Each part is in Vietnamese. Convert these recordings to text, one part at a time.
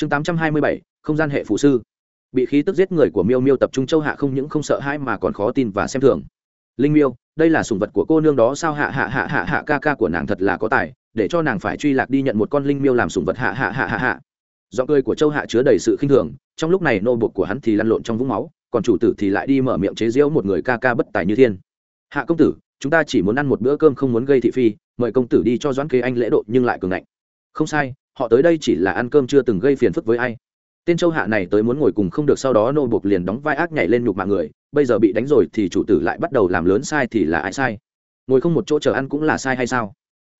chương tám trăm hai mươi bảy, không gian hệ phụ sư. Bị khí tức giết người của miêu miêu tập trung châu hạ không những không sợ hãi mà còn khó tin và xem thường. Linh miêu, đây là sùng vật của cô nương đó sao? Hạ hạ hạ hạ hạ, ca ca của nàng thật là có tài, để cho nàng phải truy lạc đi nhận một con linh miêu làm sùng vật. Hạ hạ hạ hạ hạ. Giọng cười của châu hạ chứa đầy sự khinh thường, trong lúc này nô bộc của hắn thì lăn lộn trong vũng máu, còn chủ tử thì lại đi mở miệng chế giễu một người ca ca bất tài như thiên. Hạ công tử, chúng ta chỉ muốn ăn một bữa cơm không muốn gây thị phi, mời công tử đi cho doãn kế anh lễ độ nhưng lại cường ngạnh. Không sai họ tới đây chỉ là ăn cơm chưa từng gây phiền phức với ai. Tên châu hạ này tới muốn ngồi cùng không được sau đó nô buộc liền đóng vai ác nhảy lên nhục mạng người, bây giờ bị đánh rồi thì chủ tử lại bắt đầu làm lớn sai thì là ai sai? Ngồi không một chỗ chờ ăn cũng là sai hay sao?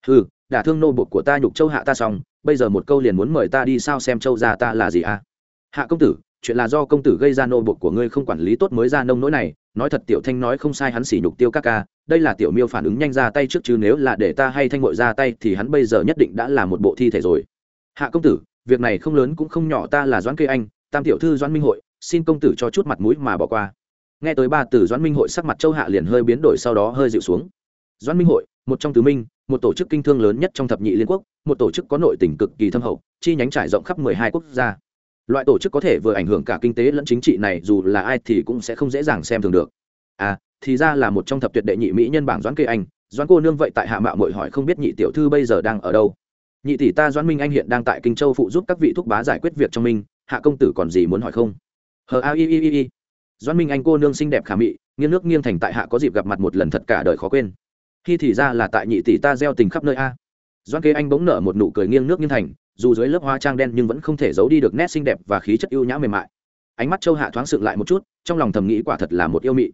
Ừ đả thương nô buộc của ta nhục châu hạ ta xong, bây giờ một câu liền muốn mời ta đi sao xem châu gia ta là gì à? Hạ công tử, chuyện là do công tử gây ra nô buộc của ngươi không quản lý tốt mới ra nông nỗi này, nói thật tiểu thanh nói không sai hắn xỉ nhục tiêu các ca, đây là tiểu miêu phản ứng nhanh ra tay trước chứ nếu là để ta hay thanh ngội ra tay thì hắn bây giờ nhất định đã là một bộ thi thể rồi hạ công tử, việc này không lớn cũng không nhỏ, ta là doãn kê anh, tam tiểu thư doãn minh hội, xin công tử cho chút mặt mũi mà bỏ qua. Nghe tới ba từ doãn minh hội sắc mặt châu hạ liền hơi biến đổi, sau đó hơi dịu xuống. Doãn minh hội, một trong tứ minh, một tổ chức kinh thương lớn nhất trong thập nhị liên quốc, một tổ chức có nội tình cực kỳ thâm hậu, chi nhánh trải rộng khắp mười hai quốc gia. Loại tổ chức có thể vừa ảnh hưởng cả kinh tế lẫn chính trị này, dù là ai thì cũng sẽ không dễ dàng xem thường được. À thì ra là một trong thập tuyệt đệ nhị mỹ nhân bảng doãn kê anh, doãn cô nương vậy tại hạ mạo mội hỏi không biết nhị tiểu thư bây giờ đang ở đâu nhị tỷ ta doãn minh anh hiện đang tại kinh châu phụ giúp các vị thúc bá giải quyết việc trong mình, hạ công tử còn gì muốn hỏi không? Hờ a i i i i. Doãn minh anh cô nương xinh đẹp khả mị nghiêng nước nghiêng thành tại hạ có dịp gặp mặt một lần thật cả đời khó quên. Khi thì ra là tại nhị tỷ ta gieo tình khắp nơi a. Doãn kế anh bỗng nở một nụ cười nghiêng nước nghiêng thành dù dưới lớp hoa trang đen nhưng vẫn không thể giấu đi được nét xinh đẹp và khí chất ưu nhã mềm mại. Ánh mắt châu hạ thoáng sượng lại một chút trong lòng thầm nghĩ quả thật là một yêu mị.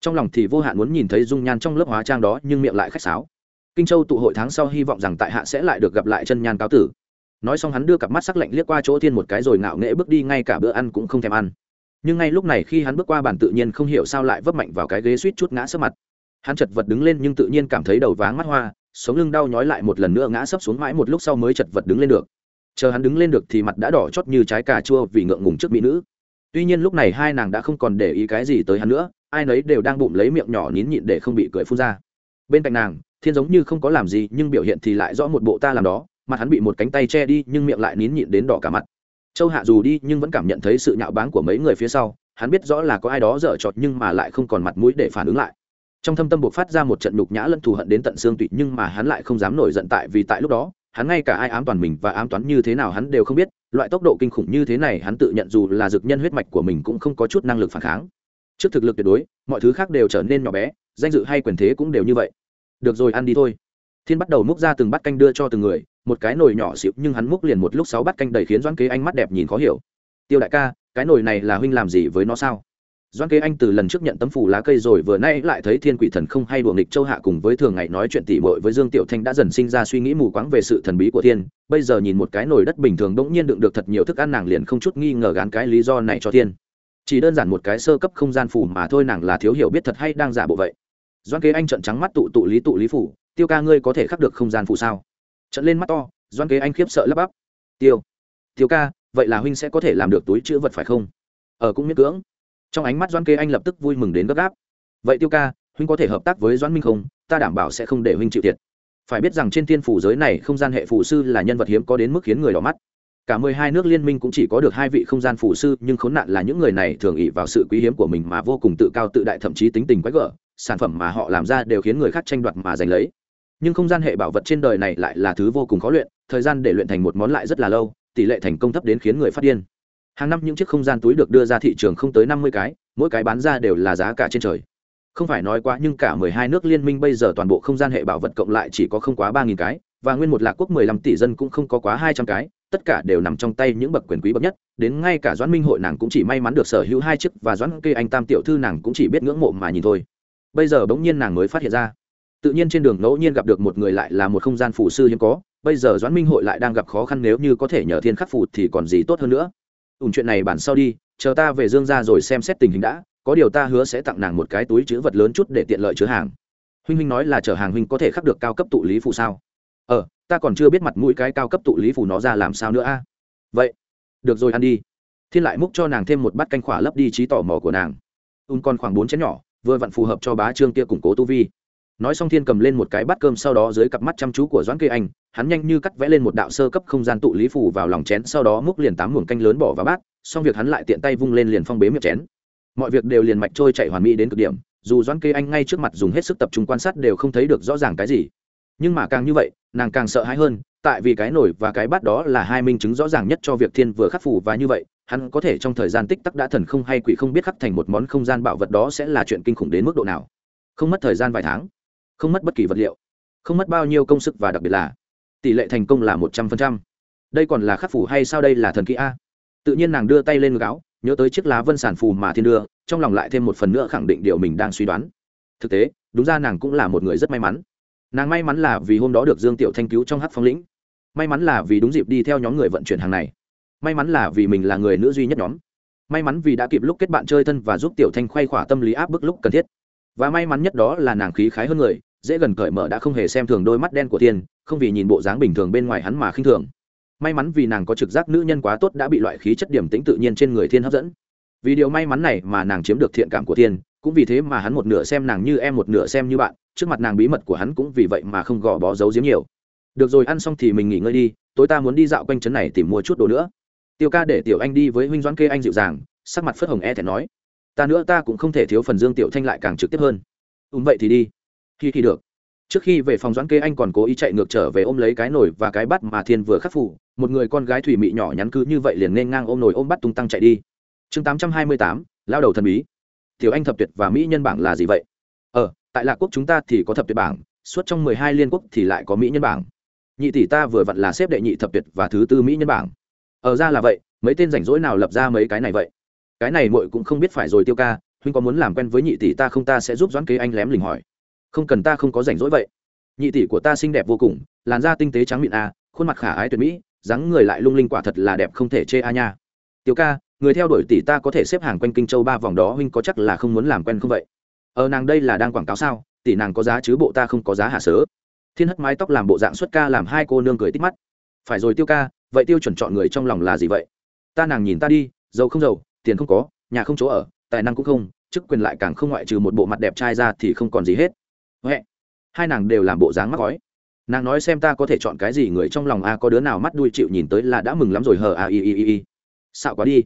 Trong lòng thì vô hạn muốn nhìn thấy dung nhan trong lớp hóa trang đó nhưng miệng lại khách sáo kinh châu tụ hội tháng sau hy vọng rằng tại hạ sẽ lại được gặp lại chân nhan cáo tử. Nói xong hắn đưa cặp mắt sắc lạnh liếc qua chỗ thiên một cái rồi ngạo nghễ bước đi, ngay cả bữa ăn cũng không thèm ăn. Nhưng ngay lúc này khi hắn bước qua bàn tự nhiên không hiểu sao lại vấp mạnh vào cái ghế suýt chút ngã sấp mặt. Hắn chật vật đứng lên nhưng tự nhiên cảm thấy đầu váng mắt hoa, sống lưng đau nhói lại một lần nữa ngã sấp xuống mãi một lúc sau mới chật vật đứng lên được. Chờ hắn đứng lên được thì mặt đã đỏ chót như trái cà chua vì ngượng ngùng trước mỹ nữ. Tuy nhiên lúc này hai nàng đã không còn để ý cái gì tới hắn nữa, ai nấy đều đang bụng lấy miệng nhỏ nín nhịn để không bị cười phun ra. Bên cạnh nàng thiên giống như không có làm gì, nhưng biểu hiện thì lại rõ một bộ ta làm đó. Mặt hắn bị một cánh tay che đi, nhưng miệng lại nín nhịn đến đỏ cả mặt. Châu hạ dù đi, nhưng vẫn cảm nhận thấy sự nhạo báng của mấy người phía sau. Hắn biết rõ là có ai đó dở trọt nhưng mà lại không còn mặt mũi để phản ứng lại. Trong thâm tâm buộc phát ra một trận nhục nhã lẫn thù hận đến tận xương tụy nhưng mà hắn lại không dám nổi giận tại vì tại lúc đó, hắn ngay cả ai ám toàn mình và ám toán như thế nào hắn đều không biết. Loại tốc độ kinh khủng như thế này, hắn tự nhận dù là dược nhân huyết mạch của mình cũng không có chút năng lực phản kháng. Trước thực lực tuyệt đối, mọi thứ khác đều trở nên nhỏ bé, danh dự hay quyền thế cũng đều như vậy được rồi, ăn đi thôi. Thiên bắt đầu múc ra từng bát canh đưa cho từng người, một cái nồi nhỏ xịu nhưng hắn múc liền một lúc sáu bát canh đầy khiến doãn kế anh mắt đẹp nhìn khó hiểu. Tiêu đại ca, cái nồi này là huynh làm gì với nó sao? Doãn kế anh từ lần trước nhận tấm phủ lá cây rồi, vừa nay lại thấy thiên quỷ thần không hay đùa nghịch châu hạ cùng với thường ngày nói chuyện tỉ mội với dương tiểu thanh đã dần sinh ra suy nghĩ mù quáng về sự thần bí của thiên. Bây giờ nhìn một cái nồi đất bình thường bỗng nhiên đựng được thật nhiều thức ăn, nàng liền không chút nghi ngờ gán cái lý do này cho thiên. Chỉ đơn giản một cái sơ cấp không gian phủ mà thôi, nàng là thiếu hiểu biết thật hay đang giả bộ vậy doan kế anh trận trắng mắt tụ tụ lý tụ lý phủ, tiêu ca ngươi có thể khắc được không gian phủ sao? Trận lên mắt to doan kế anh khiếp sợ lắp bắp, tiêu tiêu ca, vậy là huynh sẽ có thể làm được túi chữ vật phải không? Ở cũng miễn cưỡng. Trong ánh mắt Doan Kế anh lập tức vui mừng đến gấp gáp. Vậy tiêu ca, huynh có thể hợp tác với Doan minh không? Ta đảm bảo sẽ không để huynh chịu thiệt. Phải biết rằng trên thiên phủ giới này không gian hệ phủ sư là nhân vật hiếm có đến mức khiến người đỏ mắt. Cả mười hai nước liên minh cũng chỉ có được hai vị không gian phủ sư, nhưng khốn nạn là những người này thường ỉ vào sự quý hiếm của mình mà vô cùng tự cao tự đại thậm chí tính tình quái gở sản phẩm mà họ làm ra đều khiến người khác tranh đoạt mà giành lấy. Nhưng không gian hệ bảo vật trên đời này lại là thứ vô cùng khó luyện, thời gian để luyện thành một món lại rất là lâu, tỷ lệ thành công thấp đến khiến người phát điên. Hàng năm những chiếc không gian túi được đưa ra thị trường không tới năm mươi cái, mỗi cái bán ra đều là giá cả trên trời. Không phải nói quá, nhưng cả mười hai nước liên minh bây giờ toàn bộ không gian hệ bảo vật cộng lại chỉ có không quá ba nghìn cái, và nguyên một lạc quốc mười lăm tỷ dân cũng không có quá hai trăm cái, tất cả đều nằm trong tay những bậc quyền quý bậc nhất. Đến ngay cả doãn minh hội nàng cũng chỉ may mắn được sở hữu hai chiếc, và doãn kê anh tam tiểu thư nàng cũng chỉ biết ngưỡng mộ mà nhìn thôi bây giờ bỗng nhiên nàng mới phát hiện ra. Tự nhiên trên đường ngẫu nhiên gặp được một người lại là một không gian phù sư hiếm có, bây giờ doãn minh hội lại đang gặp khó khăn nếu như có thể nhờ thiên khắc phù thì còn gì tốt hơn nữa. Ủng chuyện này bản sau đi, chờ ta về dương ra rồi xem xét tình hình đã, có điều ta hứa sẽ tặng nàng một cái túi chữ vật lớn chút để tiện lợi chứa hàng. Huynh huynh nói là chở hàng huynh có thể khắc được cao cấp tụ lý phụ sao? Ờ ta còn chưa biết mặt mũi cái cao cấp tụ lý phù nó ra làm sao nữa a. Vậy, được rồi ăn đi. Thiên lại múc cho nàng thêm một bát canh khỏa lấp đi trí tò mò của nàng. Ùn còn khoảng bốn chén nhỏ vừa vặn phù hợp cho bá trương kia củng cố tu vi. Nói xong thiên cầm lên một cái bát cơm sau đó dưới cặp mắt chăm chú của doãn kê anh, hắn nhanh như cắt vẽ lên một đạo sơ cấp không gian tụ lý phủ vào lòng chén, sau đó múc liền tám muỗng canh lớn bỏ vào bát, xong việc hắn lại tiện tay vung lên liền phong bế miệng chén. Mọi việc đều liền mạch trôi chạy hoàn mỹ đến cực điểm, dù doãn kê anh ngay trước mặt dùng hết sức tập trung quan sát đều không thấy được rõ ràng cái gì. Nhưng mà càng như vậy, nàng càng sợ hãi hơn, tại vì cái nổi và cái bát đó là hai minh chứng rõ ràng nhất cho việc thiên vừa khắc phủ và như vậy hắn có thể trong thời gian tích tắc đã thần không hay quỷ không biết khắc thành một món không gian bảo vật đó sẽ là chuyện kinh khủng đến mức độ nào. Không mất thời gian vài tháng, không mất bất kỳ vật liệu, không mất bao nhiêu công sức và đặc biệt là tỷ lệ thành công là một trăm phần trăm. Đây còn là khắc phủ hay sao đây là thần kỹ a? Tự nhiên nàng đưa tay lên ngực áo, nhớ tới chiếc lá vân sản phù mà thiên đưa, trong lòng lại thêm một phần nữa khẳng định điều mình đang suy đoán. Thực tế, đúng ra nàng cũng là một người rất may mắn. Nàng may mắn là vì hôm đó được dương tiểu thanh cứu trong hát phong lĩnh. May mắn là vì đúng dịp đi theo nhóm người vận chuyển hàng này may mắn là vì mình là người nữ duy nhất nhóm. May mắn vì đã kịp lúc kết bạn chơi thân và giúp tiểu thanh khoay khỏa tâm lý áp bức lúc cần thiết. Và may mắn nhất đó là nàng khí khái hơn người, dễ gần cởi mở đã không hề xem thường đôi mắt đen của tiên không vì nhìn bộ dáng bình thường bên ngoài hắn mà khinh thường. May mắn vì nàng có trực giác nữ nhân quá tốt đã bị loại khí chất điểm tĩnh tự nhiên trên người thiên hấp dẫn. Vì điều may mắn này mà nàng chiếm được thiện cảm của tiên cũng vì thế mà hắn một nửa xem nàng như em, một nửa xem như bạn, trước mặt nàng bí mật của hắn cũng vì vậy mà không gò bó giấu giếm nhiều. Được rồi, ăn xong thì mình nghỉ ngơi đi, tối ta muốn đi dạo quanh trấn này tìm mua chút đồ nữa tiêu ca để tiểu anh đi với huynh doãn kê anh dịu dàng, sắc mặt phất hồng e thẻ nói, ta nữa ta cũng không thể thiếu phần dương tiểu thanh lại càng trực tiếp hơn. Ùm vậy thì đi. Khi thì được. Trước khi về phòng doãn kê anh còn cố ý chạy ngược trở về ôm lấy cái nồi và cái bắt mà thiên vừa khắc phủ, một người con gái thủy mị nhỏ nhắn cứ như vậy liền nên ngang ôm nồi ôm bắt tung tăng chạy đi. Chương tám trăm hai mươi tám, lao đầu thần bí. Tiểu anh thập tuyệt và mỹ nhân bảng là gì vậy? Ờ tại lạc quốc chúng ta thì có thập tuyệt bảng, suốt trong mười hai liên quốc thì lại có mỹ nhân bảng. Nhị tỷ ta vừa vặn là xếp đệ nhị thập tuyệt và thứ tư mỹ nhân bảng ở ra là vậy, mấy tên rảnh rỗi nào lập ra mấy cái này vậy? Cái này muội cũng không biết phải rồi tiêu ca, huynh có muốn làm quen với nhị tỷ ta không ta sẽ giúp doãn kế anh lém lình hỏi. Không cần ta không có rảnh rỗi vậy. Nhị tỷ của ta xinh đẹp vô cùng, làn da tinh tế trắng mịn a, khuôn mặt khả ái tuyệt mỹ, dáng người lại lung linh quả thật là đẹp không thể chê a nha. Tiêu ca, người theo đuổi tỷ ta có thể xếp hàng quanh kinh châu ba vòng đó, huynh có chắc là không muốn làm quen không vậy? Ờ nàng đây là đang quảng cáo sao? Tỷ nàng có giá chứ bộ ta không có giá hạ sớ. Thiên hất mái tóc làm bộ dạng xuất ca làm hai cô nương cười tích mắt. Phải rồi tiêu ca vậy tiêu chuẩn chọn người trong lòng là gì vậy? Ta nàng nhìn ta đi, giàu không giàu, tiền không có, nhà không chỗ ở, tài năng cũng không, chức quyền lại càng không ngoại trừ một bộ mặt đẹp trai ra thì không còn gì hết. Huệ, hai nàng đều làm bộ dáng mắc gói nàng nói xem ta có thể chọn cái gì người trong lòng a, có đứa nào mắt đuôi chịu nhìn tới là đã mừng lắm rồi hờ, a, i i i i. Xạo quá đi.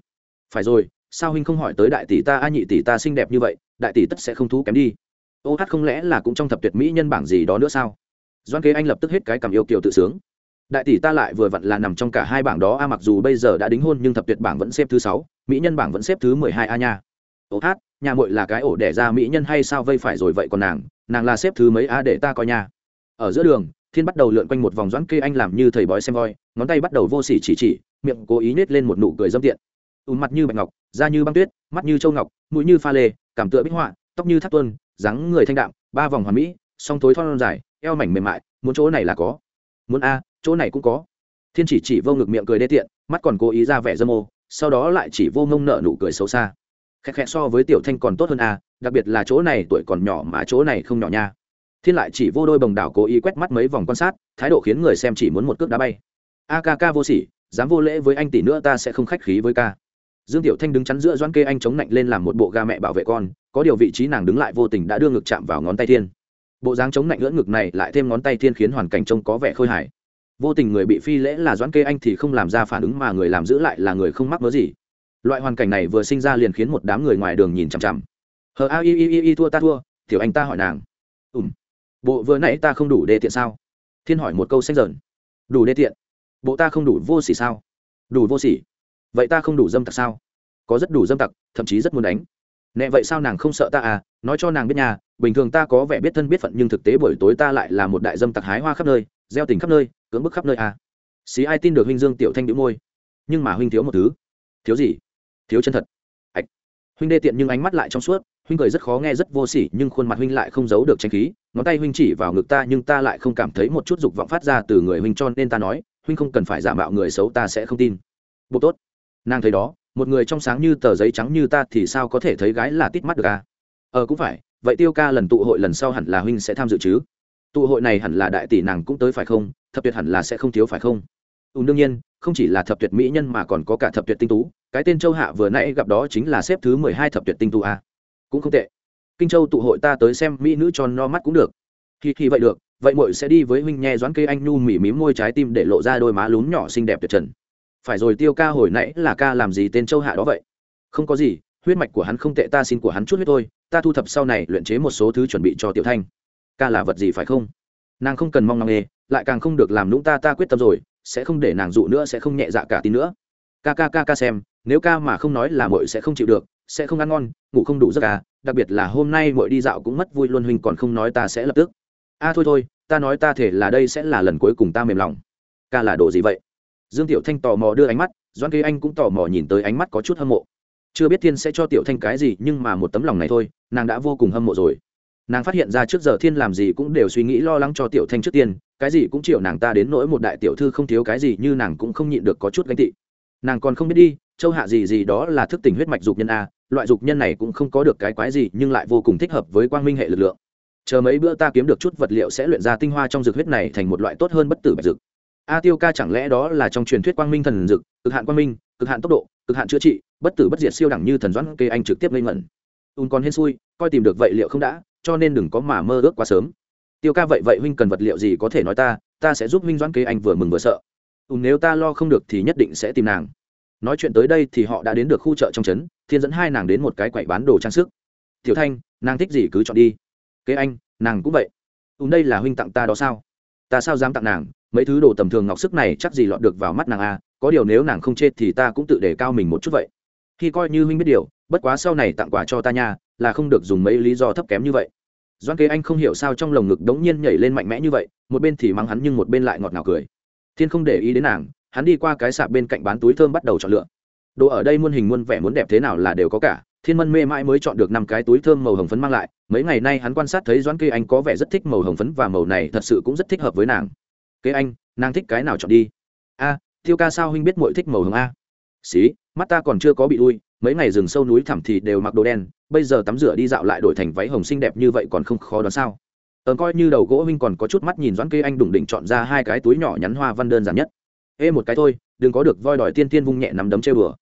Phải rồi, sao huynh không hỏi tới đại tỷ ta, a, nhị tỷ ta xinh đẹp như vậy, đại tỷ tất sẽ không thú kém đi. Ô hát không lẽ là cũng trong thập tuyệt mỹ nhân bảng gì đó nữa sao? Doan kế anh lập tức hết cái cảm yêu kiều tự sướng đại tỷ ta lại vừa vặn là nằm trong cả hai bảng đó, a, mặc dù bây giờ đã đính hôn nhưng thập tuyệt bảng vẫn xếp thứ sáu, mỹ nhân bảng vẫn xếp thứ mười hai, a nha. Ô hát, nhà muội là cái ổ đẻ ra mỹ nhân hay sao vây phải rồi vậy còn nàng nàng là xếp thứ mấy, a, để ta coi nha. Ở giữa đường, thiên bắt đầu lượn quanh một vòng doãn kê anh làm như thầy bói xem voi, ngón tay bắt đầu vô sỉ chỉ chỉ, miệng cố ý nết lên một nụ cười dâm tiện. Ùn mặt như bạch ngọc, da như băng tuyết, mắt như châu ngọc, mũi như pha lê, cảm tựa bích họa, tóc như thác tuân dáng người thanh đạm, ba vòng hoàn mỹ, song thối thon dài, eo mảnh mềm mại, muốn chỗ này là có. Muốn a chỗ này cũng có. Thiên chỉ chỉ vô ngực miệng cười đê tiện, mắt còn cố ý ra vẻ dâm ô, sau đó lại chỉ vô ngông nợ nụ cười xấu xa. Khẽ khẽ so với tiểu thanh còn tốt hơn a đặc biệt là chỗ này tuổi còn nhỏ mà chỗ này không nhỏ nha. Thiên lại chỉ vô đôi bồng đảo cố ý quét mắt mấy vòng quan sát, thái độ khiến người xem chỉ muốn một cước đá bay. A ca ca vô sỉ, dám vô lễ với anh tỷ nữa ta sẽ không khách khí với ca. Dương tiểu thanh đứng chắn giữa doãn kê anh chống nạnh lên làm một bộ ga mẹ bảo vệ con, có điều vị trí nàng đứng lại vô tình đã đưa ngực chạm vào ngón tay thiên. Bộ dáng chống nạnh lưỡn ngực này lại thêm ngón tay thiên khiến hoàn cảnh trông có vẻ khôi hài vô tình người bị phi lễ là doãn kê anh thì không làm ra phản ứng mà người làm giữ lại là người không mắc mớ gì. Loại hoàn cảnh này vừa sinh ra liền khiến một đám người ngoài đường nhìn chằm chằm. Hờ, a, i i i thua ta thua, tiểu anh ta hỏi nàng. Ùm bộ vừa nãy ta không đủ đê tiện sao? Thiên hỏi một câu xanh dởn. đủ đê tiện. Bộ ta không đủ vô s ỉ sao? Đủ vô s ỉ vậy ta không đủ dâm tặc sao? Có rất đủ dâm tặc, thậm chí rất muốn đánh. Nè, vậy sao nàng không sợ ta à? Nói cho nàng biết nhà bình thường ta có vẻ biết thân biết phận nhưng thực tế buổi tối ta lại là một đại dâm tặc hái hoa khắp nơi, gieo tình khắp nơi cưỡng bức khắp nơi à xí ai tin được huynh dương tiểu thanh đĩu môi. Nhưng mà huynh thiếu một thứ. Thiếu gì? Thiếu chân thật. Ạch. Huynh đê tiện nhưng ánh mắt lại trong suốt, huynh cười rất khó nghe, rất vô sỉ, nhưng khuôn mặt huynh lại không giấu được tranh khí. Ngón tay huynh chỉ vào ngực ta, nhưng ta lại không cảm thấy một chút dục vọng phát ra từ người huynh, cho nên ta nói, huynh không cần phải giả mạo người xấu, ta sẽ không tin. Bộ tốt. Nàng thấy đó, một người trong sáng như tờ giấy trắng như ta thì sao có thể thấy gái là tít mắt được à? Ờ cũng phải, vậy tiêu ca lần tụ hội lần sau hẳn là huynh sẽ tham dự chứ? Tụ hội này hẳn là đại tỷ nàng cũng tới phải không? Thập tuyệt hẳn là sẽ không thiếu phải không? Ừ đương nhiên, không chỉ là thập tuyệt mỹ nhân mà còn có cả thập tuyệt tinh tú. Cái tên châu hạ vừa nãy gặp đó chính là xếp thứ mười hai thập tuyệt tinh tú a. Cũng không tệ. Kinh châu tụ hội ta tới xem mỹ nữ cho no mắt cũng được. Khi khi vậy được, vậy muội sẽ đi với huynh nhẹ doãn cây anh nhu mỉ mím môi trái tim để lộ ra đôi má lún nhỏ xinh đẹp tuyệt trần. Phải rồi, tiêu ca hồi nãy là ca làm gì tên châu hạ đó vậy? Không có gì, huyết mạch của hắn không tệ, ta xin của hắn chút huyết thôi, ta thu thập sau này luyện chế một số thứ chuẩn bị cho tiểu thanh ca là vật gì phải không? Nàng không cần mong ngóng nghề lại càng không được làm lũng ta ta quyết tâm rồi, sẽ không để nàng dụ nữa, sẽ không nhẹ dạ cả tin nữa. Ca ca ca ca xem, nếu ca mà không nói là muội sẽ không chịu được, sẽ không ăn ngon, ngủ không đủ giấc à đặc biệt là hôm nay muội đi dạo cũng mất vui luôn, huynh còn không nói ta sẽ lập tức. A, thôi thôi, ta nói ta thể là đây sẽ là lần cuối cùng ta mềm lòng. Ca là đồ gì vậy? Dương tiểu thanh tò mò đưa ánh mắt doan kế anh cũng tò mò nhìn tới ánh mắt có chút hâm mộ. Chưa biết thiên sẽ cho tiểu thanh cái gì, nhưng mà một tấm lòng này thôi, nàng đã vô cùng hâm mộ rồi nàng phát hiện ra trước giờ thiên làm gì cũng đều suy nghĩ lo lắng cho tiểu thanh trước tiên, cái gì cũng chịu nàng ta đến nỗi một đại tiểu thư không thiếu cái gì như nàng cũng không nhịn được có chút ganh tị. Nàng còn không biết đi, châu hạ gì gì đó là thức tình huyết mạch dục nhân a, loại dục nhân này cũng không có được cái quái gì nhưng lại vô cùng thích hợp với quang minh hệ lực lượng. Chờ mấy bữa ta kiếm được chút vật liệu sẽ luyện ra tinh hoa trong dược huyết này thành một loại tốt hơn bất tử bạch dược. A tiêu ca chẳng lẽ đó là trong truyền thuyết quang minh thần dược, cực hạn quang minh, cực hạn tốc độ, cực hạn chữa trị, bất tử bất diệt siêu đẳng như thần doãn kê anh trực tiếp lên ngẩn. Un còn hên xui, coi tìm được vậy liệu không đã cho nên đừng có mà mơ ước quá sớm. Tiêu ca vậy vậy huynh cần vật liệu gì có thể nói ta ta sẽ giúp huynh doãn kế anh vừa mừng vừa sợ. Ùm nếu ta lo không được thì nhất định sẽ tìm nàng. Nói chuyện tới đây thì họ đã đến được khu chợ trong trấn, thiên dẫn hai nàng đến một cái quầy bán đồ trang sức. Tiểu thanh, nàng thích gì cứ chọn đi. Kế anh, nàng cũng vậy. Ùm đây là huynh tặng ta đó sao? Ta sao dám tặng nàng? Mấy thứ đồ tầm thường ngọc sức này chắc gì lọt được vào mắt nàng a có điều nếu nàng không chết thì ta cũng tự để cao mình một chút vậy. Khi coi như huynh biết điều bất quá sau này tặng quà cho ta nha là không được dùng mấy lý do thấp kém như vậy. Doan kế anh không hiểu sao trong lồng ngực đống nhiên nhảy lên mạnh mẽ như vậy một bên thì mắng hắn nhưng một bên lại ngọt ngào cười. Thiên không để ý đến nàng hắn đi qua cái sạp bên cạnh bán túi thơm bắt đầu chọn lựa. Đồ ở đây muôn hình muôn vẻ muốn đẹp thế nào là đều có cả thiên mân mê mãi mới chọn được năm cái túi thơm màu hồng phấn mang lại mấy ngày nay hắn quan sát thấy doãn kê anh có vẻ rất thích màu hồng phấn và màu này thật sự cũng rất thích hợp với nàng. Kê anh nàng thích cái nào chọn đi? A à, thiêu ca sao huynh biết mỗi thích màu hồng a? Xí, mắt ta còn chưa có bị lui, mấy ngày rừng sâu núi thẳm thì đều mặc đồ đen, bây giờ tắm rửa đi dạo lại đổi thành váy hồng xinh đẹp như vậy còn không khó đoán sao? Tớ coi như đầu gỗ huynh còn có chút mắt nhìn doãn kê anh đủng đỉnh chọn ra hai cái túi nhỏ nhắn hoa văn đơn giản nhất. Ê, một cái thôi, đừng có được voi đòi tiên tiên vung nhẹ nắm đấm chơi bừa.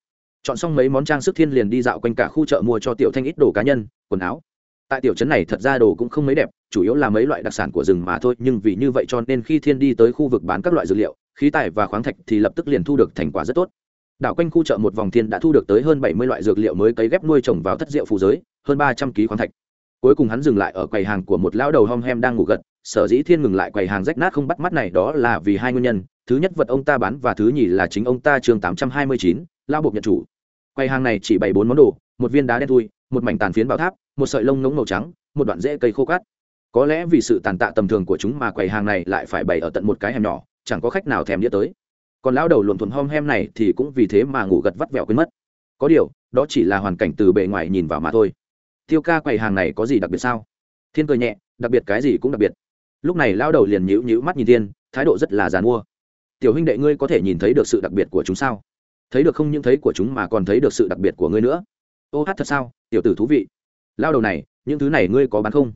Chọn xong mấy món trang sức thiên liền đi dạo quanh cả khu chợ mua cho tiểu thanh ít đồ cá nhân, quần áo. Tại tiểu trấn này thật ra đồ cũng không mấy đẹp, chủ yếu là mấy loại đặc sản của rừng mà thôi, nhưng vì như vậy cho nên khi thiên đi tới khu vực bán các loại dược liệu, khí tài và khoáng thạch thì lập tức liền thu được thành quả rất tốt đảo quanh khu chợ một vòng thiên đã thu được tới hơn bảy mươi loại dược liệu mới cấy ghép nuôi trồng vào thất rượu phù giới, hơn ba trăm ký khoáng thạch. Cuối cùng hắn dừng lại ở quầy hàng của một lão đầu hom hem đang ngủ gật, sở dĩ thiên ngừng lại quầy hàng rách nát không bắt mắt này đó là vì hai nguyên nhân, thứ nhất vật ông ta bán và thứ nhì là chính ông ta chương tám trăm hai mươi chín lao buộc nhận chủ. Quầy hàng này chỉ bày bốn món đồ, một viên đá đen thui, một mảnh tàn phiến bảo tháp, một sợi lông ngống màu trắng, một đoạn rễ cây khô cát. Có lẽ vì sự tàn tạ tầm thường của chúng mà quầy hàng này lại phải bày ở tận một cái hẻm nhỏ, chẳng có khách nào thèm đĩa tới còn lão đầu luồn thuần hom hem này thì cũng vì thế mà ngủ gật vắt vẹo quên mất. Có điều, đó chỉ là hoàn cảnh từ bề ngoài nhìn vào mà thôi. Tiêu ca quầy hàng này có gì đặc biệt sao? Thiên cười nhẹ, đặc biệt cái gì cũng đặc biệt. Lúc này lão đầu liền nhíu nhíu mắt nhìn thiên, thái độ rất là giàn mua. Tiểu huynh đệ ngươi có thể nhìn thấy được sự đặc biệt của chúng sao? Thấy được không những thấy của chúng mà còn thấy được sự đặc biệt của ngươi nữa. Ô hát thật sao, tiểu tử thú vị. Lao đầu này, những thứ này ngươi có bán không?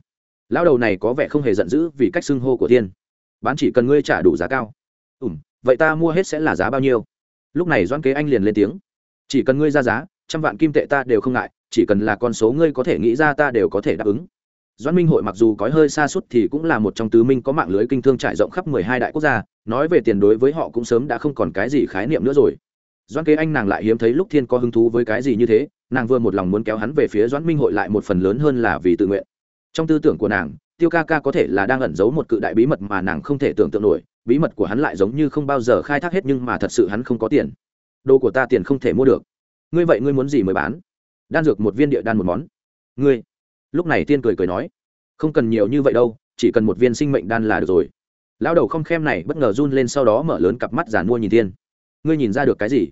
Lao đầu này có vẻ không hề giận dữ vì cách xưng hô của thiên. Bán chỉ cần ngươi trả đủ giá cao. Ùm vậy ta mua hết sẽ là giá bao nhiêu? Lúc này doan kế anh liền lên tiếng. Chỉ cần ngươi ra giá, trăm vạn kim tệ ta đều không ngại, chỉ cần là con số ngươi có thể nghĩ ra ta đều có thể đáp ứng. Doan minh hội mặc dù có hơi xa suốt thì cũng là một trong tứ minh có mạng lưới kinh thương trải rộng khắp mười hai đại quốc gia, nói về tiền đối với họ cũng sớm đã không còn cái gì khái niệm nữa rồi. Doan kế anh nàng lại hiếm thấy lúc thiên có hứng thú với cái gì như thế, nàng vừa một lòng muốn kéo hắn về phía doãn minh hội lại một phần lớn hơn là vì tự nguyện. Trong tư tưởng của nàng, tiêu ca ca có thể là đang ẩn giấu một cự đại bí mật mà nàng không thể tưởng tượng nổi bí mật của hắn lại giống như không bao giờ khai thác hết nhưng mà thật sự hắn không có tiền. Đồ của ta tiền không thể mua được. Ngươi vậy ngươi muốn gì mới bán? Đan dược một viên địa đan một món. Ngươi. Lúc này tiên cười cười nói, không cần nhiều như vậy đâu, chỉ cần một viên sinh mệnh đan là được rồi. Lão đầu không khem này bất ngờ run lên sau đó mở lớn cặp mắt giàn mua nhìn tiên. Ngươi nhìn ra được cái gì?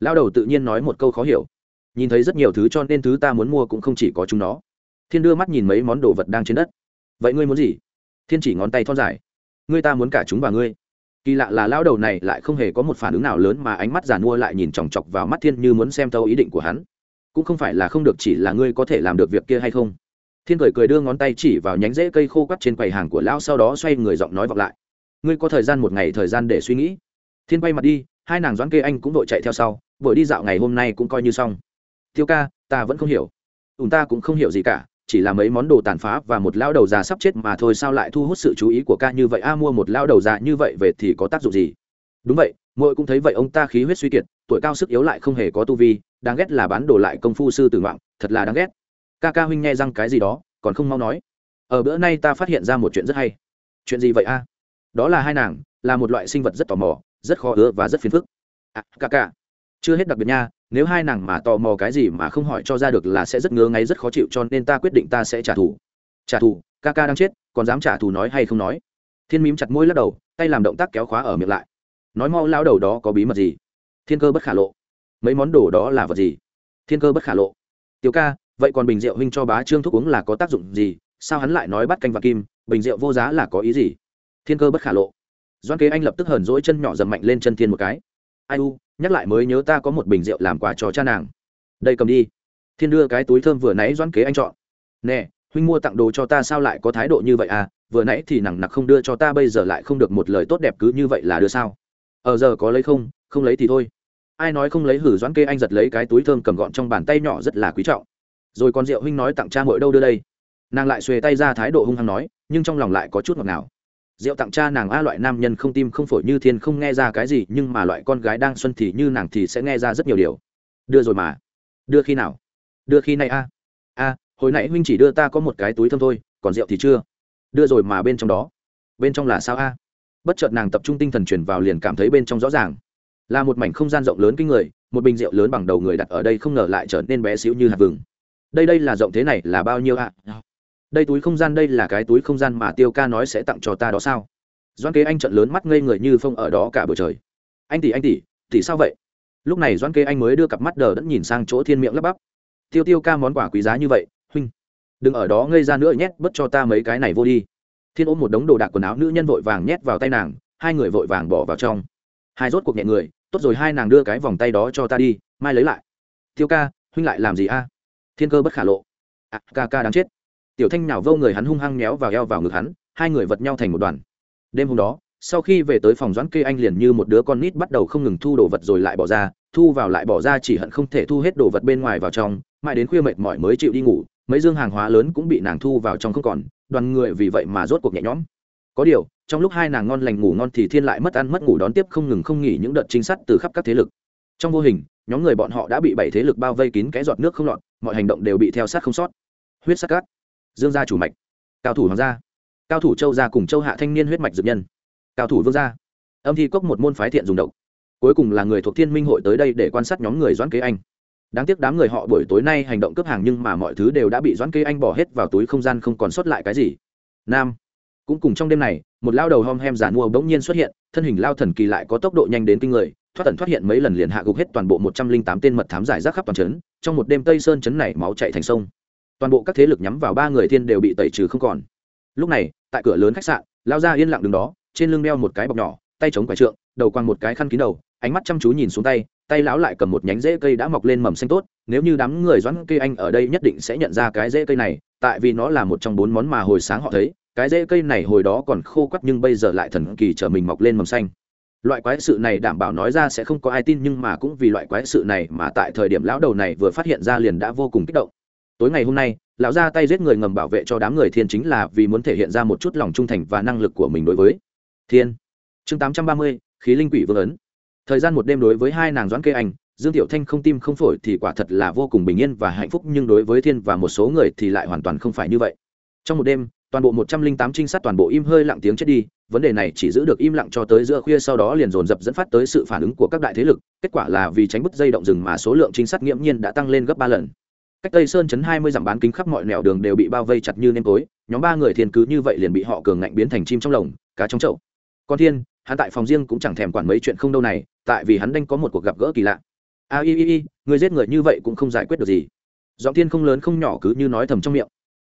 Lao đầu tự nhiên nói một câu khó hiểu. Nhìn thấy rất nhiều thứ cho nên thứ ta muốn mua cũng không chỉ có chúng nó. Thiên đưa mắt nhìn mấy món đồ vật đang trên đất. Vậy ngươi muốn gì? Thiên chỉ ngón tay thon dài ngươi ta muốn cả chúng và ngươi. Kỳ lạ là lao đầu này lại không hề có một phản ứng nào lớn mà ánh mắt giàn mua lại nhìn chòng chọc vào mắt thiên như muốn xem thâu ý định của hắn. Cũng không phải là không được chỉ là ngươi có thể làm được việc kia hay không. Thiên cười cười đưa ngón tay chỉ vào nhánh rễ cây khô quắt trên quầy hàng của lão sau đó xoay người giọng nói vọng lại. Ngươi có thời gian một ngày thời gian để suy nghĩ. Thiên quay mặt đi, hai nàng doãn kê anh cũng đội chạy theo sau, buổi đi dạo ngày hôm nay cũng coi như xong. Tiêu ca, ta vẫn không hiểu. Ùn ta cũng không hiểu gì cả chỉ là mấy món đồ tàn phá và một lao đầu già sắp chết mà thôi, sao lại thu hút sự chú ý của ca như vậy? A, mua một lao đầu già như vậy về thì có tác dụng gì? Đúng vậy, muội cũng thấy vậy, ông ta khí huyết suy kiệt, tuổi cao sức yếu lại không hề có tu vi, đáng ghét là bán đồ lại công phu sư tử ngoạn, thật là đáng ghét. Ca ca huynh nghe răng cái gì đó, còn không mau nói. Ở bữa nay ta phát hiện ra một chuyện rất hay. Chuyện gì vậy a? Đó là hai nàng, là một loại sinh vật rất tò mò, rất khó ứa và rất phiền phức. À ca ca, chưa hết đặc biệt nha nếu hai nàng mà tò mò cái gì mà không hỏi cho ra được là sẽ rất ngứa ngáy rất khó chịu cho nên ta quyết định ta sẽ trả thù. Trả thù? Ca ca đang chết, còn dám trả thù nói hay không nói? Thiên mím chặt môi lắc đầu, tay làm động tác kéo khóa ở miệng lại. Nói mau lao đầu đó có bí mật gì? Thiên cơ bất khả lộ. Mấy món đồ đó là vật gì? Thiên cơ bất khả lộ. Tiểu ca, vậy còn bình rượu huynh cho bá trương thuốc uống là có tác dụng gì? Sao hắn lại nói bắt canh và kim? Bình rượu vô giá là có ý gì? Thiên cơ bất khả lộ. Doan kế anh lập tức hờn dỗi chân nhỏ dầm mạnh lên chân thiên một cái ai u nhắc lại mới nhớ ta có một bình rượu làm quà cho cha nàng. Đây cầm đi. Thiên đưa cái túi thơm vừa nãy doãn kế anh chọn. Nè huynh mua tặng đồ cho ta sao lại có thái độ như vậy à? Vừa nãy thì nặng nặc không đưa cho ta bây giờ lại không được một lời tốt đẹp cứ như vậy là đưa sao? Ở ờ, giờ có lấy không? Không lấy thì thôi. Ai nói không lấy hử doãn kê anh giật lấy cái túi thơm cầm gọn trong bàn tay nhỏ rất là quý trọng. Rồi còn rượu huynh nói tặng cha mội đâu đưa đây? Nàng lại xuề tay ra thái độ hung hăng nói nhưng trong lòng lại có chút ngọt ngào rượu tặng cha nàng a loại nam nhân không tim không phổi như thiên không nghe ra cái gì, nhưng mà loại con gái đang xuân thì như nàng thì sẽ nghe ra rất nhiều điều. Đưa rồi mà. Đưa khi nào? Đưa khi này a. A, hồi nãy huynh chỉ đưa ta có một cái túi thơm thôi, còn rượu thì chưa. Đưa rồi mà bên trong đó. Bên trong là sao a? Bất chợt nàng tập trung tinh thần truyền vào liền cảm thấy bên trong rõ ràng. Là một mảnh không gian rộng lớn kinh người, một bình rượu lớn bằng đầu người đặt ở đây không ngờ lại trở nên bé xíu như hạt vừng. Đây đây là rộng thế này là bao nhiêu ạ đây túi không gian đây là cái túi không gian mà tiêu ca nói sẽ tặng cho ta đó sao? Doan kế anh trận lớn mắt ngây người như phong ở đó cả buổi trời. Anh tỷ anh tỷ tỷ sao vậy? Lúc này doan kế anh mới đưa cặp mắt đờ đẫn nhìn sang chỗ thiên miệng lắp bắp. Tiêu tiêu ca món quà quý giá như vậy huynh. Đừng ở đó ngây ra nữa nhét bớt cho ta mấy cái này vô đi. Thiên ôm một đống đồ đạc quần áo nữ nhân vội vàng nhét vào tay nàng hai người vội vàng bỏ vào trong. Hai rốt cuộc nhẹ người tốt rồi hai nàng đưa cái vòng tay đó cho ta đi mai lấy lại. Tiêu ca huynh lại làm gì a? Thiên cơ bất khả lộ. À, ca ca đáng chết tiểu thanh nào vô người hắn hung hăng méo vào eo vào ngực hắn, hai người vật nhau thành một đoàn. Đêm hôm đó, sau khi về tới phòng doãn kê anh liền như một đứa con nít bắt đầu không ngừng thu đồ vật rồi lại bỏ ra, thu vào lại bỏ ra chỉ hận không thể thu hết đồ vật bên ngoài vào trong, mãi đến khuya mệt mỏi mới chịu đi ngủ, mấy dương hàng hóa lớn cũng bị nàng thu vào trong không còn, đoàn người vì vậy mà rốt cuộc nhẹ nhõm. Có điều, trong lúc hai nàng ngon lành ngủ ngon thì thiên lại mất ăn mất ngủ đón tiếp không ngừng không nghỉ những đợt trinh sát từ khắp các thế lực. Trong vô hình, nhóm người bọn họ đã bị bảy thế lực bao vây kín cái giọt nước không lọt, mọi hành động đều bị theo sát không sót. Huyết sắc cát dương gia chủ mạch. Cao thủ hoàng gia. Cao thủ châu gia cùng châu hạ thanh niên huyết mạch dược nhân. Cao thủ vương gia. Âm thi cốc một môn phái thiện dùng độc. Cuối cùng là người thuộc thiên minh hội tới đây để quan sát nhóm người doãn kế anh. Đáng tiếc đám người họ buổi tối nay hành động cướp hàng nhưng mà mọi thứ đều đã bị doãn kế anh bỏ hết vào túi không gian không còn sót lại cái gì. Nam. Cũng cùng trong đêm này, một lao đầu hom hem giàn mua bỗng nhiên xuất hiện, thân hình lao thần kỳ lại có tốc độ nhanh đến kinh người, thoát thần thoát hiện mấy lần liền hạ gục hết toàn bộ một trăm linh tám tên mật thám giải rác khắp toàn trấn, trong một đêm tây sơn trấn này máu chạy thành sông toàn bộ các thế lực nhắm vào ba người thiên đều bị tẩy trừ không còn. Lúc này, tại cửa lớn khách sạn, lao ra yên lặng đứng đó, trên lưng đeo một cái bọc nhỏ, tay chống quải trượng, đầu quăng một cái khăn kín đầu, ánh mắt chăm chú nhìn xuống tay tay lão lại cầm một nhánh rễ cây đã mọc lên mầm xanh tốt, nếu như đám người doãn cây anh ở đây nhất định sẽ nhận ra cái rễ cây này, tại vì nó là một trong bốn món mà hồi sáng họ thấy, cái rễ cây này hồi đó còn khô quắt nhưng bây giờ lại thần kỳ trở mình mọc lên mầm xanh. Loại quái sự này đảm bảo nói ra sẽ không có ai tin nhưng mà cũng vì loại quái sự này mà tại thời điểm lão đầu này vừa phát hiện ra liền đã vô cùng kích động tối ngày hôm nay, lão ra tay giết người ngầm bảo vệ cho đám người thiên chính là vì muốn thể hiện ra một chút lòng trung thành và năng lực của mình đối với thiên. Chương tám trăm ba mươi, khí linh quỷ vương ấn. Thời gian một đêm đối với hai nàng doãn kê anh, dương tiểu thanh không tim không phổi thì quả thật là vô cùng bình yên và hạnh phúc, nhưng đối với thiên và một số người thì lại hoàn toàn không phải như vậy. Trong một đêm, toàn bộ một trăm linh tám trinh sát toàn bộ im hơi lặng tiếng chết đi, vấn đề này chỉ giữ được im lặng cho tới giữa khuya sau đó liền dồn dập dẫn phát tới sự phản ứng của các đại thế lực, kết quả là vì tránh bứt dây động rừng mà số lượng trinh sát nghiễm nhiên đã tăng lên gấp ba lần cách tây sơn chấn hai mươi dặm bán kính khắp mọi nẻo đường đều bị bao vây chặt như nêm tối, nhóm ba người thiên cứ như vậy liền bị họ cường ngạnh biến thành chim trong lồng, cá trong chậu. Con thiên, hắn tại phòng riêng cũng chẳng thèm quản mấy chuyện không đâu này, tại vì hắn đang có một cuộc gặp gỡ kỳ lạ. A i i i người giết người như vậy cũng không giải quyết được gì. Giọng thiên không lớn không nhỏ cứ như nói thầm trong miệng.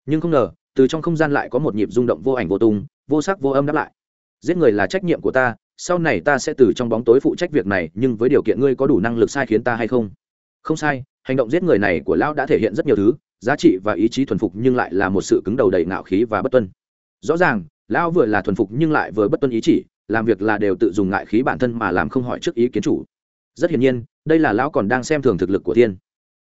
Nhưng không ngờ, từ trong không gian lại có một nhịp rung động vô ảnh vô tung, vô sắc vô âm đáp lại. Giết người là trách nhiệm của ta, sau này ta sẽ từ trong bóng tối phụ trách việc này, nhưng với điều kiện ngươi có đủ năng lực sai khiến ta hay không? Không sai hành động giết người này của lão đã thể hiện rất nhiều thứ, giá trị và ý chí thuần phục nhưng lại là một sự cứng đầu đầy ngạo khí và bất tuân. Rõ ràng, lão vừa là thuần phục nhưng lại vừa bất tuân ý chỉ, làm việc là đều tự dùng ngại khí bản thân mà làm không hỏi trước ý kiến chủ. Rất hiển nhiên, đây là lão còn đang xem thường thực lực của thiên.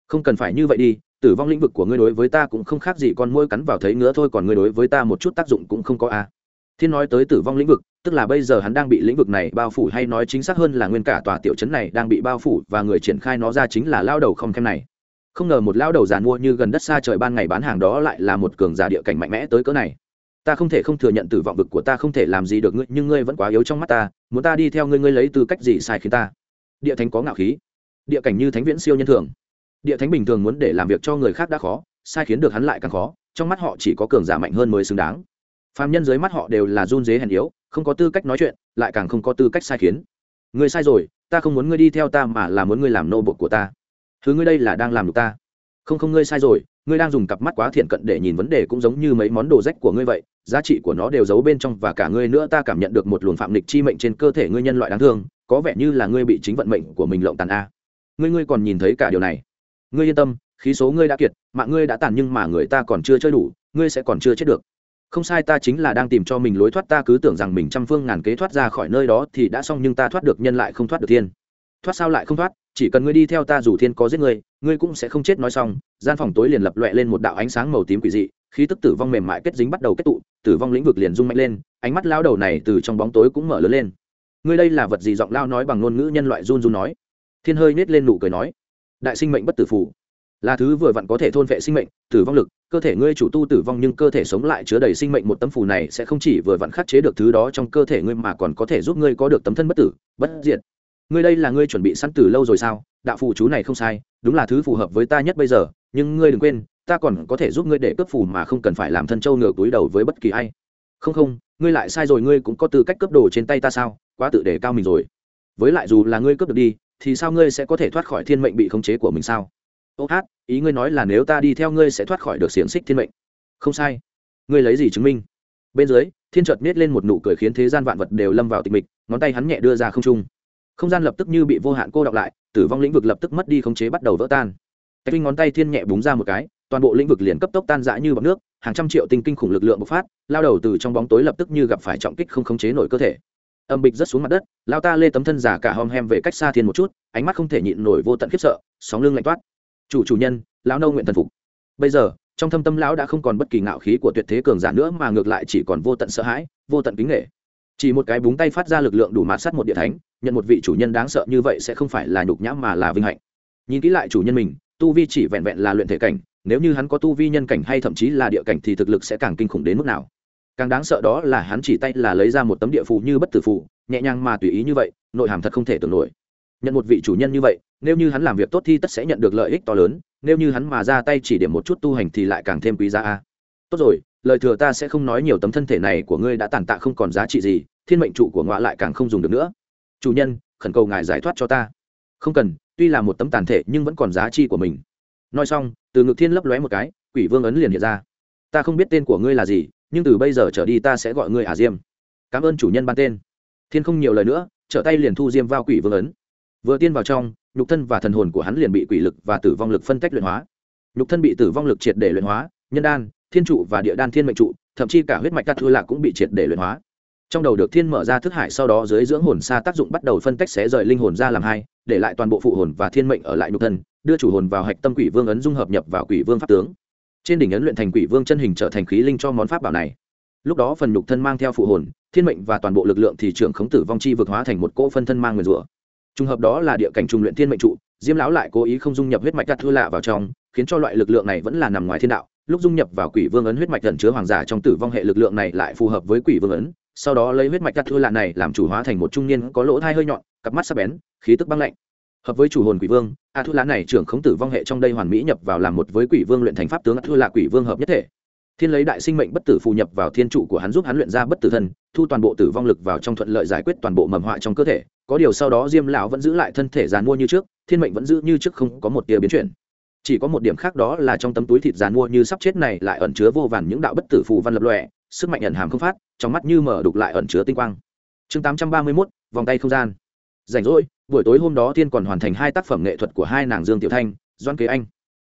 Không cần phải như vậy đi, tử vong lĩnh vực của ngươi đối với ta cũng không khác gì con môi cắn vào thấy ngứa thôi còn ngươi đối với ta một chút tác dụng cũng không có a thiên nói tới tử vong lĩnh vực tức là bây giờ hắn đang bị lĩnh vực này bao phủ hay nói chính xác hơn là nguyên cả tòa tiểu trấn này đang bị bao phủ và người triển khai nó ra chính là lao đầu không khem này. Không ngờ một lao đầu giàn mua như gần đất xa trời ban ngày bán hàng đó lại là một cường giả địa cảnh mạnh mẽ tới cỡ này. Ta không thể không thừa nhận tử vọng vực của ta không thể làm gì được ngươi, nhưng ngươi vẫn quá yếu trong mắt ta, muốn ta đi theo ngươi ngươi lấy tư cách gì sai khiến ta? Địa thánh có ngạo khí. Địa cảnh như thánh viễn siêu nhân thường. Địa thánh bình thường muốn để làm việc cho người khác đã khó, sai khiến được hắn lại càng khó, trong mắt họ chỉ có cường giả mạnh hơn mới xứng đáng phạm nhân dưới mắt họ đều là run dế hèn yếu, không có tư cách nói chuyện, lại càng không có tư cách sai khiến. Ngươi sai rồi, ta không muốn ngươi đi theo ta mà là muốn ngươi làm nô bột của ta. Thứ ngươi đây là đang làm được ta. Không không, ngươi sai rồi, ngươi đang dùng cặp mắt quá thiện cận để nhìn vấn đề cũng giống như mấy món đồ rách của ngươi vậy, giá trị của nó đều giấu bên trong và cả ngươi nữa, ta cảm nhận được một luồng phạm lịch chi mệnh trên cơ thể ngươi nhân loại đáng thương, có vẻ như là ngươi bị chính vận mệnh của mình lộng tàn a. Ngươi ngươi còn nhìn thấy cả điều này. Ngươi yên tâm, khí số ngươi đã kiệt, mạng ngươi đã tàn nhưng mà người ta còn chưa chơi đủ, ngươi sẽ còn chưa chết được không sai, ta chính là đang tìm cho mình lối thoát, ta cứ tưởng rằng mình trăm phương ngàn kế thoát ra khỏi nơi đó thì đã xong, nhưng ta thoát được nhân lại không thoát được thiên. Thoát sao lại không thoát? Chỉ cần ngươi đi theo ta dù thiên có giết ngươi ngươi cũng sẽ không chết, nói xong, gian phòng tối liền lập loẹ lên một đạo ánh sáng màu tím quỷ dị, khí tức tử vong mềm mại kết dính bắt đầu kết tụ, tử vong lĩnh vực liền rung mạnh lên, ánh mắt lao đầu này từ trong bóng tối cũng mở lớn lên. Ngươi đây là vật gì? Giọng lao nói bằng ngôn ngữ nhân loại run run nói. Thiên hơi nết lên nụ cười nói. Đại sinh mệnh bất tử phù. Là thứ vừa vặn có thể thôn vệ sinh mệnh, tử vong lực cơ thể ngươi chủ tu tử vong nhưng cơ thể sống lại chứa đầy sinh mệnh một tấm phù này sẽ không chỉ vừa vặn khắc chế được thứ đó trong cơ thể ngươi mà còn có thể giúp ngươi có được tấm thân bất tử, bất diệt. Ngươi đây là ngươi chuẩn bị sẵn từ lâu rồi sao? Đạo phù chú này không sai, đúng là thứ phù hợp với ta nhất bây giờ, nhưng ngươi đừng quên, ta còn có thể giúp ngươi để cướp phù mà không cần phải làm thân châu ngược túi đầu với bất kỳ ai. Không không, ngươi lại sai rồi, ngươi cũng có tư cách cướp đồ trên tay ta sao? Quá tự đề cao mình rồi. Với lại dù là ngươi cướp được đi, thì sao ngươi sẽ có thể thoát khỏi thiên mệnh bị khống chế của mình sao? Ô hát, ý ngươi nói là nếu ta đi theo ngươi sẽ thoát khỏi được xiềng xích thiên mệnh. Không sai. Ngươi lấy gì chứng minh? Bên dưới, thiên chợt miết lên một nụ cười khiến thế gian vạn vật đều lâm vào tịch mịch, ngón tay hắn nhẹ đưa ra không trung. Không gian lập tức như bị vô hạn cô đọng lại, tử vong lĩnh vực lập tức mất đi khống chế bắt đầu vỡ tan. Cách ngón tay thiên nhẹ búng ra một cái, toàn bộ lĩnh vực liền cấp tốc tan rã như bọc nước, hàng trăm triệu tinh kinh khủng lực lượng bộc phát, lao đầu từ trong bóng tối lập tức như gặp phải trọng kích không khống chế nổi cơ thể. Âm bịch rất xuống mặt đất, lao ta lê tấm thân giả cả hòm hem về cách xa thiên một chút, ánh mắt không thể nhịn nổi vô tận khiếp sợ, sóng lưng lạnh toát chủ chủ nhân, lão nâu nguyện thần phục. Bây giờ, trong thâm tâm lão đã không còn bất kỳ ngạo khí của tuyệt thế cường giả nữa mà ngược lại chỉ còn vô tận sợ hãi, vô tận kính nghệ chỉ một cái búng tay phát ra lực lượng đủ mạt sắt một địa thánh, nhận một vị chủ nhân đáng sợ như vậy sẽ không phải là nhục nhã mà là vinh hạnh. Nhìn kỹ lại chủ nhân mình, tu vi chỉ vẹn vẹn là luyện thể cảnh, nếu như hắn có tu vi nhân cảnh hay thậm chí là địa cảnh thì thực lực sẽ càng kinh khủng đến mức nào? Càng đáng sợ đó là hắn chỉ tay là lấy ra một tấm địa phù như bất tử phù, nhẹ nhàng mà tùy ý như vậy, nội hàm thật không thể tưởng nổi nhận một vị chủ nhân như vậy, nếu như hắn làm việc tốt thì tất sẽ nhận được lợi ích to lớn, nếu như hắn mà ra tay chỉ điểm một chút tu hành thì lại càng thêm quý giá a. Tốt rồi, lời thừa ta sẽ không nói nhiều tấm thân thể này của ngươi đã tàn tạ không còn giá trị gì, thiên mệnh trụ của ngọa lại càng không dùng được nữa. Chủ nhân, khẩn cầu ngài giải thoát cho ta. Không cần, tuy là một tấm tàn thể nhưng vẫn còn giá trị của mình. Nói xong, từ ngực thiên lấp lóe một cái, quỷ vương ấn liền hiện ra. Ta không biết tên của ngươi là gì, nhưng từ bây giờ trở đi ta sẽ gọi ngươi hà diêm. Cảm ơn chủ nhân ban tên. Thiên không nhiều lời nữa, trở tay liền thu diêm vào quỷ vương ấn vừa tiên vào trong, nhục thân và thần hồn của hắn liền bị quỷ lực và tử vong lực phân tách luyện hóa. Nhục thân bị tử vong lực triệt để luyện hóa, nhân đan, thiên trụ và địa đan thiên mệnh trụ, thậm chí cả huyết mạch các thư lạc cũng bị triệt để luyện hóa. Trong đầu được thiên mở ra thức hải sau đó dưới dưỡng hồn xa tác dụng bắt đầu phân tách xé rời linh hồn ra làm hai, để lại toàn bộ phụ hồn và thiên mệnh ở lại nhục thân, đưa chủ hồn vào hạch tâm quỷ vương ấn dung hợp nhập vào quỷ vương pháp tướng. Trên đỉnh ấn luyện thành quỷ vương chân hình trở thành khí linh cho món pháp bảo này. Lúc đó phần nhục thân mang theo phụ hồn, thiên mệnh và toàn bộ lực lượng thì trưởng khống tử vong chi vực hóa thành một cỗ phân thân mang nguyên rủa trùng hợp đó là địa cảnh trùng luyện thiên mệnh trụ, diêm lão lại cố ý không dung nhập huyết mạch cắt thưa lạ vào trong, khiến cho loại lực lượng này vẫn là nằm ngoài thiên đạo. Lúc dung nhập vào quỷ vương ấn huyết mạch gần chứa hoàng giả trong tử vong hệ lực lượng này lại phù hợp với quỷ vương ấn, sau đó lấy huyết mạch cắt thưa lạ này làm chủ hóa thành một trung niên có lỗ thai hơi nhọn, cặp mắt sắc bén, khí tức băng lạnh. Hợp với chủ hồn quỷ vương, a thu lá này trưởng khống tử vong hệ trong đây hoàn mỹ nhập vào làm một với quỷ vương luyện thành pháp tướng a thu lạ quỷ vương hợp nhất thể thiên lấy đại sinh mệnh bất tử phù nhập vào thiên trụ của hắn giúp hắn luyện ra bất tử thân thu toàn bộ tử vong lực vào trong thuận lợi giải quyết toàn bộ mầm họa trong cơ thể. Có điều sau đó diêm lão vẫn giữ lại thân thể giàn mua như trước thiên mệnh vẫn giữ như trước không có một tia biến chuyển. Chỉ có một điểm khác đó là trong tấm túi thịt giàn mua như sắp chết này lại ẩn chứa vô vàn những đạo bất tử phù văn lập lòe sức mạnh ẩn hàm không phát trong mắt như mở đục lại ẩn chứa tinh quang. Chương tám trăm ba mươi 831, vòng tay không gian. Rảnh rỗi buổi tối hôm đó thiên còn hoàn thành hai tác phẩm nghệ thuật của hai nàng dương tiểu thanh doan kế anh.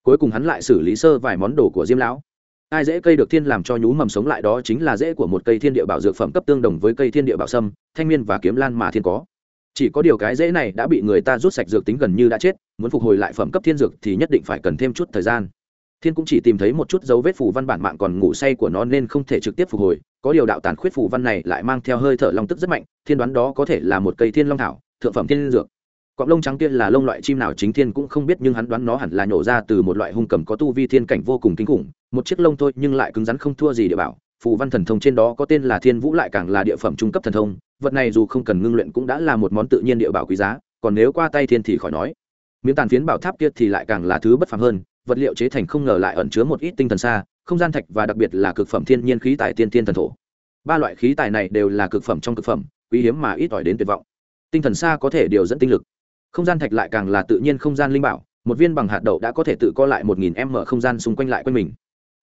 Cuối cùng hắn lại xử lý sơ vài món đồ của diêm lão ai dễ cây được thiên làm cho nhú mầm sống lại đó chính là dễ của một cây thiên địa bảo dược phẩm cấp tương đồng với cây thiên địa bảo sâm, thanh miên và kiếm lan mà thiên có. Chỉ có điều cái dễ này đã bị người ta rút sạch dược tính gần như đã chết, muốn phục hồi lại phẩm cấp thiên dược thì nhất định phải cần thêm chút thời gian. Thiên cũng chỉ tìm thấy một chút dấu vết phù văn bản mạng còn ngủ say của nó nên không thể trực tiếp phục hồi, có điều đạo tàn khuyết phù văn này lại mang theo hơi thở long tức rất mạnh, thiên đoán đó có thể là một cây thiên long thảo, thượng phẩm thiên dược cọng lông trắng kia là lông loại chim nào chính thiên cũng không biết, nhưng hắn đoán nó hẳn là nhổ ra từ một loại hung cầm có tu vi thiên cảnh vô cùng kinh khủng. Một chiếc lông thôi, nhưng lại cứng rắn không thua gì địa bảo. Phù văn thần thông trên đó có tên là thiên vũ lại càng là địa phẩm trung cấp thần thông. Vật này dù không cần ngưng luyện cũng đã là một món tự nhiên địa bảo quý giá, còn nếu qua tay thiên thì khỏi nói. Miếng tàn phiến bảo tháp kia thì lại càng là thứ bất phàm hơn. Vật liệu chế thành không ngờ lại ẩn chứa một ít tinh thần xa, không gian thạch và đặc biệt là cực phẩm thiên nhiên khí tài tiên tiên thần thổ. Ba loại khí tài này đều là cực phẩm trong cực phẩm, quý hiếm mà ít ỏi đến tuyệt vọng. Tinh thần xa có thể điều dẫn tinh lực không gian thạch lại càng là tự nhiên không gian linh bảo, một viên bằng hạt đậu đã có thể tự co lại một nghìn m không gian xung quanh lại quanh mình.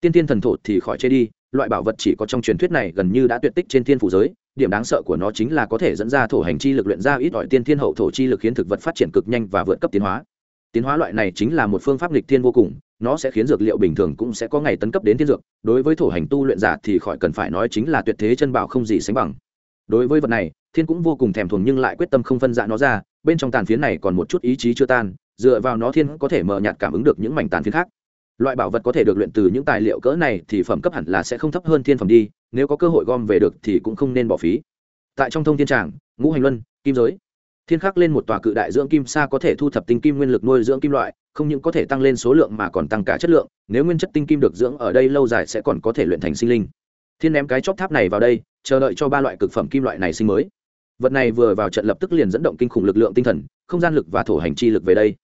Tiên tiên thần thổ thì khỏi chê đi, loại bảo vật chỉ có trong truyền thuyết này gần như đã tuyệt tích trên thiên phủ giới, điểm đáng sợ của nó chính là có thể dẫn ra thổ hành chi lực luyện ra ít ỏi tiên thiên hậu thổ chi lực khiến thực vật phát triển cực nhanh và vượt cấp tiến hóa. Tiến hóa loại này chính là một phương pháp lịch thiên vô cùng, nó sẽ khiến dược liệu bình thường cũng sẽ có ngày tấn cấp đến thiên dược, đối với thổ hành tu luyện giả thì khỏi cần phải nói chính là tuyệt thế chân bảo không gì sánh bằng. Đối với vật này, thiên cũng vô cùng thèm thuồng nhưng lại quyết tâm không phân dạ nó ra bên trong tàn phiến này còn một chút ý chí chưa tan, dựa vào nó thiên có thể mờ nhạt cảm ứng được những mảnh tàn phiến khác. Loại bảo vật có thể được luyện từ những tài liệu cỡ này thì phẩm cấp hẳn là sẽ không thấp hơn thiên phẩm đi, nếu có cơ hội gom về được thì cũng không nên bỏ phí. Tại trong thông thiên tràng, ngũ hành luân, kim giới, thiên khắc lên một tòa cự đại dưỡng kim sa có thể thu thập tinh kim nguyên lực nuôi dưỡng kim loại, không những có thể tăng lên số lượng mà còn tăng cả chất lượng, nếu nguyên chất tinh kim được dưỡng ở đây lâu dài sẽ còn có thể luyện thành sinh linh. Thiên ném cái chóp tháp này vào đây, chờ đợi cho ba loại cực phẩm kim loại này sinh mới vật này vừa vào trận lập tức liền dẫn động kinh khủng lực lượng tinh thần, không gian lực và thổ hành chi lực về đây.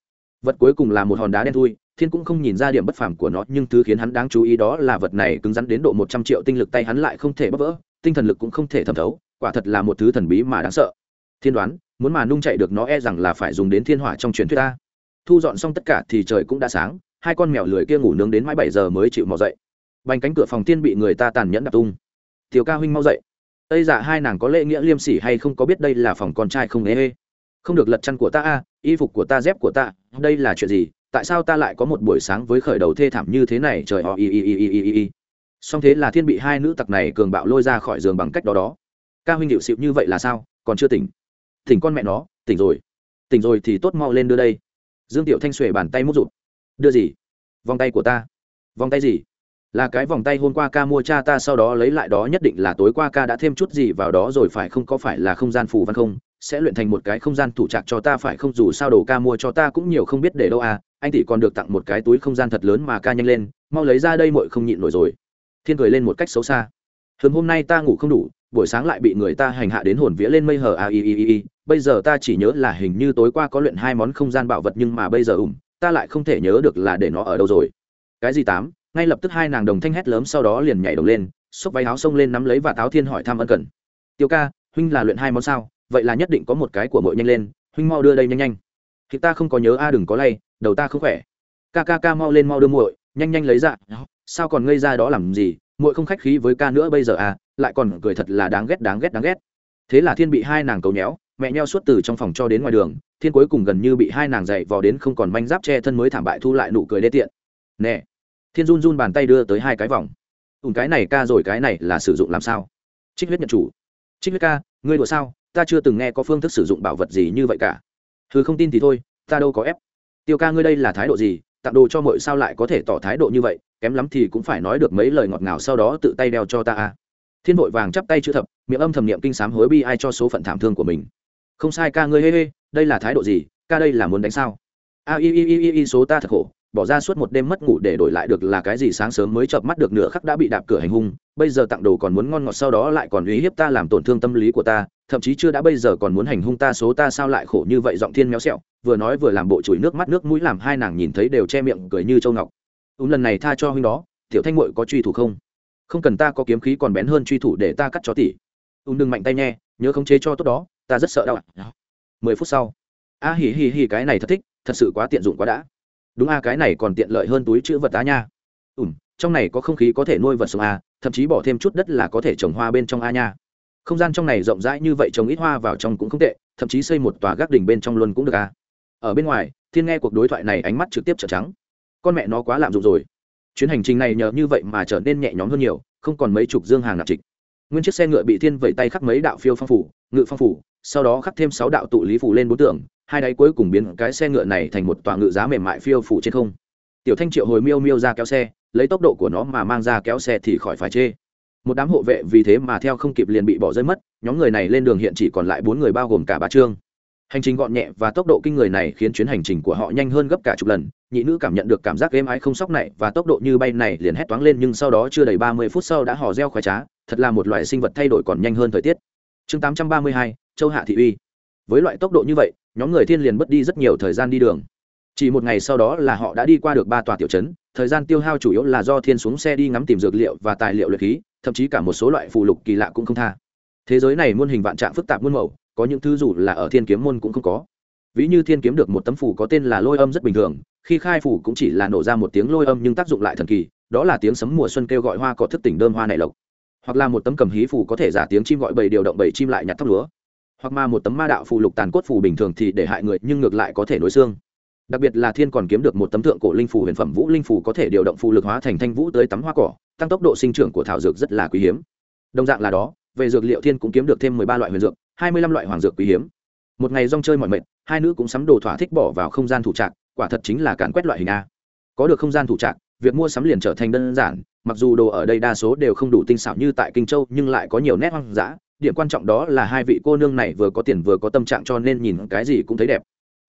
Vật cuối cùng là một hòn đá đen thui, thiên cũng không nhìn ra điểm bất phàm của nó, nhưng thứ khiến hắn đáng chú ý đó là vật này cứng rắn đến độ một trăm triệu tinh lực tay hắn lại không thể bóp vỡ, tinh thần lực cũng không thể thẩm thấu, quả thật là một thứ thần bí mà đáng sợ. Thiên đoán, muốn mà nung chạy được nó e rằng là phải dùng đến thiên hỏa trong truyền thuyết ta. Thu dọn xong tất cả thì trời cũng đã sáng, hai con mèo lười kia ngủ nướng đến mãi bảy giờ mới chịu mò dậy. Bành cánh cửa phòng tiên bị người ta tàn nhẫn đập tung. Tiểu ca huynh mau dậy tây dạ hai nàng có lễ nghĩa liêm sỉ hay không có biết đây là phòng con trai không ế ê không được lật chăn của ta a, y phục của ta, dép của ta, đây là chuyện gì? Tại sao ta lại có một buổi sáng với khởi đầu thê thảm như thế này? Trời ơi, y y y y y y song thế là thiên bị hai nữ tặc này cường bạo lôi ra khỏi giường bằng cách đó đó. Ca huynh điệu xịu như vậy là sao? Còn chưa tỉnh. Tỉnh con mẹ nó, tỉnh rồi. Tỉnh rồi thì tốt mau lên đưa đây. Dương tiểu thanh xuề bàn tay mút rụt. Đưa gì? Vòng tay của ta. Vòng tay gì? Là cái vòng tay hôm qua ca mua cha ta sau đó lấy lại đó nhất định là tối qua ca đã thêm chút gì vào đó rồi phải không, có phải là không gian phù văn không? Sẽ luyện thành một cái không gian thủ trạc cho ta phải không? Dù sao đồ ca mua cho ta cũng nhiều không biết để đâu à. Anh tỷ còn được tặng một cái túi không gian thật lớn mà ca nhanh lên, mau lấy ra đây muội không nhịn nổi rồi. Thiên cười lên một cách xấu xa. Hừm, hôm nay ta ngủ không đủ, buổi sáng lại bị người ta hành hạ đến hồn vía lên mây hở a, i i i bây giờ ta chỉ nhớ là hình như tối qua có luyện hai món không gian bảo vật nhưng mà bây giờ ủng ta lại không thể nhớ được là để nó ở đâu rồi. Cái gì tám? Ngay lập tức hai nàng đồng thanh hét lớn sau đó liền nhảy đồng lên, xốc váy áo xông lên nắm lấy và táo thiên hỏi thăm ân cần. Tiêu ca, huynh là luyện hai món sao? Vậy là nhất định có một cái của mội nhanh lên, huynh mau đưa đây nhanh nhanh. Thì ta không có nhớ a, đừng có lay, đầu ta không khỏe. Ca ca ca, mau lên mau đưa muội, nhanh nhanh lấy ra. Sao còn ngây ra đó làm gì? Muội không khách khí với ca nữa bây giờ à lại còn cười thật là đáng ghét đáng ghét đáng ghét. Thế là thiên bị hai nàng cầu nhéo, mẹ nheo suốt từ trong phòng cho đến ngoài đường, thiên cuối cùng gần như bị hai nàng dậy vò đến không còn manh giáp che thân mới thảm bại thu lại nụ cười đê tiện. Nè thiên run run bàn tay đưa tới hai cái vòng. Ùn cái này ca rồi cái này là sử dụng làm sao? Trích huyết nhận chủ. Trích huyết ca, ngươi đùa sao? Ta chưa từng nghe có phương thức sử dụng bảo vật gì như vậy cả. Thứ không tin thì thôi, ta đâu có ép. Tiêu ca ngươi đây là thái độ gì? Tặng đồ cho mọi sao lại có thể tỏ thái độ như vậy? Kém lắm thì cũng phải nói được mấy lời ngọt ngào sau đó tự tay đeo cho ta à. Thiên vội vàng chắp tay chữ thập, miệng âm thầm niệm kinh sám hối bi ai cho số phận thảm thương của mình. Không sai ca ngươi, hê hê, đây là thái độ gì? Ca đây là muốn đánh sao? A y y y y số ta thật khổ bỏ ra suốt một đêm mất ngủ để đổi lại được là cái gì sáng sớm mới chợp mắt được nửa khắc đã bị đạp cửa hành hung, bây giờ tặng đồ còn muốn ngon ngọt sau đó lại còn uy hiếp ta làm tổn thương tâm lý của ta, thậm chí chưa đã bây giờ còn muốn hành hung ta số ta sao lại khổ như vậy giọng thiên méo xẹo, vừa nói vừa làm bộ chùi nước mắt nước mũi làm hai nàng nhìn thấy đều che miệng cười như châu ngọc. Ùn lần này tha cho huynh đó, tiểu thanh muội có truy thủ không? Không cần ta có kiếm khí còn bén hơn truy thủ để ta cắt cho tỉ. ùn đừng mạnh tay nhé, nhớ khống chế cho tốt đó, ta rất sợ đau. Mười phút sau. A hì hì hì cái này thật thích, thật sự quá tiện dụng quá đã đúng a, cái này còn tiện lợi hơn túi chữ vật á nha. Ùm trong này có không khí có thể nuôi vật sống a, thậm chí bỏ thêm chút đất là có thể trồng hoa bên trong a nha. Không gian trong này rộng rãi như vậy trồng ít hoa vào trong cũng không tệ, thậm chí xây một tòa gác đỉnh bên trong luôn cũng được a. Ở bên ngoài, thiên nghe cuộc đối thoại này ánh mắt trực tiếp trở trắng. Con mẹ nó quá lạm dụng rồi. Chuyến hành trình này nhờ như vậy mà trở nên nhẹ nhõm hơn nhiều, không còn mấy chục dương hàng nạp trịch. Nguyên chiếc xe ngựa bị thiên vẩy tay khắc mấy đạo phiêu phong phủ, ngự phong phủ, sau đó khắc thêm sáu đạo tụ lý phủ lên bốn tường hai đáy cuối cùng biến cái xe ngựa này thành một tòa ngự giá mềm mại phiêu phủ trên không. Tiểu thanh triệu hồi miêu miêu ra kéo xe, lấy tốc độ của nó mà mang ra kéo xe thì khỏi phải chê. Một đám hộ vệ vì thế mà theo không kịp liền bị bỏ rơi mất, nhóm người này lên đường hiện chỉ còn lại bốn người bao gồm cả bà trương. Hành trình gọn nhẹ và tốc độ kinh người này khiến chuyến hành trình của họ nhanh hơn gấp cả chục lần, nhị nữ cảm nhận được cảm giác êm ái không sóc này và tốc độ như bay này liền hét toáng lên nhưng sau đó chưa đầy ba mươi phút sau đã hò reo khoái trá, thật là một loại sinh vật thay đổi còn nhanh hơn thời tiết. Chương tám trăm ba mươi hai, châu hạ thị uy. Với loại tốc độ như vậy nhóm người thiên liền mất đi rất nhiều thời gian đi đường. Chỉ một ngày sau đó là họ đã đi qua được ba tòa tiểu trấn, thời gian tiêu hao chủ yếu là do thiên xuống xe đi ngắm tìm dược liệu và tài liệu luyện khí, thậm chí cả một số loại phù lục kỳ lạ cũng không tha. Thế giới này muôn hình vạn trạng phức tạp muôn màu, có những thứ dù là ở thiên kiếm môn cũng không có. Ví như thiên kiếm được một tấm phủ có tên là lôi âm rất bình thường, khi khai phủ cũng chỉ là nổ ra một tiếng lôi âm nhưng tác dụng lại thần kỳ, đó là tiếng sấm mùa xuân kêu gọi hoa cỏ thức tỉnh đơm hoa này lộc. Hoặc là một tấm cầm hí phủ có thể giả tiếng chim gọi bầy điều động bầy chim lại nhặt thóc lúa hoặc mà một tấm ma đạo phù lục tàn cốt phù bình thường thì để hại người, nhưng ngược lại có thể nối xương. Đặc biệt là thiên còn kiếm được một tấm thượng cổ linh phù huyền phẩm vũ linh phù có thể điều động phù lực hóa thành thanh vũ tới tắm hoa cỏ, tăng tốc độ sinh trưởng của thảo dược rất là quý hiếm. Đồng dạng là đó, về dược liệu thiên cũng kiếm được thêm mười ba loại huyền dược, hai mươi lăm loại hoàng dược quý hiếm. Một ngày rong chơi mọi mệt, hai nữ cũng sắm đồ thỏa thích bỏ vào không gian thủ trạc, quả thật chính là càn quét loại hình a. Có được không gian thủ trạc, việc mua sắm liền trở thành đơn giản, mặc dù đồ ở đây đa số đều không đủ tinh xảo như tại kinh châu, nhưng lại có nhiều nét hoang dã điểm quan trọng đó là hai vị cô nương này vừa có tiền vừa có tâm trạng cho nên nhìn cái gì cũng thấy đẹp.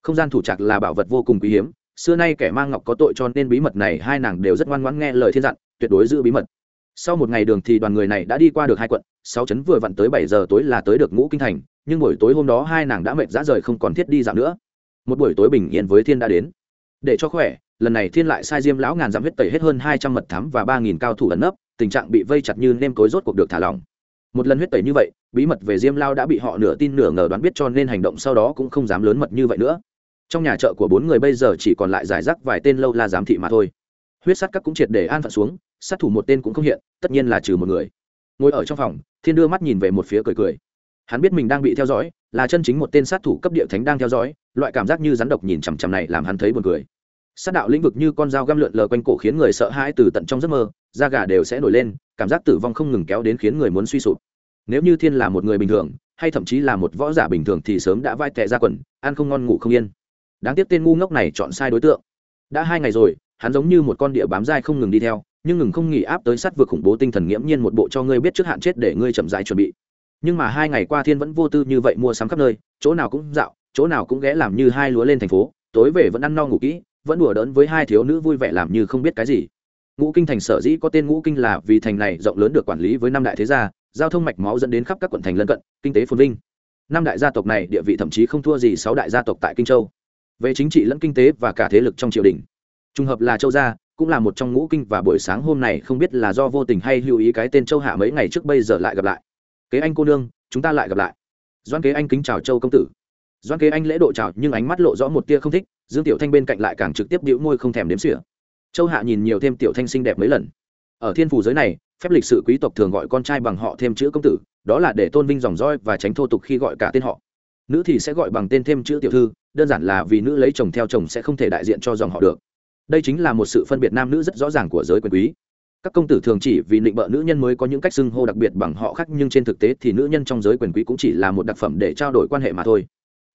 Không gian thủ trạc là bảo vật vô cùng quý hiếm, xưa nay kẻ mang ngọc có tội cho nên bí mật này hai nàng đều rất ngoan ngoãn nghe lời thiên dặn, tuyệt đối giữ bí mật. Sau một ngày đường thì đoàn người này đã đi qua được hai quận, sáu chấn vừa vặn tới bảy giờ tối là tới được ngũ kinh thành, nhưng buổi tối hôm đó hai nàng đã mệt dã rời không còn thiết đi dạo nữa. Một buổi tối bình yên với thiên đã đến. Để cho khỏe, lần này thiên lại sai diêm lão ngàn dặm huyết tẩy hết hơn hai trăm mật thám và ba nghìn cao thủ ẩn nấp, tình trạng bị vây chặt như nêm cối rốt cuộc được thả lỏng một lần huyết tẩy như vậy, bí mật về diêm lao đã bị họ nửa tin nửa ngờ đoán biết cho nên hành động sau đó cũng không dám lớn mật như vậy nữa. Trong nhà chợ của bốn người bây giờ chỉ còn lại giải rác vài tên lâu la giám thị mà thôi. Huyết sắt các cũng triệt để an phận xuống, sát thủ một tên cũng không hiện, tất nhiên là trừ một người. Ngồi ở trong phòng, thiên đưa mắt nhìn về một phía cười cười. Hắn biết mình đang bị theo dõi, là chân chính một tên sát thủ cấp địa thánh đang theo dõi, loại cảm giác như rắn độc nhìn chằm chằm này làm hắn thấy buồn cười sát đạo lĩnh vực như con dao găm lượn lờ quanh cổ khiến người sợ hãi từ tận trong giấc mơ, da gà đều sẽ nổi lên, cảm giác tử vong không ngừng kéo đến khiến người muốn suy sụp. Nếu như thiên là một người bình thường, hay thậm chí là một võ giả bình thường thì sớm đã vai tệ ra quần, ăn không ngon ngủ không yên. Đáng tiếc tên ngu ngốc này chọn sai đối tượng. Đã hai ngày rồi, hắn giống như một con địa bám dai không ngừng đi theo, nhưng ngừng không nghỉ áp tới sát vực khủng bố tinh thần nghiễm nhiên một bộ cho ngươi biết trước hạn chết để ngươi chậm rãi chuẩn bị. Nhưng mà hai ngày qua thiên vẫn vô tư như vậy mua sắm khắp nơi, chỗ nào cũng dạo, chỗ nào cũng ghé làm như hai lúa lên thành phố, tối về vẫn ăn no ngủ kỹ vẫn đùa đỡn với hai thiếu nữ vui vẻ làm như không biết cái gì. Ngũ kinh thành sở dĩ có tên ngũ kinh là vì thành này rộng lớn được quản lý với năm đại thế gia, giao thông mạch máu dẫn đến khắp các quận thành lân cận, kinh tế phồn vinh. Năm đại gia tộc này, địa vị thậm chí không thua gì sáu đại gia tộc tại kinh châu. Về chính trị lẫn kinh tế và cả thế lực trong triều đình. Trùng hợp là châu gia, cũng là một trong ngũ kinh và buổi sáng hôm này không biết là do vô tình hay lưu ý cái tên châu hạ mấy ngày trước bây giờ lại gặp lại. Kế anh cô nương, chúng ta lại gặp lại. Doan kế anh kính chào châu công tử doan kế anh lễ độ chào nhưng ánh mắt lộ rõ một tia không thích, dương tiểu thanh bên cạnh lại càng trực tiếp đĩu môi không thèm đếm xỉa. Châu hạ nhìn nhiều thêm tiểu thanh xinh đẹp mấy lần. Ở thiên phủ giới này, phép lịch sự quý tộc thường gọi con trai bằng họ thêm chữ công tử, đó là để tôn vinh dòng roi và tránh thô tục khi gọi cả tên họ. Nữ thì sẽ gọi bằng tên thêm chữ tiểu thư, đơn giản là vì nữ lấy chồng theo chồng sẽ không thể đại diện cho dòng họ được. Đây chính là một sự phân biệt nam nữ rất rõ ràng của giới quyền quý. Các công tử thường chỉ vì định bợ nữ nhân mới có những cách xưng hô đặc biệt bằng họ khác, nhưng trên thực tế thì nữ nhân trong giới quyền quý cũng chỉ là một đặc phẩm để trao đổi quan hệ mà thôi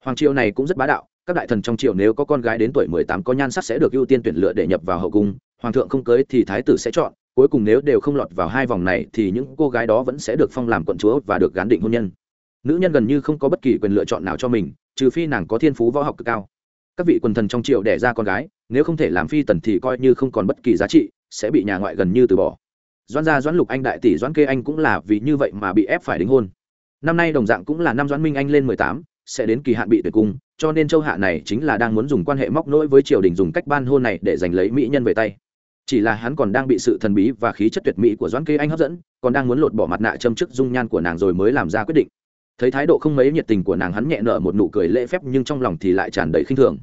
hoàng triều này cũng rất bá đạo, các đại thần trong triều nếu có con gái đến tuổi mười tám có nhan sắc sẽ được ưu tiên tuyển lựa để nhập vào hậu cung, hoàng thượng không cưới thì thái tử sẽ chọn, cuối cùng nếu đều không lọt vào hai vòng này thì những cô gái đó vẫn sẽ được phong làm quận chúa và được gán định hôn nhân. Nữ nhân gần như không có bất kỳ quyền lựa chọn nào cho mình, trừ phi nàng có thiên phú võ học cực cao. Các vị quần thần trong triều đẻ ra con gái, nếu không thể làm phi tần thì coi như không còn bất kỳ giá trị, sẽ bị nhà ngoại gần như từ bỏ. Doãn gia doãn lục anh đại tỷ doãn kê anh cũng là vì như vậy mà bị ép phải đính hôn. Năm nay đồng dạng cũng là năm doãn minh anh lên mười tám sẽ đến kỳ hạn bị tuyệt cung, cho nên châu hạ này chính là đang muốn dùng quan hệ móc nối với triều đình dùng cách ban hôn này để giành lấy mỹ nhân về tay. Chỉ là hắn còn đang bị sự thần bí và khí chất tuyệt mỹ của doãn kê anh hấp dẫn, còn đang muốn lột bỏ mặt nạ châm chức dung nhan của nàng rồi mới làm ra quyết định. Thấy thái độ không mấy nhiệt tình của nàng hắn nhẹ nở một nụ cười lễ phép nhưng trong lòng thì lại tràn đầy khinh thường.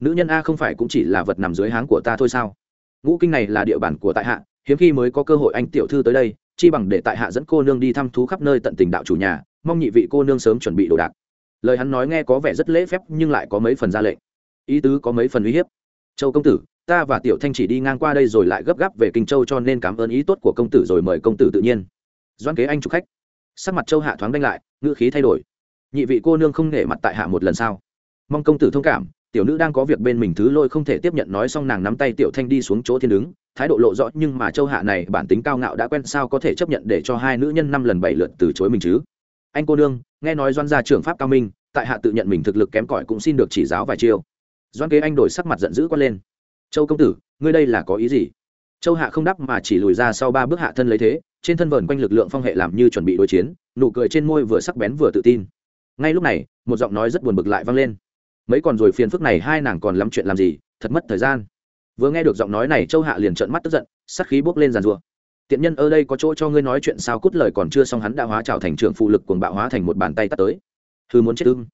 Nữ nhân a không phải cũng chỉ là vật nằm dưới háng của ta thôi sao? Ngũ kinh này là địa bàn của tại hạ, hiếm khi mới có cơ hội anh tiểu thư tới đây, chi bằng để tại hạ dẫn cô nương đi thăm thú khắp nơi tận tình đạo chủ nhà, mong nhị vị cô nương sớm chuẩn bị đồ đạc lời hắn nói nghe có vẻ rất lễ phép, nhưng lại có mấy phần ra lệnh. Ý tứ có mấy phần uy hiếp. Châu công tử, ta và tiểu thanh chỉ đi ngang qua đây rồi lại gấp gáp về kinh châu cho nên cảm ơn ý tốt của công tử rồi mời công tử tự nhiên. Doan kế anh chụp khách. Sắc mặt châu hạ thoáng đanh lại, ngữ khí thay đổi. Nhị vị cô nương không nể mặt tại hạ một lần sao? Mong công tử thông cảm, tiểu nữ đang có việc bên mình thứ lôi không thể tiếp nhận nói xong nàng nắm tay tiểu thanh đi xuống chỗ thiên đứng. Thái độ lộ rõ, nhưng mà châu hạ này bản tính cao ngạo đã quen sao có thể chấp nhận để cho hai nữ nhân năm lần bảy lượt từ chối mình chứ? Anh cô nương, nghe nói doan gia trưởng pháp cao minh, tại hạ tự nhận mình thực lực kém cỏi cũng xin được chỉ giáo vài chiêu. Doan kế anh đổi sắc mặt giận dữ quát lên. Châu công tử, ngươi đây là có ý gì? Châu hạ không đắp mà chỉ lùi ra sau ba bước hạ thân lấy thế, trên thân vờn quanh lực lượng phong hệ làm như chuẩn bị đối chiến, nụ cười trên môi vừa sắc bén vừa tự tin. Ngay lúc này, một giọng nói rất buồn bực lại vang lên. Mấy còn rồi phiền phức này hai nàng còn lắm chuyện làm gì, thật mất thời gian. Vừa nghe được giọng nói này, châu hạ liền trợn mắt tức giận, sắc khí bốc lên giàn rùa tiện nhân ở đây có chỗ cho ngươi nói chuyện sao? Cút lời còn chưa xong, hắn đã hóa trào thành trưởng phụ lực cuồng bạo hóa thành một bàn tay tắt tới. Thư muốn chết ưng.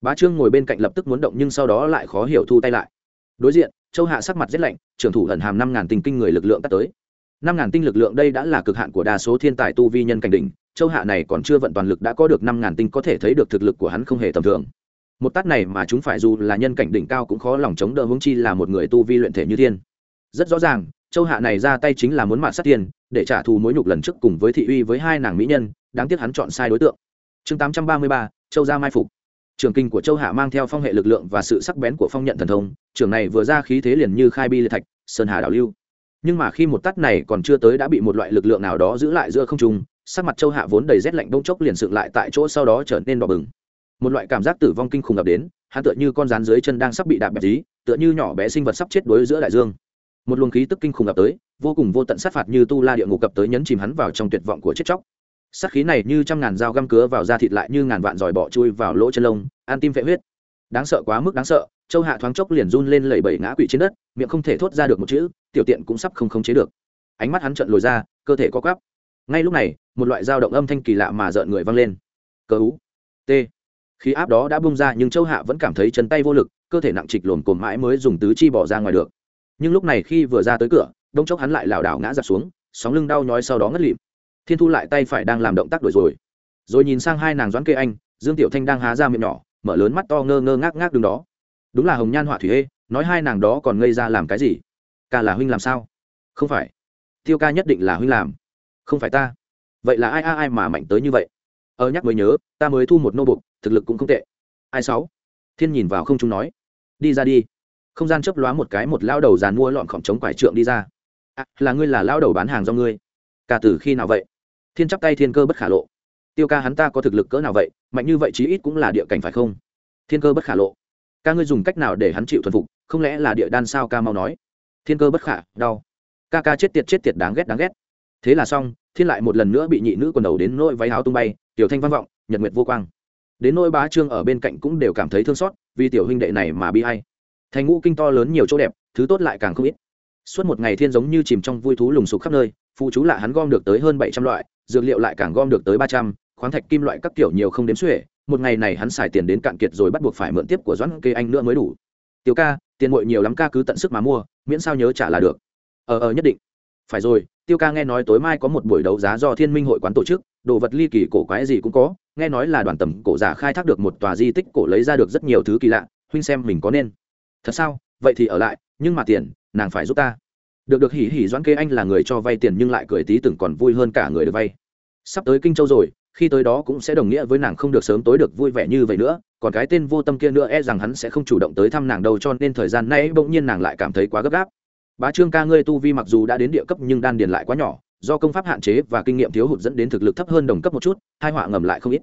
Bá trương ngồi bên cạnh lập tức muốn động nhưng sau đó lại khó hiểu thu tay lại. Đối diện, châu hạ sắc mặt rét lạnh, trưởng thủ ẩn hàm năm ngàn tinh kinh người lực lượng tắt tới. Năm ngàn tinh lực lượng đây đã là cực hạn của đa số thiên tài tu vi nhân cảnh đỉnh, châu hạ này còn chưa vận toàn lực đã có được năm ngàn tinh có thể thấy được thực lực của hắn không hề tầm thường. Một tát này mà chúng phải dù là nhân cảnh đỉnh cao cũng khó lòng chống đỡ hướng chi là một người tu vi luyện thể như thiên. Rất rõ ràng, châu hạ này ra tay chính là muốn mạng sát tiền để trả thù mối nhục lần trước cùng với thị uy với hai nàng mỹ nhân, đáng tiếc hắn chọn sai đối tượng. Chương tám trăm ba mươi ba, châu gia mai phục. Trường kinh của châu hạ mang theo phong hệ lực lượng và sự sắc bén của phong nhận thần thông, trường này vừa ra khí thế liền như khai bi liệt thạch, sơn hà đảo lưu. Nhưng mà khi một tắt này còn chưa tới đã bị một loại lực lượng nào đó giữ lại giữa không trung, sắc mặt châu hạ vốn đầy rét lạnh bông chốc liền dựng lại tại chỗ sau đó trở nên đỏ bừng. Một loại cảm giác tử vong kinh khủng ập đến, hắn tựa như con rán dưới chân đang sắp bị đạp bẹp dí, tựa như nhỏ bé sinh vật sắp chết đối giữa đại dương một luồng khí tức kinh khủng ập tới, vô cùng vô tận sát phạt như tu la địa ngục cập tới nhấn chìm hắn vào trong tuyệt vọng của chết chóc. Sát khí này như trăm ngàn dao găm cứa vào da thịt lại như ngàn vạn giỏi bọ chui vào lỗ chân lông an tim vệ huyết. Đáng sợ quá mức đáng sợ, châu hạ thoáng chốc liền run lên lẩy bẩy ngã quỵ trên đất, miệng không thể thốt ra được một chữ, tiểu tiện cũng sắp không khống chế được. Ánh mắt hắn trợn lồi ra, cơ thể co quắp. Ngay lúc này, một loại dao động âm thanh kỳ lạ mà rợn người vang lên. Cờ ú t khí áp đó đã bung ra nhưng châu hạ vẫn cảm thấy chân tay vô lực, cơ thể nặng trịch lồn cồn mãi mới dùng tứ chi bỏ ra ngoài được nhưng lúc này khi vừa ra tới cửa đông chốc hắn lại lảo đảo ngã giặt xuống, sóng lưng đau nhói sau đó ngất lịm. Thiên thu lại tay phải đang làm động tác đổi rồi. Rồi nhìn sang hai nàng doãn kê anh, dương tiểu thanh đang há ra miệng nhỏ, mở lớn mắt to ngơ ngơ ngác ngác đứng đó. Đúng là hồng nhan họa thủy ê nói hai nàng đó còn ngây ra làm cái gì? Ca là huynh làm sao? Không phải. Tiêu ca nhất định là huynh làm. Không phải ta. Vậy là ai ai ai mà mạnh tới như vậy? Ờ nhắc mới nhớ, ta mới thu một nô bục, thực lực cũng không tệ. Ai sáu? Thiên nhìn vào không trung nói. Đi ra đi không gian chấp lóa một cái một lao đầu dàn mua lọn khổng trống quải trượng đi ra. À, là ngươi là lao đầu bán hàng do ngươi? Cả từ khi nào vậy? Thiên chắp tay thiên cơ bất khả lộ. Tiêu ca hắn ta có thực lực cỡ nào vậy? Mạnh như vậy chí ít cũng là địa cảnh phải không? Thiên cơ bất khả lộ. Ca ngươi dùng cách nào để hắn chịu thuần phục? Không lẽ là địa đan sao ca mau nói? Thiên cơ bất khả đau. Ca ca chết tiệt chết tiệt đáng ghét đáng ghét. Thế là xong thiên lại một lần nữa bị nhị nữ quần đầu đến nỗi váy áo tung bay tiểu thanh văn vọng nhật nguyệt vô quang. Đến nỗi bá trương ở bên cạnh cũng đều cảm thấy thương xót vì tiểu huynh đệ này mà bi hay thành ngũ kinh to lớn nhiều chỗ đẹp, thứ tốt lại càng không ít. Suốt một ngày thiên giống như chìm trong vui thú lùng sục khắp nơi phụ chú lạ hắn gom được tới hơn bảy trăm loại, dược liệu lại càng gom được tới ba trăm, khoáng thạch kim loại các kiểu nhiều không đếm xuể, một ngày này hắn xài tiền đến cạn kiệt rồi bắt buộc phải mượn tiếp của doãn kê anh nữa mới đủ. Tiểu ca, tiền muội nhiều lắm ca cứ tận sức mà mua, miễn sao nhớ trả là được. Ờ ờ nhất định. Phải rồi, tiêu ca nghe nói tối mai có một buổi đấu giá do thiên minh hội quán tổ chức, đồ vật ly kỳ cổ quái gì cũng có, nghe nói là đoàn tầm cổ giả khai thác được một tòa di tích cổ lấy ra được rất nhiều thứ kỳ lạ, huynh xem mình có nên thật sao? Vậy thì ở lại, nhưng mà tiền, nàng phải giúp ta. Được được, hỉ hỉ, doãn kê anh là người cho vay tiền nhưng lại cười tí từng còn vui hơn cả người được vay. Sắp tới kinh châu rồi, khi tới đó cũng sẽ đồng nghĩa với nàng không được sớm tối được vui vẻ như vậy nữa, còn cái tên vô tâm kia nữa e rằng hắn sẽ không chủ động tới thăm nàng đâu cho nên thời gian nay bỗng nhiên nàng lại cảm thấy quá gấp gáp. Bá trương ca ngươi tu vi mặc dù đã đến địa cấp nhưng đan điền lại quá nhỏ, do công pháp hạn chế và kinh nghiệm thiếu hụt dẫn đến thực lực thấp hơn đồng cấp một chút, hai họa ngầm lại không ít.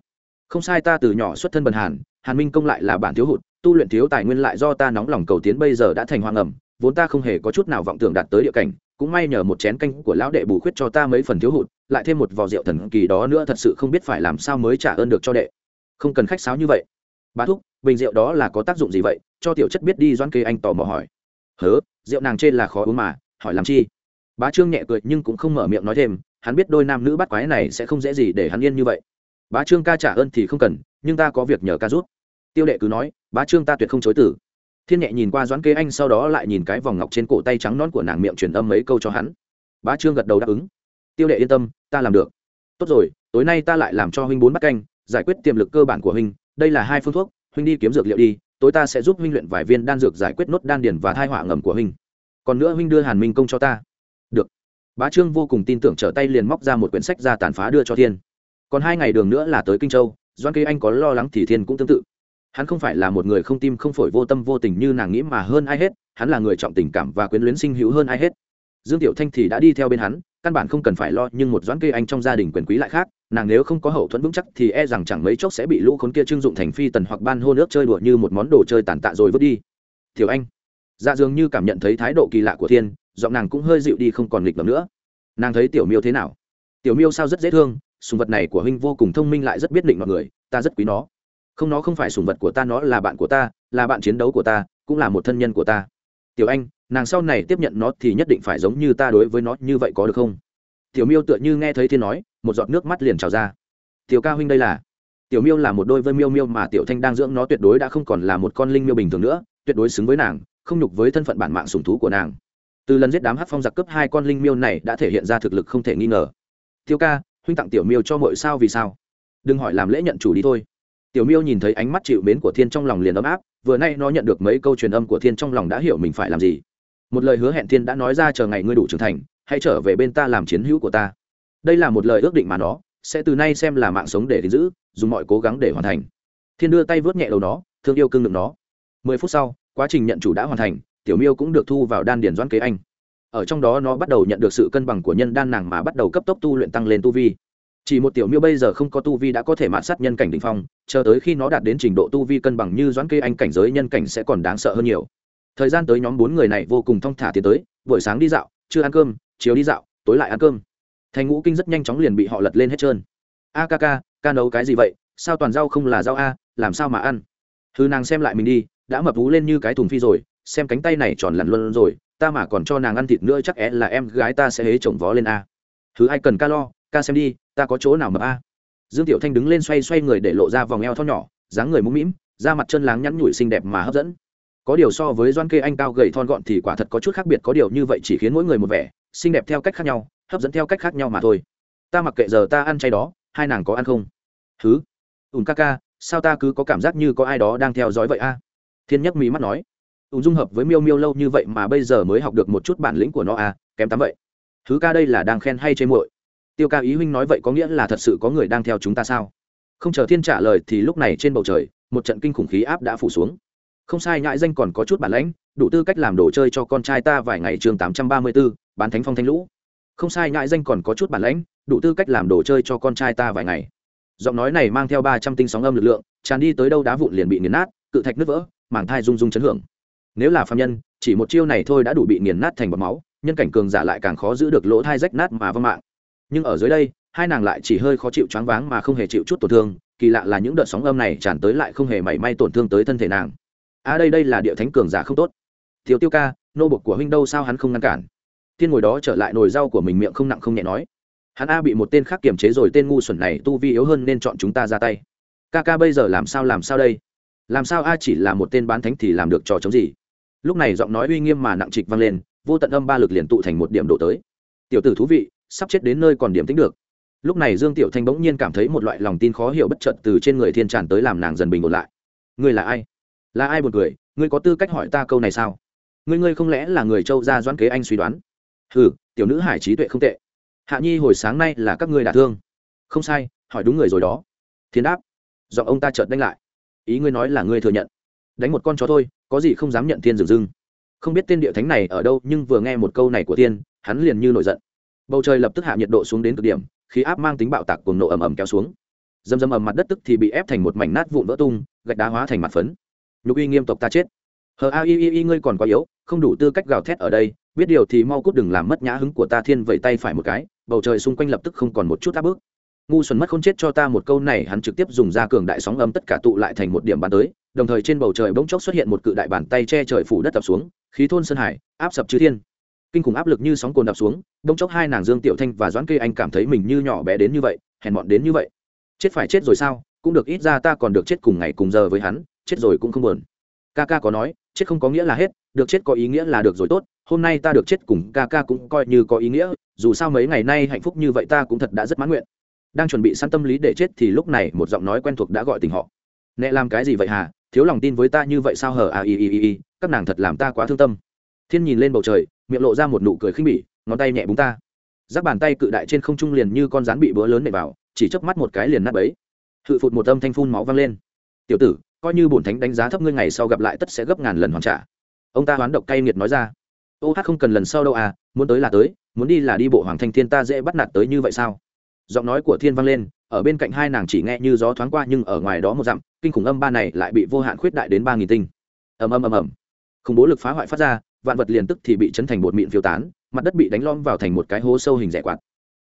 Không sai ta từ nhỏ xuất thân bần hàn hàn minh công lại là bản thiếu hụt tu luyện thiếu tài nguyên lại do ta nóng lòng cầu tiến bây giờ đã thành hoang ẩm, vốn ta không hề có chút nào vọng tưởng đạt tới địa cảnh cũng may nhờ một chén canh của lão đệ bù khuyết cho ta mấy phần thiếu hụt lại thêm một vò rượu thần kỳ đó nữa thật sự không biết phải làm sao mới trả ơn được cho đệ. Không cần khách sáo như vậy. Bá thúc bình rượu đó là có tác dụng gì vậy? Cho tiểu chất biết đi doan kê anh tò mò hỏi. Hớ rượu nàng trên là khó uống mà hỏi làm chi? Bá trương nhẹ cười nhưng cũng không mở miệng nói thêm hắn biết đôi nam nữ bắt quái này sẽ không dễ gì để hắn yên như vậy. Bá trương ca trả ơn thì không cần nhưng ta có việc nhờ ca rút tiêu đệ cứ nói, bá trương ta tuyệt không chối tử thiên nhẹ nhìn qua doãn kế anh sau đó lại nhìn cái vòng ngọc trên cổ tay trắng nón của nàng miệng truyền âm mấy câu cho hắn. Bá trương gật đầu đáp ứng. Tiêu đệ yên tâm, ta làm được. Tốt rồi, tối nay ta lại làm cho huynh bốn bát canh, giải quyết tiềm lực cơ bản của huynh, đây là hai phương thuốc, huynh đi kiếm dược liệu đi, tối ta sẽ giúp huynh luyện vài viên đan dược giải quyết nốt đan điền và thai họa ngầm của huynh. Còn nữa huynh đưa hàn minh công cho ta. Được. Bá trương vô cùng tin tưởng trở tay liền móc ra một quyển sách ra tàn phá đưa cho thiên. Còn hai ngày đường nữa là tới kinh châu doan kế anh có lo lắng thì thiên cũng tương tự hắn không phải là một người không tim không phổi vô tâm vô tình như nàng nghĩ mà hơn ai hết, hắn là người trọng tình cảm và quyến luyến sinh hữu hơn ai hết. Dương tiểu thanh thì đã đi theo bên hắn, căn bản không cần phải lo, nhưng một doãn kê anh trong gia đình quyền quý lại khác, nàng nếu không có hậu thuẫn vững chắc thì e rằng chẳng mấy chốc sẽ bị lũ khốn kia trưng dụng thành phi tần hoặc ban hô nước chơi đùa như một món đồ chơi tàn tạ rồi vứt đi. Tiểu anh. Dạ dường như cảm nhận thấy thái độ kỳ lạ của thiên, giọng nàng cũng hơi dịu đi không còn nghịch ngợm nữa. Nàng thấy tiểu miêu thế nào? Tiểu miêu sao rất dễ thương, sùng vật này của huynh vô cùng thông minh lại rất biết định mọi người, ta rất quý nó không, nó không phải sùng vật của ta, nó là bạn của ta, là bạn chiến đấu của ta, cũng là một thân nhân của ta. Tiểu anh, nàng sau này tiếp nhận nó thì nhất định phải giống như ta đối với nó như vậy có được không? Tiểu miêu tựa như nghe thấy thiên nói, một giọt nước mắt liền trào ra. Tiểu ca huynh đây là? Tiểu miêu là một đôi với miêu miêu mà tiểu thanh đang dưỡng nó tuyệt đối đã không còn là một con linh miêu bình thường nữa, tuyệt đối xứng với nàng, không nhục với thân phận bản mạng sùng thú của nàng. Từ lần giết đám hát phong giặc cướp hai con linh miêu này đã thể hiện ra thực lực không thể nghi ngờ. Tiêu ca, huynh tặng tiểu miêu cho mọi sao vì sao? Đừng hỏi làm lễ nhận chủ đi thôi tiểu miêu nhìn thấy ánh mắt chịu mến của thiên trong lòng liền ấm áp, vừa nay nó nhận được mấy câu truyền âm của thiên trong lòng đã hiểu mình phải làm gì. Một lời hứa hẹn thiên đã nói ra chờ ngày ngươi đủ trưởng thành, hãy trở về bên ta làm chiến hữu của ta. Đây là một lời ước định mà nó sẽ từ nay xem là mạng sống để giữ, dùng mọi cố gắng để hoàn thành. Thiên đưa tay vớt nhẹ đầu nó, thương yêu cưng được nó. Mười phút sau, quá trình nhận chủ đã hoàn thành, tiểu miêu cũng được thu vào đan điền doãn kế anh. Ở trong đó nó bắt đầu nhận được sự cân bằng của nhân đan nàng mà bắt đầu cấp tốc tu luyện tăng lên tu vi chỉ một tiểu miêu bây giờ không có tu vi đã có thể mạn sát nhân cảnh đ ỉ n h phong, chờ tới khi nó đạt đến trình độ tu vi cân bằng như doãn kê anh cảnh giới nhân cảnh sẽ còn đáng sợ hơn nhiều. Thời gian tới nhóm bốn người này vô cùng thong thả tiến tới, buổi sáng đi dạo chưa ăn cơm, chiều đi dạo, tối lại ăn cơm. Thành ngũ kinh rất nhanh chóng liền bị họ lật lên hết trơn. A ca ca ca nấu cái gì vậy? Sao toàn rau không là rau a, làm sao mà ăn? Thư nàng xem lại mình đi, đã mập vú lên như cái thùng phi rồi, xem cánh tay này tròn lặn luôn rồi, ta mà còn cho nàng ăn thịt nữa chắc é là em gái ta sẽ hế chồng vó lên a. Thứ ai cần ca lo ca xem đi, ta có chỗ nào mập a? Dương tiểu thanh đứng lên xoay xoay người để lộ ra vòng eo thon nhỏ, dáng người mũm mĩm, da mặt chân láng nhắn nhủi xinh đẹp mà hấp dẫn. Có điều so với doan kê anh cao gầy thon gọn thì quả thật có chút khác biệt, có điều như vậy chỉ khiến mỗi người một vẻ, xinh đẹp theo cách khác nhau, hấp dẫn theo cách khác nhau mà thôi. Ta mặc kệ giờ ta ăn chay đó, hai nàng có ăn không? Thứ ùn ca ca, sao ta cứ có cảm giác như có ai đó đang theo dõi vậy a? Thiên nhất mỹ mắt nói. Ùn dung hợp với miêu miêu lâu như vậy mà bây giờ mới học được một chút bản lĩnh của nó a, kém tắm vậy. Thứ ca đây là đang khen hay chê muội? Tiêu ca ý huynh nói vậy có nghĩa là thật sự có người đang theo chúng ta sao? Không chờ thiên trả lời thì lúc này trên bầu trời, một trận kinh khủng khí áp đã phủ xuống. Không sai, nhãi danh còn có chút bản lãnh, đủ tư cách làm đồ chơi cho con trai ta vài ngày chương tám trăm ba mươi b ố bán thánh phong thanh lũ. Không sai, nhãi danh còn có chút bản lãnh, đủ tư cách làm đồ chơi cho con trai ta vài ngày. Giọng nói này mang theo ba trăm tinh sóng âm lực lượng, tràn đi tới đâu đá vụn liền bị nghiền nát, cự thạch nứt vỡ, mảng thai rung rung chấn hưởng. Nếu là phạm nhân, chỉ một chiêu này thôi đã đủ bị nghiền nát thành bọt máu, nhân cảnh cường giả lại càng khó giữ được lỗ thai rách nát mà vong mạng nhưng ở dưới đây, hai nàng lại chỉ hơi khó chịu choáng váng mà không hề chịu chút tổn thương, kỳ lạ là những đợt sóng âm này tràn tới lại không hề mảy may tổn thương tới thân thể nàng. A à đây đây là địa thánh cường giả không tốt. Thiếu tiêu ca, nô bục của huynh đâu sao hắn không ngăn cản? Thiên ngồi đó trở lại nồi rau của mình miệng không nặng không nhẹ nói. Hắn a bị một tên khác kiềm chế rồi tên ngu xuẩn này tu vi yếu hơn nên chọn chúng ta ra tay. Ca ca bây giờ làm sao làm sao đây? Làm sao a chỉ là một tên bán thánh thì làm được trò chống gì? Lúc này giọng nói uy nghiêm mà nặng trịch vang lên, vô tận âm ba lực liền tụ thành một điểm độ tới. Tiểu tử thú vị sắp chết đến nơi còn điểm tính được. Lúc này dương tiểu thanh bỗng nhiên cảm thấy một loại lòng tin khó hiểu bất chợt từ trên người thiên tràn tới làm nàng dần bình ổn lại. Ngươi là ai? Là ai một người ngươi có tư cách hỏi ta câu này sao? Ngươi ngươi không lẽ là người châu gia doãn kế anh suy đoán? Ừ tiểu nữ hải trí tuệ không tệ. Hạ nhi hồi sáng nay là các ngươi đả thương. Không sai, hỏi đúng người rồi đó. Thiên đáp. Giọng ông ta chợt đánh lại. Ý ngươi nói là ngươi thừa nhận. Đánh một con chó thôi, có gì không dám nhận thiên dừng dưng. Không biết tên địa thánh này ở đâu nhưng vừa nghe một câu này của tiên hắn liền như nổi giận bầu trời lập tức hạ nhiệt độ xuống đến cực điểm, khí áp mang tính bạo tạc cùng nổ ầm ầm kéo xuống. Dầm dầm ầm mặt đất tức thì bị ép thành một mảnh nát vụn vỡ tung, gạch đá hóa thành mặt phấn. Nhục uy nghiêm tộc ta chết. Hờ a y y y ngươi còn quá yếu, không đủ tư cách gào thét ở đây, biết điều thì mau cút đừng làm mất nhã hứng của ta thiên vẫy tay phải một cái, bầu trời xung quanh lập tức không còn một chút áp bức. Ngu xuẩn mất không chết cho ta một câu này, hắn trực tiếp dùng ra cường đại sóng âm tất cả tụ lại thành một điểm bàn tới, đồng thời trên bầu trời bỗng chốc xuất hiện một cự đại bàn tay che trời phủ đất tập xuống, khí thôn sơn hải, áp sập chư thiên kinh khủng áp lực như sóng cồn đập xuống, đông chốc hai nàng dương tiểu thanh và doãn kê anh cảm thấy mình như nhỏ bé đến như vậy, hèn mọn đến như vậy. Chết phải chết rồi sao, cũng được ít ra ta còn được chết cùng ngày cùng giờ với hắn, chết rồi cũng không buồn. Ca ca có nói, chết không có nghĩa là hết, được chết có ý nghĩa là được rồi tốt, hôm nay ta được chết cùng ca ca cũng coi như có ý nghĩa, dù sao mấy ngày nay hạnh phúc như vậy ta cũng thật đã rất mãn nguyện. Đang chuẩn bị săn tâm lý để chết thì lúc này một giọng nói quen thuộc đã gọi tình họ. Nẹ làm cái gì vậy hả, thiếu lòng tin với ta như vậy sao hở à y y y y, các nàng thật làm ta quá thương tâm. Thiên nhìn lên bầu trời miệng lộ ra một nụ cười khinh bỉ, ngón tay nhẹ búng ta. Giáp bàn tay cự đại trên không trung liền như con rắn bị bữa lớn nệ vào, chỉ chớp mắt một cái liền nát bấy. Hự phụt một âm thanh phun máu văng lên. Tiểu tử, coi như bổn thánh đánh giá thấp ngươi ngày sau gặp lại tất sẽ gấp ngàn lần hoàn trả. Ông ta hoán độc cay nghiệt nói ra. Ô hát không cần lần sau đâu à muốn tới là tới, muốn đi là đi bộ hoàng thanh thiên ta dễ bắt nạt tới như vậy sao? Giọng nói của thiên vang lên, ở bên cạnh hai nàng chỉ nghe như gió thoáng qua nhưng ở ngoài đó một dặm, kinh khủng âm ba này lại bị vô hạn khuyết đại đến ba nghìn tinh. Ầm ầm ầm ầm. Khủng bố lực phá hoại phát ra vạn vật liền tức thì bị chấn thành bột mịn phiêu tán, mặt đất bị đánh lom vào thành một cái hố sâu hình rẻ quạt.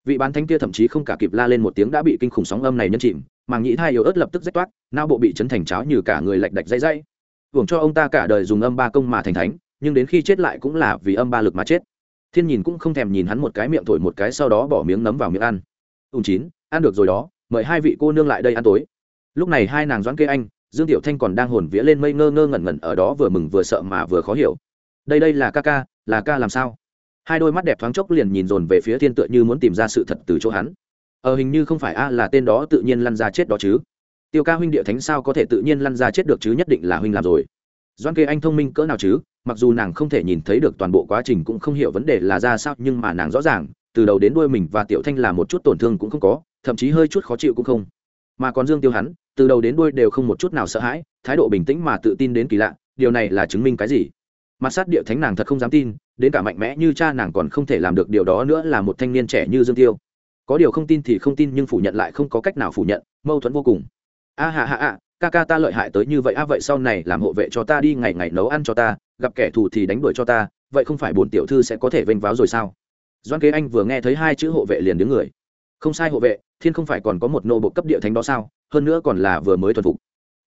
Vị bán thánh kia thậm chí không cả kịp la lên một tiếng đã bị kinh khủng sóng âm này nhân chìm, màng nhĩ thai yếu ớt lập tức rách toát nao bộ bị chấn thành cháo như cả người lạch đạch dây dây. Hưởng cho ông ta cả đời dùng âm ba công mà thành thánh, nhưng đến khi chết lại cũng là vì âm ba lực mà chết. Thiên nhìn cũng không thèm nhìn hắn một cái miệng thổi một cái sau đó bỏ miếng nấm vào miệng ăn. Ung chín, ăn được rồi đó, mời hai vị cô nương lại đây ăn tối. Lúc này hai nàng doãn kê anh, dương tiểu thanh còn đang hồn vía lên mây ngơ ngơ ngẩn ngẩn ở đó vừa mừng vừa sợ mà vừa khó hiểu đây đây là ca ca, là ca làm sao? Hai đôi mắt đẹp thoáng chốc liền nhìn dồn về phía thiên tựa như muốn tìm ra sự thật từ chỗ hắn. Ờ hình như không phải a, là tên đó tự nhiên lăn ra chết đó chứ. Tiêu ca huynh địa thánh sao có thể tự nhiên lăn ra chết được chứ, nhất định là huynh làm rồi. Doan kê anh thông minh cỡ nào chứ? Mặc dù nàng không thể nhìn thấy được toàn bộ quá trình cũng không hiểu vấn đề là ra sao, nhưng mà nàng rõ ràng, từ đầu đến đuôi mình và tiểu thanh là một chút tổn thương cũng không có, thậm chí hơi chút khó chịu cũng không. Mà còn dương tiêu hắn, từ đầu đến đuôi đều không một chút nào sợ hãi, thái độ bình tĩnh mà tự tin đến kỳ lạ, điều này là chứng minh cái gì? Mặt sát địa thánh nàng thật không dám tin, đến cả mạnh mẽ như cha nàng còn không thể làm được điều đó nữa là một thanh niên trẻ như dương tiêu. Có điều không tin thì không tin nhưng phủ nhận lại không có cách nào phủ nhận, mâu thuẫn vô cùng. A hạ hạ a ca ca ta lợi hại tới như vậy, a, vậy sau này làm hộ vệ cho ta đi, ngày ngày nấu ăn cho ta, gặp kẻ thù thì đánh đuổi cho ta, vậy không phải bồn tiểu thư sẽ có thể vênh váo rồi sao? Doan kế anh vừa nghe thấy hai chữ hộ vệ liền đứng người. Không sai hộ vệ, thiên không phải còn có một nô bộ cấp địa thánh đó sao? Hơn nữa còn là vừa mới thuần phục.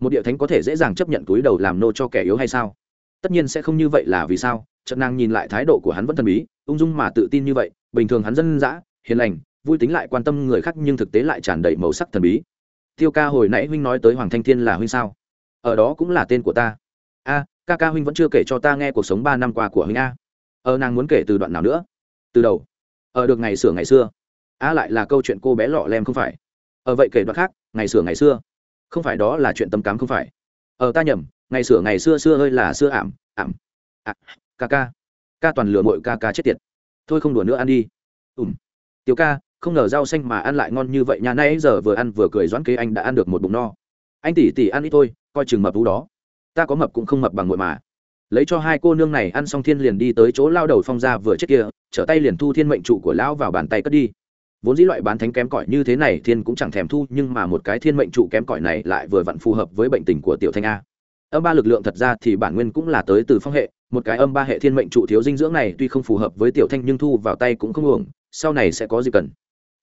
Một địa thánh có thể dễ dàng chấp nhận túi đầu làm nô cho kẻ yếu hay sao? Tất nhiên sẽ không như vậy là vì sao trận nàng nhìn lại thái độ của hắn vẫn thần bí, ung dung mà tự tin như vậy, bình thường hắn dân dã, hiền lành, vui tính lại quan tâm người khác nhưng thực tế lại tràn đầy màu sắc thần bí. Tiêu ca hồi nãy huynh nói tới hoàng thanh thiên là huynh sao? Ở đó cũng là tên của ta. A, ca ca huynh vẫn chưa kể cho ta nghe cuộc sống ba năm qua của huynh a. Ờ nàng muốn kể từ đoạn nào nữa? Từ đầu. Ở được, ngày sửa ngày xưa. A, lại là câu chuyện cô bé lọ lem không phải. Ở vậy kể đoạn khác, ngày sửa ngày xưa. Không phải đó là chuyện tâm cám không phải. Ở ta nhầm ngày sửa ngày xưa xưa hơi là xưa ảm ảm. À, ca ca. Ca toàn lừa mội ca ca chết tiệt. Thôi không đùa nữa ăn đi. Ùm tiểu ca không ngờ rau xanh mà ăn lại ngon như vậy nhà nay giờ vừa ăn vừa cười doãn kế anh đã ăn được một bụng no. Anh tỉ tỉ ăn ít thôi coi chừng mập vú đó. Ta có mập cũng không mập bằng mội mà. Lấy cho hai cô nương này ăn xong thiên liền đi tới chỗ lao đầu phong ra vừa chết kia trở tay liền thu thiên mệnh trụ của lão vào bàn tay cất đi. Vốn dĩ loại bán thánh kém cỏi như thế này thiên cũng chẳng thèm thu nhưng mà một cái thiên mệnh trụ kém cỏi này lại vừa vặn phù hợp với bệnh tình của tiểu thanh a âm ba lực lượng thật ra thì bản nguyên cũng là tới từ phong hệ, một cái âm ba hệ thiên mệnh trụ thiếu dinh dưỡng này tuy không phù hợp với tiểu thanh nhưng thu vào tay cũng không uổng, sau này sẽ có gì cần.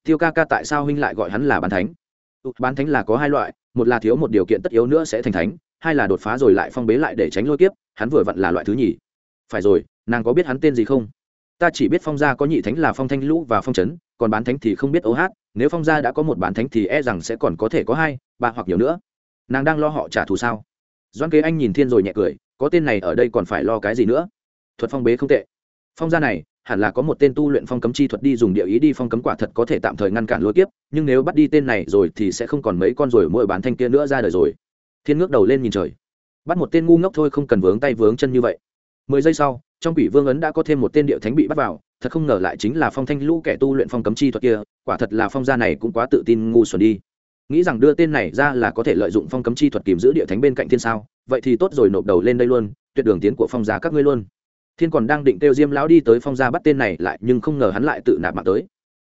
Tiêu ca ca tại sao huynh lại gọi hắn là bán thánh? Ừ, bán thánh là có hai loại, một là thiếu một điều kiện tất yếu nữa sẽ thành thánh, hai là đột phá rồi lại phong bế lại để tránh lôi kiếp, hắn vừa vặn là loại thứ nhì. Phải rồi, nàng có biết hắn tên gì không? Ta chỉ biết phong gia có nhị thánh là phong thanh lũ và phong trấn, còn bán thánh thì không biết ấu hát, nếu phong gia đã có một bán thánh thì e rằng sẽ còn có thể có hai, ba hoặc nhiều nữa. Nàng đang lo họ trả thù sao? Doan kế anh nhìn thiên rồi nhẹ cười, có tên này ở đây còn phải lo cái gì nữa? Thuật phong bế không tệ. Phong gia này, hẳn là có một tên tu luyện phong cấm chi thuật đi dùng địa ý đi phong cấm quả thật có thể tạm thời ngăn cản lôi kiếp, nhưng nếu bắt đi tên này rồi thì sẽ không còn mấy con rồi mỗi bán thanh kia nữa ra đời rồi. Thiên ngước đầu lên nhìn trời. Bắt một tên ngu ngốc thôi không cần vướng tay vướng chân như vậy. Mười giây sau, trong quỷ vương ấn đã có thêm một tên địa thánh bị bắt vào, thật không ngờ lại chính là phong thanh lũ kẻ tu luyện phong cấm chi thuật kia, quả thật là phong gia này cũng quá tự tin ngu xuẩn đi nghĩ rằng đưa tên này ra là có thể lợi dụng phong cấm chi thuật kìm giữ địa thánh bên cạnh thiên sao, vậy thì tốt rồi, nộp đầu lên đây luôn, tuyệt đường tiến của phong gia các ngươi luôn. Thiên còn đang định kêu diêm lão đi tới phong gia bắt tên này lại, nhưng không ngờ hắn lại tự nạp mạng tới.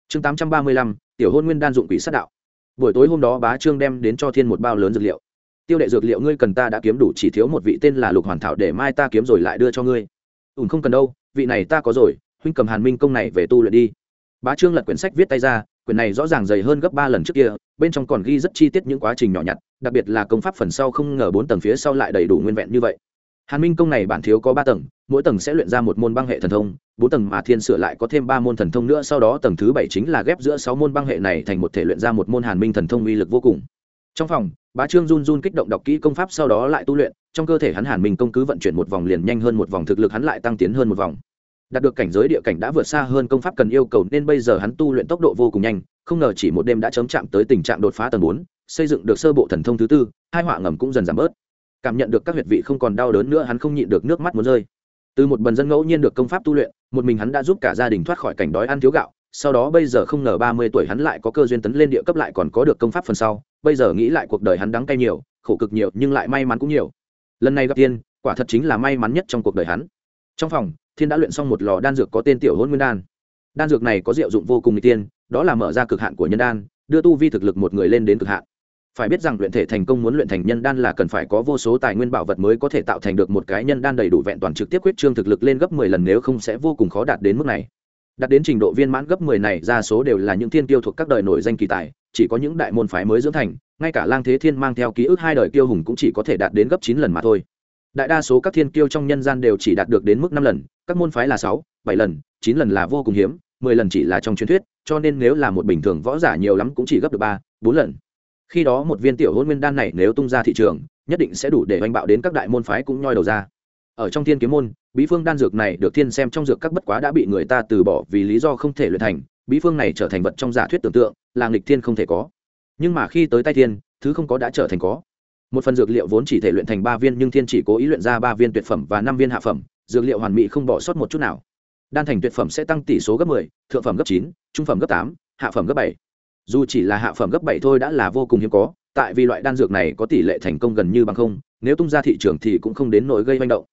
Chương tám trăm ba mươi lăm, tiểu hôn nguyên đan dụng quỷ sát đạo. Buổi tối hôm đó bá trương đem đến cho thiên một bao lớn dược liệu. Tiêu đệ dược liệu ngươi cần ta đã kiếm đủ, chỉ thiếu một vị tên là lục hoàn thảo để mai ta kiếm rồi lại đưa cho ngươi. Ùn không cần đâu, vị này ta có rồi, huynh cầm hàn minh công này về tu luyện đi. Bá trương lật quyển sách viết tay ra, quyển này rõ ràng dày hơn gấp ba lần trước kia bên trong còn ghi rất chi tiết những quá trình nhỏ nhặt, đặc biệt là công pháp phần sau không ngờ bốn tầng phía sau lại đầy đủ nguyên vẹn như vậy. Hàn minh công này bản thiếu có ba tầng, mỗi tầng sẽ luyện ra một môn băng hệ thần thông, bốn tầng mà thiên sửa lại có thêm ba môn thần thông nữa, sau đó tầng thứ bảy chính là ghép giữa sáu môn băng hệ này thành một thể luyện ra một môn hàn minh thần thông uy lực vô cùng. Trong phòng, bá trương run run kích động đọc kỹ công pháp sau đó lại tu luyện, trong cơ thể hắn hàn minh công cứ vận chuyển một vòng liền nhanh hơn một vòng, thực lực hắn lại tăng tiến hơn một vòng đạt được cảnh giới địa cảnh đã vượt xa hơn công pháp cần yêu cầu nên bây giờ hắn tu luyện tốc độ vô cùng nhanh, không ngờ chỉ một đêm đã chấm chạm tới tình trạng đột phá tầng bốn, xây dựng được sơ bộ thần thông thứ tư, hai họa ngầm cũng dần giảm bớt. Cảm nhận được các huyệt vị không còn đau đớn nữa hắn không nhịn được nước mắt muốn rơi. Từ một bần dân ngẫu nhiên được công pháp tu luyện, một mình hắn đã giúp cả gia đình thoát khỏi cảnh đói ăn thiếu gạo, sau đó bây giờ không ngờ ba mươi tuổi hắn lại có cơ duyên tấn lên địa cấp lại còn có được công pháp phần sau, bây giờ nghĩ lại cuộc đời hắn đắng cay nhiều, khổ cực nhiều nhưng lại may mắn cũng nhiều. Lần này gặp tiên, quả thật chính là may mắn nhất trong cuộc đời hắn. Trong phòng thiên đã luyện xong một lò đan dược có tên tiểu hôn nguyên đan. Đan dược này có diệu dụng vô cùng n tiên đó là mở ra cực hạn của nhân đan, đưa tu vi thực lực một người lên đến cực hạn. Phải biết rằng luyện thể thành công muốn luyện thành nhân đan là cần phải có vô số tài nguyên bảo vật mới có thể tạo thành được một cái nhân đan đầy đủ vẹn toàn trực tiếp quyết trương thực lực lên gấp mười lần nếu không sẽ vô cùng khó đạt đến mức này. Đạt đến trình độ viên mãn gấp mười này ra số đều là những thiên tiêu thuộc các đời nổi danh kỳ tài, chỉ có những đại môn phái mới dưỡng thành, ngay cả lang thế thiên mang theo ký ức hai đời kiêu hùng cũng chỉ có thể đạt đến gấp chín lần mà thôi đại đa số các thiên kiêu trong nhân gian đều chỉ đạt được đến mức năm lần, các môn phái là sáu, bảy lần, chín lần là vô cùng hiếm, mười lần chỉ là trong truyền thuyết, cho nên nếu là một bình thường võ giả nhiều lắm cũng chỉ gấp được ba, bốn lần. Khi đó một viên tiểu hôn nguyên đan này nếu tung ra thị trường, nhất định sẽ đủ để oanh bạo đến các đại môn phái cũng nhoi đầu ra. Ở trong thiên kiếm môn, bí phương đan dược này được thiên xem trong dược các bất quá đã bị người ta từ bỏ vì lý do không thể luyện thành, bí phương này trở thành vật trong giả thuyết tưởng tượng, là nghịch thiên không thể có. Nhưng mà khi tới tay thiên, thứ không có đã trở thành có một phần dược liệu vốn chỉ thể luyện thành ba viên nhưng thiên chỉ cố ý luyện ra ba viên tuyệt phẩm và năm viên hạ phẩm dược liệu hoàn mỹ không bỏ sót một chút nào đan thành tuyệt phẩm sẽ tăng tỷ số gấp 10, thượng phẩm gấp 9, trung phẩm gấp 8, hạ phẩm gấp 7. Dù chỉ là hạ phẩm gấp 7 thôi đã là vô cùng hiếm có, tại vì loại đan dược này có tỷ lệ thành công gần như bằng không, nếu tung ra thị trường thì cũng không đến nỗi gây hoành động.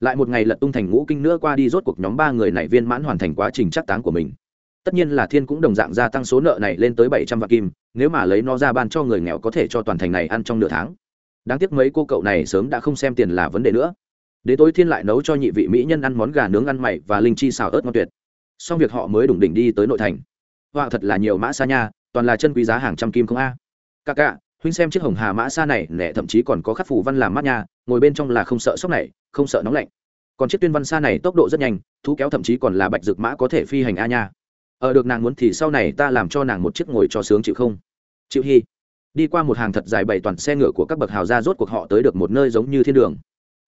Lại một ngày lật tung thành ngũ kinh nữa qua đi rốt cuộc nhóm ba người này viên mãn hoàn thành quá trình chắc táng của mình. Tất nhiên là Thiên cũng đồng dạng gia tăng số nợ này lên tới 700 vạn kim, nếu mà lấy nó ra ban cho người nghèo có thể cho toàn thành này ăn trong nửa tháng. Đáng tiếc mấy cô cậu này sớm đã không xem tiền là vấn đề nữa. Đến tối thiên lại nấu cho nhị vị mỹ nhân ăn món gà nướng ăn mày và linh chi xào ớt ngon tuyệt. Xong việc họ mới đủng đỉnh đi tới nội thành. Họa thật là nhiều mã xa nha, toàn là chân quý giá hàng trăm kim không a. À. ca huynh xem chiếc hồng hà mã xa này nẻ thậm chí còn có khắc phủ văn làm mát nha, ngồi bên trong là không sợ sốc này, không sợ nóng lạnh. Còn chiếc tuyên văn xa này tốc độ rất nhanh, thú kéo thậm chí còn là bạch dược mã có thể phi hành a nha. Ở được nàng muốn thì sau này ta làm cho nàng một chiếc ngồi cho sướng chịu không? Chịu hy đi qua một hàng thật dài bảy toàn xe ngựa của các bậc hào gia rốt cuộc họ tới được một nơi giống như thiên đường.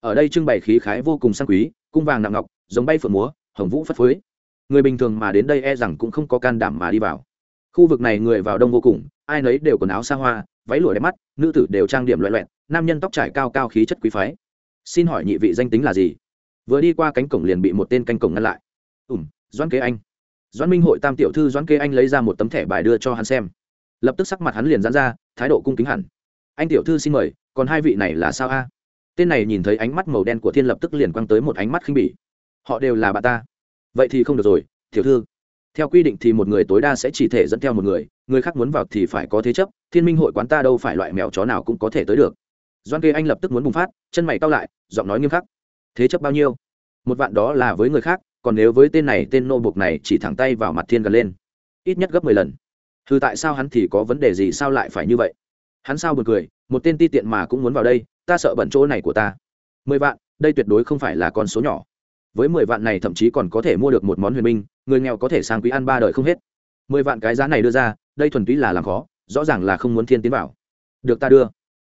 Ở đây trưng bày khí khái vô cùng sang quý, cung vàng nặng ngọc, giống bay phượng múa, hồng vũ phất phới. Người bình thường mà đến đây e rằng cũng không có can đảm mà đi vào. Khu vực này người vào đông vô cùng, ai nấy đều quần áo xa hoa, váy lụa đẹp mắt, nữ tử đều trang điểm loẹ loẹt, nam nhân tóc trải cao cao khí chất quý phái. Xin hỏi nhị vị danh tính là gì? Vừa đi qua cánh cổng liền bị một tên canh cổng ngăn lại. Ùm doãn kế anh. Doãn minh hội tam tiểu thư doãn kế anh lấy ra một tấm thẻ bài đưa cho hắn xem. Lập tức sắc mặt hắn liền dán ra thái độ cung kính hẳn. Anh tiểu thư xin mời, còn hai vị này là sao a? Tên này nhìn thấy ánh mắt màu đen của thiên lập tức liền quăng tới một ánh mắt khinh bỉ. Họ đều là bạn ta. Vậy thì không được rồi, tiểu thư. Theo quy định thì một người tối đa sẽ chỉ thể dẫn theo một người người khác muốn vào thì phải có thế chấp, thiên minh hội quán ta đâu phải loại mèo chó nào cũng có thể tới được. Doan kê anh lập tức muốn bùng phát, chân mày cao lại, giọng nói nghiêm khắc. Thế chấp bao nhiêu? Một vạn đó là với người khác, còn nếu với tên này, tên nô buộc này chỉ thẳng tay vào mặt thiên gần lên. Ít nhất gấp mười lần thư tại sao hắn thì có vấn đề gì sao lại phải như vậy? Hắn sao buồn cười, một tên ti tiện mà cũng muốn vào đây, ta sợ bẩn chỗ này của ta. Mười vạn, đây tuyệt đối không phải là con số nhỏ. Với mười vạn này thậm chí còn có thể mua được một món huyền minh, người nghèo có thể sang quý ăn ba đời không hết. Mười vạn cái giá này đưa ra, đây thuần túy là làm khó, rõ ràng là không muốn thiên tiến vào. Được ta đưa.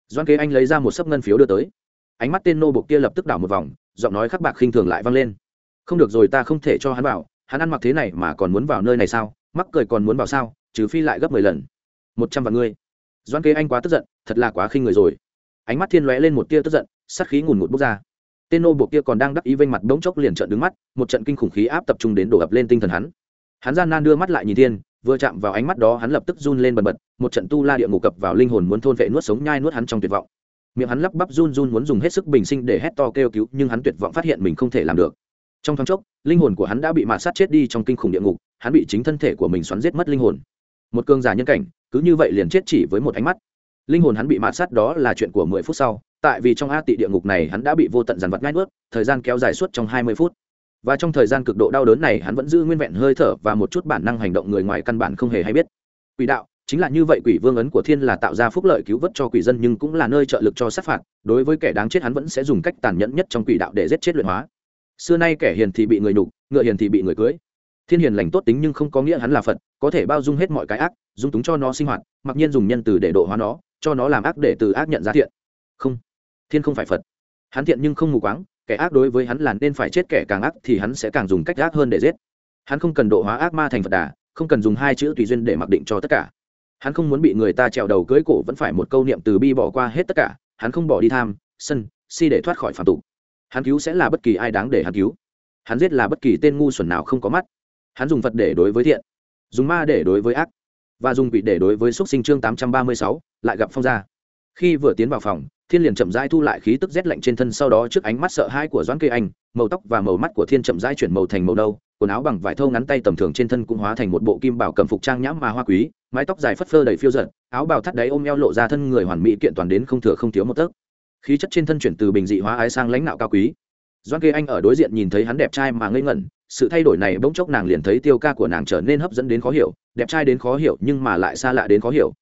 Doan kế anh lấy ra một sấp ngân phiếu đưa tới. Ánh mắt tên nô bộc kia lập tức đảo một vòng, giọng nói khắc bạc khinh thường lại vang lên. Không được rồi ta không thể cho hắn vào, hắn ăn mặc thế này mà còn muốn vào nơi này sao? Mắc cười còn muốn vào sao? Trừ phi lại gấp mười lần. Một trăm vạn ngươi. Doan kế anh quá tức giận, thật là quá khinh người rồi. Ánh mắt thiên lóe lên một tia tức giận, sát khí ngùn ngụt bốc ra. Tên nô buộc kia còn đang đắc ý vênh mặt bỗng chốc liền trợn đứng mắt, một trận kinh khủng khí áp tập trung đến đổ ập lên tinh thần hắn. Hắn gian nan đưa mắt lại nhìn thiên, vừa chạm vào ánh mắt đó hắn lập tức run lên bần bật, một trận tu la địa ngục cập vào linh hồn muốn thôn vệ nuốt sống nhai nuốt hắn trong tuyệt vọng. Miệng hắn lắp bắp run run muốn dùng hết sức bình sinh để hét to kêu cứu, nhưng hắn tuyệt vọng phát hiện mình không thể làm được. Trong thoáng chốc, linh hồn của hắn đã bị mạt sát chết đi trong kinh khủng địa ngục, hắn bị chính thân thể của mình xoắn giết mất linh hồn một cường giả nhân cảnh cứ như vậy liền chết chỉ với một ánh mắt. Linh hồn hắn bị mạt sát đó là chuyện của mười phút sau tại vì trong a tị địa ngục này hắn đã bị vô tận dàn vật ngay bước, thời gian kéo dài suốt trong hai mươi phút. Và trong thời gian cực độ đau đớn này hắn vẫn giữ nguyên vẹn hơi thở và một chút bản năng hành động người ngoài căn bản không hề hay biết. Quỷ đạo chính là như vậy quỷ vương ấn của thiên là tạo ra phúc lợi cứu vớt cho quỷ dân nhưng cũng là nơi trợ lực cho sát phạt đối với kẻ đáng chết hắn vẫn sẽ dùng cách tàn nhẫn nhất trong quỷ đạo để giết chết luyện hóa. Xưa nay kẻ hiền thì bị người nhục ngựa hiền thì bị người cưới thiên hiền lành tốt tính nhưng không có nghĩa hắn là phật, có thể bao dung hết mọi cái ác, dung túng cho nó sinh hoạt, mặc nhiên dùng nhân từ để độ hóa nó, cho nó làm ác để từ ác nhận ra thiện. Không, thiên không phải phật. Hắn thiện nhưng không mù quáng, kẻ ác đối với hắn là nên phải chết kẻ càng ác thì hắn sẽ càng dùng cách ác hơn để giết. Hắn không cần độ hóa ác ma thành phật đà, không cần dùng hai chữ tùy duyên để mặc định cho tất cả. Hắn không muốn bị người ta trèo đầu cưới cổ vẫn phải một câu niệm từ bi bỏ qua hết tất cả, hắn không bỏ đi tham, sân, si để thoát khỏi phạm tục. Hắn cứu sẽ là bất kỳ ai đáng để hắn cứu. Hắn giết là bất kỳ tên ngu xuẩn nào không có mắt hắn dùng phật để đối với thiện, dùng ma để đối với ác, và dùng quỷ để đối với xúc sinh chương tám trăm ba mươi sáu, lại gặp phong gia. Khi vừa tiến vào phòng, thiên liền chậm rãi thu lại khí tức rét lạnh trên thân, sau đó trước ánh mắt sợ hãi của doãn kê anh, màu tóc và màu mắt của thiên chậm rãi chuyển màu thành màu đâu quần áo bằng vải thâu ngắn tay tầm thường trên thân cũng hóa thành một bộ kim bảo cầm phục trang nhãm mà hoa quý, mái tóc dài phất phơ đầy phiêu giận áo bào thắt đáy ôm eo lộ ra thân người hoàn mỹ kiện toàn đến không thừa không thiếu một tấc. Khí chất trên thân chuyển từ bình dị hóa ái sang lãnh đạo cao quý. Doan kê anh ở đối diện nhìn thấy hắn đẹp trai mà ngây ngẩn sự thay đổi này bỗng chốc nàng liền thấy tiêu ca của nàng trở nên hấp dẫn đến khó hiểu, đẹp trai đến khó hiểu nhưng mà lại xa lạ đến khó hiểu.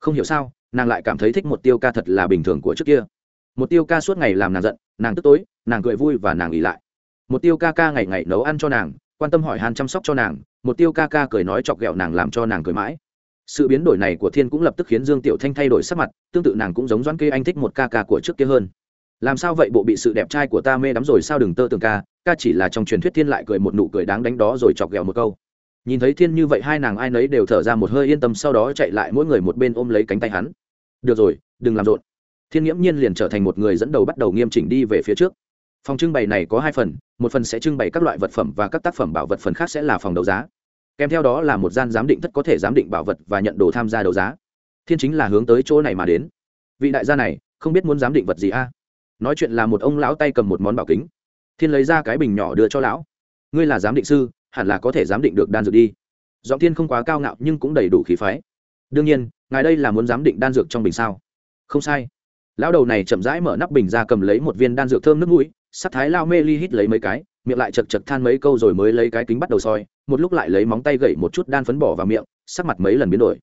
Không hiểu sao, nàng lại cảm thấy thích một tiêu ca thật là bình thường của trước kia. Một tiêu ca suốt ngày làm nàng giận, nàng tức tối, nàng cười vui và nàng ỉ lại. Một tiêu ca ca ngày ngày nấu ăn cho nàng, quan tâm hỏi han chăm sóc cho nàng, một tiêu ca ca cười nói chọc ghẹo nàng làm cho nàng cười mãi. Sự biến đổi này của thiên cũng lập tức khiến dương tiểu thanh thay đổi sắc mặt, tương tự nàng cũng giống doãn kê anh thích một ca ca của trước kia hơn làm sao vậy bộ bị sự đẹp trai của ta mê đắm rồi sao đừng tơ tường ca ca chỉ là trong truyền thuyết thiên lại cười một nụ cười đáng đánh đó rồi chọc ghẹo một câu. Nhìn thấy thiên như vậy hai nàng ai nấy đều thở ra một hơi yên tâm sau đó chạy lại mỗi người một bên ôm lấy cánh tay hắn. Được rồi, đừng làm rộn. Thiên nghiễm nhiên liền trở thành một người dẫn đầu bắt đầu nghiêm chỉnh đi về phía trước. Phòng trưng bày này có hai phần, một phần sẽ trưng bày các loại vật phẩm và các tác phẩm bảo vật, phần khác sẽ là phòng đấu giá. Kèm theo đó là một gian giám định thất có thể giám định bảo vật và nhận đồ tham gia đấu giá. Thiên chính là hướng tới chỗ này mà đến. Vị đại gia này, không biết muốn giám định vật gì a? Nói chuyện là một ông lão tay cầm một món bảo kính. Thiên lấy ra cái bình nhỏ đưa cho lão. Ngươi là giám định sư, hẳn là có thể giám định được đan dược đi. Giọng thiên không quá cao ngạo nhưng cũng đầy đủ khí phái. Đương nhiên, ngài đây là muốn giám định đan dược trong bình sao? Không sai. Lão đầu này chậm rãi mở nắp bình ra cầm lấy một viên đan dược thơm nước mũi, sắc thái lao mê ly hít lấy mấy cái, miệng lại chật chật than mấy câu rồi mới lấy cái kính bắt đầu soi, một lúc lại lấy móng tay gậy một chút đan phấn bỏ vào miệng, sắc mặt mấy lần biến đổi.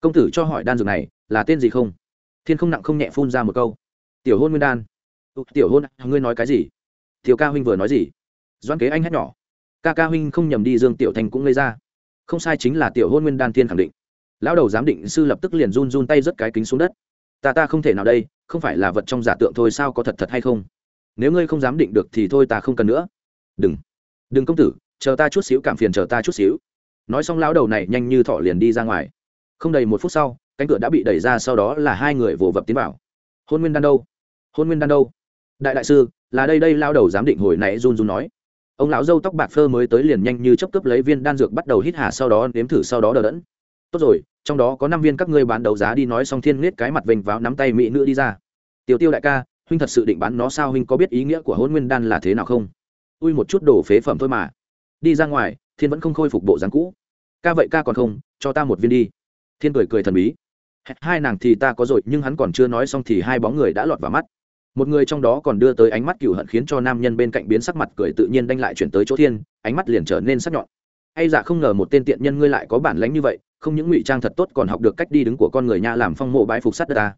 Công tử cho hỏi đan dược này là tên gì không? Thiên không nặng không nhẹ phun ra một câu. Tiểu hôn nguyên đan tiểu hôn, ngươi nói cái gì? Tiểu ca huynh vừa nói gì? Doan kế anh hét nhỏ. Ca ca huynh không nhầm đi, dương tiểu thành cũng gây ra. Không sai chính là tiểu hôn nguyên đan thiên khẳng định. Lão đầu giám định sư lập tức liền run run tay rất cái kính xuống đất. Ta ta không thể nào đây, không phải là vật trong giả tượng thôi, sao có thật thật hay không? Nếu ngươi không dám định được thì thôi, ta không cần nữa. Đừng. Đừng công tử, chờ ta chút xíu cảm phiền chờ ta chút xíu. Nói xong lão đầu này nhanh như thọ liền đi ra ngoài. Không đầy một phút sau, cánh cửa đã bị đẩy ra, sau đó là hai người vồ vập tiến vào. Hôn nguyên đan đâu? Hôn nguyên đan đâu? Đại đại sư, là đây đây lao đầu giám định hồi nãy run run nói. Ông lão dâu tóc bạc phơ mới tới liền nhanh như chấp cướp lấy viên đan dược bắt đầu hít hà sau đó nếm thử sau đó đờ đẫn. Tốt rồi, trong đó có năm viên các ngươi bán đấu giá đi nói xong thiên nết cái mặt vênh vào nắm tay mỹ nữ đi ra. Tiêu tiêu đại ca, huynh thật sự định bán nó sao huynh có biết ý nghĩa của hôn nguyên đan là thế nào không? Ui một chút đồ phế phẩm thôi mà. Đi ra ngoài, thiên vẫn không khôi phục bộ dáng cũ. Ca vậy ca còn không, cho ta một viên đi. Thiên cười cười thần bí. Hai nàng thì ta có rồi, nhưng hắn còn chưa nói xong thì hai bóng người đã lọt vào mắt một người trong đó còn đưa tới ánh mắt cựu hận khiến cho nam nhân bên cạnh biến sắc mặt cười tự nhiên đanh lại chuyển tới chỗ thiên, ánh mắt liền trở nên sắc nhọn. Hay dạ không ngờ một tên tiện nhân ngươi lại có bản lánh như vậy, không những ngụy trang thật tốt còn học được cách đi đứng của con người nha làm phong mộ bãi phục sắt đất ta.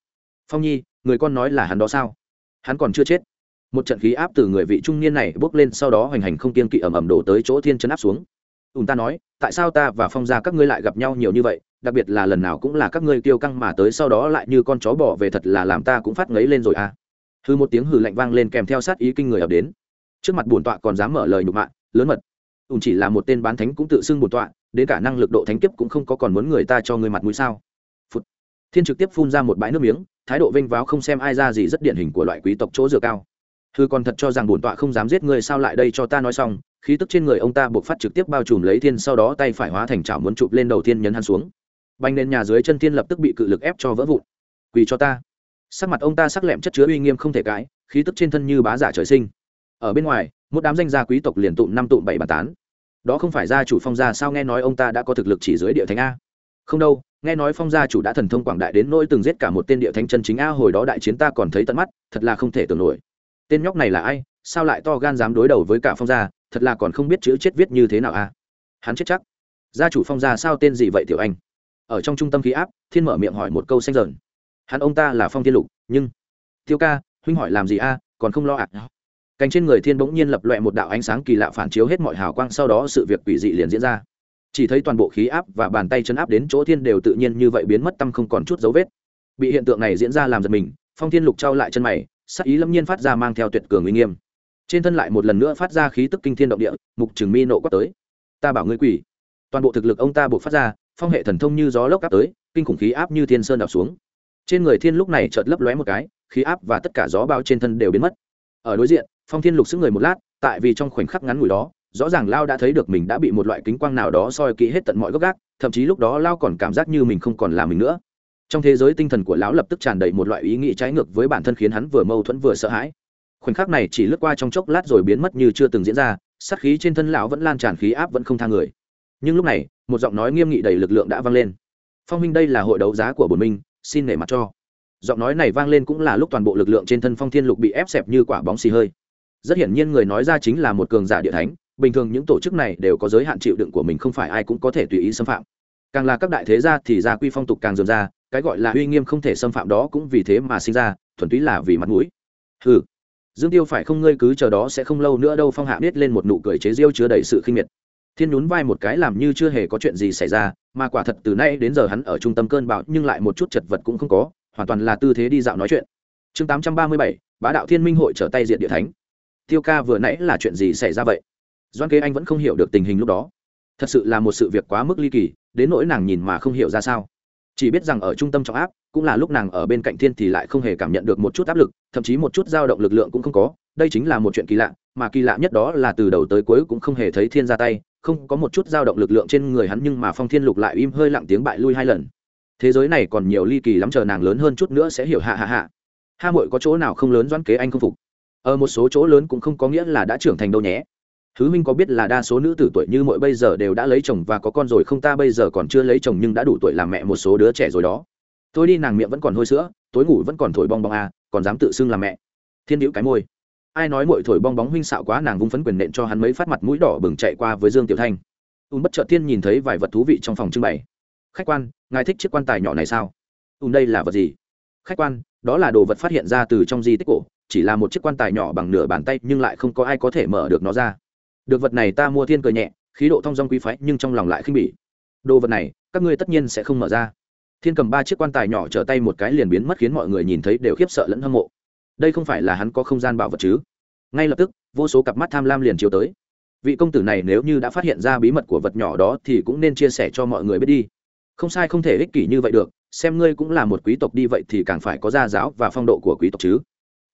Phong nhi, người con nói là hắn đó sao? Hắn còn chưa chết. Một trận khí áp từ người vị trung niên này bốc lên sau đó hoành hành không kiên kỵ ẩm ẩm đổ tới chỗ thiên chấn áp xuống. Ùn ta nói, tại sao ta và phong gia các ngươi lại gặp nhau nhiều như vậy, đặc biệt là lần nào cũng là các ngươi tiêu căng mà tới sau đó lại như con chó bỏ về thật là làm ta cũng phát ngấy lên rồi à? Hư một tiếng hư lạnh vang lên kèm theo sát ý kinh người ập đến. Trước mặt bổn tọa còn dám mở lời nhục mạ, lớn mật. Ùn chỉ là một tên bán thánh cũng tự xưng bổn tọa, đến cả năng lực độ thánh kiếp cũng không có còn muốn người ta cho người mặt mũi sao. Phụt. thiên trực tiếp phun ra một bãi nước miếng, thái độ vênh váo không xem ai ra gì rất điển hình của loại quý tộc chỗ dựa cao. Hư còn thật cho rằng bổn tọa không dám giết người sao lại đây cho ta nói xong, khí tức trên người ông ta buộc phát trực tiếp bao trùm lấy thiên sau đó tay phải hóa thành chảo muốn chụp lên đầu tiên nhấn hắn xuống. Banh lên nhà dưới chân thiên lập tức bị cự lực ép cho vỡ vụn. Quỳ cho ta sắc mặt ông ta sắc lẹm chất chứa uy nghiêm không thể cãi, khí tức trên thân như bá giả trời sinh. Ở bên ngoài, một đám danh gia quý tộc liền tụm năm tụm bảy bàn tán. Đó không phải gia chủ phong gia sao nghe nói ông ta đã có thực lực chỉ dưới địa thánh a? Không đâu, nghe nói phong gia chủ đã thần thông quảng đại đến nỗi từng giết cả một tên địa thánh chân chính a, hồi đó đại chiến ta còn thấy tận mắt, thật là không thể tưởng nổi. Tên nhóc này là ai? Sao lại to gan dám đối đầu với cả phong gia? Thật là còn không biết chữ chết viết như thế nào a? Hắn chết chắc. Gia chủ phong gia sao tên gì vậy, tiểu anh? Ở trong trung tâm khí áp, thiên mở miệng hỏi một câu xanh dần hắn ông ta là phong thiên lục, nhưng tiêu ca, huynh hỏi làm gì a, còn không lo ạ? À? cánh trên người thiên bỗng nhiên lập loẹ một đạo ánh sáng kỳ lạ phản chiếu hết mọi hào quang, sau đó sự việc quỷ dị liền diễn ra. Chỉ thấy toàn bộ khí áp và bàn tay chân áp đến chỗ thiên đều tự nhiên như vậy biến mất, tâm không còn chút dấu vết. Bị hiện tượng này diễn ra làm giật mình, phong thiên lục trao lại chân mày, sắc ý lâm nhiên phát ra mang theo tuyệt cường uy nghiêm. Trên thân lại một lần nữa phát ra khí tức kinh thiên động địa, mục trừng mi nộ quát tới. Ta bảo ngươi quỷ. Toàn bộ thực lực ông ta buộc phát ra, phong hệ thần thông như gió lốc áp tới, kinh khủng khí áp như thiên sơn đảo xuống trên người thiên lúc này chợt lấp lóe một cái, khí áp và tất cả gió bao trên thân đều biến mất. Ở đối diện, phong thiên lục xứng người một lát, tại vì trong khoảnh khắc ngắn ngủi đó, rõ ràng lao đã thấy được mình đã bị một loại kính quang nào đó soi kỹ hết tận mọi góc gác, thậm chí lúc đó lao còn cảm giác như mình không còn là mình nữa. Trong thế giới tinh thần của lão lập tức tràn đầy một loại ý nghĩ trái ngược với bản thân khiến hắn vừa mâu thuẫn vừa sợ hãi. Khoảnh khắc này chỉ lướt qua trong chốc lát rồi biến mất như chưa từng diễn ra, sát khí trên thân lão vẫn lan tràn, khí áp vẫn không tha người. Nhưng lúc này, một giọng nói nghiêm nghị đầy lực lượng đã vang lên. Phong minh đây là hội đấu giá của bồn minh xin nể mặt cho. Giọng nói này vang lên cũng là lúc toàn bộ lực lượng trên thân phong thiên lục bị ép xẹp như quả bóng xì hơi. Rất hiển nhiên người nói ra chính là một cường giả địa thánh, bình thường những tổ chức này đều có giới hạn chịu đựng của mình không phải ai cũng có thể tùy ý xâm phạm. Càng là các đại thế gia thì gia quy phong tục càng dườm ra, cái gọi là uy nghiêm không thể xâm phạm đó cũng vì thế mà sinh ra, thuần túy là vì mặt mũi. Ừ dương tiêu phải không ngơi cứ chờ đó sẽ không lâu nữa đâu, phong hạ biết lên một nụ cười chế diêu chứa đầy sự khinh miệt thiên nhún vai một cái làm như chưa hề có chuyện gì xảy ra, mà quả thật từ nay đến giờ hắn ở trung tâm cơn bão, nhưng lại một chút chật vật cũng không có, hoàn toàn là tư thế đi dạo nói chuyện. Chương tám trăm ba mươi bảy, bá đạo thiên minh hội trở tay diện địa thánh. Tiêu ca vừa nãy là chuyện gì xảy ra vậy? Doan kế anh vẫn không hiểu được tình hình lúc đó. Thật sự là một sự việc quá mức ly kỳ, đến nỗi nàng nhìn mà không hiểu ra sao. Chỉ biết rằng ở trung tâm trọng áp, cũng là lúc nàng ở bên cạnh thiên thì lại không hề cảm nhận được một chút áp lực, thậm chí một chút dao động lực lượng cũng không có. Đây chính là một chuyện kỳ lạ, mà kỳ lạ nhất đó là từ đầu tới cuối cũng không hề thấy thiên ra tay không có một chút dao động lực lượng trên người hắn nhưng mà phong thiên lục lại im hơi lặng tiếng bại lui hai lần. Thế giới này còn nhiều ly kỳ lắm chờ nàng lớn hơn chút nữa sẽ hiểu hạ hạ hạ. Ha mội có chỗ nào không lớn doãn kế anh không phục? Ở một số chỗ lớn cũng không có nghĩa là đã trưởng thành đâu nhé. Thứ minh có biết là đa số nữ tử tuổi như mỗi bây giờ đều đã lấy chồng và có con rồi không ta bây giờ còn chưa lấy chồng nhưng đã đủ tuổi làm mẹ một số đứa trẻ rồi đó. Tôi đi, nàng miệng vẫn còn hôi sữa, tối ngủ vẫn còn thổi bong bong à còn dám tự xưng làm mẹ. Thiên hữu cái môi ai nói mội thổi bong bóng huynh xạo quá, nàng vung phấn quyền nện cho hắn mấy phát mặt mũi đỏ bừng chạy qua với dương tiểu thanh. Ùn bất chợt thiên nhìn thấy vài vật thú vị trong phòng trưng bày. Khách quan, ngài thích chiếc quan tài nhỏ này sao? Ùn đây là vật gì? Khách quan, đó là đồ vật phát hiện ra từ trong di tích cổ, chỉ là một chiếc quan tài nhỏ bằng nửa bàn tay nhưng lại không có ai có thể mở được nó ra. Được vật này ta mua thiên cười nhẹ, khí độ thong dong quý phái nhưng trong lòng lại khinh bỉ. Đồ vật này, các ngươi tất nhiên sẽ không mở ra. Thiên cầm ba chiếc quan tài nhỏ trở tay một cái liền biến mất khiến mọi người nhìn thấy đều khiếp sợ lẫn hâm mộ đây không phải là hắn có không gian bảo vật chứ? Ngay lập tức, vô số cặp mắt tham lam liền chiếu tới. Vị công tử này nếu như đã phát hiện ra bí mật của vật nhỏ đó thì cũng nên chia sẻ cho mọi người biết đi. Không sai không thể ích kỷ như vậy được, xem ngươi cũng là một quý tộc đi vậy thì càng phải có gia giáo và phong độ của quý tộc chứ.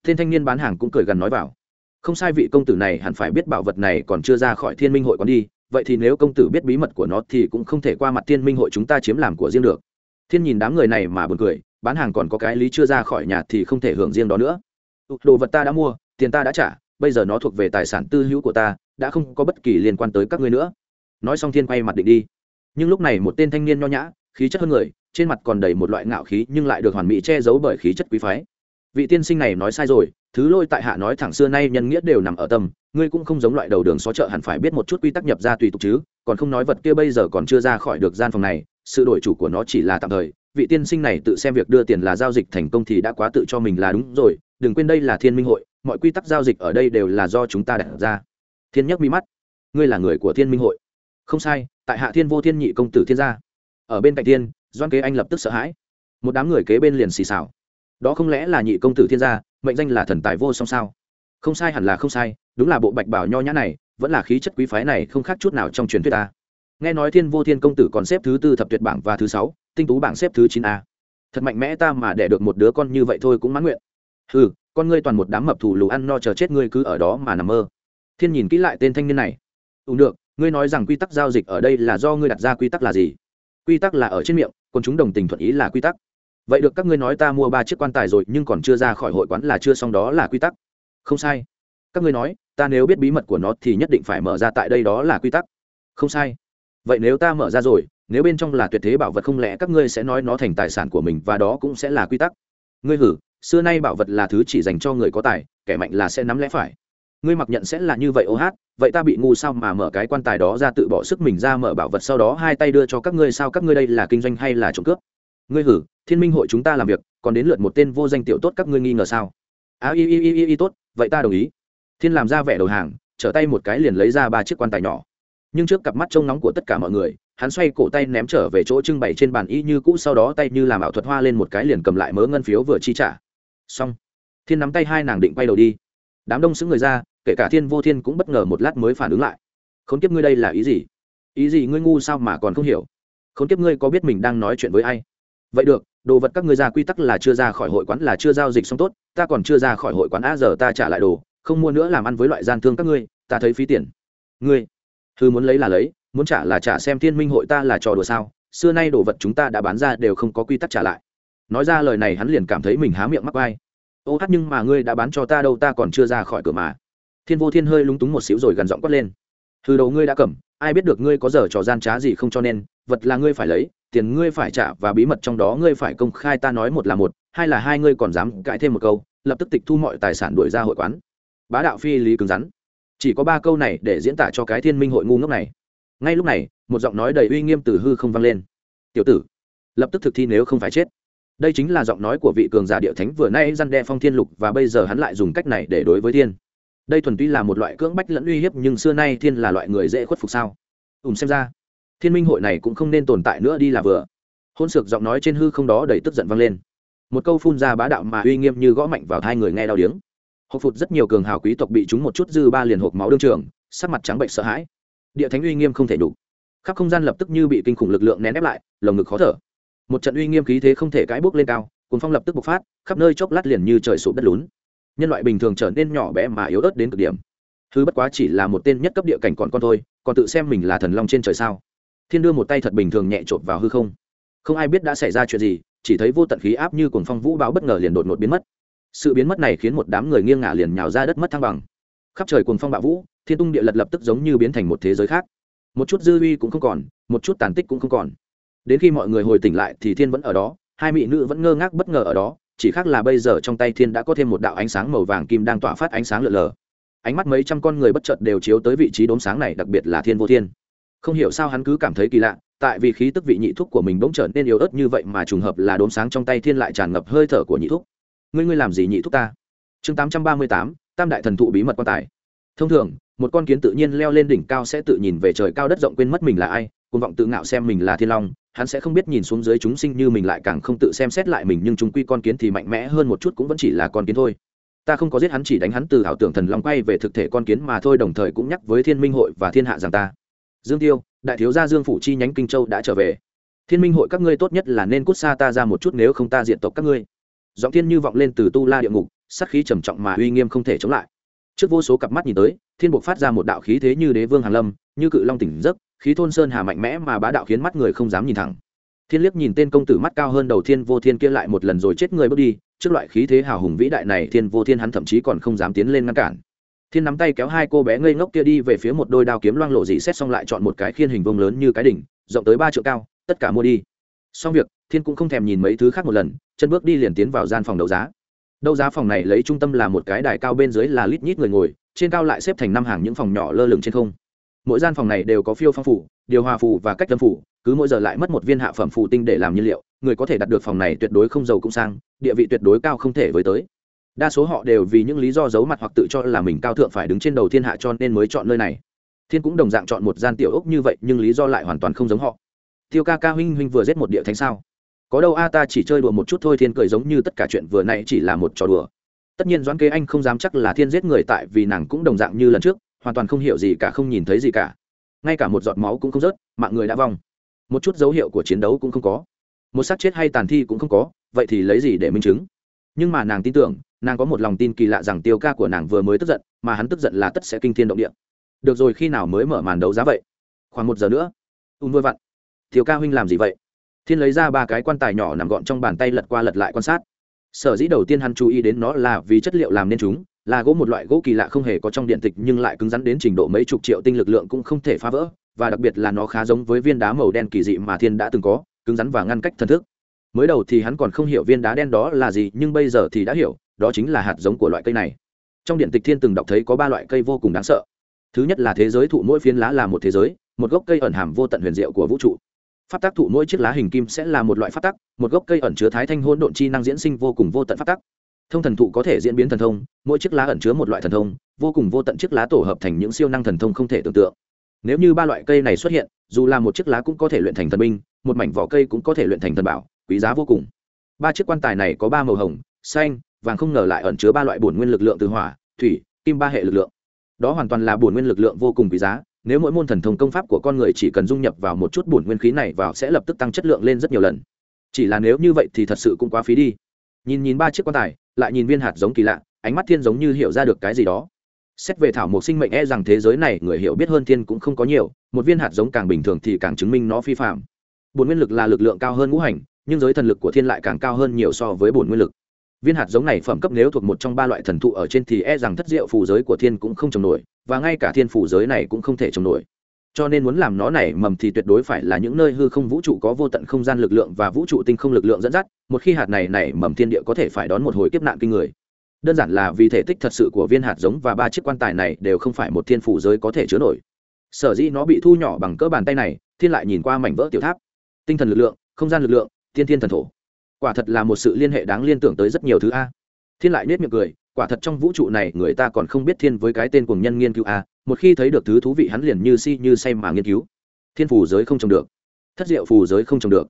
Thiên thanh niên bán hàng cũng cười gần nói vào. Không sai vị công tử này hẳn phải biết bảo vật này còn chưa ra khỏi thiên minh hội còn đi, vậy thì nếu công tử biết bí mật của nó thì cũng không thể qua mặt thiên minh hội chúng ta chiếm làm của riêng được. Thiên nhìn đám người này mà buồn cười, bán hàng còn có cái lý chưa ra khỏi nhà thì không thể hưởng riêng đó nữa. Ừ, đồ vật ta đã mua, tiền ta đã trả, bây giờ nó thuộc về tài sản tư hữu của ta, đã không có bất kỳ liên quan tới các ngươi nữa. Nói xong thiên quay mặt định đi. Nhưng lúc này một tên thanh niên nho nhã, khí chất hơn người, trên mặt còn đầy một loại ngạo khí nhưng lại được hoàn mỹ che giấu bởi khí chất quý phái. Vị tiên sinh này nói sai rồi, thứ lôi tại hạ nói thẳng xưa nay nhân nghĩa đều nằm ở tâm, ngươi cũng không giống loại đầu đường xó chợ hẳn phải biết một chút quy tắc nhập ra tùy tục chứ, còn không nói vật kia bây giờ còn chưa ra khỏi được gian phòng này, sự đổi chủ của nó chỉ là tạm thời, vị tiên sinh này tự xem việc đưa tiền là giao dịch thành công thì đã quá tự cho mình là đúng rồi đừng quên đây là thiên minh hội, mọi quy tắc giao dịch ở đây đều là do chúng ta đặt ra. Thiên nhắc mi mắt. Ngươi là người của thiên minh hội. Không sai, tại hạ thiên vô thiên nhị công tử thiên gia. Ở bên cạnh thiên doan kế anh lập tức sợ hãi. Một đám người kế bên liền xì xào. Đó không lẽ là nhị công tử thiên gia, mệnh danh là thần tài vô song sao? Không sai hẳn là không sai, đúng là bộ bạch bảo nho nhã này, vẫn là khí chất quý phái này không khác chút nào trong truyền thuyết ta. Nghe nói thiên vô thiên công tử còn xếp thứ tư thập tuyệt bảng và thứ sáu, tinh tú bảng xếp thứ chín a. Thật mạnh mẽ ta mà để được một đứa con như vậy thôi cũng mãn nguyện ừ con ngươi toàn một đám mập thủ lù ăn no chờ chết ngươi cứ ở đó mà nằm mơ. Thiên nhìn kỹ lại tên thanh niên này. Ừ được, ngươi nói rằng quy tắc giao dịch ở đây là do ngươi đặt ra quy tắc là gì? Quy tắc là ở trên miệng, còn chúng đồng tình thuận ý là quy tắc. Vậy được, các ngươi nói ta mua ba chiếc quan tài rồi, nhưng còn chưa ra khỏi hội quán là chưa xong đó là quy tắc. Không sai. Các ngươi nói, ta nếu biết bí mật của nó thì nhất định phải mở ra tại đây đó là quy tắc. Không sai. Vậy nếu ta mở ra rồi, nếu bên trong là tuyệt thế bảo vật không lẽ các ngươi sẽ nói nó thành tài sản của mình và đó cũng sẽ là quy tắc? Ngươi hử xưa nay bảo vật là thứ chỉ dành cho người có tài, kẻ mạnh là sẽ nắm lẽ phải. Ngươi mặc nhận sẽ là như vậy, ô hát, vậy ta bị ngu sao mà mở cái quan tài đó ra tự bỏ sức mình ra mở bảo vật sau đó hai tay đưa cho các ngươi sao các ngươi đây là kinh doanh hay là trộm cướp? Ngươi hử, thiên minh hội chúng ta làm việc, còn đến lượt một tên vô danh tiểu tốt các ngươi nghi ngờ sao? À y y y y, tốt, vậy ta đồng ý. Thiên làm ra vẻ đầu hàng, trở tay một cái liền lấy ra ba chiếc quan tài nhỏ. Nhưng trước cặp mắt trông nóng của tất cả mọi người, hắn xoay cổ tay ném trở về chỗ trưng bày trên bàn y như cũ, sau đó tay như làm ảo thuật hoa lên một cái liền cầm lại mớ ngân phiếu vừa chi trả xong. Thiên nắm tay hai nàng định quay đầu đi. Đám đông xứng người ra, kể cả thiên vô thiên cũng bất ngờ một lát mới phản ứng lại. Khốn kiếp ngươi đây là ý gì? Ý gì ngươi ngu sao mà còn không hiểu? Khốn kiếp ngươi có biết mình đang nói chuyện với ai? Vậy được, đồ vật các ngươi ra quy tắc là chưa ra khỏi hội quán là chưa giao dịch xong tốt, ta còn chưa ra khỏi hội quán a giờ ta trả lại đồ, không mua nữa làm ăn với loại gian thương các ngươi, ta thấy phí tiền. Ngươi thư muốn lấy là lấy, muốn trả là trả xem thiên minh hội ta là trò đùa sao, xưa nay đồ vật chúng ta đã bán ra đều không có quy tắc trả lại nói ra lời này hắn liền cảm thấy mình há miệng mắc vai ô hát nhưng mà ngươi đã bán cho ta đâu, ta còn chưa ra khỏi cửa mà. Thiên vô thiên hơi lúng túng một xíu rồi gần giọng quát lên. Từ đầu ngươi đã cầm, ai biết được ngươi có giờ trò gian trá gì không cho nên, vật là ngươi phải lấy, tiền ngươi phải trả và bí mật trong đó ngươi phải công khai ta nói một là một, hai là hai ngươi còn dám cãi thêm một câu, lập tức tịch thu mọi tài sản đuổi ra hội quán. Bá đạo phi lý cứng rắn. Chỉ có ba câu này để diễn tả cho cái thiên minh hội ngu ngốc này. Ngay lúc này, một giọng nói đầy uy nghiêm từ hư không vang lên. Tiểu tử, lập tức thực thi nếu không phải chết đây chính là giọng nói của vị cường giả địa thánh vừa nay răn đe phong thiên lục và bây giờ hắn lại dùng cách này để đối với thiên. Đây thuần túy là một loại cưỡng bách lẫn uy hiếp nhưng xưa nay thiên là loại người dễ khuất phục sao? Ùm xem ra, thiên minh hội này cũng không nên tồn tại nữa đi là vừa. Hôn sược giọng nói trên hư không đó đầy tức giận vang lên. Một câu phun ra bá đạo mà uy nghiêm như gõ mạnh vào hai người nghe đau điếng. Hộp phụt rất nhiều cường hào quý tộc bị chúng một chút dư ba liền hộp máu đương trường, sắc mặt trắng bệnh sợ hãi. Địa thánh uy nghiêm không thể đủ. Khắp không gian lập tức như bị kinh khủng lực lượng nén ép lại, lồng ngực khó thở một trận uy nghiêm khí thế không thể cãi bước lên cao cùng phong lập tức bộc phát, khắp nơi chốc lát liền như trời sụp đất lún. Nhân loại bình thường trở nên nhỏ bé mà yếu ớt đến cực điểm. Hư bất quá chỉ là một tên nhất cấp địa cảnh còn con thôi, còn tự xem mình là thần long trên trời sao? Thiên đưa một tay thật bình thường nhẹ trộm vào hư không. Không ai biết đã xảy ra chuyện gì, chỉ thấy vô tận khí áp như cuồng phong vũ báo bất ngờ liền đột ngột biến mất. Sự biến mất này khiến một đám người nghiêng ngả liền nhào ra đất mất thăng bằng. Khắp trời cuồng phong bạo vũ, thiên tung địa lật lập tức giống như biến thành một thế giới khác. Một chút dư uy cũng không còn, một chút tàn tích cũng không còn đến khi mọi người hồi tỉnh lại thì thiên vẫn ở đó hai mỹ nữ vẫn ngơ ngác bất ngờ ở đó chỉ khác là bây giờ trong tay thiên đã có thêm một đạo ánh sáng màu vàng kim đang tỏa phát ánh sáng lờ lờ. Ánh mắt mấy trăm con người bất chợt đều chiếu tới vị trí đốm sáng này đặc biệt là thiên vô thiên. Không hiểu sao hắn cứ cảm thấy kỳ lạ tại vì khí tức vị nhị thuốc của mình bỗng trở nên yếu ớt như vậy mà trùng hợp là đốm sáng trong tay thiên lại tràn ngập hơi thở của nhị thuốc, ngươi ngươi làm gì nhị thuốc ta? Chương tám trăm ba mươi tám tam đại thần thụ bí mật quan tài. Thông thường một con kiến tự nhiên leo lên đỉnh cao sẽ tự nhìn về trời cao đất rộng quên mất mình là ai cuồng vọng tự ngạo xem mình là thiên long hắn sẽ không biết nhìn xuống dưới chúng sinh như mình lại càng không tự xem xét lại mình, nhưng chúng quy con kiến thì mạnh mẽ hơn một chút cũng vẫn chỉ là con kiến thôi. Ta không có giết hắn, chỉ đánh hắn từ ảo tưởng thần long quay về thực thể con kiến mà thôi, đồng thời cũng nhắc với thiên minh hội và thiên hạ rằng ta. Dương tiêu, đại thiếu gia dương phủ chi nhánh kinh châu đã trở về. Thiên minh hội các ngươi tốt nhất là nên cút xa ta ra một chút nếu không ta diện tộc các ngươi. Giọng thiên như vọng lên từ tu la địa ngục sắc khí trầm trọng mà uy nghiêm không thể chống lại. Trước vô số cặp mắt nhìn tới, thiên buộc phát ra một đạo khí thế như đế vương hàn lâm, như cự long tỉnh giấc khí thôn sơn hà mạnh mẽ mà bá đạo khiến mắt người không dám nhìn thẳng. Thiên liếc nhìn tên công tử mắt cao hơn đầu thiên vô thiên kia lại một lần rồi chết người bước đi, trước loại khí thế hào hùng vĩ đại này thiên vô thiên hắn thậm chí còn không dám tiến lên ngăn cản. Thiên nắm tay kéo hai cô bé ngây ngốc kia đi về phía một đôi đao kiếm loang lộ dị xét xong lại chọn một cái khiên hình vông lớn như cái đỉnh, rộng tới ba triệu cao, tất cả mua đi. Xong việc, thiên cũng không thèm nhìn mấy thứ khác một lần, chân bước đi liền tiến vào gian phòng đấu giá. Đấu giá phòng này lấy trung tâm là một cái đài cao bên dưới là lít nhít người ngồi, trên cao lại xếp thành năm hàng những phòng nhỏ lơ lửng trên không mỗi gian phòng này đều có phiêu phong phủ, điều hòa phủ và cách tâm phủ, cứ mỗi giờ lại mất một viên hạ phẩm phủ tinh để làm nhiên liệu, người có thể đặt được phòng này tuyệt đối không giàu cũng sang, địa vị tuyệt đối cao không thể với tới. Đa số họ đều vì những lý do giấu mặt hoặc tự cho là mình cao thượng phải đứng trên đầu thiên hạ cho nên mới chọn nơi này. Thiên cũng đồng dạng chọn một gian tiểu ốc như vậy, nhưng lý do lại hoàn toàn không giống họ. Tiêu ca ca huynh huynh vừa giết một địa thánh sao? Có đâu a, ta chỉ chơi đùa một chút thôi, thiên cười giống như tất cả chuyện vừa nãy chỉ là một trò đùa. Tất nhiên doãn kế anh không dám chắc là thiên giết người tại vì nàng cũng đồng dạng như lần trước hoàn toàn không hiểu gì cả, không nhìn thấy gì cả. Ngay cả một giọt máu cũng không rớt, mạng người đã vong. Một chút dấu hiệu của chiến đấu cũng không có. Một xác chết hay tàn thi cũng không có, vậy thì lấy gì để minh chứng? Nhưng mà nàng tin tưởng, nàng có một lòng tin kỳ lạ rằng tiêu ca của nàng vừa mới tức giận, mà hắn tức giận là tất sẽ kinh thiên động địa. Được rồi, khi nào mới mở màn đấu giá vậy? Khoảng một giờ nữa. Ùn vui vặn. Tiêu ca huynh làm gì vậy? Thiên lấy ra ba cái quan tài nhỏ nằm gọn trong bàn tay lật qua lật lại quan sát. Sở dĩ đầu tiên hắn chú ý đến nó là vì chất liệu làm nên chúng là gỗ một loại gỗ kỳ lạ không hề có trong điện tịch nhưng lại cứng rắn đến trình độ mấy chục triệu tinh lực lượng cũng không thể phá vỡ, và đặc biệt là nó khá giống với viên đá màu đen kỳ dị mà thiên đã từng có, cứng rắn và ngăn cách thần thức. Mới đầu thì hắn còn không hiểu viên đá đen đó là gì, nhưng bây giờ thì đã hiểu, đó chính là hạt giống của loại cây này. Trong điện tịch thiên từng đọc thấy có ba loại cây vô cùng đáng sợ. Thứ nhất là thế giới thụ mỗi phiến lá là một thế giới, một gốc cây ẩn hàm vô tận huyền diệu của vũ trụ. Pháp tác thụ mỗi chiếc lá hình kim sẽ là một loại pháp tắc, một gốc cây ẩn chứa thái thanh hôn độn chi năng diễn sinh vô cùng vô tận pháp tắc thông thần thụ có thể diễn biến thần thông, mỗi chiếc lá ẩn chứa một loại thần thông, vô cùng vô tận chiếc lá tổ hợp thành những siêu năng thần thông không thể tưởng tượng. Nếu như ba loại cây này xuất hiện, dù là một chiếc lá cũng có thể luyện thành thần binh, một mảnh vỏ cây cũng có thể luyện thành thần bảo, quý giá vô cùng. Ba chiếc quan tài này có ba màu hồng, xanh, vàng không ngờ lại ẩn chứa ba loại bổn nguyên lực lượng từ hỏa, thủy, kim ba hệ lực lượng. Đó hoàn toàn là bổn nguyên lực lượng vô cùng quý giá, nếu mỗi môn thần thông công pháp của con người chỉ cần dung nhập vào một chút bổn nguyên khí này vào sẽ lập tức tăng chất lượng lên rất nhiều lần. Chỉ là nếu như vậy thì thật sự cũng quá phí đi. Nhìn nhìn ba chiếc quan tài lại nhìn viên hạt giống kỳ lạ, ánh mắt thiên giống như hiểu ra được cái gì đó. Xét về thảo mộc sinh mệnh e rằng thế giới này người hiểu biết hơn thiên cũng không có nhiều, một viên hạt giống càng bình thường thì càng chứng minh nó phi phạm. Bổn nguyên lực là lực lượng cao hơn ngũ hành, nhưng giới thần lực của thiên lại càng cao hơn nhiều so với bổn nguyên lực. Viên hạt giống này phẩm cấp nếu thuộc một trong ba loại thần thụ ở trên thì e rằng thất diệu phù giới của thiên cũng không trồng nổi, và ngay cả thiên phù giới này cũng không thể trồng nổi cho nên muốn làm nó nảy mầm thì tuyệt đối phải là những nơi hư không vũ trụ có vô tận không gian lực lượng và vũ trụ tinh không lực lượng dẫn dắt, một khi hạt này nảy mầm thiên địa có thể phải đón một hồi kiếp nạn kinh người. Đơn giản là vì thể tích thật sự của viên hạt giống và ba chiếc quan tài này đều không phải một thiên phủ giới có thể chứa nổi. Sở dĩ nó bị thu nhỏ bằng cỡ bàn tay này, thiên lại nhìn qua mảnh vỡ tiểu tháp. Tinh thần lực lượng, không gian lực lượng, thiên thiên thần thổ. Quả thật là một sự liên hệ đáng liên tưởng tới rất nhiều thứ a. Thiên lại nết miệng cười, quả thật trong vũ trụ này người ta còn không biết thiên với cái tên cùng nhân nghiên cứu a một khi thấy được thứ thú vị hắn liền như si như say mà nghiên cứu. Thiên phù giới không trồng được. Thất diệu phù giới không trồng được.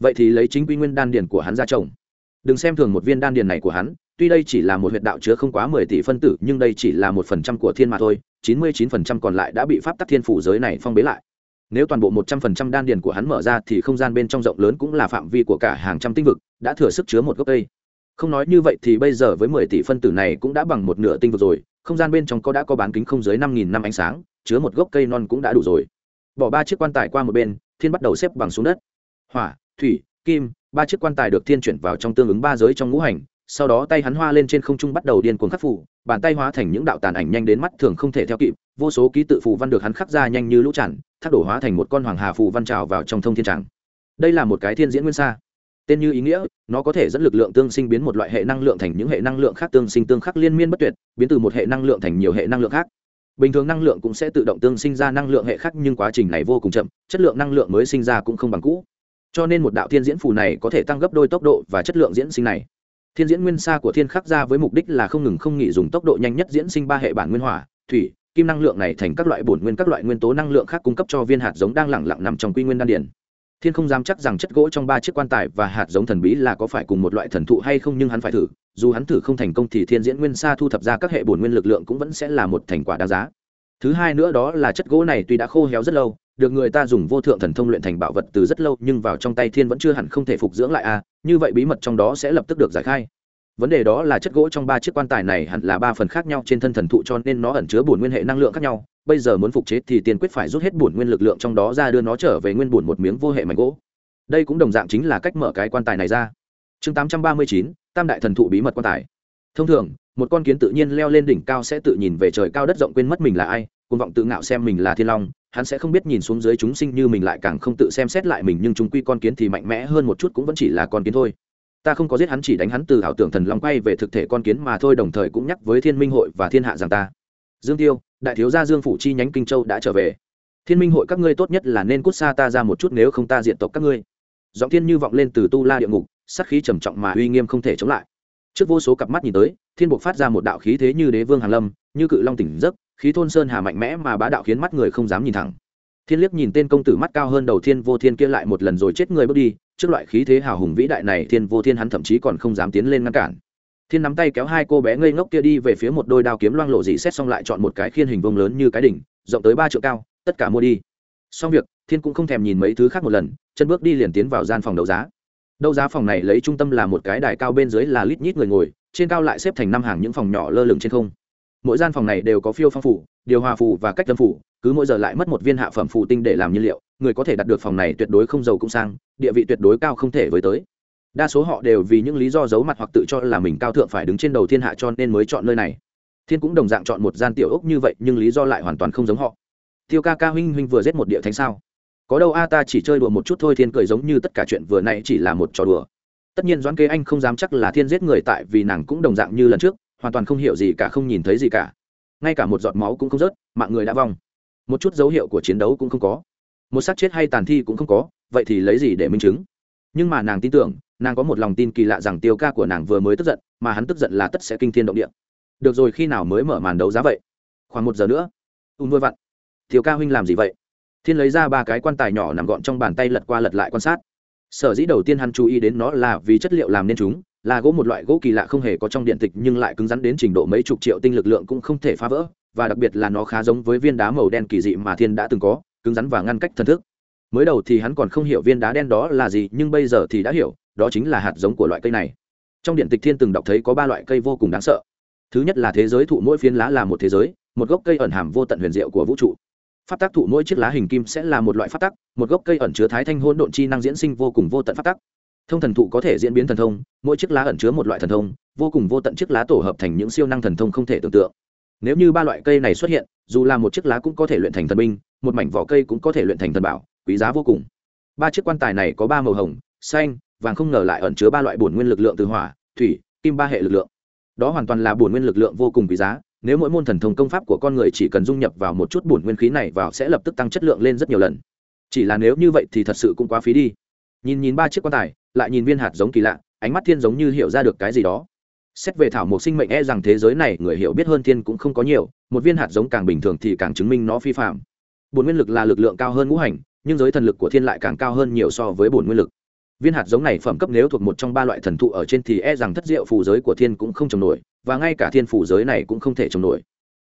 Vậy thì lấy chính quy nguyên đan điền của hắn ra trồng. Đừng xem thường một viên đan điền này của hắn, tuy đây chỉ là một huyệt đạo chứa không quá mười tỷ phân tử, nhưng đây chỉ là một phần trăm của thiên mà thôi, chín mươi chín phần trăm còn lại đã bị pháp tắc thiên phủ giới này phong bế lại. Nếu toàn bộ một trăm phần trăm đan điền của hắn mở ra thì không gian bên trong rộng lớn cũng là phạm vi của cả hàng trăm tinh vực, đã thừa sức chứa một gốc cây. Không nói như vậy thì bây giờ với mười tỷ phân tử này cũng đã bằng một nửa tinh vực rồi không gian bên trong có đã có bán kính không dưới năm nghìn năm ánh sáng, chứa một gốc cây non cũng đã đủ rồi. Bỏ ba chiếc quan tài qua một bên, thiên bắt đầu xếp bằng xuống đất. Hỏa, thủy, kim, ba chiếc quan tài được thiên chuyển vào trong tương ứng ba giới trong ngũ hành, sau đó tay hắn hoa lên trên không trung bắt đầu điên cuồng khắc phủ bàn tay hóa thành những đạo tàn ảnh nhanh đến mắt thường không thể theo kịp, vô số ký tự phù văn được hắn khắc ra nhanh như lũ tràn, thác đổ hóa thành một con hoàng hà phù văn trào vào trong thông thiên tràng. Đây là một cái thiên diễn nguyên sa tên như ý nghĩa, nó có thể dẫn lực lượng tương sinh biến một loại hệ năng lượng thành những hệ năng lượng khác tương sinh tương khắc liên miên bất tuyệt, biến từ một hệ năng lượng thành nhiều hệ năng lượng khác. Bình thường năng lượng cũng sẽ tự động tương sinh ra năng lượng hệ khác nhưng quá trình này vô cùng chậm, chất lượng năng lượng mới sinh ra cũng không bằng cũ. Cho nên một đạo thiên diễn phù này có thể tăng gấp đôi tốc độ và chất lượng diễn sinh này. Thiên diễn nguyên sa của thiên khắc ra với mục đích là không ngừng không nghỉ dùng tốc độ nhanh nhất diễn sinh ba hệ bản nguyên hỏa, thủy, kim năng lượng này thành các loại bổn nguyên các loại nguyên tố năng lượng khác cung cấp cho viên hạt giống đang lẳng lặng nằm trong quy nguyên đan điển thiên không dám chắc rằng chất gỗ trong ba chiếc quan tài và hạt giống thần bí là có phải cùng một loại thần thụ hay không nhưng hắn phải thử. Dù hắn thử không thành công thì thiên diễn nguyên sa thu thập ra các hệ bổn nguyên lực lượng cũng vẫn sẽ là một thành quả đáng giá. Thứ hai nữa đó là chất gỗ này tuy đã khô héo rất lâu được người ta dùng vô thượng thần thông luyện thành bảo vật từ rất lâu nhưng vào trong tay thiên vẫn chưa hẳn không thể phục dưỡng lại a à, như vậy bí mật trong đó sẽ lập tức được giải khai vấn đề đó là chất gỗ trong ba chiếc quan tài này hẳn là ba phần khác nhau trên thân thần thụ cho nên nó ẩn chứa bổn nguyên hệ năng lượng khác nhau. Bây giờ muốn phục chế thì tiên quyết phải rút hết bổn nguyên lực lượng trong đó ra đưa nó trở về nguyên bổn một miếng vô hệ mảnh gỗ. Đây cũng đồng dạng chính là cách mở cái quan tài này ra. Chương tám trăm ba mươi chín, tam đại thần thụ bí mật quan tài. Thông thường, một con kiến tự nhiên leo lên đỉnh cao sẽ tự nhìn về trời cao đất rộng quên mất mình là ai côn vọng tự ngạo xem mình là thiên long, hắn sẽ không biết nhìn xuống dưới chúng sinh như mình lại càng không tự xem xét lại mình nhưng chúng quy con kiến thì mạnh mẽ hơn một chút cũng vẫn chỉ là con kiến thôi ta không có giết hắn, chỉ đánh hắn từ ảo tưởng thần long quay về thực thể con kiến mà thôi, đồng thời cũng nhắc với thiên minh hội và thiên hạ rằng ta, dương tiêu, đại thiếu gia dương phủ chi nhánh kinh châu đã trở về. Thiên minh hội các ngươi tốt nhất là nên cút xa ta ra một chút, nếu không ta diện tộc các ngươi. Giọng thiên như vọng lên từ tu la địa ngục, sát khí trầm trọng mà uy nghiêm không thể chống lại. Trước vô số cặp mắt nhìn tới, thiên buộc phát ra một đạo khí thế như đế vương hàn lâm, như cự long tỉnh giấc, khí thôn sơn hà mạnh mẽ mà bá đạo khiến mắt người không dám nhìn thẳng. Thiên liếc nhìn tên công tử mắt cao hơn đầu thiên vô thiên kia lại một lần rồi chết người bước đi trước loại khí thế hào hùng vĩ đại này, thiên vô thiên hắn thậm chí còn không dám tiến lên ngăn cản. Thiên nắm tay kéo hai cô bé ngây ngốc kia đi về phía một đôi đao kiếm loang lộ dị xét xong lại chọn một cái khiên hình vông lớn như cái đỉnh, rộng tới ba triệu cao, tất cả mua đi. Xong việc, thiên cũng không thèm nhìn mấy thứ khác một lần, chân bước đi liền tiến vào gian phòng đấu giá. Đấu giá phòng này lấy trung tâm là một cái đài cao bên dưới là lít nhít người ngồi, trên cao lại xếp thành năm hàng những phòng nhỏ lơ lửng trên không mỗi gian phòng này đều có phiêu phong phủ, điều hòa phủ và cách tâm phủ, cứ mỗi giờ lại mất một viên hạ phẩm phù tinh để làm nhiên liệu, người có thể đặt được phòng này tuyệt đối không giàu cũng sang, địa vị tuyệt đối cao không thể với tới. Đa số họ đều vì những lý do giấu mặt hoặc tự cho là mình cao thượng phải đứng trên đầu thiên hạ cho nên mới chọn nơi này. Thiên cũng đồng dạng chọn một gian tiểu ốc như vậy, nhưng lý do lại hoàn toàn không giống họ. Tiêu ca ca huynh huynh vừa giết một địa thánh sao? Có đâu a, ta chỉ chơi đùa một chút thôi, thiên cười giống như tất cả chuyện vừa nãy chỉ là một trò đùa. Tất nhiên doãn kế anh không dám chắc là thiên giết người tại vì nàng cũng đồng dạng như lần trước hoàn toàn không hiểu gì cả, không nhìn thấy gì cả. Ngay cả một giọt máu cũng không rớt, mạng người đã vong. Một chút dấu hiệu của chiến đấu cũng không có. Một xác chết hay tàn thi cũng không có, vậy thì lấy gì để minh chứng? Nhưng mà nàng tin tưởng, nàng có một lòng tin kỳ lạ rằng tiêu ca của nàng vừa mới tức giận, mà hắn tức giận là tất sẽ kinh thiên động địa. Được rồi, khi nào mới mở màn đấu giá vậy? Khoảng một giờ nữa. Ùn vôi vặn. Tiêu ca huynh làm gì vậy? Thiên lấy ra ba cái quan tài nhỏ nằm gọn trong bàn tay lật qua lật lại quan sát sở dĩ đầu tiên hắn chú ý đến nó là vì chất liệu làm nên chúng, là gỗ một loại gỗ kỳ lạ không hề có trong điện tịch nhưng lại cứng rắn đến trình độ mấy chục triệu tinh lực lượng cũng không thể phá vỡ, và đặc biệt là nó khá giống với viên đá màu đen kỳ dị mà thiên đã từng có, cứng rắn và ngăn cách thần thức. Mới đầu thì hắn còn không hiểu viên đá đen đó là gì, nhưng bây giờ thì đã hiểu, đó chính là hạt giống của loại cây này. Trong điện tịch thiên từng đọc thấy có ba loại cây vô cùng đáng sợ. Thứ nhất là thế giới thụ mỗi phiến lá là một thế giới, một gốc cây ẩn hàm vô tận huyền diệu của vũ trụ. Pháp tác thụ mỗi chiếc lá hình kim sẽ là một loại pháp tắc, một gốc cây ẩn chứa thái thanh hôn độn chi năng diễn sinh vô cùng vô tận pháp tắc. Thông thần thụ có thể diễn biến thần thông, mỗi chiếc lá ẩn chứa một loại thần thông, vô cùng vô tận chiếc lá tổ hợp thành những siêu năng thần thông không thể tưởng tượng. Nếu như ba loại cây này xuất hiện, dù là một chiếc lá cũng có thể luyện thành thần binh, một mảnh vỏ cây cũng có thể luyện thành thần bảo, quý giá vô cùng. Ba chiếc quan tài này có ba màu hồng, xanh, vàng không ngờ lại ẩn chứa ba loại bổn nguyên lực lượng từ hỏa, thủy, kim ba hệ lực lượng. Đó hoàn toàn là bổn nguyên lực lượng vô cùng quý giá nếu mỗi môn thần thông công pháp của con người chỉ cần dung nhập vào một chút bổn nguyên khí này vào sẽ lập tức tăng chất lượng lên rất nhiều lần. Chỉ là nếu như vậy thì thật sự cũng quá phí đi. Nhìn nhìn ba chiếc quan tài, lại nhìn viên hạt giống kỳ lạ, ánh mắt thiên giống như hiểu ra được cái gì đó. Xét về thảo mộc sinh mệnh e rằng thế giới này người hiểu biết hơn thiên cũng không có nhiều, một viên hạt giống càng bình thường thì càng chứng minh nó phi phạm. Bổn nguyên lực là lực lượng cao hơn ngũ hành, nhưng giới thần lực của thiên lại càng cao hơn nhiều so với bổn nguyên lực viên hạt giống này phẩm cấp nếu thuộc một trong ba loại thần thụ ở trên thì e rằng thất diệu phù giới của thiên cũng không trồng nổi, và ngay cả thiên phù giới này cũng không thể trồng nổi.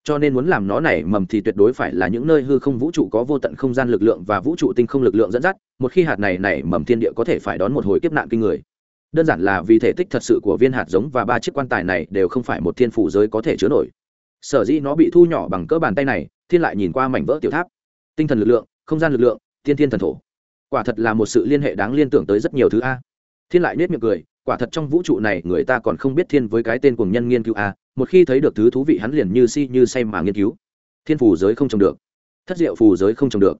Cho nên muốn làm nó nảy mầm thì tuyệt đối phải là những nơi hư không vũ trụ có vô tận không gian lực lượng và vũ trụ tinh không lực lượng dẫn dắt, một khi hạt này nảy mầm thiên địa có thể phải đón một hồi kiếp nạn kinh người. Đơn giản là vì thể tích thật sự của viên hạt giống và ba chiếc quan tài này đều không phải một thiên phủ giới có thể chứa nổi. Sở dĩ nó bị thu nhỏ bằng cỡ bàn tay này, thiên lại nhìn qua mảnh vỡ tiểu tháp. Tinh thần lực lượng, không gian lực lượng, thiên thiên thần thổ quả thật là một sự liên hệ đáng liên tưởng tới rất nhiều thứ a. Thiên lại nết miệng cười, quả thật trong vũ trụ này người ta còn không biết thiên với cái tên cùng nhân nghiên cứu a, một khi thấy được thứ thú vị hắn liền như si như say mà nghiên cứu. Thiên phủ giới không trồng được. Thất diệu phù giới không trồng được.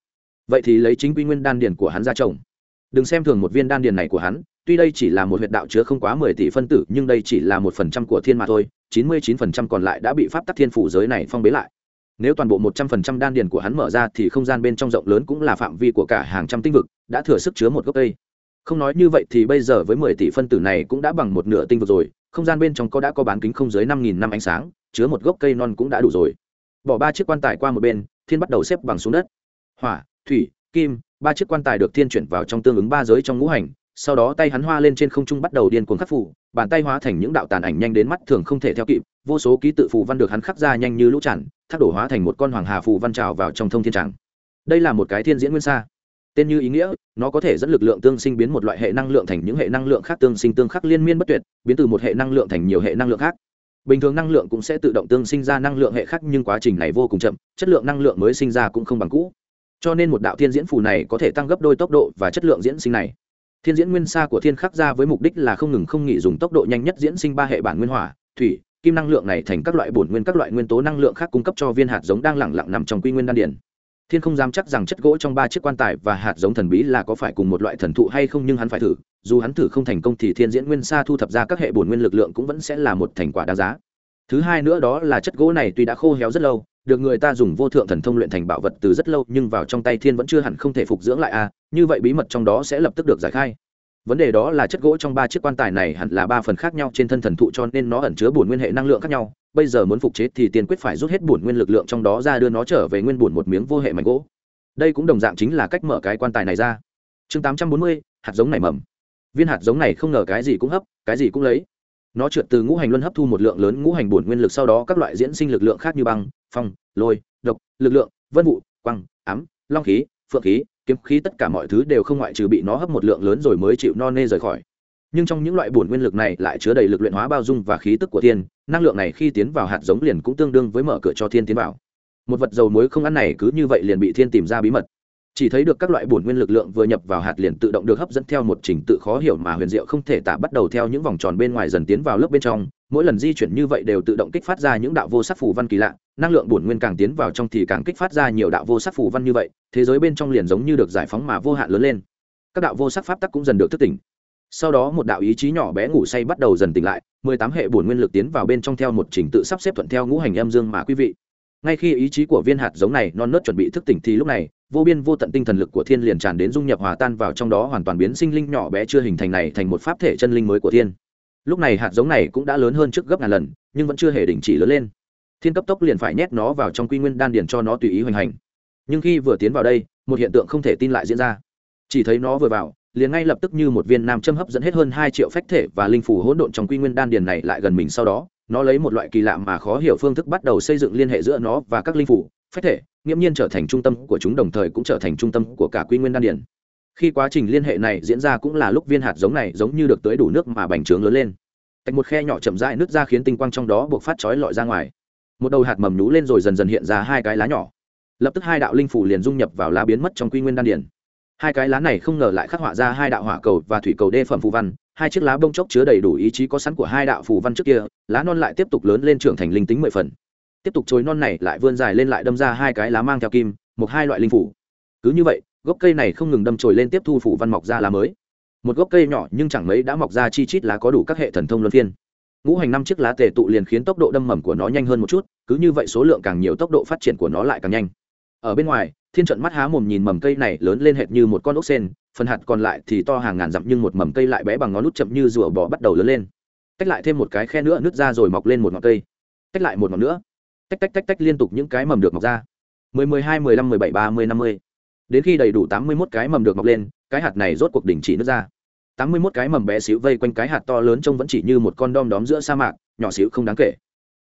Vậy thì lấy chính quy nguyên đan điền của hắn ra trồng. Đừng xem thường một viên đan điền này của hắn, tuy đây chỉ là một huyệt đạo chứa không quá mười tỷ phân tử, nhưng đây chỉ là một phần trăm của thiên mà thôi, chín mươi chín phần trăm còn lại đã bị pháp tắc thiên phủ giới này phong bế lại nếu toàn bộ một trăm phần trăm đan điền của hắn mở ra thì không gian bên trong rộng lớn cũng là phạm vi của cả hàng trăm tinh vực, đã thừa sức chứa một gốc cây. Không nói như vậy thì bây giờ với mười tỷ phân tử này cũng đã bằng một nửa tinh vực rồi, không gian bên trong có đã có bán kính không dưới năm nghìn năm ánh sáng, chứa một gốc cây non cũng đã đủ rồi. Bỏ ba chiếc quan tài qua một bên, thiên bắt đầu xếp bằng xuống đất. Hỏa, thủy, kim, ba chiếc quan tài được thiên chuyển vào trong tương ứng ba giới trong ngũ hành sau đó tay hắn hoa lên trên không trung bắt đầu điên cuồng khắc phủ bàn tay hóa thành những đạo tàn ảnh nhanh đến mắt thường không thể theo kịp, vô số ký tự phù văn được hắn khắc ra nhanh như lũ tràn thác đổ hóa thành một con hoàng hà phù văn trào vào trong thông thiên tràng. Đây là một cái thiên diễn nguyên sa. Tên như ý nghĩa, nó có thể dẫn lực lượng tương sinh biến một loại hệ năng lượng thành những hệ năng lượng khác tương sinh tương khắc liên miên bất tuyệt, biến từ một hệ năng lượng thành nhiều hệ năng lượng khác. Bình thường năng lượng cũng sẽ tự động tương sinh ra năng lượng hệ khác nhưng quá trình này vô cùng chậm, chất lượng năng lượng mới sinh ra cũng không bằng cũ. Cho nên một đạo thiên diễn phù này có thể tăng gấp đôi tốc độ và chất lượng diễn sinh này thiên diễn nguyên sa của thiên khắc ra với mục đích là không ngừng không nghỉ dùng tốc độ nhanh nhất diễn sinh ba hệ bản nguyên hỏa, thủy, kim năng lượng này thành các loại bổn nguyên, các loại nguyên tố năng lượng khác cung cấp cho viên hạt giống đang lẳng lặng nằm trong quy nguyên đan điển thiên không dám chắc rằng chất gỗ trong ba chiếc quan tài và hạt giống thần bí là có phải cùng một loại thần thụ hay không nhưng hắn phải thử, dù hắn thử không thành công thì thiên diễn nguyên sa thu thập ra các hệ bổn nguyên lực lượng cũng vẫn sẽ là một thành quả đáng giá thứ hai nữa đó là chất gỗ này tuy đã khô héo rất lâu được người ta dùng vô thượng thần thông luyện thành bảo vật từ rất lâu nhưng vào trong tay thiên vẫn chưa hẳn không thể phục dưỡng lại a à, như vậy bí mật trong đó sẽ lập tức được giải khai. Vấn đề đó là chất gỗ trong ba chiếc quan tài này hẳn là ba phần khác nhau trên thân thần thụ cho nên nó ẩn chứa bổn nguyên hệ năng lượng khác nhau. Bây giờ muốn phục chế thì tiên quyết phải rút hết bổn nguyên lực lượng trong đó ra đưa nó trở về nguyên bổn một miếng vô hệ mảnh gỗ. Đây cũng đồng dạng chính là cách mở cái quan tài này ra. Chương tám trăm bốn mươi hạt giống này mầm. Viên hạt giống này không ngờ cái gì cũng hấp cái gì cũng lấy nó trượt từ ngũ hành luân hấp thu một lượng lớn ngũ hành bổn nguyên lực, sau đó các loại diễn sinh lực lượng khác như băng, phong, lôi, độc, lực lượng, vân vụ quăng ám, long khí, phượng khí, kiếm khí, tất cả mọi thứ đều không ngoại trừ bị nó hấp một lượng lớn rồi mới chịu no nê rời khỏi. Nhưng trong những loại bổn nguyên lực này lại chứa đầy lực luyện hóa bao dung và khí tức của thiên, năng lượng này khi tiến vào hạt giống liền cũng tương đương với mở cửa cho thiên tiến vào. Một vật dầu muối không ăn này cứ như vậy liền bị thiên tìm ra bí mật chỉ thấy được các loại bổn nguyên lực lượng vừa nhập vào hạt liền tự động được hấp dẫn theo một trình tự khó hiểu mà huyền diệu không thể tả bắt đầu theo những vòng tròn bên ngoài dần tiến vào lớp bên trong. Mỗi lần di chuyển như vậy đều tự động kích phát ra những đạo vô sắc phù văn kỳ lạ, năng lượng bổn nguyên càng tiến vào trong thì càng kích phát ra nhiều đạo vô sắc phù văn như vậy, thế giới bên trong liền giống như được giải phóng mà vô hạn lớn lên. Các đạo vô sắc pháp tắc cũng dần được thức tỉnh. Sau đó một đạo ý chí nhỏ bé ngủ say bắt đầu dần tỉnh lại, mười tám hệ bổn nguyên lực tiến vào bên trong theo một trình tự sắp xếp thuận theo ngũ hành âm dương mà quý vị ngay khi ý chí của viên hạt giống này non nớt chuẩn bị thức tỉnh thì lúc này, vô biên vô tận tinh thần lực của thiên liền tràn đến dung nhập hòa tan vào trong đó hoàn toàn biến sinh linh nhỏ bé chưa hình thành này thành một pháp thể chân linh mới của thiên. Lúc này hạt giống này cũng đã lớn hơn trước gấp ngàn lần, nhưng vẫn chưa hề đình chỉ lớn lên. Thiên cấp tốc liền phải nhét nó vào trong quy nguyên đan điền cho nó tùy ý hoành hành. Nhưng khi vừa tiến vào đây, một hiện tượng không thể tin lại diễn ra. Chỉ thấy nó vừa vào, liền ngay lập tức như một viên nam châm hấp dẫn hết hơn hai triệu phách thể và linh phủ hỗn độn trong quy nguyên đan điền này lại gần mình sau đó nó lấy một loại kỳ lạ mà khó hiểu phương thức bắt đầu xây dựng liên hệ giữa nó và các linh phủ, phách thể, nghiễm nhiên trở thành trung tâm của chúng đồng thời cũng trở thành trung tâm của cả quy nguyên đan điển. khi quá trình liên hệ này diễn ra cũng là lúc viên hạt giống này giống như được tới đủ nước mà bành trướng lớn lên tạch một khe nhỏ chậm rãi nước ra khiến tinh quang trong đó buộc phát chói lọi ra ngoài một đầu hạt mầm nhú lên rồi dần dần hiện ra hai cái lá nhỏ lập tức hai đạo linh phủ liền dung nhập vào lá biến mất trong quy nguyên đan điển hai cái lá này không ngờ lại khắc họa ra hai đạo hỏa cầu và thủy cầu đê phẩm phù văn, hai chiếc lá bông chốc chứa đầy đủ ý chí có sẵn của hai đạo phù văn trước kia, lá non lại tiếp tục lớn lên trưởng thành linh tính mười phần. Tiếp tục chối non này lại vươn dài lên lại đâm ra hai cái lá mang theo kim, một hai loại linh phủ. Cứ như vậy, gốc cây này không ngừng đâm chồi lên tiếp thu phủ văn mọc ra lá mới. Một gốc cây nhỏ nhưng chẳng mấy đã mọc ra chi chít lá có đủ các hệ thần thông luân phiên. Ngũ hành năm chiếc lá tề tụ liền khiến tốc độ đâm mầm của nó nhanh hơn một chút, cứ như vậy số lượng càng nhiều tốc độ phát triển của nó lại càng nhanh. Ở bên ngoài thiên trận mắt há mồm nhìn mầm cây này lớn lên hệt như một con ốc sen, phần hạt còn lại thì to hàng ngàn dặm nhưng một mầm cây lại bé bằng ngón nút chậm như rùa bò bắt đầu lớn lên. Tách lại thêm một cái khe nữa nứt ra rồi mọc lên một ngọn cây. Tách lại một ngọn nữa. Tách tách tách tách liên tục những cái mầm được mọc ra. Mười mười hai, mười lăm, mười bảy, ba mươi, năm mươi. Đến khi đầy đủ tám mươi mốt cái mầm được mọc lên, cái hạt này rốt cuộc đỉnh chỉ nứt ra. Tám mươi mốt cái mầm bé xíu vây quanh cái hạt to lớn trông vẫn chỉ như một con đom đóm giữa sa mạc, nhỏ xíu không đáng kể.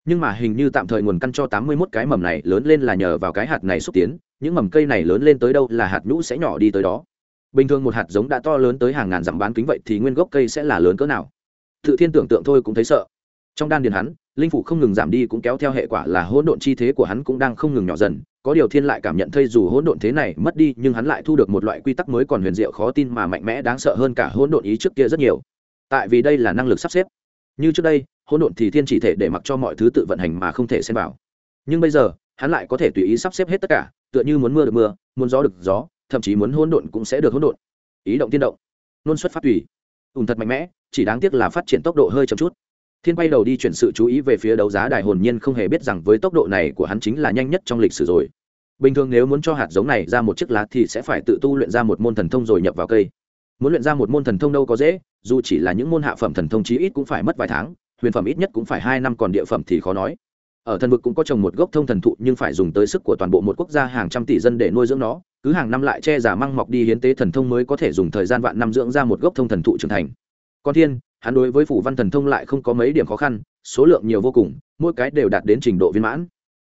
Nhưng mà hình như tạm thời nguồn căn cho tám mươi mốt cái mầm này lớn lên là nhờ vào cái hạt này xúc tiến những mầm cây này lớn lên tới đâu là hạt nhũ sẽ nhỏ đi tới đó. Bình thường một hạt giống đã to lớn tới hàng ngàn dặm bán kính vậy thì nguyên gốc cây sẽ là lớn cỡ nào? Tự thiên tưởng tượng thôi cũng thấy sợ. Trong đan điền hắn, linh phủ không ngừng giảm đi cũng kéo theo hệ quả là hỗn độn chi thế của hắn cũng đang không ngừng nhỏ dần. Có điều thiên lại cảm nhận thấy dù hỗn độn thế này mất đi, nhưng hắn lại thu được một loại quy tắc mới còn huyền diệu khó tin mà mạnh mẽ đáng sợ hơn cả hỗn độn ý trước kia rất nhiều. Tại vì đây là năng lực sắp xếp. Như trước đây, hỗn độn thì thiên chỉ thể để mặc cho mọi thứ tự vận hành mà không thể xem vào. Nhưng bây giờ, hắn lại có thể tùy ý sắp xếp hết tất cả tựa như muốn mưa được mưa, muốn gió được gió, thậm chí muốn hỗn độn cũng sẽ được hỗn độn. Ý động tiên động. Nôn xuất phát tùy. Ùn thật mạnh mẽ, chỉ đáng tiếc là phát triển tốc độ hơi chậm chút. Thiên bay đầu đi chuyển sự chú ý về phía đấu giá đài hồn nhiên không hề biết rằng với tốc độ này của hắn chính là nhanh nhất trong lịch sử rồi. Bình thường nếu muốn cho hạt giống này ra một chiếc lá thì sẽ phải tự tu luyện ra một môn thần thông rồi nhập vào cây. Muốn luyện ra một môn thần thông đâu có dễ, dù chỉ là những môn hạ phẩm thần thông chí ít cũng phải mất vài tháng, huyền phẩm ít nhất cũng phải hai năm còn địa phẩm thì khó nói ở thần vực cũng có trồng một gốc thông thần thụ, nhưng phải dùng tới sức của toàn bộ một quốc gia hàng trăm tỷ dân để nuôi dưỡng nó. Cứ hàng năm lại che giả măng mọc đi hiến tế thần thông mới có thể dùng thời gian vạn năm dưỡng ra một gốc thông thần thụ trưởng thành. Con thiên, hắn đối với phủ văn thần thông lại không có mấy điểm khó khăn, số lượng nhiều vô cùng, mỗi cái đều đạt đến trình độ viên mãn.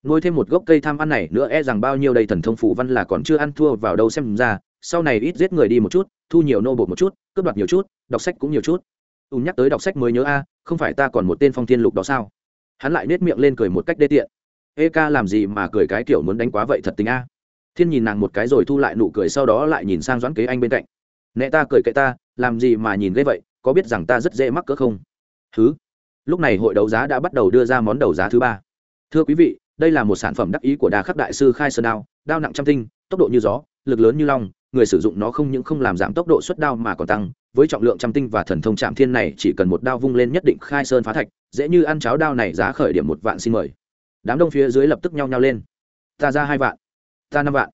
Nuôi thêm một gốc cây tham ăn này nữa e rằng bao nhiêu đầy thần thông phủ văn là còn chưa ăn thua vào đâu xem ra, sau này ít giết người đi một chút, thu nhiều nô bột một chút, cướp đoạt nhiều chút, đọc sách cũng nhiều chút. Ùn nhắc tới đọc sách mới nhớ a, không phải ta còn một tên phong thiên lục đó sao? Hắn lại nết miệng lên cười một cách đê tiện. Ê ca, làm gì mà cười cái kiểu muốn đánh quá vậy thật tình a? Thiên nhìn nàng một cái rồi thu lại nụ cười sau đó lại nhìn sang doãn kế anh bên cạnh. Nẹ ta, cười cậy ta, làm gì mà nhìn ghê vậy, có biết rằng ta rất dễ mắc cỡ không? Thứ lúc này hội đấu giá đã bắt đầu đưa ra món đấu giá thứ ba. Thưa quý vị, đây là một sản phẩm đắc ý của đà khắc đại sư khai sơn đao đao nặng trăm tinh, tốc độ như gió, lực lớn như long, người sử dụng nó không những không làm giảm tốc độ xuất đao mà còn tăng với trọng lượng trăm tinh và thần thông chạm thiên này chỉ cần một đao vung lên nhất định khai sơn phá thạch, dễ như ăn cháo đao này giá khởi điểm một vạn xin mời. Đám đông phía dưới lập tức nhao nhao lên. Ta ra hai vạn, ta năm vạn,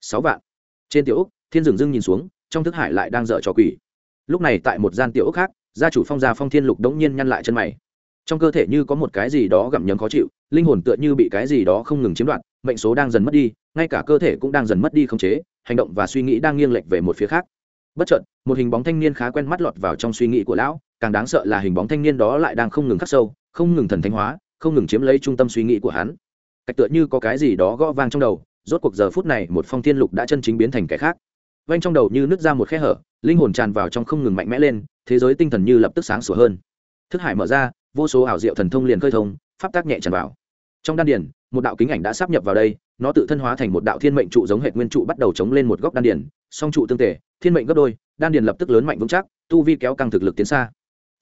sáu vạn. Trên tiểu úc thiên dừng dưng nhìn xuống, trong thức hải lại đang dở trò quỷ. Lúc này tại một gian tiểu úc khác, gia chủ phong gia phong thiên lục đống nhiên nhăn lại chân mày. Trong cơ thể như có một cái gì đó gặm nhấm khó chịu, linh hồn tựa như bị cái gì đó không ngừng chiếm đoạt, mệnh số đang dần mất đi, ngay cả cơ thể cũng đang dần mất đi không chế, hành động và suy nghĩ đang nghiêng lệch về một phía khác bất chợt, một hình bóng thanh niên khá quen mắt lọt vào trong suy nghĩ của lão, càng đáng sợ là hình bóng thanh niên đó lại đang không ngừng khắc sâu, không ngừng thần thanh hóa, không ngừng chiếm lấy trung tâm suy nghĩ của hắn. Cách tựa như có cái gì đó gõ vang trong đầu, rốt cuộc giờ phút này một phong thiên lục đã chân chính biến thành cái khác. Vanh trong đầu như nứt ra một khe hở, linh hồn tràn vào trong không ngừng mạnh mẽ lên, thế giới tinh thần như lập tức sáng sủa hơn. Thức hải mở ra, vô số ảo diệu thần thông liền khơi thông, pháp tác nhẹ tràn vào. Trong đan điển một đạo kính ảnh đã sắp nhập vào đây nó tự thân hóa thành một đạo thiên mệnh trụ giống hệ nguyên trụ bắt đầu chống lên một góc đan điền, song trụ tương tể thiên mệnh gấp đôi đan điền lập tức lớn mạnh vững chắc tu vi kéo căng thực lực tiến xa.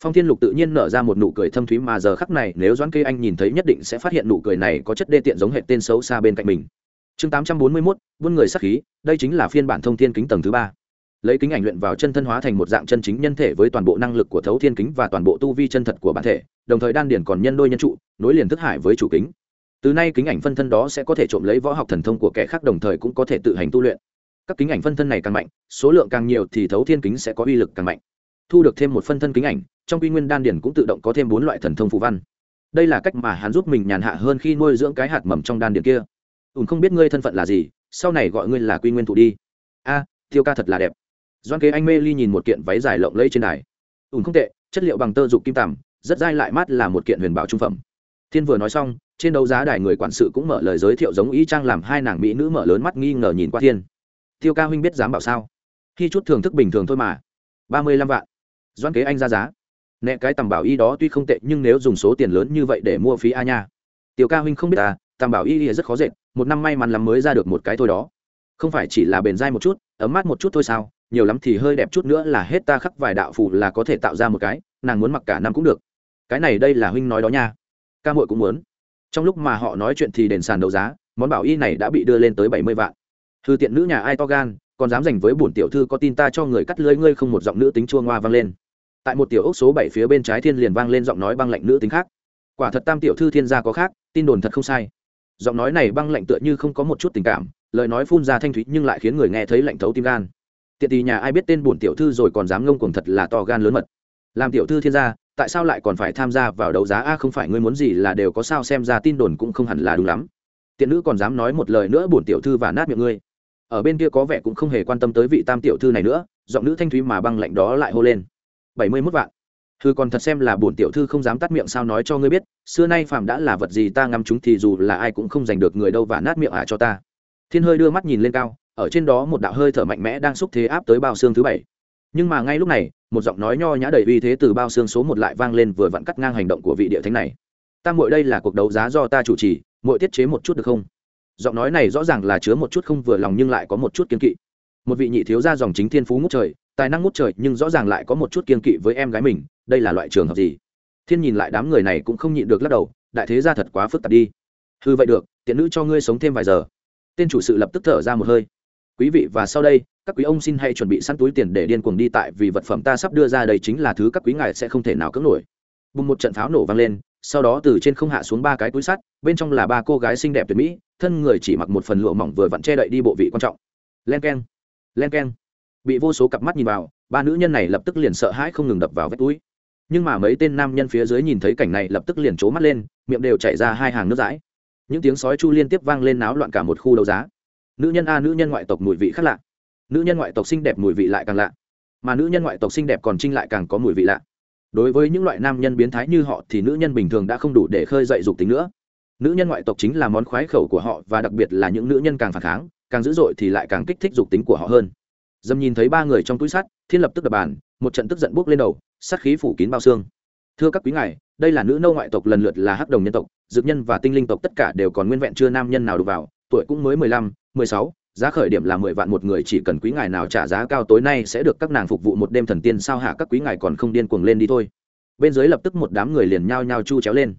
Phong thiên lục tự nhiên nở ra một nụ cười thâm thúy mà giờ khắc này nếu doãn kê anh nhìn thấy nhất định sẽ phát hiện nụ cười này có chất đê tiện giống hệ tên xấu xa bên cạnh mình. Chương tám trăm bốn mươi mốt buôn người sắc khí đây chính là phiên bản thông thiên kính tầng thứ ba. Lấy kính ảnh luyện vào chân thân hóa thành một dạng chân chính nhân thể với toàn bộ năng lực của thấu thiên kính và toàn bộ tu vi chân thật của bản thể đồng thời đan điển còn nhân đôi nhân trụ nối liền thức hải với chủ kính từ nay kính ảnh phân thân đó sẽ có thể trộm lấy võ học thần thông của kẻ khác, đồng thời cũng có thể tự hành tu luyện. Các kính ảnh phân thân này càng mạnh, số lượng càng nhiều thì thấu thiên kính sẽ có uy lực càng mạnh. Thu được thêm một phân thân kính ảnh, trong quy nguyên đan điển cũng tự động có thêm bốn loại thần thông phù văn. Đây là cách mà hắn giúp mình nhàn hạ hơn khi nuôi dưỡng cái hạt mầm trong đan điển kia. Ùn không biết ngươi thân phận là gì, sau này gọi ngươi là quy nguyên thụ đi. A tiêu ca thật là đẹp. Doan kế anh mê ly nhìn một kiện váy dài lộng lẫy trên đài. Ùn không tệ, chất liệu bằng tơ dục kim tằm, rất dai lại mát là một kiện huyền bảo trung phẩm thiên vừa nói xong, trên đấu giá đài người quản sự cũng mở lời giới thiệu giống y trang làm hai nàng mỹ nữ mở lớn mắt nghi ngờ nhìn qua thiên. Tiêu ca huynh biết dám bảo sao? Khi chút thưởng thức bình thường thôi mà. Ba mươi lăm vạn. Doan kế anh ra giá. Nẹ cái tầm bảo y đó tuy không tệ, nhưng nếu dùng số tiền lớn như vậy để mua phí a nha. Tiêu ca huynh không biết à tầm bảo y rất khó dệt, một năm may mắn lắm mới ra được một cái thôi đó. Không phải chỉ là bền dai một chút, ấm mát một chút thôi sao, nhiều lắm thì hơi đẹp chút nữa là hết ta khắc vài đạo phù là có thể tạo ra một cái, nàng muốn mặc cả năm cũng được. Cái này đây là huynh nói đó nha ca muội cũng muốn. Trong lúc mà họ nói chuyện thì đền sàn đấu giá, món bảo y này đã bị đưa lên tới bảy mươi vạn. Thư tiện nữ nhà ai to gan, còn dám dành với bổn tiểu thư có tin ta cho người cắt lưỡi ngươi không một giọng nữ tính chua ngoa vang lên. Tại một tiểu ốc số bảy phía bên trái thiên liền vang lên giọng nói băng lạnh nữ tính khác. Quả thật tam tiểu thư thiên gia có khác, tin đồn thật không sai. Giọng nói này băng lạnh tựa như không có một chút tình cảm, lời nói phun ra thanh thúy nhưng lại khiến người nghe thấy lạnh thấu tim gan. Tiện tì nhà ai biết tên bổn tiểu thư rồi còn dám ngông cuồng thật là to gan lớn mật. Làm tiểu thư thiên gia tại sao lại còn phải tham gia vào đấu giá? A không phải, ngươi muốn gì là đều có sao, xem ra tin đồn cũng không hẳn là đúng lắm. Tiện nữ còn dám nói một lời nữa, bổn tiểu thư và nát miệng ngươi. Ở bên kia có vẻ cũng không hề quan tâm tới vị tam tiểu thư này nữa, giọng nữ thanh thúy mà băng lạnh đó lại hô lên. Bảy mươi mốt vạn. Thư còn thật xem là bổn tiểu thư không dám tắt miệng sao nói cho ngươi biết, xưa nay phàm đã là vật gì ta ngắm chúng thì dù là ai cũng không giành được người đâu và nát miệng ả cho ta. Thiên hơi đưa mắt nhìn lên cao, ở trên đó một đạo hơi thở mạnh mẽ đang xúc thế áp tới bao xương thứ bảy. Nhưng mà ngay lúc này một giọng nói nho nhã đầy uy thế từ bao xương số một lại vang lên vừa vặn cắt ngang hành động của vị địa thánh này. Ta muội đây là cuộc đấu giá do ta chủ trì, muội tiết chế một chút được không? Giọng nói này rõ ràng là chứa một chút không vừa lòng nhưng lại có một chút kiên kỵ. Một vị nhị thiếu gia dòng chính thiên phú ngút trời, tài năng ngút trời nhưng rõ ràng lại có một chút kiên kỵ với em gái mình, đây là loại trường hợp gì? Thiên nhìn lại đám người này cũng không nhịn được lắc đầu, đại thế gia thật quá phức tạp đi. Hư vậy được, tiện nữ cho ngươi sống thêm vài giờ. Tên chủ sự lập tức thở ra một hơi. Quý vị và sau đây các quý ông xin hãy chuẩn bị sẵn túi tiền để điên cuồng đi tại vì vật phẩm ta sắp đưa ra đây chính là thứ các quý ngài sẽ không thể nào cưỡng nổi. Bùng một trận pháo nổ vang lên, sau đó từ trên không hạ xuống ba cái túi sắt, bên trong là ba cô gái xinh đẹp tuyệt mỹ, thân người chỉ mặc một phần lụa mỏng vừa vặn che đậy đi bộ vị quan trọng. Len k e n len k e n bị vô số cặp mắt nhìn vào, ba nữ nhân này lập tức liền sợ hãi không ngừng đập vào vách túi. Nhưng mà mấy tên nam nhân phía dưới nhìn thấy cảnh này lập tức liền trố mắt lên, miệng đều chảy ra hai hàng nước dãi. Những tiếng sói chu liên tiếp vang lên náo loạn cả một khu đấu giá. Nữ nhân a, nữ nhân ngoại tộc mùi vị khác lạ nữ nhân ngoại tộc xinh đẹp mùi vị lại càng lạ, mà nữ nhân ngoại tộc xinh đẹp còn trinh lại càng có mùi vị lạ. Đối với những loại nam nhân biến thái như họ thì nữ nhân bình thường đã không đủ để khơi dậy dục tính nữa. Nữ nhân ngoại tộc chính là món khoái khẩu của họ và đặc biệt là những nữ nhân càng phản kháng, càng dữ dội thì lại càng kích thích dục tính của họ hơn. Dâm nhìn thấy ba người trong túi sắt, thiên lập tức đập bàn, một trận tức giận buốc lên đầu, sát khí phủ kín bao xương. Thưa các quý ngài, đây là nữ nâu ngoại tộc lần lượt là hắc đồng nhân tộc, dược nhân và tinh linh tộc tất cả đều còn nguyên vẹn chưa nam nhân nào đụng vào, tuổi cũng mới mười lăm, mười sáu giá khởi điểm là mười vạn một người chỉ cần quý ngài nào trả giá cao tối nay sẽ được các nàng phục vụ một đêm thần tiên sao hạ các quý ngài còn không điên cuồng lên đi thôi bên dưới lập tức một đám người liền nhao nhao chu chéo lên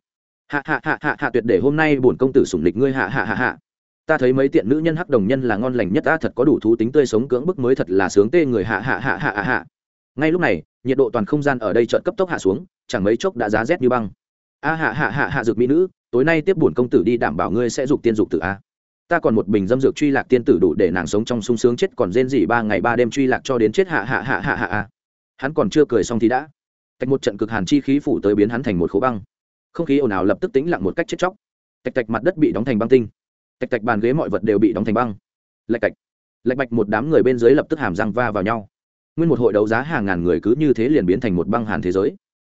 hạ hạ hạ hạ hạ tuyệt để hôm nay bổn công tử sủng lịch ngươi hạ hạ hạ hạ ta thấy mấy tiện nữ nhân hắc đồng nhân là ngon lành nhất ta thật có đủ thú tính tươi sống cưỡng bức mới thật là sướng tê người hạ hạ hạ hạ hạ hạ ngay lúc này nhiệt độ toàn không gian ở đây chợt cấp tốc hạ xuống chẳng mấy chốc đã giá rét như băng a hạ hạ hạ hạ dược mỹ nữ tối nay tiếp bổn công tử đi đảm bảo ngươi sẽ dục tiên dục tử a ta còn một bình dâm dược truy lạc tiên tử đủ để nàng sống trong sung sướng chết còn rên gì ba ngày ba đêm truy lạc cho đến chết hạ hạ hạ hạ hạ hắn còn chưa cười xong thì đã. Tạch một trận cực hàn chi khí phủ tới biến hắn thành một khố băng. Không khí ồn ào lập tức tính lặng một cách chết chóc. Tạch tạch mặt đất bị đóng thành băng tinh. Tạch tạch bàn ghế mọi vật đều bị đóng thành băng. Lạch tạch lạch bạch một đám người bên dưới lập tức hàm răng va vào nhau. Nguyên một hội đấu giá hàng ngàn người cứ như thế liền biến thành một băng hàn thế giới.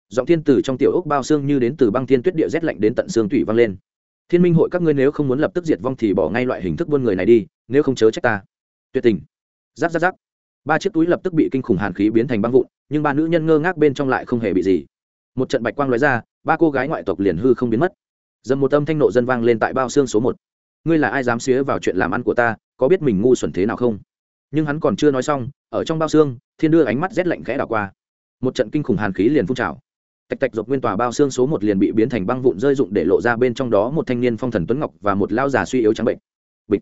Giọng thiên tử trong tiểu ốc bao xương như đến từ băng thiên tuyết địa rét lạnh đến tận xương thủy vang lên thiên minh hội các ngươi nếu không muốn lập tức diệt vong thì bỏ ngay loại hình thức buôn người này đi, nếu không chớ trách ta. Tuyệt tình. Giáp giáp giáp. Ba chiếc túi lập tức bị kinh khủng hàn khí biến thành băng vụn, nhưng ba nữ nhân ngơ ngác bên trong lại không hề bị gì. Một trận bạch quang lóe ra, ba cô gái ngoại tộc liền hư không biến mất. Dầm một âm thanh nộ dân vang lên tại bao xương số một. Ngươi là ai dám xía vào chuyện làm ăn của ta, có biết mình ngu xuẩn thế nào không? Nhưng hắn còn chưa nói xong, ở trong bao xương, thiên đưa ánh mắt rét lạnh khẽ đảo qua. Một trận kinh khủng hàn khí liền phun trào tạch tạch dọc nguyên tòa bao xương số một liền bị biến thành băng vụn rơi rụng để lộ ra bên trong đó một thanh niên phong thần tuấn ngọc và một lao già suy yếu trắng bệnh. Bịch.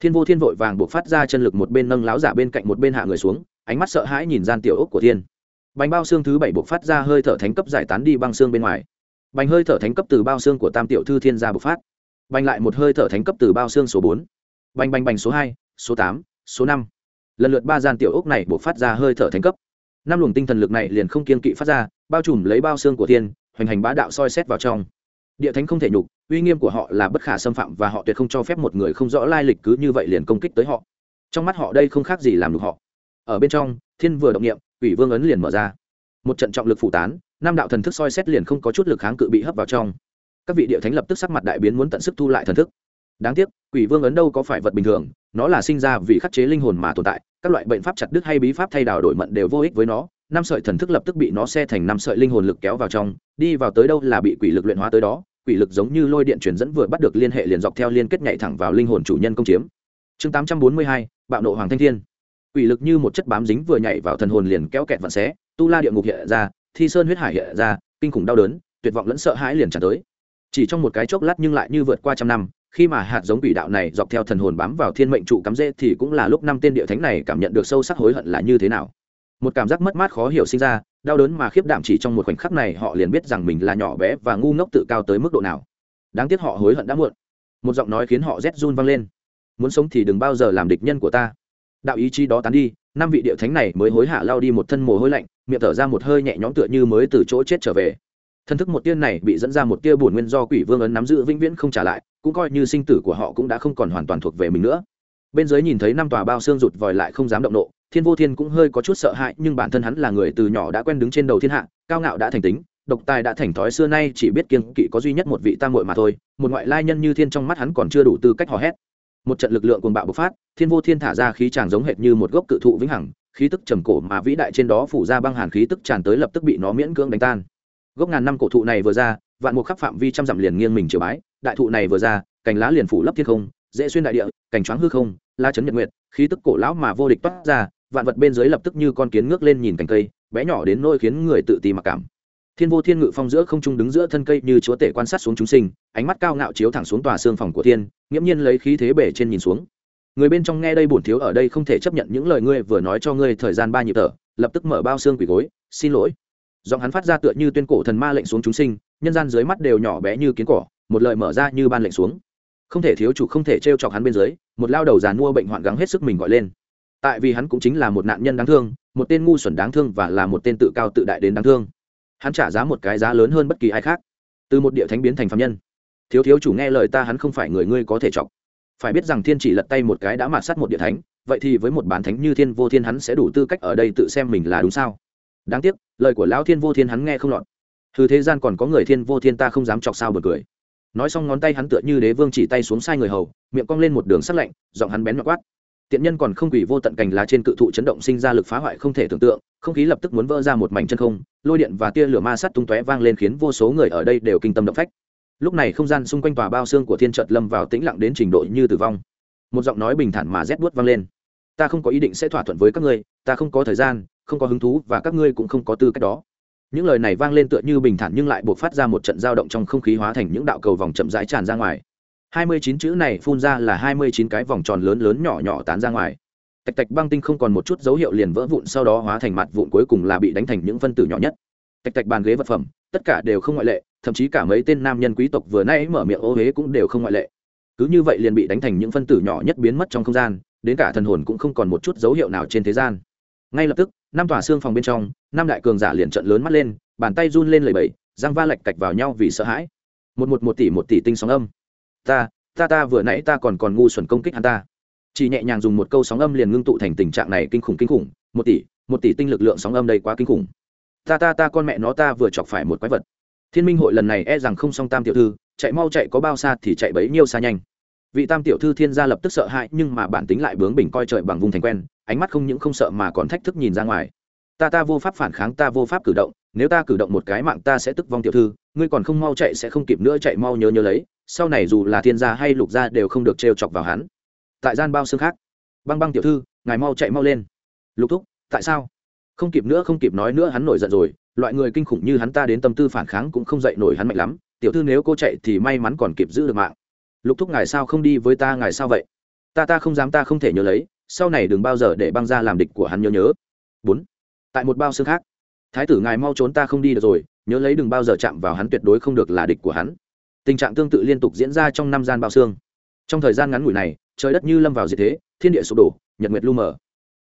Thiên vô thiên vội vàng buộc phát ra chân lực một bên nâng láo giả bên cạnh một bên hạ người xuống, ánh mắt sợ hãi nhìn gian tiểu ốc của thiên. Bánh bao xương thứ bảy buộc phát ra hơi thở thánh cấp giải tán đi băng xương bên ngoài. Bánh hơi thở thánh cấp từ bao xương của tam tiểu thư thiên gia bộc phát. Bánh lại một hơi thở thánh cấp từ bao xương số bốn. Bánh bánh bánh số hai, số tám, số năm. Lần lượt ba gian tiểu ốc này buộc phát ra hơi thở thánh cấp năm luồng tinh thần lực này liền không kiên kỵ phát ra, bao trùm lấy bao xương của thiên, hoành hành bá đạo soi xét vào trong. Địa thánh không thể nhục, uy nghiêm của họ là bất khả xâm phạm và họ tuyệt không cho phép một người không rõ lai lịch cứ như vậy liền công kích tới họ. Trong mắt họ đây không khác gì làm được họ. Ở bên trong, thiên vừa động nghiệm ủy vương ấn liền mở ra. Một trận trọng lực phủ tán, năm đạo thần thức soi xét liền không có chút lực kháng cự bị hấp vào trong. Các vị địa thánh lập tức sắc mặt đại biến muốn tận sức thu lại thần thức. Đáng tiếc, quỷ vương ấn đâu có phải vật bình thường nó là sinh ra vì khắc chế linh hồn mà tồn tại, các loại bệnh pháp chặt đứt hay bí pháp thay đào đổi mận đều vô ích với nó, năm sợi thần thức lập tức bị nó xe thành năm sợi linh hồn lực kéo vào trong, đi vào tới đâu là bị quỷ lực luyện hóa tới đó, quỷ lực giống như lôi điện truyền dẫn vừa bắt được liên hệ liền dọc theo liên kết nhảy thẳng vào linh hồn chủ nhân công chiếm. Chương tám trăm bốn mươi hai, bạo nộ hoàng thanh thiên. Quỷ lực như một chất bám dính vừa nhảy vào thần hồn liền kéo kẹt vặn xé, tu la địa ngục hiện ra, thi sơn huyết hải hiện ra, kinh khủng đau đớn, tuyệt vọng lẫn sợ hãi liền trả tới. Chỉ trong một cái chốc lát nhưng lại như vượt qua trăm năm khi mà hạt giống quỷ đạo này dọc theo thần hồn bám vào thiên mệnh trụ cắm rễ thì cũng là lúc năm tên địa thánh này cảm nhận được sâu sắc hối hận là như thế nào. Một cảm giác mất mát khó hiểu sinh ra, đau đớn mà khiếp đảm chỉ trong một khoảnh khắc này họ liền biết rằng mình là nhỏ bé và ngu ngốc tự cao tới mức độ nào. Đáng tiếc họ hối hận đã muộn. Một giọng nói khiến họ rét run vang lên. Muốn sống thì đừng bao giờ làm địch nhân của ta. Đạo ý chí đó tán đi, năm vị địa thánh này mới hối hả lao đi một thân mồ hôi lạnh, miệng thở ra một hơi nhẹ nhõm tựa như mới từ chỗ chết trở về. Thân thức một tiên này bị dẫn ra một tia bổn nguyên do quỷ vương ấn nắm giữ vĩnh viễn không trả lại cũng coi như sinh tử của họ cũng đã không còn hoàn toàn thuộc về mình nữa. Bên dưới nhìn thấy năm tòa bao xương rụt vòi lại không dám động nộ, thiên vô thiên cũng hơi có chút sợ hãi, nhưng bản thân hắn là người từ nhỏ đã quen đứng trên đầu thiên hạ, cao ngạo đã thành tính, độc tài đã thành thói xưa nay chỉ biết kiên kỵ có duy nhất một vị tam muội mà thôi, một ngoại lai nhân như thiên trong mắt hắn còn chưa đủ tư cách hò hét. Một trận lực lượng cuồng bạo bộc phát, thiên vô thiên thả ra khí tràng giống hệt như một gốc cự thụ vĩnh hằng, khí tức trầm cổ mà vĩ đại trên đó phủ ra băng hàn khí tức tràn tới lập tức bị nó miễn cưỡng đánh tan. Gốc ngàn năm cổ thụ này vừa ra, vạn mục khắp phạm vi trăm dặm liền nghiêng mình triều bái đại thụ này vừa ra, cành lá liền phủ lấp thiên không, dễ xuyên đại địa, cành choáng hư không la chấn nhật nguyệt, khí tức cổ lão mà vô địch toát ra, vạn vật bên dưới lập tức như con kiến ngước lên nhìn cành cây, bé nhỏ đến nỗi khiến người tự ti mặc cảm. Thiên vô thiên ngự phong giữa không trung đứng giữa thân cây như chúa tể quan sát xuống chúng sinh, ánh mắt cao ngạo chiếu thẳng xuống tòa xương phòng của thiên, nghiễm nhiên lấy khí thế bể trên nhìn xuống. Người bên trong nghe đây bổn thiếu ở đây không thể chấp nhận những lời ngươi vừa nói cho ngươi thời gian ba nhịp thở, lập tức mở bao xương quỷ gối, xin lỗi. Giọng hắn phát ra tựa như tuyên cổ thần ma lệnh xuống chúng sinh, nhân gian dưới mắt đều nhỏ bé như kiến cỏ một lời mở ra như ban lệnh xuống. Không thể thiếu chủ không thể t r e o chọc hắn bên dưới, một lao đầu giàn mua bệnh hoạn gắng hết sức mình gọi lên. Tại vì hắn cũng chính là một nạn nhân đáng thương, một tên ngu xuẩn đáng thương và là một tên tự cao tự đại đến đáng thương. Hắn trả giá một cái giá lớn hơn bất kỳ ai khác. Từ một địa thánh biến thành phạm nhân. Thiếu thiếu chủ nghe lời ta hắn không phải người ngươi có thể chọc. Phải biết rằng thiên chỉ lật tay một cái đã mạt sát một địa thánh, vậy thì với một bản thánh như thiên vô thiên hắn sẽ đủ tư cách ở đây tự xem mình là đúng sao? Đáng tiếc, lời của lão thiên vô thiên hắn nghe không lọt. Thư thế gian còn có người thiên vô thiên ta không dám chọc sao bật cười nói xong ngón tay hắn tựa như đế vương chỉ tay xuống sai người hầu, miệng cong lên một đường sắc lạnh, giọng hắn bén mặc quát. Tiện nhân còn không quỷ vô tận cành lá trên cự thụ chấn động sinh ra lực phá hoại không thể tưởng tượng, không khí lập tức muốn vỡ ra một mảnh chân không, lôi điện và tia lửa ma sắt tung tóe vang lên khiến vô số người ở đây đều kinh tâm động phách. Lúc này không gian xung quanh tòa bao xương của thiên trợt lâm vào tĩnh lặng đến trình độ như tử vong. Một giọng nói bình thản mà rét buốt vang lên. Ta không có ý định sẽ thỏa thuận với các ngươi, ta không có thời gian, không có hứng thú và các ngươi cũng không có tư cách đó những lời này vang lên tựa như bình thản nhưng lại buộc phát ra một trận dao động trong không khí hóa thành những đạo cầu vòng chậm rãi tràn ra ngoài. Hai mươi chín chữ này phun ra là hai mươi chín cái vòng tròn lớn lớn nhỏ nhỏ tán ra ngoài. Tạch tạch băng tinh không còn một chút dấu hiệu liền vỡ vụn, sau đó hóa thành mặt vụn cuối cùng là bị đánh thành những phân tử nhỏ nhất. Tạch tạch bàn ghế vật phẩm, tất cả đều không ngoại lệ, thậm chí cả mấy tên nam nhân quý tộc vừa nay mở miệng ô huế cũng đều không ngoại lệ. Cứ như vậy liền bị đánh thành những phân tử nhỏ nhất biến mất trong không gian, đến cả thần hồn cũng không còn một chút dấu hiệu nào trên thế gian. Ngay lập tức năm tòa xương phòng bên trong, năm đại cường giả liền trận lớn mắt lên, bàn tay run lên lầy bẫy răng va lạch cạch vào nhau vì sợ hãi. Một một một tỷ một tỷ tinh sóng âm. Ta ta ta vừa nãy ta còn còn ngu xuẩn công kích hắn ta. Chỉ nhẹ nhàng dùng một câu sóng âm liền ngưng tụ thành tình trạng này kinh khủng kinh khủng, một tỷ một tỷ tinh lực lượng sóng âm đây quá kinh khủng. Ta ta ta con mẹ nó ta vừa chọc phải một quái vật. Thiên minh hội lần này e rằng không song tam tiểu thư, chạy mau chạy có bao xa thì chạy bấy nhiêu xa nhanh vị tam tiểu thư thiên gia lập tức sợ hãi, nhưng mà bản tính lại bướng bỉnh coi trời bằng vùng thành quen, ánh mắt không những không sợ mà còn thách thức nhìn ra ngoài. Ta ta vô pháp phản kháng, ta vô pháp cử động, nếu ta cử động một cái mạng ta sẽ tức vong tiểu thư, ngươi còn không mau chạy sẽ không kịp nữa, chạy mau nhớ nhớ lấy, sau này dù là thiên gia hay lục gia đều không được trêu chọc vào hắn. Tại gian bao xương khác, băng băng tiểu thư, ngài mau chạy mau lên. Lục thúc, tại sao? Không kịp nữa, không kịp nói nữa, hắn nổi giận rồi, loại người kinh khủng như hắn ta đến tâm tư phản kháng cũng không dậy nổi hắn mạnh lắm, tiểu thư nếu cô chạy thì may mắn còn kịp giữ được mạng lục thúc ngài sao không đi với ta ngài sao vậy? Ta ta không dám ta không thể nhớ lấy, sau này đừng bao giờ để băng ra làm địch của hắn nhớ nhớ. Bốn, tại một bao xương khác, thái tử ngài mau trốn ta không đi được rồi, nhớ lấy đừng bao giờ chạm vào hắn tuyệt đối không được là địch của hắn. Tình trạng tương tự liên tục diễn ra trong năm gian bao xương. Trong thời gian ngắn ngủi này, trời đất như lâm vào diệt thế, thiên địa sụp đổ, nhật nguyệt lu mờ.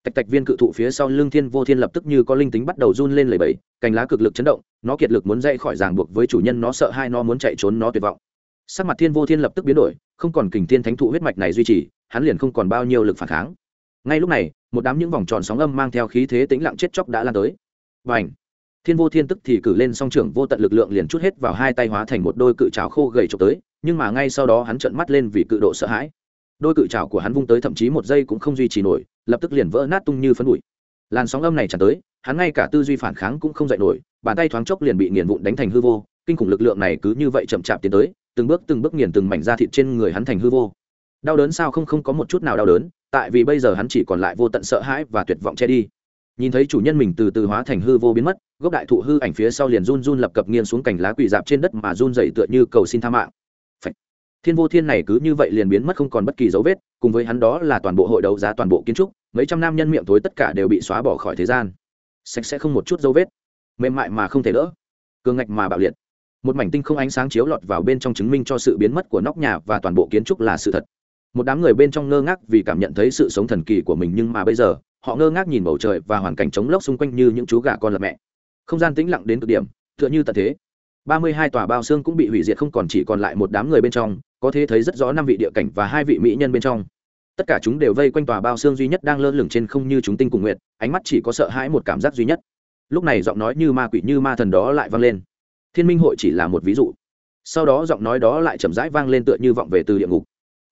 Tạch tạch viên cự thụ phía sau lưng thiên vô thiên lập tức như có linh tính bắt đầu run lên lầy bẫy cành lá cực lực chấn động, nó kiệt lực muốn dậy khỏi ràng buộc với chủ nhân, nó sợ hai nó muốn chạy trốn, nó tuyệt vọng sắc mặt thiên vô thiên lập tức biến đổi, không còn kình thiên thánh thụ huyết mạch này duy trì, hắn liền không còn bao nhiêu lực phản kháng. Ngay lúc này, một đám những vòng tròn sóng âm mang theo khí thế tĩnh lặng chết chóc đã lan tới. Và ảnh thiên vô thiên tức thì cử lên song trưởng vô tận lực lượng liền chút hết vào hai tay hóa thành một đôi cự trào khô gầy trộm tới, nhưng mà ngay sau đó hắn trợn mắt lên vì cự độ sợ hãi. Đôi cự trào của hắn vung tới thậm chí một giây cũng không duy trì nổi, lập tức liền vỡ nát tung như phân bụi. Làn sóng âm này tràn tới, hắn ngay cả tư duy phản kháng cũng không dạy nổi, bàn tay thoáng chốc liền bị nghiền vụn đánh thành hư vô, kinh khủng lực lượng này cứ như vậy chậm chạp tiến tới từng bước từng bước nghiền từng mảnh da thịt trên người hắn thành hư vô. Đau đớn sao không không có một chút nào đau đớn, tại vì bây giờ hắn chỉ còn lại vô tận sợ hãi và tuyệt vọng che đi. Nhìn thấy chủ nhân mình từ từ hóa thành hư vô biến mất, gốc đại thụ hư ảnh phía sau liền run run lập cập nghiêng xuống cành lá quỳ dạp trên đất mà run dậy tựa như cầu xin tha mạng. Phạch. thiên vô thiên này cứ như vậy liền biến mất không còn bất kỳ dấu vết, cùng với hắn đó là toàn bộ hội đấu giá toàn bộ kiến trúc, mấy trăm nam nhân miệng tối tất cả đều bị xóa bỏ khỏi thế gian. Sạch sẽ không một chút dấu vết. Mềm mại mà không thể đỡ. Cường ngạch mà bạo liệt một mảnh tinh không ánh sáng chiếu lọt vào bên trong chứng minh cho sự biến mất của nóc nhà và toàn bộ kiến trúc là sự thật. Một đám người bên trong ngơ ngác vì cảm nhận thấy sự sống thần kỳ của mình, nhưng mà bây giờ, họ ngơ ngác nhìn bầu trời và hoàn cảnh trống lốc xung quanh như những chú gà con lập mẹ. Không gian tĩnh lặng đến cực điểm, tựa như tận thế. Ba mươi hai tòa bao xương cũng bị hủy diệt không còn chỉ còn lại một đám người bên trong, có thể thấy rất rõ năm vị địa cảnh và hai vị mỹ nhân bên trong. Tất cả chúng đều vây quanh tòa bao xương duy nhất đang lơ lửng trên không như chúng tinh cùng nguyện ánh mắt chỉ có sợ hãi một cảm giác duy nhất. Lúc này giọng nói như ma quỷ như ma thần đó lại vang lên thiên minh hội chỉ là một ví dụ. Sau đó giọng nói đó lại chậm rãi vang lên tựa như vọng về từ địa ngục.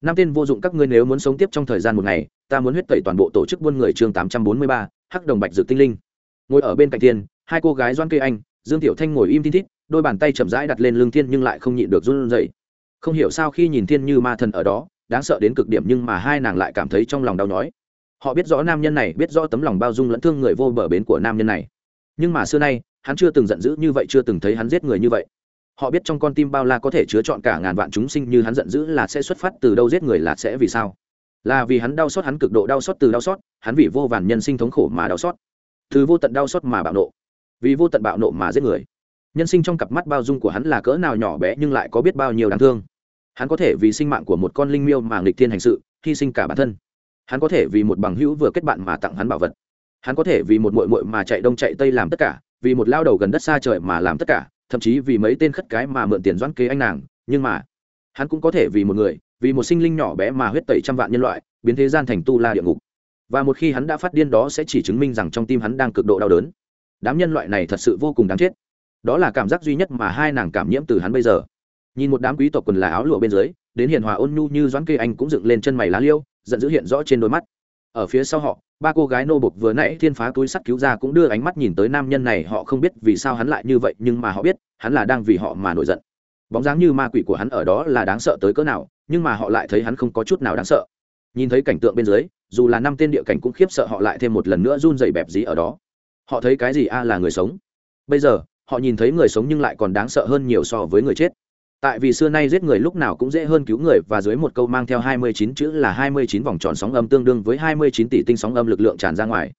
Năm tên vô dụng các ngươi nếu muốn sống tiếp trong thời gian một ngày, ta muốn huyết tẩy toàn bộ tổ chức buôn người chương tám trăm bốn mươi ba, hắc đồng bạch dược tinh linh. Ngồi ở bên cạnh thiên, hai cô gái doan cây anh, dương tiểu thanh ngồi im tin thít, đôi bàn tay chậm rãi đặt lên lưng thiên nhưng lại không nhịn được run rẩy. Không hiểu sao khi nhìn thiên như ma thần ở đó, đáng sợ đến cực điểm nhưng mà hai nàng lại cảm thấy trong lòng đau nhói. Họ biết rõ nam nhân này, biết rõ tấm lòng bao dung lẫn thương người vô bờ bến của nam nhân này. Nhưng mà xưa nay hắn chưa từng giận dữ như vậy, chưa từng thấy hắn giết người như vậy. Họ biết trong con tim bao la có thể chứa chọn cả ngàn vạn chúng sinh như hắn giận dữ là sẽ xuất phát từ đâu giết người là sẽ vì sao? Là vì hắn đau xót hắn cực độ đau xót, từ đau xót, hắn vì vô vàn nhân sinh thống khổ mà đau xót. Từ vô tận đau xót mà bạo nộ. Vì vô tận bạo nộ mà giết người. Nhân sinh trong cặp mắt bao dung của hắn là cỡ nào nhỏ bé nhưng lại có biết bao nhiêu đáng thương. Hắn có thể vì sinh mạng của một con linh miêu mà nghịch thiên hành sự, hy sinh cả bản thân. Hắn có thể vì một bằng hữu vừa kết bạn mà tặng hắn bảo vật. Hắn có thể vì một mội mội mà chạy đông chạy tây làm tất cả vì một lao đầu gần đất xa trời mà làm tất cả, thậm chí vì mấy tên khất cái mà mượn tiền doãn kế anh nàng, nhưng mà, hắn cũng có thể vì một người, vì một sinh linh nhỏ bé mà huyết tẩy trăm vạn nhân loại, biến thế gian thành tu la địa ngục. Và một khi hắn đã phát điên đó sẽ chỉ chứng minh rằng trong tim hắn đang cực độ đau đớn. Đám nhân loại này thật sự vô cùng đáng chết. Đó là cảm giác duy nhất mà hai nàng cảm nhiễm từ hắn bây giờ. Nhìn một đám quý tộc quần là áo lụa bên dưới, đến hiền hòa ôn nhu như doãn kê anh cũng dựng lên chân mày lá liêu, giận dữ hiện rõ trên đôi mắt ở phía sau họ, ba cô gái nô bục vừa nãy thiên phá túi sắt cứu ra cũng đưa ánh mắt nhìn tới nam nhân này, họ không biết vì sao hắn lại như vậy, nhưng mà họ biết, hắn là đang vì họ mà nổi giận. Bóng dáng như ma quỷ của hắn ở đó là đáng sợ tới cỡ nào, nhưng mà họ lại thấy hắn không có chút nào đáng sợ. Nhìn thấy cảnh tượng bên dưới, dù là năm tên địa cảnh cũng khiếp sợ họ lại thêm một lần nữa run dày bẹp dí ở đó. Họ thấy cái gì? A, là người sống. Bây giờ, họ nhìn thấy người sống nhưng lại còn đáng sợ hơn nhiều so với người chết tại vì xưa nay giết người lúc nào cũng dễ hơn cứu người và dưới một câu mang theo 29 chữ là 29 vòng tròn sóng âm tương đương với 29 tỷ tinh sóng âm lực lượng tràn ra ngoài.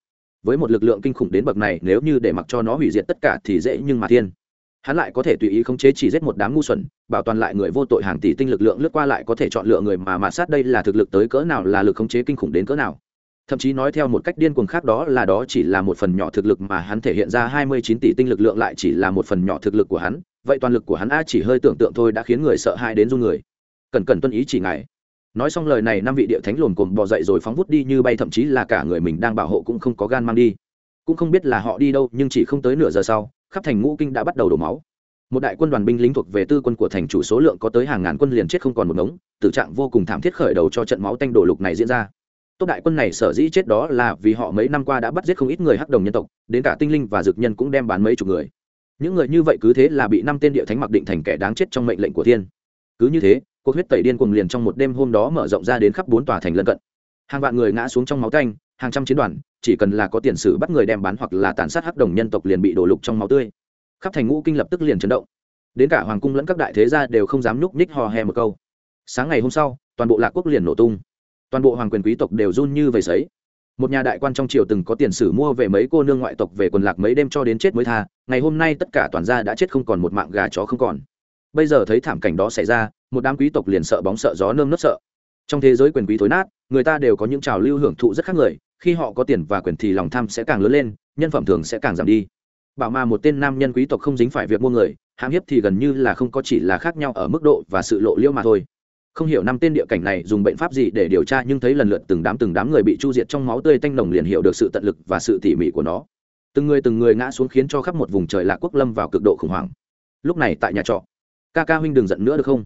Với một lực lượng kinh khủng đến bậc này, nếu như để mặc cho nó hủy diệt tất cả thì dễ nhưng mà thiên. Hắn lại có thể tùy ý khống chế chỉ giết một đám ngu xuẩn, bảo toàn lại người vô tội hàng tỷ tinh lực lượng lướt qua lại có thể chọn lựa người mà mạt sát đây là thực lực tới cỡ nào, là lực khống chế kinh khủng đến cỡ nào. Thậm chí nói theo một cách điên cuồng khác đó là đó chỉ là một phần nhỏ thực lực mà hắn thể hiện ra 29 tỷ tinh lực lượng lại chỉ là một phần nhỏ thực lực của hắn vậy toàn lực của hắn a chỉ hơi tưởng tượng thôi đã khiến người sợ hãi đến run người. Cần cần tuân ý chỉ ngài. Nói xong lời này, năm vị địa thánh lồn cồn bò dậy rồi phóng vút đi như bay, thậm chí là cả người mình đang bảo hộ cũng không có gan mang đi. Cũng không biết là họ đi đâu, nhưng chỉ không tới nửa giờ sau, khắp thành ngũ kinh đã bắt đầu đổ máu. Một đại quân đoàn binh lính thuộc về tư quân của thành chủ số lượng có tới hàng ngàn quân liền chết không còn một ngống, tử trạng vô cùng thảm thiết khởi đầu cho trận máu tanh đổ lục này diễn ra. Tốt đại quân này sở dĩ chết đó là vì họ mấy năm qua đã bắt giết không ít người hắc đồng nhân tộc, đến cả tinh linh và dược nhân cũng đem bán mấy chục người những người như vậy cứ thế là bị năm tên địa thánh mặc định thành kẻ đáng chết trong mệnh lệnh của thiên. Cứ như thế, cuộc huyết tẩy điên cuồng liền trong một đêm hôm đó mở rộng ra đến khắp bốn tòa thành lân cận. Hàng vạn người ngã xuống trong máu tanh, hàng trăm chiến đoàn, chỉ cần là có tiền sử bắt người đem bán hoặc là tàn sát hắc đồng nhân tộc liền bị đổ lục trong máu tươi. Khắp thành ngũ kinh lập tức liền chấn động. Đến cả hoàng cung lẫn các đại thế gia đều không dám nhúc nhích hò hè một câu. Sáng ngày hôm sau, toàn bộ lạc quốc liền nổ tung. Toàn bộ hoàng quyền quý tộc đều run như vầy sấy. Một nhà đại quan trong triều từng có tiền sử mua về mấy cô nương ngoại tộc về quần lạc mấy đêm cho đến chết mới tha ngày hôm nay tất cả toàn gia đã chết không còn một mạng gà chó không còn. Bây giờ thấy thảm cảnh đó xảy ra, một đám quý tộc liền sợ bóng sợ gió nơm nớp sợ. Trong thế giới quyền quý thối nát, người ta đều có những trào lưu hưởng thụ rất khác người, khi họ có tiền và quyền thì lòng tham sẽ càng lớn lên, nhân phẩm thường sẽ càng giảm đi. Bảo mà một tên nam nhân quý tộc không dính phải việc mua người, hãm hiếp thì gần như là không có chỉ là khác nhau ở mức độ và sự lộ liễu mà thôi. Không hiểu năm tên địa cảnh này dùng bệnh pháp gì để điều tra nhưng thấy lần lượt từng đám từng đám người bị chu diệt trong máu tươi tanh nồng liền hiểu được sự tận lực và sự tỉ mỉ của nó từng người từng người ngã xuống khiến cho khắp một vùng trời lạc quốc lâm vào cực độ khủng hoảng. Lúc này tại nhà trọ, ca ca huynh đừng giận nữa được không?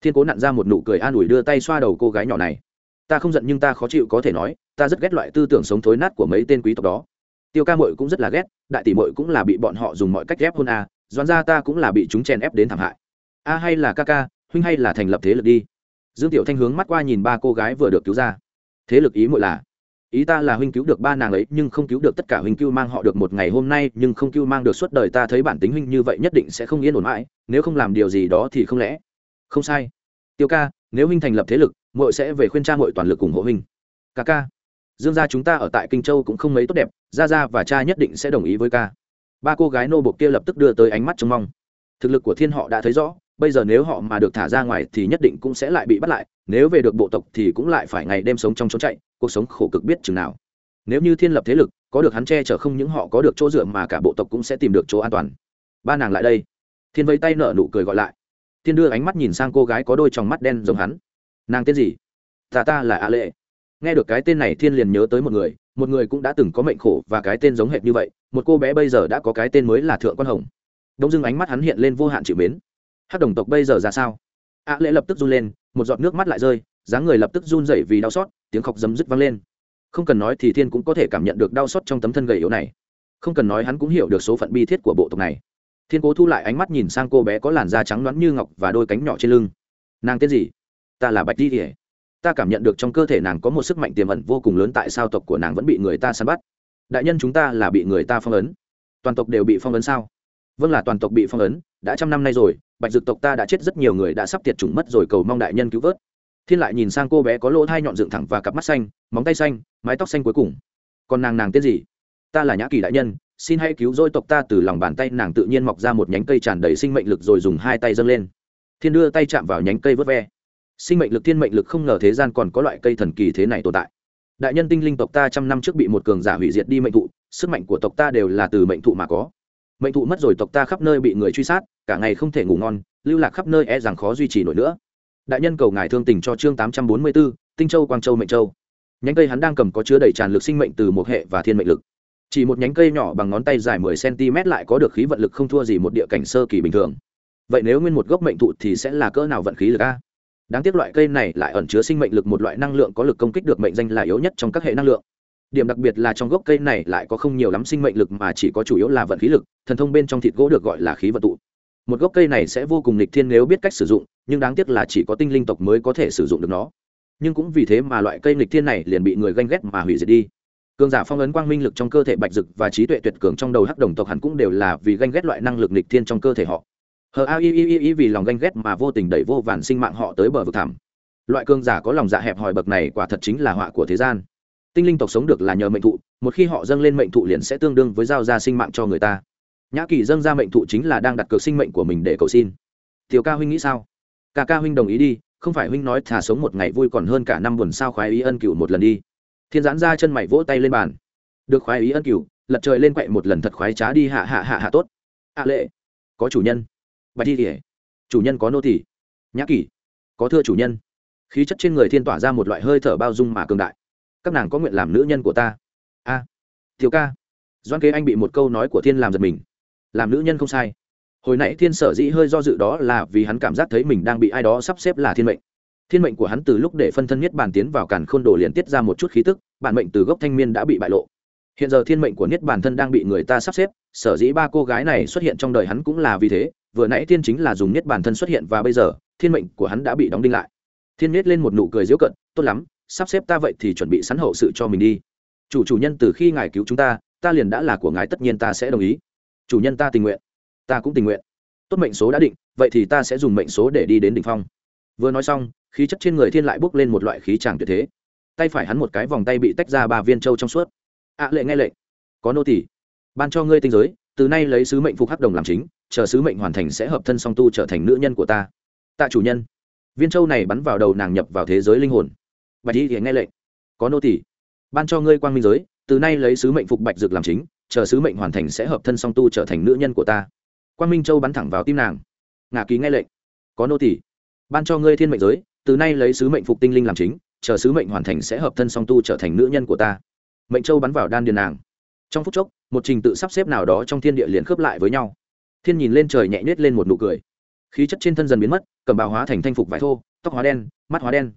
Thiên cố nặn ra một nụ cười an ủi đưa tay xoa đầu cô gái nhỏ này. Ta không giận nhưng ta khó chịu có thể nói, ta rất ghét loại tư tưởng sống thối nát của mấy tên quý tộc đó. Tiêu ca mội cũng rất là ghét, đại tỷ mội cũng là bị bọn họ dùng mọi cách ghép hôn a à. doán ra ta cũng là bị chúng chèn ép đến thảm hại. A hay là ca ca, huynh hay là thành lập thế lực đi. Dương tiểu thanh hướng mắt qua nhìn ba cô gái vừa được cứu ra. Thế lực ý muội là ý ta là huynh cứu được ba nàng ấy, nhưng không cứu được tất cả huynh cứu mang họ được một ngày hôm nay, nhưng không cứu mang được suốt đời ta thấy bản tính huynh như vậy nhất định sẽ không yên ổn mãi, nếu không làm điều gì đó thì không lẽ? Không sai. Tiêu ca, nếu huynh thành lập thế lực mội sẽ về khuyên cha mội toàn lực ủng hộ huynh. Ca ca. Dương gia chúng ta ở tại kinh châu cũng không mấy tốt đẹp, gia gia và cha nhất định sẽ đồng ý với ca. Ba cô gái nô bộc kia lập tức đưa tới ánh mắt trông mong. Thực lực của thiên họ đã thấy rõ, bây giờ nếu họ mà được thả ra ngoài thì nhất định cũng sẽ lại bị bắt lại, nếu về được bộ tộc thì cũng lại phải ngày đêm sống trong trốn chạy cuộc sống khổ cực biết chừng nào. Nếu như thiên lập thế lực, có được hắn che chở không những họ có được chỗ dựa mà cả bộ tộc cũng sẽ tìm được chỗ an toàn. Ba nàng lại đây. Thiên vẫy tay nở nụ cười gọi lại. Thiên đưa ánh mắt nhìn sang cô gái có đôi tròng mắt đen giống hắn. Nàng tên gì? Ta ta là a lệ. Nghe được cái tên này thiên liền nhớ tới một người một người cũng đã từng có mệnh khổ và cái tên giống hệt như vậy, một cô bé bây giờ đã có cái tên mới là thượng quan hồng. Đông dưng ánh mắt hắn hiện lên vô hạn chịu mến. Hát đồng tộc bây giờ ra sao? A lệ lập tức run lên, một giọt nước mắt lại rơi dáng người lập tức run rẩy vì đau xót, tiếng khóc dấm dứt vang lên. Không cần nói thì thiên cũng có thể cảm nhận được đau xót trong tấm thân gầy yếu này. Không cần nói hắn cũng hiểu được số phận bi thiết của bộ tộc này. Thiên cố thu lại ánh mắt nhìn sang cô bé có làn da trắng loãng như ngọc và đôi cánh nhỏ trên lưng. Nàng tên gì? Ta là bạch di kỉa ta cảm nhận được trong cơ thể nàng có một sức mạnh tiềm ẩn vô cùng lớn tại sao tộc của nàng vẫn bị người ta săn bắt. Đại nhân chúng ta là bị người ta phong ấn. Toàn tộc đều bị phong ấn sao? Vâng là toàn tộc bị phong ấn, đã trăm năm nay rồi, bạch dực tộc ta đã chết rất nhiều người đã sắp tiệt chủng mất rồi, cầu mong đại nhân cứu vớt thiên lại nhìn sang cô bé có lỗ thai nhọn dựng thẳng và cặp mắt xanh, móng tay xanh, mái tóc xanh cuối cùng. Còn nàng nàng tên gì? Ta là nhã kỳ đại nhân, xin hãy cứu dôi tộc ta từ lòng bàn tay, nàng tự nhiên mọc ra một nhánh cây tràn đầy sinh mệnh lực rồi dùng hai tay dâng lên. Thiên đưa tay chạm vào nhánh cây vớt ve. Sinh mệnh lực, thiên mệnh lực không ngờ thế gian còn có loại cây thần kỳ thế này tồn tại. Đại nhân tinh linh tộc ta trăm năm trước bị một cường giả hủy diệt đi mệnh thụ, sức mạnh của tộc ta đều là từ mệnh thụ mà có. Mệnh thụ mất rồi tộc ta khắp nơi bị người truy sát, cả ngày không thể ngủ ngon, lưu lạc khắp nơi e rằng khó duy trì nổi nữa đại nhân cầu ngài thương tình cho chương tám trăm bốn mươi 844, tinh châu quang châu mệnh châu. Nhánh cây hắn đang cầm có chứa đầy tràn lực sinh mệnh từ một hệ và thiên mệnh lực. Chỉ một nhánh cây nhỏ bằng ngón tay dài mười cm lại có được khí vận lực không thua gì một địa cảnh sơ kỳ bình thường. Vậy nếu nguyên một gốc mệnh thụ thì sẽ là cỡ nào vận khí lực a? Đáng tiếc loại cây này lại ẩn chứa sinh mệnh lực một loại năng lượng có lực công kích được mệnh danh là yếu nhất trong các hệ năng lượng. Điểm đặc biệt là trong gốc cây này lại có không nhiều lắm sinh mệnh lực mà chỉ có chủ yếu là vận khí lực thần thông bên trong thịt gỗ được gọi là khí vận tụ một gốc cây này sẽ vô cùng lịch thiên nếu biết cách sử dụng, nhưng đáng tiếc là chỉ có tinh linh tộc mới có thể sử dụng được nó. Nhưng cũng vì thế mà loại cây lịch thiên này liền bị người ganh ghét mà hủy diệt đi. Cường giả phong ấn quang minh lực trong cơ thể bạch dực và trí tuệ tuyệt cường trong đầu hắc đồng tộc hẳn cũng đều là vì ganh ghét loại năng lực lịch thiên trong cơ thể họ. Hờ a i i i vì lòng ganh ghét mà vô tình đẩy vô vàn sinh mạng họ tới bờ vực thảm loại cường giả có lòng dạ hẹp hòi bậc này quả thật chính là họa của thế gian. Tinh linh tộc sống được là nhờ mệnh thụ, một khi họ dâng lên mệnh thụ liền sẽ tương đương với giao ra sinh mạng cho người ta nhã kỳ dâng ra mệnh thụ chính là đang đặt cược sinh mệnh của mình để cầu xin. Tiểu ca huynh nghĩ sao? Ca ca huynh đồng ý đi không phải huynh nói thả sống một ngày vui còn hơn cả năm buồn sao khoái ý ân cửu một lần đi. Thiên giãn ra chân mày vỗ tay lên bàn. Được khoái ý ân cửu lật trời lên quậy một lần thật khoái trá đi hạ hạ hạ hạ tốt. Hạ lệ. Có chủ nhân. Bạch thi kể chủ nhân có nô tỷ nhã kỷ có thưa chủ nhân. Khí chất trên người thiên tỏa ra một loại hơi thở bao dung mà cường đại. Các nàng có nguyện làm nữ nhân của ta. A. À, thiếu ca. Doan kế anh bị một câu nói của thiên làm giật mình làm nữ nhân không sai. Hồi nãy thiên sở dĩ hơi do dự đó là vì hắn cảm giác thấy mình đang bị ai đó sắp xếp là thiên mệnh. Thiên mệnh của hắn từ lúc để phân thân nhất bản tiến vào càn khôn đồ liền tiết ra một chút khí tức, bản mệnh từ gốc thanh niên đã bị bại lộ. Hiện giờ thiên mệnh của niết bản thân đang bị người ta sắp xếp, sở dĩ ba cô gái này xuất hiện trong đời hắn cũng là vì thế, vừa nãy thiên chính là dùng niết bản thân xuất hiện và bây giờ, thiên mệnh của hắn đã bị đóng đinh lại. Thiên miết lên một nụ cười diễu cận, tốt lắm, sắp xếp ta vậy thì chuẩn bị sẵn hậu sự cho mình đi. Chủ chủ nhân từ khi ngài cứu chúng ta ta liền đã là của ngài, tất nhiên ta sẽ đồng ý chủ nhân ta tình nguyện. Ta cũng tình nguyện. Tốt mệnh số đã định, vậy thì ta sẽ dùng mệnh số để đi đến đ ỉ n h phong. Vừa nói xong, khí chất trên người thiên lại bốc lên một loại khí tràng tuyệt thế. Tay phải hắn một cái vòng tay bị tách ra ba viên châu trong suốt. Ạ lệ nghe lệnh. Có nô tỷ ban cho ngươi tinh giới, từ nay lấy sứ mệnh phục hắc đồng làm chính, chờ sứ mệnh hoàn thành sẽ hợp thân song tu trở thành nữ nhân của ta. Tạ chủ nhân. Viên châu này bắn vào đầu nàng nhập vào thế giới linh hồn. Bạch y thì nghe lệnh. Có nô tỷ ban cho ngươi quang minh giới, từ nay lấy sứ mệnh phục bạch dược làm chính chờ sứ mệnh hoàn thành sẽ hợp thân song tu trở thành nữ nhân của ta. Quan minh châu bắn thẳng vào tim nàng. Ngà ký nghe lệnh. Có nô tỷ ban cho ngươi thiên mệnh giới, từ nay lấy sứ mệnh phục tinh linh làm chính, chờ sứ mệnh hoàn thành sẽ hợp thân song tu trở thành nữ nhân của ta. Mệnh châu bắn vào đan điền nàng. Trong phút chốc, một trình tự sắp xếp nào đó trong thiên địa liền khớp lại với nhau. Thiên nhìn lên trời nhẹ nhét lên một nụ cười. Khí chất trên thân dần biến mất, cầm bào hóa thành thanh phục vải thô, tóc hóa đen, mắt hóa đen.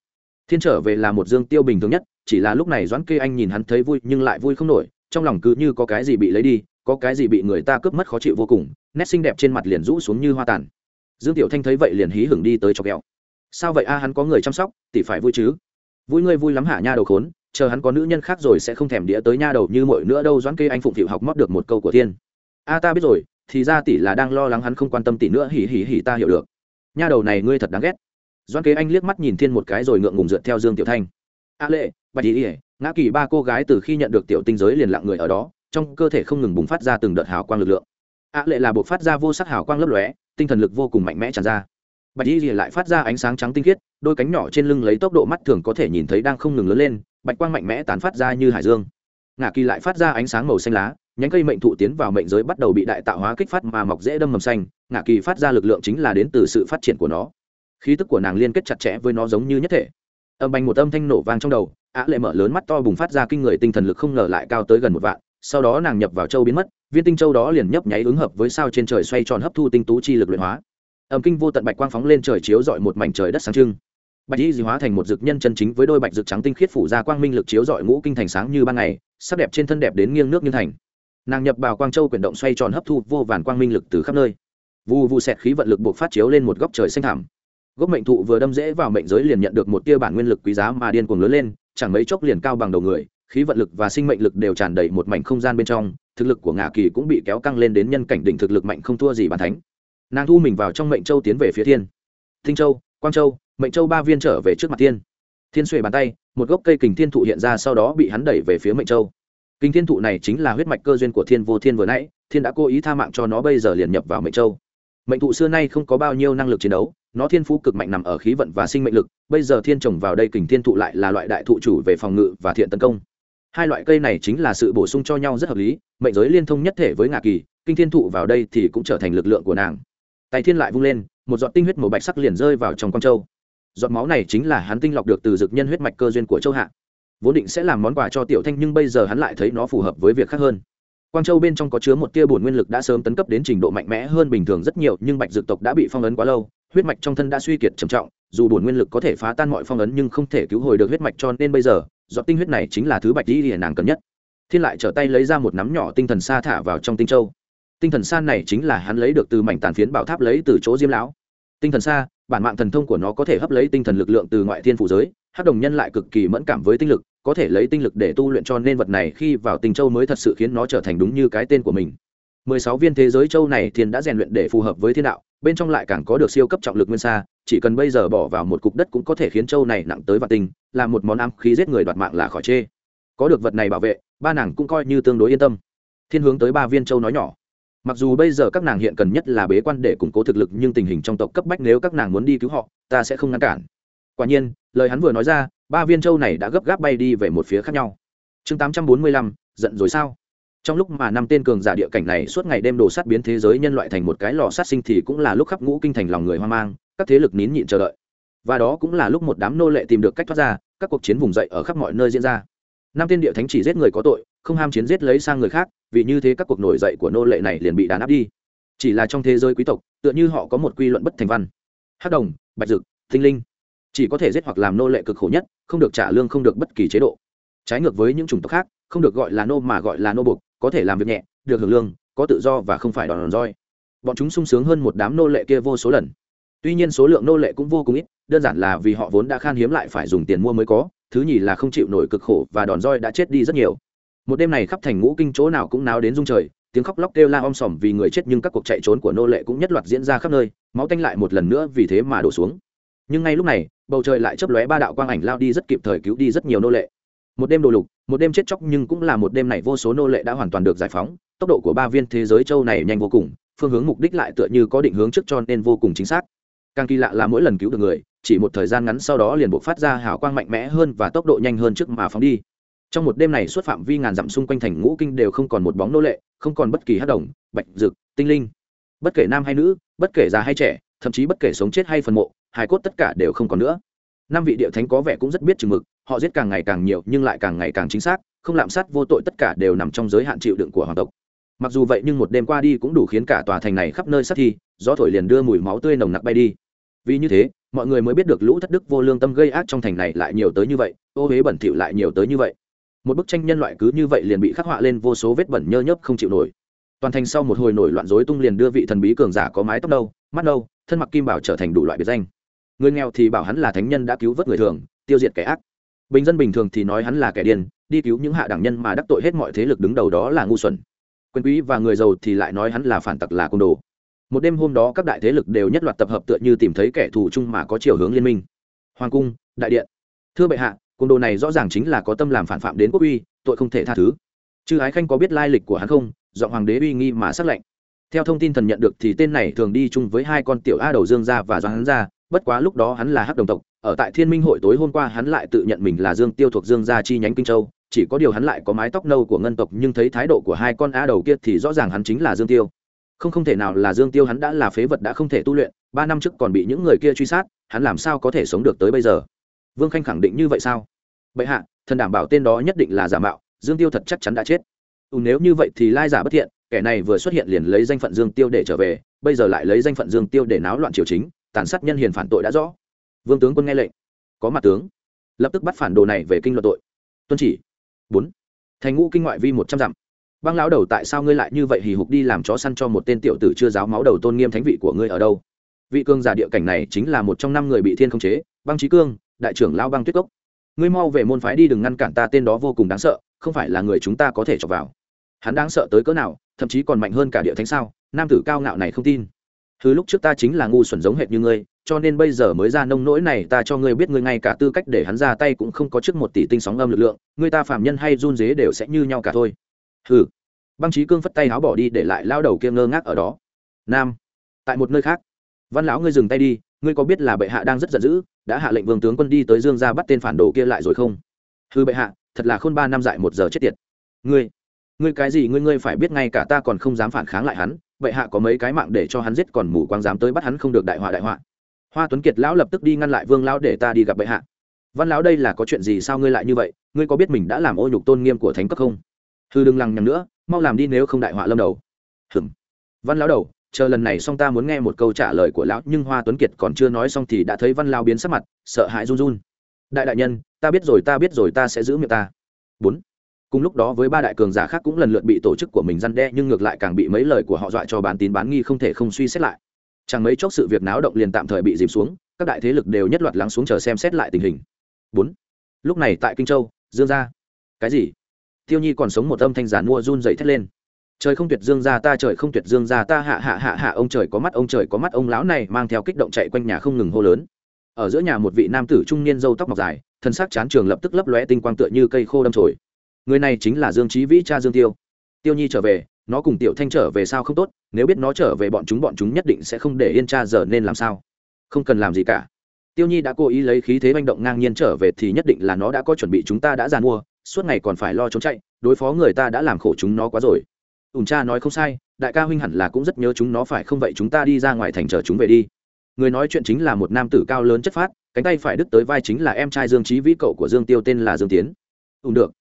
Thiên trở về là một dương tiêu bình thường nhất, chỉ là lúc này doãn kê anh nhìn hắn thấy vui nhưng lại vui không nổi trong lòng cứ như có cái gì bị lấy đi, có cái gì bị người ta cướp mất khó chịu vô cùng, nét xinh đẹp trên mặt liền rũ xuống như hoa tàn. Dương tiểu thanh thấy vậy liền hí hửng đi tới cho kẹo sao vậy a, hắn có người chăm sóc, tỷ phải vui chứ? Vui ngươi vui lắm hả nha đầu khốn, chờ hắn có nữ nhân khác rồi sẽ không thèm đĩa tới nha đầu như mọi nữa đâu, doãn kê anh phụng phịu học mót được một câu của thiên. A ta biết rồi, thì ra tỷ là đang lo lắng hắn không quan tâm tỷ nữa, hỉ hỉ hỉ ta hiểu được. Nha đầu này ngươi thật đáng ghét. Doãn kế anh liếc mắt nhìn thiên một cái rồi ngượng ngùng dựa theo dương tiểu thanh. A lệ, bạch ý ỉa ngã kỳ ba cô gái từ khi nhận được tiểu tinh giới liền lặng người ở đó, trong cơ thể không ngừng bùng phát ra từng đợt hào quang lực lượng. A lệ là buộc phát ra vô sắc hào quang lấp lóe, tinh thần lực vô cùng mạnh mẽ tràn ra. Bạch y rìa lại phát ra ánh sáng trắng tinh khiết, đôi cánh nhỏ trên lưng lấy tốc độ mắt thường có thể nhìn thấy đang không ngừng lớn lên, bạch quang mạnh mẽ tán phát ra như hải dương. Ngã kỳ lại phát ra ánh sáng màu xanh lá, nhánh cây mệnh thụ tiến vào mệnh giới bắt đầu bị đại tạo hóa kích phát mà mọc dễ đâm mầm xanh. Ngã kỳ phát ra lực lượng chính là đến từ sự phát triển của nó. Khí tức của nàng liên kết chặt chẽ với nó giống như nhất thể âm bành một âm thanh nổ vang trong đầu, á lệ mở lớn mắt to bùng phát ra kinh người tinh thần lực không ngờ lại cao tới gần một vạn, sau đó nàng nhập vào châu biến mất, viên tinh châu đó liền nhấp nháy ứng hợp với sao trên trời xoay tròn hấp thu tinh tú chi lực luyện hóa. Âm kinh vô tận bạch quang phóng lên trời chiếu dọi một mảnh trời đất sáng trưng. Bạch y dị hóa thành một dực nhân chân chính với đôi bạch dực trắng tinh khiết phủ ra quang minh lực chiếu dọi ngũ kinh thành sáng như ban ngày, sắc đẹp trên thân đẹp đến nghiêng nước như thành. Nàng nhập vào quang châu quyển động xoay tròn hấp thu vô vàn quang minh lực từ khắp nơi. Vu vu xẹt khí vận lực buộc phát chiếu lên một góc trời xanh thảm gốc mệnh thụ vừa đâm rễ vào mệnh giới liền nhận được một tia bản nguyên lực quý giá mà điên cuồng lớn lên, chẳng mấy chốc liền cao bằng đầu người, khí vận lực và sinh mệnh lực đều tràn đầy một mảnh không gian bên trong, thực lực của ngạ kỳ cũng bị kéo căng lên đến nhân cảnh đỉnh thực lực mạnh không thua gì bàn thánh. Nàng thu mình vào trong mệnh châu tiến về phía thiên. Thinh châu, quang châu, mệnh châu ba viên trở về trước mặt thiên. Thiên xuề bàn tay, một gốc cây kình thiên thụ hiện ra sau đó bị hắn đẩy về phía mệnh châu. Kình thiên thụ này chính là huyết mạch cơ duyên của thiên vô thiên vừa nãy, thiên đã cố ý tha mạng cho nó bây giờ liền nhập vào mệnh châu mệnh thụ xưa nay không có bao nhiêu năng lực chiến đấu, nó thiên phú cực mạnh nằm ở khí vận và sinh mệnh lực, bây giờ thiên trồng vào đây kình thiên thụ lại là loại đại thụ chủ về phòng ngự và thiện tấn công. Hai loại cây này chính là sự bổ sung cho nhau rất hợp lý, mệnh giới liên thông nhất thể với ngạ kỳ, kinh thiên thụ vào đây thì cũng trở thành lực lượng của nàng. Tay thiên lại vung lên, một giọt tinh huyết màu bạch sắc liền rơi vào trong con châu. Giọt máu này chính là hắn tinh lọc được từ dực nhân huyết mạch cơ duyên của châu hạ. Vốn định sẽ làm món quà cho tiểu thanh nhưng bây giờ hắn lại thấy nó phù hợp với việc khác hơn quang châu bên trong có chứa một tia bổn nguyên lực đã sớm tấn cấp đến trình độ mạnh mẽ hơn bình thường rất nhiều, nhưng bạch dược tộc đã bị phong ấn quá lâu, huyết mạch trong thân đã suy kiệt trầm trọng, dù bổn nguyên lực có thể phá tan mọi phong ấn nhưng không thể cứu hồi được huyết mạch cho nên bây giờ, giọt tinh huyết này chính là thứ bạch tỷ thì nàng cần nhất. Thiên lại trở tay lấy ra một nắm nhỏ tinh thần sa thả vào trong tinh châu. Tinh thần sa này chính là hắn lấy được từ mảnh tàn phiến bảo tháp lấy từ chỗ diêm lão. Tinh thần sa, bản mạng thần thông của nó có thể hấp lấy tinh thần lực lượng từ ngoại thiên phủ giới, hắc đồng nhân lại cực kỳ mẫn cảm với tinh lực có thể lấy tinh lực để tu luyện cho nên vật này khi vào tinh châu mới thật sự khiến nó trở thành đúng như cái tên của mình. Mười sáu viên thế giới châu này thiên đã rèn luyện để phù hợp với thiên đạo, bên trong lại càng có được siêu cấp trọng lực nguyên sa chỉ cần bây giờ bỏ vào một cục đất cũng có thể khiến châu này nặng tới vạn tinh, là một món ám khí giết người đoạt mạng là khỏi chê. Có được vật này bảo vệ, ba nàng cũng coi như tương đối yên tâm. Thiên hướng tới ba viên châu nói nhỏ. Mặc dù bây giờ các nàng hiện cần nhất là bế quan để củng cố thực lực, nhưng tình hình trong tộc cấp bách nếu các nàng muốn đi cứu họ, ta sẽ không ngăn cản. Quả nhiên, lời hắn vừa nói ra ba viên châu này đã gấp gáp bay đi về một phía khác nhau. Chương tám trăm bốn mươi lăm, giận rồi sao? Trong lúc mà năm tên cường giả địa cảnh này suốt ngày đêm đồ sát biến thế giới nhân loại thành một cái lò sát sinh thì cũng là lúc khắp ngũ kinh thành lòng người hoang mang, các thế lực nín nhịn chờ đợi. Và đó cũng là lúc một đám nô lệ tìm được cách thoát ra, các cuộc chiến vùng dậy ở khắp mọi nơi diễn ra. Năm tên địa thánh chỉ giết người có tội, không ham chiến giết lấy sang người khác, vì như thế các cuộc nổi dậy của nô lệ này liền bị đàn áp đi. Chỉ là trong thế giới quý tộc, tựa như họ có một quy luận bất thành văn. Hắc đồng, bạch dực tinh linh chỉ có thể giết hoặc làm nô lệ cực khổ nhất không được trả lương không được bất kỳ chế độ. Trái ngược với những chủng tộc khác không được gọi là nô mà gọi là nô buộc có thể làm việc nhẹ được hưởng lương có tự do và không phải đòn, đòn roi. Bọn chúng sung sướng hơn một đám nô lệ kia vô số lần. Tuy nhiên số lượng nô lệ cũng vô cùng ít đơn giản là vì họ vốn đã khan hiếm lại phải dùng tiền mua mới có thứ nhì là không chịu nổi cực khổ và đòn roi đã chết đi rất nhiều. Một đêm này khắp thành ngũ kinh chỗ nào cũng náo đến rung trời tiếng khóc lóc kêu la om sòm vì người chết nhưng các cuộc chạy trốn của nô lệ cũng nhất loạt diễn ra khắp nơi máu tanh lại một lần nữa vì thế mà đổ xuống. Nhưng ngay lúc này bầu trời lại chấp lóe ba đạo quang ảnh lao đi rất kịp thời cứu đi rất nhiều nô lệ. Một đêm đồ lục, một đêm chết chóc nhưng cũng là một đêm này vô số nô lệ đã hoàn toàn được giải phóng. Tốc độ của ba viên thế giới châu này nhanh vô cùng, phương hướng mục đích lại tựa như có định hướng trước cho nên vô cùng chính xác. Càng kỳ lạ là mỗi lần cứu được người, chỉ một thời gian ngắn sau đó liền buộc phát ra hào quang mạnh mẽ hơn và tốc độ nhanh hơn trước mà phóng đi. Trong một đêm này suốt phạm vi ngàn dặm xung quanh thành ngũ kinh đều không còn một bóng nô lệ, không còn bất kỳ hát đồng bạch, dực, tinh linh. Bất kể nam hay nữ, bất kể già hay trẻ, thậm chí bất kể sống chết hay phần mộ hài cốt tất cả đều không còn nữa. Năm vị địa thánh có vẻ cũng rất biết chừng mực, họ giết càng ngày càng nhiều nhưng lại càng ngày càng chính xác, không lạm sát vô tội tất cả đều nằm trong giới hạn chịu đựng của hoàng tộc. Mặc dù vậy nhưng một đêm qua đi cũng đủ khiến cả tòa thành này khắp nơi sát thi, gió thổi liền đưa mùi máu tươi nồng nặc bay đi. Vì như thế, mọi người mới biết được lũ thất đức vô lương tâm gây ác trong thành này lại nhiều tới như vậy, ô huế bẩn thỉu lại nhiều tới như vậy. Một bức tranh nhân loại cứ như vậy liền bị khắc họa lên vô số vết bẩn nhơ nhớp không chịu nổi. Toàn thành sau một hồi nổi loạn rối tung liền đưa vị thần bí cường giả có mái tóc đâu mắt đâu thân mặc kim bảo trở thành đủ loại biệt danh người nghèo thì bảo hắn là thánh nhân đã cứu vớt người thường, tiêu diệt kẻ ác. Bình dân bình thường thì nói hắn là kẻ điên, đi cứu những hạ đẳng nhân mà đắc tội hết mọi thế lực đứng đầu đó là ngu xuẩn. Quyền quý và người giàu thì lại nói hắn là phản tặc là côn đồ. Một đêm hôm đó các đại thế lực đều nhất loạt tập hợp tựa như tìm thấy kẻ thù chung mà có chiều hướng liên minh. Hoàng cung, đại điện. Thưa bệ hạ, côn đồ này rõ ràng chính là có tâm làm phản phạm đến quốc uy, tội không thể tha thứ. Chư ái khanh có biết lai lịch của hắn không? Giọng hoàng đế uy nghi mà sắc lệnh theo thông tin thần nhận được thì tên này thường đi chung với hai con tiểu a đầu dương gia và doãn gia bất quá lúc đó hắn là hắc đồng tộc ở tại thiên minh hội tối hôm qua hắn lại tự nhận mình là dương tiêu thuộc dương gia chi nhánh kinh châu chỉ có điều hắn lại có mái tóc nâu của ngân tộc nhưng thấy thái độ của hai con a đầu kia thì rõ ràng hắn chính là dương tiêu. Không không thể nào là dương tiêu hắn đã là phế vật đã không thể tu luyện ba năm trước còn bị những người kia truy sát hắn làm sao có thể sống được tới bây giờ? Vương khanh khẳng định như vậy sao? Bệ hạ thần đảm bảo tên đó nhất định là giả mạo dương tiêu thật chắc chắn đã chết. Ừ, nếu như vậy thì lai giả bất thiện kẻ này vừa xuất hiện liền lấy danh phận dương tiêu để trở về bây giờ lại lấy danh phận dương tiêu để náo loạn triều chính tàn sát nhân hiền phản tội đã rõ. Vương tướng quân nghe lệnh. Có mặt tướng. Lập tức bắt phản đồ này về kinh luận tội. Tuân chỉ. Bốn. Thành ngũ kinh ngoại vi một trăm dặm. Băng lão đầu tại sao ngươi lại như vậy hì hục đi làm chó săn cho một tên tiểu tử chưa giáo máu đầu tôn nghiêm thánh vị của ngươi ở đâu? Vị cương giả địa cảnh này chính là một trong năm người bị thiên không chế, băng trí cương, đại trưởng lao băng tuyết cốc. Ngươi mau về môn phái đi đừng ngăn cản ta tên đó vô cùng đáng sợ, không phải là người chúng ta có thể chọc vào. Hắn đáng sợ tới cỡ nào, thậm chí còn mạnh hơn cả địa thánh sao? Nam tử cao ngạo này không tin thứ lúc trước ta chính là ngu xuẩn giống hệt như ngươi, cho nên bây giờ mới ra nông nỗi này, ta cho ngươi biết ngươi ngay cả tư cách để hắn ra tay cũng không có trước một tỷ tinh sóng âm lực lượng, ngươi ta phạm nhân hay run dế đều sẽ như nhau cả thôi. Hừ. Băng trí cương phất tay áo bỏ đi để lại lao đầu kia ngơ ngác ở đó. Nam. Tại một nơi khác. Văn lão ngươi dừng tay đi, ngươi có biết là bệ hạ đang rất giận dữ, đã hạ lệnh vương tướng quân đi tới dương ra bắt tên phản đồ kia lại rồi không? Hư bệ hạ, thật là khôn ba năm dại một giờ chết tiệt. Ngươi. Ngươi cái gì ngươi ngươi phải biết ngay cả ta còn không dám phản kháng lại hắn bệ hạ có mấy cái mạng để cho hắn giết còn mù quang dám tới bắt hắn không được đại họa đại họa. Hoa tuấn kiệt lão lập tức đi ngăn lại vương lão để ta đi gặp bệ hạ. Văn lão đây là có chuyện gì sao ngươi lại như vậy? Ngươi có biết mình đã làm ô nhục tôn nghiêm của thánh cấp không? Hư đừng lằng nhằng nữa, mau làm đi nếu không đại họa lâm đầu. Hừm. Văn lão đầu, chờ lần này xong ta muốn nghe một câu trả lời của lão, nhưng hoa tuấn kiệt còn chưa nói xong thì đã thấy văn lao biến sắc mặt, sợ hãi run run. Đại đại nhân, ta biết rồi, ta biết rồi, ta sẽ giữ miệng ta. Bốn cùng lúc đó với ba đại cường giả khác cũng lần lượt bị tổ chức của mình răn đe, nhưng ngược lại càng bị mấy lời của họ dọa cho bán tín bán nghi không thể không suy xét lại. Chẳng mấy chốc sự việc náo động liền tạm thời bị dìm xuống, các đại thế lực đều nhất loạt lắng xuống chờ xem xét lại tình hình. Bốn. Lúc này tại kinh châu, dương gia. Cái gì? Tiêu nhi còn sống một âm thanh giản mua run dậy thét lên. Trời không tuyệt dương gia ta, trời không tuyệt dương gia ta, hạ hạ hạ hạ, ông trời có mắt, ông trời có mắt, ông lão này mang theo kích động chạy quanh nhà không ngừng hô lớn. Ở giữa nhà một vị nam tử trung niên râu tóc mọc dài, thân xác chán trường lập tức lấp lóe tinh quang tựa như cây khô đâm trồi người này chính là dương trí vĩ cha dương tiêu. Tiêu nhi trở về, nó cùng tiểu thanh trở về sao không tốt, nếu biết nó trở về bọn chúng bọn chúng nhất định sẽ không để yên cha giờ nên làm sao? Không cần làm gì cả. Tiêu nhi đã cố ý lấy khí thế manh động ngang nhiên trở về thì nhất định là nó đã có chuẩn bị, chúng ta đã giàn mua suốt ngày còn phải lo trốn chạy, đối phó người ta đã làm khổ chúng nó quá rồi. Ủn cha nói không sai, đại ca huynh hẳn là cũng rất nhớ chúng nó phải không vậy, chúng ta đi ra ngoài thành chờ chúng về đi. Người nói chuyện chính là một nam tử cao lớn chất phát, cánh tay phải đứt tới vai chính là em trai dương trí vĩ, cậu của dương tiêu tên là dương tiến. Ùn được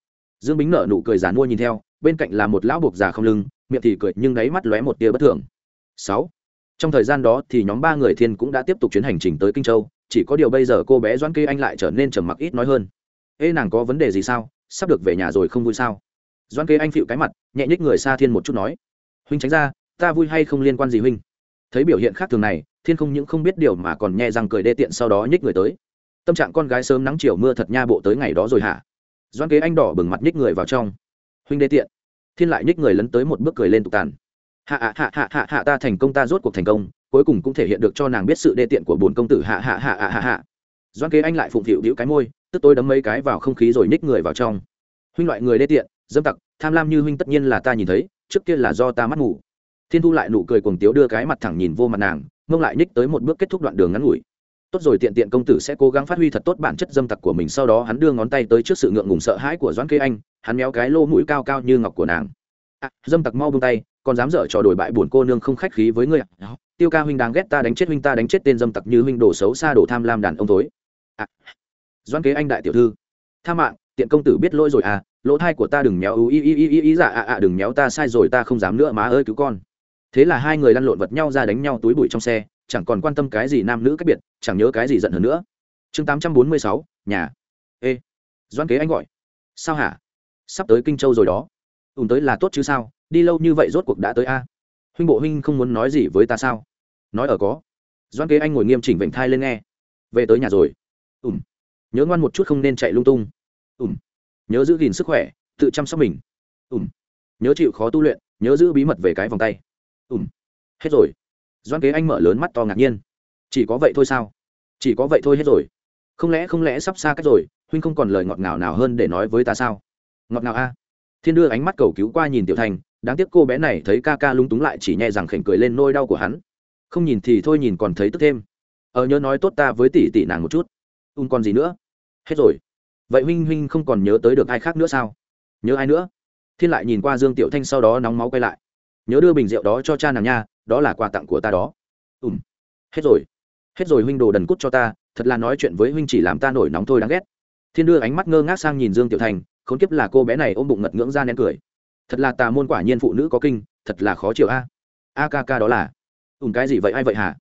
dương bính nợ nụ cười giàn mua nhìn theo, bên cạnh là một lão buộc già không lưng, miệng thì cười nhưng đáy mắt lóe một tia bất thường. Sáu. Trong thời gian đó thì nhóm ba người thiên cũng đã tiếp tục chuyến hành trình tới kinh châu, chỉ có điều bây giờ cô bé doãn kê anh lại trở nên trầm mặc ít nói hơn. Ê, nàng có vấn đề gì sao? Sắp được về nhà rồi không vui sao? Doãn kê anh phịu cái mặt, nhẹ nhích người xa thiên một chút nói. Huynh tránh ra, ta vui hay không liên quan gì huynh? Thấy biểu hiện khác thường này, thiên không những không biết điều mà còn nhẹ răng cười đê tiện sau đó nhích người tới. Tâm trạng con gái sớm nắng chiều mưa thật nha bộ tới ngày đó rồi hả? Doan kế anh đỏ bừng mặt nhích người vào trong. Huynh đê tiện. Thiên lại nhích người lấn tới một bước cười lên tục tàn. Hạ hạ hạ hạ hạ hạ ta thành công, ta rốt cuộc thành công, cuối cùng cũng thể hiện được cho nàng biết sự đê tiện của bồn công tử. Hạ hạ hạ hạ hạ hạ. Doan kế anh lại phụng thịu đĩu cái môi, tức tôi đấm mấy cái vào không khí rồi nhích người vào trong. Huynh loại người đê tiện, dâm tặc, tham lam như huynh tất nhiên là ta nhìn thấy, trước kia là do ta mắt ngủ. Thiên thu lại nụ cười cuồng tiếu đưa cái mặt thẳng nhìn vô mặt nàng, mông lại nhích tới một bước kết thúc đoạn đường ngắn ngủi tốt rồi tiện tiện công tử sẽ cố gắng phát huy thật tốt bản chất dâm tặc của mình sau đó hắn đưa ngón tay tới trước sự ngượng ngùng sợ hãi của doãn kê anh hắn méo cái lô mũi cao cao như ngọc của nàng. À, dâm tặc mau buông tay còn dám dở trò đổi bại buồn cô nương không khách khí với ngươi à, tiêu ca huynh đáng ghét ta đánh chết huynh ta đánh chết tên dâm tặc như huynh đồ xấu xa đồ tham lam đàn ông thối. À, doãn kế anh đại tiểu thư. Tha mạng tiện công tử biết lỗi rồi à? Lỗ thai của ta đừng méo ý ý ý ý ý dạ ạ ạ đừng méo ta sai rồi ta không dám nữa má ơi cứu con. Thế là hai người lăn lộn vật nhau ra đánh nhau túi bụi trong xe chẳng còn quan tâm cái gì nam nữ cách biệt, chẳng nhớ cái gì giận hơn nữa. Chương tám trăm bốn mươi sáu, nhà. Ê doan kế anh gọi. Sao hả? Sắp tới kinh châu rồi đó. Ùn tới là tốt chứ sao? Đi lâu như vậy rốt cuộc đã tới a. Huynh bộ huynh không muốn nói gì với ta sao? Nói ở có. Doan kế anh ngồi nghiêm chỉnh vểnh thai lên nghe. Về tới nhà rồi. Ùm nhớ ngoan một chút không nên chạy lung tung. Ùm nhớ giữ gìn sức khỏe, tự chăm sóc mình. Ùm nhớ chịu khó tu luyện, nhớ giữ bí mật về cái vòng tay. Ùm hết rồi doan kế anh mở lớn mắt to ngạc nhiên. Chỉ có vậy thôi sao? Chỉ có vậy thôi hết rồi. Không lẽ không lẽ sắp xa cách rồi, huynh không còn lời ngọt ngào nào hơn để nói với ta sao? Ngọt ngào a. Thiên đưa ánh mắt cầu cứu qua nhìn tiểu thành, đáng tiếc cô bé này thấy ca ca lung túng lại chỉ nhẹ rằng khỉnh cười lên nôi đau của hắn. Không nhìn thì thôi nhìn còn thấy tức thêm. Ờ nhớ nói tốt ta với tỷ tỷ nàng một chút. Un còn gì nữa? Hết rồi. Vậy huynh huynh không còn nhớ tới được ai khác nữa sao? Nhớ ai nữa? Thiên lại nhìn qua dương tiểu thanh sau đó nóng máu quay lại. Nhớ đưa bình rượu đó cho cha nàng nha đó là quà tặng của ta đó. Ùm hết rồi. Hết rồi huynh đồ đần cút cho ta, thật là nói chuyện với huynh chỉ làm ta nổi nóng thôi đáng ghét. Thiên đưa ánh mắt ngơ ngác sang nhìn dương tiểu thành, khốn kiếp là cô bé này ôm bụng ngật ngưỡng ra nén cười. Thật là tà môn quả nhiên phụ nữ có kinh, thật là khó chịu a. A ca ca đó là. Ùm cái gì vậy, ai vậy hả?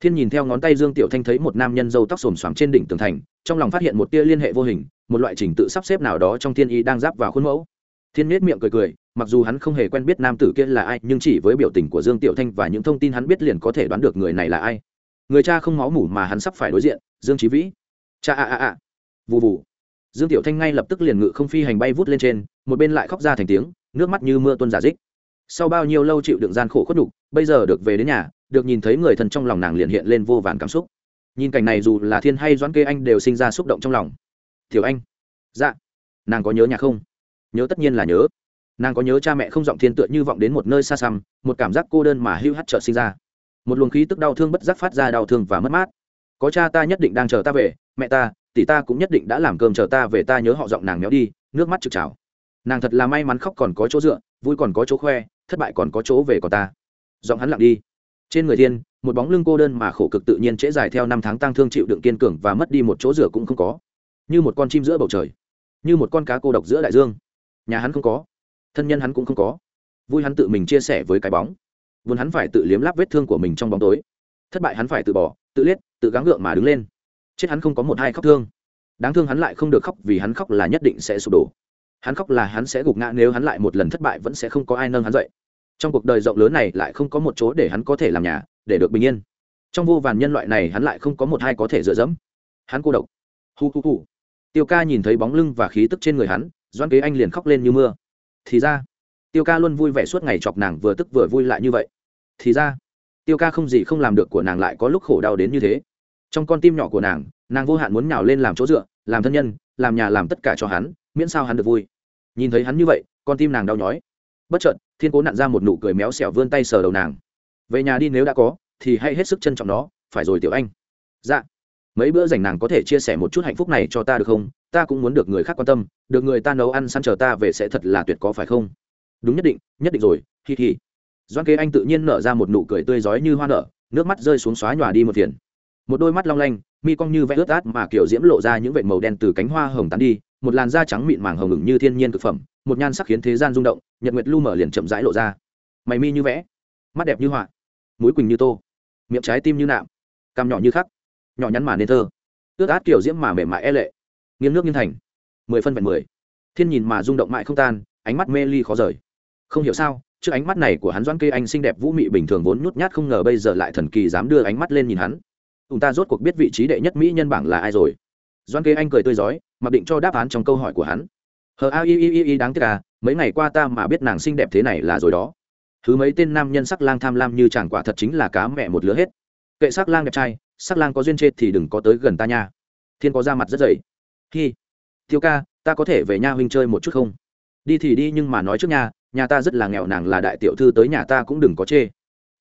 Thiên nhìn theo ngón tay dương tiểu thanh thấy một nam nhân dâu tóc xồm xoàm trên đỉnh tường thành, trong lòng phát hiện một tia liên hệ vô hình, một loại trình tự sắp xếp nào đó trong thiên y đang giáp vào khuôn mẫu. Thiên nết miệng cười cười mặc dù hắn không hề quen biết nam tử kia là ai, nhưng chỉ với biểu tình của dương tiểu thanh và những thông tin hắn biết liền có thể đoán được người này là ai. Người cha không máu mủ mà hắn sắp phải đối diện, dương trí vĩ. Cha a a a. Vụ vụ dương tiểu thanh ngay lập tức liền ngự không phi hành bay vút lên trên, một bên lại khóc ra thành tiếng, nước mắt như mưa tuôn giả dích. Sau bao nhiêu lâu chịu đựng gian khổ khuất đục bây giờ được về đến nhà, được nhìn thấy người thân trong lòng nàng liền hiện lên vô vàn cảm xúc. Nhìn cảnh này dù là thiên hay doãn kê anh đều sinh ra xúc động trong lòng. Tiểu anh. Dạ. Nàng có nhớ nhà không? Nhớ, tất nhiên là nhớ nàng có nhớ cha mẹ không giọng thiên tựa như vọng đến một nơi xa xăm, một cảm giác cô đơn mà hưu hắt trợ sinh ra. Một luồng khí tức đau thương bất giác phát ra đau thương và mất mát. Có cha ta nhất định đang chờ ta về, mẹ ta, tỷ ta cũng nhất định đã làm cơm chờ ta về, ta nhớ họ giọng nàng méo đi, nước mắt trực trào. Nàng thật là may mắn khóc còn có chỗ dựa, vui còn có chỗ khoe, thất bại còn có chỗ về còn ta. Giọng hắn lặng đi. Trên người thiên, một bóng lưng cô đơn mà khổ cực tự nhiên trễ dài theo năm tháng tang thương chịu đựng kiên cường và mất đi một chỗ rửa cũng không có. Như một con chim giữa bầu trời. Như một con cá cô độc giữa đại dương. Nhà hắn không có thân nhân hắn cũng không có. Vui hắn tự mình chia sẻ với cái bóng. Vốn hắn phải tự liếm láp vết thương của mình trong bóng tối. Thất bại hắn phải tự bỏ, tự liết, tự gắng gượng mà đứng lên. Chết hắn không có một hai khóc thương. Đáng thương hắn lại không được khóc vì hắn khóc là nhất định sẽ sụp đổ. Hắn khóc là hắn sẽ gục ngã, nếu hắn lại một lần thất bại vẫn sẽ không có ai nâng hắn dậy. Trong cuộc đời rộng lớn này lại không có một chỗ để hắn có thể làm nhà, để được bình yên. Trong vô vàn nhân loại này hắn lại không có một hai có thể dựa dẫm. Hắn cô độc. Hu hu hu. Tiêu ca nhìn thấy bóng lưng và khí tức trên người hắn doan kế anh liền khóc lên như mưa thì ra, tiêu ca luôn vui vẻ suốt ngày chọc nàng vừa tức vừa vui lại như vậy. Thì ra, tiêu ca không gì không làm được của nàng lại có lúc khổ đau đến như thế. Trong con tim nhỏ của nàng nàng vô hạn muốn nhào lên làm chỗ dựa, làm thân nhân, làm nhà làm tất cả cho hắn, miễn sao hắn được vui. Nhìn thấy hắn như vậy, con tim nàng đau nhói. Bất chợt, thiên cố nặn ra một nụ cười méo xẻo vươn tay sờ đầu nàng. Về nhà đi nếu đã có, thì hãy hết sức trân trọng nó, phải rồi tiểu anh. Dạ mấy bữa dành nàng có thể chia sẻ một chút hạnh phúc này cho ta được không? Ta cũng muốn được người khác quan tâm, được người ta nấu ăn săn chờ ta về sẽ thật là tuyệt có phải không? Đúng nhất định nhất định rồi, hi hi. Doan kế anh tự nhiên nở ra một nụ cười tươi rói như hoa nở, nước mắt rơi xuống xóa nhòa đi một phiền. Một đôi mắt long lanh, mi cong như vẽ ướt át mà kiểu diễm lộ ra những vệt màu đen từ cánh hoa hồng tán đi, một làn da trắng mịn màng hồng ngừng như thiên nhiên thực phẩm, một nhan sắc khiến thế gian rung động, nhật nguyệt lu mở liền chậm rãi lộ ra. Mày mi như vẽ, mắt đẹp như họa, mũi quỳnh như tô, miệng trái tim như nạm, cằm nhỏ như khắc nhỏ nhắn mà nên thơ. Ước át kiểu diễm mà mềm mại e lệ. Nghiêng nước nghiêng thành. Mười phân vẹn mười. Thiên nhìn mà rung động mãi không tan, ánh mắt mê ly khó rời. Không hiểu sao, trước ánh mắt này của hắn doãn kê anh xinh đẹp vũ mị bình thường vốn nhút nhát không ngờ bây giờ lại thần kỳ dám đưa ánh mắt lên nhìn hắn. Chúng ta rốt cuộc biết vị trí đệ nhất mỹ nhân bảng là ai rồi. Doãn kê anh cười tươi rói mặc định cho đáp án trong câu hỏi của hắn. Hờ, a i i i, đáng tiếc à mấy ngày qua ta mà biết nàng xinh đẹp thế này là rồi đó. Thứ mấy tên nam nhân sắc lang tham lam như chàng quả thật chính là cá mẹ một lứa hết kệ sắc lang đẹp trai, sắc lang có duyên chết thì đừng có tới gần ta nha. Thiên có ra mặt rất dày. Hi. Tiêu ca, ta có thể về nha huynh chơi một chút không? Đi thì đi nhưng mà nói trước nha, nhà ta rất là nghèo nàng là đại tiểu thư tới nhà ta cũng đừng có chê.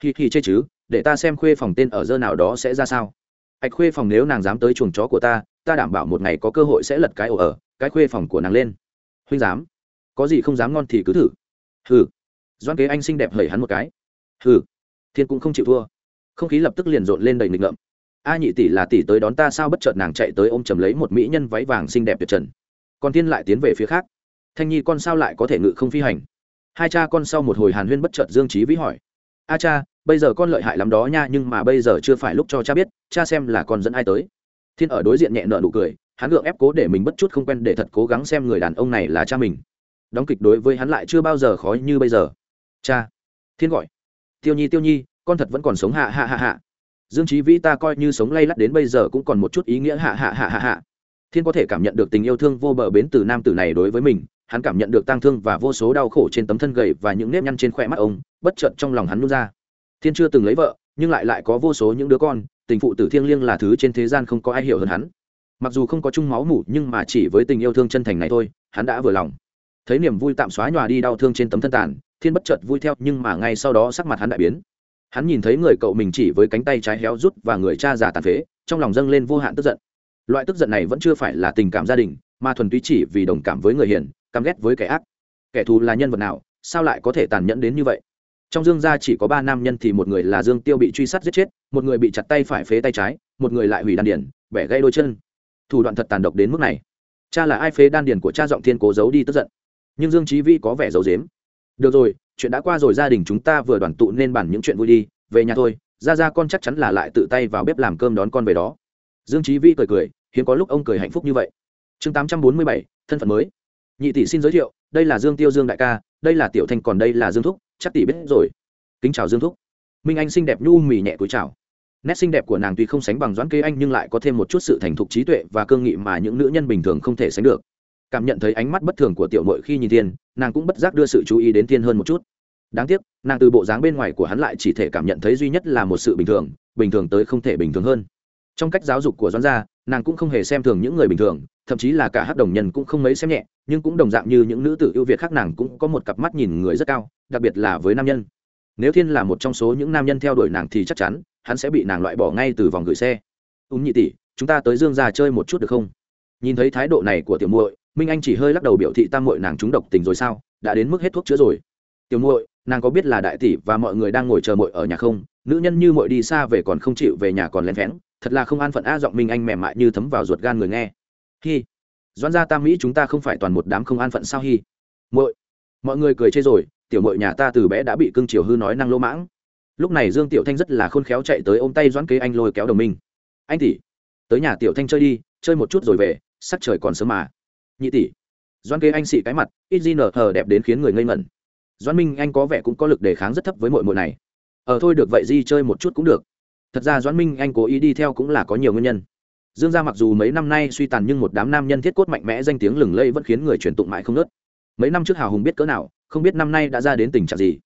Hi hi chê chứ, để ta xem khuê phòng tên ở dơ nào đó sẽ ra sao. Ạch khuê phòng nếu nàng dám tới chuồng chó của ta ta đảm bảo một ngày có cơ hội sẽ lật cái ổ ở, cái khuê phòng của nàng lên. Huynh dám? Có gì không dám ngon thì cứ thử. Hừ. Doan kế anh xinh đẹp hẩy hắn một cái. Hừ. Thiên cũng không chịu thua không khí lập tức liền rộn lên đầy nghịch ngợm. A nhị tỷ là tỷ tới đón ta sao bất chợt nàng chạy tới ôm chầm lấy một mỹ nhân váy vàng xinh đẹp tuyệt trần. Còn thiên lại tiến về phía khác. Thanh nhi con sao lại có thể ngự không phi hành? Hai cha con sau một hồi hàn huyên bất chợt dương trí vĩ hỏi. A cha, bây giờ con lợi hại lắm đó nha, nhưng mà bây giờ chưa phải lúc cho cha biết, cha xem là con dẫn ai tới. Thiên ở đối diện nhẹ nợ nụ cười, hắn gượng ép cố để mình bất chút không quen để thật cố gắng xem người đàn ông này là cha mình. Đóng kịch đối với hắn lại chưa bao giờ khó như bây giờ. Cha, thiên gọi. Tiêu nhi tiêu nhi con thật vẫn còn sống hạ hạ hạ hạ. Dương trí vĩ ta coi như sống lay lắt đến bây giờ cũng còn một chút ý nghĩa hạ hạ hạ hạ hạ. Thiên có thể cảm nhận được tình yêu thương vô bờ bến từ nam tử này đối với mình, hắn cảm nhận được tang thương và vô số đau khổ trên tấm thân gầy và những nếp nhăn trên khỏe mắt ông, bất chợt trong lòng hắn nuốt ra. Thiên chưa từng lấy vợ, nhưng lại lại có vô số những đứa con, tình phụ tử thiêng liêng là thứ trên thế gian không có ai hiểu hơn hắn. Mặc dù không có chung máu mủ, nhưng mà chỉ với tình yêu thương chân thành này thôi, hắn đã vừa lòng. Thấy niềm vui tạm xóa nhòa đi đau thương trên tấm thân tàn, thiên bất chợt vui theo, nhưng mà ngay sau đó sắc mặt hắn đại biến hắn nhìn thấy người cậu mình chỉ với cánh tay trái héo rút và người cha già tàn phế, trong lòng dâng lên vô hạn tức giận. Loại tức giận này vẫn chưa phải là tình cảm gia đình, mà thuần túy chỉ vì đồng cảm với người hiền, căm ghét với kẻ ác. Kẻ thù là nhân vật nào, sao lại có thể tàn nhẫn đến như vậy? Trong dương gia chỉ có ba nam nhân thì một người là dương tiêu bị truy sát giết chết, một người bị chặt tay phải phế tay trái, một người lại hủy đan điển bẻ gây đôi chân. Thủ đoạn thật tàn độc đến mức này. Cha là ai phế đan điển của cha giọng thiên cố giấu đi tức giận. Nhưng dương trí vi có vẻ giấu dếm được rồi chuyện đã qua rồi gia đình chúng ta vừa đoàn tụ nên bàn những chuyện vui đi, về nhà thôi, ra ra con chắc chắn là lại tự tay vào bếp làm cơm đón con về đó. Dương trí vi cười cười, hiếm có lúc ông cười hạnh phúc như vậy. Chương tám trăm bốn mươi bảy, thân phận mới. Nhị tỷ xin giới thiệu, đây là dương tiêu dương đại ca, đây là tiểu thanh còn đây là dương thúc, chắc tỷ biết rồi. Kính chào dương thúc. Minh anh xinh đẹp nhu mì nhẹ cúi chào. Nét xinh đẹp của nàng tuy không sánh bằng doãn kế anh nhưng lại có thêm một chút sự thành thục trí tuệ và cương nghị mà những nữ nhân bình thường không thể sánh được cảm nhận thấy ánh mắt bất thường của tiểu mội khi nhìn thiên, nàng cũng bất giác đưa sự chú ý đến thiên hơn một chút. Đáng tiếc, nàng từ bộ dáng bên ngoài của hắn lại chỉ thể cảm nhận thấy duy nhất là một sự bình thường bình thường tới không thể bình thường hơn. Trong cách giáo dục của doãn gia, nàng cũng không hề xem thường những người bình thường, thậm chí là cả hát đồng nhân cũng không mấy xem nhẹ, nhưng cũng đồng dạng như những nữ tử ưu việt khác nàng cũng có một cặp mắt nhìn người rất cao, đặc biệt là với nam nhân. Nếu thiên là một trong số những nam nhân theo đuổi nàng thì chắc chắn, hắn sẽ bị nàng loại bỏ ngay từ vòng gửi xe. Ùn nhị tỷ, chúng ta tới dương gia chơi một chút được không? Nhìn thấy thái độ này của tiểu muội minh anh chỉ hơi lắc đầu biểu thị tam muội nàng trúng độc tình rồi sao, đã đến mức hết thuốc chữa rồi. Tiểu muội, nàng có biết là đại tỷ và mọi người đang ngồi chờ muội ở nhà không? Nữ nhân như muội đi xa về còn không chịu về nhà còn lén phén, thật là không an phận a, giọng minh anh mềm mại như thấm vào ruột gan người nghe. Hi. Doãn gia tam mỹ chúng ta không phải toàn một đám không an phận sao hi? Muội. Mọi người cười chê rồi, tiểu muội nhà ta từ bé đã bị cưng chiều hư nói năng lỗ mãng. Lúc này dương tiểu thanh rất là khôn khéo chạy tới ôm tay doãn kế anh lôi kéo đồng minh. Anh tỷ, tới nhà tiểu thanh chơi đi, chơi một chút rồi về, sắc trời còn sớm mà nhị tỷ. Doãn kế anh xị cái mặt ít di nở hờ đẹp đến khiến người ngây ngẩn. Doãn minh anh có vẻ cũng có lực đề kháng rất thấp với mội mội này. Ở ờ, thôi được vậy di chơi một chút cũng được. Thật ra doãn minh anh cố ý đi theo cũng là có nhiều nguyên nhân. Dương gia mặc dù mấy năm nay suy tàn nhưng một đám nam nhân thiết cốt mạnh mẽ danh tiếng lừng lây vẫn khiến người truyền tụng mãi không nớt mấy năm trước hào hùng biết cỡ nào không biết năm nay đã ra đến tình trạng gì.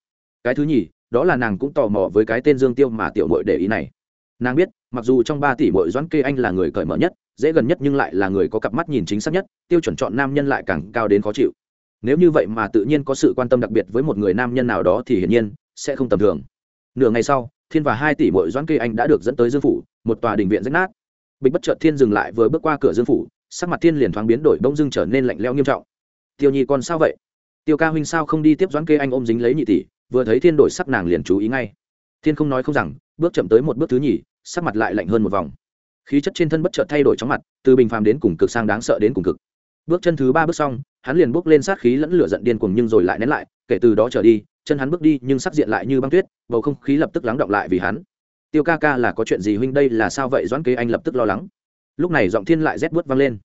Cái thứ nhì đó là nàng cũng tò mò với cái tên dương tiêu mà tiểu mội để ý này. Nàng biết mặc dù trong ba tỷ bội doãn kê anh là người cởi mở nhất, dễ gần nhất nhưng lại là người có cặp mắt nhìn chính xác nhất, tiêu chuẩn chọn nam nhân lại càng cao đến khó chịu. Nếu như vậy mà tự nhiên có sự quan tâm đặc biệt với một người nam nhân nào đó thì hiển nhiên, sẽ không tầm thường. Nửa ngày sau, thiên và hai tỷ bội doãn kê anh đã được dẫn tới dương phủ, một tòa đình viện rách nát. Bịch bất chợt thiên dừng lại vừa bước qua cửa dương phủ, sắc mặt thiên liền thoáng biến đổi, bỗng dưng trở nên lạnh leo nghiêm trọng. Tiêu nhi con sao vậy? Tiêu ca huynh sao không đi tiếp doãn kê anh ôm dính lấy nhị tỷ, vừa thấy thiên đổi sắc nàng liền chú ý ngay. Thiên không nói không rằng, bước chậm tới một bước thứ nhì sắc mặt lại lạnh hơn một vòng. Khí chất trên thân bất chợt thay đổi chóng mặt, từ bình phàm đến cùng cực sang đáng sợ đến cùng cực. Bước chân thứ ba bước xong, hắn liền bước lên sát khí lẫn lửa giận điên cuồng nhưng rồi lại nén lại, kể từ đó trở đi, chân hắn bước đi nhưng sắc diện lại như băng tuyết, bầu không khí lập tức lắng động lại vì hắn. Tiêu ca ca, là có chuyện gì huynh, đây là sao vậy? Doãn kế anh lập tức lo lắng. Lúc này giọng thiên lại rét bút vang lên.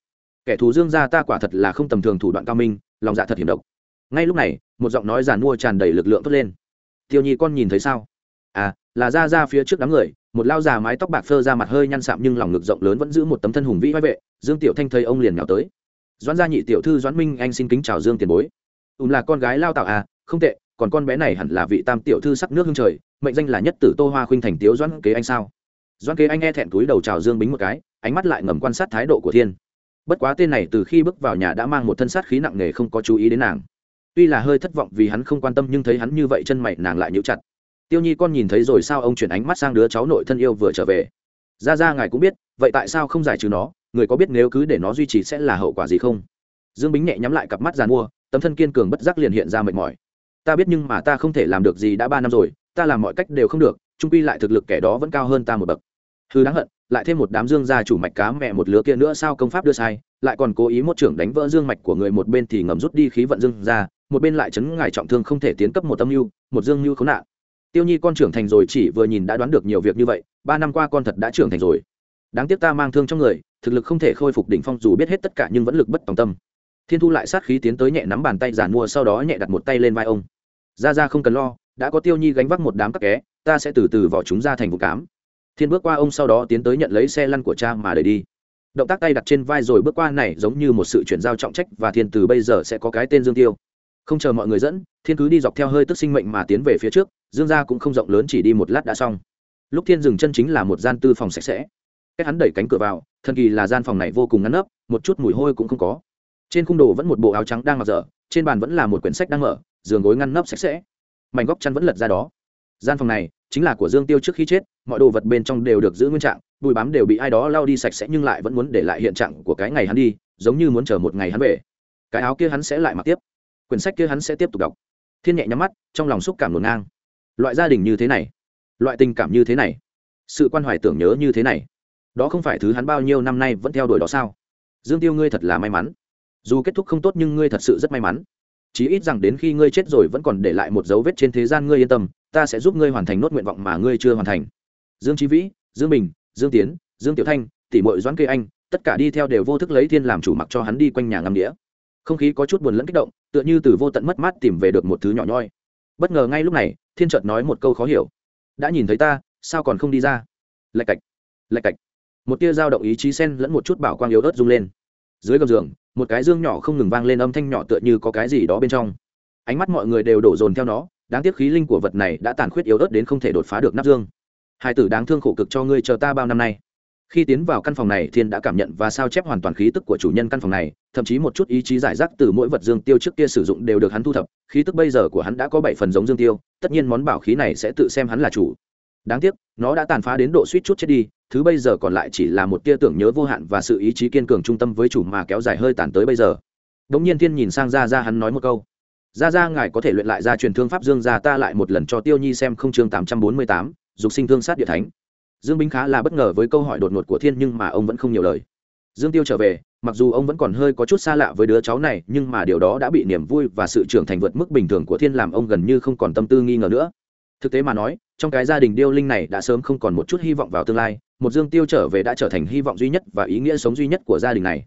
Kẻ thù dương gia ta quả thật là không tầm thường thủ đoạn cao minh, lòng dạ thật hiểm độc. Ngay lúc này, một giọng nói giàn mua tràn đầy lực lượng thốt lên. Tiêu nhi con nhìn thấy sao? Là ra ra phía trước đám người, một lao già mái tóc bạc phơ ra mặt hơi nhăn sạm nhưng lòng ngực rộng lớn vẫn giữ một tấm thân hùng vĩ vai vệ, dương tiểu thanh thấy ông liền nhào tới. Doãn gia nhị tiểu thư doãn minh, anh xin kính chào dương tiền bối. Ùm là con gái lao tạo à không tệ, còn con bé này hẳn là vị tam tiểu thư sắc nước hương trời, mệnh danh là nhất tử tô hoa khuynh thành tiếu doãn kế anh sao? Doãn kế anh nghe thẹn túi đầu chào dương bính một cái, ánh mắt lại ngầm quan sát thái độ của thiên. Bất quá tên này từ khi bước vào nhà đã mang một thân sát khí nặng nề không có chú ý đến nàng. Tuy là hơi thất vọng vì hắn không quan tâm nhưng thấy hắn như vậy chân mày nàng lại nhíu chặt tiêu nhi con nhìn thấy rồi sao ông chuyển ánh mắt sang đứa cháu nội thân yêu vừa trở về. Ra ra ngài cũng biết, vậy tại sao không giải trừ nó? Người có biết nếu cứ để nó duy trì sẽ là hậu quả gì không? Dương bính nhẹ nhắm lại cặp mắt g mua, tấm thân kiên cường bất giác liền hiện ra mệt mỏi. Ta biết nhưng mà ta không thể làm được gì đã ba năm rồi, ta làm mọi cách đều không được trung quy lại thực lực kẻ đó vẫn cao hơn ta một bậc. Hư đáng hận, lại thêm một đám dương gia chủ mạch cá mẹ một lứa kia nữa sao công pháp đưa sai, lại còn cố ý một trưởng đánh vỡ dương mạch của người một bên thì ngầm rút đi khí vận dương ra một bên lại chấn ngài trọng thương không thể tiến cấp một tâm mưu, một dương mưu khốn nạn tiêu nhi con trưởng thành rồi chỉ vừa nhìn đã đoán được nhiều việc như vậy, ba năm qua con thật đã trưởng thành rồi. Đáng tiếc ta mang thương trong người, thực lực không thể khôi phục đỉnh phong dù biết hết tất cả nhưng vẫn lực bất tòng tâm. Thiên thu lại sát khí tiến tới nhẹ nắm bàn tay giàn mua sau đó nhẹ đặt một tay lên vai ông. Ra ra không cần lo, đã có tiêu nhi gánh vác một đám các ké ta sẽ từ từ vỏ chúng ra thành vụ cám. Thiên bước qua ông sau đó tiến tới nhận lấy xe lăn của cha mà đẩy đi. Động tác tay đặt trên vai rồi bước qua này giống như một sự chuyển giao trọng trách và thiên từ bây giờ sẽ có cái tên dương tiêu. Không chờ mọi người dẫn, thiên cứ đi dọc theo hơi tức sinh mệnh mà tiến về phía trước dương gia cũng không rộng lớn, chỉ đi một lát đã xong. Lúc thiên dừng chân chính là một gian tư phòng sạch sẽ. Cách hắn đẩy cánh cửa vào, thần kỳ là gian phòng này vô cùng ngăn nấp một chút mùi hôi cũng không có. Trên khung đồ vẫn một bộ áo trắng đang mặc dở, trên bàn vẫn là một quyển sách đang mở, giường gối ngăn nấp sạch sẽ. Mảnh góc chăn vẫn lật ra đó. Gian phòng này chính là của dương tiêu trước khi chết, mọi đồ vật bên trong đều được giữ nguyên trạng, bụi bám đều bị ai đó lao đi sạch sẽ nhưng lại vẫn muốn để lại hiện trạng của cái ngày hắn đi, giống như muốn chờ một ngày hắn về. Cái áo kia hắn sẽ lại mặc tiếp. Quyển sách kia hắn sẽ tiếp tục đọc. Thiên nhẹ nhắm mắt, trong lòng xúc cảm ngổn ngang loại gia đình như thế này, loại tình cảm như thế này, sự quan hoài tưởng nhớ như thế này, đó không phải thứ hắn bao nhiêu năm nay vẫn theo đuổi đó sao? Dương tiêu ngươi thật là may mắn. Dù kết thúc không tốt nhưng ngươi thật sự rất may mắn. Chí ít rằng đến khi ngươi chết rồi vẫn còn để lại một dấu vết trên thế gian ngươi yên tâm, ta sẽ giúp ngươi hoàn thành nốt nguyện vọng mà ngươi chưa hoàn thành. Dương trí vĩ, dương bình, dương tiến, dương tiểu thanh, tỷ mội doãn kê anh, tất cả đi theo đều vô thức lấy thiên làm chủ mặc cho hắn đi quanh nhà ngắm đĩa không khí có chút buồn lẫn kích động, tựa như từ vô tận mất mát tìm về được một thứ nhỏ nhoi bất ngờ ngay lúc này, thiên chợt nói một câu khó hiểu. Đã nhìn thấy ta, sao còn không đi ra? Lạch cạch lạch cạch. Một tia dao động ý chí sen lẫn một chút bảo quang yếu ớt rung lên. Dưới gầm giường, một cái dương nhỏ không ngừng vang lên âm thanh nhỏ tựa như có cái gì đó bên trong. Ánh mắt mọi người đều đổ dồn theo nó, đáng tiếc khí linh của vật này đã tàn khuyết yếu ớt đến không thể đột phá được nắp dương. Hai tử đáng thương khổ cực cho ngươi chờ ta bao năm nay khi tiến vào căn phòng này, thiên đã cảm nhận và sao chép hoàn toàn khí tức của chủ nhân căn phòng này, thậm chí một chút ý chí giải rác từ mỗi vật dương tiêu trước kia sử dụng đều được hắn thu thập. Khí tức bây giờ của hắn đã có bảy phần giống dương tiêu, tất nhiên món bảo khí này sẽ tự xem hắn là chủ. Đáng tiếc, nó đã tàn phá đến độ suýt chút chết đi, thứ bây giờ còn lại chỉ là một tia tưởng nhớ vô hạn và sự ý chí kiên cường trung tâm với chủ mà kéo dài hơi tàn tới bây giờ. Đ ỗ n g nhiên thiên nhìn sang ra ra hắn nói một câu. Ra ra ngài có thể luyện lại ra truyền thương pháp dương ra ta lại một lần cho tiêu nhi xem không chương tám trăm bốn mươi tám, dục sinh thương sát địa thánh dương bính khá là bất ngờ với câu hỏi đột ngột của thiên, nhưng mà ông vẫn không nhiều lời. Dương tiêu trở về, mặc dù ông vẫn còn hơi có chút xa lạ với đứa cháu này, nhưng mà điều đó đã bị niềm vui và sự trưởng thành vượt mức bình thường của thiên làm ông gần như không còn tâm tư nghi ngờ nữa. Thực tế mà nói, trong cái gia đình điêu linh này đã sớm không còn một chút hy vọng vào tương lai, một dương tiêu trở về đã trở thành hy vọng duy nhất và ý nghĩa sống duy nhất của gia đình này.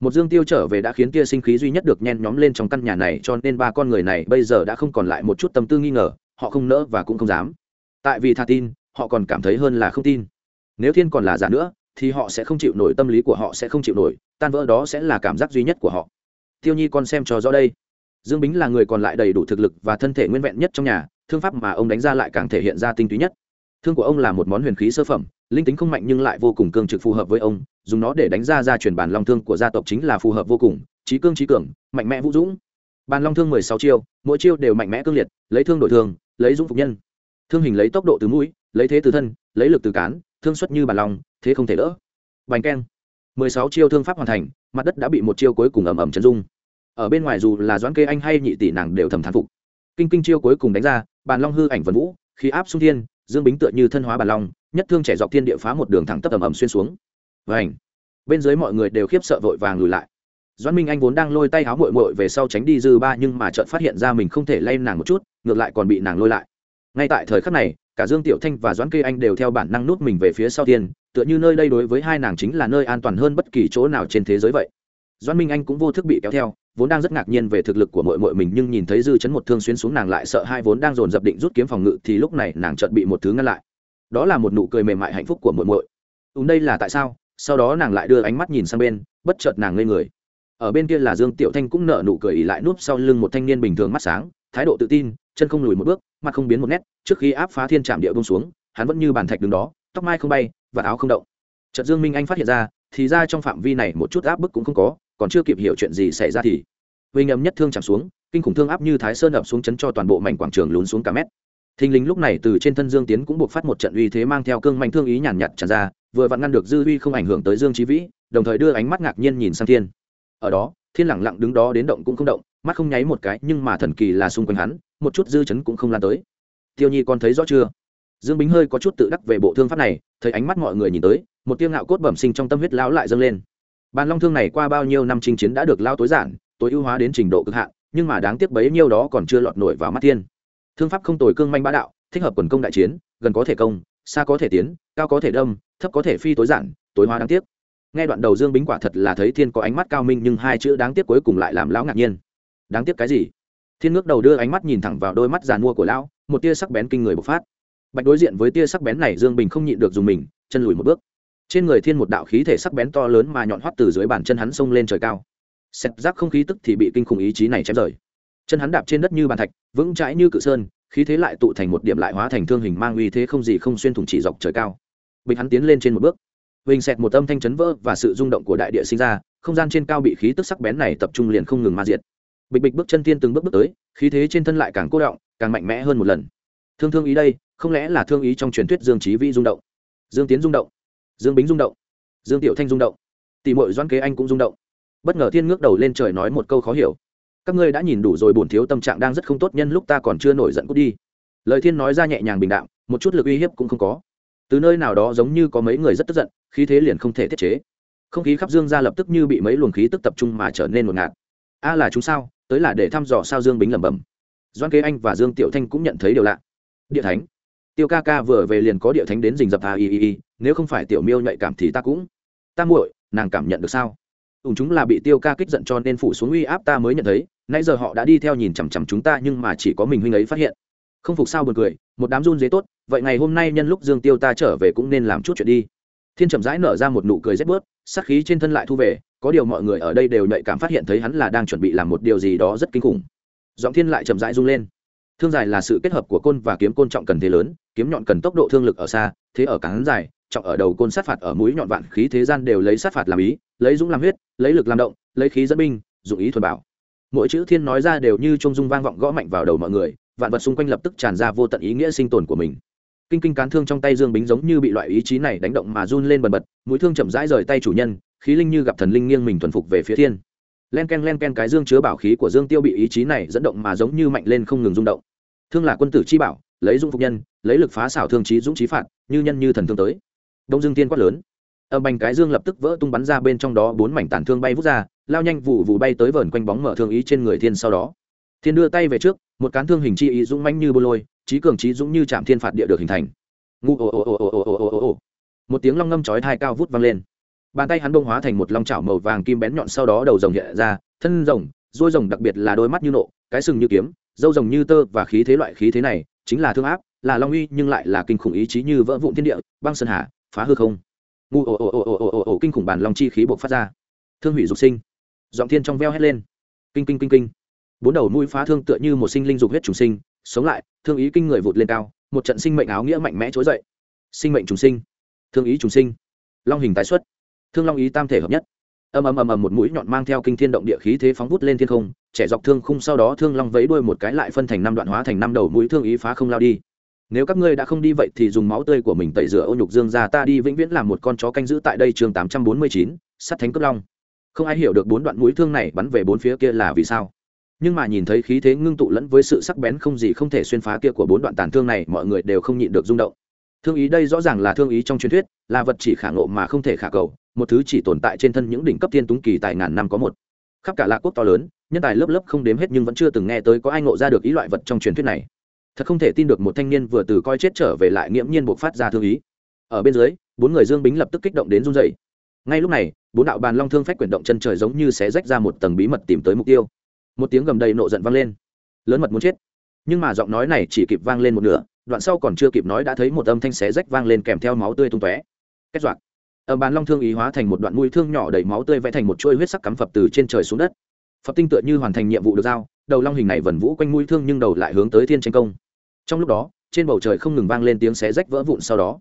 Một dương tiêu trở về đã khiến tia sinh khí duy nhất được nhen nhóm lên trong căn nhà này, cho nên ba con người này bây giờ đã không còn lại một chút tâm tư nghi ngờ, họ không nỡ và cũng không dám. Tại vì thà tin họ còn cảm thấy hơn là không tin. Nếu thiên còn là giả nữa, thì họ sẽ không chịu nổi, tâm lý của họ sẽ không chịu nổi, tan vỡ đó sẽ là cảm giác duy nhất của họ. Tiêu nhi con xem cho rõ đây. Dương bính là người còn lại đầy đủ thực lực và thân thể nguyên vẹn nhất trong nhà, thương pháp mà ông đánh ra lại càng thể hiện ra tinh túy nhất. Thương của ông là một món huyền khí sơ phẩm, linh tính không mạnh nhưng lại vô cùng cương trực phù hợp với ông, dùng nó để đánh ra ra truyền bản long thương của gia tộc chính là phù hợp vô cùng, trí cương trí cường, mạnh mẽ vũ dũng. Bàn long thương mười sáu chiêu, mỗi chiêu đều mạnh mẽ cương liệt, lấy thương đổi thương, lấy dũng phục nhân thương hình lấy tốc độ từ mũi lấy thế từ thân lấy lực từ cán thương xuất như bàn lòng, thế không thể đỡ. Bành keng. mười sáu chiêu thương pháp hoàn thành mặt đất đã bị một chiêu cuối cùng ầm ầm chấn dung ở bên ngoài dù là doãn kê anh hay nhị tỷ nàng đều thầm thán phục. Kinh kinh chiêu cuối cùng đánh ra bàn long hư ảnh vần vũ khí áp xung thiên dương bính tựa như thân hóa bàn long nhất thương trẻ dọc thiên địa phá một đường thẳng tấp ầm ầm xuyên xuống. Vảnh bên dưới mọi người đều khiếp sợ vội vàng lùi lại. Doãn minh anh vốn đang lôi tay áo mội mội về sau tránh đi dư ba nhưng mà chợt phát hiện ra mình không thể lay nàng một chút ngược lại còn bị nàng lôi lại ngay tại thời khắc này, cả dương tiểu thanh và doãn kê anh đều theo bản năng nút mình về phía sau tiên, tựa như nơi đây đối với hai nàng chính là nơi an toàn hơn bất kỳ chỗ nào trên thế giới vậy. Doãn minh anh cũng vô thức bị kéo theo, vốn đang rất ngạc nhiên về thực lực của mội mội mình nhưng nhìn thấy dư chấn một thương xuyên xuống nàng lại sợ hai vốn đang dồn dập định rút kiếm phòng ngự thì lúc này nàng chợt bị một thứ ngăn lại. Đó là một nụ cười mềm mại hạnh phúc của mội mội ùm đây là tại sao? Sau đó nàng lại đưa ánh mắt nhìn sang bên, bất chợt nàng lên người. Ở bên kia là dương tiểu thanh cũng nở nụ cười ỉ lại núp sau lưng một thanh niên bình thường mắt sáng, thái độ tự tin chân không lùi một bước, mặt không biến một nét, trước khi áp phá thiên trạm địa bông xuống, hắn vẫn như bàn thạch đứng đó, tóc mai không bay và áo không động. Chợt dương minh anh phát hiện ra, thì ra trong phạm vi này một chút áp bức cũng không có, còn chưa kịp hiểu chuyện gì xảy ra thì huy âm nhất thương chạm xuống, kinh khủng thương áp như thái sơn ập xuống chấn cho toàn bộ mảnh quảng trường lún xuống cả mét. Thình lình lúc này từ trên thân dương tiến cũng buộc phát một trận uy thế mang theo cương mạnh thương ý nhàn nhạt tràn ra, vừa vặn ngăn được dư uy không ảnh hưởng tới dương trí vĩ, đồng thời đưa ánh mắt ngạc nhiên nhìn sang thiên ở đó, thiên lẳng lặng đứng đó đến động cũng không động, mắt không nháy một cái, nhưng mà thần kỳ là xung quanh hắn, một chút dư chấn cũng không lan tới. Tiêu nhi con thấy rõ chưa? Dương bính hơi có chút tự đắc về bộ thương pháp này, thấy ánh mắt mọi người nhìn tới, một tiêu ngạo cốt bẩm sinh trong tâm huyết lão lại dâng lên. Bàn long thương này qua bao nhiêu năm chinh chiến đã được lao tối giản, tối ưu hóa đến trình độ cực hạn, nhưng mà đáng tiếc bấy nhiêu đó còn chưa lọt nổi vào mắt thiên. Thương pháp không tồi cương manh bá đạo, thích hợp quần công đại chiến, gần có thể công, xa có thể tiến, cao có thể đâm, thấp có thể phi tối giản, tối hóa đáng tiếc nghe đoạn đầu dương bính quả thật là thấy thiên có ánh mắt cao minh, nhưng hai chữ đáng tiếc cuối cùng lại làm lão ngạc nhiên. Đáng tiếc cái gì? Thiên ngước đầu đưa ánh mắt nhìn thẳng vào đôi mắt giàn mua của lão, một tia sắc bén kinh người bộc phát. Bạch đối diện với tia sắc bén này, dương bình không nhịn được dùng mình, chân lùi một bước. Trên người thiên một đạo khí thể sắc bén to lớn mà nhọn hoắt từ dưới bàn chân hắn xông lên trời cao. Xét rác không khí tức thì bị kinh khủng ý chí này chém rời. Chân hắn đạp trên đất như bàn thạch, vững chãi như cự sơn, khí thế lại tụ thành một điểm lại hóa thành thương hình mang uy thế không gì không xuyên thủng chỉ dọc trời cao. Bình hắn tiến lên trên một bước huỳnh xẹt một âm thanh chấn vỡ và sự rung động của đại địa sinh ra, không gian trên cao bị khí tức sắc bén này tập trung liền không ngừng ma diệt. Bịch bịch bước chân tiên từng bước bước tới, khí thế trên thân lại càng cố động, càng mạnh mẽ hơn một lần. Thương thương ý đây, không lẽ là thương ý trong truyền thuyết dương trí vi rung động? Dương tiến rung động. Dương bính rung động. Dương tiểu thanh rung động. Tỷ mội doan kế anh cũng rung động. Bất ngờ thiên ngước đầu lên trời nói một câu khó hiểu. Các ngươi đã nhìn đủ rồi bổn thiếu tâm trạng đang rất không tốt nhân lúc ta còn chưa nổi giận cút đi. Lời thiên nói ra nhẹ nhàng bình đạm, một chút lực uy hiếp cũng không có. Từ nơi nào đó giống như có mấy người rất tức giận khí thế liền không thể tiết chế. Không khí khắp dương ra lập tức như bị mấy luồng khí tức tập trung mà trở nên một ngạt. A là chúng sao? Tới là để thăm dò sao dương bính lẩm bẩm. Doan kế anh và dương tiểu thanh cũng nhận thấy điều lạ. Địa thánh. Tiêu ca ca vừa về liền có địa thánh đến rình dập a i i i nếu không phải tiểu miêu nhạy cảm thì ta cũng. Ta muội, nàng cảm nhận được sao? Ủng chúng là bị tiêu ca kích giận cho nên phủ xuống uy áp ta mới nhận thấy. Nãy giờ họ đã đi theo nhìn chằm chằm chúng ta nhưng mà chỉ có mình huynh ấy phát hiện. Không phục sao buồn cười, một đám run dế tốt. Vậy ngày hôm nay nhân lúc dương tiêu ta trở về cũng nên làm chút chuyện đi thiên chậm rãi nở ra một nụ cười rét bớt sắc khí trên thân lại thu về, có điều mọi người ở đây đều nhạy cảm phát hiện thấy hắn là đang chuẩn bị làm một điều gì đó rất kinh khủng. Giọng thiên lại chậm rãi rung lên. Thương dài là sự kết hợp của côn và kiếm côn trọng cần thế lớn, kiếm nhọn cần tốc độ thương lực ở xa, thế ở cán dài, trọng ở đầu côn sát phạt ở mũi nhọn vạn khí thế gian đều lấy sát phạt làm ý, lấy dũng làm huyết, lấy lực làm động, lấy khí dẫn binh, dụng ý thuần bảo. Mỗi chữ thiên nói ra đều như trung dung vang vọng gõ mạnh vào đầu mọi người, vạn vật xung quanh lập tức tràn ra vô tận ý nghĩa sinh tồn của mình kinh kinh cán thương trong tay dương bính giống như bị loại ý chí này đánh động mà run lên bần bật, mũi thương chậm rãi rời tay chủ nhân, khí linh như gặp thần linh nghiêng mình thuần phục về phía thiên. Len ken len ken cái dương chứa bảo khí của dương tiêu bị ý chí này dẫn động mà giống như mạnh lên không ngừng rung động. Thương là quân tử chi bảo, lấy dung phục nhân, lấy lực phá xảo thương trí dũng trí phạt, như nhân như thần thương tới. Đông dương tiên quát lớn. Âm bành cái dương lập tức vỡ tung bắn ra bên trong đó bốn mảnh tàn thương bay vút ra, lao nhanh vụ vụ bay tới vờn quanh bóng mở thương ý trên người thiên sau đó. Thiên đưa tay về trước, một cán thương hình chi ý dũng mãnh như bô lôi trí cường trí dũng như chạm thiên phạt địa được hình thành ngu ồ ồ ồ ồ ồ ồ ồ ồ một tiếng long ngâm chói thai cao vút vang lên bàn tay hắn bông hóa thành một long chảo màu vàng kim bén nhọn sau đó đầu rồng hiện ra thân rồng đuôi rồng đặc biệt là đôi mắt như nộ cái sừng như kiếm dâu rồng như tơ và khí thế loại khí thế này chính là thương áp là long uy nhưng lại là kinh khủng ý chí như vỡ vụn thiên địa băng sơn hà phá hư không ngu ồ ồ ồ ồ ồ ồ ồ kinh khủng bản long chi khí buộc phát ra thương hủy dục sinh giọng thiên trong veo hét lên kinh kinh kinh kinh bốn đầu mũi phá thương tựa như một sinh linh dục huyết trùng sinh sống lại, thương ý kinh người vụt lên cao, một trận sinh mệnh áo nghĩa mạnh mẽ trỗi dậy. Sinh mệnh trùng sinh, thương ý trùng sinh. Long hình tái xuất, thương long ý tam thể hợp nhất. Ầm ầm ầm ầm một mũi nhọn mang theo kinh thiên động địa khí thế phóng vút lên thiên không, trẻ dọc thương khung sau đó thương long vấy đuôi một cái lại phân thành năm đoạn hóa thành năm đầu mũi thương ý phá không lao đi. Nếu các ngươi đã không đi vậy thì dùng máu tươi của mình tẩy rửa ô nhục dương ra, ta đi vĩnh viễn làm một con chó canh giữ tại đây chương tám trăm bốn mươi chín sắt thánh cấp long. Không ai hiểu được bốn đoạn mũi thương này bắn về bốn phía kia là vì sao nhưng mà nhìn thấy khí thế ngưng tụ lẫn với sự sắc bén không gì không thể xuyên phá kia của bốn đoạn tàn thương này, mọi người đều không nhịn được rung động. Thương ý đây rõ ràng là thương ý trong truyền thuyết, là vật chỉ khả ngộ mà không thể khả cầu, một thứ chỉ tồn tại trên thân những đỉnh cấp thiên túng kỳ tài ngàn năm có một. Khắp cả lạc quốc to lớn, nhân tài lớp lớp không đếm hết nhưng vẫn chưa từng nghe tới có ai ngộ ra được ý loại vật trong truyền thuyết này. Thật không thể tin được một thanh niên vừa từ coi chết trở về lại nghiễm nhiên buộc phát ra thương ý. Ở bên dưới, bốn người dương bính lập tức kích động đến run dậy ngay lúc này, bốn đạo bàn long thương phách quyển động chân trời giống như sẽ rách ra một tầng bí mật tìm tới mục tiêu một tiếng gầm đầy nộ giận vang lên. Lớn mật muốn chết. Nhưng mà giọng nói này chỉ kịp vang lên một nửa, đoạn sau còn chưa kịp nói đã thấy một âm thanh xé rách vang lên kèm theo máu tươi tung tóe. Kết dọa ở bàn long thương ý hóa thành một đoạn mũi thương nhỏ đầy máu tươi vẽ thành một chuôi huyết sắc cắm phập từ trên trời xuống đất. Phập tinh tựa như hoàn thành nhiệm vụ được giao, đầu long hình này vần vũ quanh mũi thương nhưng đầu lại hướng tới thiên tranh công. Trong lúc đó, trên bầu trời không ngừng vang lên tiếng xé rách vỡ vụn sau đó.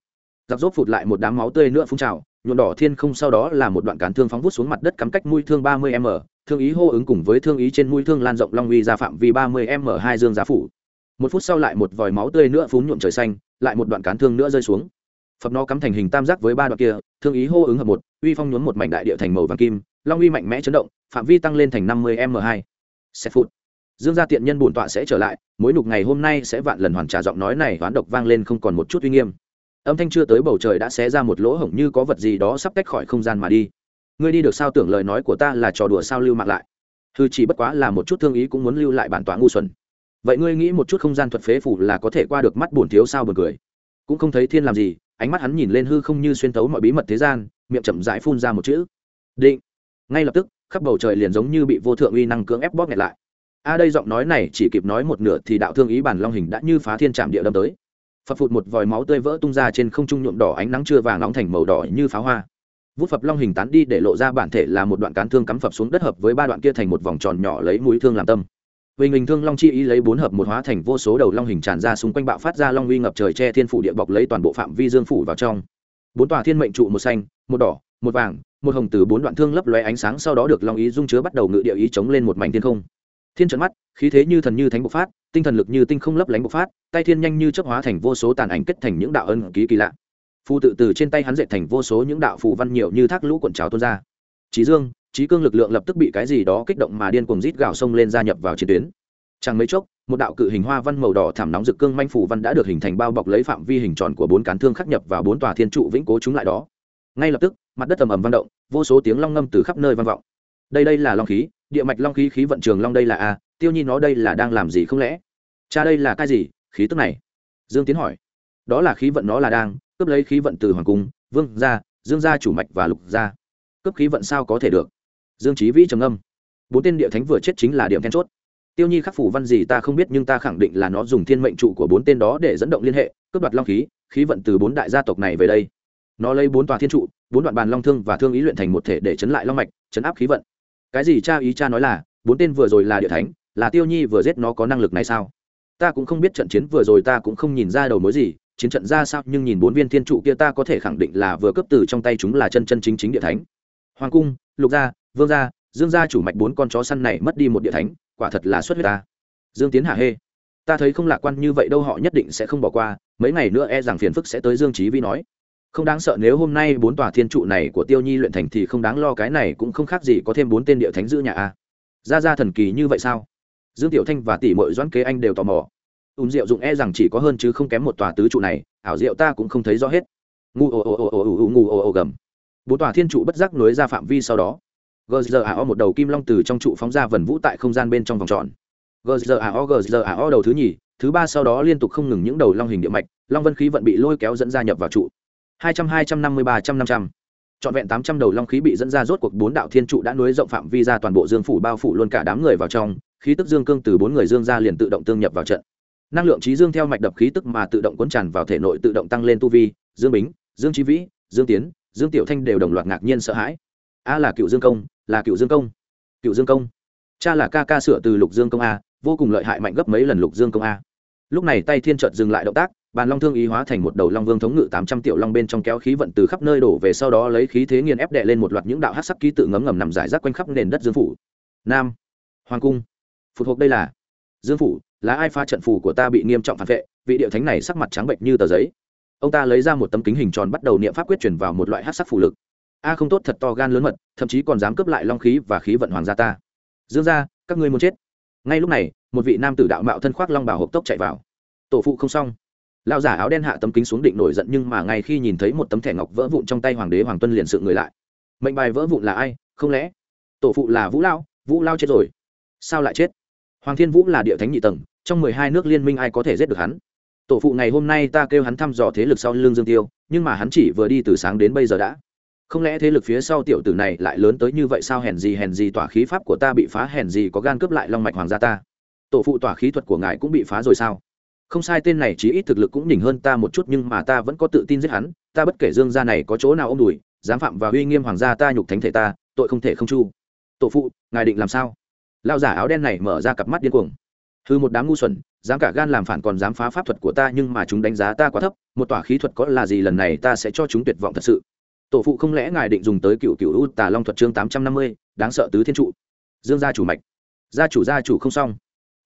Giặc rốt phụt lại một đám máu tươi nữa phun trào, nhuộm đỏ thiên không sau đó là một đoạn cán thương phóng vút xuống mặt đất cắm cách mũi thương ba mươi m thương ý hô ứng cùng với thương ý trên mũi thương lan rộng long uy ra phạm vi ba mươi m hai dương giá phủ. Một phút sau lại một vòi máu tươi nữa phún nhuộm trời xanh, lại một đoạn cán thương nữa rơi xuống. Phập nó cắm thành hình tam giác với ba đoạn kia, thương ý hô ứng hợp một, uy phong nhuốm một mảnh đại địa thành màu vàng kim, long uy mạnh mẽ chấn động, phạm vi tăng lên thành năm mươi m hai. Sẽ phút dương gia tiện nhân bổn tọa sẽ trở lại, mối nục ngày hôm nay sẽ vạn lần hoàn trả giọng nói này toán độc vang lên không còn một chút uy nghiêm. Âm thanh chưa tới bầu trời đã xé ra một lỗ hổng như có vật gì đó sắp tách khỏi không gian mà đi ngươi đi được sao tưởng lời nói của ta là trò đùa sao lưu mạng lại? Thư chỉ bất quá là một chút thương ý cũng muốn lưu lại bản tỏa ngu xuẩn. Vậy ngươi nghĩ một chút không gian thuật phế phủ là có thể qua được mắt bổn thiếu sao bật cười? Cũng không thấy thiên làm gì, ánh mắt hắn nhìn lên hư không như xuyên tấu mọi bí mật thế gian, miệng chậm rãi phun ra một chữ. Định. Ngay lập tức, khắp bầu trời liền giống như bị vô thượng uy năng cưỡng ép bóp nghẹt lại. A đây giọng nói này chỉ kịp nói một nửa thì đạo thương ý bản long hình đã như phá thiên trạm địa đâm tới. Phật phụt một vòi máu tươi vỡ tung ra trên không trung nhuộm đỏ ánh nắng chưa vàng nóng thành màu đỏ như pháo hoa vút phập long hình tán đi để lộ ra bản thể là một đoạn cán thương cắm phập xuống đất hợp với ba đoạn kia thành một vòng tròn nhỏ lấy mũi thương làm tâm. Huỳnh hình thương long chi ý lấy bốn hợp một hóa thành vô số đầu long hình tràn ra xung quanh bạo phát ra long uy ngập trời che thiên phủ địa bọc lấy toàn bộ phạm vi dương phủ vào trong. Bốn tòa thiên mệnh trụ một xanh, một đỏ, một vàng, một hồng từ bốn đoạn thương lấp lóe ánh sáng sau đó được long ý dung chứa bắt đầu ngự địa ý chống lên một mảnh thiên không. Thiên trận mắt, khí thế như thần như thánh bộc phát, tinh thần lực như tinh không lấp lánh bộc phát, tay thiên nhanh như chấp hóa thành vô số tàn ảnh kết thành những đạo ân ký kỳ lạ phù tự từ trên tay hắn dệt thành vô số những đạo phù văn nhiều như thác lũ cuộn trào tuôn ra. Trí dương trí cương lực lượng lập tức bị cái gì đó kích động mà điên cuồng rít gào sông lên gia nhập vào chiến tuyến. Chẳng mấy chốc, một đạo cự hình hoa văn màu đỏ thảm nóng rực cương manh phù văn đã được hình thành bao bọc lấy phạm vi hình tròn của bốn cán thương khắc nhập vào bốn tòa thiên trụ vĩnh cố chúng lại đó. Ngay lập tức, mặt đất ầm ầm vang động, vô số tiếng long ngâm từ khắp nơi vang vọng. Đây đây là long khí, địa mạch long khí khí vận trường long đây là a, tiêu nhi nó đây là đang làm gì không lẽ? Cha đây là cái gì? Khí tức này. Dương tiến hỏi. Đó là khí vận nó là đang cướp lấy khí vận từ hoàng cung, vương gia, dương gia chủ mạch và lục gia. Cướp khí vận sao có thể được? Dương trí vĩ trầm âm bốn tên địa thánh vừa chết chính là điểm then chốt. Tiêu nhi khắc phủ văn gì ta không biết nhưng ta khẳng định là nó dùng thiên mệnh trụ của bốn tên đó để dẫn động liên hệ, cướp đoạt long khí khí vận từ bốn đại gia tộc này về đây. Nó lấy bốn tòa thiên trụ, bốn đoạn bàn long thương và thương ý luyện thành một thể để chấn lại long mạch, chấn áp khí vận. Cái gì cha ý cha nói là, bốn tên vừa rồi là địa thánh, là tiêu nhi vừa giết nó có năng lực này sao? Ta cũng không biết trận chiến vừa rồi ta cũng không nhìn ra đầu mối gì chiến trận ra sao, nhưng nhìn bốn viên thiên trụ kia ta có thể khẳng định là vừa cấp từ trong tay chúng là chân chân chính chính địa thánh. Hoàng cung, lục gia, vương gia, dương gia chủ mạch bốn con chó săn này mất đi một địa thánh, quả thật là xuất huyết ta. Dương tiến hạ hê, ta thấy không lạc quan như vậy đâu, họ nhất định sẽ không bỏ qua, mấy ngày nữa e rằng phiền phức sẽ tới dương trí vi nói. Không đáng sợ, nếu hôm nay bốn tòa thiên trụ này của tiêu nhi luyện thành thì không đáng lo, cái này cũng không khác gì có thêm bốn tên địa thánh giữ nhà a. Ra ra thần kỳ như vậy sao? Dương tiểu thanh và tỷ mội doãn kế anh đều tò mò ùn rượu dụng e rằng chỉ có hơn chứ không kém một tòa tứ trụ này, ảo rượu ta cũng không thấy rõ hết. Ngu ồ ồ ồ ồ ồ ngu ồ ồ gầm. Bốn tòa thiên trụ bất giác nối ra phạm vi sau đó. Gzao một đầu kim long từ trong trụ phóng ra vần vũ tại không gian bên trong vòng tròn. Gzao gzao đầu thứ nhì, thứ ba sau đó liên tục không ngừng những đầu long hình địa mạch, long vân khí vận bị lôi kéo dẫn ra nhập vào trụ. Hai trăm hai trăm năm mươi, ba trăm năm trăm. Trọn vẹn tám trăm đầu long khí bị dẫn ra rốt cuộc bốn đạo thiên trụ đã nối rộng phạm vi ra toàn bộ dương phủ bao phủ luôn cả đám người vào trong, khí tức dương cương từ bốn người dương ra liền tự động tương nhập vào trận năng lượng trí dương theo mạch đập khí tức mà tự động cuốn tràn vào thể nội tự động tăng lên tu vi, dương bính, dương trí vĩ, dương tiến, dương tiểu thanh đều đồng loạt ngạc nhiên sợ hãi. A là cựu dương công, là cựu dương công. Cựu dương công. Cha là ca ca sửa từ lục dương công a, vô cùng lợi hại mạnh gấp mấy lần lục dương công a. Lúc này tay thiên trợt dừng lại động tác, bàn long thương ý hóa thành một đầu long vương thống ngự tám trăm tiểu long bên trong kéo khí vận từ khắp nơi đổ về sau đó lấy khí thế nghiền ép đệ lên một loạt những đạo hát sắc ký tự ngấm ngầm nằm giải rác quanh khắp nền đất dương phủ. Nam. Hoàng cung. Phụ thuộc đây là dương phủ, là ai pha trận phủ của ta bị nghiêm trọng phản vệ, vị điệu thánh này sắc mặt trắng bệnh như tờ giấy. Ông ta lấy ra một tấm kính hình tròn bắt đầu niệm pháp quyết chuyển vào một loại hát sắc phủ lực. A không tốt thật to gan lớn mật, thậm chí còn dám cướp lại long khí và khí vận hoàng gia ta. Dương ra các ngươi muốn chết. Ngay lúc này, một vị nam tử đạo mạo thân khoác long bảo hộp tốc chạy vào. Tổ phụ không xong. Lao giả áo đen hạ tấm kính xuống định nổi giận nhưng mà ngay khi nhìn thấy một tấm thẻ ngọc vỡ vụn trong tay hoàng đế hoàng tuân liền sự người lại. Mệnh bài vỡ vụn là ai? Không lẽ tổ phụ là vũ lao? Vũ lao chết rồi. Sao lại chết? Hoàng thiên vũ là địa thánh nhị tầng, trong mười hai nước liên minh ai có thể giết được hắn? Tổ phụ ngày hôm nay ta kêu hắn thăm dò thế lực sau lưng dương tiêu, nhưng mà hắn chỉ vừa đi từ sáng đến bây giờ đã. Không lẽ thế lực phía sau tiểu tử này lại lớn tới như vậy sao? Hèn gì hèn gì, tỏa khí pháp của ta bị phá, hèn gì có gan cướp lại long mạch hoàng gia ta? Tổ phụ tỏa khí thuật của ngài cũng bị phá rồi sao? Không sai, tên này chí ít thực lực cũng nhỉnh hơn ta một chút, nhưng mà ta vẫn có tự tin giết hắn. Ta bất kể dương gia này có chỗ nào ông đùi, dám phạm và uy nghiêm hoàng gia ta, nhục thánh thể ta, tội không thể không chu. Tổ phụ, ngài định làm sao? Lao giả áo đen này mở ra cặp mắt điên cuồng. Hư một đám ngu xuẩn, dám cả gan làm phản còn dám phá pháp thuật của ta nhưng mà chúng đánh giá ta quá thấp, một tòa khí thuật có là gì lần này ta sẽ cho chúng tuyệt vọng thật sự. Tổ phụ không lẽ ngài định dùng tới cựu cựu u tà long thuật chương tám trăm năm mươi, đáng sợ tứ thiên trụ. Dương gia chủ mạch. Gia chủ gia chủ không xong.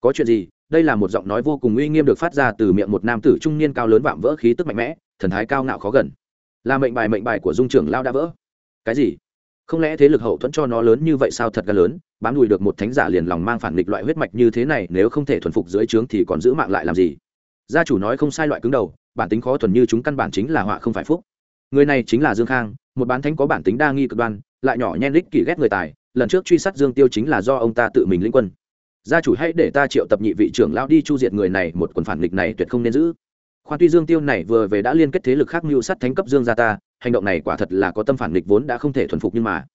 Có chuyện gì? Đây là một giọng nói vô cùng uy nghiêm được phát ra từ miệng một nam tử trung niên cao lớn vạm vỡ khí tức mạnh mẽ, thần thái cao ngạo khó gần. Là mệnh bài mệnh bài của dung trưởng lao đã vỡ. Cái gì? Không lẽ thế lực hậu thuẫn cho nó lớn như vậy sao thật ga lớn? Bám đùi được một thánh giả liền lòng mang phản nghịch loại huyết mạch như thế này, nếu không thể thuần phục dưới trướng thì còn giữ mạng lại làm gì? Gia chủ nói không sai loại cứng đầu, bản tính khó thuần như chúng căn bản chính là họa không phải phúc. Người này chính là dương khang, một bán thánh có bản tính đa nghi cực đoan, lại nhỏ nhen đích kỳ ghét người tài, lần trước truy sát dương tiêu chính là do ông ta tự mình linh quân. Gia chủ hãy để ta triệu tập nhị vị trưởng lão đi chu diệt người này, một quần phản nghịch này tuyệt không nên giữ. Khoan tuy dương tiêu này vừa về đã liên kết thế lực khác mưu sát thánh cấp dương gia ta, hành động này quả thật là có tâm phản nghịch vốn đã không thể thuần phục nhưng mà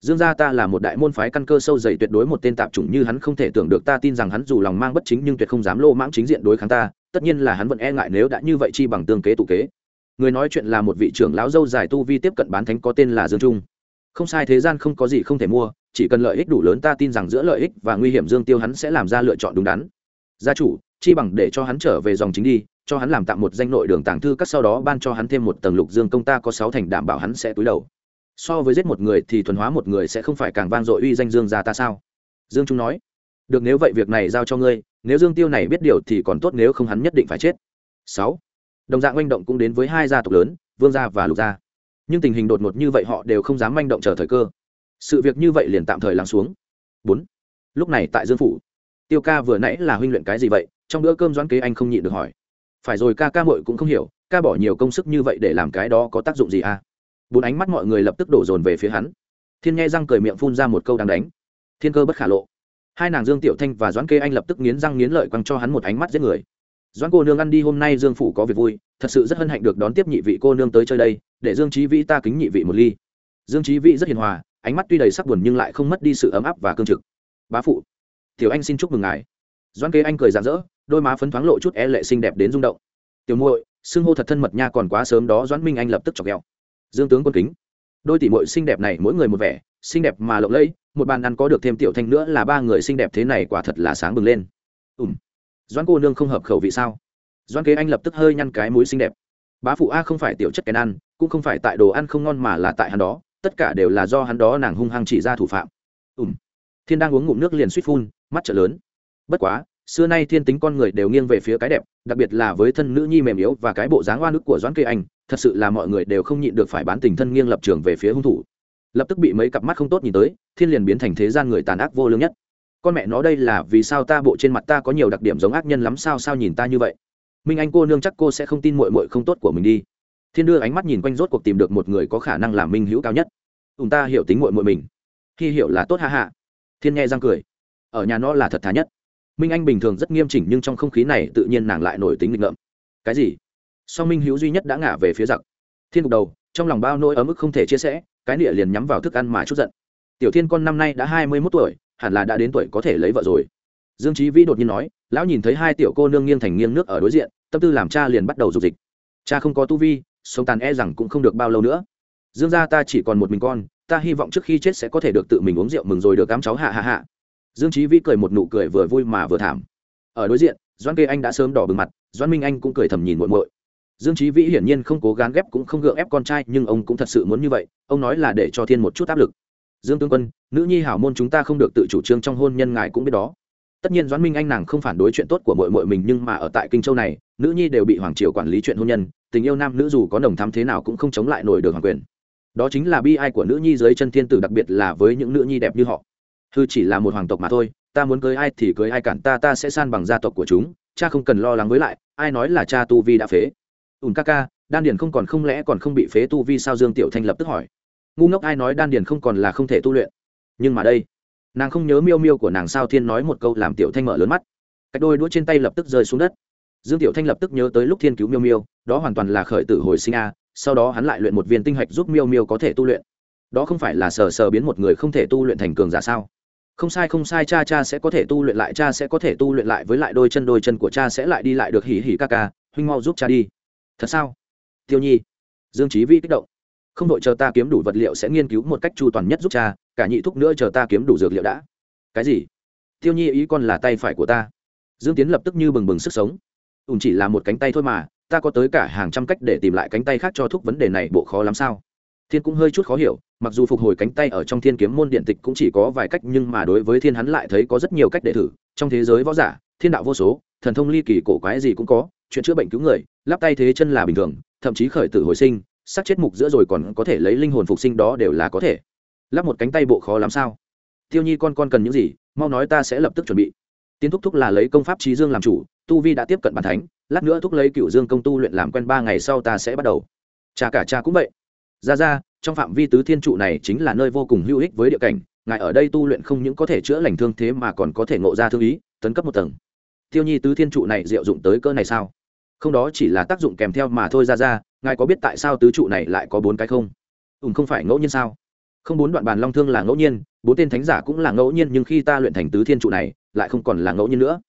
dương gia ta là một đại môn phái căn cơ sâu dày tuyệt đối một tên tạp chủng như hắn không thể tưởng được, ta tin rằng hắn dù lòng mang bất chính nhưng tuyệt không dám lô mãng chính diện đối kháng ta, tất nhiên là hắn vẫn e ngại nếu đã như vậy chi bằng tương kế tụ kế. Người nói chuyện là một vị trưởng lão dâu dài tu vi tiếp cận bán thánh có tên là dương trung. Không sai, thế gian không có gì không thể mua, chỉ cần lợi ích đủ lớn ta tin rằng giữa lợi ích và nguy hiểm dương tiêu hắn sẽ làm ra lựa chọn đúng đắn. Gia chủ, chi bằng để cho hắn trở về dòng chính đi, cho hắn làm tạm một danh nội đường tàng thư các sau đó ban cho hắn thêm một tầng lục dương công ta có sáu thành đảm bảo hắn sẽ túi đầu so với giết một người thì thuần hóa một người sẽ không phải càng vang dội uy danh dương gia ta sao? Dương trung nói. Được, nếu vậy việc này giao cho ngươi, nếu dương tiêu này biết điều thì còn tốt, nếu không hắn nhất định phải chết. Sáu. Đồng dạng manh động cũng đến với hai gia tộc lớn, vương gia và lục gia. Nhưng tình hình đột ngột như vậy họ đều không dám manh động chờ thời cơ. Sự việc như vậy liền tạm thời lắng xuống. Bốn. Lúc này tại dương phủ, tiêu ca vừa nãy là huynh luyện cái gì vậy? Trong bữa cơm doãn kế anh không nhịn được hỏi. Phải rồi, ca ca mội cũng không hiểu, ca bỏ nhiều công sức như vậy để làm cái đó có tác dụng gì à? Bốn ánh mắt mọi người lập tức đổ dồn về phía hắn. Thiên nghe răng cười miệng phun ra một câu đáng đánh. Thiên cơ bất khả lộ. Hai nàng dương tiểu thanh và doãn kê anh lập tức nghiến răng nghiến lợi quăng cho hắn một ánh mắt giết người. Doãn cô nương ăn đi, hôm nay dương phủ có việc vui, thật sự rất hân hạnh được đón tiếp nhị vị cô nương tới chơi đây, để dương trí vĩ ta kính nhị vị một ly. Dương trí vĩ rất hiền hòa, ánh mắt tuy đầy sắc buồn nhưng lại không mất đi sự ấm áp và cương trực. Bá phụ, tiểu anh xin chúc mừng ngài. Doãn kê anh cười rạng rỡ, đôi má phấn thoáng lộ chút e lệ xinh đẹp đến rung động. Tiểu muội, xưng hô thật thân mật nha còn quá sớm đó, doãn minh anh lập tức chọc ghẹo dương tướng quân kính. Đôi tỷ muội xinh đẹp này mỗi người một vẻ, xinh đẹp mà lộng lẫy, một bàn ăn có được thêm tiểu thanh nữa là ba người xinh đẹp thế này quả thật là sáng bừng lên. Ùm. Doãn cô nương không hợp khẩu vị sao? Doãn kế anh lập tức hơi nhăn cái mũi xinh đẹp. Bá phụ a không phải tiểu chất kén ăn, cũng không phải tại đồ ăn không ngon mà là tại hắn đó, tất cả đều là do hắn đó nàng hung hăng chỉ ra thủ phạm. Ùm. Thiên đang uống ngụm nước liền suýt phun, mắt trợ lớn. Bất quá xưa nay thiên tính con người đều nghiêng về phía cái đẹp, đặc biệt là với thân nữ nhi mềm yếu và cái bộ dáng oan ức của doãn kê anh, thật sự là mọi người đều không nhịn được phải bán tình thân nghiêng lập trường về phía hung thủ. Lập tức bị mấy cặp mắt không tốt nhìn tới, thiên liền biến thành thế gian người tàn ác vô lương nhất. Con mẹ nó đây là vì sao ta bộ trên mặt ta có nhiều đặc điểm giống ác nhân lắm sao sao nhìn ta như vậy? Minh anh cô nương chắc cô sẽ không tin mội mội không tốt của mình đi. Thiên đưa ánh mắt nhìn quanh rốt cuộc tìm được một người có khả năng làm minh hữu cao nhất. Chúng ta hiểu tính mội mội mình. Khi hiểu là tốt ha hạ thiên nghe răng cười. Ở nhà nó là thật thà nhất minh anh bình thường rất nghiêm chỉnh nhưng trong không khí này tự nhiên nàng lại nổi tính nghịch ngợm. Cái gì? Song minh hữu duy nhất đã ngả về phía giặc. Thiên cục đầu, trong lòng bao nỗi ở mức không thể chia sẻ, cái địa liền nhắm vào thức ăn mà chút giận. Tiểu thiên con năm nay đã hai mươi mốt tuổi, hẳn là đã đến tuổi có thể lấy vợ rồi. Dương trí vĩ đột nhiên nói, lão nhìn thấy hai tiểu cô nương nghiêng thành nghiêng nước ở đối diện, tâm tư làm cha liền bắt đầu dục dịch. Cha không có tu vi, sống tàn e rằng cũng không được bao lâu nữa. Dương gia ta chỉ còn một mình con, ta hy vọng trước khi chết sẽ có thể được tự mình uống rượu mừng rồi được cám cháu hạ hạ hạ dương trí vĩ cười một nụ cười vừa vui mà vừa thảm. Ở đối diện doan kê anh đã sớm đỏ bừng mặt doan minh anh cũng cười thầm nhìn muộn muội. Dương trí vĩ hiển nhiên không cố gắng ghép cũng không gượng ép con trai, nhưng ông cũng thật sự muốn như vậy, ông nói là để cho thiên một chút áp lực. Dương tướng quân, nữ nhi hảo môn chúng ta không được tự chủ trương trong hôn nhân ngài cũng biết đó. Tất nhiên doãn minh anh nàng không phản đối chuyện tốt của mội mội mình, nhưng mà ở tại kinh châu này, nữ nhi đều bị hoàng triều quản lý chuyện hôn nhân, tình yêu nam nữ dù có nồng thắm thế nào cũng không chống lại nổi được hoàng quyền. Đó chính là bi ai của nữ nhi dưới chân thiên tử, đặc biệt là với những nữ nhi đẹp như họ thư chỉ là một hoàng tộc mà thôi, ta muốn cưới ai thì cưới ai cản, ta ta sẽ san bằng gia tộc của chúng, cha không cần lo lắng với lại, ai nói là cha tu vi đã phế. Ùn ca ca, đan điền không còn không lẽ còn không bị phế tu vi sao dương tiểu thanh lập tức hỏi. Ngu ngốc ai nói đan điền không còn là không thể tu luyện. Nhưng mà đây, nàng không nhớ miêu miêu của nàng sao thiên nói một câu làm tiểu thanh mở lớn mắt. Cách đôi đũa trên tay lập tức rơi xuống đất. Dương tiểu thanh lập tức nhớ tới lúc thiên cứu miêu miêu, đó hoàn toàn là khởi tử hồi sinh a, sau đó hắn lại luyện một viên tinh hạch giúp miêu miêu có thể tu luyện. Đó không phải là sờ sờ biến một người không thể tu luyện thành cường giả sao? Không sai không sai, cha cha sẽ có thể tu luyện lại, cha sẽ có thể tu luyện lại với lại đôi chân đôi chân của cha sẽ lại đi lại được hỉ hỉ ca ca. Huynh mau giúp cha đi. Thật sao? Tiêu nhi. Dương trí vi kích động. Không đội chờ ta kiếm đủ vật liệu sẽ nghiên cứu một cách chu toàn nhất giúp cha, cả nhị thúc nữa chờ ta kiếm đủ dược liệu đã. Cái gì? Tiêu nhi ý con là tay phải của ta. Dương tiến lập tức như bừng bừng sức sống. Ùn chỉ là một cánh tay thôi mà, ta có tới cả hàng trăm cách để tìm lại cánh tay khác cho thúc vấn đề này bộ khó lắm sao? Thiên cũng hơi chút khó hiểu mặc dù phục hồi cánh tay ở trong thiên kiếm môn điện tịch cũng chỉ có vài cách nhưng mà đối với thiên hắn lại thấy có rất nhiều cách để thử. Trong thế giới võ giả, thiên đạo vô số, thần thông ly kỳ cổ quái gì cũng có, chuyện chữa bệnh cứu người, lắp tay thế chân là bình thường, thậm chí khởi tử hồi sinh sắc chết mục giữa rồi còn có thể lấy linh hồn phục sinh đó đều là có thể. Lắp một cánh tay bộ khó làm sao? Tiêu nhi con con cần những gì? Mau nói ta sẽ lập tức chuẩn bị. Tiến thúc thúc là lấy công pháp trí dương làm chủ, tu vi đã tiếp cận bàn thánh, lát nữa thúc lấy cựu dương công tu luyện làm quen ba ngày sau ta sẽ bắt đầu. Cha cả cha cũng vậy. Ra ra trong phạm vi tứ thiên trụ này chính là nơi vô cùng hữu ích với địa cảnh, ngài ở đây tu luyện không những có thể chữa lành thương thế mà còn có thể ngộ ra thương ý, tấn cấp một tầng. Tiêu nhi tứ thiên trụ này diệu dụng tới cỡ này sao? Không đó chỉ là tác dụng kèm theo mà thôi ra ra, ngài có biết tại sao tứ trụ này lại có bốn cái không? Ùn không phải ngẫu nhiên sao? Không bốn đoạn bàn long thương là ngẫu nhiên, bốn tên thánh giả cũng là ngẫu nhiên, nhưng khi ta luyện thành tứ thiên trụ này, lại không còn là ngẫu nhiên nữa.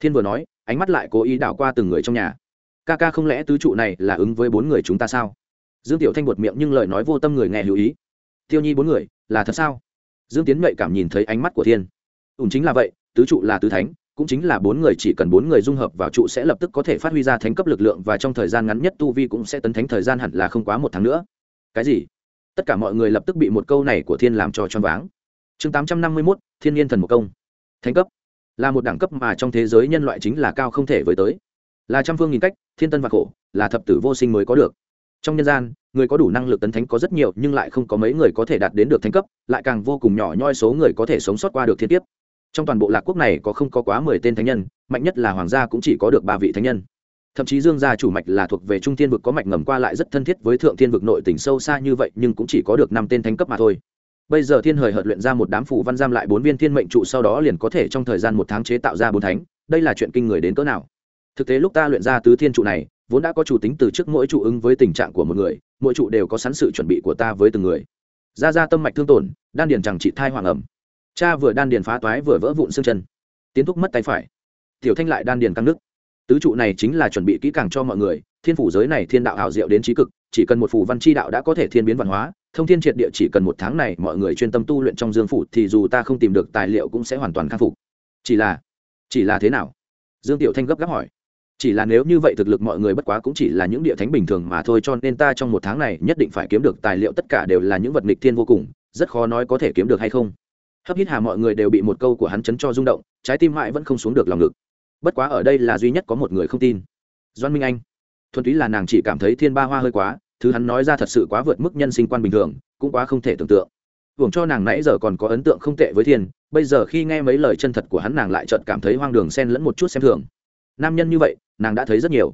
Thiên vừa nói, ánh mắt lại cố ý đảo qua từng người trong nhà. Ca ca không lẽ tứ trụ này là ứng với bốn người chúng ta sao? Dương tiểu thanh buột miệng nhưng lời nói vô tâm người nghe hữu ý. Tiêu nhi bốn người, là thật sao? Dương tiến nhạy cảm nhìn thấy ánh mắt của thiên. Ủng chính là vậy, tứ trụ là tứ thánh, cũng chính là bốn người chỉ cần bốn người dung hợp vào trụ sẽ lập tức có thể phát huy ra thánh cấp lực lượng và trong thời gian ngắn nhất tu vi cũng sẽ tấn thánh thời gian hẳn là không quá một tháng nữa. Cái gì? Tất cả mọi người lập tức bị một câu này của thiên làm cho choáng váng. Chương tám trăm năm mươi mốt, thiên nhiên thần một công. Thánh cấp. Là một đẳng cấp mà trong thế giới nhân loại chính là cao không thể với tới. Là trăm phương nghìn cách, thiên tân và khổ, là thập tử vô sinh mới có được trong nhân gian, người có đủ năng lực tấn thánh có rất nhiều, nhưng lại không có mấy người có thể đạt đến được thánh cấp, lại càng vô cùng nhỏ nhoi số người có thể sống sót qua được thiên tiếp trong toàn bộ lạc quốc này có không có quá mười tên thánh nhân, mạnh nhất là hoàng gia cũng chỉ có được ba vị thánh nhân. Thậm chí dương gia chủ mạch là thuộc về trung thiên vực có mạch ngầm qua lại rất thân thiết với thượng thiên vực nội tỉnh sâu xa như vậy, nhưng cũng chỉ có được năm tên thánh cấp mà thôi. Bây giờ thiên hời hợt luyện ra một đám phụ văn giam lại bốn viên thiên mệnh trụ sau đó liền có thể trong thời gian một tháng chế tạo ra bốn thánh. Đây là chuyện kinh người đến cỡ nào? Thực tế lúc ta luyện ra tứ thiên trụ này vốn đã có chủ tính từ trước mỗi trụ ứng với tình trạng của một người, mỗi trụ đều có sẵn sự chuẩn bị của ta với từng người. Ra ra tâm mạch thương tổn, đan điền chẳng trị thai hoàng ẩm. Cha vừa đan điền phá toái vừa vỡ vụn xương chân. Tiến thúc mất tay phải. Tiểu thanh lại đan điền căng nước. Tứ trụ này chính là chuẩn bị kỹ càng cho mọi người, thiên phủ giới này thiên đạo hảo diệu đến trí cực, chỉ cần một phủ văn chi đạo đã có thể thiên biến văn hóa, thông thiên triệt địa chỉ cần một tháng này mọi người chuyên tâm tu luyện trong dương phủ thì dù ta không tìm được tài liệu cũng sẽ hoàn toàn khắc phục. Chỉ là chỉ là thế nào? Dương tiểu thanh gấp gáp hỏi chỉ là nếu như vậy thực lực mọi người bất quá cũng chỉ là những địa thánh bình thường mà thôi, cho nên ta trong một tháng này nhất định phải kiếm được tài liệu tất cả đều là những vật nghịch thiên vô cùng, rất khó nói có thể kiếm được hay không. Hấp hít hà mọi người đều bị một câu của hắn chấn cho rung động, trái tim mãi vẫn không xuống được lòng ngực. Bất quá ở đây là duy nhất có một người không tin. Doan minh anh. Thuần túy là nàng chỉ cảm thấy thiên ba hoa hơi quá, thứ hắn nói ra thật sự quá vượt mức nhân sinh quan bình thường, cũng quá không thể tưởng tượng. Hưởng cho nàng nãy giờ còn có ấn tượng không tệ với thiên, bây giờ khi nghe mấy lời chân thật của hắn nàng lại chợt cảm thấy hoang đường xen lẫn một chút xem thường. Nam nhân như vậy nàng đã thấy rất nhiều.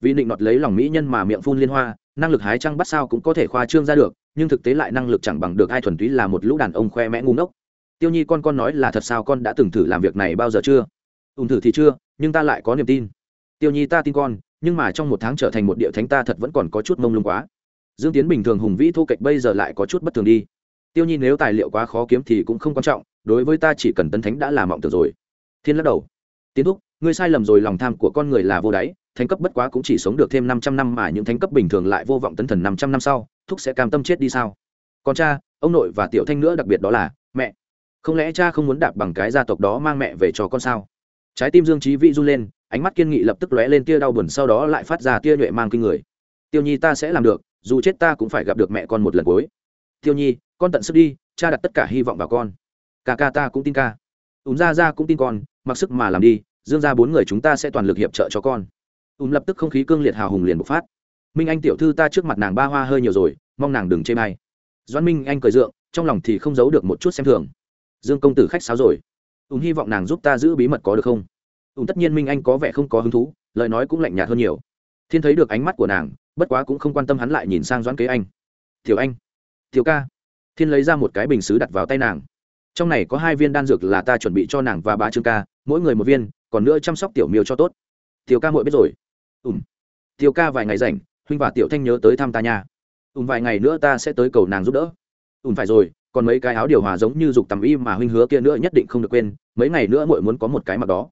Vì định nọt lấy lòng mỹ nhân mà miệng phun liên hoa, năng lực hái trăng bắt sao cũng có thể khoa trương ra được, nhưng thực tế lại năng lực chẳng bằng được ai thuần túy là một lũ đàn ông khoe mẽ ngu ngốc. Tiêu nhi con con nói là thật sao con đã từng thử làm việc này bao giờ chưa? Ùn thử thì chưa, nhưng ta lại có niềm tin. Tiêu nhi ta tin con, nhưng mà trong một tháng trở thành một địa thánh ta thật vẫn còn có chút mông lung quá. Dương tiến bình thường hùng vĩ thô kệch bây giờ lại có chút bất thường đi. Tiêu nhi nếu tài liệu quá khó kiếm thì cũng không quan trọng, đối với ta chỉ cần tấn thánh đã là mộng tưởng rồi. Thiên lắc đầu. Tiến thúc ngươi sai lầm rồi, lòng tham của con người là vô đáy, thánh cấp bất quá cũng chỉ sống được thêm năm trăm năm mà những thánh cấp bình thường lại vô vọng tấn thần năm trăm năm sau, thúc sẽ cam tâm chết đi sao? Con cha, ông nội và tiểu thanh nữa đặc biệt đó là mẹ. Không lẽ cha không muốn đạp bằng cái gia tộc đó mang mẹ về cho con sao? Trái tim dương trí vĩ run lên, ánh mắt kiên nghị lập tức lóe lên tia đau buồn, sau đó lại phát ra tia nhuệ mang kinh người. Tiêu nhi ta sẽ làm được, dù chết ta cũng phải gặp được mẹ con một lần cuối. Tiêu nhi, con tận sức đi, cha đặt tất cả hy vọng vào con. Ca ca ta cũng tin ca. Ùn ra ra cũng tin con, mặc sức mà làm đi dương ra bốn người chúng ta sẽ toàn lực hiệp trợ cho con. Ùm lập tức không khí cương liệt hào hùng liền bộc phát. Minh anh tiểu thư ta trước mặt nàng ba hoa hơi nhiều rồi, mong nàng đừng chê may doan minh anh cười dượng, trong lòng thì không giấu được một chút xem thường. Dương công tử khách sáo rồi. Ùm hy vọng nàng giúp ta giữ bí mật có được không? Ùm tất nhiên minh anh có vẻ không có hứng thú, lời nói cũng lạnh nhạt hơn nhiều. Thiên thấy được ánh mắt của nàng, bất quá cũng không quan tâm hắn lại nhìn sang doãn kế anh. Tiểu anh, tiểu ca. Thiên lấy ra một cái bình xứ đặt vào tay nàng. Trong này có hai viên đan dược là ta chuẩn bị cho nàng và ba trương ca, mỗi người một viên còn nữa chăm sóc tiểu miêu cho tốt. Tiểu ca muội biết rồi. Ùm tiểu ca vài ngày rảnh, huynh và tiểu thanh nhớ tới thăm ta nha. Ùm vài ngày nữa ta sẽ tới cầu nàng giúp đỡ. Ùm phải rồi, còn mấy cái áo điều hòa giống như dục tầm y mà huynh hứa kia nữa nhất định không được quên, mấy ngày nữa muội muốn có một cái mặc đó.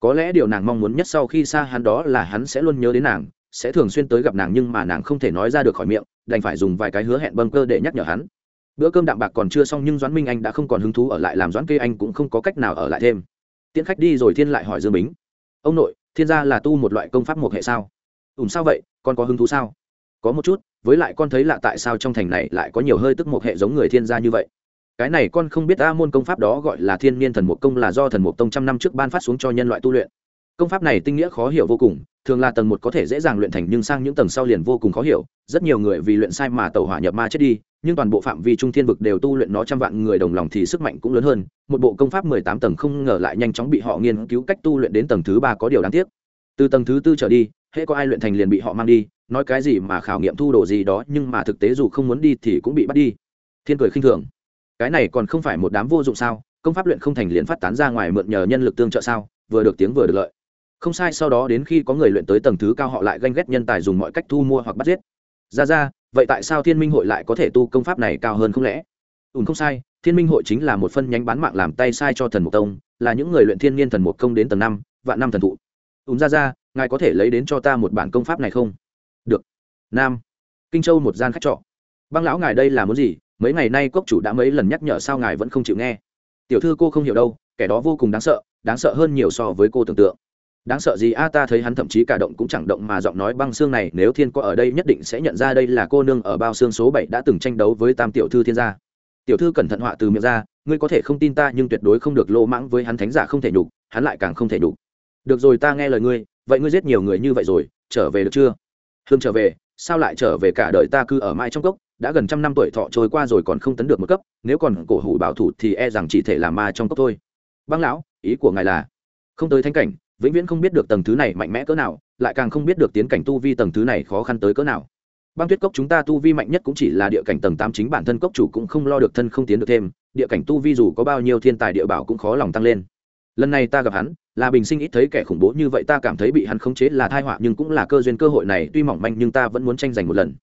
Có lẽ điều nàng mong muốn nhất sau khi xa hắn đó là hắn sẽ luôn nhớ đến nàng, sẽ thường xuyên tới gặp nàng nhưng mà nàng không thể nói ra được khỏi miệng, đành phải dùng vài cái hứa hẹn bâng cơ để nhắc nhở hắn. Bữa cơm đạm bạc còn chưa xong nhưng doãn minh anh đã không còn hứng thú ở lại, làm doãn kê anh cũng không có cách nào ở lại thêm tiễn khách đi rồi thiên lại hỏi dương bính. Ông nội, thiên gia là tu một loại công pháp một hệ sao? Ùm sao vậy? Con có hứng thú sao? Có một chút, với lại con thấy lạ tại sao trong thành này lại có nhiều hơi tức một hệ giống người thiên gia như vậy? Cái này con không biết a môn công pháp đó gọi là thiên niên thần mục công là do thần mục tông trăm năm trước ban phát xuống cho nhân loại tu luyện. Công pháp này tinh nghĩa khó hiểu vô cùng, thường là tầng một có thể dễ dàng luyện thành nhưng sang những tầng sau liền vô cùng khó hiểu. Rất nhiều người vì luyện sai mà tàu hỏa nhập ma chết đi nhưng toàn bộ phạm vi trung thiên vực đều tu luyện nó trăm vạn người đồng lòng thì sức mạnh cũng lớn hơn. Một bộ công pháp mười tám tầng không ngờ lại nhanh chóng bị họ nghiên cứu cách tu luyện đến tầng thứ ba có điều đáng tiếc. Từ tầng thứ tư trở đi, hễ có ai luyện thành liền bị họ mang đi, nói cái gì mà khảo nghiệm thu đồ gì đó, nhưng mà thực tế dù không muốn đi thì cũng bị bắt đi. Thiên cười khinh thường. Cái này còn không phải một đám vô dụng sao? Công pháp luyện không thành liền phát tán ra ngoài mượn nhờ nhân lực tương trợ sao? Vừa được tiếng vừa được lợi. Không sai, sau đó đến khi có người luyện tới tầng thứ cao họ lại ganh ghét nhân tài dùng mọi cách thu mua hoặc bắt giết. Ra ra vậy tại sao thiên minh hội lại có thể tu công pháp này cao hơn không lẽ? Ùn không sai, thiên minh hội chính là một phân nhánh bán mạng làm tay sai cho thần mục tông, là những người luyện thiên nhiên thần mục công đến tầng năm, vạn năm thần thụ. Ùn ra ra, ngài có thể lấy đến cho ta một bản công pháp này không? Được. Nam. Kinh châu một gian khách trọ. Băng lão ngài đây là muốn gì? Mấy ngày nay cốc chủ đã mấy lần nhắc nhở sao ngài vẫn không chịu nghe? Tiểu thư cô không hiểu đâu, kẻ đó vô cùng đáng sợ đáng sợ hơn nhiều so với cô tưởng tượng đáng sợ gì? A, ta thấy hắn thậm chí cả động cũng chẳng động mà giọng nói băng xương này, nếu thiên có ở đây nhất định sẽ nhận ra đây là cô nương ở bao xương số bảy đã từng tranh đấu với tam tiểu thư thiên gia. Tiểu thư cẩn thận họa từ miệng ra, ngươi có thể không tin ta nhưng tuyệt đối không được lô mãng với hắn thánh giả không thể nhục, hắn lại càng không thể nhục. Được rồi, ta nghe lời ngươi, vậy ngươi giết nhiều người như vậy rồi, trở về được chưa? Hương trở về, sao lại trở về cả đời ta cứ ở mãi trong cốc, đã gần trăm năm tuổi thọ trôi qua rồi còn không tấn được một cấp, nếu còn cổ hủ bảo thủ thì e rằng chỉ thể làm ma trong cốc thôi. Băng lão, ý của ngài là, không tới thánh cảnh vĩnh viễn không biết được tầng thứ này mạnh mẽ cỡ nào, lại càng không biết được tiến cảnh tu vi tầng thứ này khó khăn tới cỡ nào. Băng tuyết cốc chúng ta tu vi mạnh nhất cũng chỉ là địa cảnh tầng tám chính bản thân cốc chủ cũng không lo được thân không tiến được thêm, địa cảnh tu vi dù có bao nhiêu thiên tài địa bảo cũng khó lòng tăng lên. Lần này ta gặp hắn, là bình sinh ít thấy kẻ khủng bố như vậy ta cảm thấy bị hắn khống chế là thai họa nhưng cũng là cơ duyên cơ hội này, tuy mỏng manh nhưng ta vẫn muốn tranh giành một lần.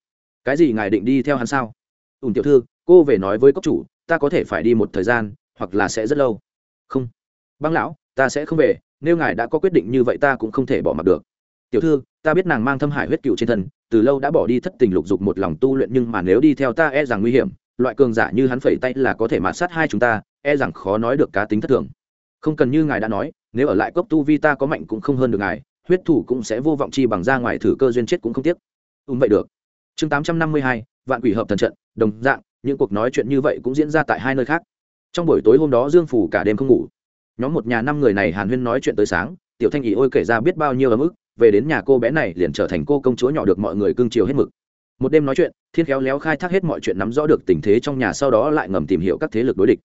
Cái gì ngài định đi theo hắn sao? Ùn tiểu thư, cô về nói với cốc chủ, ta có thể phải đi một thời gian, hoặc là sẽ rất lâu. Không. Băng lão, ta sẽ không về nếu ngài đã có quyết định như vậy ta cũng không thể bỏ mặc được. Tiểu thư, ta biết nàng mang thâm hải huyết cựu trên thân, từ lâu đã bỏ đi thất tình lục dục một lòng tu luyện nhưng mà nếu đi theo ta e rằng nguy hiểm, loại cường giả như hắn phẩy tay là có thể mạt sát hai chúng ta e rằng khó nói được cá tính thất thường. Không cần như ngài đã nói, nếu ở lại cốc tu vi ta có mạnh cũng không hơn được ngài, huyết thủ cũng sẽ vô vọng chi bằng ra ngoài thử cơ duyên chết cũng không tiếc. Ùm vậy được. Chương tám trăm năm mươi hai, vạn quỷ hợp thần trận, đồng dạng, những cuộc nói chuyện như vậy cũng diễn ra tại hai nơi khác. Trong buổi tối hôm đó dương phủ cả đêm không ngủ nhóm một nhà năm người này hàn huyên nói chuyện tới sáng, tiểu thanh ý ôi kể ra biết bao nhiêu ấm ức, về đến nhà cô bé này liền trở thành cô công chúa nhỏ được mọi người cưng chiều hết mực. Một đêm nói chuyện, thiên khéo léo khai thác hết mọi chuyện nắm rõ được tình thế trong nhà sau đó lại ngầm tìm hiểu các thế lực đối địch.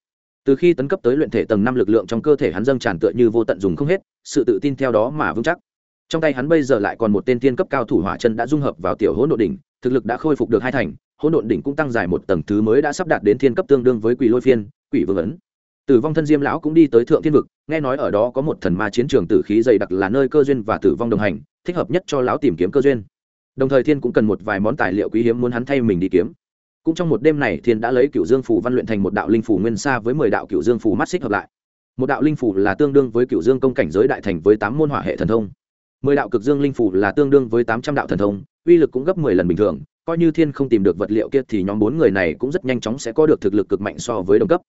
Từ khi tấn cấp tới luyện thể tầng năm lực lượng trong cơ thể hắn dâng tràn tựa như vô tận dùng không hết, sự tự tin theo đó mà vững chắc. Trong tay hắn bây giờ lại còn một tên tiên cấp cao thủ hỏa chân đã dung hợp vào tiểu hỗn độn đỉnh, thực lực đã khôi phục được hai thành, hỗn độn đỉnh cũng tăng dài một tầng thứ mới đã sắp đạt đến thiên cấp tương đương với quỷ lôi phiên, quỷ vương ấn tử vong thân diêm lão cũng đi tới thượng thiên vực, nghe nói ở đó có một thần ma chiến trường tử khí dày đặc là nơi cơ duyên và tử vong đồng hành, thích hợp nhất cho lão tìm kiếm cơ duyên. Đồng thời thiên cũng cần một vài món tài liệu quý hiếm muốn hắn thay mình đi kiếm. Cũng trong một đêm này, thiên đã lấy cựu dương phủ văn luyện thành một đạo linh phủ nguyên xa với mười đạo cựu dương phủ mắt xích hợp lại. Một đạo linh phủ là tương đương với cựu dương công cảnh giới đại thành với tám môn hỏa hệ thần thông. Mười đạo cực dương linh phủ là tương đương với tám trăm đạo thần thông, uy lực cũng gấp mười lần bình thường, coi như thiên không tìm được vật liệu kia thì nhóm bốn người này cũng rất nhanh chóng sẽ có được thực lực cực mạnh so với đồng cấp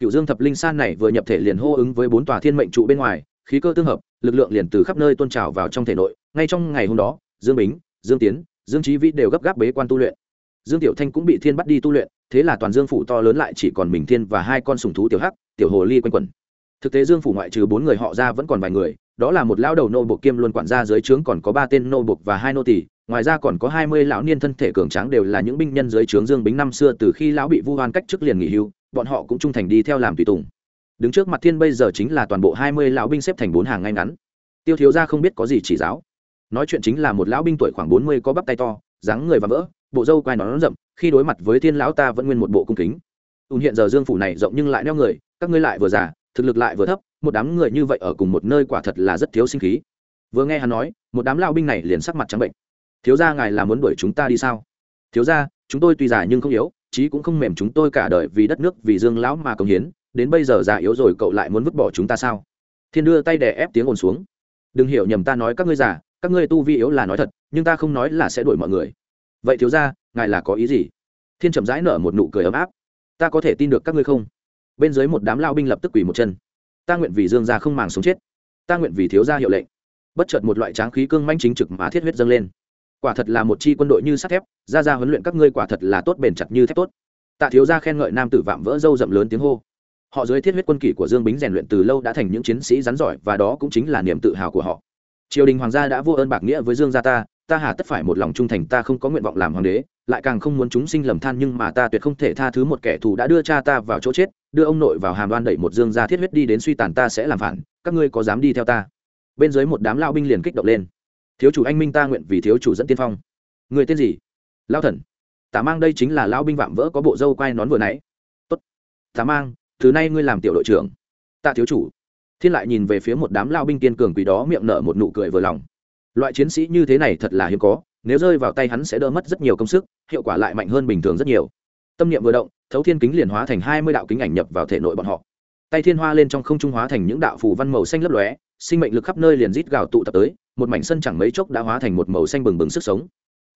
cựu dương thập linh san này vừa nhập thể liền hô ứng với bốn tòa thiên mệnh trụ bên ngoài, khí cơ tương hợp, lực lượng liền từ khắp nơi tôn trào vào trong thể nội ngay trong ngày hôm đó, dương bính, dương tiến, dương trí vĩ đều gấp gáp bế quan tu luyện dương tiểu thanh cũng bị thiên bắt đi tu luyện, thế là toàn dương phủ to lớn lại chỉ còn mình thiên và hai con sùng thú tiểu hắc, tiểu hồ ly quanh quẩn thực tế dương phủ ngoại trừ bốn người họ ra vẫn còn vài người, đó là một lão đầu nô bộ kiêm luôn quản gia dưới trướng còn có ba tên nô bộc và hai nô tỳ. ngoài ra còn có hai mươi lão niên thân thể cường tráng đều là những binh nhân dưới trướng dương bính năm xưa từ khi lão bị vu hoan cách chức liền nghỉ hưu bọn họ cũng trung thành đi theo làm tùy tùng. Đứng trước mặt thiên bây giờ chính là toàn bộ hai mươi lão binh xếp thành bốn hàng ngay ngắn. Tiêu thiếu gia không biết có gì chỉ giáo. Nói chuyện chính là một lão binh tuổi khoảng bốn mươi có bắp tay to, dáng người và vỡ, bộ râu quai nón rậm, khi đối mặt với thiên lão ta vẫn nguyên một bộ cung kính. Ùn hiện giờ dương phủ này rộng nhưng lại neo người, các ngươi lại vừa già, thực lực lại vừa thấp, một đám người như vậy ở cùng một nơi quả thật là rất thiếu sinh khí. Vừa nghe hắn nói, một đám lao binh này liền sắc mặt trắng bệnh. Thiếu gia ngài là muốn đuổi chúng ta đi sao? Thiếu gia, chúng tôi tuy già nhưng không yếu chí cũng không mềm chúng tôi cả đời vì đất nước, vì dương lão mà công hiến, đến bây giờ già yếu rồi cậu lại muốn vứt bỏ chúng ta sao? Thiên đưa tay đè ép tiếng ồn xuống. Đừng hiểu nhầm ta nói các ngươi già, các ngươi tu vi yếu là nói thật, nhưng ta không nói là sẽ đuổi mọi người. Vậy thiếu ra ngài là có ý gì? Thiên chậm rãi nở một nụ cười ấm áp. Ta có thể tin được các ngươi không? Bên dưới một đám lao binh lập tức quỳ một chân. Ta nguyện vì dương gia không màng sống chết. Ta nguyện vì thiếu gia hiệu lệnh. Bất chợt một loại tráng khí cương manh chính trực mà thiết huyết dâng lên quả thật là một chi quân đội như sắt thép, ra ra huấn luyện các ngươi quả thật là tốt bền chặt như thép tốt. Tạ thiếu gia khen ngợi nam tử vạm vỡ râu rậm lớn tiếng hô. Họ dưới thiết huyết quân kỷ của dương bính rèn luyện từ lâu đã thành những chiến sĩ rắn giỏi và đó cũng chính là niềm tự hào của họ. Triều đình hoàng gia đã vô ơn bạc nghĩa với dương gia ta ta hà tất phải một lòng trung thành, ta không có nguyện vọng làm hoàng đế, lại càng không muốn chúng sinh lầm than nhưng mà ta tuyệt không thể tha thứ một kẻ thù đã đưa cha ta vào chỗ chết, đưa ông nội vào hàm đoan đẩy một dương gia thiết huyết đi đến suy tàn ta sẽ làm phản, các ngươi có dám đi theo ta? Bên dưới một đám lao binh liền kích động lên thiếu chủ anh minh ta nguyện vì thiếu chủ dẫn tiên phong. Người tên gì? Lao thần. Tả mang đây chính là lao binh vạm vỡ có bộ dâu quai nón vừa nãy. Tốt. Tả mang thứ nay ngươi làm tiểu đội trưởng. Tạ thiếu chủ. Thiên lại nhìn về phía một đám lao binh kiên cường quỷ đó miệng nở một nụ cười vừa lòng. Loại chiến sĩ như thế này thật là hiếm có, nếu rơi vào tay hắn sẽ đỡ mất rất nhiều công sức, hiệu quả lại mạnh hơn bình thường rất nhiều. Tâm niệm vừa động, thấu thiên kính liền hóa thành hai mươi đạo kính ảnh nhập vào thể nội bọn họ. Tay thiên hoa lên trong không trung hóa thành những đạo phù văn màu xanh lấp lóe sinh mệnh lực khắp nơi liền rít gào tụ tập tới, một mảnh sân chẳng mấy chốc đã hóa thành một màu xanh bừng bừng sức sống.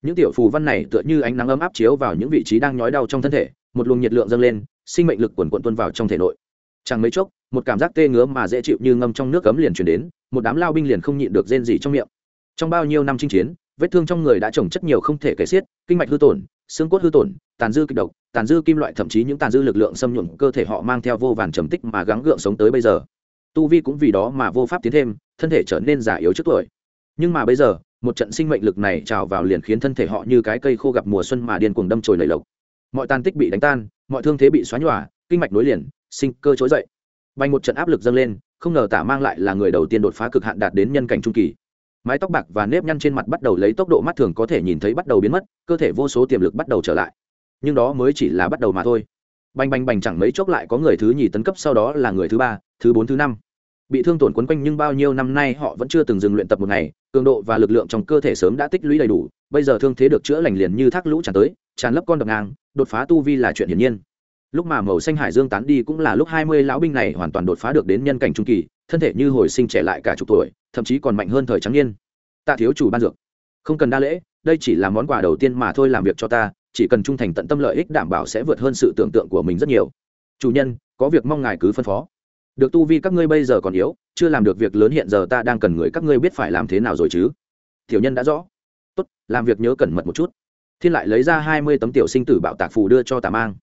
Những tiểu phù văn này tựa như ánh nắng ấm áp chiếu vào những vị trí đang nhói đau trong thân thể, một luồng nhiệt lượng dâng lên, sinh mệnh lực quần quận tuân vào trong thể nội. Chẳng mấy chốc, một cảm giác tê ngứa mà dễ chịu như ngâm trong nước cấm liền chuyển đến, một đám lao binh liền không nhịn được rên gì trong miệng. Trong bao nhiêu năm chinh chiến, vết thương trong người đã trồng chất nhiều không thể kể xiết, kinh mạch hư tổn, xương cốt hư tổn, tàn dư kịch độc, tàn dư kim loại thậm chí những tàn dư lực lượng xâm nhuộm cơ thể họ mang theo vô vàn trầm tích mà gắng gượng sống tới bây giờ tu vi cũng vì đó mà vô pháp tiến thêm, thân thể trở nên già yếu trước tuổi. Nhưng mà bây giờ, một trận sinh mệnh lực này trào vào liền khiến thân thể họ như cái cây khô gặp mùa xuân mà điên cuồng đâm chồi lầy lộc. Mọi tàn tích bị đánh tan, mọi thương thế bị xóa nhòa, kinh mạch nối liền, sinh cơ trỗi dậy. Bay một trận áp lực dâng lên, không ngờ tả mang lại là người đầu tiên đột phá cực hạn đạt đến nhân cảnh trung kỳ. Mái tóc bạc và nếp nhăn trên mặt bắt đầu lấy tốc độ mắt thường có thể nhìn thấy bắt đầu biến mất, cơ thể vô số tiềm lực bắt đầu trở lại. Nhưng đó mới chỉ là bắt đầu mà thôi. Bành bành bành chẳng mấy chốc lại có người thứ nhì tấn cấp, sau đó là người thứ ba, thứ bốn, thứ năm bị thương tổn quấn quanh nhưng bao nhiêu năm nay họ vẫn chưa từng dừng luyện tập một ngày, cường độ và lực lượng trong cơ thể sớm đã tích lũy đầy đủ, bây giờ thương thế được chữa lành liền như thác lũ tràn tới, tràn lấp con đập ngang, đột phá tu vi là chuyện hiển nhiên. Lúc mà màu xanh hải dương tán đi cũng là lúc hai mươi lão binh này hoàn toàn đột phá được đến nhân cảnh trung kỳ, thân thể như hồi sinh trẻ lại cả chục tuổi, thậm chí còn mạnh hơn thời trắng niên. Tạ thiếu chủ ban dược. Không cần đa lễ, đây chỉ là món quà đầu tiên mà thôi làm việc cho ta, chỉ cần trung thành tận tâm lợi ích đảm bảo sẽ vượt hơn sự tưởng tượng của mình rất nhiều. Chủ nhân, có việc mong ngài cứ phân phó được tu vi các ngươi bây giờ còn yếu, chưa làm được việc lớn hiện giờ ta đang cần người các ngươi biết phải làm thế nào rồi chứ? Tiểu nhân đã rõ. Tốt, làm việc nhớ cẩn mật một chút. Thiên lại lấy ra hai mươi tấm tiểu sinh tử bạo tạc phù đưa cho tà mang.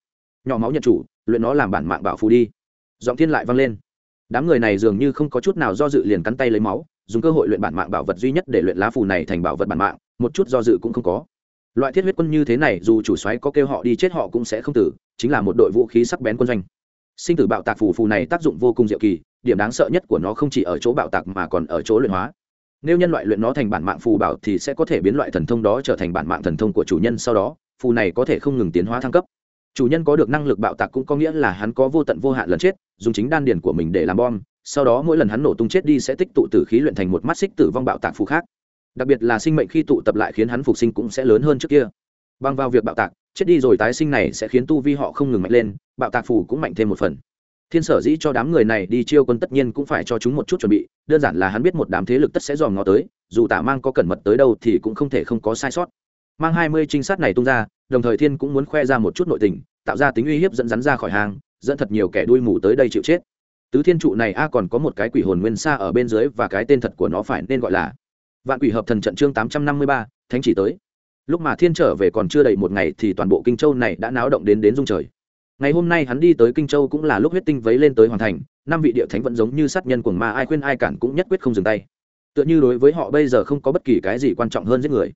Nhỏ máu nhận chủ, luyện nó làm bản mạng bảo phù đi. Giọng thiên lại vang lên. Đám người này dường như không có chút nào do dự liền cắn tay lấy máu, dùng cơ hội luyện bản mạng bảo vật duy nhất để luyện lá phù này thành bảo vật bản mạng, một chút do dự cũng không có. Loại thiết huyết quân như thế này, dù chủ xoáy có kêu họ đi chết họ cũng sẽ không tử, chính là một đội vũ khí sắc bén quân doanh sinh tử bạo tạc phù phù này tác dụng vô cùng diệu kỳ, điểm đáng sợ nhất của nó không chỉ ở chỗ bạo tạc mà còn ở chỗ luyện hóa. Nếu nhân loại luyện nó thành bản mạng phù bảo thì sẽ có thể biến loại thần thông đó trở thành bản mạng thần thông của chủ nhân sau đó, phù này có thể không ngừng tiến hóa thăng cấp. Chủ nhân có được năng lực bạo tạc cũng có nghĩa là hắn có vô tận vô hạn lần chết, dùng chính đan điền của mình để làm bom, sau đó mỗi lần hắn nổ tung chết đi sẽ tích tụ tử khí luyện thành một mắt xích tử vong bạo tạc phù khác. Đặc biệt là sinh mệnh khi tụ tập lại khiến hắn phục sinh cũng sẽ lớn hơn trước kia. Bằng vào việc bạo tạc, chết đi rồi tái sinh này sẽ khiến tu vi họ không ngừng mạnh lên bạo tạc phù cũng mạnh thêm một phần. Thiên sở dĩ cho đám người này đi chiêu quân tất nhiên cũng phải cho chúng một chút chuẩn bị, đơn giản là hắn biết một đám thế lực tất sẽ dòm ngó tới, dù tả mang có cẩn mật tới đâu thì cũng không thể không có sai sót. Mang hai mươi trinh sát này tung ra, đồng thời thiên cũng muốn khoe ra một chút nội tình, tạo ra tính uy hiếp dẫn rắn ra khỏi hàng dẫn thật nhiều kẻ đuôi mù tới đây chịu chết. Tứ thiên trụ này a còn có một cái quỷ hồn nguyên xa ở bên dưới và cái tên thật của nó phải nên gọi là vạn quỷ hợp thần trận chương tám trăm năm mươi ba, thánh chỉ tới. Lúc mà thiên trở về còn chưa đầy một ngày thì toàn bộ kinh châu này đã náo động đến đến dung trời ngày hôm nay hắn đi tới kinh châu cũng là lúc huyết tinh vấy lên tới hoàn thành, năm vị địa thánh vẫn giống như sát nhân cuồng ma ai khuyên ai cản cũng nhất quyết không dừng tay. Tựa như đối với họ bây giờ không có bất kỳ cái gì quan trọng hơn giết người.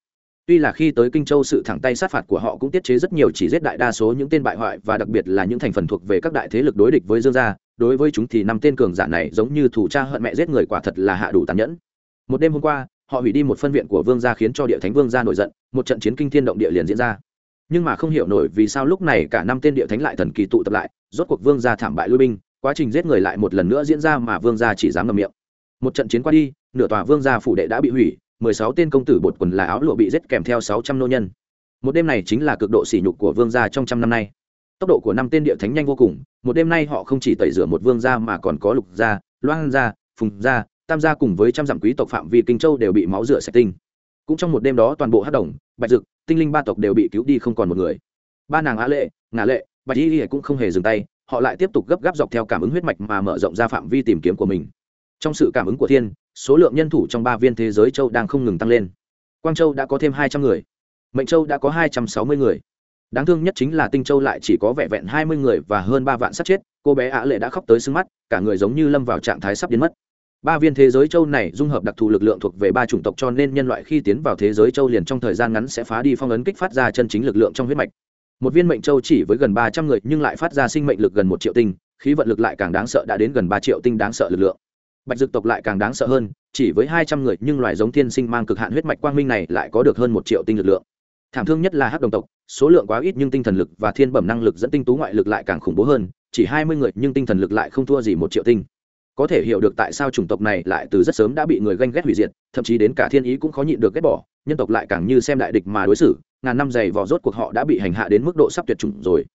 Tuy là khi tới kinh châu sự thẳng tay sát phạt của họ cũng tiết chế rất nhiều chỉ giết đại đa số những tên bại hoại và đặc biệt là những thành phần thuộc về các đại thế lực đối địch với dương gia, đối với chúng thì năm tên cường giả này giống như thủ cha hận mẹ giết người quả thật là hạ đủ tàn nhẫn. Một đêm hôm qua, họ hủy đi một phân viện của vương gia khiến cho địa thánh vương gia nổi giận, một trận chiến kinh thiên động địa liền diễn ra nhưng mà không hiểu nổi vì sao lúc này cả năm tên địa thánh lại thần kỳ tụ tập lại, rốt cuộc vương gia thảm bại lui binh, quá trình giết người lại một lần nữa diễn ra mà vương gia chỉ dám ngầm miệng. Một trận chiến qua đi, nửa tòa vương gia phủ đệ đã bị hủy, mười sáu tên công tử bột quần là áo lụa bị giết kèm theo sáu trăm nô nhân. Một đêm này chính là cực độ sỉ nhục của vương gia trong trăm năm nay. Tốc độ của năm tên địa thánh nhanh vô cùng, một đêm nay họ không chỉ tẩy rửa một vương gia mà còn có lục gia, loan gia, phùng gia, tam gia cùng với trăm dặm quý tộc phạm vi kinh châu đều bị máu rửa sạch tinh. Cũng trong một đêm đó toàn bộ hát đồng, bạch dực tinh linh ba tộc đều bị cứu đi không còn một người. Ba nàng á lệ ngà lệ, bạch y cũng không hề dừng tay, họ lại tiếp tục gấp gáp dọc theo cảm ứng huyết mạch mà mở rộng ra phạm vi tìm kiếm của mình. Trong sự cảm ứng của thiên, số lượng nhân thủ trong ba viên thế giới châu đang không ngừng tăng lên. Quang châu đã có thêm hai trăm người, mệnh châu đã có hai trăm sáu mươi người. Đáng thương nhất chính là tinh châu lại chỉ có vẻ vẹn hai mươi người và hơn ba vạn sát chết, cô bé ạ lệ đã khóc tới sưng mắt, cả người giống như lâm vào trạng thái sắp biến mất ba viên thế giới châu này dung hợp đặc thù lực lượng thuộc về ba chủng tộc cho nên nhân loại khi tiến vào thế giới châu liền trong thời gian ngắn sẽ phá đi phong ấn kích phát ra chân chính lực lượng trong huyết mạch. Một viên mệnh châu chỉ với gần ba trăm người nhưng lại phát ra sinh mệnh lực gần một triệu tinh, khí vận lực lại càng đáng sợ đã đến gần ba triệu tinh đáng sợ lực lượng. Bạch dực tộc lại càng đáng sợ hơn, chỉ với hai trăm người nhưng loài giống thiên sinh mang cực hạn huyết mạch quang minh này lại có được hơn một triệu tinh lực lượng. Thảm thương nhất là hắc đồng tộc, số lượng quá ít nhưng tinh thần lực và thiên bẩm năng lực dẫn tinh tú ngoại lực lại càng khủng bố hơn, chỉ hai mươi người nhưng tinh thần lực lại không thua gì một triệu tinh có thể hiểu được tại sao chủng tộc này lại từ rất sớm đã bị người ganh ghét hủy diệt, thậm chí đến cả thiên ý cũng khó nhịn được ghét bỏ, nhân tộc lại càng như xem đại địch mà đối xử, ngàn năm dày vò rốt cuộc họ đã bị hành hạ đến mức độ sắp tuyệt chủng rồi.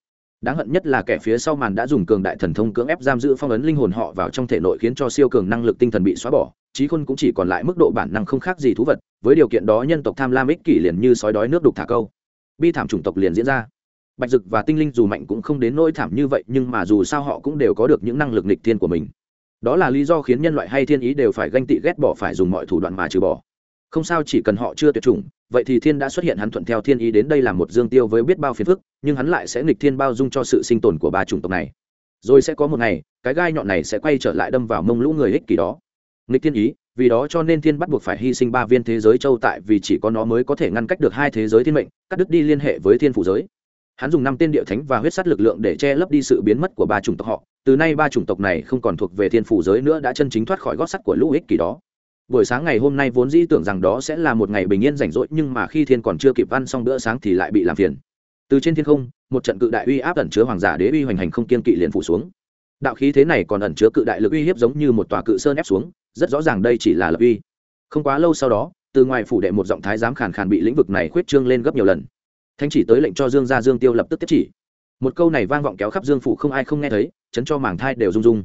Đáng hận nhất là kẻ phía sau màn đã dùng cường đại thần thông cưỡng ép giam giữ phong ấn linh hồn họ vào trong thể nội khiến cho siêu cường năng lực tinh thần bị xóa bỏ trí khôn cũng chỉ còn lại mức độ bản năng không khác gì thú vật, với điều kiện đó nhân tộc tham lam ích kỷ liền như sói đói nước đục thả câu. Bi thảm chủng tộc liền diễn ra. Bạch dực và tinh linh dù mạnh cũng không đến nỗi thảm như vậy, nhưng mà dù sao họ cũng đều có được những năng lực nghịch thiên của mình đó là lý do khiến nhân loại hay thiên ý đều phải ganh tị ghét bỏ phải dùng mọi thủ đoạn mà trừ bỏ. Không sao, chỉ cần họ chưa tuyệt chủng, vậy thì thiên đã xuất hiện hắn thuận theo thiên ý đến đây làm một dương tiêu với biết bao phiền phức, nhưng hắn lại sẽ nghịch thiên bao dung cho sự sinh tồn của ba chủng tộc này. Rồi sẽ có một ngày, cái gai nhọn này sẽ quay trở lại đâm vào mông lũ người ích kỷ đó. Nghịch thiên ý, vì đó cho nên thiên bắt buộc phải hy sinh ba viên thế giới châu tại vì chỉ có nó mới có thể ngăn cách được hai thế giới thiên mệnh, cắt đứt đi liên hệ với thiên phủ giới hắn dùng năm tên địa thánh và huyết sắt lực lượng để che lấp đi sự biến mất của ba chủng tộc họ. Từ nay ba chủng tộc này không còn thuộc về thiên phủ giới nữa đã chân chính thoát khỏi gót sắt của lũ ích kỷ đó. Buổi sáng ngày hôm nay vốn dĩ tưởng rằng đó sẽ là một ngày bình yên rảnh rỗi, nhưng mà khi thiên còn chưa kịp ăn xong bữa sáng thì lại bị làm phiền. Từ trên thiên không, một trận cự đại uy áp ẩn chứa hoàng giả đế uy hoành hành không kiên kỵ liền phủ xuống. Đạo khí thế này còn ẩn chứa cự đại lực uy hiếp giống như một tòa cự sơn ép xuống, rất rõ ràng đây chỉ là lập uy. Không quá lâu sau đó, từ ngoài phủ đệ một giọng thái giám khàn khàn bị lĩnh vực này khuyết trương lên gấp nhiều lần thanh chỉ tới lệnh cho dương gia dương tiêu lập tức tiếp chỉ một câu này vang vọng kéo khắp dương phủ không ai không nghe thấy chấn cho mảng thai đều rung rung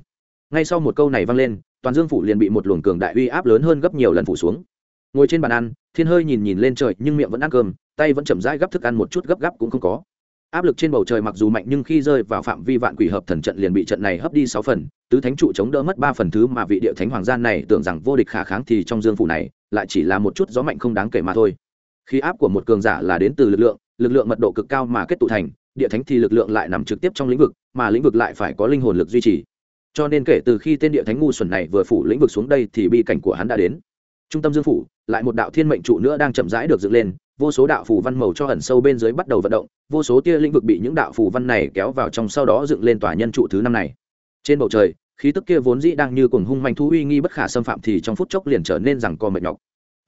ngay sau một câu này vang lên toàn dương phủ liền bị một luồng cường đại uy áp lớn hơn gấp nhiều lần phủ xuống ngồi trên bàn ăn thiên hơi nhìn nhìn lên trời nhưng miệng vẫn ăn cơm tay vẫn chậm rãi gấp thức ăn một chút gấp gáp cũng không có áp lực trên bầu trời mặc dù mạnh nhưng khi rơi vào phạm vi vạn quỷ hợp thần trận liền bị trận này hấp đi sáu phần tứ thánh trụ chống đỡ mất ba phần thứ mà vị địa thánh hoàng gian này tưởng rằng vô địch khả kháng thì trong dương phủ này lại chỉ là một chút gió mạnh không đáng kể mà thôi khi áp của một cường giả là đến từ lực lượng lực lượng mật độ cực cao mà kết tụ thành, địa thánh thì lực lượng lại nằm trực tiếp trong lĩnh vực, mà lĩnh vực lại phải có linh hồn lực duy trì. Cho nên kể từ khi tên địa thánh ngu xuẩn này vừa phủ lĩnh vực xuống đây thì bi cảnh của hắn đã đến. Trung tâm dương phủ, lại một đạo thiên mệnh trụ nữa đang chậm rãi được dựng lên, vô số đạo phù văn màu cho ẩn sâu bên dưới bắt đầu vận động, vô số tia lĩnh vực bị những đạo phù văn này kéo vào trong sau đó dựng lên tòa nhân trụ thứ năm này. Trên bầu trời, khí tức kia vốn dĩ đang như cùng hung manh thú uy nghi bất khả xâm phạm thì trong phút chốc liền trở nên rằng co mệt nhọc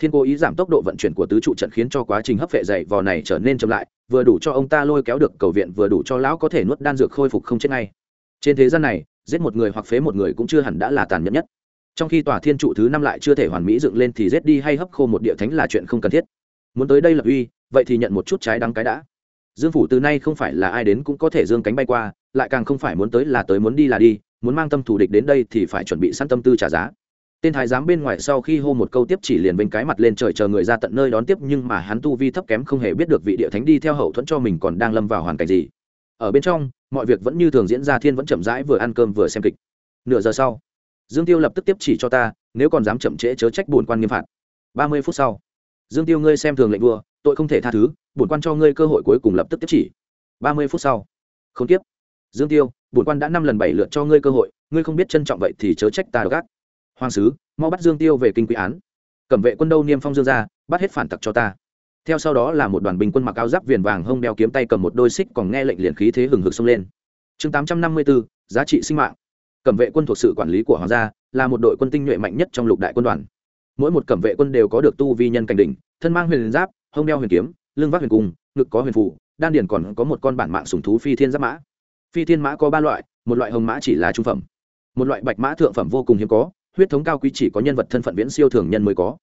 thiên cố ý giảm tốc độ vận chuyển của tứ trụ trận khiến cho quá trình hấp vệ dày vò này trở nên chậm lại, vừa đủ cho ông ta lôi kéo được cầu viện, vừa đủ cho lão có thể nuốt đan dược khôi phục không chết ngay. Trên thế gian này, giết một người hoặc phế một người cũng chưa hẳn đã là tàn nhẫn nhất. Trong khi tòa thiên trụ thứ năm lại chưa thể hoàn mỹ dựng lên thì giết đi hay hấp khô một địa thánh là chuyện không cần thiết. Muốn tới đây lập uy, vậy thì nhận một chút trái đắng cái đã. Dương phủ từ nay không phải là ai đến cũng có thể dương cánh bay qua, lại càng không phải muốn tới là tới muốn đi là đi, muốn mang tâm thủ địch đến đây thì phải chuẩn bị sẵn tâm tư trả giá tên thái giám bên ngoài sau khi hô một câu tiếp chỉ liền bên cái mặt lên trời chờ người ra tận nơi đón tiếp, nhưng mà hắn tu vi thấp kém không hề biết được vị địa thánh đi theo hậu thuẫn cho mình còn đang lâm vào hoàn cảnh gì. Ở bên trong, mọi việc vẫn như thường diễn ra, thiên vẫn chậm rãi vừa ăn cơm vừa xem kịch. Nửa giờ sau, dương tiêu lập tức tiếp chỉ cho ta, nếu còn dám chậm trễ chớ trách bổn quan nghiêm phạt. Ba mươi phút sau, dương tiêu ngươi xem thường lệnh vua, tội không thể tha thứ, bổn quan cho ngươi cơ hội cuối cùng lập tức tiếp chỉ. Ba mươi phút sau, không tiếp. Dương tiêu, bổn quan đã năm lần bảy lượt cho ngươi cơ hội, ngươi không biết trân trọng vậy thì chớ trách ta gác hoàng sứ, mau bắt dương tiêu về kinh quý án. Cẩm vệ quân đâu niêm phong dương ra, bắt hết phản tặc cho ta. Theo sau đó là một đoàn binh quân mặc áo giáp viền vàng hông đeo kiếm tay cầm một đôi xích còn nghe lệnh liền khí thế hừng hực xông lên. Chương tám trăm năm mươi bốn, giá trị sinh mạng. Cẩm vệ quân thuộc sự quản lý của hoàng gia, là một đội quân tinh nhuệ mạnh nhất trong lục đại quân đoàn. Mỗi một cẩm vệ quân đều có được tu vi nhân cảnh đỉnh, thân mang huyền giáp, hông đeo huyền kiếm, lưng vác huyền cung, ngực có huyền phụ đan điền còn có một con bản mạng sùng thú phi thiên giáp mã. Phi thiên mã có ba loại, một loại hồng mã chỉ là trung phẩm, một loại bạch mã thượng phẩm vô cùng hiếm có huyết thống cao quý chỉ có nhân vật thân phận viễn siêu thường nhân mới có.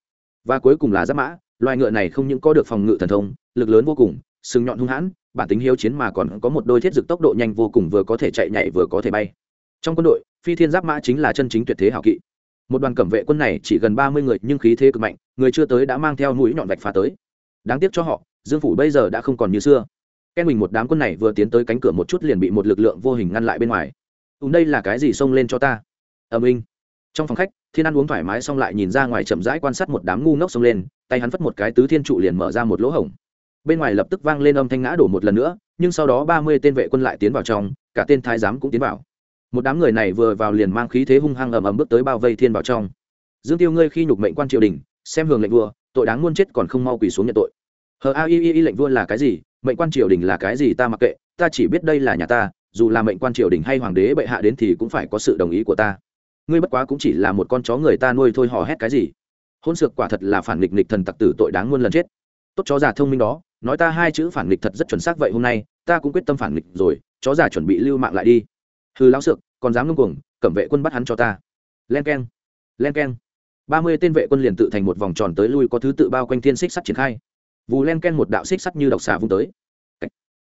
Và cuối cùng là giáp mã, loài ngựa này không những có được phòng ngự thần thông, lực lớn vô cùng, sừng nhọn hung hãn, bản tính hiếu chiến mà còn có một đôi thiết dực tốc độ nhanh vô cùng vừa có thể chạy nhảy vừa có thể bay. Trong quân đội, phi thiên giáp mã chính là chân chính tuyệt thế hảo kỵ. Một đoàn cẩm vệ quân này chỉ gần ba mươi người nhưng khí thế cực mạnh, người chưa tới đã mang theo mũi nhọn vạch phá tới. Đáng tiếc cho họ, dương phủ bây giờ đã không còn như xưa. Ken mình một đám quân này vừa tiến tới cánh cửa một chút liền bị một lực lượng vô hình ngăn lại bên ngoài. Ùm đây là cái gì xông lên cho ta? Âm inh trong phòng khách, thiên ăn uống thoải mái xong lại nhìn ra ngoài chậm rãi quan sát một đám ngu ngốc xông lên, tay hắn phất một cái tứ thiên trụ liền mở ra một lỗ hổng. Bên ngoài lập tức vang lên âm thanh ngã đổ một lần nữa, nhưng sau đó ba mươi tên vệ quân lại tiến vào trong, cả tên thái giám cũng tiến vào. Một đám người này vừa vào liền mang khí thế hung hăng ầm ầm bước tới bao vây thiên vào trong. Dương tiêu ngươi khi nhục mệnh quan triều đình, xem hưởng lệnh vua, tội đáng muôn chết còn không mau quỳ xuống nhận tội. Hờ a i lệnh vua là cái gì, mệnh quan triều đình là cái gì ta mặc kệ, ta chỉ biết đây là nhà ta, dù là mệnh quan triều đình hay hoàng đế bệ hạ đến thì cũng phải có sự đồng ý của ta ngươi bất quá cũng chỉ là một con chó người ta nuôi thôi hò hét cái gì? Hôn sược quả thật là phản nghịch nghịch thần tặc tử tội đáng muôn lần chết. Tốt chó già thông minh đó, nói ta hai chữ phản nghịch thật rất chuẩn xác vậy hôm nay, ta cũng quyết tâm phản nghịch rồi, chó già chuẩn bị lưu mạng lại đi. Hư lão sược, còn dám ngông cuồng, cẩm vệ quân bắt hắn cho ta. Len keng len keng. Ba mươi tên vệ quân liền tự thành một vòng tròn tới lui có thứ tự bao quanh thiên xích sắt triển khai. Vù len ken một đạo xích sắt như độc xà vung tới.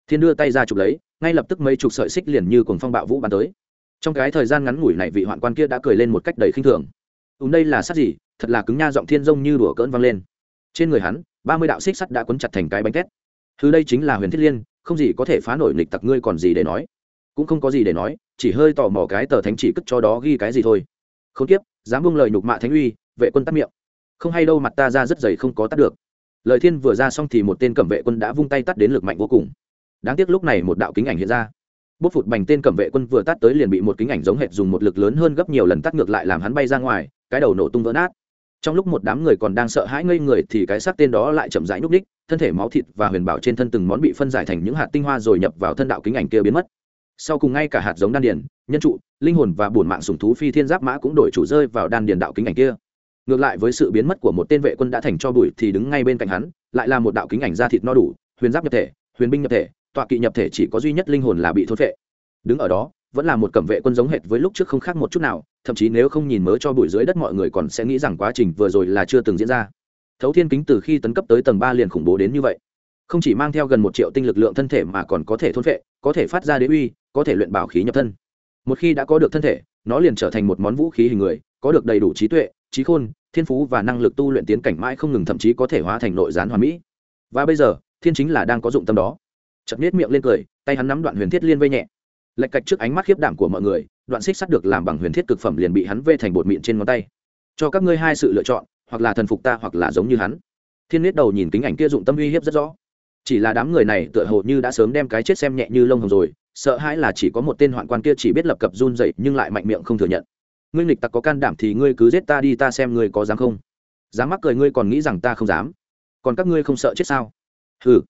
Thiên đưa tay ra chụp lấy, ngay lập tức mấy chục sợi xích liền như cùng phong bạo vũ bắn tới trong cái thời gian ngắn ngủi này vị hoạn quan kia đã cười lên một cách đầy khinh thường. Ùn đây là sắt gì? Thật là cứng nha, giọng thiên rông như đùa cỡn vang lên. Trên người hắn, ba mươi đạo xích sắt đã quấn chặt thành cái bánh tét thứ đây chính là huyền thiết liên, không gì có thể phá nổi lịch tặc ngươi còn gì để nói. Cũng không có gì để nói, chỉ hơi tò mò cái tờ thánh chỉ cất cho đó ghi cái gì thôi. Không tiếp dám buông lời nhục mạ thánh uy, vệ quân tắt miệng. Không hay đâu, mặt ta ra rất dày không có tắt được. Lời thiên vừa ra xong thì một tên cẩm vệ quân đã vung tay tắt đến lực mạnh vô cùng. Đáng tiếc lúc này một đạo kính ảnh hiện ra bút phụt bành tên cẩm vệ quân vừa tắt tới liền bị một kính ảnh giống hệt dùng một lực lớn hơn gấp nhiều lần tắt ngược lại làm hắn bay ra ngoài, cái đầu nổ tung vỡ nát. Trong lúc một đám người còn đang sợ hãi ngây người thì cái xác tên đó lại chậm rãi núp ních thân thể máu thịt và huyền bảo trên thân từng món bị phân giải thành những hạt tinh hoa rồi nhập vào thân đạo kính ảnh kia biến mất. Sau cùng ngay cả hạt giống đan điền, nhân trụ, linh hồn và bổn mạng sùng thú phi thiên giáp mã cũng đổi chủ rơi vào đan điền đạo kính ảnh kia. Ngược lại với sự biến mất của một tên vệ quân đã thành cho bụi thì đứng ngay bên cạnh hắn, lại là một đạo kính ảnh da thịt no đủ, huyền giáp nhập thể, huyền binh nhập thể tọa kỵ nhập thể chỉ có duy nhất linh hồn là bị thôn vệ đứng ở đó, vẫn là một cẩm vệ quân giống hệt với lúc trước không khác một chút nào, thậm chí nếu không nhìn mớ cho bụi dưới đất mọi người còn sẽ nghĩ rằng quá trình vừa rồi là chưa từng diễn ra. Thấu thiên kính từ khi tấn cấp tới tầng ba liền khủng bố đến như vậy. Không chỉ mang theo gần một triệu tinh lực lượng thân thể mà còn có thể thôn vệ có thể phát ra đế uy, có thể luyện bảo khí nhập thân. Một khi đã có được thân thể, nó liền trở thành một món vũ khí hình người, có được đầy đủ trí tuệ, trí khôn, thiên phú và năng lực tu luyện tiến cảnh mãi không ngừng thậm chí có thể hóa thành nội gián hoàn mỹ. Và bây giờ, thiên chính là đang có dụng tâm đó chậm nết miệng lên cười, tay hắn nắm đoạn huyền thiết liên vây nhẹ. Lệch cạch trước ánh mắt khiếp đảm của mọi người, đoạn xích sắt được làm bằng huyền thiết cực phẩm liền bị hắn vê thành bột mịn trên ngón tay. Cho các ngươi hai sự lựa chọn, hoặc là thần phục ta hoặc là giống như hắn. Thiên nết đầu nhìn kính ảnh kia dụng tâm uy hiếp rất rõ. Chỉ là đám người này tựa hồ như đã sớm đem cái chết xem nhẹ như lông hồng rồi, sợ hãi là chỉ có một tên hoạn quan kia chỉ biết lập cập run dậy nhưng lại mạnh miệng không thừa nhận. Ngươi nghịch tặc có can đảm thì ngươi cứ giết ta đi, ta xem ngươi có dám không? Dám mắc cười ngươi còn nghĩ rằng ta không dám. Còn các ngươi không sợ chết sao? Ừ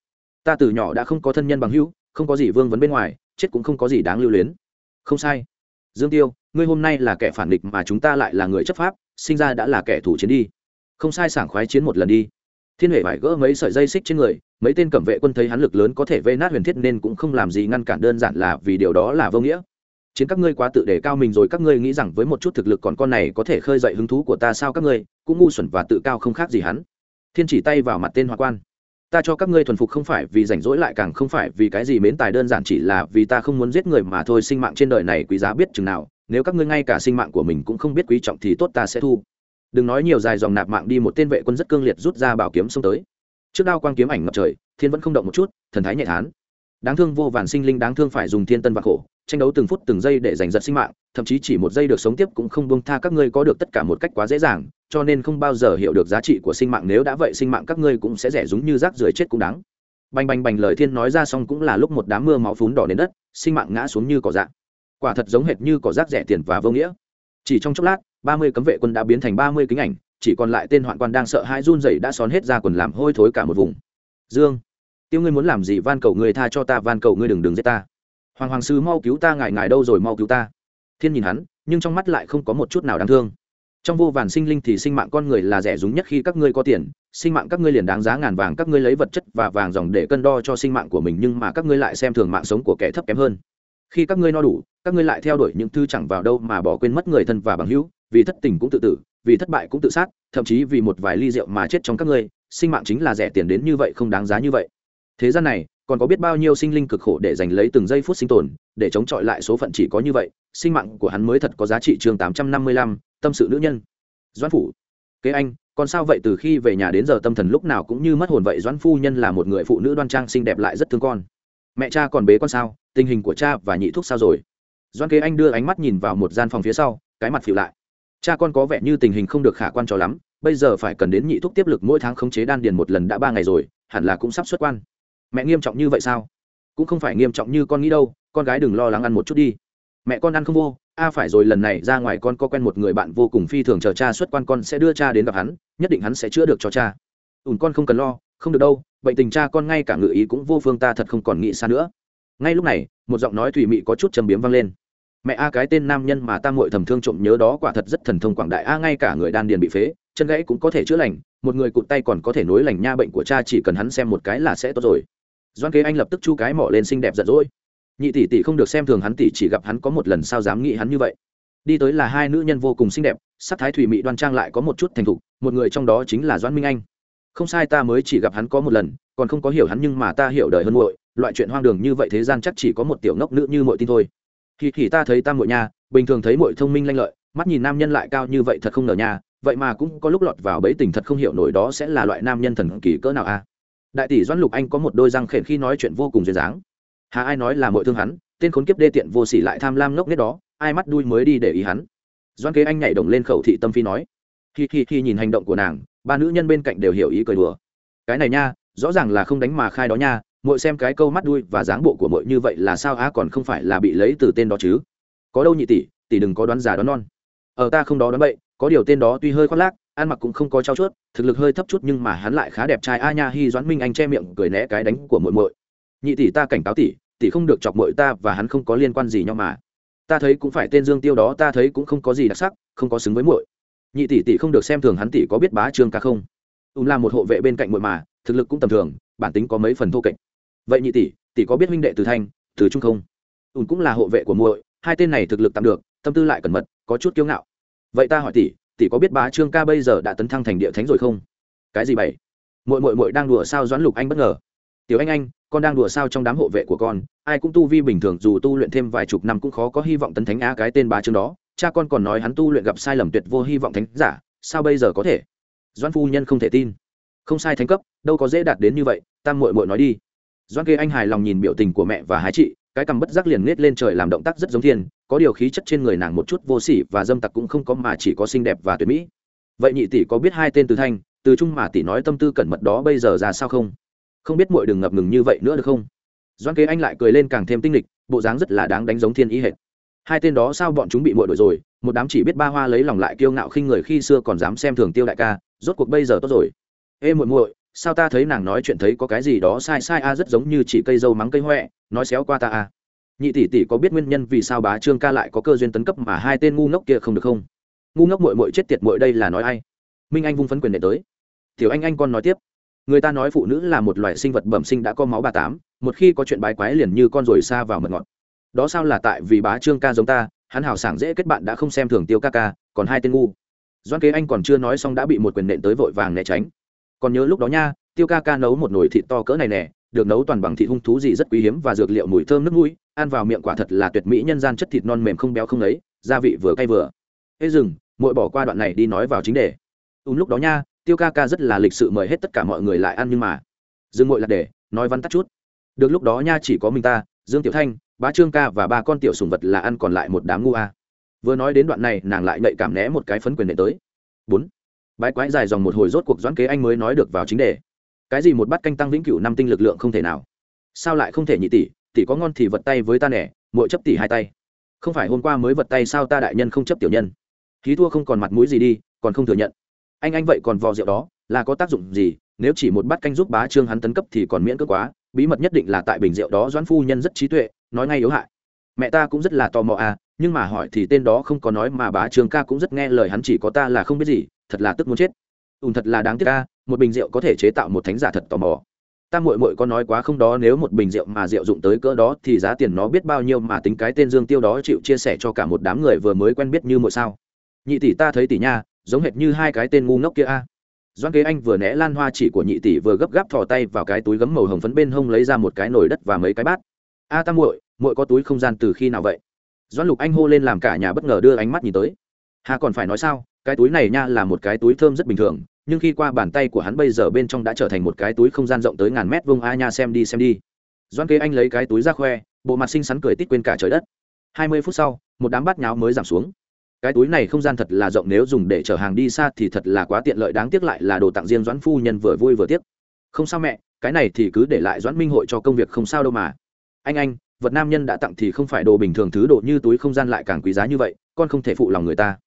ta từ nhỏ đã không có thân nhân bằng hữu, không có gì vương vấn bên ngoài, chết cũng không có gì đáng lưu luyến. Không sai. Dương tiêu, ngươi hôm nay là kẻ phản địch mà chúng ta lại là người chấp pháp, sinh ra đã là kẻ thủ chiến đi. Không sai sảng khoái chiến một lần đi. Thiên huệ phải gỡ mấy sợi dây xích trên người, mấy tên cẩm vệ quân thấy hắn lực lớn có thể vây nát huyền thiết nên cũng không làm gì ngăn cản đơn giản là vì điều đó là vô nghĩa. Chiến các ngươi quá tự đề cao mình rồi, các ngươi nghĩ rằng với một chút thực lực còn con này có thể khơi dậy hứng thú của ta sao các ngươi, cũng ngu xuẩn và tự cao không khác gì hắn. Thiên chỉ tay vào mặt tên hoa quan ta cho các ngươi thuần phục không phải vì rảnh rỗi lại càng không phải vì cái gì mến tài đơn giản chỉ là vì ta không muốn giết người mà thôi. Sinh mạng trên đời này quý giá biết chừng nào. Nếu các ngươi ngay cả sinh mạng của mình cũng không biết quý trọng thì tốt ta sẽ thu. Đừng nói nhiều, dài dòng nạp mạng đi, một tên vệ quân rất cương liệt rút ra bảo kiếm xông tới. Trước đao quang kiếm ảnh ngập trời, thiên vẫn không động một chút, thần thái nhẹ thán. Đáng thương vô vàn sinh linh đáng thương phải dùng thiên tân và khổ, tranh đấu từng phút từng giây để giành giật sinh mạng, thậm chí chỉ một giây được sống tiếp cũng không buông tha các ngươi, có được tất cả một cách quá dễ dàng cho nên không bao giờ hiểu được giá trị của sinh mạng, nếu đã vậy sinh mạng các ngươi cũng sẽ rẻ rúng như rác rưởi chết cũng đáng. Bành bành bành lời thiên nói ra xong cũng là lúc một đám mưa máu phún đỏ đến đất, sinh mạng ngã xuống như cỏ dạng quả thật giống hệt như cỏ rác rẻ tiền và vô nghĩa. Chỉ trong chốc lát, ba mươi cấm vệ quân đã biến thành ba mươi kính ảnh, chỉ còn lại tên hoạn quan đang sợ hãi run rẩy đã xón hết ra quần làm hôi thối cả một vùng. Dương, tiêu ngươi muốn làm gì? Van cầu ngươi tha cho ta, van cầu ngươi đừng đừng giết ta. Hoàng hoàng sư mau cứu ta, ngài ngài đâu rồi mau cứu ta? Thiên nhìn hắn, nhưng trong mắt lại không có một chút nào đáng thương trong vô vàn sinh linh thì sinh mạng con người là rẻ rúng nhất khi các ngươi có tiền. Sinh mạng các ngươi liền đáng giá ngàn vàng, các ngươi lấy vật chất và vàng dòng để cân đo cho sinh mạng của mình, nhưng mà các ngươi lại xem thường mạng sống của kẻ thấp kém hơn. Khi các ngươi no đủ, các ngươi lại theo đuổi những thứ chẳng vào đâu mà bỏ quên mất người thân và bằng hữu, vì thất tình cũng tự tử, vì thất bại cũng tự sát, thậm chí vì một vài ly rượu mà chết trong các ngươi, sinh mạng chính là rẻ tiền đến như vậy không đáng giá như vậy. Thế gian này, còn có biết bao nhiêu sinh linh cực khổ để giành lấy từng giây phút sinh tồn, để chống chọi lại số phận chỉ có như vậy, sinh mạng của hắn mới thật có giá trị chương tám trăm năm mươi lăm tâm sự nữ nhân. Doãn phủ. Kế anh, còn sao vậy từ khi về nhà đến giờ tâm thần lúc nào cũng như mất hồn vậy doãn phu nhân là một người phụ nữ đoan trang xinh đẹp lại rất thương con. Mẹ cha còn bế con sao? Tình hình của cha và nhị thuốc sao rồi? Doãn kế anh đưa ánh mắt nhìn vào một gian phòng phía sau, cái mặt phịu lại. Cha con có vẻ như tình hình không được khả quan cho lắm, bây giờ phải cần đến nhị thuốc tiếp lực mỗi tháng khống chế đan điền một lần đã ba ngày rồi, hẳn là cũng sắp xuất quan. Mẹ nghiêm trọng như vậy sao? Cũng không phải nghiêm trọng như con nghĩ đâu, con gái đừng lo lắng ăn một chút đi. Mẹ con ăn không vô a phải rồi, lần này ra ngoài con có quen một người bạn vô cùng phi thường, chờ cha xuất quan con sẽ đưa cha đến gặp hắn, nhất định hắn sẽ chữa được cho cha. Ùn con không cần lo, không được đâu, bệnh tình cha con ngay cả ngự ý cũng vô phương, ta thật không còn nghĩ xa nữa. Ngay lúc này, một giọng nói thủy mị có chút châm biếm vang lên. Mẹ a, cái tên nam nhân mà ta ngội thầm thương trộm nhớ đó quả thật rất thần thông quảng đại a, ngay cả người đan điền bị phế, chân gãy cũng có thể chữa lành, một người cụt tay còn có thể nối lành nha, bệnh của cha chỉ cần hắn xem một cái là sẽ tốt rồi. Doan kế anh lập tức chu cái mỏ lên xinh đẹp giận dỗi nhị tỷ tỷ không được xem thường hắn tỷ chỉ gặp hắn có một lần sao dám nghĩ hắn như vậy. Đi tới là hai nữ nhân vô cùng xinh đẹp, sắc thái thủy mị đoan trang lại có một chút thành thục, một người trong đó chính là Doãn minh anh. Không sai ta mới chỉ gặp hắn có một lần, còn không có hiểu hắn nhưng mà ta hiểu đời hơn muội, loại chuyện hoang đường như vậy thế gian chắc chỉ có một tiểu ngốc nữ như muội tin thôi. Thì thì ta thấy ta muội nha, bình thường thấy muội thông minh lanh lợi, mắt nhìn nam nhân lại cao như vậy thật không ngờ nha, vậy mà cũng có lúc lọt vào bẫy tình thật không hiểu nổi đó sẽ là loại nam nhân thần kỳ cỡ nào a đại tỷ doãn lục anh có một đôi răng khển khi nói chuyện vô cùng duyên dáng hà ai nói là mọi thương hắn, tên khốn kiếp đê tiện vô sỉ lại tham lam ngốc nghếch đó, ai mắt đuôi mới đi để ý hắn. Doan kế anh nhảy đồng lên khẩu thị tâm phi nói. Khi khi khi nhìn hành động của nàng, ba nữ nhân bên cạnh đều hiểu ý cười đùa. Cái này nha, rõ ràng là không đánh mà khai đó nha, muội xem cái câu mắt đuôi và dáng bộ của muội như vậy là sao á, còn không phải là bị lấy từ tên đó chứ? Có đâu nhị tỷ tỷ đừng có đoán già đoán non. Ở ta không đó đoán bậy, có điều tên đó tuy hơi khoác lác, ăn mặc cũng không có trao chuốt, thực lực hơi thấp chút nhưng mà hắn lại khá đẹp trai. A nha, hi doãn minh anh che miệng cười né cái đánh của muội muội nhị tỷ ta cảnh cáo tỷ tỷ không được chọc muội ta và hắn không có liên quan gì nhau mà. Ta thấy cũng phải tên dương tiêu đó, ta thấy cũng không có gì đặc sắc, không có xứng với muội. Nhị tỷ tỷ không được xem thường hắn tỷ có biết bá trương ca không? Ùm là một hộ vệ bên cạnh muội mà, thực lực cũng tầm thường, bản tính có mấy phần thô kệch. Vậy nhị tỷ tỷ có biết huynh đệ từ thanh, từ trung không? Ùm cũng là hộ vệ của muội, hai tên này thực lực tạm được, tâm tư lại cẩn mật, có chút kiêu ngạo. Vậy ta hỏi tỷ tỷ có biết bá trương ca bây giờ đã tấn thăng thành địa thánh rồi không? Cái gì bảy muội muội muội đang đùa sao doãn lục anh bất ngờ? Tiểu anh anh con đang đùa sao trong đám hộ vệ của con, ai cũng tu vi bình thường, dù tu luyện thêm vài chục năm cũng khó có hy vọng tấn thánh a cái tên bá trương đó. Cha con còn nói hắn tu luyện gặp sai lầm tuyệt vô hy vọng thánh giả, sao bây giờ có thể? Doãn phu nhân không thể tin. Không sai thánh cấp, đâu có dễ đạt đến như vậy tam muội muội nói đi. Doãn kê anh hài lòng nhìn biểu tình của mẹ và hái chị, cái cằm bất giác liền nết lên trời làm động tác rất giống thiên, có điều khí chất trên người nàng một chút vô sỉ và dâm tặc cũng không có mà chỉ có xinh đẹp và tuyệt mỹ. Vậy nhị tỷ có biết hai tên từ thanh, từ trung mà tỷ nói tâm tư cẩn mật đó bây giờ ra sao không? Không biết muội đừng ngập ngừng như vậy nữa được không? Doan kế anh lại cười lên càng thêm tinh lịch bộ dáng rất là đáng đánh giống thiên ý hệt. Hai tên đó sao bọn chúng bị muội đuổi rồi, một đám chỉ biết ba hoa lấy lòng lại kiêu ngạo khinh người khi xưa còn dám xem thường tiêu đại ca, rốt cuộc bây giờ tốt rồi. Ê muội muội, sao ta thấy nàng nói chuyện thấy có cái gì đó sai sai a, rất giống như chỉ cây dâu mắng cây huệ nói xéo qua ta a. Nhị tỷ tỷ có biết nguyên nhân vì sao bá trương ca lại có cơ duyên tấn cấp mà hai tên ngu ngốc kia không được không? Ngu ngốc muội muội chết tiệt muội đây là nói ai? Minh anh vung phấn quyền để tới. Tiểu anh anh con nói tiếp người ta nói phụ nữ là một loại sinh vật bẩm sinh đã có máu ba tám, một khi có chuyện bái quái liền như con rồi xa vào mật ngọt. Đó sao là tại vì bá trương ca giống ta, hắn hào sảng dễ kết bạn đã không xem thường tiêu ca ca, còn hai tên ngu. Doan kế anh còn chưa nói xong đã bị một quyền nện tới vội vàng né tránh. Còn nhớ lúc đó nha, tiêu ca ca nấu một nồi thịt to cỡ này nè, được nấu toàn bằng thịt hung thú gì rất quý hiếm và dược liệu mùi thơm nước mũi, ăn vào miệng quả thật là tuyệt mỹ nhân gian chất thịt non mềm không béo không ấy, gia vị vừa cay vừa. Ê dừng, muội bỏ qua đoạn này đi nói vào chính đề. Ùm lúc đó nha tiêu ca ca rất là lịch sự mời hết tất cả mọi người lại ăn nhưng mà. Dương ngội là để, nói văn tắt chút. Được lúc đó nha, chỉ có mình ta, dương tiểu thanh, bá trương ca và ba con tiểu sùng vật là ăn còn lại một đám ngu a. Vừa nói đến đoạn này, nàng lại nhạy cảm né một cái phấn quyền để tới. Bốn. Bãi quái dài dòng một hồi rốt cuộc doãn kế anh mới nói được vào chính đề. Cái gì một bát canh tăng vĩnh cửu năm tinh lực lượng không thể nào. Sao lại không thể nhị tỷ tỷ có ngon thì vật tay với ta nẻ mỗi chấp tỷ hai tay. Không phải hôm qua mới vật tay sao ta đại nhân không chấp tiểu nhân. Khí thua không còn mặt mũi gì đi, còn không thừa nhận anh anh vậy còn vò rượu đó, là có tác dụng gì? Nếu chỉ một bát canh giúp bá trương hắn tấn cấp thì còn miễn cước quá. Bí mật nhất định là tại bình rượu đó doãn phu nhân rất trí tuệ, nói ngay yếu hại. Mẹ ta cũng rất là tò mò à nhưng mà hỏi thì tên đó không có nói mà bá trương ca cũng rất nghe lời hắn chỉ có ta là không biết gì, thật là tức muốn chết. Ùn thật là đáng tiếc ca một bình rượu có thể chế tạo một thánh giả thật tò mò. Ta muội muội có nói quá không đó, nếu một bình rượu mà rượu dụng tới cỡ đó thì giá tiền nó biết bao nhiêu mà tính cái tên dương tiêu đó chịu chia sẻ cho cả một đám người vừa mới quen biết như muội sao? Nhị tỷ ta thấy tỷ nha giống hệt như hai cái tên ngu ngốc kia a. Doan kế anh vừa né lan hoa chỉ của nhị tỷ vừa gấp gáp thò tay vào cái túi gấm màu hồng phấn bên hông lấy ra một cái nồi đất và mấy cái bát. A tam muội muội có túi không gian từ khi nào vậy? Doan lục anh hô lên làm cả nhà bất ngờ đưa ánh mắt nhìn tới. Hà còn phải nói sao? Cái túi này nha là một cái túi thơm rất bình thường, nhưng khi qua bàn tay của hắn bây giờ bên trong đã trở thành một cái túi không gian rộng tới ngàn mét vuông, a nha xem đi xem đi. Doan kế anh lấy cái túi ra khoe, bộ mặt xinh xắn cười tít quên cả trời đất. Hai mươi phút sau, một đám bát nháo mới giảm xuống cái túi này không gian thật là rộng, nếu dùng để chở hàng đi xa thì thật là quá tiện lợi, đáng tiếc lại là đồ tặng riêng doãn phu nhân vừa vui vừa tiếc. Không sao mẹ, cái này thì cứ để lại doãn minh hội cho công việc không sao đâu mà. Anh anh, vật nam nhân đã tặng thì không phải đồ bình thường, thứ đồ như túi không gian lại càng quý giá như vậy, con không thể phụ lòng người ta.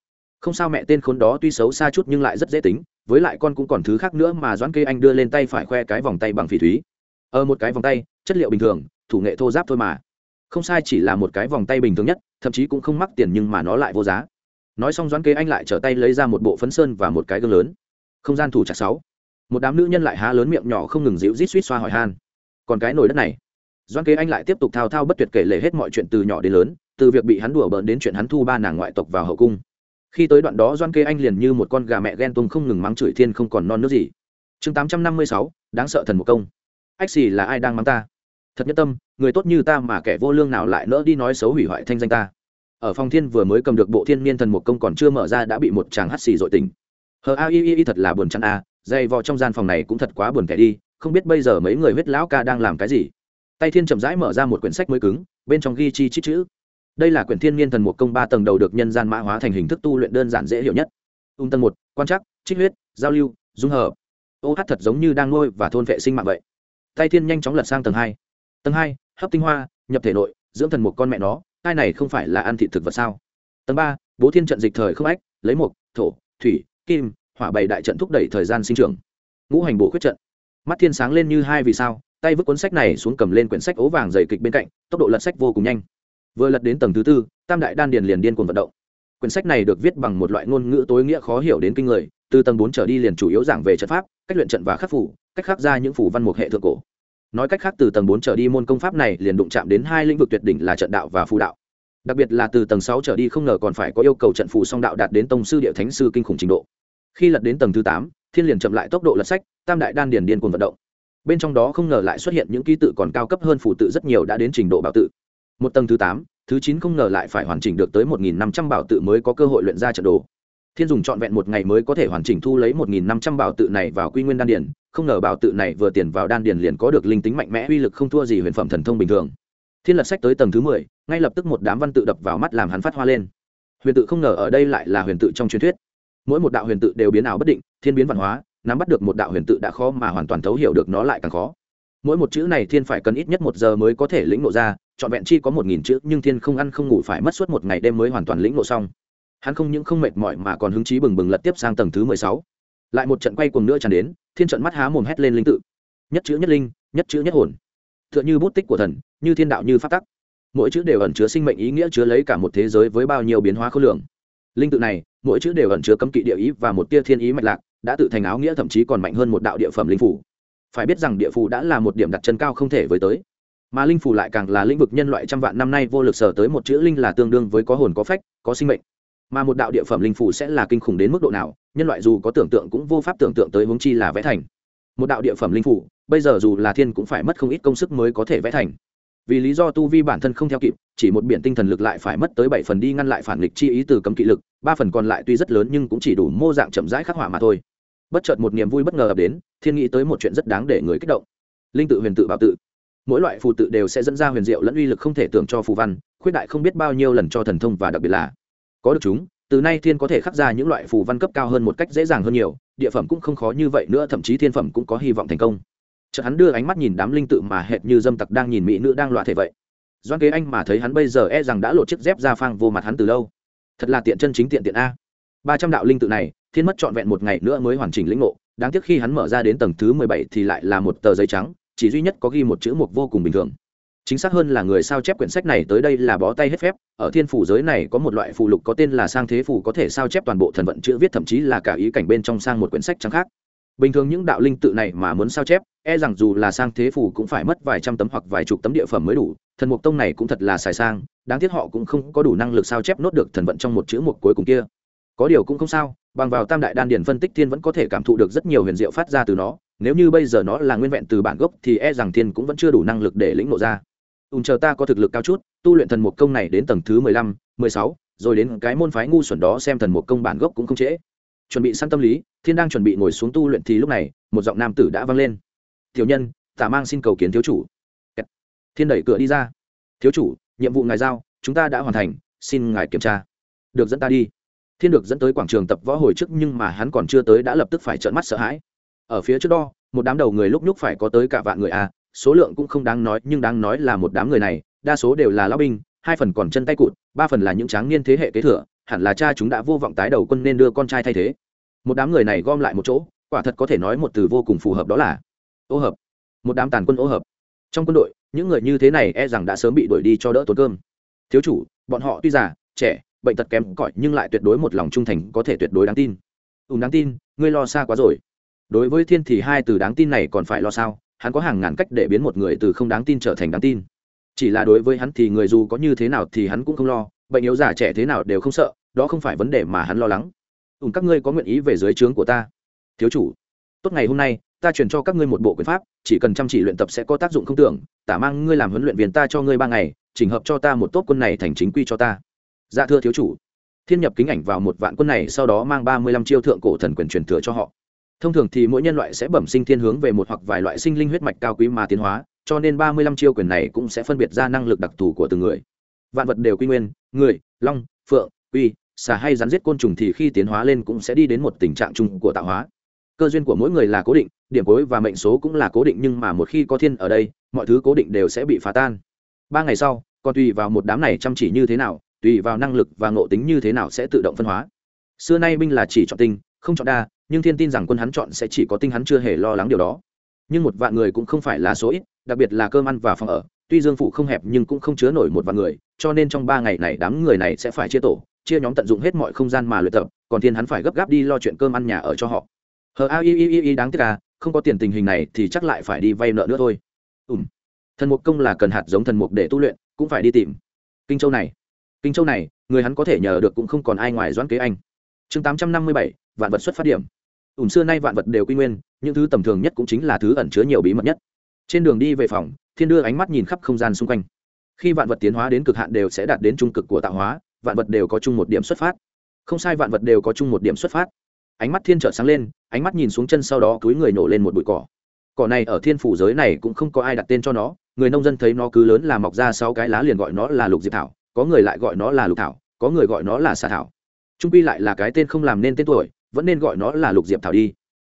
Không sao mẹ, tên khốn đó tuy xấu xa chút nhưng lại rất dễ tính, với lại con cũng còn thứ khác nữa mà doãn kê anh đưa lên tay phải khoe cái vòng tay bằng phỉ thúy. Ờ một cái vòng tay, chất liệu bình thường, thủ nghệ thô giáp thôi mà. Không sai chỉ là một cái vòng tay bình thường nhất, thậm chí cũng không mắc tiền nhưng mà nó lại vô giá nói xong doãn kế anh lại trở tay lấy ra một bộ phấn sơn và một cái gương lớn. Không gian thủ chặt sáu. Một đám nữ nhân lại há lớn miệng nhỏ không ngừng dịu rít suýt xoa hỏi han. Còn cái nồi đất này. Doãn kế anh lại tiếp tục thao thao bất tuyệt kể lể hết mọi chuyện từ nhỏ đến lớn, từ việc bị hắn đùa bỡn đến chuyện hắn thu ba nàng ngoại tộc vào hậu cung. Khi tới đoạn đó doãn kế anh liền như một con gà mẹ ghen tung không ngừng mắng chửi thiên không còn non nước gì. Chương tám trăm năm mươi sáu, đáng sợ thần một công. Ách xì là ai đang mắng ta? Thật nhất tâm, người tốt như ta mà kẻ vô lương nào lại nỡ đi nói xấu hủy hoại thanh danh ta? Ở phòng thiên vừa mới cầm được bộ thiên niên thần một công còn chưa mở ra đã bị một chàng hắt xì dội tình hờ, a y y thật là buồn chăn a dày vò trong gian phòng này cũng thật quá buồn kẻ đi, không biết bây giờ mấy người huyết lão ca đang làm cái gì. Tay thiên chậm rãi mở ra một quyển sách mới cứng, bên trong ghi chi chít chữ. Đây là quyển thiên niên thần một công ba tầng đầu được nhân gian mã hóa thành hình thức tu luyện đơn giản dễ hiểu nhất. Ung tầng một, quan trắc, trích huyết, giao lưu, dung hợp. Ô hát thật giống như đang nuôi và thôn vệ sinh mạng vậy. Tay thiên nhanh chóng lật sang tầng hai. Tầng hai, hấp tinh hoa, nhập thể nội, dưỡng thần một con mẹ nó. Ai này không phải là ăn thị thực vật sao? Tầng ba, bố thiên trận dịch thời không ách, lấy một thổ, thủy, kim, hỏa bảy đại trận thúc đẩy thời gian sinh trưởng. Ngũ hành bổ khuyết trận. Mắt thiên sáng lên như hai vì sao, tay vứt cuốn sách này xuống cầm lên quyển sách ố vàng dày kịch bên cạnh, tốc độ lật sách vô cùng nhanh. Vừa lật đến tầng thứ tư, tam đại đan điền liền điên cuồng vận động. Quyển sách này được viết bằng một loại ngôn ngữ tối nghĩa khó hiểu đến kinh người, từ tầng bốn trở đi liền chủ yếu giảng về trận pháp, cách luyện trận và khắc phủ cách khắc ra những phủ văn mục hệ thượng cổ nói cách khác, từ tầng bốn trở đi, môn công pháp này liền đụng chạm đến hai lĩnh vực tuyệt đỉnh là trận đạo và phù đạo. Đặc biệt là từ tầng sáu trở đi, không ngờ còn phải có yêu cầu trận phù song đạo đạt đến tông sư, địa thánh sư kinh khủng trình độ. Khi lật đến tầng thứ tám, thiên liền chậm lại tốc độ lật sách, tam đại đan điền điên cuồng vận động. Bên trong đó không ngờ lại xuất hiện những ký tự còn cao cấp hơn phù tự rất nhiều đã đến trình độ bảo tự. Một tầng thứ tám, thứ chín không ngờ lại phải hoàn chỉnh được tới một nghìn năm trăm bảo tự mới có cơ hội luyện ra trận đồ thiên dùng trọn vẹn một ngày mới có thể hoàn chỉnh thu lấy một nghìn năm trăm bảo tự này vào quy nguyên đan điền, không ngờ bảo tự này vừa tiền vào đan điền liền có được linh tính mạnh mẽ, uy lực không thua gì huyền phẩm thần thông bình thường. Thiên lật sách tới tầng thứ mười, ngay lập tức một đám văn tự đập vào mắt làm hắn phát hoa lên. Huyền tự không ngờ ở đây lại là huyền tự trong truyền thuyết. Mỗi một đạo huyền tự đều biến ảo bất định, thiên biến văn hóa, nắm bắt được một đạo huyền tự đã khó mà hoàn toàn thấu hiểu được nó lại càng khó. Mỗi một chữ này thiên phải cần ít nhất một giờ mới có thể lĩnh ngộ ra, trọn vẹn chi có một nghìn chữ, nhưng thiên không ăn không ngủ phải mất suốt một ngày đêm mới hoàn toàn lĩnh ngộ xong hắn không những không mệt mỏi mà còn hứng chí bừng bừng lật tiếp sang tầng thứ mười sáu. Lại một trận quay cuồng nữa tràn đến, thiên trận mắt há mồm hét lên linh tự. Nhất chữ nhất linh, nhất chữ nhất hồn. T h ư ợ n h ư bút tích của thần, như thiên đạo như phát tắc. Mỗi chữ đều ẩn chứa sinh mệnh ý nghĩa chứa lấy cả một thế giới với bao nhiêu biến hóa khối lượng linh tự này, mỗi chữ đều ẩn chứa cấm kỵ địa ý và một tia thiên ý mạch lạc, đã tự thành áo nghĩa thậm chí còn mạnh hơn một đạo địa phẩm linh phủ phải biết rằng địa phủ đã là một điểm đặt chân cao không thể với tới. Mà linh phủ lại càng là lĩnh vực nhân loại trăm vạn năm nay vô lực sở tới một chữ linh là tương đương với có hồn có phách, có sinh mệnh mà một đạo địa phẩm linh phủ sẽ là kinh khủng đến mức độ nào, nhân loại dù có tưởng tượng cũng vô pháp tưởng tượng tới hướng chi là vẽ thành. Một đạo địa phẩm linh phủ bây giờ dù là thiên cũng phải mất không ít công sức mới có thể vẽ thành. Vì lý do tu vi bản thân không theo kịp, chỉ một biển tinh thần lực lại phải mất tới bảy phần đi ngăn lại phản nghịch chi ý từ cấm kỵ lực, ba phần còn lại tuy rất lớn nhưng cũng chỉ đủ mô dạng chậm rãi khắc họa mà thôi. Bất chợt một niềm vui bất ngờ ập đến, thiên nghĩ tới một chuyện rất đáng để người kích động. Linh tự huyền tự bảo tự. Mỗi loại phù tự đều sẽ dẫn ra huyền diệu lẫn uy lực không thể tưởng cho phù văn, khuyết đại không biết bao nhiêu lần cho thần thông và đặc biệt là có được chúng, từ nay thiên có thể khắc ra những loại phù văn cấp cao hơn một cách dễ dàng hơn nhiều, địa phẩm cũng không khó như vậy nữa, thậm chí thiên phẩm cũng có hy vọng thành công. Chợt hắn đưa ánh mắt nhìn đám linh tự mà hệt như dâm tặc đang nhìn mỹ nữ đang loạ thể vậy. Doan kế anh mà thấy hắn bây giờ e rằng đã lộ chiếc dép ra phang vô mặt hắn từ lâu. Thật là tiện chân chính tiện tiện a. Ba trăm đạo linh tự này, thiên mất trọn vẹn một ngày nữa mới hoàn chỉnh lĩnh ngộ, đáng tiếc khi hắn mở ra đến tầng thứ mười bảy thì lại là một tờ giấy trắng, chỉ duy nhất có ghi một chữ mục vô cùng bình thường chính xác hơn là người sao chép quyển sách này tới đây là bó tay hết phép, ở thiên phủ giới này có một loại phù lục có tên là sang thế phù có thể sao chép toàn bộ thần vận chữ viết, thậm chí là cả ý cảnh bên trong sang một quyển sách trắng khác. Bình thường những đạo linh tự này mà muốn sao chép e rằng dù là sang thế phù cũng phải mất vài trăm tấm hoặc vài chục tấm địa phẩm mới đủ, thần mục tông này cũng thật là xài sang, đáng tiếc họ cũng không có đủ năng lực sao chép nốt được thần vận trong một chữ mục cuối cùng kia. Có điều cũng không sao, bằng vào tam đại đan Điền phân tích thiên vẫn có thể cảm thụ được rất nhiều huyền diệu phát ra từ nó, nếu như bây giờ nó là nguyên vẹn từ bản gốc thì e rằng thiên cũng vẫn chưa đủ năng lực để lĩnh ngộ ra ùn chờ ta có thực lực cao chút, tu luyện thần mục công này đến tầng thứ mười lăm, mười sáu, rồi đến cái môn phái ngu xuẩn đó xem thần mục công bản gốc cũng không trễ. Chuẩn bị săn tâm lý, thiên đang chuẩn bị ngồi xuống tu luyện thì lúc này, một giọng nam tử đã vang lên. Tiểu nhân, tả mang xin cầu kiến thiếu chủ. Thiên đẩy cửa đi ra. Thiếu chủ, nhiệm vụ ngài giao, chúng ta đã hoàn thành, xin ngài kiểm tra. Được, dẫn ta đi. Thiên được dẫn tới quảng trường tập võ hồi trước nhưng mà hắn còn chưa tới đã lập tức phải trợn mắt sợ hãi. Ở phía trước đó, một đám đầu người lúc nhúc phải có tới cả vạn người à số lượng cũng không đáng nói, nhưng đáng nói là một đám người này, đa số đều là lão binh, hai phần còn chân tay cụt, ba phần là những tráng niên thế hệ kế thừa, hẳn là cha chúng đã vô vọng tái đầu quân nên đưa con trai thay thế. Một đám người này gom lại một chỗ, quả thật có thể nói một từ vô cùng phù hợp đó là ô hợp. Một đám tàn quân ô hợp. Trong quân đội, những người như thế này e rằng đã sớm bị đuổi đi cho đỡ tốn cơm. Thiếu chủ, bọn họ tuy già, trẻ, bệnh tật kém cỏi, nhưng lại tuyệt đối một lòng trung thành, có thể tuyệt đối đáng tin. Ùn đáng tin, ngươi lo xa quá rồi. Đối với thiên thì hai từ đáng tin này còn phải lo sao? Hắn có hàng ngàn cách để biến một người từ không đáng tin trở thành đáng tin. Chỉ là đối với hắn thì người dù có như thế nào thì hắn cũng không lo, bệnh yếu già trẻ thế nào đều không sợ, đó không phải vấn đề mà hắn lo lắng. Ùn các ngươi có nguyện ý về dưới trướng của ta? Thiếu chủ, tốt ngày hôm nay, ta truyền cho các ngươi một bộ quyền pháp, chỉ cần chăm chỉ luyện tập sẽ có tác dụng không tưởng, tả mang ngươi làm huấn luyện viên ta cho ngươi ba ngày, chỉnh hợp cho ta một tốt quân này thành chính quy cho ta. Dạ thưa thiếu chủ. Thiên nhập kính ảnh vào một vạn quân này, sau đó mang ba mươi lăm chiêu thượng cổ thần quyền truyền thừa cho họ thông thường thì mỗi nhân loại sẽ bẩm sinh thiên hướng về một hoặc vài loại sinh linh huyết mạch cao quý mà tiến hóa, cho nên ba mươi lăm chiêu quyền này cũng sẽ phân biệt ra năng lực đặc thù của từng người. Vạn vật đều quy nguyên, người, long, phượng, quy, xà hay rắn giết côn trùng thì khi tiến hóa lên cũng sẽ đi đến một tình trạng chung của tạo hóa. Cơ duyên của mỗi người là cố định, điểm cuối và mệnh số cũng là cố định nhưng mà một khi có thiên ở đây, mọi thứ cố định đều sẽ bị phá tan. Ba ngày sau, còn tùy vào một đám này chăm chỉ như thế nào, tùy vào năng lực và ngộ tính như thế nào sẽ tự động phân hóa. Xưa nay binh là chỉ chọn tinh, không chọn đa nhưng thiên tin rằng quân hắn chọn sẽ chỉ có tinh hắn chưa hề lo lắng điều đó. Nhưng một vạn người cũng không phải là số ít, đặc biệt là cơm ăn và phòng ở. Tuy dương phụ không hẹp nhưng cũng không chứa nổi một vạn người, cho nên trong ba ngày này đám người này sẽ phải chia tổ, chia nhóm tận dụng hết mọi không gian mà luyện tập, còn thiên hắn phải gấp gáp đi lo chuyện cơm ăn nhà ở cho họ. Hờ, a, i i i đáng tiếc à không có tiền tình hình này thì chắc lại phải đi vay nợ nữa thôi. Ùm thần mục công là cần hạt giống thần mục để tu luyện, cũng phải đi tìm. Kinh châu này. Kinh châu này, người hắn có thể nhờ được cũng không còn ai ngoài doãn kế anh. Chương tám trăm năm mươi bảy, vạn vật xuất phát điểm ủn xưa nay vạn vật đều quy nguyên, những thứ tầm thường nhất cũng chính là thứ ẩn chứa nhiều bí mật nhất. Trên đường đi về phòng, thiên đưa ánh mắt nhìn khắp không gian xung quanh. Khi vạn vật tiến hóa đến cực hạn đều sẽ đạt đến trung cực của tạo hóa, vạn vật đều có chung một điểm xuất phát. Không sai, vạn vật đều có chung một điểm xuất phát. Ánh mắt thiên trợ sáng lên, ánh mắt nhìn xuống chân sau đó túi người nổ lên một bụi cỏ. Cỏ này ở thiên phủ giới này cũng không có ai đặt tên cho nó, người nông dân thấy nó cứ lớn là mọc ra sáu cái lá liền gọi nó là lục diệp thảo, có người lại gọi nó là lục thảo, có người gọi nó là xà thảo. Trung pi lại là cái tên không làm nên tên tuổi vẫn nên gọi nó là lục diệp thảo đi.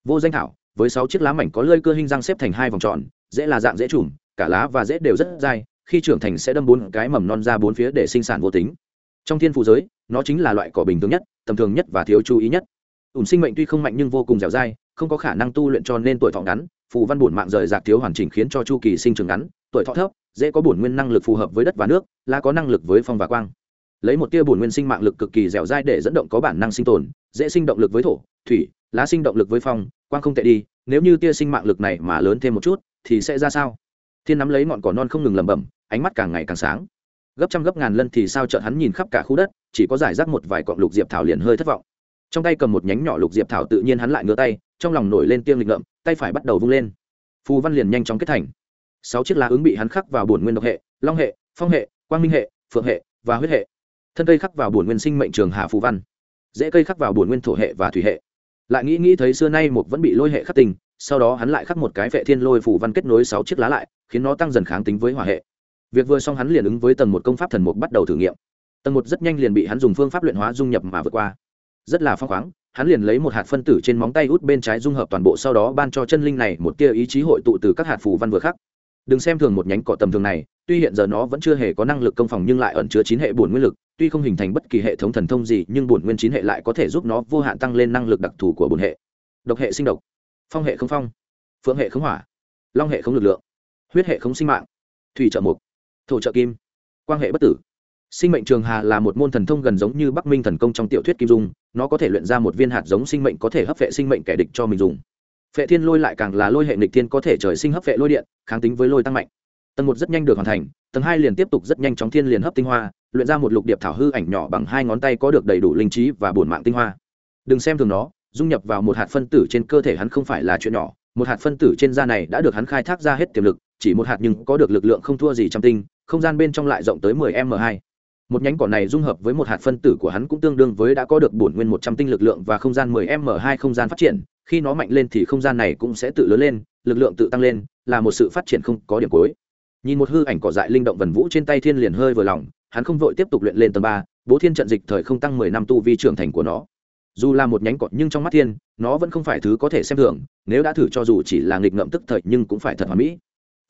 Vô danh thảo, với sáu chiếc lá mảnh có lơi cơ hình răng xếp thành hai vòng tròn, dễ là dạng dễ trùm, cả lá và dễ đều rất dai, khi trưởng thành sẽ đâm bốn cái mầm non ra bốn phía để sinh sản vô tính. Trong thiên phụ giới, nó chính là loại cỏ bình thường nhất, tầm thường nhất và thiếu chú ý nhất. Ủn sinh mệnh tuy không mạnh nhưng vô cùng dẻo dai, không có khả năng tu luyện cho nên tuổi thọ ngắn, phù văn bổn mạng rời rạc thiếu hoàn chỉnh khiến cho chu kỳ sinh trưởng ngắn, tuổi thọ thấp, dễ có bổn nguyên năng lực phù hợp với đất và nước, lá có năng lực với phong và quang lấy một tia bổn nguyên sinh mạng lực cực kỳ dẻo dai để dẫn động có bản năng sinh tồn, dễ sinh động lực với thổ, thủy, lá sinh động lực với phong, quang không tệ đi, nếu như tia sinh mạng lực này mà lớn thêm một chút, thì sẽ ra sao? Thiên nắm lấy ngọn cỏ non không ngừng lẩm bẩm, ánh mắt càng ngày càng sáng. Gấp trăm gấp ngàn lần thì sao chợt hắn nhìn khắp cả khu đất, chỉ có giải rác một vài cọng lục diệp thảo liền hơi thất vọng. Trong tay cầm một nhánh nhỏ lục diệp thảo tự nhiên hắn lại ngửa tay, trong lòng nổi lên tiêng lịch ngợm, tay phải bắt đầu vung lên. Phù văn liền nhanh chóng kết thành. Sáu chiếc lá ứng bị hắn khắc vào bổn nguyên độc hệ, long hệ, phong hệ, quang minh hệ, phượng hệ và huyết hệ thân cây khắc vào bổn nguyên sinh mệnh trường hạ phù văn. Dễ cây khắc vào bổn nguyên thổ hệ và thủy hệ. Lại nghĩ nghĩ thấy xưa nay một vẫn bị lôi hệ khắc tình, sau đó hắn lại khắc một cái vệ thiên lôi phù văn kết nối sáu chiếc lá lại, khiến nó tăng dần kháng tính với hỏa hệ. Việc vừa xong hắn liền ứng với tầng một công pháp thần mục bắt đầu thử nghiệm. Tầng một rất nhanh liền bị hắn dùng phương pháp luyện hóa dung nhập mà vượt qua. Rất là phong khoáng, hắn liền lấy một hạt phân tử trên móng tay út bên trái dung hợp toàn bộ sau đó ban cho chân linh này một tia ý chí hội tụ từ các hạt phù văn vừa khắc. Đừng xem thường một nhánh cỏ tầm thường này, tuy hiện giờ nó vẫn chưa hề có năng lực công phòng nhưng lại ẩn chứa chín hệ bổn nguyên lực tuy không hình thành bất kỳ hệ thống thần thông gì, nhưng bổn nguyên chín hệ lại có thể giúp nó vô hạn tăng lên năng lực đặc thù của bổn hệ. Độc hệ sinh độc, phong hệ không phong, phượng hệ không hỏa, long hệ không lực lượng, huyết hệ không sinh mạng, thủy trợ mục, thổ trợ kim, quang hệ bất tử. Sinh mệnh trường hà là một môn thần thông gần giống như bắc minh thần công trong tiểu thuyết kim dung, nó có thể luyện ra một viên hạt giống sinh mệnh có thể hấp vệ sinh mệnh kẻ địch cho mình dùng. Phệ thiên lôi lại càng là lôi hệ nghịch thiên có thể trời sinh hấp vệ lôi điện, kháng tính với lôi tăng mạnh tầng một rất nhanh được hoàn thành, tầng hai liền tiếp tục rất nhanh chóng thiên liền hấp tinh hoa, luyện ra một lục điệp thảo hư ảnh nhỏ bằng hai ngón tay có được đầy đủ linh trí và bổn mạng tinh hoa. Đừng xem thường nó, dung nhập vào một hạt phân tử trên cơ thể hắn không phải là chuyện nhỏ, một hạt phân tử trên da này đã được hắn khai thác ra hết tiềm lực, chỉ một hạt nhưng có được lực lượng không thua gì trăm tinh, không gian bên trong lại rộng tới 10 m 2 một nhánh cỏ này dung hợp với một hạt phân tử của hắn cũng tương đương với đã có được bổn nguyên một trăm tinh lực lượng và không gian 10 m 2 không gian phát triển, khi nó mạnh lên thì không gian này cũng sẽ tự lớn lên, lực lượng tự tăng lên, là một sự phát triển không có điểm cuối nhìn một hư ảnh cỏ dại linh động vần vũ trên tay thiên liền hơi vừa lòng, hắn không vội tiếp tục luyện lên tầng ba, bố thiên trận dịch thời không tăng mười năm tu vi trưởng thành của nó. Dù là một nhánh cỏ, nhưng trong mắt thiên, nó vẫn không phải thứ có thể xem thường, nếu đã thử cho dù chỉ là nghịch ngợm tức thời, nhưng cũng phải thật hoàn mỹ.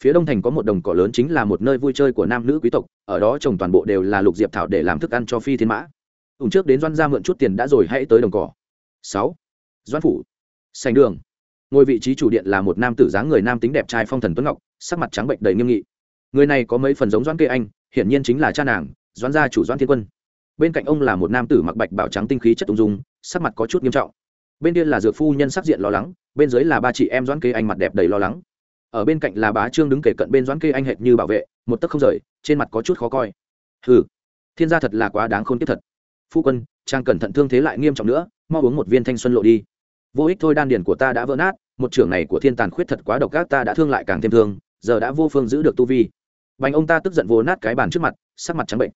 Phía đông thành có một đồng cỏ lớn chính là một nơi vui chơi của nam nữ quý tộc, ở đó trồng toàn bộ đều là lục diệp thảo để làm thức ăn cho phi thiên mã. Ủng trước đến doan ra mượn chút tiền đã rồi, hãy tới đồng cỏ. Sáu. Doan phủ. Sành đường. Ngôi vị trí chủ điện là một nam tử dáng người nam tính đẹp trai phong thần tuấn ngọc, sắc mặt trắng bệnh đầy nghiêm nghị người này có mấy phần giống Doãn kê anh, hiển nhiên chính là cha nàng, Doãn gia chủ Doãn thiên quân. Bên cạnh ông là một nam tử mặc bạch bảo trắng tinh khí chất ung dung, sắc mặt có chút nghiêm trọng. Bên kia là dược phu nhân sắc diện lo lắng, bên dưới là ba chị em Doãn kê anh mặt đẹp đầy lo lắng. Ở bên cạnh là bá trương đứng kể cận bên doãn kê anh hệt như bảo vệ, một tấc không rời, trên mặt có chút khó coi. Hừ, thiên gia thật là quá đáng khôn kiếp thật. Phu quân trang cẩn thận thương thế lại nghiêm trọng nữa, mau uống một viên thanh xuân lộ đi. Vô ích thôi đan điền của ta đã vỡ nát, một trưởng này của thiên tàn khuyết thật quá độc ác, ta đã thương lại càng thêm thương, giờ đã vô phương giữ được tu vi bành ông ta tức giận vồ nát cái bàn trước mặt, sắc mặt trắng bệnh.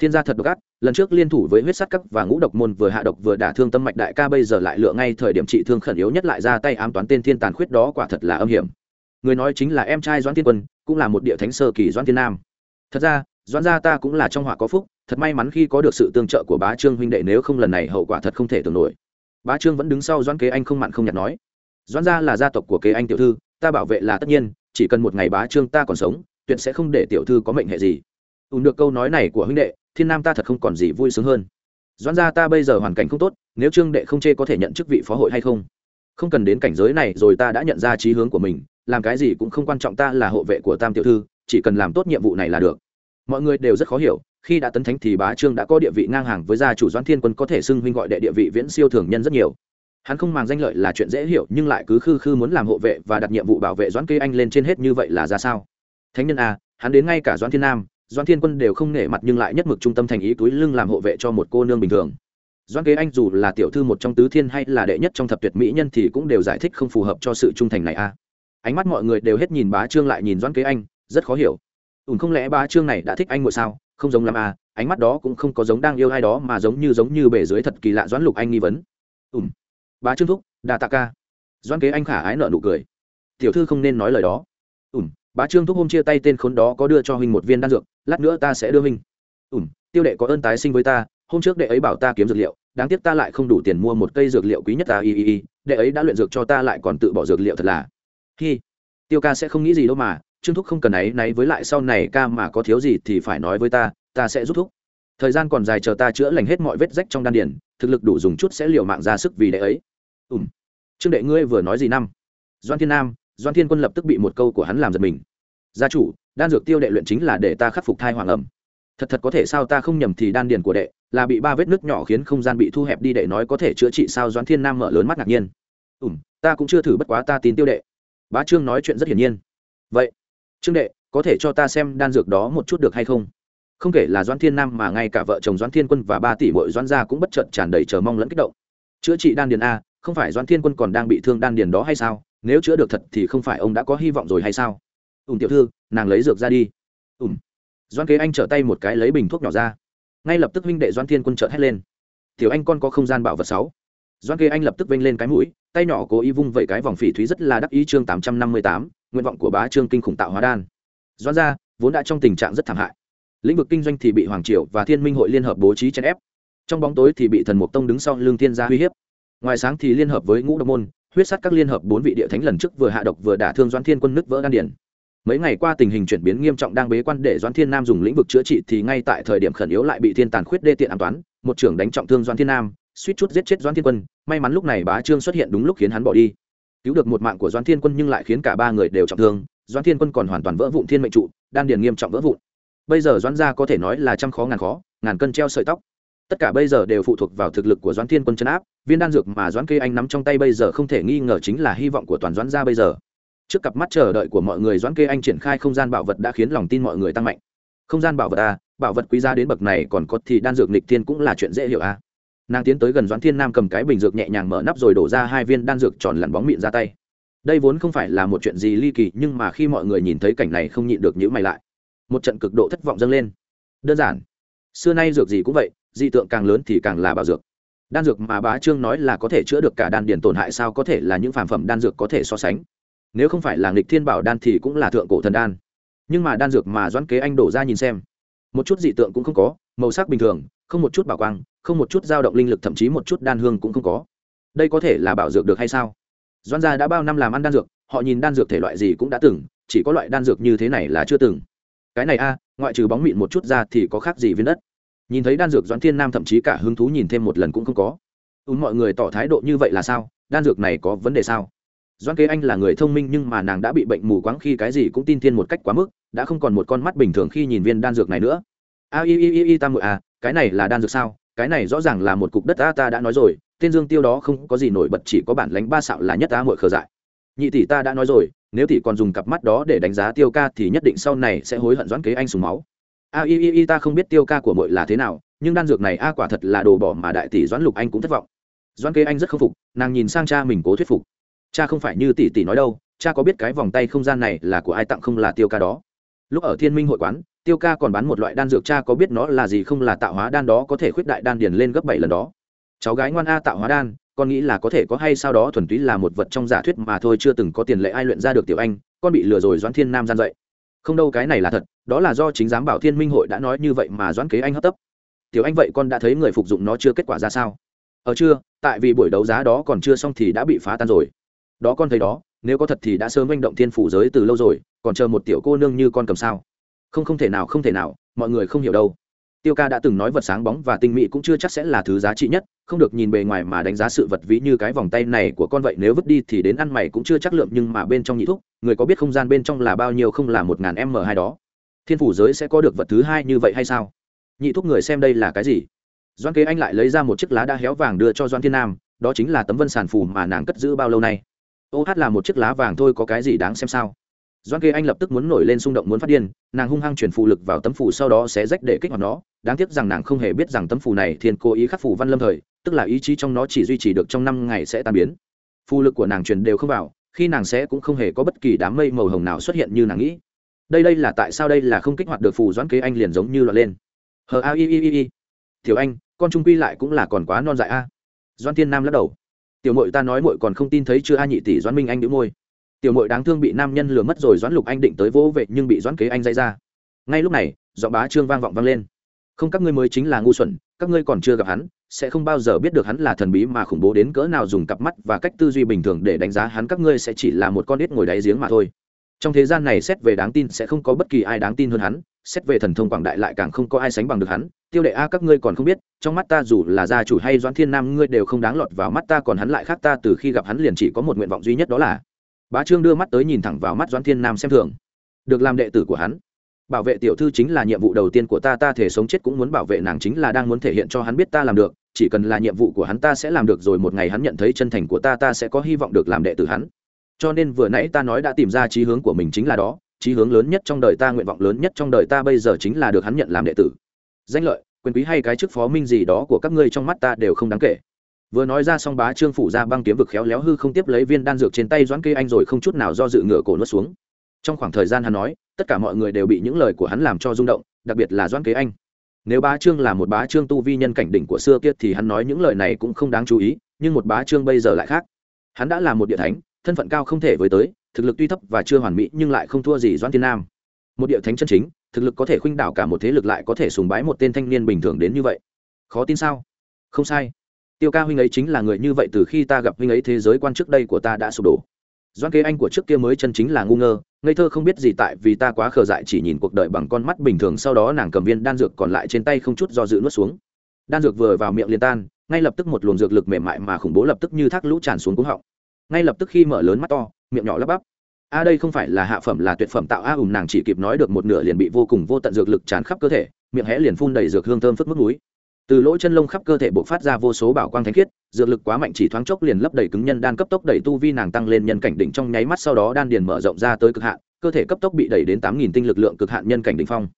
Thiên gia thật độc ác, lần trước liên thủ với huyết sắt cấp và ngũ độc môn vừa hạ độc vừa đả thương tâm mạch đại ca bây giờ lại lựa ngay thời điểm trị thương khẩn yếu nhất lại ra tay ám toán tên thiên tàn khuyết đó quả thật là âm hiểm. Người nói chính là em trai doãn thiên quân, cũng là một địa thánh sơ kỳ doãn thiên nam. Thật ra, doãn gia ta cũng là trong họa có phúc, thật may mắn khi có được sự tương trợ của bá trương huynh đệ nếu không lần này hậu quả thật không thể tưởng nổi. Bá trương vẫn đứng sau doãn kế anh không mặn không nhạt nói, doãn gia là gia tộc của kế anh tiểu thư, ta bảo vệ là tất nhiên, chỉ cần một ngày bá trương ta còn sống tuyệt sẽ không để tiểu thư có mệnh hệ gì. Ùn được câu nói này của huynh đệ, thiên nam ta thật không còn gì vui sướng hơn. Doãn gia ta bây giờ hoàn cảnh không tốt, nếu trương đệ không chê có thể nhận chức vị phó hội hay không? Không cần đến cảnh giới này rồi ta đã nhận ra trí hướng của mình, làm cái gì cũng không quan trọng ta là hộ vệ của tam tiểu thư, chỉ cần làm tốt nhiệm vụ này là được. Mọi người đều rất khó hiểu, khi đã tấn thánh thì bá trương đã có địa vị ngang hàng với gia chủ doãn thiên quân có thể xưng huynh gọi đệ địa vị viễn siêu thường nhân rất nhiều. Hắn không màng danh lợi là chuyện dễ hiểu, nhưng lại cứ khư khư muốn làm hộ vệ và đặt nhiệm vụ bảo vệ doãn kê anh lên trên hết như vậy là ra sao? Thánh nhân a, hắn đến ngay cả doãn thiên nam, doãn thiên quân đều không nể mặt nhưng lại nhất mực trung tâm thành ý túi lưng làm hộ vệ cho một cô nương bình thường. Doãn kế anh dù là tiểu thư một trong tứ thiên hay là đệ nhất trong thập tuyệt mỹ nhân thì cũng đều giải thích không phù hợp cho sự trung thành này a. Ánh mắt mọi người đều hết nhìn bá trương lại nhìn doãn kế anh, rất khó hiểu. Ủn không lẽ bá trương này đã thích anh ngồi sao? Không giống làm a, ánh mắt đó cũng không có giống đang yêu ai đó mà giống như giống như bể dưới thật kỳ lạ doãn lục anh nghi vấn. Ủn, bá trương thúc, đà tạ ca. Doãn kế anh khả ái nợ nụ cười. Tiểu thư không nên nói lời đó. Ủn bá trương thúc hôm chia tay tên khốn đó có đưa cho huynh một viên đan dược, lát nữa ta sẽ đưa huynh. Ủn tiêu đệ có ơn tái sinh với ta, hôm trước đệ ấy bảo ta kiếm dược liệu, đáng tiếc ta lại không đủ tiền mua một cây dược liệu quý nhất ta, y y y, đệ ấy đã luyện dược cho ta lại còn tự bỏ dược liệu thật là. Hi, tiêu ca sẽ không nghĩ gì đâu mà, trương thúc không cần ấy náy với lại sau này ca mà có thiếu gì thì phải nói với ta ta sẽ giúp thúc. Thời gian còn dài chờ ta chữa lành hết mọi vết rách trong đan điển thực lực đủ dùng chút sẽ liều mạng ra sức vì đệ ấy. Ùm trương đệ ngươi vừa nói gì năm? Doan thiên nam doan thiên quân lập tức bị một câu của hắn làm giật mình. Gia chủ, đan dược tiêu đệ luyện chính là để ta khắc phục thai hoàng ẩm. Thật thật có thể sao ta không nhầm thì đan điền của đệ là bị ba vết nước nhỏ khiến không gian bị thu hẹp đi, đệ nói có thể chữa trị sao? Doan thiên nam mở lớn mắt ngạc nhiên. Ủm ta cũng chưa thử bất quá ta tin tiêu đệ. Bá trương nói chuyện rất hiển nhiên. Vậy, trương đệ, có thể cho ta xem đan dược đó một chút được hay không? Không kể là Doan thiên nam mà ngay cả vợ chồng Doan thiên quân và ba tỷ bội Doan gia cũng bất chợt tràn đầy chờ mong lẫn kích động. Chữa trị đan điền a, không phải Doan thiên quân còn đang bị thương đan điền đó hay sao? Nếu chữa được thật thì không phải ông đã có hy vọng rồi hay sao? Ùm tiểu thư, nàng lấy dược ra đi. Ùm doan kế anh trở tay một cái lấy bình thuốc nhỏ ra. Ngay lập tức huynh đệ doan thiên quân trợt hét lên. Tiểu anh con có không gian bảo vật sáu. Doan kế anh lập tức vênh lên cái mũi, tay nhỏ cố ý vung vẩy cái vòng phỉ thúy rất là đắc ý chương tám trăm năm mươi tám, nguyện vọng của bá trương kinh khủng tạo hóa đan. Doan gia, vốn đã trong tình trạng rất thảm hại. Lĩnh vực kinh doanh thì bị hoàng triều và thiên minh hội liên hợp bố trí chèn ép. Trong bóng tối thì bị thần mục tông đứng sau lương thiên gia uy hiếp. Ngoài sáng thì liên hợp với ngũ độc môn huyết sắt các liên hợp bốn vị địa thánh lần trước vừa hạ độc vừa đả thương doan thiên quân nứt vỡ đan điển mấy ngày qua tình hình chuyển biến nghiêm trọng đang bế quan để doãn thiên nam dùng lĩnh vực chữa trị thì ngay tại thời điểm khẩn yếu lại bị thiên tàn khuyết đê tiện an toán, một trưởng đánh trọng thương doãn thiên nam, suýt chút giết chết doãn thiên quân, may mắn lúc này bá trương xuất hiện đúng lúc khiến hắn bỏ đi. Cứu được một mạng của doãn thiên quân nhưng lại khiến cả ba người đều trọng thương, doãn thiên quân còn hoàn toàn vỡ vụn thiên mệnh trụ, đan điền nghiêm trọng vỡ vụn. Bây giờ doãn gia có thể nói là trăm khó ngàn khó, ngàn cân treo sợi tóc tất cả bây giờ đều phụ thuộc vào thực lực của doãn thiên quân chấn áp, viên đan dược mà doãn kê anh nắm trong tay bây giờ không thể nghi ngờ chính là hy vọng của toàn doãn gia bây giờ. Trước cặp mắt chờ đợi của mọi người, doãn kê anh triển khai không gian bảo vật đã khiến lòng tin mọi người tăng mạnh. Không gian bảo vật à bảo vật quý giá đến bậc này còn có thì đan dược nịch thiên cũng là chuyện dễ hiểu à. Nàng tiến tới gần doãn thiên nam cầm cái bình dược nhẹ nhàng mở nắp rồi đổ ra hai viên đan dược tròn lặn bóng mịn ra tay. Đây vốn không phải là một chuyện gì ly kỳ, nhưng mà khi mọi người nhìn thấy cảnh này không nhịn được nhữ mày lại. Một trận cực độ thất vọng dâng lên. Đơn giản. Xưa nay dược gì cũng vậy dị tượng càng lớn thì càng là bảo dược. Đan dược mà bá trương nói là có thể chữa được cả đan điền tổn hại sao có thể là những phản phẩm đan dược có thể so sánh. Nếu không phải là nghịch thiên bảo đan thì cũng là thượng cổ thần đan. Nhưng mà đan dược mà doãn kế anh đổ ra nhìn xem, một chút dị tượng cũng không có, màu sắc bình thường, không một chút bảo quang, không một chút dao động linh lực, thậm chí một chút đan hương cũng không có. Đây có thể là bảo dược được hay sao? Doãn gia đã bao năm làm ăn đan dược, họ nhìn đan dược thể loại gì cũng đã từng, chỉ có loại đan dược như thế này là chưa từng. Cái này a, ngoại trừ bóng mịn một chút ra thì có khác gì viên đất? Nhìn thấy đan dược doãn thiên nam thậm chí cả hứng thú nhìn thêm một lần cũng không có. Ùn mọi người tỏ thái độ như vậy là sao? Đan dược này có vấn đề sao? Doãn kế anh là người thông minh nhưng mà nàng đã bị bệnh mù quáng khi cái gì cũng tin thiên một cách quá mức, đã không còn một con mắt bình thường khi nhìn viên đan dược này nữa. A i i i i ta mội à cái này là đan dược sao? Cái này rõ ràng là một cục đất ta ta đã nói rồi tên dương tiêu đó không có gì nổi bật, chỉ có bản lánh ba xạo là nhất ta mội khờ dại. Nhị tỷ ta đã nói rồi, nếu tỷ còn dùng cặp mắt đó để đánh giá tiêu ca thì nhất định sau này sẽ hối hận doãn kế anh sùng máu a, i i i, ta không biết tiêu ca của mội là thế nào, nhưng đan dược này a quả thật là đồ bỏ mà đại tỷ doãn lục anh cũng thất vọng. Doãn kế anh rất khâm phục, nàng nhìn sang cha mình cố thuyết phục. Cha không phải như tỷ tỷ nói đâu, cha có biết cái vòng tay không gian này là của ai tặng không là tiêu ca đó. Lúc ở thiên minh hội quán, tiêu ca còn bán một loại đan dược cha có biết nó là gì không là tạo hóa đan đó có thể khuyết đại đan điền lên gấp bảy lần đó. Cháu gái ngoan a tạo hóa đan, con nghĩ là có thể có hay sau đó thuần túy là một vật trong giả thuyết mà thôi, chưa từng có tiền lệ ai luyện ra được tiểu anh, con bị lừa rồi doãn thiên nam gian dậy không đâu cái này là thật đó là do chính giám bảo thiên minh hội đã nói như vậy mà doãn kế anh hấp tấp. Tiểu anh vậy con đã thấy người phục dụng nó chưa kết quả ra sao? Ở chưa tại vì buổi đấu giá đó còn chưa xong thì đã bị phá tan rồi. Đó con thấy đó nếu có thật thì đã sớm manh động thiên phủ giới từ lâu rồi còn chờ một tiểu cô nương như con cầm sao? Không không thể nào không thể nào mọi người không hiểu đâu. Tiêu ca đã từng nói vật sáng bóng và tinh mỹ cũng chưa chắc sẽ là thứ giá trị nhất không được nhìn bề ngoài mà đánh giá sự vật ví như cái vòng tay này của con vậy nếu vứt đi thì đến ăn mày cũng chưa chắc lượm nhưng mà bên trong nhị thuốc, người có biết không gian bên trong là bao nhiêu không là một ngàn m hai đó thiên phủ giới sẽ có được vật thứ hai như vậy hay sao? Nhị thúc người xem đây là cái gì? Doan kế anh lại lấy ra một chiếc lá đã héo vàng đưa cho doan thiên nam, đó chính là tấm vân sản phù mà nàng cất giữ bao lâu nay. Ô hát là một chiếc lá vàng thôi, có cái gì đáng xem sao? Doan kê anh lập tức muốn nổi lên xung động muốn phát điên, nàng hung hăng chuyển phụ lực vào tấm phủ sau đó sẽ rách để kích hoạt nó. Đáng tiếc rằng nàng không hề biết rằng tấm phủ này thiên cố ý khắc phủ văn lâm thời, tức là ý chí trong nó chỉ duy trì được trong năm ngày sẽ tan biến. Phù lực của nàng truyền đều không vào, khi nàng sẽ cũng không hề có bất kỳ đám mây màu hồng nào xuất hiện như nàng nghĩ đây đây là tại sao đây là không kích hoạt được phù doãn kế anh liền giống như loạn lên. Hờ a i i i i. Tiểu anh, con trung quy lại cũng là còn quá non dại a. Doan thiên nam lắc đầu. Tiểu mội ta nói mội còn không tin thấy chưa a nhị tỷ doãn minh anh đĩu môi. Tiểu mội đáng thương bị nam nhân lừa mất rồi doãn lục anh định tới vỗ vệ nhưng bị doãn kế anh dạy ra. Ngay lúc này, giọng bá trương vang vọng vang lên. Không, các ngươi mới chính là ngu xuẩn, các ngươi còn chưa gặp hắn, sẽ không bao giờ biết được hắn là thần bí mà khủng bố đến cỡ nào dùng cặp mắt và cách tư duy bình thường để đánh giá hắn, các ngươi sẽ chỉ là một con nít ngồi đáy giếng mà thôi trong thế gian này xét về đáng tin sẽ không có bất kỳ ai đáng tin hơn hắn, xét về thần thông quảng đại lại càng không có ai sánh bằng được hắn. Tiêu đệ a, các ngươi còn không biết, trong mắt ta dù là gia chủ hay doãn thiên nam, ngươi đều không đáng lọt vào mắt ta, còn hắn lại khác ta, từ khi gặp hắn liền chỉ có một nguyện vọng duy nhất đó là bá trương đưa mắt tới nhìn thẳng vào mắt doãn thiên nam xem thường. Được làm đệ tử của hắn. Bảo vệ tiểu thư chính là nhiệm vụ đầu tiên của ta ta thể sống chết cũng muốn bảo vệ nàng chính là đang muốn thể hiện cho hắn biết ta làm được, chỉ cần là nhiệm vụ của hắn ta sẽ làm được, rồi một ngày hắn nhận thấy chân thành của ta ta sẽ có hy vọng được làm đệ tử hắn cho nên vừa nãy ta nói đã tìm ra trí hướng của mình chính là đó trí hướng lớn nhất trong đời ta, nguyện vọng lớn nhất trong đời ta bây giờ chính là được hắn nhận làm đệ tử. Danh lợi, quyền quý hay cái chức phó minh gì đó của các ngươi trong mắt ta đều không đáng kể. Vừa nói ra xong bá trương phủ ra băng kiếm vực khéo léo hư không tiếp lấy viên đan dược trên tay doãn kê anh rồi không chút nào do dự ngựa cổ nuốt xuống. Trong khoảng thời gian hắn nói, tất cả mọi người đều bị những lời của hắn làm cho rung động, đặc biệt là doãn kế anh. Nếu bá trương là một bá trương tu vi nhân cảnh đỉnh của xưa kia thì hắn nói những lời này cũng không đáng chú ý, nhưng một bá trương bây giờ lại khác. Hắn đã là một địa thánh thân phận cao không thể với tới, thực lực tuy thấp và chưa hoàn mỹ nhưng lại không thua gì doãn thiên nam. Một địa thánh chân chính, thực lực có thể khuynh đảo cả một thế lực lại có thể sùng bái một tên thanh niên bình thường đến như vậy. Khó tin sao? Không sai. Tiêu ca huynh ấy chính là người như vậy từ khi ta gặp huynh ấy thế giới quan trước đây của ta đã sụp đổ. Doan kế anh của trước kia mới chân chính là ngu ngơ, ngây thơ không biết gì tại vì ta quá khờ dại chỉ nhìn cuộc đời bằng con mắt bình thường, sau đó nàng cầm viên đan dược còn lại trên tay không chút do dự nuốt xuống. Đan dược vừa vào miệng liền tan, ngay lập tức một luồng dược lực mềm mại mà khủng bố lập tức như thác lũ tràn xuống cuống họng ngay lập tức khi mở lớn mắt to, miệng nhỏ lắp bắp. A, đây không phải là hạ phẩm, là tuyệt phẩm tạo a ùm, nàng chỉ kịp nói được một nửa liền bị vô cùng vô tận dược lực tràn khắp cơ thể, miệng hẽ liền phun đầy dược hương thơm phất mức núi. Từ lỗ chân lông khắp cơ thể bộc phát ra vô số bảo quang thánh khiết, dược lực quá mạnh chỉ thoáng chốc liền lấp đầy cứng nhân đan cấp tốc đẩy tu vi nàng tăng lên nhân cảnh đỉnh trong nháy mắt sau đó đan điền mở rộng ra tới cực hạn, cơ thể cấp tốc bị đẩy đến tám nghìn tinh lực lượng cực hạn nhân cảnh đỉnh phong.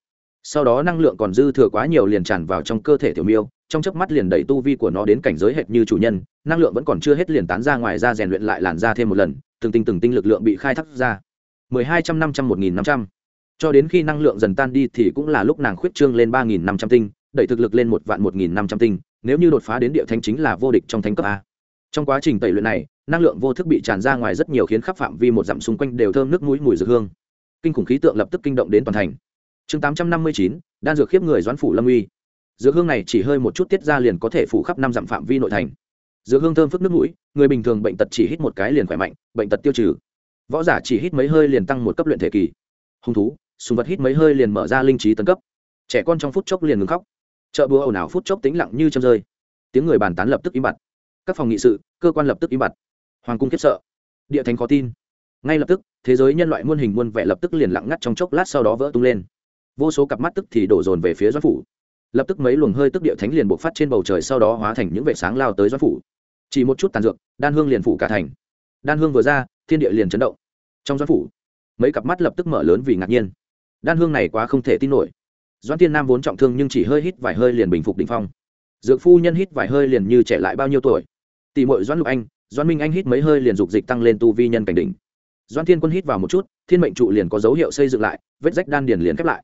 Sau đó năng lượng còn dư thừa quá nhiều liền tràn vào trong cơ thể tiểu miêu trong chớp mắt liền đẩy tu vi của nó đến cảnh giới hệt như chủ nhân, năng lượng vẫn còn chưa hết liền tán ra ngoài ra rèn luyện lại làn ra thêm một lần, từng tinh từng tinh lực lượng bị khai thác ra. mười hai trăm năm trăm một nghìn năm trăm. Cho đến khi năng lượng dần tan đi thì cũng là lúc nàng khuyết trương lên ba nghìn năm trăm tinh, đẩy thực lực lên một vạn một nghìn năm trăm tinh, nếu như đột phá đến địa thánh chính là vô địch trong thánh cấp a. Trong quá trình tẩy luyện này, năng lượng vô thức bị tràn ra ngoài rất nhiều khiến khắp phạm vi một dặm xung quanh đều thơm nước mũi mùi dược hương. Kinh khủng khí tượng lập tức kinh động đến toàn thành. Chương tám trăm năm mươi chín, đan dược khiếp người doãn phủ lâm uy dược hương này chỉ hơi một chút tiết ra liền có thể phủ khắp năm dặm phạm vi nội thành. Dược hương thơm phức nước mũi, người bình thường bệnh tật chỉ hít một cái liền khỏe mạnh, bệnh tật tiêu trừ. Võ giả chỉ hít mấy hơi liền tăng một cấp luyện thể kỳ. Hung thú, sùng vật hít mấy hơi liền mở ra linh trí tấn cấp. Trẻ con trong phút chốc liền ngừng khóc. Chợ búa ồn ào phút chốc tĩnh lặng như châm rơi. Tiếng người bàn tán lập tức im bặt. Các phòng nghị sự, cơ quan lập tức im bặt. Hoàng cung khiếp sợ. Địa thánh khó tin. Ngay lập tức, thế giới nhân loại muôn hình muôn vẻ lập tức liền lặng ngắt trong chốc lát sau đó vỡ tung lên. Vô số cặp mắt tức thì đổ dồn về phía doãn phủ lập tức mấy luồng hơi tức địa thánh liền bộc phát trên bầu trời sau đó hóa thành những vệ sáng lao tới doãn phủ. Chỉ một chút tàn dược, đan hương liền phủ cả thành. Đan hương vừa ra, thiên địa liền chấn động. Trong doãn phủ, mấy cặp mắt lập tức mở lớn vì ngạc nhiên. Đan hương này quá không thể tin nổi. Doãn thiên nam vốn trọng thương nhưng chỉ hơi hít vài hơi liền bình phục đ ỉ n h phong. Dược phu nhân hít vài hơi liền như trẻ lại bao nhiêu tuổi? Tỷ mội doãn lục anh, doãn minh anh hít mấy hơi liền dục dịch tăng lên tu vi nhân cảnh đỉnh. Doãn thiên quân hít vào một chút, thiên mệnh trụ liền có dấu hiệu xây dựng lại, vết rách đan điền liền khép lại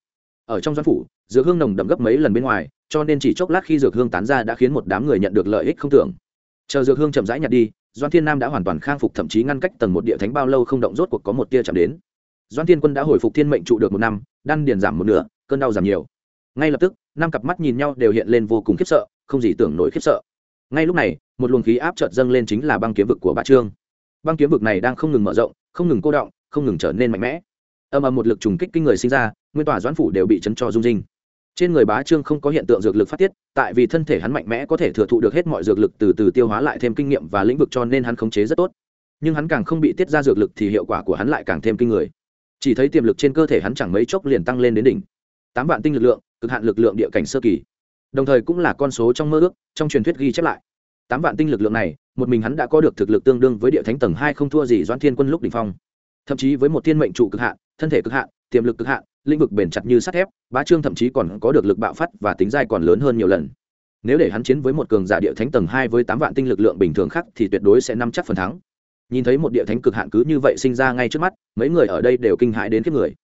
ở trong doanh phủ, dược hương nồng đậm gấp mấy lần bên ngoài, cho nên chỉ chốc lát khi dược hương tán ra đã khiến một đám người nhận được lợi ích không tưởng. Chờ dược hương chậm rãi nhặt đi doan thiên nam đã hoàn toàn khang phục thậm chí ngăn cách tầng một địa thánh bao lâu không động rốt cuộc có một tia chạm đến. Doan thiên quân đã hồi phục thiên mệnh trụ được một năm, đan điền giảm một nửa, cơn đau giảm nhiều. Ngay lập tức, năm cặp mắt nhìn nhau đều hiện lên vô cùng khiếp sợ, không gì tưởng nổi khiếp sợ. Ngay lúc này, một luồng khí áp chợt dâng lên chính là băng kiếm vực của bá trương. Băng kiếm vực này đang không ngừng mở rộng, không ngừng cô động, không ngừng trở nên mạnh mẽ âm âm một lực trùng kích kinh người sinh ra, nguyên tòa doãn phủ đều bị chấn cho rung rinh. Trên người bá trương không có hiện tượng dược lực phát tiết, tại vì thân thể hắn mạnh mẽ có thể thừa thụ được hết mọi dược lực từ từ tiêu hóa lại thêm kinh nghiệm và lĩnh vực cho nên hắn khống chế rất tốt. Nhưng hắn càng không bị tiết ra dược lực thì hiệu quả của hắn lại càng thêm kinh người. Chỉ thấy tiềm lực trên cơ thể hắn chẳng mấy chốc liền tăng lên đến đỉnh. Tám vạn tinh lực lượng, cực hạn lực lượng địa cảnh sơ kỳ. Đồng thời cũng là con số trong mơ ước, trong truyền thuyết ghi chép lại. Tám vạn tinh lực lượng này, một mình hắn đã có được thực lực tương đương với địa thánh tầng hai không thua gì doãn thiên quân lúc đ ỉ n h phong thậm chí với một thiên mệnh trụ cực hạn, thân thể cực hạn, tiềm lực cực hạn, lĩnh vực bền chặt như sắt thép, bá trương thậm chí còn có được lực bạo phát và tính dai còn lớn hơn nhiều lần. Nếu để hắn chiến với một cường giả địa thánh tầng hai với tám vạn tinh lực lượng bình thường khác thì tuyệt đối sẽ nắm chắc phần thắng. Nhìn thấy một địa thánh cực hạn cứ như vậy sinh ra ngay trước mắt, mấy người ở đây đều kinh hãi đến kiếp người.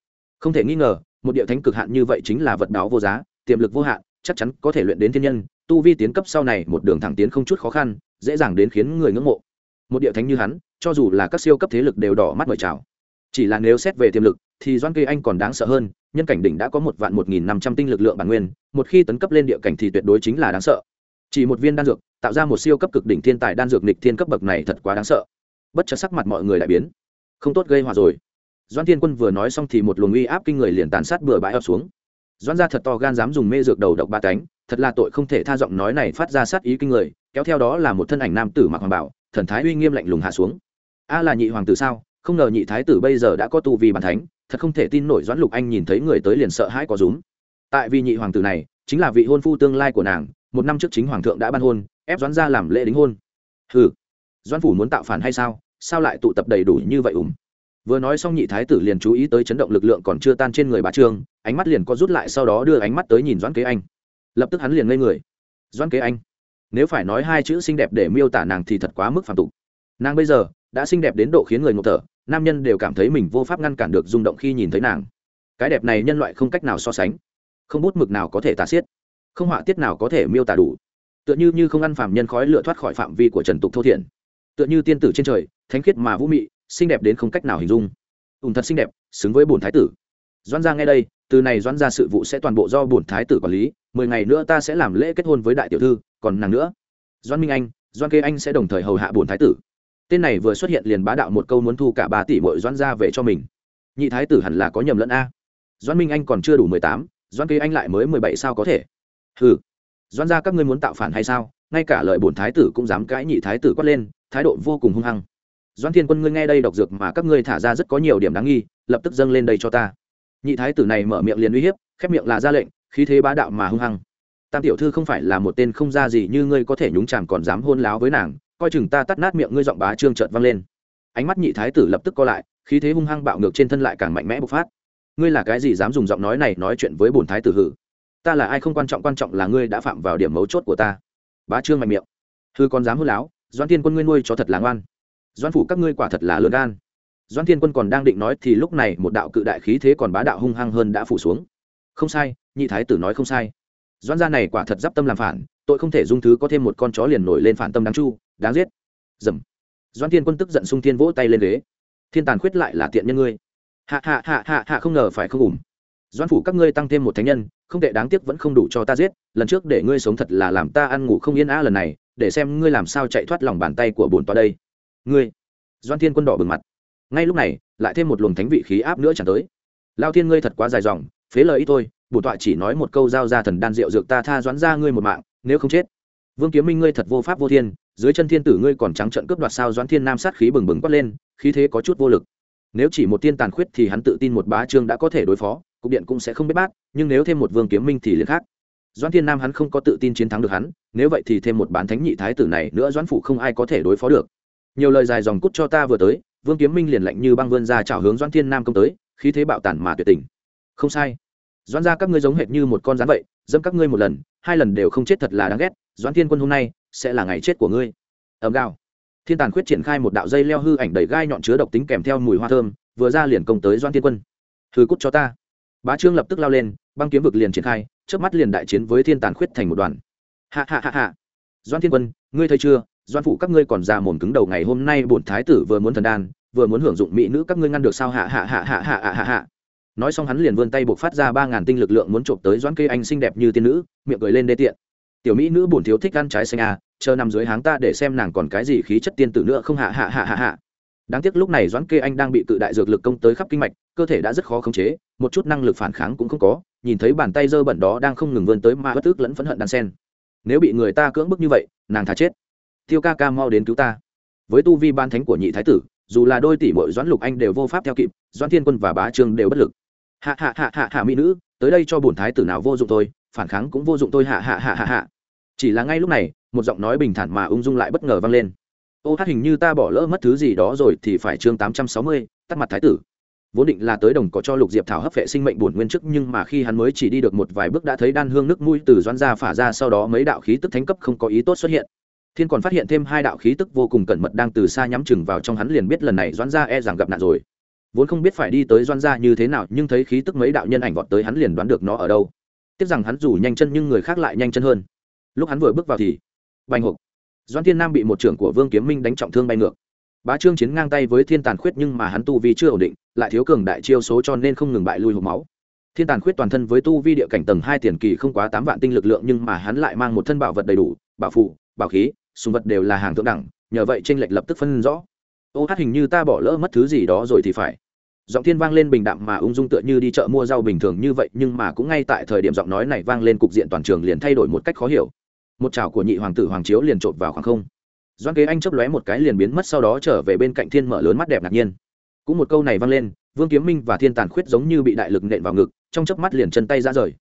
Không thể nghi ngờ, một địa thánh cực hạn như vậy chính là vật báo vô giá, tiềm lực vô hạn, chắc chắn có thể luyện đến thiên nhân, tu vi tiến cấp sau này một đường thẳng tiến không chút khó khăn, dễ dàng đến khiến người ngưỡng mộ. Một địa thánh như hắn, cho dù là các siêu cấp thế lực đều đỏ mắt mời chào chỉ là nếu xét về tiềm lực, thì doan Kê anh còn đáng sợ hơn, nhân cảnh đỉnh đã có một vạn một nghìn năm trăm tinh lực lượng bản nguyên, một khi tấn cấp lên địa cảnh thì tuyệt đối chính là đáng sợ. Chỉ một viên đan dược, tạo ra một siêu cấp cực đỉnh thiên tài đan dược nịch thiên cấp bậc này thật quá đáng sợ. Bất chợt sắc mặt mọi người đại biến. Không tốt gây hòa rồi. Doan thiên quân vừa nói xong thì một luồng uy áp kinh người liền tàn sát bừa bãi ập xuống. Doan ra thật to gan dám dùng mê dược đầu độc ba cánh, thật là tội không thể tha giọng nói này phát ra sát ý kinh người, kéo theo đó là một thân ảnh nam tử mặc hoàng bảo, thần thái uy nghiêm lạnh lùng hạ xuống. A là nhị hoàng tử sao? Không ngờ nhị thái tử bây giờ đã có tu vi bản thánh thật không thể tin nổi doãn lục anh nhìn thấy người tới liền sợ hãi có rúm. Tại vì nhị hoàng tử này chính là vị hôn phu tương lai của nàng một năm trước chính hoàng thượng đã ban hôn ép doãn ra làm lễ đính hôn. Hừ, doãn phủ muốn tạo phản hay sao? Sao lại tụ tập đầy đủ như vậy ủng vừa nói xong nhị thái tử liền chú ý tới chấn động lực lượng còn chưa tan trên người bà trương ánh mắt liền có rút lại sau đó đưa ánh mắt tới nhìn doãn kế anh. Lập tức hắn liền ngây người. Doãn kế anh nếu phải nói hai chữ xinh đẹp để miêu tả nàng thì thật quá mức phản tục. Nàng bây giờ đã xinh đẹp đến độ khiến người ngộp thở nam nhân đều cảm thấy mình vô pháp ngăn cản được rung động khi nhìn thấy nàng. Cái đẹp này nhân loại không cách nào so sánh. Không bút mực nào có thể tả xiết. Không họa tiết nào có thể miêu tả đủ. Tựa như như không ăn phàm nhân khói lựa thoát khỏi phạm vi của trần tục thô thiện. Tựa như tiên tử trên trời, thánh khiết mà vũ mị, xinh đẹp đến không cách nào hình dung. Ùn thật xinh đẹp, xứng với bổn thái tử. Doan ra ngay đây, từ này doan ra sự vụ sẽ toàn bộ do bổn thái tử quản lý, mười ngày nữa ta sẽ làm lễ kết hôn với đại tiểu thư, còn nàng nữa. Doan minh anh doan kê anh sẽ đồng thời hầu hạ bổn thái tử tên này vừa xuất hiện liền bá đạo một câu muốn thu cả ba tỷ bội doãn ra về cho mình. Nhị thái tử hẳn là có nhầm lẫn a. Doãn minh anh còn chưa đủ mười tám, doãn kế anh lại mới mười bảy sao có thể? Ừ Doãn ra các ngươi muốn tạo phản hay sao? Ngay cả lời bổn thái tử cũng dám cãi nhị thái tử quát lên, thái độ vô cùng hung hăng. Doãn thiên quân ngươi nghe đây độc dược mà các ngươi thả ra rất có nhiều điểm đáng nghi, lập tức dâng lên đây cho ta. Nhị thái tử này mở miệng liền uy hiếp, khép miệng là ra lệnh, khí thế bá đạo mà hung hăng. Tam tiểu thư không phải là một tên không ra gì như ngươi có thể nhúng chàm còn dám hôn láo với nàng coi chừng ta tắt nát miệng ngươi giọng bá trương chợt vang lên. Ánh mắt nhị thái tử lập tức co lại, khí thế hung hăng bạo ngược trên thân lại càng mạnh mẽ bộc phát. Ngươi là cái gì dám dùng giọng nói này nói chuyện với bổn thái tử hử? Ta là ai không quan trọng quan trọng là ngươi đã phạm vào điểm mấu chốt của ta. Bá trương mạnh miệng. Thưa còn dám hư láo doan thiên quân ngươi nuôi cho thật là ngoan. Doan phủ các ngươi quả thật là lớn gan. Doan thiên quân còn đang định nói thì lúc này một đạo cự đại khí thế còn bá đạo hung hăng hơn đã phủ xuống. Không sai, nhị thái tử nói không sai. Doan gia này quả thật d i p tâm làm phản, tội không thể dung thứ có thêm một con chó liền nổi lên phản tâm đáng chu đáng giết. Dầm. Doan thiên quân tức giận sung thiên vỗ tay lên ghế. Thiên tàn khuyết lại là tiện nhân ngươi. Hạ hạ hạ hạ hạ không ngờ phải không ủng doan phủ các ngươi tăng thêm một thánh nhân, không tệ đáng tiếc vẫn không đủ cho ta giết. Lần trước để ngươi sống thật là làm ta ăn ngủ không yên á lần này, để xem ngươi làm sao chạy thoát lòng bàn tay của bồn toa đây. Ngươi. Doan thiên quân đỏ bừng mặt. Ngay lúc này, lại thêm một luồng thánh vị khí áp nữa chẳng tới. Lao thiên ngươi thật quá dài dòng, phế lời ít thôi, bổn tọa chỉ nói một câu giao ra thần đan rượu dược ta tha doãn ra ngươi một mạng, nếu không chết. Vương kiếm minh ngươi thật vô pháp vô thiên dưới chân thiên tử ngươi còn trắng trận cướp đoạt sao doãn thiên nam sát khí bừng bừng quát lên, khí thế có chút vô lực. Nếu chỉ một tiên tàn khuyết thì hắn tự tin một bá trương đã có thể đối phó, cục điện cũng sẽ không biết bát, nhưng nếu thêm một vương kiếm minh thì liền khác. Doãn thiên nam hắn không có tự tin chiến thắng được hắn, nếu vậy thì thêm một bán thánh nhị thái tử này nữa doãn phụ không ai có thể đối phó được. Nhiều lời dài dòng cút cho ta vừa tới, vương kiếm minh liền lạnh như băng vươn ra chảo hướng doãn thiên nam công tới, khí thế bạo tản mà tuyệt tình. Không sai doan ra các ngươi giống hệt như một con rắn vậy, dẫm các ngươi một lần, hai lần đều không chết thật là đáng ghét doan thiên quân hôm nay sẽ là ngày chết của ngươi. Ẩm gạo thiên tàn khuyết triển khai một đạo dây leo hư ảnh đầy gai nhọn chứa độc tính kèm theo mùi hoa thơm, vừa ra liền công tới doan thiên quân. Thứ cút cho ta. Bá trương lập tức lao lên, băng kiếm vực liền triển khai trước mắt liền đại chiến với thiên tàn khuyết thành một đoàn. Hạ hạ hạ hạ doan thiên quân, ngươi thấy chưa doan phụ các ngươi còn già mồm cứng đầu ngày hôm nay bổn thái tử vừa muốn thần đan, vừa muốn hưởng dụng mỹ nữ các ngươi ngăn được sao? Hạ hạ hạ hạ hạ hạ hạ nói xong hắn liền vươn tay buộc phát ra ba ngàn tinh lực lượng muốn trộm tới doãn kê anh xinh đẹp như tiên nữ, miệng cười lên đê tiện. Tiểu mỹ nữ bổn thiếu thích ăn trái xanh à chờ nằm dưới háng ta để xem nàng còn cái gì khí chất tiên tử nữa không hạ hạ hạ hạ hạ. Đáng tiếc lúc này doãn kê anh đang bị cự đại dược lực công tới khắp kinh mạch, cơ thể đã rất khó khống chế, một chút năng lực phản kháng cũng không có, nhìn thấy bàn tay dơ bẩn đó đang không ngừng vươn tới mà bất tức lẫn phẫn hận đan sen. Nếu bị người ta cưỡng bức như vậy, nàng thà chết. Tiêu ca ca mau đến cứu ta. Với tu vi ban thánh của nhị thái tử, dù là đôi tỷ mội doãn lục anh đều vô pháp theo kịp, doãn thiên quân và bá trương đều bất lực hạ hạ hạ hạ hạ mỹ nữ, tới đây cho bổn thái tử nào vô dụng thôi, phản kháng cũng vô dụng thôi, hạ hạ hạ hạ hạ. Chỉ là ngay lúc này, một giọng nói bình thản mà ung dung lại bất ngờ vang lên. Ô hát hình như ta bỏ lỡ mất thứ gì đó rồi thì phải chương tám trăm sáu mươi, tắt mặt thái tử. Vốn định là tới đồng có cho lục diệp thảo hấp vệ sinh mệnh bổn nguyên chức nhưng mà khi hắn mới chỉ đi được một vài bước đã thấy đan hương nước mũi từ doãn ra phả ra, sau đó mấy đạo khí tức thánh cấp không có ý tốt xuất hiện. Thiên còn phát hiện thêm hai đạo khí tức vô cùng cẩn mật đang từ xa nhắm chừng vào trong hắn, liền biết lần này doãn ra e rằng gặp nạn rồi vốn không biết phải đi tới doan gia như thế nào, nhưng thấy khí tức mấy đạo nhân ảnh vọt tới hắn liền đoán được nó ở đâu. Tiếc rằng hắn dù nhanh chân nhưng người khác lại nhanh chân hơn. Lúc hắn vừa bước vào thì, bành hộp doan thiên nam bị một trưởng của vương kiếm minh đánh trọng thương bay ngược. Bá trương chiến ngang tay với thiên tàn khuyết nhưng mà hắn tu vi chưa ổn định, lại thiếu cường đại chiêu số cho nên không ngừng bại lui hộp máu. Thiên tàn khuyết toàn thân với tu vi địa cảnh tầng hai tiền kỳ không quá tám vạn tinh lực lượng nhưng mà hắn lại mang một thân bảo vật đầy đủ, bảo phụ bảo khí, súng vật đều là hàng thượng đẳng, nhờ vậy tranh lệch lập tức phân rõ ô hát hình như ta bỏ lỡ mất thứ gì đó rồi thì phải. Giọng thiên vang lên bình đạm mà ung dung tựa như đi chợ mua rau bình thường như vậy, nhưng mà cũng ngay tại thời điểm giọng nói này vang lên cục diện toàn trường liền thay đổi một cách khó hiểu. Một chảo của nhị hoàng tử hoàng chiếu liền trộn vào khoảng không. Doan kế anh chấp lóe một cái liền biến mất sau đó trở về bên cạnh thiên mở lớn mắt đẹp ngạc nhiên. Cũng một câu này vang lên, vương kiếm minh và thiên tàn khuyết giống như bị đại lực nện vào ngực, trong chớp mắt liền chân tay ra rời.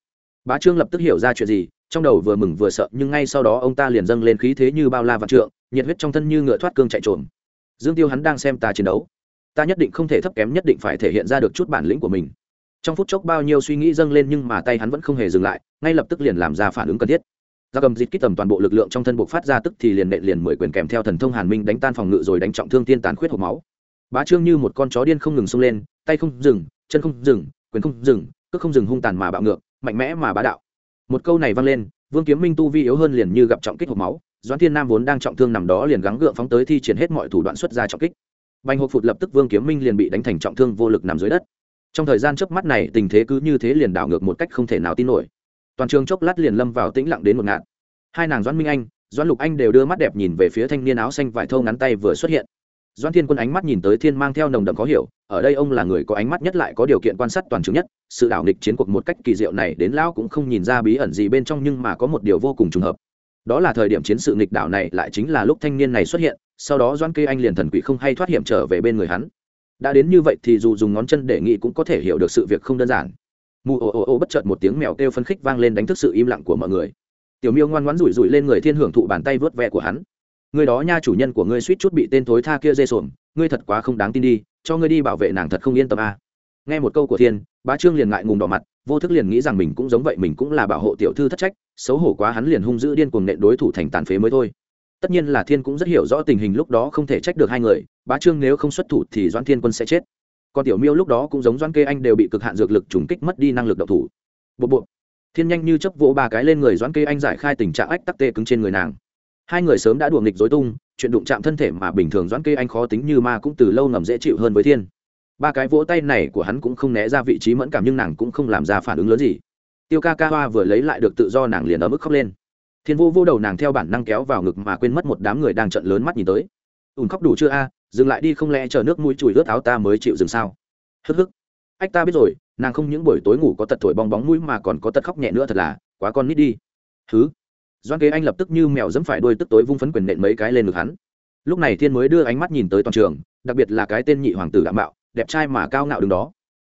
Bá trương lập tức hiểu ra chuyện gì, trong đầu vừa mừng vừa sợ, nhưng ngay sau đó ông ta liền dâng lên khí thế như bao la vạn trượng, nhiệt huyết trong thân như ngựa thoát cương chạy trộm dương tiêu hắn đang xem ta chiến đấu. Ta nhất định không thể thấp kém, nhất định phải thể hiện ra được chút bản lĩnh của mình. Trong phút chốc bao nhiêu suy nghĩ dâng lên nhưng mà tay hắn vẫn không hề dừng lại, ngay lập tức liền làm ra phản ứng cần thiết. Gia cầm dịt kích tầm toàn bộ lực lượng trong thân buộc phát ra tức thì liền nện liền mười quyền kèm theo thần thông hàn minh đánh tan phòng ngự rồi đánh trọng thương tiên tàn khuyết hộp máu. Bá trương như một con chó điên không ngừng xông lên, tay không dừng, chân không dừng, quyền không dừng, cước không dừng hung tàn mà bạo ngược, mạnh mẽ mà bá đạo. Một câu này vang lên, vương kiếm minh tu vi yếu hơn liền như gặp trọng kích hộp máu doãn thiên nam vốn đang trọng thương nằm đó liền gắng gượng phóng tới thi triển hết mọi thủ đoạn xuất ra trọng kích. Bành hộp phụt lập tức vương kiếm minh liền bị đánh thành trọng thương vô lực nằm dưới đất. Trong thời gian trước mắt này, tình thế cứ như thế liền đảo ngược một cách không thể nào tin nổi. Toàn trường chốc lát liền lâm vào tĩnh lặng đến một ngạt. Hai nàng doãn minh anh, doãn lục anh đều đưa mắt đẹp nhìn về phía thanh niên áo xanh vải thâu ngắn tay vừa xuất hiện. Doãn thiên quân ánh mắt nhìn tới thiên mang theo nồng đậm có hiểu, ở đây ông là người có ánh mắt nhất lại có điều kiện quan sát toàn trường nhất, sự đảo nghịch chiến cuộc một cách kỳ diệu này đến lão cũng không nhìn ra bí ẩn gì bên trong nhưng mà có một điều vô cùng trùng hợp đó là thời điểm chiến sự nghịch đảo này lại chính là lúc thanh niên này xuất hiện, sau đó doan kê anh liền thần quỷ không hay thoát hiểm trở về bên người hắn. Đã đến như vậy thì dù dùng ngón chân để nghĩ cũng có thể hiểu được sự việc không đơn giản. Mù ồ ồ ồ bất chợt một tiếng mèo kêu phân khích vang lên đánh thức sự im lặng của mọi người. Tiểu miêu ngoan ngoãn rủi rủi lên người thiên hưởng thụ bàn tay vớt ve của hắn. Người đó nha chủ nhân của ngươi suýt chút bị tên thối tha kia dê sồn ngươi thật quá không đáng tin đi, cho ngươi đi bảo vệ nàng thật không yên tâm à. nghe một câu của thiên, bá trương liền ngại ngùng đỏ mặt, vô thức liền nghĩ rằng mình cũng giống vậy, mình cũng là bảo hộ tiểu thư thất trách xấu hổ quá hắn liền hung dữ điên cuồng nện đối thủ thành tàn phế mới thôi. Tất nhiên là thiên cũng rất hiểu rõ tình hình lúc đó không thể trách được hai người, bá trương nếu không xuất thủ thì doãn thiên quân sẽ chết. Còn tiểu miêu lúc đó cũng giống doãn kê anh đều bị cực hạn dược lực trùng kích mất đi năng lực độc thủ. Bộ bộ. Thiên nhanh như chấp vỗ ba cái lên người doãn kê anh giải khai tình trạng ách tắc tê cứng trên người nàng. Hai người sớm đã đùa nghịch dối tung, chuyện đụng chạm thân thể mà bình thường doãn kê anh khó tính như ma cũng từ lâu ngầm dễ chịu hơn với thiên. Ba cái vỗ tay này của hắn cũng không né ra vị trí mẫn cảm nhưng nàng cũng không làm ra phản ứng lớn gì tiêu ca ca hoa vừa lấy lại được tự do nàng liền ở mức khóc lên. Thiên vô vô đầu nàng theo bản năng kéo vào ngực mà quên mất một đám người đang trận lớn mắt nhìn tới. Ùn khóc đủ chưa a? Dừng lại đi, không lẽ chờ nước mũi chùi ướt áo ta mới chịu dừng sao? Hức hức. Ách, ta biết rồi, nàng không những buổi tối ngủ có tật thổi bong bóng mũi mà còn có tật khóc nhẹ nữa thật là, quá con nít đi. Thứ doan kế anh lập tức như mèo dẫm phải đuôi tức tối vung phấn quyền nện mấy cái lên ngực hắn. Lúc này thiên mới đưa ánh mắt nhìn tới toàn trường, đặc biệt là cái tên nhị hoàng tử đạm bạo đẹp trai mà cao ngạo đứng đó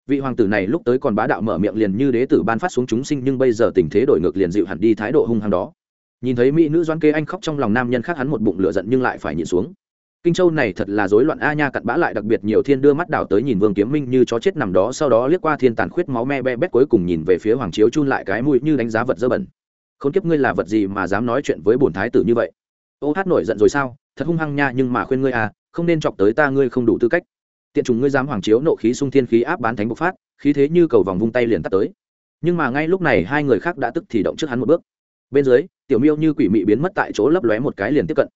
vị hoàng tử này lúc tới còn bá đạo mở miệng liền như đế tử ban phát xuống chúng sinh, nhưng bây giờ tình thế đổi ngược liền dịu hẳn đi thái độ hung hăng đó. Nhìn thấy mỹ nữ doan kê anh khóc trong lòng nam nhân khác hắn một bụng lửa giận nhưng lại phải nhịn xuống. Kinh châu này thật là rối loạn a nha cặn bã lại, đặc biệt nhiều thiên đưa mắt đảo tới nhìn vương kiếm minh như chó chết nằm đó, sau đó liếc qua thiên tàn khuyết máu me be bét cuối cùng nhìn về phía hoàng chiếu chun lại cái mũi như đánh giá vật dơ bẩn. Không kiếp ngươi là vật gì mà dám nói chuyện với bổn thái tử như vậy? Ô hát nổi giận rồi sao? Thật hung hăng nha, nhưng mà khuyên ngươi à không nên chọc tới ta, ngươi không đủ tư cách tiện trùng ngươi dám hoàng chiếu nộ khí sung thiên khí áp bán thánh bộc phát, khí thế như cầu vòng vung tay liền tắt tới. Nhưng mà ngay lúc này hai người khác đã tức thì động trước hắn một bước. Bên dưới, tiểu miêu như quỷ mị biến mất tại chỗ lấp lóe một cái liền tiếp cận.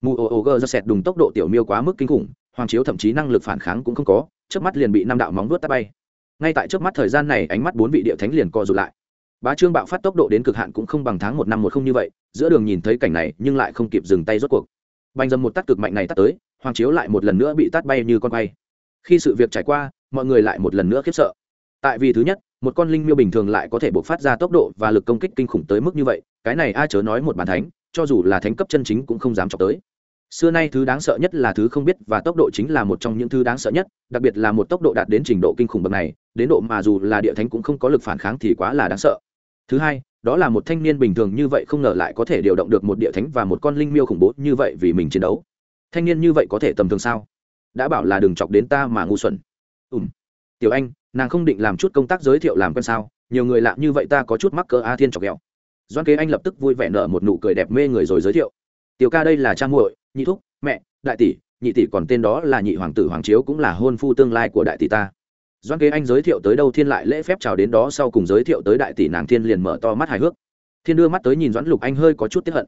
Mù ồ ồ gơ ra sẹt đùng tốc độ tiểu miêu quá mức kinh khủng, hoàng chiếu thậm chí năng lực phản kháng cũng không có trước mắt liền bị năm đạo móng vuốt tắt bay. Ngay tại trước mắt thời gian này, ánh mắt bốn vị địa thánh liền co rụt lại. Bá trương bạo phát tốc độ đến cực hạn cũng không bằng tháng một năm một không như vậy, giữa đường nhìn thấy cảnh này nhưng lại không kịp dừng tay rốt cuộc. Bành dầm một tắt cực mạnh này tắt tới, hoàng chiếu lại một lần nữa bị tắt bay như con bay khi sự việc trải qua, mọi người lại một lần nữa khiếp sợ. Tại vì thứ nhất, một con linh miêu bình thường lại có thể buộc phát ra tốc độ và lực công kích kinh khủng tới mức như vậy, cái này ai chớ nói một bàn thánh, cho dù là thánh cấp chân chính cũng không dám chọc tới. Xưa nay thứ đáng sợ nhất là thứ không biết và tốc độ chính là một trong những thứ đáng sợ nhất, đặc biệt là một tốc độ đạt đến trình độ kinh khủng bậc này, đến độ mà dù là địa thánh cũng không có lực phản kháng thì quá là đáng sợ. Thứ hai, đó là một thanh niên bình thường như vậy không ngờ lại có thể điều động được một địa thánh và một con linh miêu khủng bố như vậy vì mình chiến đấu. Thanh niên như vậy có thể tầm thường sao? Đã bảo là đừng chọc đến ta mà ngu xuẩn. Ùm tiểu anh, nàng không định làm chút công tác giới thiệu làm quen sao? Nhiều người lạ như vậy ta có chút mắc cỡ a thiên chọc ghẹo. Doan kế anh lập tức vui vẻ nở một nụ cười đẹp mê người rồi giới thiệu. Tiểu ca đây là cha muội, nhị thúc, mẹ, đại tỷ, nhị tỷ còn tên đó là nhị hoàng tử hoàng chiếu cũng là hôn phu tương lai của đại tỷ ta. Doan kế anh giới thiệu tới đâu thiên lại lễ phép chào đến đó sau cùng giới thiệu tới đại tỷ nàng thiên liền mở to mắt hài hước. Thiên đưa mắt tới nhìn doãn lục anh hơi có chút tiếp hận.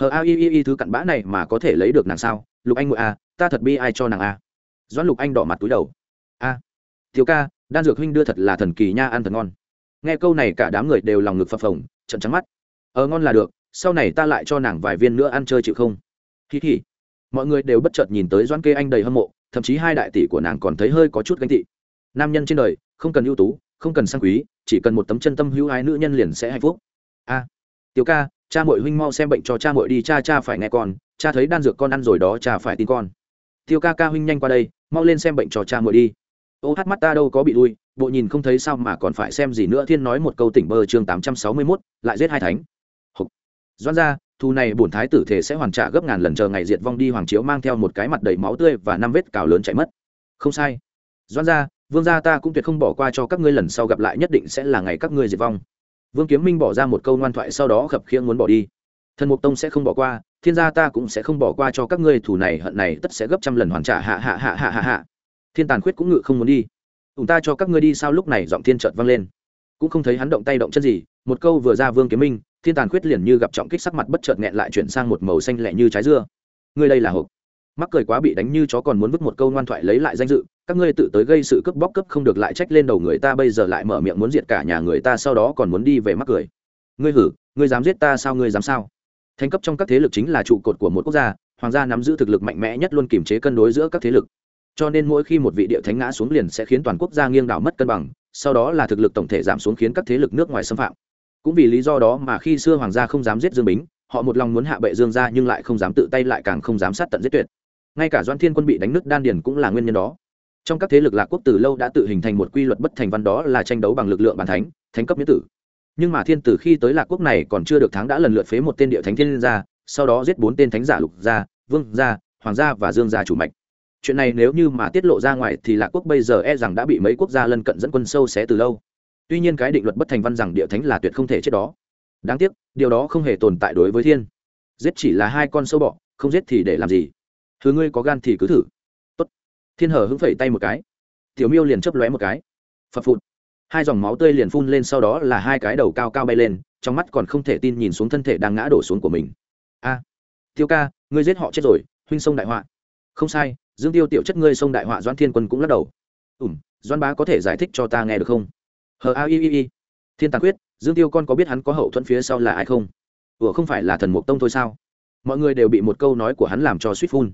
Hờ a y y y thứ cặn bã này mà có thể lấy được nàng sao? Lục anh ngụy a à, ta thật bi ai cho nàng a. Doãn lục anh đỏ mặt túi đầu. A thiếu ca đan dược huynh đưa thật là thần kỳ nha ăn thật ngon. Nghe câu này cả đám người đều lòng ngực phập phồng trận trắng mắt. Ờ ngon là được sau này ta lại cho nàng vài viên nữa ăn chơi chịu không? Hì hì. Mọi người đều bất chợt nhìn tới doãn kê anh đầy hâm mộ thậm chí hai đại tỷ của nàng còn thấy hơi có chút ganh tị. Nam nhân trên đời không cần ưu tú không cần sang quý chỉ cần một tấm chân tâm hữu ái nữ nhân liền sẽ hạnh phúc. A à, tiểu ca cha mội huynh mau xem bệnh cho cha mội đi cha cha phải nghe con cha thấy đan dược con ăn rồi đó cha phải tin con tiêu ca ca huynh nhanh qua đây, mau lên xem bệnh cho cha muội đi. Ô hát mắt ta đâu có bị lui, bộ nhìn không thấy sao mà còn phải xem gì nữa. Thiên nói một câu tỉnh bơ chương tám trăm sáu mươi mốt, lại giết hai thánh. Hục. doan ra thu này bổn thái tử thể sẽ hoàn trả gấp ngàn lần chờ ngày diệt vong đi hoàng chiếu mang theo một cái mặt đầy máu tươi và năm vết cào lớn chạy mất. Không sai. Doan ra, vương gia ta cũng tuyệt không bỏ qua cho các ngươi lần sau gặp lại nhất định sẽ là ngày các ngươi diệt vong. Vương kiếm minh bỏ ra một câu ngoan thoại sau đó khập khiễng muốn bỏ đi thần mục tông sẽ không bỏ qua, thiên gia ta cũng sẽ không bỏ qua cho các ngươi thủ này, hận này tất sẽ gấp trăm lần hoàn trả, hạ hạ hạ hạ hạ hạ. Thiên tàn khuyết cũng ngự không muốn đi. Ủng ta cho các ngươi đi sao lúc này giọng thiên trợt vang lên. Cũng không thấy hắn động tay động chân gì, một câu vừa ra vương kiếm minh, thiên tàn khuyết liền như gặp trọng kích sắc mặt bất chợt nghẹn lại chuyển sang một màu xanh lẹ như trái dưa. Ngươi đây là hộp. Mắc cười quá bị đánh như chó còn muốn vứt một câu ngoan thoại lấy lại danh dự, các ngươi tự tới gây sự cướp bóc cướp không được lại trách lên đầu người ta bây giờ lại mở miệng muốn diệt cả nhà người ta sau đó còn muốn đi về mắc cười. Ngươi hử, ngươi dám giết ta sao, ngươi dám sao? Thành cấp trong các thế lực chính là trụ cột của một quốc gia, hoàng gia nắm giữ thực lực mạnh mẽ nhất luôn kiềm chế cân đối giữa các thế lực. Cho nên mỗi khi một vị địa thánh ngã xuống liền sẽ khiến toàn quốc gia nghiêng đảo mất cân bằng, sau đó là thực lực tổng thể giảm xuống khiến các thế lực nước ngoài xâm phạm. Cũng vì lý do đó mà khi xưa hoàng gia không dám giết dương bính, họ một lòng muốn hạ bệ dương gia nhưng lại không dám tự tay lại càng không dám sát tận giết tuyệt. Ngay cả doan thiên quân bị đánh nứt đan điền cũng là nguyên nhân đó. Trong các thế lực lạc quốc từ lâu đã tự hình thành một quy luật bất thành văn đó là tranh đấu bằng lực lượng bàn thánh thánh cấp miễn tử nhưng mà thiên tử khi tới lạc quốc này còn chưa được tháng đã lần lượt phế một tên địa thánh thiên gia, sau đó giết bốn tên thánh giả lục gia, vương gia, hoàng gia và dương gia chủ mạch. Chuyện này nếu như mà tiết lộ ra ngoài thì lạc quốc bây giờ e rằng đã bị mấy quốc gia lân cận dẫn quân sâu xé từ lâu. Tuy nhiên cái định luật bất thành văn rằng địa thánh là tuyệt không thể chết đó. Đáng tiếc, điều đó không hề tồn tại đối với thiên. Giết chỉ là hai con sâu bọ, không giết thì để làm gì? Thứ ngươi có gan thì cứ thử. Tốt. thiên hở hứng phẩy tay một cái. Tiểu miêu liền chấp lóe một cái. Phập phụt hai dòng máu tươi liền phun lên sau đó là hai cái đầu cao cao bay lên, trong mắt còn không thể tin nhìn xuống thân thể đang ngã đổ xuống của mình. A, tiêu ca, ngươi giết họ chết rồi, huynh sông đại họa. Không sai, dương tiêu tiểu chất ngươi sông đại họa doan thiên quân cũng lắc đầu. Ủm doan bá có thể giải thích cho ta nghe được không? Hờ, a, i i i. Thiên tàn quyết, dương tiêu con có biết hắn có hậu thuẫn phía sau là ai không? Ủa, không phải là thần mục tông thôi sao? Mọi người đều bị một câu nói của hắn làm cho suýt phun.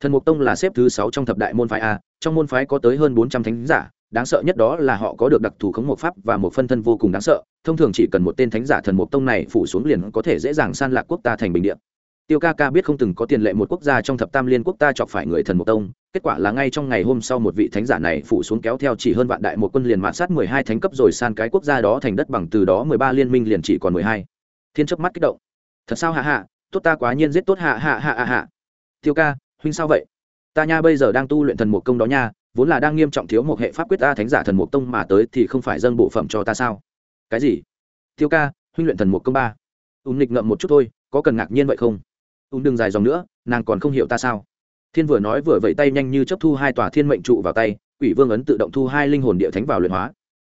Thần mục tông là xếp thứ sáu trong thập đại môn phái a, trong môn phái có tới hơn bốn trăm thánh giả đáng sợ nhất đó là họ có được đặc thù khống một pháp và một phân thân vô cùng đáng sợ, thông thường chỉ cần một tên thánh giả thần mục tông này phủ xuống liền có thể dễ dàng san lạc quốc ta thành bình điện tiêu ca ca biết không từng có tiền lệ một quốc gia trong thập tam liên quốc ta chọc phải người thần mục tông, kết quả là ngay trong ngày hôm sau một vị thánh giả này phủ xuống kéo theo chỉ hơn vạn đại một quân liền mạn sát mười hai thánh cấp rồi san cái quốc gia đó thành đất bằng từ đó mười ba liên minh liền chỉ còn mười hai. Thiên chấp mắt kích động. Thật sao, hạ hạ, tốt ta quá nhiên giết tốt, hạ hạ hạ hạ hạ. Tiêu ca, huynh sao vậy? Ta nha, bây giờ đang tu luyện thần mục công đó nha vốn là đang nghiêm trọng thiếu một hệ pháp quyết ta thánh giả thần mục tông mà tới thì không phải dâng bộ phẩm cho ta sao? Cái gì? Tiêu ca, huynh luyện thần mục công ba. Ùn nghịch ngậm một chút thôi, có cần ngạc nhiên vậy không? Ùn đừng dài dòng nữa, nàng còn không hiểu ta sao? Thiên vừa nói vừa vẫy tay nhanh như chấp thu hai tòa thiên mệnh trụ vào tay, quỷ vương ấn tự động thu hai linh hồn địa thánh vào luyện hóa.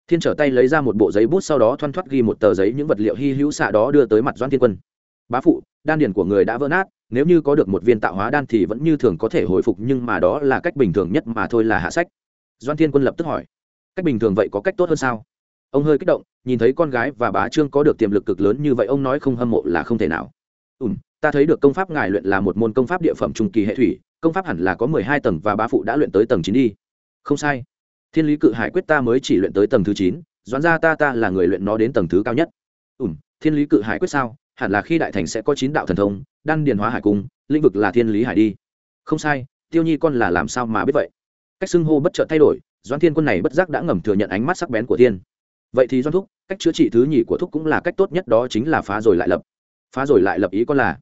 Thiên trở tay lấy ra một bộ giấy bút sau đó thoăn thoắt ghi một tờ giấy những vật liệu hy hữu xạ đó đưa tới mặt doan thiên quân. Bá phụ, đan điển của người đã vỡ nát nếu như có được một viên tạo hóa đan thì vẫn như thường có thể hồi phục, nhưng mà đó là cách bình thường nhất mà thôi là hạ sách. Doan thiên quân lập tức hỏi, cách bình thường vậy có cách tốt hơn sao? Ông hơi kích động, nhìn thấy con gái và bá trương có được tiềm lực cực lớn như vậy, ông nói không hâm mộ là không thể nào. Ùm ta thấy được công pháp ngài luyện là một môn công pháp địa phẩm trung kỳ hệ thủy, công pháp hẳn là có mười hai tầng và bá phụ đã luyện tới tầng chín đi. Không sai. Thiên lý cự hải quyết ta mới chỉ luyện tới tầng thứ chín, doãn ra ta ta là người luyện nó đến tầng thứ cao nhất. Ùm thiên lý cự hải quyết sao? Hẳn là khi đại thành sẽ có chín đạo thần thông, đan điền hóa hải cung, lĩnh vực là thiên lý hải đi. Không sai, tiêu nhi con là làm sao mà biết vậy? Cách xưng hô bất chợt thay đổi Doan thiên quân này bất giác đã ngầm thừa nhận ánh mắt sắc bén của thiên. Vậy thì doan thúc, cách chữa trị thứ nhì của thúc cũng là cách tốt nhất đó chính là phá rồi lại lập. Phá rồi lại lập ý con là,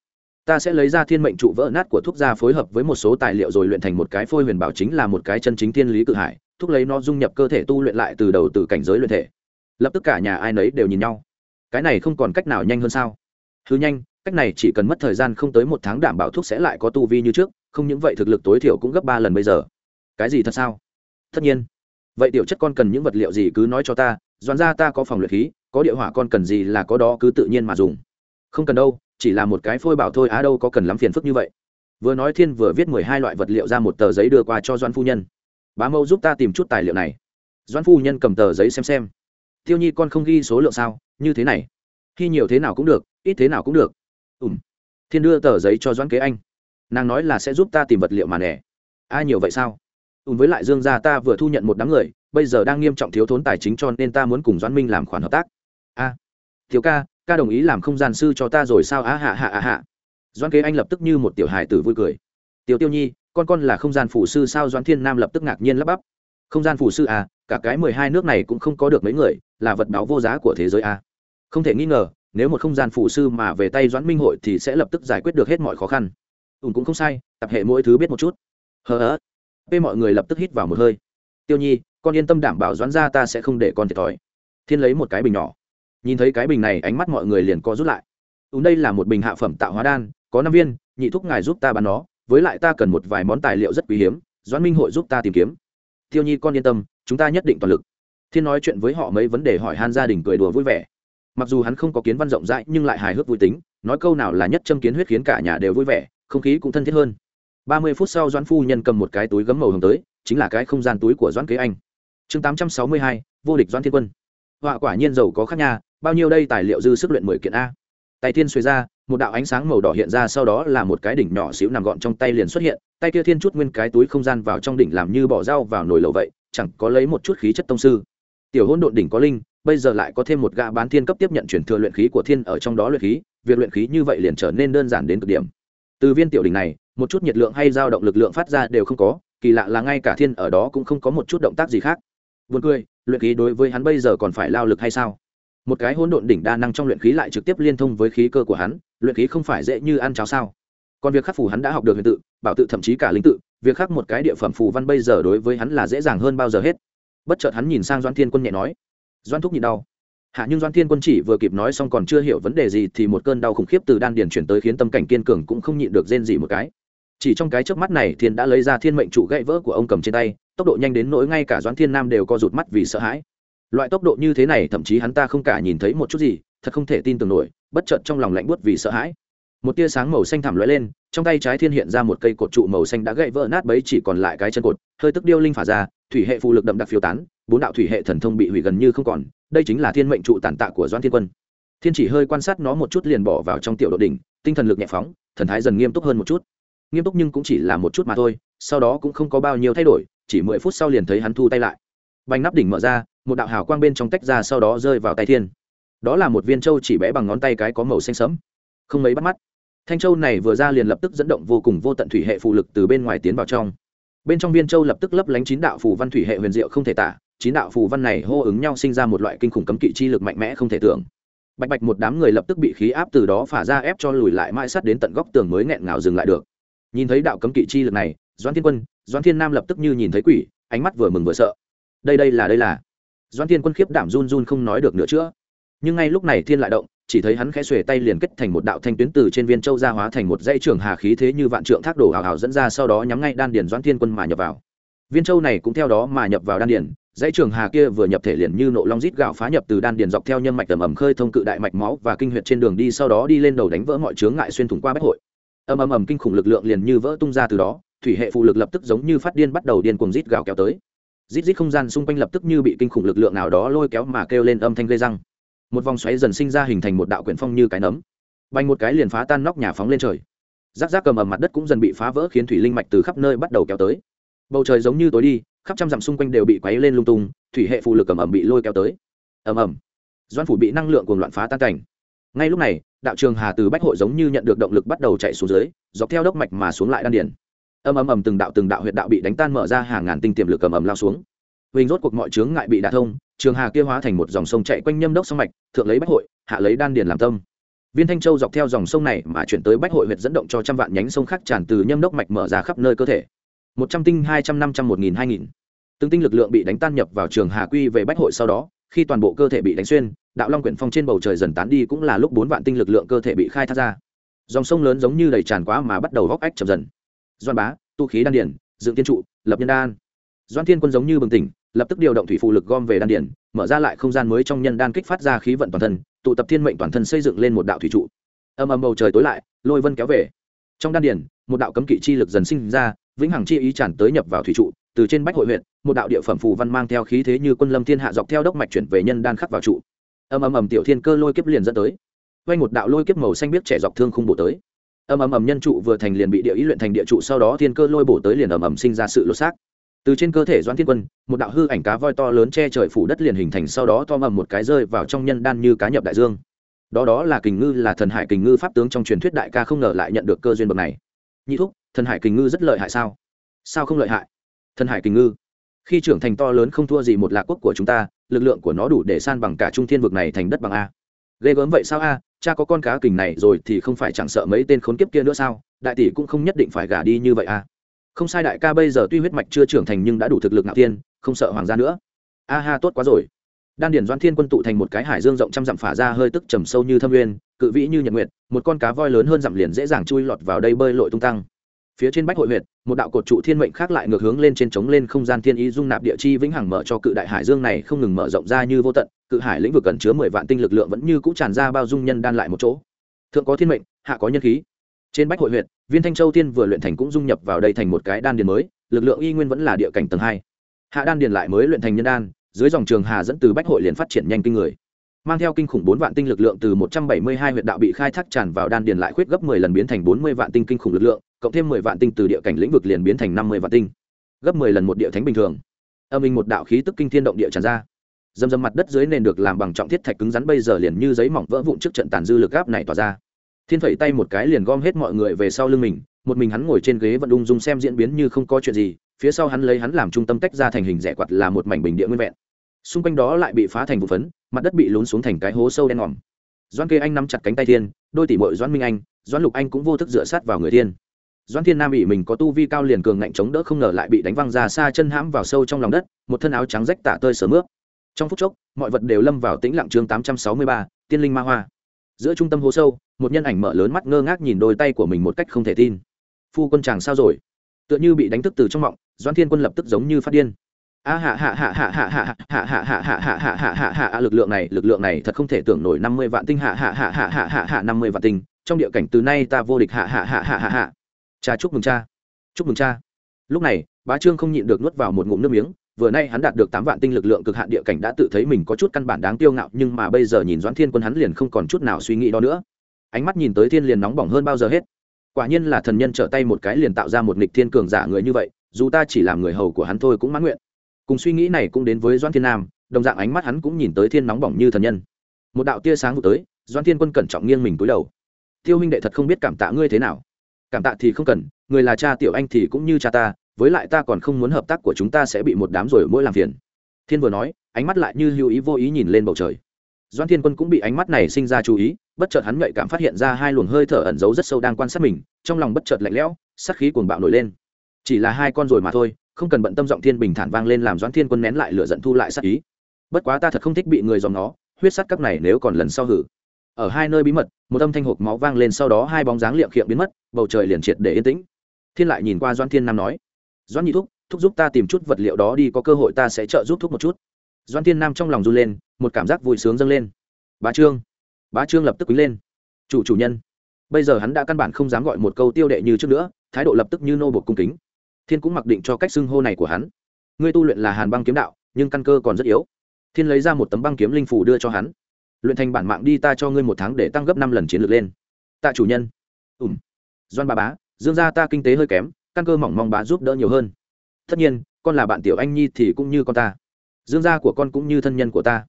ta sẽ lấy ra thiên mệnh trụ vỡ nát của thuốc ra phối hợp với một số tài liệu rồi luyện thành một cái phôi huyền bảo chính là một cái chân chính thiên lý cự hải, thúc lấy nó dung nhập cơ thể tu luyện lại từ đầu từ cảnh giới luyện thể. Lập tức cả nhà ai nấy đều nhìn nhau. Cái này không còn cách nào nhanh hơn sao? Hư nhanh, cách này chỉ cần mất thời gian không tới một tháng đảm bảo thuốc sẽ lại có tu vi như trước, không những vậy thực lực tối thiểu cũng gấp ba lần bây giờ. Cái gì thật sao? Tất nhiên. Vậy tiểu chất con cần những vật liệu gì cứ nói cho ta doan ra ta có phòng luyện khí, có địa hỏa con cần gì là có đó cứ tự nhiên mà dùng. Không cần đâu, chỉ là một cái phôi bảo thôi, á đâu có cần lắm phiền phức như vậy. Vừa nói thiên vừa viết mười hai loại vật liệu ra một tờ giấy đưa qua cho doan phu nhân. Bá mâu giúp ta tìm chút tài liệu này. Doan phu nhân cầm tờ giấy xem xem. Tiêu nhi con không ghi số lượng sao, như thế này. Khi nhiều thế nào cũng được ít thế nào cũng được. Ùm thiên đưa tờ giấy cho Doãn kế anh. Nàng nói là sẽ giúp ta tìm vật liệu mà nẻ ai nhiều vậy sao? Ùm với lại dương gia ta vừa thu nhận một đám người bây giờ đang nghiêm trọng thiếu thốn tài chính cho nên ta muốn cùng doãn minh làm khoản hợp tác. A. À, thiếu ca ca đồng ý làm không gian sư cho ta rồi sao? Á hạ hạ hạ hạ. Doãn kế anh lập tức như một tiểu hài tử vui cười. Tiểu tiêu nhi con con là không gian phủ sư sao? Doãn thiên nam lập tức ngạc nhiên lắp bắp. Không gian phủ sư à cả cái mười hai nước này cũng không có được mấy người là vật báo vô giá của thế giới à. không thể nghi ngờ nếu một không gian phụ sư mà về tay doãn minh hội thì sẽ lập tức giải quyết được hết mọi khó khăn. Ùn cũng không sai, tập hệ mỗi thứ biết một chút. Hờ ớ p mọi người lập tức hít vào một hơi. Tiêu nhi, con yên tâm đảm bảo doãn ra ta sẽ không để con thiệt thòi. Thiên lấy một cái bình nhỏ. Nhìn thấy cái bình này, ánh mắt mọi người liền co rút lại. Ùn đây là một bình hạ phẩm tạo hóa đan, có năm viên, nhị thúc ngài giúp ta bán nó, với lại ta cần một vài món tài liệu rất quý hiếm, doãn minh hội giúp ta tìm kiếm. Tiêu nhi, con yên tâm, chúng ta nhất định toàn lực. Thiên nói chuyện với họ mấy vấn đề hỏi han gia đình cười đùa vui vẻ mặc dù hắn không có kiến văn rộng rãi, nhưng lại hài hước vui tính, nói câu nào là nhất châm kiến huyết khiến cả nhà đều vui vẻ, không khí cũng thân thiết hơn. Ba mươi phút sau doãn phu nhân cầm một cái túi gấm màu hồng tới, chính là cái không gian túi của doãn kế anh. Chương tám trăm sáu mươi hai, vô địch doãn thiên quân. Họa quả nhiên giàu có khác nha, bao nhiêu đây tài liệu dư sức luyện mười kiện a. Tay thiên xuề ra, một đạo ánh sáng màu đỏ hiện ra, sau đó là một cái đỉnh nhỏ xíu nằm gọn trong tay liền xuất hiện, tay kia thiên chút nguyên cái túi không gian vào trong đỉnh làm như bỏ dao vào nồi lẩu vậy, chẳng có lấy một chút khí chất tông sư. Tiểu hôn độn đỉnh có linh bây giờ lại có thêm một gã bán thiên cấp tiếp nhận chuyển thừa luyện khí của thiên ở trong đó luyện khí việc luyện khí như vậy liền trở nên đơn giản đến cực điểm từ viên tiểu đỉnh này một chút nhiệt lượng hay dao động lực lượng phát ra đều không có kỳ lạ là ngay cả thiên ở đó cũng không có một chút động tác gì khác Buồn cười, luyện khí đối với hắn bây giờ còn phải lao lực hay sao? Một cái hỗn độn đỉnh đa năng trong luyện khí lại trực tiếp liên thông với khí cơ của hắn, luyện khí không phải dễ như ăn cháo sao? Còn việc khắc phù hắn đã học được huyền tự, bảo tự thậm chí cả linh tự, việc khắc một cái địa phẩm phù văn bây giờ đối với hắn là dễ dàng hơn bao giờ hết. Bất chợt hắn nhìn sang Doãn Thiên Quân nhẹ nói: Doan thúc nhịn đau." Hạ nhưng Doan Thiên Quân chỉ vừa kịp nói xong còn chưa hiểu vấn đề gì thì một cơn đau khủng khiếp từ đan điền chuyển tới khiến tâm cảnh kiên cường cũng không nhịn được rên gì một cái. Chỉ trong cái trước mắt này, thiên đã lấy ra thiên mệnh trụ gãy vỡ của ông cầm trên tay, tốc độ nhanh đến nỗi ngay cả Doan thiên nam đều co rụt mắt vì sợ hãi. Loại tốc độ như thế này, thậm chí hắn ta không cả nhìn thấy một chút gì, thật không thể tin tưởng nổi, bất chợt trong lòng lạnh buốt vì sợ hãi. Một tia sáng màu xanh thảm lóe lên, trong tay trái thiên hiện ra một cây cột trụ màu xanh đã gãy vỡ nát bấy chỉ còn lại cái chân cột, hơi tức điêu linh phả ra, thủy hệ phù lực đậm đặc phiêu tán bốn đạo thủy hệ thần thông bị hủy gần như không còn, đây chính là thiên mệnh trụ tàn tạ của doan thiên quân. Thiên chỉ hơi quan sát nó một chút liền bỏ vào trong tiểu độ đỉnh, tinh thần lực nhẹ phóng, thần thái dần nghiêm túc hơn một chút. Nghiêm túc nhưng cũng chỉ là một chút mà thôi, sau đó cũng không có bao nhiêu thay đổi, chỉ mười phút sau liền thấy hắn thu tay lại. Bánh nắp đỉnh mở ra, một đạo hào quang bên trong tách ra sau đó rơi vào tay thiên. Đó là một viên trâu chỉ bé bằng ngón tay cái có màu xanh sẫm. Không mấy bắt mắt, thanh châu này vừa ra liền lập tức dẫn động vô cùng vô tận thủy hệ phụ lực từ bên ngoài tiến vào trong. Bên trong viên châu lập tức lấp lánh chín đạo phù văn thủy hệ huyền diệu không thể tả chín đạo phù văn này hô ứng nhau sinh ra một loại kinh khủng cấm kỵ chi lực mạnh mẽ không thể tưởng. Bạch bạch một đám người lập tức bị khí áp từ đó phả ra ép cho lùi lại mãi sắt đến tận góc tường mới nghẹn ngào dừng lại được. Nhìn thấy đạo cấm kỵ chi lực này, doãn thiên quân, doãn thiên nam lập tức như nhìn thấy quỷ, ánh mắt vừa mừng vừa sợ. Đây đây là đây là. Doãn thiên quân khiếp đảm run run không nói được nữa chữa. Nhưng ngay lúc này thiên lại động, chỉ thấy hắn khẽ xuề tay liền kết thành một đạo thanh tuyến từ trên viên châu ra hóa thành một dãy trường hà khí thế như vạn trượng thác đổ hào hào dẫn ra, sau đó nhắm ngay đan điền doãn thiên quân mà nhập vào. Viên châu này cũng theo đó mà nhập vào đan điền dãy trường hà kia vừa nhập thể liền như nộ long rít gạo phá nhập từ đan điền dọc theo nhân mạch tầm ẩm khơi thông cự đại mạch máu và kinh huyệt trên đường đi sau đó đi lên đầu đánh vỡ mọi chướng ngại xuyên thủng qua bách hội. Ầm ầm ầm kinh khủng lực lượng liền như vỡ tung ra từ đó, thủy hệ phụ lực lập tức giống như phát điên bắt đầu điên cuồng rít gạo kéo tới. Rít rít không gian xung quanh lập tức như bị kinh khủng lực lượng nào đó lôi kéo mà kêu lên âm thanh gây răng. Một vòng xoáy dần sinh ra hình thành một đạo quyển phong như cái nấm. Bay một cái liền phá tan nóc nhà phóng lên trời. Rác rác cầm ầm mặt đất cũng dần bị phá vỡ khiến thủy linh mạch từ khắp nơi bắt đầu kéo tới. Bầu trời giống như tối đi khắp trăm dặm xung quanh đều bị quấy lên lung tung, thủy hệ phụ lực ầm ầm bị lôi kéo tới. Ầm ầm. Doan phủ bị năng lượng cuồng loạn phá tan cảnh. Ngay lúc này, đạo trường hà từ bách hội giống như nhận được động lực bắt đầu chạy xuống dưới, dọc theo đốc mạch mà xuống lại đan điển ầm ầm ầm từng đạo từng đạo huyệt đạo bị đánh tan mở ra hàng ngàn tinh tiềm lực ầm ầm lao xuống. Huỳnh rốt cuộc mọi chướng ngại bị đả thông, trường hà kia hóa thành một dòng sông chạy quanh nhâm đốc sông mạch, thượng lấy bách hội, hạ lấy đan điền làm tâm. Viên thanh châu dọc theo dòng sông này mà chuyển tới bách hội huyệt dẫn động cho trăm vạn nhánh sông khác tràn từ nhâm đốc mạch mở ra khắp nơi cơ thể. Một trăm tinh hai trăm năm trăm một nghìn hai nghìn từng tinh lực lượng bị đánh tan nhập vào trường hà quy về bách hội sau đó, khi toàn bộ cơ thể bị đánh xuyên, đạo long quyển phong trên bầu trời dần tán đi cũng là lúc bốn vạn tinh lực lượng cơ thể bị khai thác ra. Dòng sông lớn giống như đầy tràn quá mà bắt đầu góc ách chậm dần. Doan bá, tu khí đan điển dựng tiên trụ, lập nhân đan. Doan thiên quân giống như bừng tỉnh, lập tức điều động thủy phụ lực gom về đan điển mở ra lại không gian mới trong nhân đan kích phát ra khí vận toàn thân, tụ tập thiên mệnh toàn thân xây dựng lên một đạo thủy trụ. Âm âm bầu trời tối lại, lôi vân kéo về. Trong đan điển một đạo cấm kỵ chi lực dần sinh ra, vĩnh hằng chi ý tràn tới nhập vào thủy trụ từ trên bách hội huyện, một đạo địa phẩm phù văn mang theo khí thế như quân lâm thiên hạ dọc theo đốc mạch chuyển về nhân đan khắc vào trụ. Ầm ầm ầm tiểu thiên cơ lôi kiếp liền dẫn tới. Quay một đạo lôi kiếp màu xanh biếc trẻ dọc thương không bổ tới. Ầm ầm ầm nhân trụ vừa thành liền bị địa ý luyện thành địa trụ, sau đó thiên cơ lôi bổ tới liền ầm ầm sinh ra sự lột xác. Từ trên cơ thể doãn thiên quân, một đạo hư ảnh cá voi to lớn che trời phủ đất liền hình thành, sau đó to ầm một cái rơi vào trong nhân đan như cá nhập đại dương. Đó đó là kình ngư, là thần hải kình ngư pháp tướng trong truyền thuyết đại ca không ngờ lại nhận được cơ duyên bậc này. Nhị thúc, thần hải kình ngư rất lợi hại sao? Sao không lợi hại? Thần hải kình ngư. Khi trưởng thành to lớn không thua gì một lạc quốc của chúng ta, lực lượng của nó đủ để san bằng cả trung thiên vực này thành đất bằng a. Ghê gớm vậy sao a? Cha có con cá kình này rồi thì không phải chẳng sợ mấy tên khốn kiếp kia nữa sao? Đại tỷ cũng không nhất định phải gả đi như vậy a. Không sai đại ca, bây giờ tuy huyết mạch chưa trưởng thành nhưng đã đủ thực lực ngạo tiên không sợ hoàng gia nữa. A ha, tốt quá rồi. Đan điển doan thiên quân tụ thành một cái hải dương rộng trăm dặm phả ra hơi tức trầm sâu như thâm nguyên, cự vĩ như nhật nguyệt, một con cá voi lớn hơn dặm liền dễ dàng chui lọt vào đây bơi lội tung tăng phía trên bách hội huyệt, một đạo cột trụ thiên mệnh khác lại ngược hướng lên trên trống lên không gian thiên ý dung nạp địa chi vĩnh hằng mở cho cự đại hải dương này không ngừng mở rộng ra như vô tận, cự hải lĩnh vực cần chứa mười vạn tinh lực lượng vẫn như cũ tràn ra bao dung nhân đan lại một chỗ. Thượng có thiên mệnh, hạ có nhân khí. Trên bách hội huyệt, viên thanh châu tiên vừa luyện thành cũng dung nhập vào đây thành một cái đan điền mới, lực lượng y nguyên vẫn là địa cảnh tầng hai. Hạ đan điền lại mới luyện thành nhân đan, dưới dòng trường hà dẫn từ bách hội liền phát triển nhanh kinh người. Mang theo kinh khủng bốn vạn tinh lực lượng từ một trăm bảy mươi hai huyệt đạo bị khai thác tràn vào đan điền lại khuyết gấp mười lần biến thành bốn mươi vạn tinh kinh khủng lực lượng cộng thêm mười vạn tinh từ địa cảnh lĩnh vực liền biến thành năm mươi vạn tinh. Gấp mười lần một địa thánh bình thường. Âm minh một đạo khí tức kinh thiên động địa tràn ra. Dầm dầm mặt đất dưới nền được làm bằng trọng thiết thạch cứng rắn bây giờ liền như giấy mỏng vỡ vụn trước trận tàn dư lực gáp này tỏa ra. Thiên phẩy tay một cái liền gom hết mọi người về sau lưng mình, một mình hắn ngồi trên ghế vẫn ung dung xem diễn biến như không có chuyện gì, phía sau hắn lấy hắn làm trung tâm tách ra thành hình rẻ quạt là một mảnh bình địa nguyên vẹn. Xung quanh đó lại bị phá thành vụ phấn, mặt đất bị lún xuống thành cái hố sâu đen ngòm. Doan kê anh nắm chặt cánh tay thiên, đôi tỷ muội doan minh anh doan lục anh cũng vô thức dựa sát vào người thiên doan thiên nam bị mình có tu vi cao liền cường ngạnh chống đỡ không ngờ lại bị đánh văng ra xa chân hãm vào sâu trong lòng đất một thân áo trắng rách tả tơi sờ mướp trong phút chốc mọi vật đều lâm vào tĩnh lặng chương tám trăm sáu mươi ba tiên linh ma hoa giữa trung tâm hố sâu một nhân ảnh mở lớn mắt ngơ ngác nhìn đôi tay của mình một cách không thể tin phu quân chàng sao rồi tựa như bị đánh thức từ trong mộng doan thiên quân lập tức giống như phát điên a hạ hạ hạ hạ hạ hạ hạ hạ hạ hạ hạ hạ hạ hạ hạ lực lượng này lực lượng này thật không thể tưởng nổi năm mươi vạn tinh hạ hạ hạ hạ hạ hạ hạ năm mươi vạn tinh trong địa cảnh từ nay ta vô địch hạ hạ hạ hạ hạ hạ cha chúc mừng cha. Chúc mừng cha. Lúc này, bá trương không nhịn được nuốt vào một ngụm nước miếng, vừa nay hắn đạt được tám vạn tinh lực lượng cực hạn địa cảnh đã tự thấy mình có chút căn bản đáng tiêu ngạo, nhưng mà bây giờ nhìn doãn thiên quân hắn liền không còn chút nào suy nghĩ đó nữa. Ánh mắt nhìn tới thiên liền nóng bỏng hơn bao giờ hết. Quả nhiên là thần nhân trở tay một cái liền tạo ra một nghịch thiên cường giả người như vậy, dù ta chỉ làm người hầu của hắn thôi cũng mãn nguyện. Cùng suy nghĩ này cũng đến với Doãn thiên nam, đồng dạng ánh mắt hắn cũng nhìn tới thiên nóng bỏng như thần nhân. Một đạo tia sáng vụ tới, Doãn thiên quân cẩn trọng nghiêng mình cúi đầu. Tiêu huynh đệ thật không biết cảm tạ ngươi thế nào cảm tạ thì không cần, người là cha tiểu anh thì cũng như cha ta, với lại ta còn không muốn hợp tác của chúng ta sẽ bị một đám rồi mỗi làm phiền. Thiên vừa nói, ánh mắt lại như lưu ý vô ý nhìn lên bầu trời. Doan thiên quân cũng bị ánh mắt này sinh ra chú ý, bất chợt hắn nhạy cảm phát hiện ra hai luồng hơi thở ẩn giấu rất sâu đang quan sát mình, trong lòng bất chợt lạnh lẽo, sát khí cuồng bạo nổi lên. Chỉ là hai con rồi mà thôi, không cần bận tâm giọng thiên bình thản vang lên làm doãn thiên quân nén lại lửa giận thu lại sát ý. Bất quá ta thật không thích bị người dòm nó huyết sắt các này nếu còn lần sau hử. Ở hai nơi bí mật, một âm thanh hộp máu vang lên, sau đó hai bóng dáng liệm khiệm biến mất bầu trời liền triệt để yên tĩnh. Thiên lại nhìn qua doan thiên nam nói doan nhị thúc thúc giúp ta tìm chút vật liệu đó đi, có cơ hội ta sẽ trợ giúp thúc một chút. Doan thiên nam trong lòng run lên, một cảm giác vui sướng dâng lên. Bá trương bá trương lập tức quý lên. Chủ chủ nhân. Bây giờ hắn đã căn bản không dám gọi một câu tiêu đệ như trước nữa, thái độ lập tức như nô bột cung kính. Thiên cũng mặc định cho cách xưng hô này của hắn. Ngươi tu luyện là hàn băng kiếm đạo, nhưng căn cơ còn rất yếu. Thiên lấy ra một tấm băng kiếm linh phủ đưa cho hắn. Luyện thành bản mạng đi, ta cho ngươi một tháng để tăng gấp năm lần chiến lược lên. Tạ chủ nhân. Ùm doan bà bá, dương gia ta kinh tế hơi kém, căn cơ mỏng mong bá giúp đỡ nhiều hơn. Tất nhiên, con là bạn tiểu anh nhi thì cũng như con ta. Dương gia của con cũng như thân nhân của ta.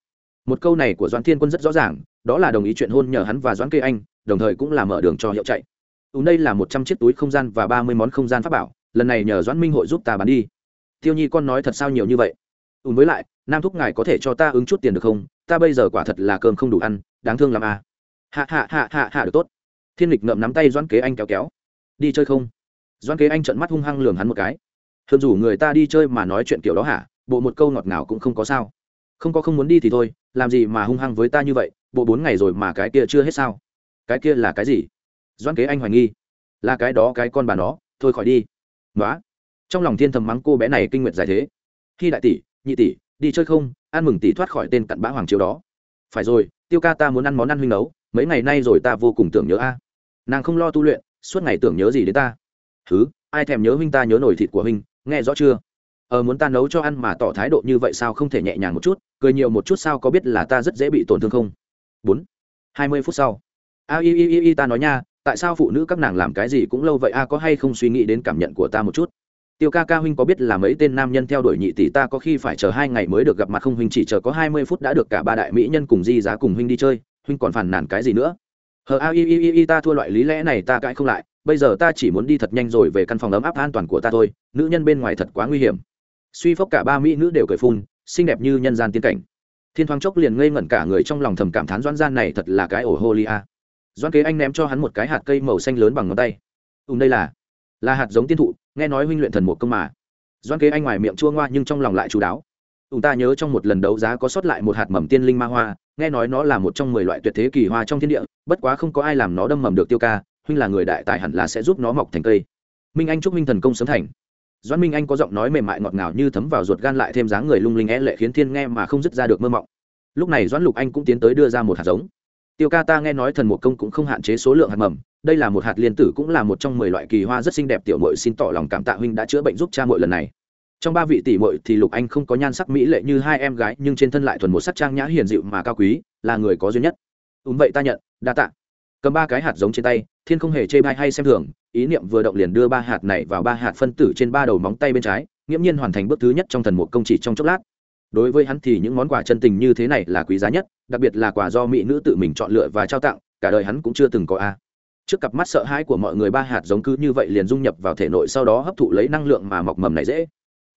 Một câu này của doãn thiên quân rất rõ ràng, đó là đồng ý chuyện hôn nhờ hắn và doãn kê anh, đồng thời cũng là mở đường cho hiệu chạy. Ú đây là một trăm chiếc túi không gian và ba mươi món không gian pháp bảo, lần này nhờ doãn minh hội giúp ta bán đi. Tiêu nhi con nói thật sao nhiều như vậy? Ùm với lại, nam thúc ngài có thể cho ta ứng chút tiền được không? Ta bây giờ quả thật là cơm không đủ ăn, đáng thương làm à. hạ hạ hạ hạ hạ được tốt thiên lịch ngậm nắm tay doãn kế anh kéo kéo. Đi chơi không? Doãn kế anh trận mắt hung hăng lường hắn một cái. Thường rủ người ta đi chơi mà nói chuyện kiểu đó hả? Bộ một câu ngọt ngào cũng không có sao. Không có không muốn đi thì thôi, làm gì mà hung hăng với ta như vậy? Bộ bốn ngày rồi mà cái kia chưa hết sao? Cái kia là cái gì? Doãn kế anh hoài nghi. Là cái đó, cái con bà nó, thôi khỏi đi. Nói trong lòng thiên thầm mắng cô bé này kinh nguyệt giải thế. Khi đại tỷ, nhị tỷ, đi chơi không? Ăn mừng tỷ thoát khỏi tên cặn bã hoàng chiếu đó. Phải rồi, tiêu ca ta muốn ăn món ăn huynh nấu, mấy ngày nay rồi ta vô cùng tưởng nhớ a nàng không lo tu luyện, suốt ngày tưởng nhớ gì đến ta. Thứ ai thèm nhớ huynh ta nhớ nổi thịt của huynh, nghe rõ chưa? Ờ muốn ta nấu cho ăn mà tỏ thái độ như vậy sao không thể nhẹ nhàng một chút, cười nhiều một chút sao có biết là ta rất dễ bị tổn thương không? Bốn, hai mươi phút sau. A, y y y ta nói nha, tại sao phụ nữ các nàng làm cái gì cũng lâu vậy, a, có hay không suy nghĩ đến cảm nhận của ta một chút? Tiêu ca ca huynh có biết là mấy tên nam nhân theo đuổi nhị tỷ ta có khi phải chờ hai ngày mới được gặp mặt không? Huynh chỉ chờ có hai mươi phút đã được cả ba đại mỹ nhân cùng di giá cùng huynh đi chơi, huynh còn phản nản cái gì nữa? Hờ, a, i i i ta thua loại lý lẽ này ta cãi không lại, bây giờ ta chỉ muốn đi thật nhanh rồi về căn phòng ấm áp an toàn của ta thôi, nữ nhân bên ngoài thật quá nguy hiểm. Suy phốc cả ba mỹ nữ đều cười phun, xinh đẹp như nhân gian tiên cảnh. Thiên thoáng chốc liền ngây ngẩn cả người trong lòng thầm cảm thán doan gian này thật là cái ổ hô li a. Doan kế anh ném cho hắn một cái hạt cây màu xanh lớn bằng ngón tay. Ùm đây là là hạt giống tiên thụ, nghe nói huynh luyện thần một công mà. Doan kế anh ngoài miệng chua ngoa nhưng trong lòng lại chú đáo. Ùm ta nhớ trong một lần đấu giá có sót lại một hạt mầm tiên linh ma hoa nghe nói nó là một trong mười loại tuyệt thế kỳ hoa trong thiên địa, bất quá không có ai làm nó đâm mầm được tiêu ca, huynh là người đại tài hẳn là sẽ giúp nó mọc thành cây. Minh anh chúc minh thần công sớm thành. Doãn minh anh có giọng nói mềm mại ngọt ngào như thấm vào ruột gan lại thêm dáng người lung linh é lệ khiến thiên nghe mà không dứt ra được mơ mộng. Lúc này doãn lục anh cũng tiến tới đưa ra một hạt giống. Tiêu ca ta nghe nói thần một công cũng không hạn chế số lượng hạt mầm, đây là một hạt liên tử cũng là một trong mười loại kỳ hoa rất xinh đẹp tiểu mội xin tỏ lòng cảm tạ huynh đã chữa bệnh giúp cha mội lần này trong ba vị tỷ muội thì lục anh không có nhan sắc mỹ lệ như hai em gái, nhưng trên thân lại thuần một sắc trang nhã hiền dịu mà cao quý, là người có duy nhất. Ùm vậy ta nhận, đa tạ. Cầm ba cái hạt giống trên tay, thiên không hề chê bai hay xem thường, ý niệm vừa động liền đưa ba hạt này vào ba hạt phân tử trên ba đầu móng tay bên trái, nghiễm nhiên hoàn thành bước thứ nhất trong thần một công chỉ trong chốc lát. Đối với hắn thì những món quà chân tình như thế này là quý giá nhất, đặc biệt là quà do mỹ nữ tự mình chọn lựa và trao tặng, cả đời hắn cũng chưa từng có a. Trước cặp mắt sợ hãi của mọi người, ba hạt giống cứ như vậy liền dung nhập vào thể nội, sau đó hấp thụ lấy năng lượng mà mọc mầm này dễ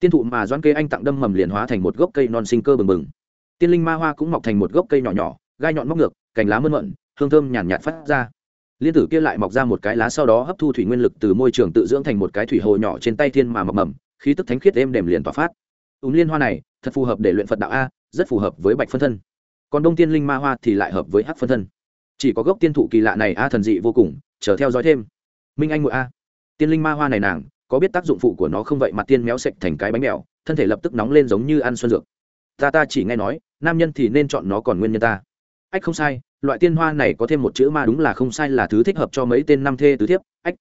tiên thụ mà Doãn kê anh tặng đâm mầm liền hóa thành một gốc cây non sinh cơ bừng bừng. Tiên linh ma hoa cũng mọc thành một gốc cây nhỏ nhỏ, gai nhọn móc ngược, cành lá mơn mận, hương thơm nhàn nhạt phát ra. Liên tử kia lại mọc ra một cái lá sau đó hấp thu thủy nguyên lực từ môi trường tự dưỡng thành một cái thủy hồ nhỏ trên tay thiên mà mập mầm, khí tức thánh khiết êm đềm liền tỏa phát. Úng liên hoa này, thật phù hợp để luyện phật đạo a, rất phù hợp với bạch phân thân. Còn đông tiên linh ma hoa thì lại hợp với hắc phân thân. Chỉ có gốc tiên thụ kỳ lạ này a thần dị vô cùng, chờ theo dõi thêm. Minh anh ngụy a. Tiên linh ma hoa này nàng có biết tác dụng phụ của nó không vậy mặt tiên méo sạch thành cái bánh mèo, thân thể lập tức nóng lên giống như ăn xuân dược. Ta ta chỉ nghe nói, nam nhân thì nên chọn nó còn nguyên nhân ta. Ách không sai, loại tiên hoa này có thêm một chữ ma đúng là không sai là thứ thích hợp cho mấy tên năm thê tứ thiếp. Ách.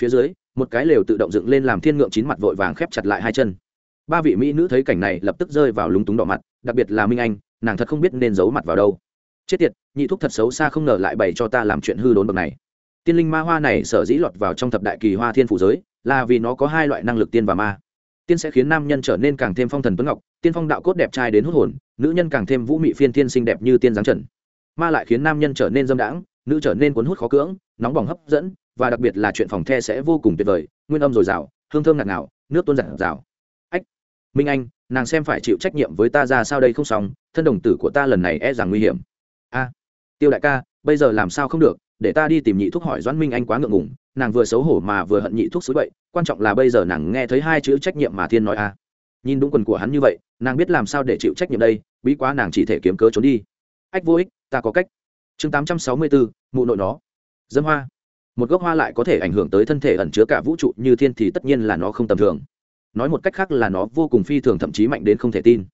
Phía dưới, một cái lều tự động dựng lên làm thiên ngượng chín mặt vội vàng khép chặt lại hai chân. Ba vị mỹ nữ thấy cảnh này lập tức rơi vào lúng túng đỏ mặt, đặc biệt là minh anh, nàng thật không biết nên giấu mặt vào đâu. Chết tiệt, nhị thúc thật xấu xa không ngờ lại bày cho ta làm chuyện hư đốn bậc này tiên linh ma hoa này sở dĩ lọt vào trong thập đại kỳ hoa thiên phủ giới, là vì nó có hai loại năng lực tiên và ma. Tiên sẽ khiến nam nhân trở nên càng thêm phong thần tuấn ngọc, tiên phong đạo cốt đẹp trai đến hút hồn, nữ nhân càng thêm vũ mị phiên tiên xinh đẹp như tiên giáng trần. Ma lại khiến nam nhân trở nên dâm đãng, nữ trở nên cuốn hút khó cưỡng, nóng bỏng hấp dẫn, và đặc biệt là chuyện phòng the sẽ vô cùng tuyệt vời, nguyên âm dồi dào, hương thơm ngạt ngào, nước tuôn giản rào. Ách, minh anh, nàng xem phải chịu trách nhiệm với ta ra sao đây không xong, thân đồng tử của ta lần này e rằng nguy hiểm. A, tiêu đại ca, bây giờ làm sao không được? Để ta đi tìm nhị thuốc hỏi doãn minh anh quá ngượng ngùng, nàng vừa xấu hổ mà vừa hận nhị thuốc xúi bậy, quan trọng là bây giờ nàng nghe thấy hai chữ trách nhiệm mà thiên nói a nhìn đúng quần của hắn như vậy, nàng biết làm sao để chịu trách nhiệm đây, bí quá nàng chỉ thể kiếm cớ trốn đi. Ách vô ích, ta có cách. Chương tám trăm sáu mươi bốn mụ nội nó. Dâm hoa. Một gốc hoa lại có thể ảnh hưởng tới thân thể ẩn chứa cả vũ trụ, như thiên thì tất nhiên là nó không tầm thường. Nói một cách khác là nó vô cùng phi thường, thậm chí mạnh đến không thể tin.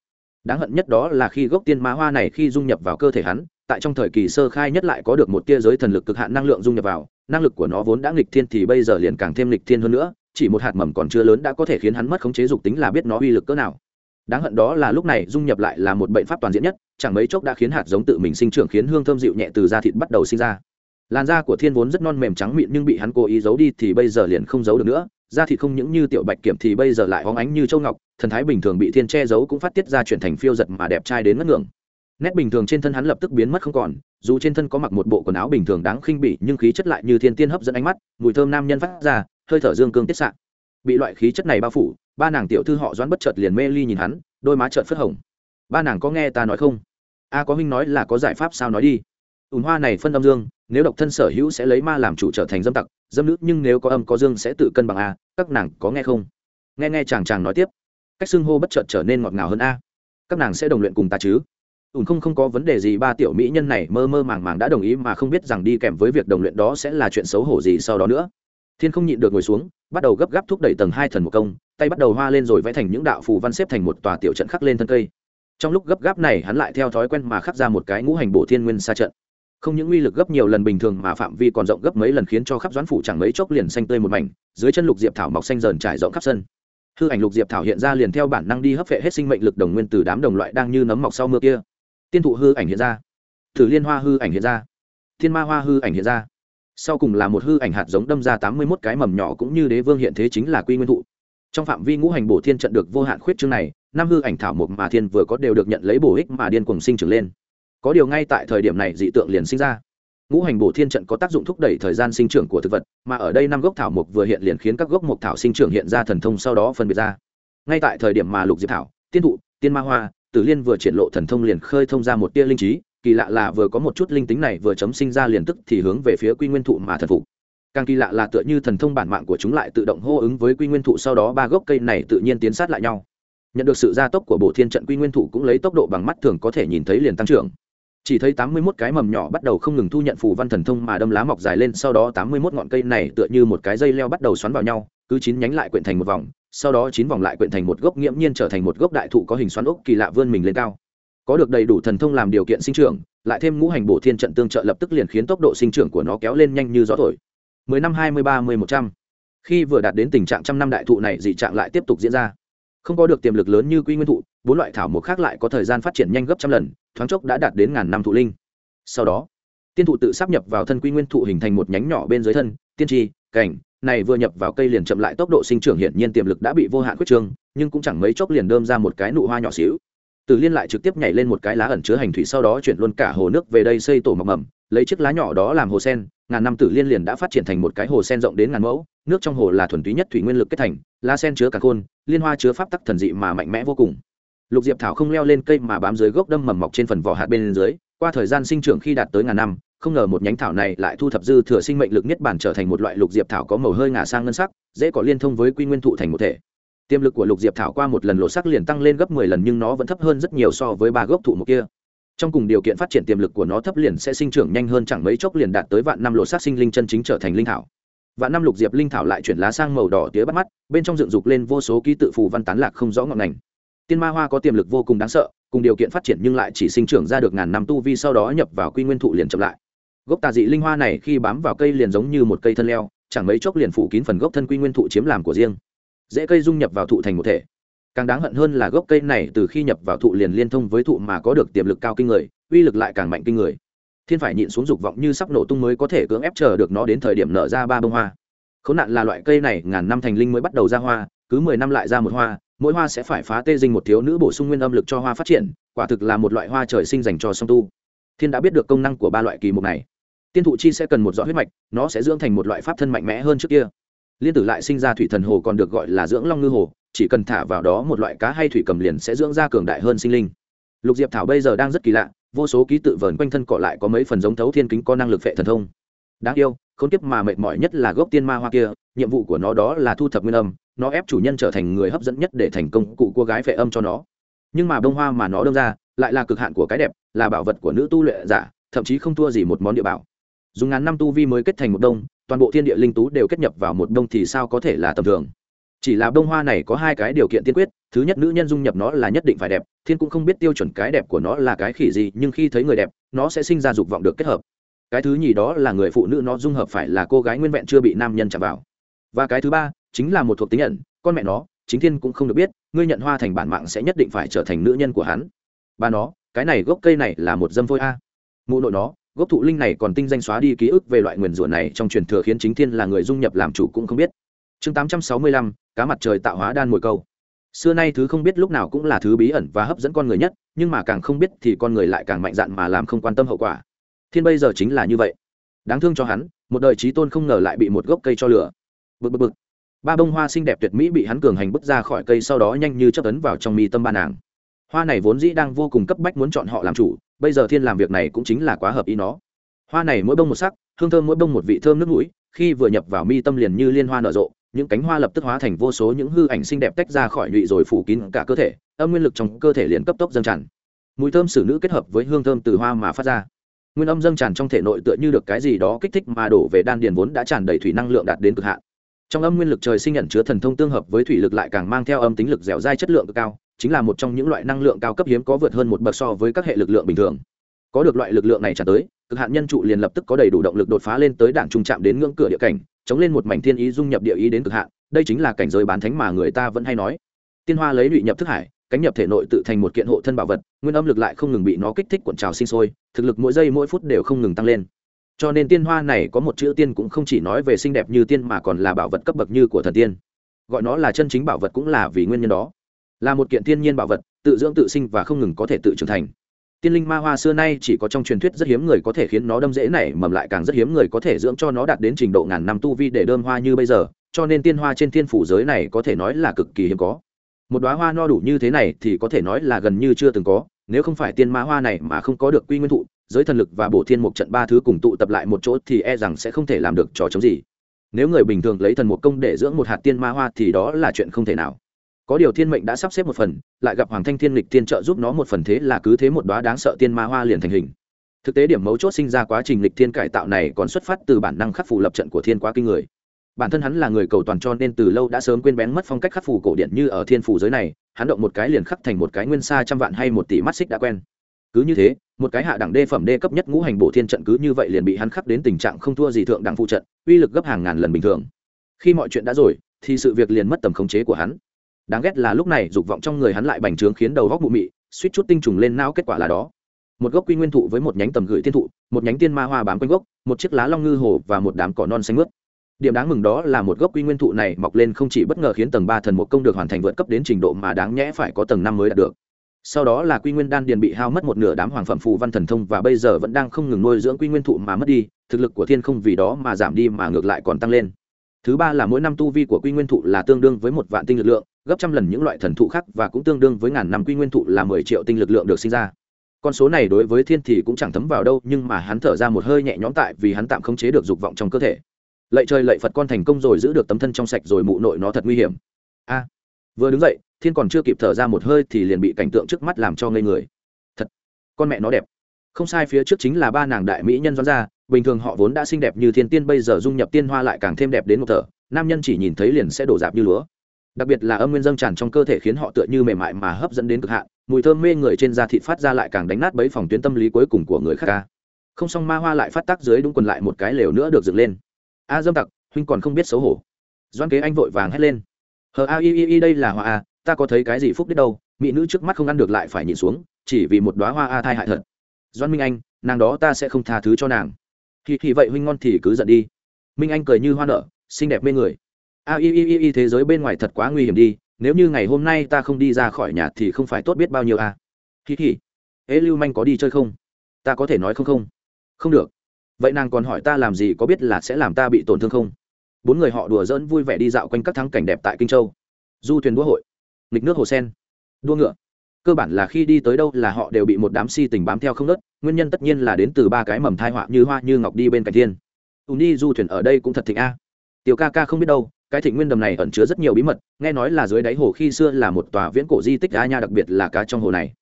Đáng hận nhất đó là khi gốc tiên ma hoa này khi dung nhập vào cơ thể hắn tại trong thời kỳ sơ khai nhất lại có được một tia giới thần lực cực hạn năng lượng dung nhập vào, năng lực của nó vốn đã nghịch thiên thì bây giờ liền càng thêm nghịch thiên hơn nữa, chỉ một hạt mầm còn chưa lớn đã có thể khiến hắn mất khống chế dục tính là biết nó uy lực cỡ nào. Đáng hận đó là lúc này dung nhập lại là một bệnh pháp toàn diện nhất, chẳng mấy chốc đã khiến hạt giống tự mình sinh trưởng khiến hương thơm dịu nhẹ từ da thịt bắt đầu sinh ra. Làn da của thiên vốn rất non mềm trắng mịn nhưng bị hắn cố ý giấu đi thì bây giờ liền không giấu được nữa, da thịt không những như tiểu bạch kiểm thì bây giờ lại hóng ánh như châu ngọc, thần thái bình thường bị thiên che giấu cũng phát tiết ra chuyển thành phiêu giật mà đẹp trai đến ngất ngưỡng nét bình thường trên thân hắn lập tức biến mất không còn, dù trên thân có mặc một bộ quần áo bình thường đáng khinh bỉ, nhưng khí chất lại như thiên tiên hấp dẫn ánh mắt, mùi thơm nam nhân phát ra, hơi thở dương cương tiết sạn bị loại khí chất này bao phủ, ba nàng tiểu thư họ doãn bất chợt liền mê ly nhìn hắn, đôi má trợn phất hồng. Ba nàng có nghe ta nói không? A, có huynh nói là có giải pháp sao nói đi. Ùn hoa này phân âm dương, nếu độc thân sở hữu sẽ lấy ma làm chủ trở thành dâm tặc, dâm nữ nhưng nếu có âm có dương sẽ tự cân bằng a, các nàng có nghe không? Nghe nghe chàng chàng nói tiếp. Cách xưng hô bất chợt trở nên ngọt ngào hơn a. Các nàng sẽ đồng luyện cùng ta chứ? Ùn không không có vấn đề gì, ba tiểu mỹ nhân này mơ mơ màng màng đã đồng ý mà không biết rằng đi kèm với việc đồng luyện đó sẽ là chuyện xấu hổ gì sau đó nữa. Thiên không nhịn được ngồi xuống, bắt đầu gấp gáp thúc đẩy tầng hai thần một công, tay bắt đầu hoa lên rồi vẽ thành những đạo phù văn xếp thành một tòa tiểu trận khắc lên thân cây. Trong lúc gấp gáp này, hắn lại theo thói quen mà khắc ra một cái ngũ hành bổ thiên nguyên xa trận. Không những uy lực gấp nhiều lần bình thường mà phạm vi còn rộng gấp mấy lần khiến cho khắp doãn phủ chẳng mấy chốc liền xanh tươi một mảnh, dưới chân lục diệp thảo mọc xanh dần trải rộng khắp sân. Hư ảnh lục diệp thảo hiện ra liền theo bản năng đi hấp vệ hết sinh mệnh lực đồng nguyên từ đám đồng loại đang như nấm mọc sau mưa kia tiên thụ hư ảnh hiện ra. Thử liên hoa hư ảnh hiện ra. Thiên ma hoa hư ảnh hiện ra. Sau cùng là một hư ảnh hạt giống đâm ra tám mươi mốt cái mầm nhỏ cũng như đế vương hiện thế chính là quy nguyên thụ. Trong phạm vi ngũ hành bổ thiên trận được vô hạn khuyết chương này, năm hư ảnh thảo mộc mà thiên vừa có đều được nhận lấy bổ ích mà điên cùng sinh trưởng lên. Có điều ngay tại thời điểm này dị tượng liền sinh ra. Ngũ hành bổ thiên trận có tác dụng thúc đẩy thời gian sinh trưởng của thực vật, mà ở đây năm gốc thảo mộc vừa hiện liền khiến các gốc mộc thảo sinh trưởng hiện ra thần thông sau đó phân biệt ra. Ngay tại thời điểm mà lục diệp thảo, tiên thụ, tiên ma hoa tử liên vừa triển lộ thần thông liền khơi thông ra một tia linh trí, kỳ lạ là vừa có một chút linh tính này vừa chấm sinh ra liền tức thì hướng về phía quy nguyên thụ mà thần phục. Càng kỳ lạ là tựa như thần thông bản mạng của chúng lại tự động hô ứng với quy nguyên thụ, sau đó ba gốc cây này tự nhiên tiến sát lại nhau. Nhận được sự gia tốc của bộ thiên trận, quy nguyên thụ cũng lấy tốc độ bằng mắt thường có thể nhìn thấy liền tăng trưởng. Chỉ thấy tám mươi 81 cái mầm nhỏ bắt đầu không ngừng thu nhận phù văn thần thông mà đâm lá mọc dài lên, sau đó tám mươi 81 ngọn cây này tựa như một cái dây leo bắt đầu xoắn vào nhau, cứ chín nhánh lại quyện thành một vòng sau đó chín vòng lại quyện thành một gốc nghiễm nhiên trở thành một gốc đại thụ có hình xoắn ốc kỳ lạ vươn mình lên cao. Có được đầy đủ thần thông làm điều kiện sinh trưởng, lại thêm ngũ hành bổ thiên trận tương trợ lập tức liền khiến tốc độ sinh trưởng của nó kéo lên nhanh như gió thổi. Mười năm, hai mươi ba mươi một trăm. Khi vừa đạt đến tình trạng trăm năm đại thụ này, dị trạng lại tiếp tục diễn ra. Không có được tiềm lực lớn như quy nguyên thụ, bốn loại thảo mộc khác lại có thời gian phát triển nhanh gấp trăm lần, thoáng chốc đã đạt đến ngàn năm thụ linh. Sau đó, tiên thụ tự sắp nhập vào thân quy nguyên thụ hình thành một nhánh nhỏ bên dưới thân, tiên tri, cảnh này vừa nhập vào cây liền chậm lại tốc độ sinh trưởng hiển nhiên tiềm lực đã bị vô hạn quyết trương nhưng cũng chẳng mấy chốc liền đơm ra một cái nụ hoa nhỏ xíu Tử Liên lại trực tiếp nhảy lên một cái lá ẩn chứa hành thủy sau đó chuyển luôn cả hồ nước về đây xây tổ mọc mầm, lấy chiếc lá nhỏ đó làm hồ sen, ngàn năm Tử Liên liền đã phát triển thành một cái hồ sen rộng đến ngàn mẫu, nước trong hồ là thuần túy nhất thủy nguyên lực kết thành, lá sen chứa cả khôn, liên hoa chứa pháp tắc thần dị mà mạnh mẽ vô cùng. Lục Diệp thảo không leo lên cây mà bám dưới gốc đâm mầm mọc trên phần vỏ hạt bên dưới, qua thời gian sinh trưởng khi đạt tới ngàn năm, không ngờ một nhánh thảo này lại thu thập dư thừa sinh mệnh lực nhất bản trở thành một loại lục diệp thảo có màu hơi ngả sang ngân sắc, dễ có liên thông với quy nguyên thụ thành một thể. Tiềm lực của lục diệp thảo qua một lần lộ sắc liền tăng lên gấp mười lần nhưng nó vẫn thấp hơn rất nhiều so với ba gốc thụ một kia. Trong cùng điều kiện phát triển tiềm lực của nó thấp liền sẽ sinh trưởng nhanh hơn chẳng mấy chốc liền đạt tới vạn năm lộ sắc sinh linh chân chính trở thành linh thảo. Vạn năm lục diệp linh thảo lại chuyển lá sang màu đỏ tía bắt mắt bên trong dựng dục lên vô số ký tự phù văn tán lạc không rõ ngọn ngành. Tiên ma hoa có tiềm lực vô cùng đáng sợ cùng điều kiện phát triển nhưng lại chỉ sinh trưởng ra được ngàn năm tu vi sau đó nhập vào quy nguyên thụ liền chậm lại gốc tà dị linh hoa này khi bám vào cây liền giống như một cây thân leo, chẳng mấy chốc liền phủ kín phần gốc thân quy nguyên thụ chiếm làm của riêng. Dễ cây dung nhập vào thụ thành một thể. Càng đáng hận hơn là gốc cây này từ khi nhập vào thụ liền liên thông với thụ mà có được tiềm lực cao kinh người, uy lực lại càng mạnh kinh người. Thiên phải nhịn xuống dục vọng như sắp nổ tung mới có thể cưỡng ép chờ được nó đến thời điểm nở ra ba bông hoa. Khốn nạn là loại cây này, ngàn năm thành linh mới bắt đầu ra hoa, cứ mười năm lại ra một hoa, mỗi hoa sẽ phải phá tê dinh một thiếu nữ bổ sung nguyên âm lực cho hoa phát triển, quả thực là một loại hoa trời sinh dành cho song tu. Thiên đã biết được công năng của ba loại kỳ mục này tiên thụ chi sẽ cần một giọt huyết mạch, nó sẽ dưỡng thành một loại pháp thân mạnh mẽ hơn trước kia. Liên tử lại sinh ra thủy thần hồ còn được gọi là dưỡng long ngư hồ, chỉ cần thả vào đó một loại cá hay thủy cầm liền sẽ dưỡng ra cường đại hơn sinh linh. Lục diệp thảo bây giờ đang rất kỳ lạ, vô số ký tự vờn quanh thân cọ lại có mấy phần giống thấu thiên kính có năng lực phệ thần thông. Đáng yêu không tiếp mà mệt mỏi nhất là gốc tiên ma hoa kia, nhiệm vụ của nó đó là thu thập nguyên âm, nó ép chủ nhân trở thành người hấp dẫn nhất để thành công cụ cô gái phệ âm cho nó. Nhưng mà bông hoa mà nó đâm ra, lại là cực hạn của cái đẹp, là bảo vật của nữ tu luyện giả, thậm chí không thua gì một món địa bảo dùng ngàn năm tu vi mới kết thành một đông, toàn bộ thiên địa linh tú đều kết nhập vào một đông thì sao có thể là tầm thường? Chỉ là bông hoa này có hai cái điều kiện tiên quyết, thứ nhất nữ nhân dung nhập nó là nhất định phải đẹp, thiên cũng không biết tiêu chuẩn cái đẹp của nó là cái khỉ gì, nhưng khi thấy người đẹp, nó sẽ sinh ra dục vọng được kết hợp. Cái thứ nhì đó là người phụ nữ nó dung hợp phải là cô gái nguyên vẹn chưa bị nam nhân chạm vào. Và cái thứ ba, chính là một thuộc tính nhận, con mẹ nó, chính thiên cũng không được biết, ngươi nhận hoa thành bản mạng sẽ nhất định phải trở thành nữ nhân của hắn. Ba nó, cái này gốc cây này là một dâm phôi a. Mụ nội nó gốc thụ linh này còn tinh danh xóa đi ký ức về loại nguyền rủa này trong truyền thừa khiến chính thiên là người dung nhập làm chủ cũng không biết. Chương tám trăm sáu mươi lăm, cá mặt trời tạo hóa đan mồi câu. Xưa nay thứ không biết lúc nào cũng là thứ bí ẩn và hấp dẫn con người nhất, nhưng mà càng không biết thì con người lại càng mạnh dạn mà làm không quan tâm hậu quả. Thiên bây giờ chính là như vậy. Đáng thương cho hắn, một đời trí tôn không ngờ lại bị một gốc cây cho lửa. Bực bực bực. Ba bông hoa xinh đẹp tuyệt mỹ bị hắn cường hành bước ra khỏi cây sau đó nhanh như chấp ấn vào trong mi tâm ba nàng hoa này vốn dĩ đang vô cùng cấp bách muốn chọn họ làm chủ, bây giờ thiên làm việc này cũng chính là quá hợp ý nó. Hoa này mỗi bông một sắc, hương thơm mỗi bông một vị thơm nước mũi, khi vừa nhập vào mi tâm liền như liên hoa nở rộ, những cánh hoa lập tức hóa thành vô số những hư ảnh xinh đẹp tách ra khỏi nhụy rồi phủ kín cả cơ thể, âm nguyên lực trong cơ thể liền cấp tốc dâng tràn. Mùi thơm xử nữ kết hợp với hương thơm từ hoa mà phát ra. Nguyên âm dâng tràn trong thể nội tựa như được cái gì đó kích thích mà đổ về đan điền vốn đã tràn đầy thủy năng lượng đạt đến cực hạn. Trong âm nguyên lực trời sinh nhận chứa thần thông tương hợp với thủy lực lại càng mang theo âm tính lực dẻo dai chất lượng cực cao chính là một trong những loại năng lượng cao cấp hiếm có vượt hơn một bậc so với các hệ lực lượng bình thường. Có được loại lực lượng này trả tới, cực hạn nhân trụ liền lập tức có đầy đủ động lực đột phá lên tới đảng trung chạm đến ngưỡng cửa địa cảnh, chống lên một mảnh thiên ý dung nhập địa ý đến cực hạn, đây chính là cảnh giới bán thánh mà người ta vẫn hay nói. Tiên hoa lấy lụy nhập thức hải, cánh nhập thể nội tự thành một kiện hộ thân bảo vật, nguyên âm lực lại không ngừng bị nó kích thích cuộn trào sinh sôi, thực lực mỗi giây mỗi phút đều không ngừng tăng lên. Cho nên tiên hoa này có một chữ tiên cũng không chỉ nói về xinh đẹp như tiên mà còn là bảo vật cấp bậc như của thần tiên. Gọi nó là chân chính bảo vật cũng là vì nguyên nhân đó là một kiện thiên nhiên bảo vật, tự dưỡng tự sinh và không ngừng có thể tự trưởng thành. Tiên linh ma hoa xưa nay chỉ có trong truyền thuyết rất hiếm người có thể khiến nó đâm dễ nảy, mầm lại càng rất hiếm người có thể dưỡng cho nó đạt đến trình độ ngàn năm tu vi để đơm hoa như bây giờ, cho nên tiên hoa trên thiên phủ giới này có thể nói là cực kỳ hiếm có. Một đoá hoa no đủ như thế này thì có thể nói là gần như chưa từng có, nếu không phải tiên ma hoa này mà không có được quy nguyên thụ, giới thần lực và bổ thiên mục trận ba thứ cùng tụ tập lại một chỗ thì e rằng sẽ không thể làm được trò chống gì. Nếu người bình thường lấy thần mục công để dưỡng một hạt tiên ma hoa thì đó là chuyện không thể nào có điều thiên mệnh đã sắp xếp một phần, lại gặp hoàng thanh thiên lịch tiên trợ giúp nó một phần thế là cứ thế một đoá đáng sợ tiên ma hoa liền thành hình. Thực tế điểm mấu chốt sinh ra quá trình lịch thiên cải tạo này còn xuất phát từ bản năng khắc phủ lập trận của thiên quá kinh người. Bản thân hắn là người cầu toàn cho nên từ lâu đã sớm quên bén mất phong cách khắc phủ cổ điển như ở thiên phủ giới này, hắn động một cái liền khắc thành một cái nguyên xa trăm vạn hay một tỷ mắt xích đã quen. Cứ như thế, một cái hạ đẳng đê phẩm đê cấp nhất ngũ hành bộ thiên trận cứ như vậy liền bị hắn khắc đến tình trạng không thua gì thượng đẳng phụ trận, uy lực gấp hàng ngàn lần bình thường. Khi mọi chuyện đã rồi, thì sự việc liền mất tầm khống chế của hắn đáng ghét là lúc này dục vọng trong người hắn lại bành trướng khiến đầu góc bụ mị, suýt chút tinh trùng lên não kết quả là đó. Một gốc quy nguyên thụ với một nhánh tầm gửi thiên thụ, một nhánh tiên ma hoa bám quanh gốc, một chiếc lá long ngư hồ và một đám cỏ non xanh mướt. Điểm đáng mừng đó là một gốc quy nguyên thụ này mọc lên không chỉ bất ngờ khiến tầng ba thần một công được hoàn thành vượt cấp đến trình độ mà đáng nhẽ phải có tầng năm mới đạt được. Sau đó là quy nguyên đan điền bị hao mất một nửa đám hoàng phẩm phù văn thần thông và bây giờ vẫn đang không ngừng nuôi dưỡng quy nguyên thụ mà mất đi, thực lực của thiên không vì đó mà giảm đi mà ngược lại còn tăng lên. Thứ ba là mỗi năm tu vi của quy nguyên thụ là tương đương với một vạn tinh lực lượng gấp trăm lần những loại thần thụ khác và cũng tương đương với ngàn năm quy nguyên thụ là mười triệu tinh lực lượng được sinh ra. Con số này đối với thiên thì cũng chẳng thấm vào đâu, nhưng mà hắn thở ra một hơi nhẹ nhõm tại vì hắn tạm khống chế được dục vọng trong cơ thể. Lạy trời, lạy phật, con thành công rồi giữ được tấm thân trong sạch rồi mụ nội nó thật nguy hiểm. A, vừa đứng dậy, thiên còn chưa kịp thở ra một hơi thì liền bị cảnh tượng trước mắt làm cho ngây người. Thật, con mẹ nó đẹp. Không sai, phía trước chính là ba nàng đại mỹ nhân doãn ra bình thường họ vốn đã xinh đẹp như thiên tiên, bây giờ dung nhập tiên hoa lại càng thêm đẹp đến một thở. Nam nhân chỉ nhìn thấy liền sẽ đổ dạp như lúa đặc biệt là âm nguyên dâng tràn trong cơ thể khiến họ tựa như mềm mại mà hấp dẫn đến cực hạn, mùi thơm mê người trên da thịt phát ra lại càng đánh nát bấy phòng tuyến tâm lý cuối cùng của người khác ca. Không xong ma hoa lại phát tác dưới đúng quần lại một cái lều nữa được dựng lên. A dâm tặc, huynh còn không biết xấu hổ. Doan kế anh vội vàng hét lên. Hờ a i i đây là hoa a, ta có thấy cái gì phúc biết đâu, mỹ nữ trước mắt không ăn được lại phải nhìn xuống, chỉ vì một đoá hoa a thai hại thật. Doan minh anh, nàng đó ta sẽ không tha thứ cho nàng. Thì thì vậy huynh ngon thì cứ giận đi. Minh anh cười như hoa nở, xinh đẹp mê người a, i i i thế giới bên ngoài thật quá nguy hiểm đi, nếu như ngày hôm nay ta không đi ra khỏi nhà thì không phải tốt biết bao nhiêu a. À? thì thì ế lưu manh có đi chơi không? Ta có thể nói không không? Không được. Vậy nàng còn hỏi ta làm gì có biết là sẽ làm ta bị tổn thương không? Bốn người họ đùa dỡn vui vẻ đi dạo quanh các thắng cảnh đẹp tại kinh châu. Du thuyền đua hội. Nghịch nước hồ sen. Đua ngựa. Cơ bản là khi đi tới đâu là họ đều bị một đám si tình bám theo không nớt, nguyên nhân tất nhiên là đến từ ba cái mầm thai họa như hoa, như ngọc đi bên cạnh thiên. Ùn đi du thuyền ở đây cũng thật thịnh a. Tiểu ca ca không biết đâu cái thịnh nguyên đầm này ẩn chứa rất nhiều bí mật, nghe nói là dưới đáy hồ khi xưa là một tòa viễn cổ di tích a nha, đặc biệt là cá trong hồ này.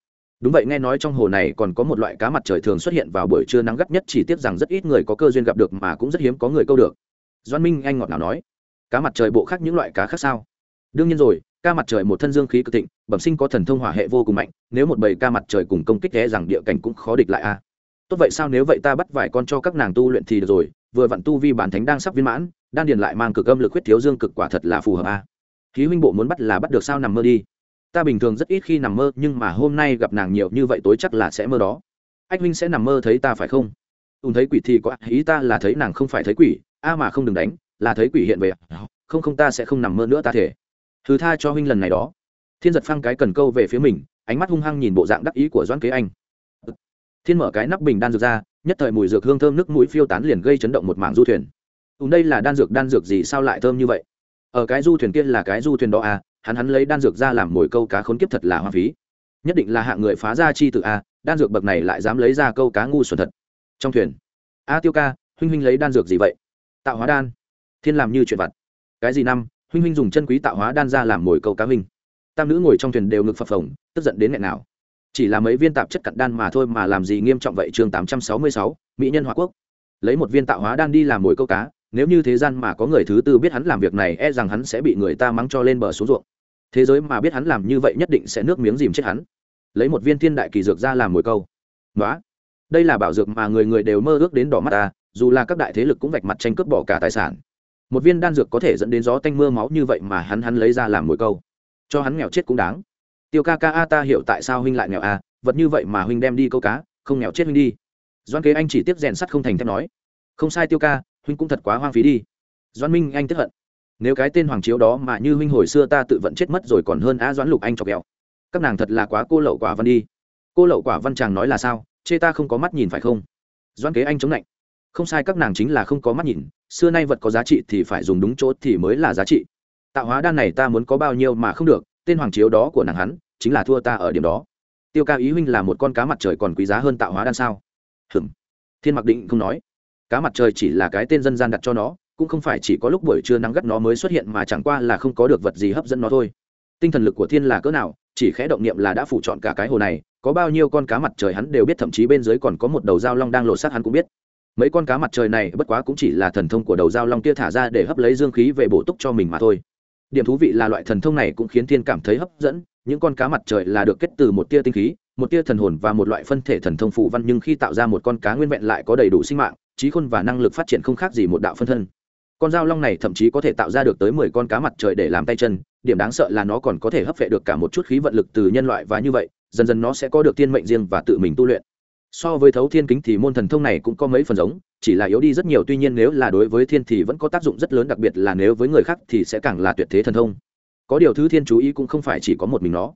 Đúng vậy, nghe nói trong hồ này còn có một loại cá mặt trời thường xuất hiện vào buổi trưa nắng gắt nhất, chỉ tiếc rằng rất ít người có cơ duyên gặp được mà cũng rất hiếm có người câu được. Doan minh anh ngọt nào nói, cá mặt trời bộ khác những loại cá khác sao? Đương nhiên rồi ca mặt trời một thân dương khí cực thịnh, bẩm sinh có thần thông hỏa hệ vô cùng mạnh, nếu một bầy ca mặt trời cùng công kích thế rằng địa cảnh cũng khó địch lại a tốt vậy sao nếu vậy ta bắt vài con cho các nàng tu luyện thì được rồi, vừa vặn tu vi bản thánh đang sắp viên mãn đan điền lại mang cực âm lực huyết thiếu dương cực quả thật là phù hợp a. Khí huynh bộ muốn bắt là bắt được sao nằm mơ đi. Ta bình thường rất ít khi nằm mơ, nhưng mà hôm nay gặp nàng nhiều như vậy tối chắc là sẽ mơ đó. Anh huynh sẽ nằm mơ thấy ta phải không? Ùn thấy quỷ thì có ý, ta là thấy nàng không phải thấy quỷ, a mà không đừng đánh, là thấy quỷ hiện về. Không không, ta sẽ không nằm mơ nữa ta thể thứ tha cho huynh lần này đó. Thiên giật phăng cái cần câu về phía mình, ánh mắt hung hăng nhìn bộ dạng đắc ý của doãn kế anh. Thiên mở cái nắp bình đan dược ra, nhất thời mùi dược hương thơm nước mũi phiêu tán liền gây chấn động một mảng du thuyền ùn đây là đan dược đan dược gì sao lại thơm như vậy? Ở cái du thuyền kia là cái du thuyền đó à hắn hắn lấy đan dược ra làm mồi câu cá khốn kiếp thật là hoa phí. Nhất định là hạng người phá ra chi tự a à, đan dược bậc này lại dám lấy ra câu cá ngu xuẩn thật. Trong thuyền, a tiêu ca, huynh huynh lấy đan dược gì vậy? Tạo hóa đan. Thiên làm như chuyện vặt. Cái gì năm, huynh huynh dùng chân quý tạo hóa đan ra làm mồi câu cá huynh. Tam nữ ngồi trong thuyền đều ngực phập phồng, tức giận đến nghẹn nào. Chỉ là mấy viên tạp chất cặn đan mà thôi mà làm gì nghiêm trọng vậy chương tám trăm sáu mươi sáu, mỹ nhân hòa quốc. Lấy một viên tạo hóa đan đi làm mồi câu cá nếu như thế gian mà có người thứ tư biết hắn làm việc này e rằng hắn sẽ bị người ta mắng cho lên bờ xuống ruộng. Thế giới mà biết hắn làm như vậy nhất định sẽ nước miếng dìm chết hắn. Lấy một viên thiên đại kỳ dược ra làm mồi câu. Nói đây là bảo dược mà người người đều mơ ước đến đỏ mắt ta, dù là các đại thế lực cũng vạch mặt tranh cướp bỏ cả tài sản. Một viên đan dược có thể dẫn đến gió tanh mưa máu như vậy mà hắn hắn lấy ra làm mồi câu. Cho hắn nghèo chết cũng đáng. Tiêu ca ca a, ta hiểu tại sao huynh lại nghèo a, vật như vậy mà huynh đem đi câu cá, không nghèo chết huynh đi. Doan kế anh chỉ tiếp rèn sắt không thành thép nói. Không sai tiêu ca huynh cũng thật quá hoang phí đi. Doan minh, anh tức hận. Nếu cái tên hoàng chiếu đó mà như huynh hồi xưa ta tự vẫn chết mất rồi còn hơn a doãn lục anh chọc ghẹo. Các nàng thật là quá cô lậu quả văn đi. Cô lậu quả văn chàng nói là sao? Chê ta không có mắt nhìn phải không? Doãn kế anh chống lạnh. Không sai, các nàng chính là không có mắt nhìn. Xưa nay vật có giá trị thì phải dùng đúng chỗ thì mới là giá trị. Tạo hóa đan này ta muốn có bao nhiêu mà không được. Tên hoàng chiếu đó của nàng hắn, chính là thua ta ở điểm đó. Tiêu ca ý huynh là một con cá mặt trời còn quý giá hơn tạo hóa đan sao? Hừm thiên mặc định không nói cá mặt trời chỉ là cái tên dân gian đặt cho nó, cũng không phải chỉ có lúc buổi trưa nắng gắt nó mới xuất hiện mà chẳng qua là không có được vật gì hấp dẫn nó thôi. Tinh thần lực của thiên là cỡ nào, chỉ khẽ động niệm là đã phủ chọn cả cái hồ này, có bao nhiêu con cá mặt trời hắn đều biết, thậm chí bên dưới còn có một đầu dao long đang lộ sát hắn cũng biết. Mấy con cá mặt trời này bất quá cũng chỉ là thần thông của đầu dao long kia thả ra để hấp lấy dương khí về bổ túc cho mình mà thôi. Điểm thú vị là loại thần thông này cũng khiến thiên cảm thấy hấp dẫn, những con cá mặt trời là được kết từ một tia tinh khí, một tia thần hồn và một loại phân thể thần thông phụ văn nhưng khi tạo ra một con cá nguyên vẹn lại có đầy đủ sinh mạng trí khôn và năng lực phát triển không khác gì một đạo phân thân. Con dao long này thậm chí có thể tạo ra được tới mười con cá mặt trời để làm tay chân, điểm đáng sợ là nó còn có thể hấp vệ được cả một chút khí vận lực từ nhân loại và như vậy, dần dần nó sẽ có được tiên mệnh riêng và tự mình tu luyện. So với thấu thiên kính thì môn thần thông này cũng có mấy phần giống, chỉ là yếu đi rất nhiều, tuy nhiên nếu là đối với thiên thì vẫn có tác dụng rất lớn, đặc biệt là nếu với người khác thì sẽ càng là tuyệt thế thần thông. Có điều thứ thiên chú ý cũng không phải chỉ có một mình nó.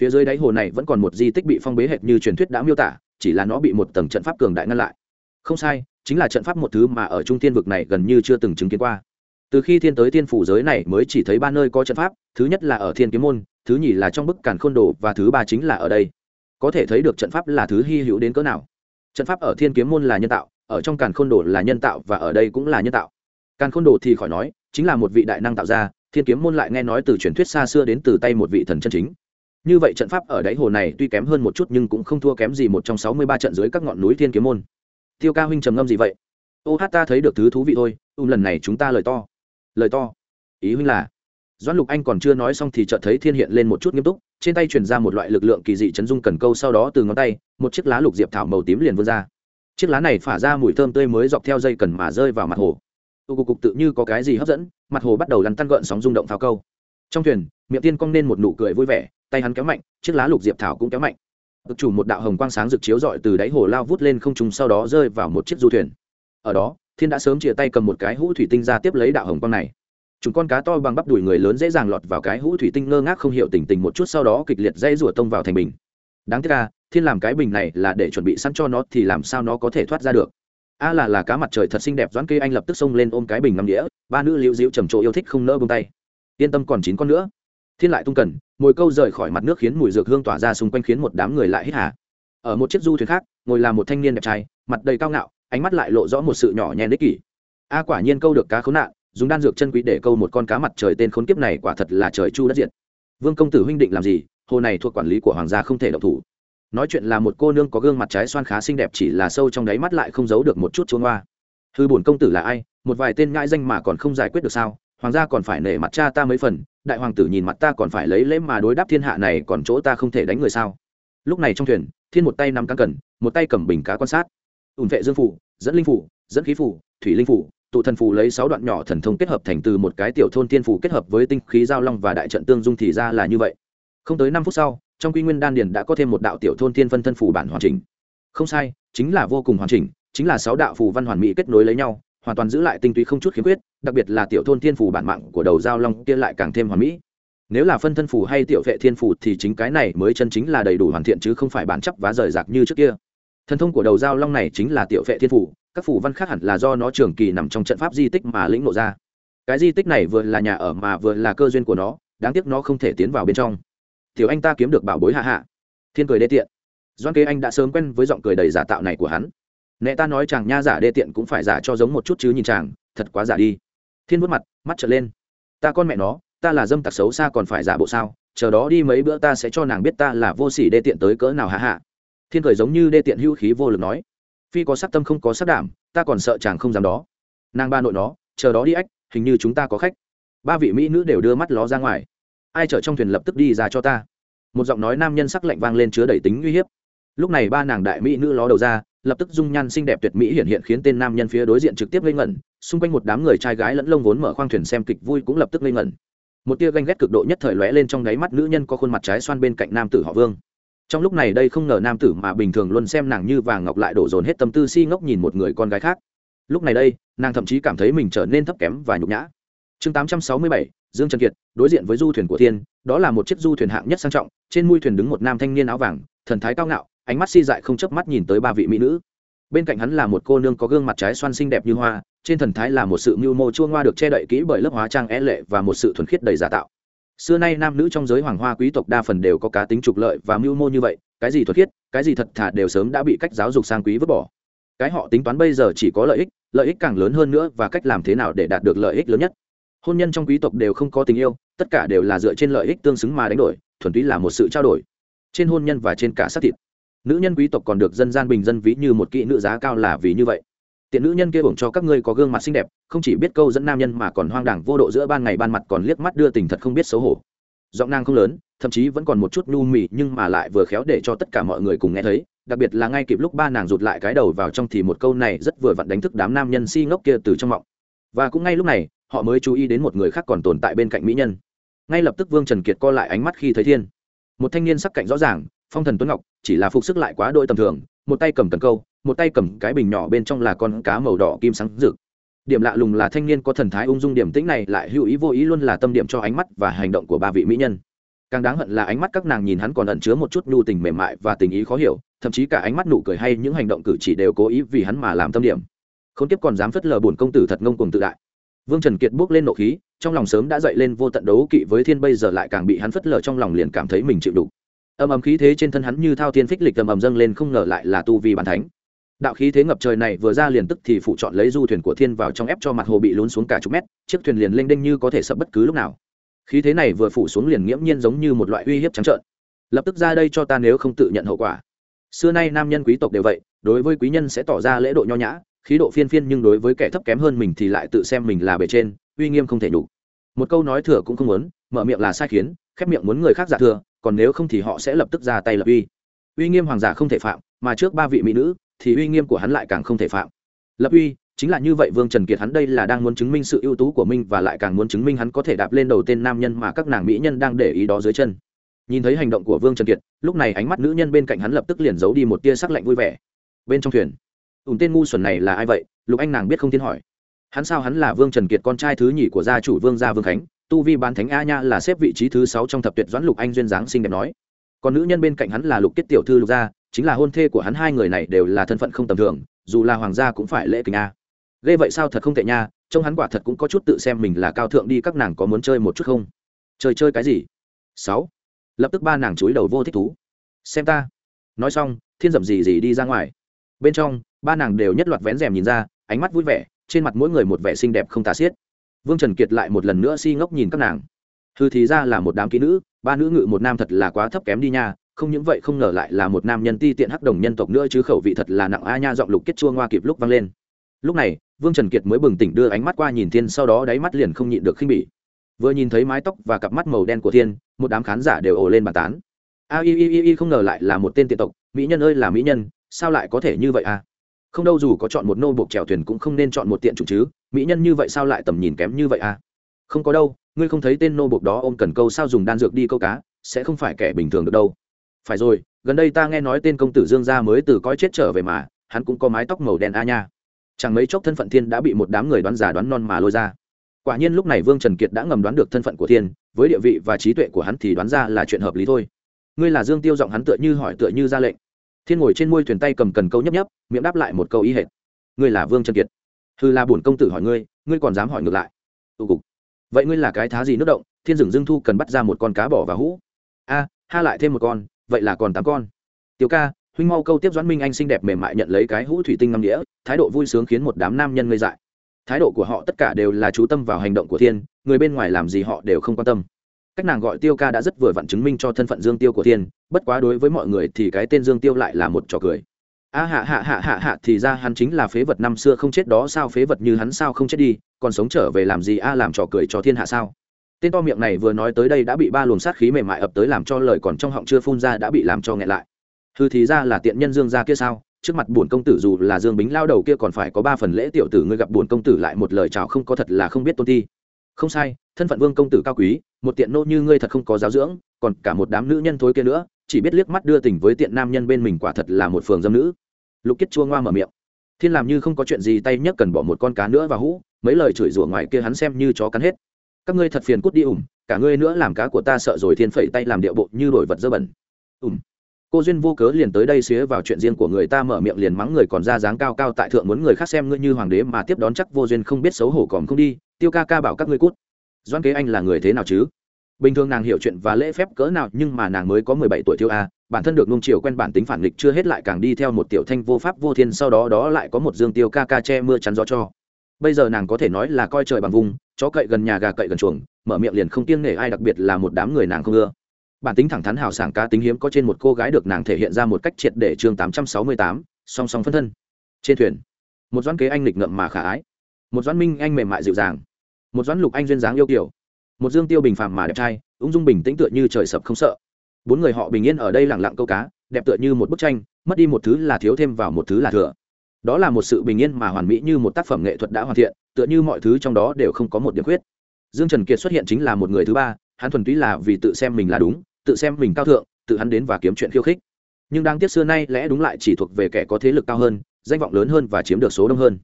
Phía dưới đáy hồ này vẫn còn một di tích bị phong bế hệt như truyền thuyết đã miêu tả, chỉ là nó bị một tầng trận pháp cường đại ngăn lại. Không sai chính là trận pháp một thứ mà ở trung thiên vực này gần như chưa từng chứng kiến qua. Từ khi thiên tới thiên phủ giới này mới chỉ thấy ba nơi có trận pháp, thứ nhất là ở thiên kiếm môn, thứ nhì là trong bức càn khôn đồ và thứ ba chính là ở đây. Có thể thấy được trận pháp là thứ hy hữu đến cỡ nào. Trận pháp ở thiên kiếm môn là nhân tạo, ở trong càn khôn đồ là nhân tạo và ở đây cũng là nhân tạo. Càn khôn đồ thì khỏi nói, chính là một vị đại năng tạo ra, thiên kiếm môn lại nghe nói từ truyền thuyết xa xưa đến từ tay một vị thần chân chính. Như vậy trận pháp ở đáy hồ này tuy kém hơn một chút nhưng cũng không thua kém gì một trong sáu mươi ba trận dưới các ngọn núi thiên kiếm môn tiêu ca huynh trầm ngâm gì vậy? Ô hát ta thấy được thứ thú vị thôi u lần này chúng ta lời to. Lời to? Ý huynh là? Doãn lục anh còn chưa nói xong thì chợt thấy thiên hiện lên một chút nghiêm túc, trên tay truyền ra một loại lực lượng kỳ dị chấn dung cần câu sau đó từ ngón tay, một chiếc lá lục diệp thảo màu tím liền vươn ra. Chiếc lá này phả ra mùi thơm tươi mới dọc theo dây cần mà rơi vào mặt hồ. Tu cục cục tự như có cái gì hấp dẫn, mặt hồ bắt đầu lăn tăn gợn sóng rung động pháo câu. Trong thuyền, miệng tiên cong nên một nụ cười vui vẻ, tay hắn kéo mạnh, chiếc lá lục diệp thảo cũng kéo mạnh cực chủ một đạo hồng quang sáng rực chiếu rọi từ đáy hồ lao vút lên không trung, sau đó rơi vào một chiếc du thuyền. Ở đó, thiên đã sớm chia tay cầm một cái hũ thủy tinh ra tiếp lấy đạo hồng quang này. Chúng con cá to bằng bắp đùi người lớn dễ dàng lọt vào cái hũ thủy tinh ngơ ngác không hiểu tình tình một chút, sau đó kịch liệt dây rủa tông vào thành bình. Đáng tiếc ra thiên làm cái bình này là để chuẩn bị sẵn cho nó thì làm sao nó có thể thoát ra được? A là là cá mặt trời thật xinh đẹp, doãn kê anh lập tức xông lên ôm cái bình ngắm đĩa ba nữ liễu diễu trầm trồ yêu thích không nỡ bông tay. Yên tâm còn chín con nữa thiên lại tung cần, mồi câu rời khỏi mặt nước khiến mùi dược hương tỏa ra xung quanh khiến một đám người lại hít hà. Ở một chiếc du thuyền khác, ngồi là một thanh niên đẹp trai, mặt đầy cao ngạo, ánh mắt lại lộ rõ một sự nhỏ nhen đích kỷ. A quả nhiên câu được cá khốn nạn, dùng đan dược chân quý để câu một con cá mặt trời tên khốn kiếp này quả thật là trời chu đất diệt. Vương công tử huynh định làm gì, hồ này thuộc quản lý của hoàng gia không thể động thủ. Nói chuyện là một cô nương có gương mặt trái xoan khá xinh đẹp chỉ là sâu trong đáy mắt lại không giấu được một chút chuông hoa. Hư bổn công tử là ai, một vài tên ngãi danh mà còn không giải quyết được sao, hoàng gia còn phải nể mặt cha ta mấy phần đại hoàng tử nhìn mặt ta còn phải lấy lễ mà đối đáp thiên hạ này còn chỗ ta không thể đánh người sao? Lúc này trong thuyền, thiên một tay nắm căng cần, một tay cầm bình cá quan sát. Ủn vệ dương phủ, dẫn linh phủ, dẫn khí phủ, thủy linh phủ, tụ thần phủ lấy sáu đoạn nhỏ thần thông kết hợp thành từ một cái tiểu thôn tiên phủ kết hợp với tinh khí giao long và đại trận tương dung thì ra là như vậy. Không tới năm phút sau, trong quy nguyên đan điền đã có thêm một đạo tiểu thôn tiên phân thân phủ bản hoàn chỉnh. Không sai, chính là vô cùng hoàn chỉnh, chính là sáu đạo phù văn hoàn mỹ kết nối lấy nhau hoàn toàn giữ lại tinh túy không chút khiếm khuyết, đặc biệt là tiểu thôn thiên phù bản mạng của đầu giao long kia lại càng thêm hoàn mỹ. Nếu là phân thân phù hay tiểu vệ thiên phù thì chính cái này mới chân chính là đầy đủ hoàn thiện chứ không phải bản chấp và rời rạc như trước kia. Thần thông của đầu giao long này chính là tiểu vệ thiên phù, các phù văn khác hẳn là do nó trường kỳ nằm trong trận pháp di tích mà lĩnh ngộ ra. Cái di tích này vừa là nhà ở mà vừa là cơ duyên của nó, đáng tiếc nó không thể tiến vào bên trong. Tiểu anh ta kiếm được bảo bối hạ hạ. Thiên cười đê tiện. Doan kế anh đã sớm quen với giọng cười đầy giả tạo này của hắn nẹ ta nói chàng nha giả đê tiện cũng phải giả cho giống một chút chứ nhìn chàng, thật quá giả đi. Thiên vớt mặt, mắt trở lên. Ta con mẹ nó, ta là dâm tặc xấu xa còn phải giả bộ sao? Chờ đó đi mấy bữa ta sẽ cho nàng biết ta là vô sỉ đê tiện tới cỡ nào hạ hạ. Thiên cười giống như đê tiện hữu khí vô lực nói. Phi có sắc tâm không có sắc đảm, ta còn sợ chàng không dám đó. Nàng ba nội nó, chờ đó đi ách, hình như chúng ta có khách. Ba vị mỹ nữ đều đưa mắt ló ra ngoài. Ai chở trong thuyền lập tức đi ra cho ta? Một giọng nói nam nhân sắc lạnh vang lên chứa đầy tính uy hiếp lúc này ba nàng đại mỹ nữ ló đầu ra, lập tức dung nhan xinh đẹp tuyệt mỹ hiện hiện khiến tên nam nhân phía đối diện trực tiếp lên ngẩn, xung quanh một đám người trai gái lẫn lông vốn mở khoang thuyền xem kịch vui cũng lập tức lên ngẩn. Một tia ganh ghét cực độ nhất thời lóe lên trong đáy mắt nữ nhân có khuôn mặt trái xoan bên cạnh nam tử họ vương. Trong lúc này đây không ngờ nam tử mà bình thường luôn xem nàng như vàng ngọc lại đổ dồn hết tâm tư si ngốc nhìn một người con gái khác. Lúc này đây, nàng thậm chí cảm thấy mình trở nên thấp kém và nhục nhã. Chương tám trăm sáu mươi bảy, dương trần kiệt, đối diện với du thuyền của thiên, đó là một chiếc du thuyền hạng nhất sang trọng, trên mui thuyền đứng một nam thanh niên áo vàng, thần thái cao ngạo ánh mắt si dại không chớp mắt nhìn tới ba vị mỹ nữ. Bên cạnh hắn là một cô nương có gương mặt trái xoan xinh đẹp như hoa, trên thần thái là một sự mưu mô chua ngoa được che đậy kỹ bởi lớp hóa trang é lệ và một sự thuần khiết đầy giả tạo. Xưa nay nam nữ trong giới hoàng hoa quý tộc đa phần đều có cá tính trục lợi và mưu mô như vậy, cái gì thuật khiết, cái gì thật thà đều sớm đã bị cách giáo dục sang quý vứt bỏ. Cái họ tính toán bây giờ chỉ có lợi ích lợi ích càng lớn hơn nữa và cách làm thế nào để đạt được lợi ích lớn nhất. Hôn nhân trong quý tộc đều không có tình yêu, tất cả đều là dựa trên lợi ích tương xứng mà đánh đổi, thuần túy là một sự trao đổi. Trên hôn nhân và trên cả xác thịt nữ nhân quý tộc còn được dân gian bình dân ví như một kỹ nữ giá cao là vì như vậy. Tiện nữ nhân kia bổng cho các ngươi có gương mặt xinh đẹp, không chỉ biết câu dẫn nam nhân mà còn hoang đảng vô độ giữa ban ngày ban mặt còn liếc mắt đưa tình thật không biết xấu hổ. Giọng nàng không lớn, thậm chí vẫn còn một chút nhu mì, nhưng mà lại vừa khéo để cho tất cả mọi người cùng nghe thấy, đặc biệt là ngay kịp lúc ba nàng rụt lại cái đầu vào trong thì một câu này rất vừa vặn đánh thức đám nam nhân si ngốc kia từ trong mộng và cũng ngay lúc này, họ mới chú ý đến một người khác còn tồn tại bên cạnh mỹ nhân. Ngay lập tức vương trần kiệt co lại ánh mắt khi thấy thiên. Một thanh niên sắc cạnh rõ ràng phong thần tuấn ngọc, chỉ là phục sức lại quá đôi tầm thường, một tay cầm cần câu, một tay cầm cái bình nhỏ bên trong là con cá màu đỏ kim sáng rực. Điểm lạ lùng là thanh niên có thần thái ung dung điểm tĩnh này lại hữu ý vô ý luôn là tâm điểm cho ánh mắt và hành động của ba vị mỹ nhân. Càng đáng hận là ánh mắt các nàng nhìn hắn còn ẩn chứa một chút nhu tình mềm mại và tình ý khó hiểu, thậm chí cả ánh mắt nụ cười hay những hành động cử chỉ đều cố ý vì hắn mà làm tâm điểm. Không tiếp còn dám phất lờ bổn công tử thật ngông cuồng tự đại. Vương trần kiệt bước lên nộ khí, trong lòng sớm đã dậy lên vô tận đấu kỵ với thiên bây giờ lại càng bị hắn phất lờ trong lòng liền cảm thấy mình chịu đủ âm ầm khí thế trên thân hắn như thao thiên phích lịch âm ầm dâng lên không ngờ lại là tu vi bản thánh. Đạo khí thế ngập trời này vừa ra liền tức thì phụ chọn lấy du thuyền của thiên vào trong ép cho mặt hồ bị lún xuống cả chục mét, chiếc thuyền liền lênh đênh như có thể sập bất cứ lúc nào. Khí thế này vừa phủ xuống liền nghiễm nhiên giống như một loại uy hiếp trắng trợn. Lập tức ra đây cho ta nếu không tự nhận hậu quả. Xưa nay nam nhân quý tộc đều vậy, đối với quý nhân sẽ tỏ ra lễ độ nho nhã, khí độ phiên phiên nhưng đối với kẻ thấp kém hơn mình thì lại tự xem mình là bề trên, uy nghiêm không thể nhục. Một câu nói thừa cũng không muốn, mở miệng là sai khiến, khép miệng muốn người khác giả thừa còn nếu không thì họ sẽ lập tức ra tay lập uy. Uy nghiêm hoàng giả không thể phạm, mà trước ba vị mỹ nữ, thì uy nghiêm của hắn lại càng không thể phạm. Lập uy, chính là như vậy vương trần kiệt hắn đây là đang muốn chứng minh sự ưu tú của minh và lại càng muốn chứng minh hắn có thể đạp lên đầu tên nam nhân mà các nàng mỹ nhân đang để ý đó dưới chân. Nhìn thấy hành động của vương trần kiệt, lúc này ánh mắt nữ nhân bên cạnh hắn lập tức liền giấu đi một tia sắc lạnh vui vẻ. Bên trong thuyền, ùn tên ngu xuẩn này là ai vậy? Lục anh nàng biết không tiến hỏi. Hắn sao hắn là vương trần kiệt con trai thứ nhì của gia chủ vương gia vương khánh? Tu vi bán thánh a nha là xếp vị trí thứ sáu trong thập tuyệt doãn lục anh duyên dáng xinh đẹp nói. Còn nữ nhân bên cạnh hắn là lục kết tiểu thư lục gia, chính là hôn thê của hắn hai người này đều là thân phận không tầm thường, dù là hoàng gia cũng phải lễ kính a. Ghê vậy sao thật không tệ nha, trông hắn quả thật cũng có chút tự xem mình là cao thượng đi, các nàng có muốn chơi một chút không? Chơi chơi cái gì? Sáu. Lập tức ba nàng chúi đầu vô thích thú. Xem ta. Nói xong, thiên dậm gì gì đi ra ngoài. Bên trong, ba nàng đều nhất loạt vén rèm nhìn ra, ánh mắt vui vẻ, trên mặt mỗi người một vẻ xinh đẹp không tà xiết vương trần kiệt lại một lần nữa si ngốc nhìn các nàng. Hư thì ra là một đám kỹ nữ, ba nữ ngự một nam thật là quá thấp kém đi nha, không những vậy không ngờ lại là một nam nhân ti tiện hắc đồng nhân tộc nữa chứ khẩu vị thật là nặng a nha, giọng lục kết chua ngoa kịp lúc vang lên. Lúc này, vương trần kiệt mới bừng tỉnh đưa ánh mắt qua nhìn thiên, sau đó đáy mắt liền không nhịn được khinh bỉ. Vừa nhìn thấy mái tóc và cặp mắt màu đen của thiên, một đám khán giả đều ồ lên bàn tán. A y y y không ngờ lại là một tên tiện tộc, mỹ nhân ơi là mỹ nhân, sao lại có thể như vậy à? Không đâu dù có chọn một nô buộc trèo thuyền cũng không nên chọn một tiện chủ chứ, mỹ nhân như vậy sao lại tầm nhìn kém như vậy à? Không có đâu, ngươi không thấy tên nô buộc đó ôm cần câu sao dùng đan dược đi câu cá, sẽ không phải kẻ bình thường được đâu. Phải rồi, gần đây ta nghe nói tên công tử dương gia mới từ coi chết trở về mà, hắn cũng có mái tóc màu đen a nha. Chẳng mấy chốc thân phận thiên đã bị một đám người đoán giả đoán non mà lôi ra. Quả nhiên lúc này vương trần kiệt đã ngầm đoán được thân phận của thiên, với địa vị và trí tuệ của hắn thì đoán ra là chuyện hợp lý thôi. Ngươi là dương tiêu giọng hắn tựa như hỏi tựa như ra lệnh thiên ngồi trên môi thuyền tay cầm cần câu nhấp nhấp, miệng đáp lại một câu ý hệt. Ngươi là vương trần kiệt. Hư là bổn công tử hỏi ngươi ngươi còn dám hỏi ngược lại. Tụ cục. Vậy ngươi là cái thá gì nước động, thiên dừng dương thu cần bắt ra một con cá bỏ vào hũ. A, ha lại thêm một con, vậy là còn tám con. Tiểu ca, huynh mau câu tiếp doãn minh anh xinh đẹp mềm mại nhận lấy cái hũ thủy tinh năm đĩa, thái độ vui sướng khiến một đám nam nhân ngây dại. Thái độ của họ tất cả đều là chú tâm vào hành động của thiên, người bên ngoài làm gì họ đều không quan tâm cách nàng gọi tiêu ca đã rất vừa vặn chứng minh cho thân phận dương tiêu của thiên, bất quá đối với mọi người thì cái tên dương tiêu lại là một trò cười. A hạ hạ hạ hạ hạ thì ra hắn chính là phế vật năm xưa không chết đó sao, phế vật như hắn sao không chết đi, còn sống trở về làm gì, a làm trò cười cho thiên hạ sao? Tên to miệng này vừa nói tới đây đã bị ba luồng sát khí mềm mại ập tới làm cho lời còn trong họng chưa phun ra đã bị làm cho nghẹn lại. Hư thì ra là tiện nhân dương gia kia sao? Trước mặt bổn công tử dù là dương bính lao đầu kia còn phải có ba phần lễ tiểu tử, ngươi gặp bổn công tử lại một lời chào không có thật là không biết tôn ti. Không sai thân phận vương công tử cao quý, một tiện nô như ngươi thật không có giáo dưỡng, còn cả một đám nữ nhân thối kia nữa, chỉ biết liếc mắt đưa tình với tiện nam nhân bên mình quả thật là một phường dâm nữ. Lục kiết chua ngoa mở miệng. Thiên làm như không có chuyện gì tay nhấc cần bỏ một con cá nữa và hũ, mấy lời chửi rủa ngoài kia hắn xem như chó cắn hết. Các ngươi thật phiền cút đi ủng cả ngươi nữa làm cá của ta sợ rồi thiên phẩy tay làm điệu bộ như đổi vật dơ bẩn. Ủng cô duyên vô cớ liền tới đây xía vào chuyện riêng của người ta mở miệng liền mắng người còn ra dáng cao cao tại thượng muốn người khác xem ngươi như hoàng đế mà tiếp đón chắc vô duyên không biết xấu hổ còn không đi, tiêu ca ca bảo các ngươi cút doan kế anh là người thế nào chứ? Bình thường nàng hiểu chuyện và lễ phép cỡ nào, nhưng mà nàng mới có mười bảy tuổi thiêu a, bản thân được nung chiều quen bản tính phản nghịch chưa hết lại càng đi theo một tiểu thanh vô pháp vô thiên, sau đó đó lại có một dương tiêu ca ca che mưa chắn gió cho. Bây giờ nàng có thể nói là coi trời bằng vùng, chó cậy gần nhà gà cậy gần chuồng, mở miệng liền không kiêng nể ai, đặc biệt là một đám người nàng không ưa. Bản tính thẳng thắn hào sảng cá tính hiếm có trên một cô gái được nàng thể hiện ra một cách triệt để chương tám trăm sáu mươi tám, song song phân thân. Trên thuyền, một doãn kế anh lịch ngậm mà khả ái. Một doãn minh anh mềm mại dịu dàng một doãn lục anh duyên dáng yêu kiểu. Một dương tiêu bình phàm mà đẹp trai, ung dung bình tĩnh tựa như trời sập không sợ. Bốn người họ bình yên ở đây lẳng lặng câu cá, đẹp tựa như một bức tranh, mất đi một thứ là thiếu thêm vào một thứ là thừa. Đó là một sự bình yên mà hoàn mỹ như một tác phẩm nghệ thuật đã hoàn thiện, tựa như mọi thứ trong đó đều không có một điểm khuyết. Dương trần kiệt xuất hiện chính là một người thứ ba, hắn thuần túy là vì tự xem mình là đúng, tự xem mình cao thượng, tự hắn đến và kiếm chuyện khiêu khích. Nhưng đáng tiếc xưa nay lẽ đúng lại chỉ thuộc về kẻ có thế lực cao hơn, danh vọng lớn hơn và chiếm được số đông hơn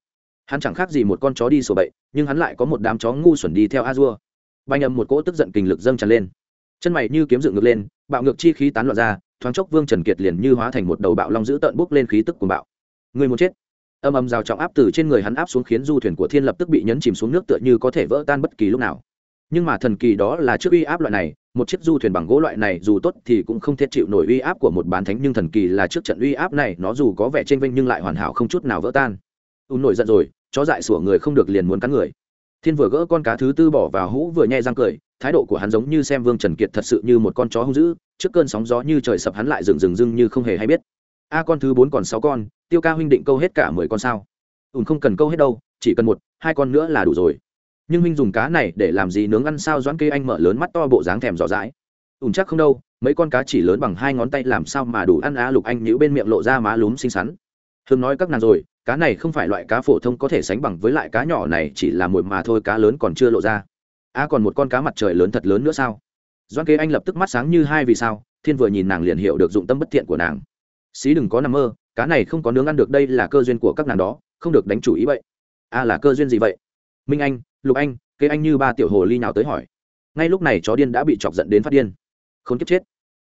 hắn chẳng khác gì một con chó đi sổ bậy, nhưng hắn lại có một đám chó ngu xuẩn đi theo a dua. Banh âm một cỗ tức giận kình lực dâng tràn lên. Chân mày như kiếm dựng ngược lên, bạo ngược chi khí tán loạn ra, thoáng chốc vương trần kiệt liền như hóa thành một đầu bạo long dữ tợn bốc lên khí tức của bạo. Người muốn chết. Âm âm rào trọng áp từ trên người hắn áp xuống khiến du thuyền của thiên lập tức bị nhấn chìm xuống nước tựa như có thể vỡ tan bất kỳ lúc nào. Nhưng mà thần kỳ đó là trước uy áp loại này, một chiếc du thuyền bằng gỗ loại này dù tốt thì cũng không thể chịu nổi uy áp của một bán thánh, nhưng thần kỳ là trước trận uy áp này, nó dù có vẻ tranh vinh nhưng lại hoàn hảo không chút nào vỡ tan ùn nổi giận rồi, chó dại sủa người không được liền muốn cắn người. Thiên vừa gỡ con cá thứ tư bỏ vào hũ vừa nhai răng cười, thái độ của hắn giống như xem vương trần kiệt thật sự như một con chó hung dữ, trước cơn sóng gió như trời sập hắn lại rừng rừng rưng như không hề hay biết. A con thứ bốn còn sáu con, tiêu ca huynh định câu hết cả mười con sao? Ùn không cần câu hết đâu, chỉ cần một, hai con nữa là đủ rồi. Nhưng huynh dùng cá này để làm gì nướng ăn sao doãn kê anh mở lớn mắt to bộ dáng thèm rõ rãi ùn chắc không đâu, mấy con cá chỉ lớn bằng hai ngón tay làm sao mà đủ ăn á lục anh nhữ bên miệng lộ ra má lúm xinh xắn. Thường nói các nàng rồi cá này không phải loại cá phổ thông có thể sánh bằng với lại cá nhỏ này, chỉ là mồi mà thôi, cá lớn còn chưa lộ ra. A, còn một con cá mặt trời lớn thật lớn nữa sao? Doan kế anh lập tức mắt sáng như hai vì sao, thiên vừa nhìn nàng liền hiểu được dụng tâm bất thiện của nàng. Xí đừng có nằm mơ, cá này không có nướng ăn được, đây là cơ duyên của các nàng đó, không được đánh chủ ý vậy. A, là cơ duyên gì vậy? Minh anh, lục anh, kế anh như ba tiểu hồ ly nào tới hỏi. Ngay lúc này chó điên đã bị chọc giận đến phát điên. Không kiếp chết.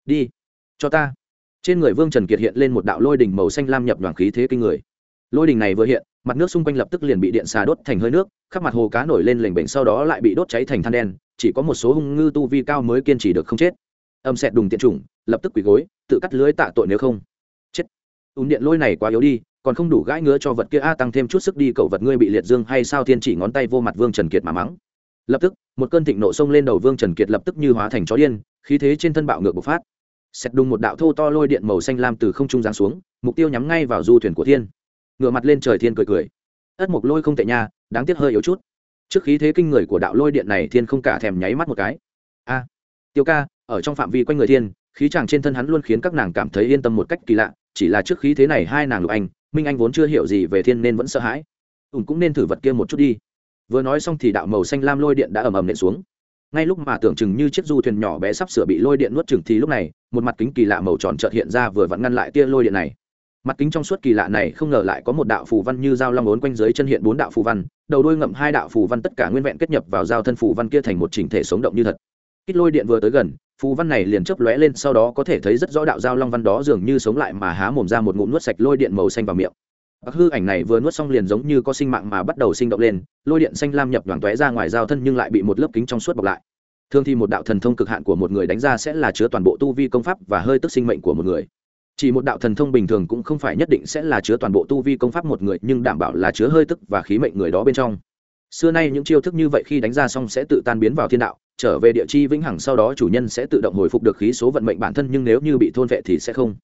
Đi, cho ta. Trên người vương trần kiệt hiện lên một đạo lôi đỉnh màu xanh lam nhập đoàn khí thế kinh người lôi đình này vừa hiện, mặt nước xung quanh lập tức liền bị điện xà đốt thành hơi nước, khắp mặt hồ cá nổi lên lềnh bệnh sau đó lại bị đốt cháy thành than đen, chỉ có một số hung ngư tu vi cao mới kiên trì được không chết. Âm xẹt đùng tiện chủng, lập tức quỳ gối, tự cắt lưới tạ tội nếu không. Chết. Ùn điện lôi này quá yếu đi, còn không đủ gãi ngứa cho vật kia a, tăng thêm chút sức đi, cậu vật ngươi bị liệt dương hay sao thiên chỉ ngón tay vô mặt vương trần kiệt mà mắng. Lập tức, một cơn thịnh nộ xông lên đầu vương trần kiệt lập tức như hóa thành chó điên, khí thế trên thân bạo ngược bộc phát. Xét đùng một đạo thô to lôi điện màu xanh lam từ không trung giáng xuống, mục tiêu nhắm ngay vào du thuyền của thiên ngửa mặt lên trời thiên cười cười. Ất mộc lôi không tệ nha, đáng tiếc hơi yếu chút. Trước khí thế kinh người của đạo lôi điện này thiên không cả thèm nháy mắt một cái. A tiêu ca, ở trong phạm vi quanh người thiên, khí chàng trên thân hắn luôn khiến các nàng cảm thấy yên tâm một cách kỳ lạ, chỉ là trước khí thế này hai nàng lục anh, minh anh vốn chưa hiểu gì về thiên nên vẫn sợ hãi. Ùn cũng nên thử vật kia một chút đi. Vừa nói xong thì đạo màu xanh lam lôi điện đã ầm ầm nện xuống. Ngay lúc mà tưởng chừng như chiếc du thuyền nhỏ bé sắp sửa bị lôi điện nuốt chừng thì lúc này, một mặt kính kỳ lạ màu tròn trợt hiện ra vừa vặn ngăn lại tia lôi điện này mặt kính trong suốt kỳ lạ này không ngờ lại có một đạo phù văn như dao long ốn quanh dưới chân hiện bốn đạo phù văn đầu đôi ngậm hai đạo phù văn tất cả nguyên vẹn kết nhập vào giao thân phù văn kia thành một chỉnh thể sống động như thật kích lôi điện vừa tới gần phù văn này liền chớp lóe lên sau đó có thể thấy rất rõ đạo giao long văn đó dường như sống lại mà há mồm ra một ngụm nuốt sạch lôi điện màu xanh vào miệng Bác hư ảnh này vừa nuốt xong liền giống như có sinh mạng mà bắt đầu sinh động lên, lôi điện xanh lam nhập đoàn tóe ra ngoài giao thân nhưng lại bị một lớp kính trong suốt bọc lại. Thường thì một đạo thần thông cực hạn của một người đánh ra sẽ là chứa toàn bộ tu vi công pháp và hơi tức sinh mệnh của một người. Chỉ một đạo thần thông bình thường cũng không phải nhất định sẽ là chứa toàn bộ tu vi công pháp một người, nhưng đảm bảo là chứa hơi tức và khí mệnh người đó bên trong. Xưa nay những chiêu thức như vậy khi đánh ra xong sẽ tự tan biến vào thiên đạo, trở về địa chi vĩnh hằng sau đó chủ nhân sẽ tự động hồi phục được khí số vận mệnh bản thân nhưng nếu như bị thôn vệ thì sẽ không.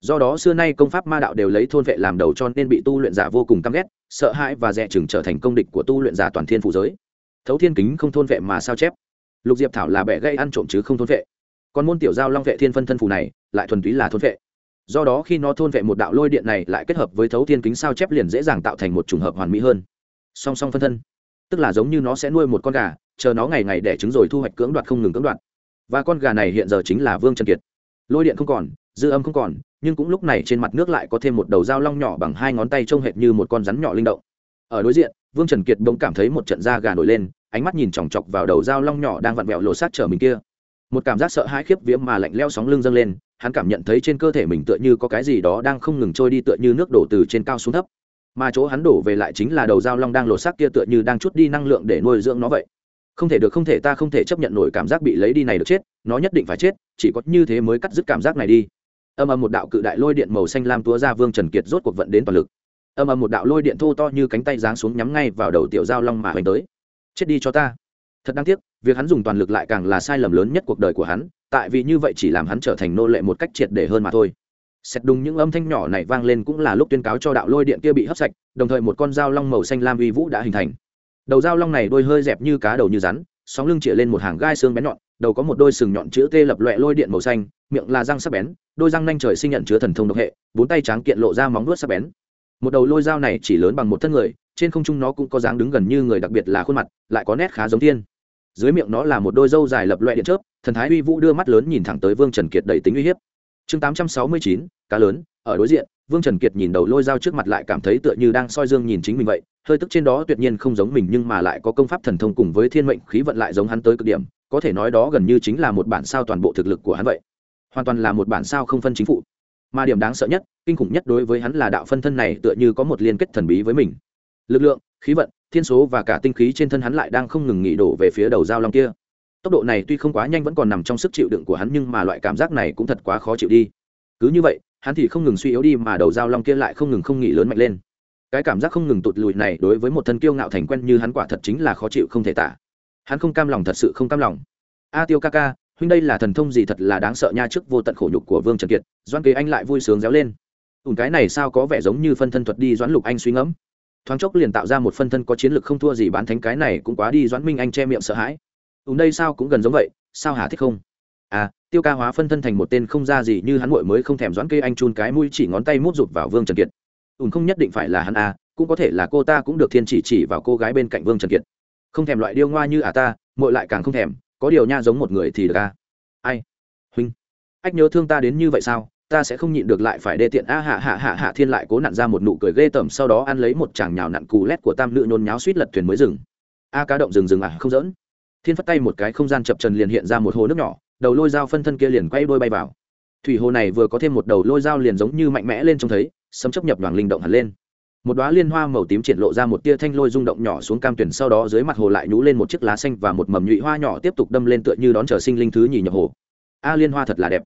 Do đó xưa nay công pháp ma đạo đều lấy thôn vệ làm đầu cho nên bị tu luyện giả vô cùng căm ghét sợ hãi và dè chừng trở thành công địch của tu luyện giả toàn thiên phủ giới. Thấu thiên kính không thôn vệ mà sao chép? Lục diệp thảo là bẻ gây ăn trộm chứ không thôn vệ. Còn môn tiểu giao long vệ thiên phân thân phù này lại thuần túy là thôn vệ do đó khi nó thôn vệ một đạo lôi điện này lại kết hợp với thấu thiên kính sao chép liền dễ dàng tạo thành một trùng hợp hoàn mỹ hơn. Song song phân thân, tức là giống như nó sẽ nuôi một con gà, chờ nó ngày ngày đẻ trứng rồi thu hoạch cưỡng đoạt không ngừng cưỡng đoạt. Và con gà này hiện giờ chính là vương trần kiệt. Lôi điện không còn, dư âm không còn, nhưng cũng lúc này trên mặt nước lại có thêm một đầu dao long nhỏ bằng hai ngón tay trông hệt như một con rắn nhỏ linh động. Ở đối diện, vương trần kiệt bỗng cảm thấy một trận da gà nổi lên, ánh mắt nhìn chòng chọc vào đầu dao long nhỏ đang vặn vẹo lộ sát chở mình kia. Một cảm giác sợ hãi khiếp vía mà lạnh leo sóng lưng dâng lên hắn cảm nhận thấy trên cơ thể mình tựa như có cái gì đó đang không ngừng trôi đi tựa như nước đổ từ trên cao xuống thấp. Mà chỗ hắn đổ về lại chính là đầu dao long đang lột xác kia tựa như đang chút đi năng lượng để nuôi dưỡng nó vậy. Không thể được, không thể, ta không thể chấp nhận nổi cảm giác bị lấy đi này được chết, nó nhất định phải chết, chỉ có như thế mới cắt dứt cảm giác này đi. Âm âm một đạo cự đại lôi điện màu xanh lam túa ra vương trần kiệt rốt cuộc vận đến toàn lực. Âm âm một đạo lôi điện thô to như cánh tay giáng xuống nhắm ngay vào đầu tiểu giao long mà hoành tới. Chết đi cho ta. Thật đáng tiếc, việc hắn dùng toàn lực lại càng là sai lầm lớn nhất cuộc đời của hắn tại vì như vậy chỉ làm hắn trở thành nô lệ một cách triệt để hơn mà thôi. Xét đúng những âm thanh nhỏ này vang lên cũng là lúc tuyên cáo cho đạo lôi điện kia bị hấp sạch, đồng thời một con dao long màu xanh lam uy vũ đã hình thành. Đầu dao long này đôi hơi dẹp như cá đầu như rắn, sóng lưng chĩa lên một hàng gai xương bén nhọn, đầu có một đôi sừng nhọn chữ t lập loẹ lôi điện màu xanh, miệng là răng sắc bén, đôi răng nanh trời sinh nhận chứa thần thông độc hệ, bốn tay tráng kiện lộ ra móng vuốt sắc bén. Một đầu lôi dao này chỉ lớn bằng một thân người, trên không trung nó cũng có dáng đứng gần như người đặc biệt là khuôn mặt, lại có nét khá giống thiên dưới miệng nó là một đôi dâu dài lập loại điện chớp, thần thái uy vũ đưa mắt lớn nhìn thẳng tới vương trần kiệt đầy tính uy hiếp. Chương tám trăm sáu mươi chín, cá lớn, ở đối diện, vương trần kiệt nhìn đầu lôi dao trước mặt lại cảm thấy tựa như đang soi dương nhìn chính mình vậy, hơi tức trên đó tuyệt nhiên không giống mình nhưng mà lại có công pháp thần thông cùng với thiên mệnh khí vận lại giống hắn tới cực điểm, có thể nói đó gần như chính là một bản sao toàn bộ thực lực của hắn vậy. Hoàn toàn là một bản sao không phân chính phụ mà điểm đáng sợ nhất, kinh khủng nhất đối với hắn là đạo phân thân này tựa như có một liên kết thần bí với mình. Lực lượng khí vận, thiên số và cả tinh khí trên thân hắn lại đang không ngừng nghỉ đổ về phía đầu dao long kia. Tốc độ này tuy không quá nhanh vẫn còn nằm trong sức chịu đựng của hắn nhưng mà loại cảm giác này cũng thật quá khó chịu đi. Cứ như vậy, hắn thì không ngừng suy yếu đi mà đầu dao long kia lại không ngừng không nghỉ lớn mạnh lên. Cái cảm giác không ngừng tụt lùi này đối với một thân kiêu ngạo thành quen như hắn quả thật chính là khó chịu không thể tả. Hắn không cam lòng, thật sự không cam lòng. A tiêu ca ca, huynh đây là thần thông gì thật là đáng sợ nha trước vô tận khổ nhục của vương trần kiệt doan kế anh lại vui sướng réo lên. Ủng cái này sao có vẻ giống như phân thân thuật đi doãn lục anh suy ngẫm thoáng chốc liền tạo ra một phân thân có chiến lược không thua gì bán thánh cái này cũng quá đi doãn minh anh che miệng sợ hãi. Ùn đây sao cũng gần giống vậy, sao hà thích không? À tiêu ca hóa phân thân thành một tên không ra gì như hắn muội mới không thèm doãn kê anh chun cái mũi chỉ ngón tay mút rụt vào vương trần kiệt. Ùn không nhất định phải là hắn à cũng có thể là cô ta cũng được thiên chỉ chỉ vào cô gái bên cạnh vương trần kiệt. Không thèm loại điêu ngoa như à ta, muội lại càng không thèm, có điều nha giống một người thì được à. Ai? Huynh. Ách nhớ thương ta đến như vậy sao? Ta sẽ không nhịn được lại phải đê tiện. A, hạ hạ hạ hạ, thiên lại cố nặn ra một nụ cười ghê tởm, sau đó ăn lấy một chàng nhào nặn cù lét của tam nữ nôn nháo suýt lật thuyền mới dừng. A cá động rừng rừng à không dỡn thiên phất tay một cái không gian chập trần liền hiện ra một hồ nước nhỏ, đầu lôi dao phân thân kia liền quay đôi bay vào. Thủy hồ này vừa có thêm một đầu lôi dao liền giống như mạnh mẽ lên trông thấy, sấm chấp nhập đoàn linh động hẳn lên. Một đoá liên hoa màu tím triển lộ ra một tia thanh lôi rung động nhỏ xuống cam tuyển, sau đó dưới mặt hồ lại nhú lên một chiếc lá xanh và một mầm nhụy hoa nhỏ tiếp tục đâm lên tựa như đón chờ sinh linh thứ nhì nhập hồ. A liên hoa thật là đẹp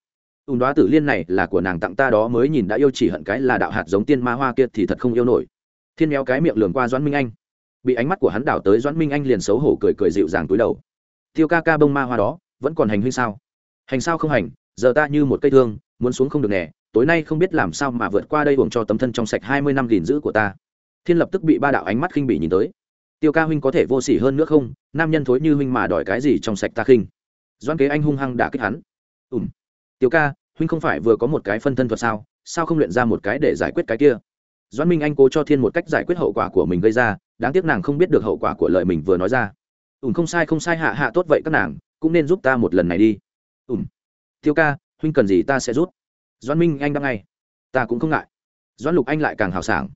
ùn đoá tử liên này là của nàng tặng ta đó mới nhìn đã yêu chỉ hận cái là đạo hạt giống tiên ma hoa kia thì thật không yêu nổi. Thiên méo cái miệng lường qua doãn minh anh. Bị ánh mắt của hắn đảo tới doãn minh anh liền xấu hổ cười cười dịu dàng túi đầu. Tiêu ca ca bông ma hoa đó, vẫn còn hành huynh sao? Hành sao không hành, giờ ta như một cây thương, muốn xuống không được nè, tối nay không biết làm sao mà vượt qua đây buồng cho tấm thân trong sạch hai mươi năm gìn giữ của ta. Thiên lập tức bị ba đạo ánh mắt khinh bỉ nhìn tới. Tiêu ca huynh có thể vô s ỉ hơn nữa không? Nam nhân thối như huynh mà đòi cái gì trong sạch ta khinh? Doan kế anh hung hăng đả kích hắn. Ùm Tiểu ca, huynh không phải vừa có một cái phân thân thuật sao? Sao không luyện ra một cái để giải quyết cái kia? Doan minh anh cố cho thiên một cách giải quyết hậu quả của mình gây ra, đáng tiếc nàng không biết được hậu quả của lời mình vừa nói ra. Ùm không sai không sai, hạ hạ tốt vậy các nàng, cũng nên giúp ta một lần này đi. Ùm tiêu ca, huynh cần gì ta sẽ rút doan minh anh đang ngay. Ta cũng không ngại. Doan lục anh lại càng hào sảng.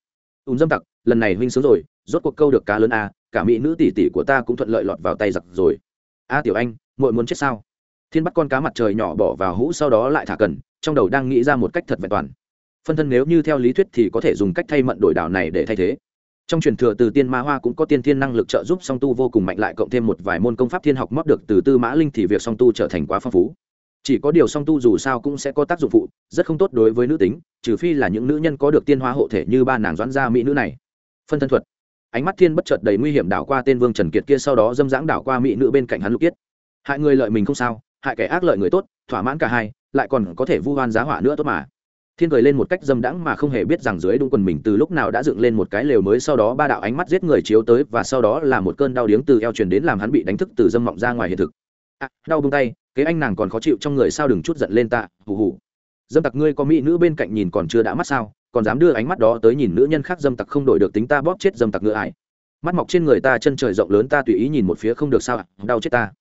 Ùm dâm tặc, lần này huynh sướng rồi, rốt cuộc câu được cá lớn a, cả mỹ nữ tỷ tỷ của ta cũng thuận lợi lọt vào tay giặc rồi. A, tiểu anh, muội muốn chết sao? Thiên bắt con cá mặt trời nhỏ bỏ vào hũ sau đó lại thả cần, trong đầu đang nghĩ ra một cách thật vẹn toàn. Phân thân nếu như theo lý thuyết thì có thể dùng cách thay mận đổi đảo này để thay thế. Trong truyền thừa từ tiên ma hoa cũng có tiên thiên năng lực trợ giúp song tu vô cùng mạnh lại cộng thêm một vài môn công pháp thiên học móc được từ tư mã linh thì việc song tu trở thành quá phong phú. Chỉ có điều song tu dù sao cũng sẽ có tác dụng phụ, rất không tốt đối với nữ tính, trừ phi là những nữ nhân có được tiên hoa hộ thể như ba nàng doãn gia mỹ nữ này. Phân thân thuật. Ánh mắt thiên bất chợt đầy nguy hiểm đảo qua tên vương trần kiệt kia sau đó dâm dãng đảo qua mỹ nữ bên cạnh hắn lục kiết hại người lợi mình không sao hại kẻ ác lợi người tốt thỏa mãn cả hai lại còn có thể vu hoan giá hỏa nữa tốt mà. Thiên cười lên một cách dâm đãng mà không hề biết rằng dưới đúng quần mình từ lúc nào đã dựng lên một cái lều mới sau đó ba đạo ánh mắt giết người chiếu tới và sau đó là một cơn đau điếng từ eo truyền đến làm hắn bị đánh thức từ dâm mọng ra ngoài hiện thực. À, đau bông tay kế anh nàng còn khó chịu trong người sao đừng chút giận lên ta hù hù. Dâm tặc ngươi có mỹ nữ bên cạnh nhìn còn chưa đã mắt sao còn dám đưa ánh mắt đó tới nhìn nữ nhân khác dâm tặc không đổi được tính ta bóp chết dâm tặc ngựa ải. Mắt mọc trên người ta chân trời rộng lớn ta tùy ý nhìn một phía không được sao đau chết ta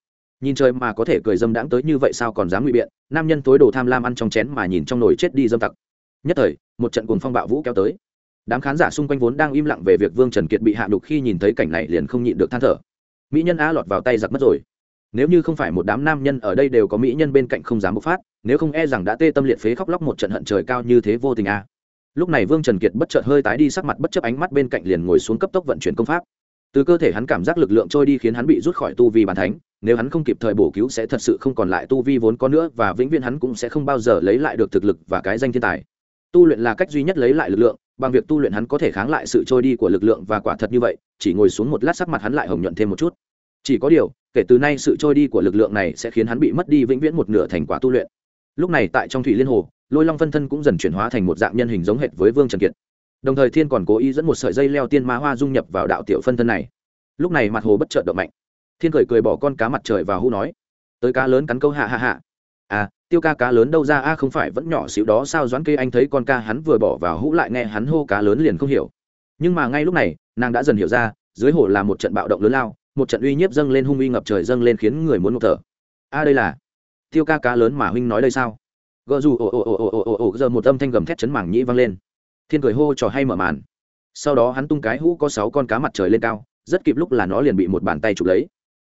nhìn trời mà có thể cười dâm đãng tới như vậy sao còn dám ngụy biện, nam nhân tối đồ tham lam ăn trong chén mà nhìn trong nồi chết đi dâm tặc. Nhất thời, một trận cuồng phong bạo vũ kéo tới. Đám khán giả xung quanh vốn đang im lặng về việc vương trần kiệt bị hạ đục khi nhìn thấy cảnh này liền không nhịn được than thở. Mỹ nhân a lọt vào tay giặc mất rồi. Nếu như không phải một đám nam nhân ở đây đều có mỹ nhân bên cạnh không dám bộc phát, nếu không e rằng đã tê tâm liệt phế khóc lóc một trận hận trời cao như thế vô tình a. Lúc này vương trần kiệt bất chợt hơi tái đi, sắc mặt bất chấp ánh mắt bên cạnh liền ngồi xuống cấp tốc vận chuyển công pháp từ cơ thể hắn cảm giác lực lượng trôi đi khiến hắn bị rút khỏi tu vi bàn thánh, nếu hắn không kịp thời bổ cứu sẽ thật sự không còn lại tu vi vốn có nữa và vĩnh viễn hắn cũng sẽ không bao giờ lấy lại được thực lực và cái danh thiên tài. Tu luyện là cách duy nhất lấy lại lực lượng, bằng việc tu luyện hắn có thể kháng lại sự trôi đi của lực lượng và quả thật như vậy, chỉ ngồi xuống một lát sắc mặt hắn lại hồng nhuận thêm một chút. Chỉ có điều, kể từ nay sự trôi đi của lực lượng này sẽ khiến hắn bị mất đi vĩnh viễn một nửa thành quả tu luyện. Lúc này tại trong thủy liên hồ, lôi long phân thân cũng dần chuyển hóa thành một dạng nhân hình giống hệt với vương trần kiệt đồng thời thiên còn cố ý dẫn một sợi dây leo tiên ma hoa dung nhập vào đạo tiểu phân thân này. Lúc này mặt hồ bất chợt động mạnh. Thiên cười cười bỏ con cá mặt trời vào hũ nói, tới cá lớn cắn câu hạ hạ hạ. À tiêu ca cá lớn đâu ra? A, không phải vẫn nhỏ xíu đó sao? Doãn kê anh thấy con ca hắn vừa bỏ vào hũ lại nghe hắn hô cá lớn liền không hiểu. Nhưng mà ngay lúc này, nàng đã dần hiểu ra, dưới hồ là một trận bạo động lớn lao, một trận uy nhiếp dâng lên hung uy ngập trời dâng lên khiến người muốn ngộp thở. A, đây là tiêu ca cá lớn mà huynh nói đây sao? Gợ dù ồ ồ ồ ồ ồ ồ giờ một âm thanh gầm thét chấn mảng nhĩ vang lên thiên cười hô trò hay mở màn. Sau đó hắn tung cái hũ có sáu con cá mặt trời lên cao, rất kịp lúc là nó liền bị một bàn tay chụp lấy.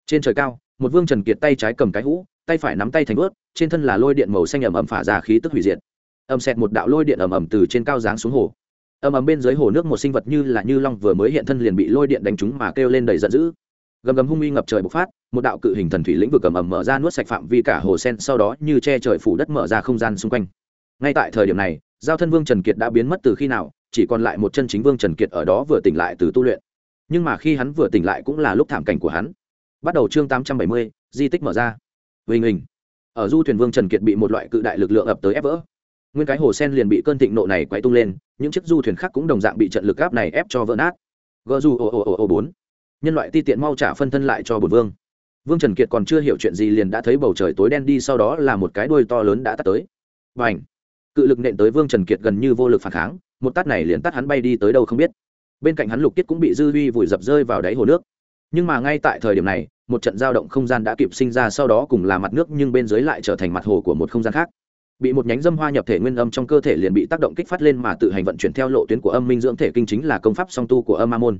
Trên trời cao, một vương trần kiệt tay trái cầm cái hũ, tay phải nắm tay thành ướt trên thân là lôi điện màu xanh ẩm ẩm phả ra khí tức hủy diệt. Ầm xẹt một đạo lôi điện ẩm ẩm từ trên cao giáng xuống hồ. Ầm ầm bên dưới hồ nước một sinh vật như là như long vừa mới hiện thân liền bị lôi điện đánh trúng mà kêu lên đầy giận dữ. Gầm gầm hung uy ngập trời bộc phát, một đạo cự hình thần thủy lĩnh vực ầm ầm mở ra nuốt sạch phạm vi cả hồ sen, sau đó như che trời phủ đất mở ra không gian xung quanh. Ngay tại thời điểm này giao thân vương trần kiệt đã biến mất từ khi nào, chỉ còn lại một chân chính vương trần kiệt ở đó vừa tỉnh lại từ tu luyện. Nhưng mà khi hắn vừa tỉnh lại cũng là lúc thảm cảnh của hắn. Bắt đầu chương tám trăm bảy mươi, di tích mở ra. Vinh hình ở du thuyền vương trần kiệt bị một loại cự đại lực lượng ập tới ép vỡ. Nguyên cái hồ sen liền bị cơn thịnh nộ này quay tung lên, những chiếc du thuyền khác cũng đồng dạng bị trận lực gáp này ép cho vỡ nát. Gờ du ồ ồ ồ ồ bốn. Nhân loại ti tiện mau trả phân thân lại cho bột vương. Vương trần kiệt còn chưa hiểu chuyện gì liền đã thấy bầu trời tối đen đi, sau đó là một cái đuôi to lớn đã tắt tới. Và h cự lực nện tới vương trần kiệt gần như vô lực phản kháng, một tát này liền tắt hắn bay đi tới đâu không biết. Bên cạnh hắn lục tiết cũng bị dư huy vùi dập rơi vào đáy hồ nước. Nhưng mà ngay tại thời điểm này, một trận giao động không gian đã kịp sinh ra, sau đó cùng là mặt nước nhưng bên dưới lại trở thành mặt hồ của một không gian khác. Bị một nhánh dâm hoa nhập thể nguyên âm trong cơ thể liền bị tác động kích phát lên mà tự hành vận chuyển theo lộ tuyến của âm minh dưỡng thể kinh chính là công pháp song tu của âm ma môn.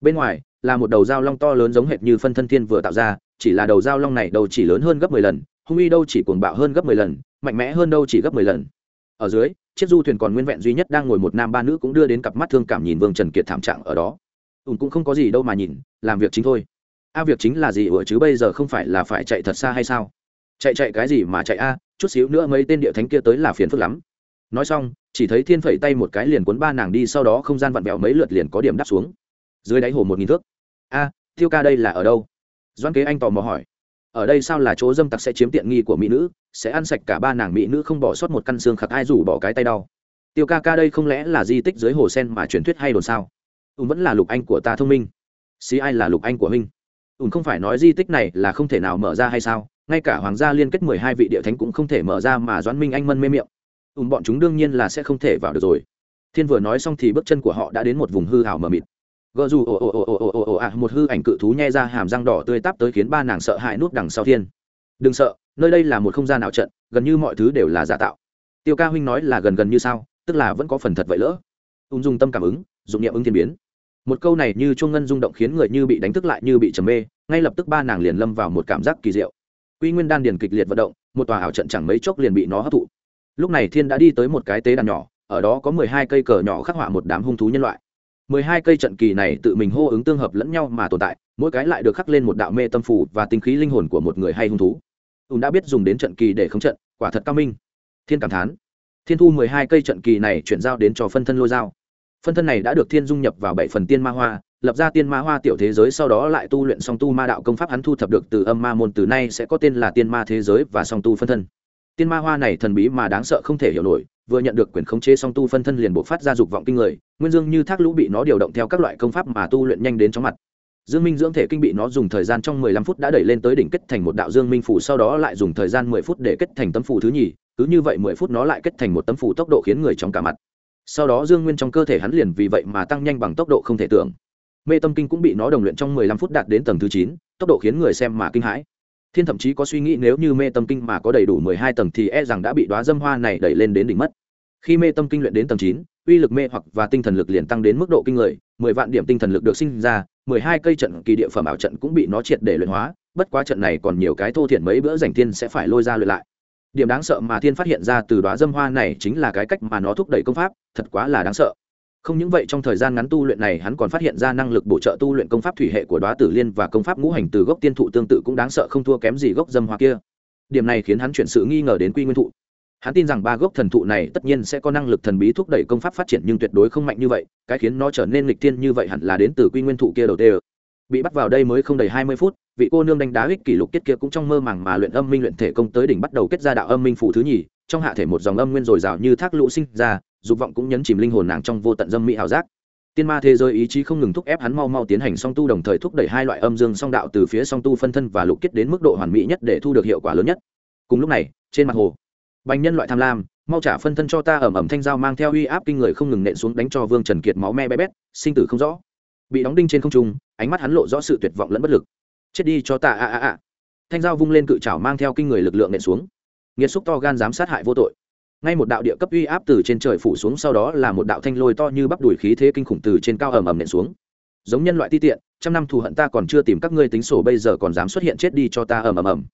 Bên ngoài, là một đầu dao long to lớn giống hệt như phân thân thiên vừa tạo ra, chỉ là đầu dao long này đầu chỉ lớn hơn gấp mười lần, hung uy đâu chỉ cuồng bạo hơn gấp mười lần, mạnh mẽ hơn đâu chỉ gấp mười lần ở dưới, chiếc du thuyền còn nguyên vẹn duy nhất đang ngồi một nam ba nữ cũng đưa đến cặp mắt thương cảm nhìn vương trần kiệt thảm trạng ở đó. Ùn cũng không có gì đâu mà nhìn, làm việc chính thôi. A, việc chính là gì ủa chứ bây giờ không phải là phải chạy thật xa hay sao? Chạy chạy cái gì mà chạy a, chút xíu nữa mấy tên địa thánh kia tới là phiền phức lắm. Nói xong, chỉ thấy thiên phẩy tay một cái liền cuốn ba nàng đi, sau đó không gian vặn vẹo mấy lượt liền có điểm đáp xuống. Dưới đáy hồ một nghìn thước. A, tiêu ca đây là ở đâu? Doan kế anh tò mò hỏi ở đây sao là chỗ dâm tặc sẽ chiếm tiện nghi của mỹ nữ, sẽ ăn sạch cả ba nàng mỹ nữ không bỏ sót một căn xương khặc ai rủ bỏ cái tay đau. Tiêu ca ca đây không lẽ là di tích dưới hồ sen mà truyền thuyết hay đồn sao? Ùn vẫn là lục anh của ta thông minh. Xí ai là lục anh của huynh? Ùn không phải nói di tích này là không thể nào mở ra hay sao? Ngay cả hoàng gia liên kết mười hai vị địa thánh cũng không thể mở ra mà doãn minh anh mân mê miệng. Ùn bọn chúng đương nhiên là sẽ không thể vào được rồi. Thiên vừa nói xong thì bước chân của họ đã đến một vùng hư hảo mờ mịt gờ dù ồ ồ ồ ồ ồ ồ ạ, một hư ảnh cự thú nhe ra hàm răng đỏ tươi tắp tới khiến ba nàng sợ hãi núp đằng sau thiên. Đừng sợ, nơi đây là một không gian ảo trận, gần như mọi thứ đều là giả tạo. Tiêu ca huynh nói là gần gần như sao, tức là vẫn có phần thật vậy lỡ. Ung dung tâm cảm ứng, dụng nghiệm ứng thiên biến. Một câu này như chuông ngân rung động khiến người như bị đánh thức lại như bị trầm mê, ngay lập tức ba nàng liền lâm vào một cảm giác kỳ diệu. Quy nguyên đan điền kịch liệt vận động, một tòa ảo trận chẳng mấy chốc liền bị nó hấp thụ. Lúc này thiên đã đi tới một cái tế đàn nhỏ, ở đó có mười hai cây cờ nhỏ khắc họa một đám hung thú nhân loại mười hai cây trận kỳ này tự mình hô ứng tương hợp lẫn nhau mà tồn tại, mỗi cái lại được khắc lên một đạo mê tâm phủ và tinh khí linh hồn của một người hay hung thú. Ùn đã biết dùng đến trận kỳ để khống trận, quả thật cao minh. Thiên cảm thán. Thiên thu mười hai cây trận kỳ này chuyển giao đến cho phân thân lôi dao. Phân thân này đã được thiên dung nhập vào bảy phần tiên ma hoa, lập ra tiên ma hoa tiểu thế giới sau đó lại tu luyện song tu ma đạo công pháp hắn thu thập được từ âm ma môn, từ nay sẽ có tên là tiên ma thế giới và song tu phân thân. Tiên ma hoa này thần bí mà đáng sợ không thể hiểu nổi vừa nhận được quyền khống chế song tu phân thân liền buộc phát ra dục vọng kinh người nguyên dương như thác lũ bị nó điều động theo các loại công pháp mà tu luyện nhanh đến chóng mặt. Dương minh dưỡng thể kinh bị nó dùng thời gian trong 15 phút đã đẩy lên tới đỉnh kết thành một đạo dương minh phủ sau đó lại dùng thời gian 10 phút để kết thành tấm phủ thứ nhì cứ như vậy 10 phút nó lại kết thành một tấm phủ tốc độ khiến người trong cả mặt. Sau đó dương nguyên trong cơ thể hắn liền vì vậy mà tăng nhanh bằng tốc độ không thể tưởng. Mê tâm kinh cũng bị nó đồng luyện trong 15 phút đạt đến tầng thứ 9, tốc độ khiến người xem mà kinh hãi thiên thậm chí có suy nghĩ nếu như mê tâm kinh mà có đầy đủ 12 tầng thì e rằng đã bị đóa dâm hoa này đẩy lên đến đỉnh mất. Khi mê tâm kinh luyện đến tầng chín, uy lực mê hoặc và tinh thần lực liền tăng đến mức độ kinh người 10 vạn điểm tinh thần lực được sinh ra 12 cây trận kỳ địa phẩm ảo trận cũng bị nó triệt để luyện hóa bất quá trận này còn nhiều cái thô thiển mấy bữa dành thiên sẽ phải lôi ra luyện lại. Điểm đáng sợ mà thiên phát hiện ra từ đóa dâm hoa này chính là cái cách mà nó thúc đẩy công pháp thật quá là đáng sợ không những vậy trong thời gian ngắn tu luyện này hắn còn phát hiện ra năng lực bổ trợ tu luyện công pháp thủy hệ của đóa tử liên và công pháp ngũ hành từ gốc tiên thụ tương tự cũng đáng sợ không thua kém gì gốc dâm hoa kia. Điểm này khiến hắn chuyển sự nghi ngờ đến quy nguyên thụ. Hắn tin rằng ba gốc thần thụ này tất nhiên sẽ có năng lực thần bí thúc đẩy công pháp phát triển nhưng tuyệt đối không mạnh như vậy, cái khiến nó trở nên lịch tiên như vậy hẳn là đến từ quy nguyên thụ kia đầu tiên bị bắt vào đây mới không đầy hai mươi phút, vị cô nương đánh đá ích kỷ lục kết kia cũng trong mơ màng mà luyện âm minh luyện thể công tới đỉnh bắt đầu kết ra đạo âm minh phủ thứ nhì trong hạ thể một dòng âm nguyên dồi dào như thác lũ sinh ra, dục vọng cũng nhấn chìm linh hồn nàng trong vô tận dâm mỹ hào giác. Tiên ma thế giới ý chí không ngừng thúc ép hắn mau mau tiến hành song tu đồng thời thúc đẩy hai loại âm dương song đạo từ phía song tu phân thân và lục kết đến mức độ hoàn mỹ nhất để thu được hiệu quả lớn nhất. Cùng lúc này, trên mặt hồ, bành nhân loại tham lam, mau trả phân thân cho ta ẩm ẩm thanh dao mang theo uy áp kinh người không ngừng nện xuống đánh cho vương trần kiệt máu me bé bét, sinh tử không rõ. Bị đóng đinh trên không trung, ánh mắt hắn lộ rõ sự tuyệt vọng lẫn bất lực. Chết đi cho ta, a a a. Thanh dao vung lên cự trảo mang theo kinh người lực lượng nện xuống nghiệt xúc to gan dám sát hại vô tội. Ngay một đạo địa cấp uy áp từ trên trời phủ xuống sau đó là một đạo thanh lôi to như bắp đùi khí thế kinh khủng từ trên cao ầm ầm nện xuống. Giống nhân loại ti tiện, trăm năm thù hận ta còn chưa tìm các ngươi tính sổ bây giờ còn dám xuất hiện chết đi cho ta ầm ầm ầm.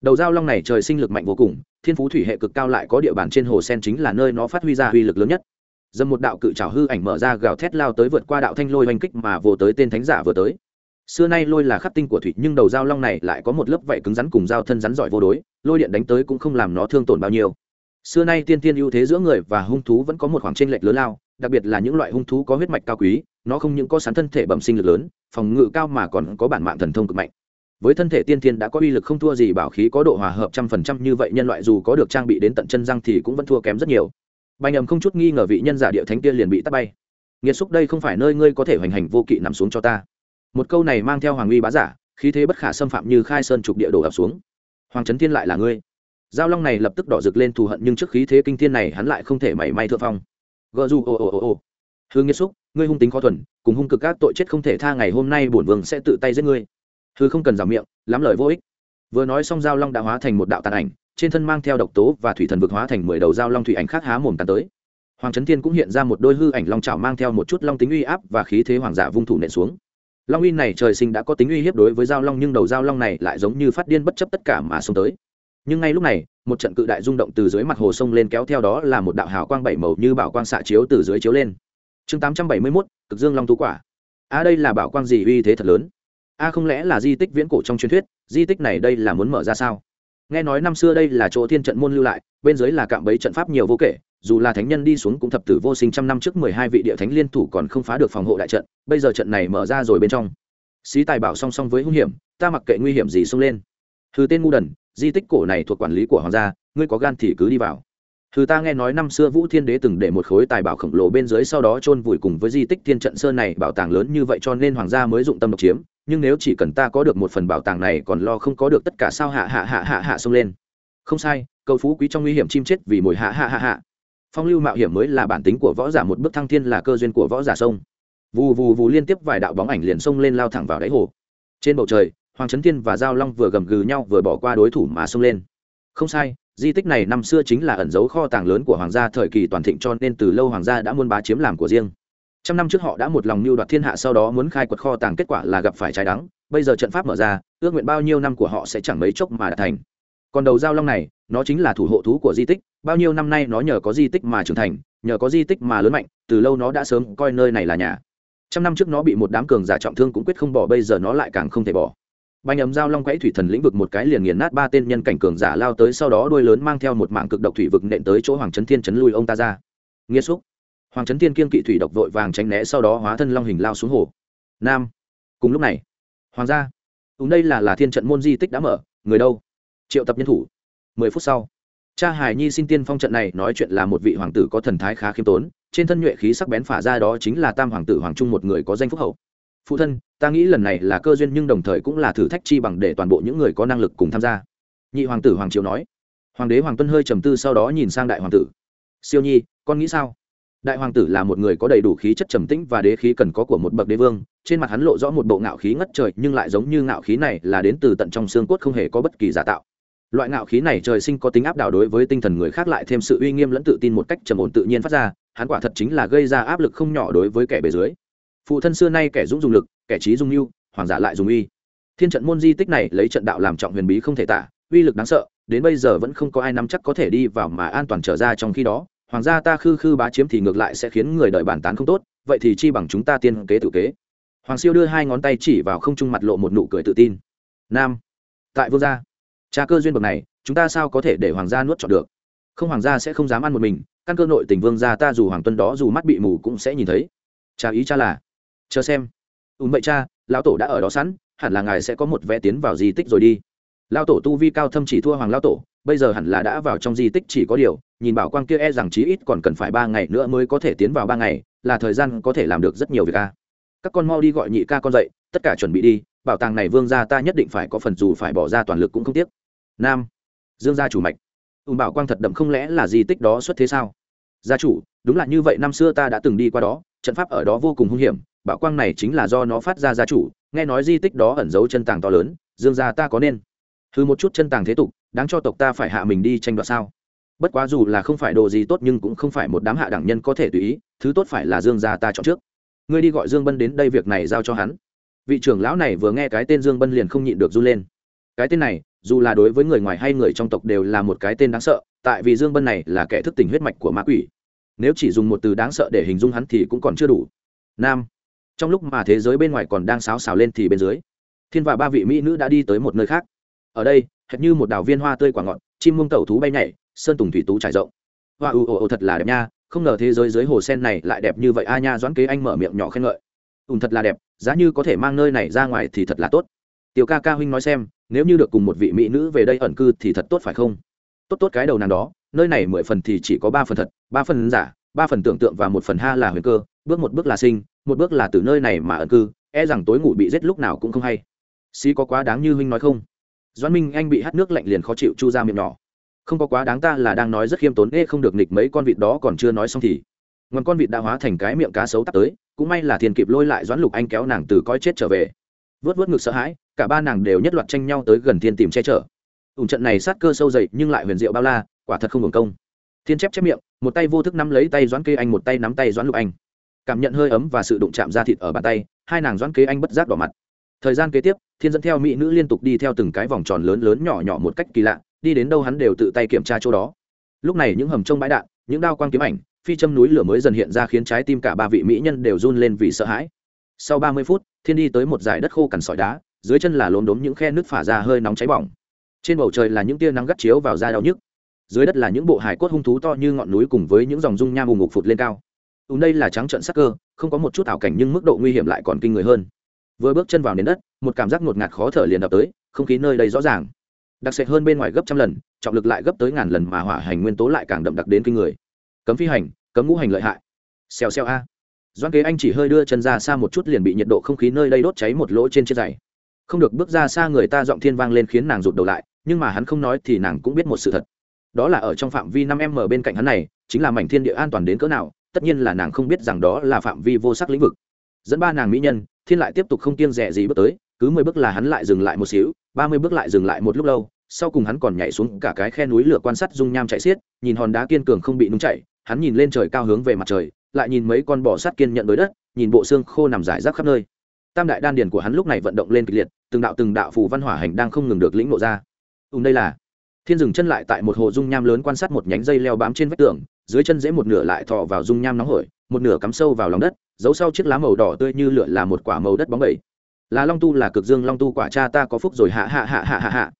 Đầu dao long này trời sinh lực mạnh vô cùng, thiên phú thủy hệ cực cao lại có địa bàn trên hồ sen chính là nơi nó phát huy ra uy lực lớn nhất. Dầm một đạo cự trào hư ảnh mở ra gào thét lao tới vượt qua đạo thanh lôi oanh kích mà vô tới tên thánh giả vừa tới xưa nay lôi là khắc tinh của thủy, nhưng đầu dao long này lại có một lớp vảy cứng rắn cùng dao thân rắn giỏi vô đối, lôi điện đánh tới cũng không làm nó thương tổn bao nhiêu. Xưa nay tiên tiên ưu thế giữa người và hung thú vẫn có một khoảng tranh lệch lớn lao, đặc biệt là những loại hung thú có huyết mạch cao quý, nó không những có sắn thân thể bẩm sinh lực lớn, phòng ngự cao mà còn có bản mạng thần thông cực mạnh. Với thân thể tiên thiên đã có uy lực không thua gì bảo khí có độ hòa hợp trăm phần trăm như vậy, nhân loại dù có được trang bị đến tận chân răng thì cũng vẫn thua kém rất nhiều. Bành ầm không chút nghi ngờ vị nhân giả địa thánh tiên liền bị tắt bay. Nghiệt xúc đây không phải nơi ngươi có thể hoành hành vô kỵ nằm xuống cho ta một câu này mang theo hoàng uy bá giả, khí thế bất khả xâm phạm như khai sơn trục địa đổ ập xuống. Hoàng trấn thiên lại là ngươi. Giao long này lập tức đỏ rực lên thù hận, nhưng trước khí thế kinh thiên này hắn lại không thể mảy may thượng phong. Gợ dù ồ ồ ồ ồ hương nghiêm xúc, ngươi hung tính khó thuần, cùng hung cực các tội chết không thể tha ngày hôm nay bổn vương sẽ tự tay giết ngươi. Hư không cần giảm miệng, lắm lời vô ích. Vừa nói xong giao long đã hóa thành một đạo tàn ảnh, trên thân mang theo độc tố và thủy thần vực hóa thành mười đầu giao long thủy ảnh khác há mồm tàn tới. Hoàng trấn thiên cũng hiện ra một đôi hư ảnh long trào mang theo một chút long tính uy áp và khí thế hoàng giả vung thủ nện xuống long uy này trời sinh đã có tính uy hiếp đối với giao long nhưng đầu giao long này lại giống như phát điên bất chấp tất cả mà xông tới. Nhưng ngay lúc này một trận cự đại rung động từ dưới mặt hồ sông lên kéo theo đó là một đạo hào quang bảy màu như bảo quang xạ chiếu từ dưới chiếu lên. Chương tám trăm bảy mươi mốt cực dương long tú quả. A à, đây là bảo quang gì uy thế thật lớn? A không lẽ là di tích viễn cổ trong truyền thuyết? Di tích này đây là muốn mở ra sao? Nghe nói năm xưa đây là chỗ thiên trận môn lưu lại bên dưới là cạm bẫy trận pháp nhiều vô kể dù là thánh nhân đi xuống cũng thập tử vô sinh trăm năm trước mười hai vị địa thánh liên thủ còn không phá được phòng hộ đại trận, bây giờ trận này mở ra rồi bên trong. Xí tài bảo song song với hung hiểm, ta mặc kệ nguy hiểm gì xông lên. Thứ tên ngu đần, di tích cổ này thuộc quản lý của hoàng gia, ngươi có gan thì cứ đi vào. Thứ ta nghe nói năm xưa vũ thiên đế từng để một khối tài bảo khổng lồ bên dưới sau đó chôn vùi cùng với di tích thiên trận sơn này bảo tàng lớn như vậy cho nên hoàng gia mới dụng tâm độc chiếm, nhưng nếu chỉ cần ta có được một phần bảo tàng này còn lo không có được tất cả sao hạ hạ hạ hạ hạ xông lên. Không sai, cầu phú quý trong nguy hiểm chim chết vì mồi hạ hạ hạ hạ phong lưu mạo hiểm mới là bản tính của võ giả, một bước thăng thiên là cơ duyên của võ giả sông. Vù vù vù liên tiếp vài đạo bóng ảnh liền xông lên lao thẳng vào đáy hồ. Trên bầu trời, hoàng trấn thiên và giao long vừa gầm gừ nhau vừa bỏ qua đối thủ mà xông lên. Không sai, di tích này năm xưa chính là ẩn dấu kho tàng lớn của hoàng gia thời kỳ toàn thịnh, cho nên từ lâu hoàng gia đã muôn bá chiếm làm của riêng. Trăm năm trước họ đã một lòng mưu đoạt thiên hạ, sau đó muốn khai quật kho tàng, kết quả là gặp phải trái đắng. Bây giờ trận pháp mở ra, ước nguyện bao nhiêu năm của họ sẽ chẳng mấy chốc mà đạt thành còn đầu giao long này, nó chính là thủ hộ thú của di tích, bao nhiêu năm nay nó nhờ có di tích mà trưởng thành, nhờ có di tích mà lớn mạnh, từ lâu nó đã sớm coi nơi này là nhà. Trăm năm trước nó bị một đám cường giả trọng thương cũng quyết không bỏ, bây giờ nó lại càng không thể bỏ. Bánh ấm giao long quẫy thủy thần lĩnh vực một cái liền nghiền nát ba tên nhân cảnh cường giả lao tới sau đó đuôi lớn mang theo một mạng cực độc thủy vực nện tới chỗ hoàng trấn thiên chấn lui ông ta ra. Nghĩa xúc. Hoàng trấn thiên kiên kỵ thủy độc vội vàng tránh né sau đó hóa thân long hình lao xuống hồ. Nam. Cùng lúc này, hoàng gia. Đúng đây là là thiên trận môn di tích đã mở, người đâu? Triệu tập nhân thủ. Mười phút sau, cha hải nhi xin tiên phong trận này nói chuyện là một vị hoàng tử có thần thái khá khiêm tốn, trên thân nhuệ khí sắc bén phả ra đó chính là tam hoàng tử hoàng trung một người có danh phúc hậu. Phụ thân, ta nghĩ lần này là cơ duyên nhưng đồng thời cũng là thử thách chi bằng để toàn bộ những người có năng lực cùng tham gia. Nhị hoàng tử hoàng triều nói. Hoàng đế hoàng tuân hơi trầm tư sau đó nhìn sang đại hoàng tử. Siêu nhi, con nghĩ sao? Đại hoàng tử là một người có đầy đủ khí chất trầm tĩnh và đế khí cần có của một bậc đế vương, trên mặt hắn lộ rõ một bộ ngạo khí ngất trời nhưng lại giống như ngạo khí này là đến từ tận trong xương cốt không hề có bất kỳ giả tạo loại ngạo khí này trời sinh có tính áp đảo đối với tinh thần người khác lại thêm sự uy nghiêm lẫn tự tin một cách trầm ổn tự nhiên phát ra, hắn quả thật chính là gây ra áp lực không nhỏ đối với kẻ bề dưới. Phụ thân xưa nay kẻ dũng dùng lực, kẻ trí dung mưu, hoàng giả lại dùng uy. Thiên trận môn di tích này lấy trận đạo làm trọng huyền bí không thể tả, uy lực đáng sợ, đến bây giờ vẫn không có ai nắm chắc có thể đi vào mà an toàn trở ra trong khi đó, hoàng gia ta khư khư bá chiếm thì ngược lại sẽ khiến người đợi bản tán không tốt, vậy thì chi bằng chúng ta tiên kế tự kế. Hoàng siêu đưa hai ngón tay chỉ vào không trung mặt lộ một nụ cười tự tin. Nam. Tại vương gia cha cơ duyên bậc này, chúng ta sao có thể để hoàng gia nuốt trọn được? Không hoàng gia sẽ không dám ăn một mình, căn cơ nội tình vương gia ta dù hoàng tuân đó dù mắt bị mù cũng sẽ nhìn thấy. Cha ý cha là, chờ xem. Ùm vậy cha, lão tổ đã ở đó sẵn, hẳn là ngài sẽ có một vé tiến vào di tích rồi đi. Lão tổ tu vi cao thâm chỉ thua hoàng lão tổ, bây giờ hẳn là đã vào trong di tích chỉ có điều, nhìn bảo quang kia e rằng chí ít còn cần phải ba ngày nữa mới có thể tiến vào ba ngày, là thời gian có thể làm được rất nhiều việc ca các con mau đi gọi nhị ca con dậy, tất cả chuẩn bị đi, bảo tàng này vương gia ta nhất định phải có phần dù phải bỏ ra toàn lực cũng không tiếc nam. Dương gia chủ mạch. Ùm bảo quang thật đậm không lẽ là di tích đó xuất thế sao? Gia chủ, đúng là như vậy, năm xưa ta đã từng đi qua đó, trận pháp ở đó vô cùng hung hiểm, bảo quang này chính là do nó phát ra gia chủ, nghe nói di tích đó ẩn giấu chân tàng to lớn, dương gia ta có nên? Thứ một chút chân tàng thế tục, đáng cho tộc ta phải hạ mình đi tranh đoạt sao? Bất quá dù là không phải đồ gì tốt nhưng cũng không phải một đám hạ đẳng nhân có thể tùy ý, thứ tốt phải là dương gia ta chọn trước. Ngươi đi gọi dương bân đến đây việc này giao cho hắn. Vị trưởng lão này vừa nghe cái tên dương bân liền không nhịn được run lên. Cái tên này dù là đối với người ngoài hay người trong tộc đều là một cái tên đáng sợ, tại vì dương bân này là kẻ thức tỉnh huyết mạch của ma quỷ. Nếu chỉ dùng một từ đáng sợ để hình dung hắn thì cũng còn chưa đủ. Nam. Trong lúc mà thế giới bên ngoài còn đang xáo xào lên thì bên dưới, thiên và ba vị mỹ nữ đã đi tới một nơi khác. Ở đây, hệt như một đào viên hoa tươi quả ngọt, chim mông tẩu thú bay nhảy, sơn tùng thủy tú trải rộng. Hoa ù ồ thật là đẹp nha, không ngờ thế giới dưới hồ sen này lại đẹp như vậy. A nha doãn kế anh mở miệng nhỏ khen ngợi. Ùn thật là đẹp, giá như có thể mang nơi này ra ngoài thì thật là tốt. Tiểu ca ca huynh nói xem nếu như được cùng một vị mỹ nữ về đây ẩn cư thì thật tốt phải không? Tốt tốt cái đầu nàng đó, nơi này mười phần thì chỉ có ba phần thật, ba phần giả, ba phần tưởng tượng và một phần ha là huyền cơ, bước một bước là sinh, một bước là từ nơi này mà ẩn cư e rằng tối ngủ bị giết lúc nào cũng không hay. Xí có quá đáng như huynh nói không? Doãn minh anh bị hắt nước lạnh liền khó chịu chu ra miệng nhỏ. Không có quá đáng ta là đang nói rất khiêm tốn, ê không được nịch mấy con vịt đó còn chưa nói xong thì. Ngọn con vịt đã hóa thành cái miệng cá sấu tắt tới, cũng may là thiền kịp lôi lại doãn lục anh kéo nàng từ coi chết trở về. Vớt vớt ngực sợ hãi cả ba nàng đều nhất loạt tranh nhau tới gần thiên tìm che chở. Ủng trận này sát cơ sâu dậy nhưng lại huyền diệu bao la, quả thật không hưởng công. Thiên chép chép miệng, một tay vô thức nắm lấy tay doãn kê anh, một tay nắm tay doãn lục anh. Cảm nhận hơi ấm và sự đụng chạm ra thịt ở bàn tay, hai nàng doãn kê anh bất giác đỏ mặt. Thời gian kế tiếp, thiên dẫn theo mỹ nữ liên tục đi theo từng cái vòng tròn lớn lớn nhỏ nhỏ một cách kỳ lạ, đi đến đâu hắn đều tự tay kiểm tra chỗ đó. Lúc này những hầm trông bãi đạn, những đao quang kiếm ảnh, phi châm núi lửa mới dần hiện ra khiến trái tim cả ba vị mỹ nhân đều run lên vì sợ hãi. Sau ba mươi phút, thiên đi tới một dải đất khô cằn sỏi đá dưới chân là lốm đốm những khe nước phả ra hơi nóng cháy bỏng. Trên bầu trời là những tia nắng gắt chiếu vào da đau nhức. Dưới đất là những bộ hải cốt hung thú to như ngọn núi cùng với những dòng dung nham ù ngục phụt lên cao. Ùn đây là trắng trận sắc cơ, không có một chút ảo cảnh nhưng mức độ nguy hiểm lại còn kinh người hơn. Vừa bước chân vào nền đất, một cảm giác ngột ngạt khó thở liền đập tới, không khí nơi đây rõ ràng. Đặc sệt hơn bên ngoài gấp trăm lần, trọng lực lại gấp tới ngàn lần mà hỏa hành nguyên tố lại càng đậm đặc đến kinh người. Cấm phi hành, cấm ngũ hành lợi hại. Xèo xèo a. Doan kế anh chỉ hơi đưa chân ra xa một chút liền bị nhiệt độ không khí nơi đây đốt cháy một lỗ trên chiếc giày không được bước ra xa người ta giọng thiên vang lên khiến nàng rụt đầu lại, nhưng mà hắn không nói thì nàng cũng biết một sự thật. Đó là ở trong phạm vi năm m bên cạnh hắn này, chính là mảnh thiên địa an toàn đến cỡ nào, tất nhiên là nàng không biết rằng đó là phạm vi vô sắc lĩnh vực. Dẫn ba nàng mỹ nhân, thiên lại tiếp tục không kiêng rẻ gì bước tới, cứ mười bước là hắn lại dừng lại một xíu, ba mươi bước lại dừng lại một lúc lâu, sau cùng hắn còn nhảy xuống cả cái khe núi lửa quan sát dung nham chạy xiết, nhìn hòn đá kiên cường không bị nung chảy, hắn nhìn lên trời cao hướng về mặt trời, lại nhìn mấy con bò sát kiên nhận đối đất, nhìn bộ xương khô nằm rải rác khắp nơi tam đại đan điền của hắn lúc này vận động lên kịch liệt, từng đạo từng đạo phù văn hỏa hành đang không ngừng được lĩnh nộ ra. Ùm, đây là thiên dừng chân lại tại một hồ dung nham lớn quan sát một nhánh dây leo bám trên vách tường, dưới chân dễ một nửa lại thọ vào dung nham nóng hổi, một nửa cắm sâu vào lòng đất, giấu sau chiếc lá màu đỏ tươi như lửa là một quả màu đất bóng bẩy. Là long tu, là cực dương long tu, quả cha ta có phúc rồi, hạ hạ hạ hạ hạ hạ.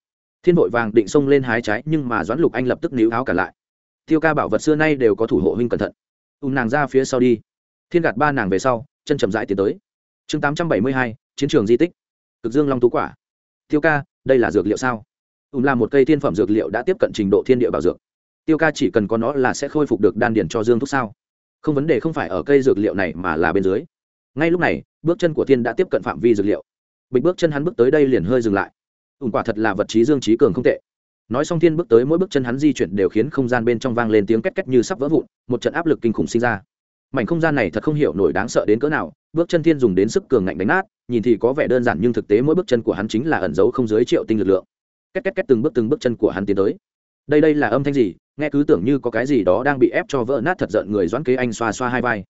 Thiên vội vàng định xông lên hái trái, nhưng mà doãn lục anh lập tức níu áo cả lại. Tiêu ca bảo vật xưa nay đều có thủ hộ huynh cẩn thận. Ùn nàng ra phía sau đi. Thiên gạt ba nàng về sau, chân chậm rãi tiến tới chương tám trăm bảy mươi hai, chiến trường di tích. Cực dương long tú quả. Tiêu ca, đây là dược liệu sao? Ùm là một cây thiên phẩm dược liệu đã tiếp cận trình độ thiên địa bảo dược. Tiêu ca chỉ cần có nó là sẽ khôi phục được đan điền cho dương thúc sao? Không vấn đề không phải ở cây dược liệu này mà là bên dưới. Ngay lúc này, bước chân của thiên đã tiếp cận phạm vi dược liệu. Bịch bước chân hắn bước tới đây liền hơi dừng lại. Ùm quả thật là vật trí dương trí cường không tệ. Nói xong thiên bước tới mỗi bước chân hắn di chuyển đều khiến không gian bên trong vang lên tiếng két két như sắp vỡ vụn, một trận áp lực kinh khủng sinh ra. Mảnh không gian này thật không hiểu nổi đáng sợ đến cỡ nào bước chân thiên dùng đến sức cường ngạnh đánh nát, nhìn thì có vẻ đơn giản nhưng thực tế mỗi bước chân của hắn chính là ẩn giấu không dưới triệu tinh lực lượng. Két két két từng bước từng bước chân của hắn tiến tới. Đây đây là âm thanh gì? Nghe cứ tưởng như có cái gì đó đang bị ép cho vỡ nát thật giận người doãn kế anh xoa xoa hai vai.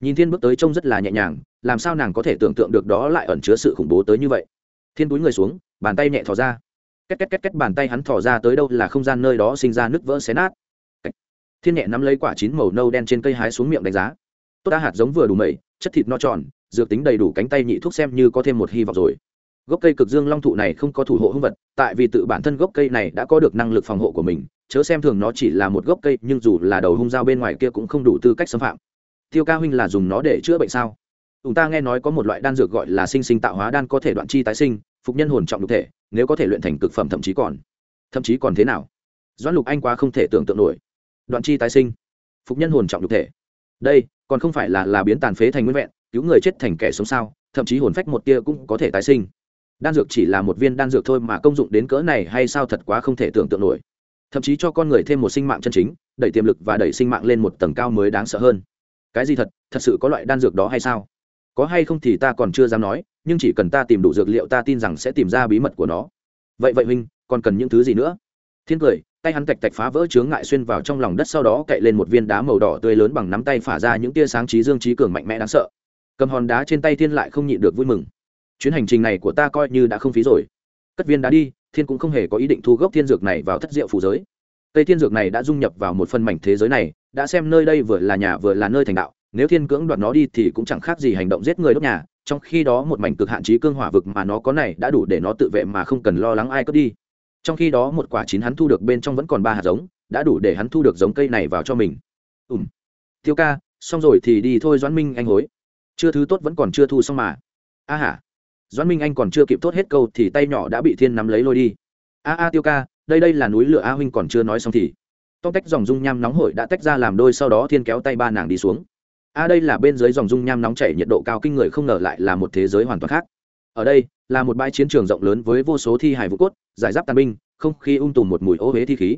Nhìn thiên bước tới trông rất là nhẹ nhàng, làm sao nàng có thể tưởng tượng được đó lại ẩn chứa sự khủng bố tới như vậy? Thiên túi người xuống, bàn tay nhẹ thò ra. Két két két két bàn tay hắn thò ra tới đâu là không gian nơi đó sinh ra nứt vỡ xé nát. Thiên nhẹ nắm lấy quả chín màu nâu đen trên cây hái xuống miệng đánh giá. Tốt đã hạt giống vừa đủ mẩy chất thịt no tròn, dược tính đầy đủ cánh tay nhị thuốc xem như có thêm một hy vọng rồi. Gốc cây cực dương long thụ này không có thủ hộ hung vật, tại vì tự bản thân gốc cây này đã có được năng lực phòng hộ của mình, chớ xem thường nó chỉ là một gốc cây, nhưng dù là đầu hung dao bên ngoài kia cũng không đủ tư cách xâm phạm. Tiêu ca huynh là dùng nó để chữa bệnh sao? Chúng ta nghe nói có một loại đan dược gọi là sinh sinh tạo hóa đan có thể đoạn chi tái sinh, phục nhân hồn trọng đục thể, nếu có thể luyện thành cực phẩm thậm chí còn. Thậm chí còn thế nào? Doãn lục anh quá không thể tưởng tượng nổi. Đoạn chi tái sinh, phục nhân hồn trọng đục thể. Đây còn không phải là là biến tàn phế thành nguyên vẹn, cứu người chết thành kẻ sống sao, thậm chí hồn phách một tia cũng có thể tái sinh. Đan dược chỉ là một viên đan dược thôi mà công dụng đến cỡ này hay sao thật quá không thể tưởng tượng nổi. Thậm chí cho con người thêm một sinh mạng chân chính, đẩy tiềm lực và đẩy sinh mạng lên một tầng cao mới đáng sợ hơn. Cái gì thật thật sự có loại đan dược đó hay sao? Có hay không thì ta còn chưa dám nói, nhưng chỉ cần ta tìm đủ dược liệu ta tin rằng sẽ tìm ra bí mật của nó. Vậy vậy huynh, còn cần những thứ gì nữa? Thiên cười, tay hắn tạch tạch phá vỡ chướng ngại xuyên vào trong lòng đất sau đó cậy lên một viên đá màu đỏ tươi lớn bằng nắm tay phả ra những tia sáng trí dương trí cường mạnh mẽ đáng sợ. Cầm hòn đá trên tay thiên lại không nhịn được vui mừng. Chuyến hành trình này của ta coi như đã không phí rồi. Cất viên đá đi, thiên cũng không hề có ý định thu gốc thiên dược này vào thất diệu phủ giới. Cây thiên dược này đã dung nhập vào một phần mảnh thế giới này, đã xem nơi đây vừa là nhà vừa là nơi thành đạo. Nếu thiên cưỡng đoạt nó đi thì cũng chẳng khác gì hành động giết người đốt nhà, trong khi đó một mảnh cực hạn trí cương hỏa vực mà nó có này đã đủ để nó tự vệ mà không cần lo lắng ai cướp đi trong khi đó một quả chín hắn thu được bên trong vẫn còn ba hạt giống, đã đủ để hắn thu được giống cây này vào cho mình. Ùm tiêu ca, xong rồi thì đi thôi, doãn minh anh hối. Chưa thứ tốt vẫn còn chưa thu xong mà. A à hả. Doãn minh anh còn chưa kịp tốt hết câu thì tay nhỏ đã bị thiên nắm lấy lôi đi. A a tiêu ca, đây đây là núi lửa a huynh còn chưa nói xong thì. Tóc tách dòng dung nham nóng hổi đã tách ra làm đôi sau đó thiên kéo tay ba nàng đi xuống. A đây là bên dưới dòng dung nham nóng chảy nhiệt độ cao kinh người không ngờ lại là một thế giới hoàn toàn khác. Ở đây là một bãi chiến trường rộng lớn với vô số thi hài vũ cốt, giải giáp tàn binh, không khí ung tùm một mùi ô huế thi khí.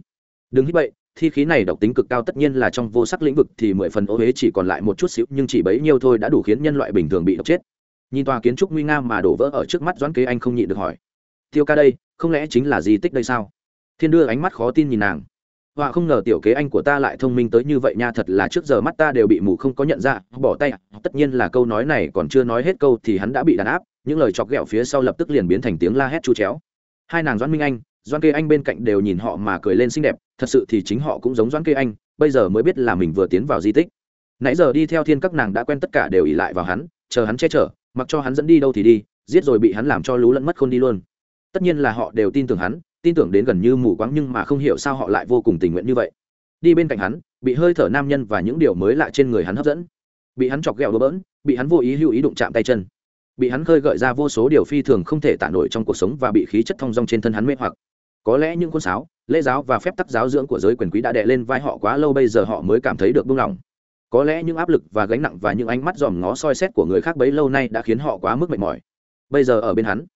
Đừng hít bậy, thi khí này độc tính cực cao tất nhiên là trong vô sắc lĩnh vực thì mười phần ô huế chỉ còn lại một chút xíu, nhưng chỉ bấy nhiêu thôi đã đủ khiến nhân loại bình thường bị độc chết. Nhìn tòa kiến trúc nguy nga mà đổ vỡ ở trước mắt doãn kế anh không nhịn được hỏi, tiêu ca đây, không lẽ chính là di tích đây sao? Thiên đưa ánh mắt khó tin nhìn nàng họa không ngờ tiểu kế anh của ta lại thông minh tới như vậy nha, thật là trước giờ mắt ta đều bị mù không có nhận ra, bỏ tay. Tất nhiên là câu nói này còn chưa nói hết câu thì hắn đã bị đàn áp, những lời chọc ghẹo phía sau lập tức liền biến thành tiếng la hét chu chéo. Hai nàng doãn minh anh, doãn kê anh bên cạnh đều nhìn họ mà cười lên xinh đẹp, thật sự thì chính họ cũng giống doãn kê anh, bây giờ mới biết là mình vừa tiến vào di tích. Nãy giờ đi theo thiên các nàng đã quen tất cả đều ỉ lại vào hắn, chờ hắn che chở, mặc cho hắn dẫn đi đâu thì đi, giết rồi bị hắn làm cho lú lẫn mất khôn đi luôn. Tất nhiên là họ đều tin tưởng hắn tin tưởng đến gần như mù quáng nhưng mà không hiểu sao họ lại vô cùng tình nguyện như vậy. Đi bên cạnh hắn, bị hơi thở nam nhân và những điều mới lạ trên người hắn hấp dẫn. Bị hắn chọc ghẹo đỡ bỡn, bị hắn vô ý hữu ý đụng chạm tay chân. Bị hắn khơi gợi ra vô số điều phi thường không thể tả nổi trong cuộc sống và bị khí chất thong dong trên thân hắn mê hoặc. Có lẽ những khuôn sáo, lễ giáo và phép tắc giáo dưỡng của giới quyền quý đã đè lên vai họ quá lâu bây giờ họ mới cảm thấy được buông lỏng. Có lẽ những áp lực và gánh nặng và những ánh mắt dòm ngó soi xét của người khác bấy lâu nay đã khiến họ quá mức mệt mỏi. Bây giờ ở bên hắn,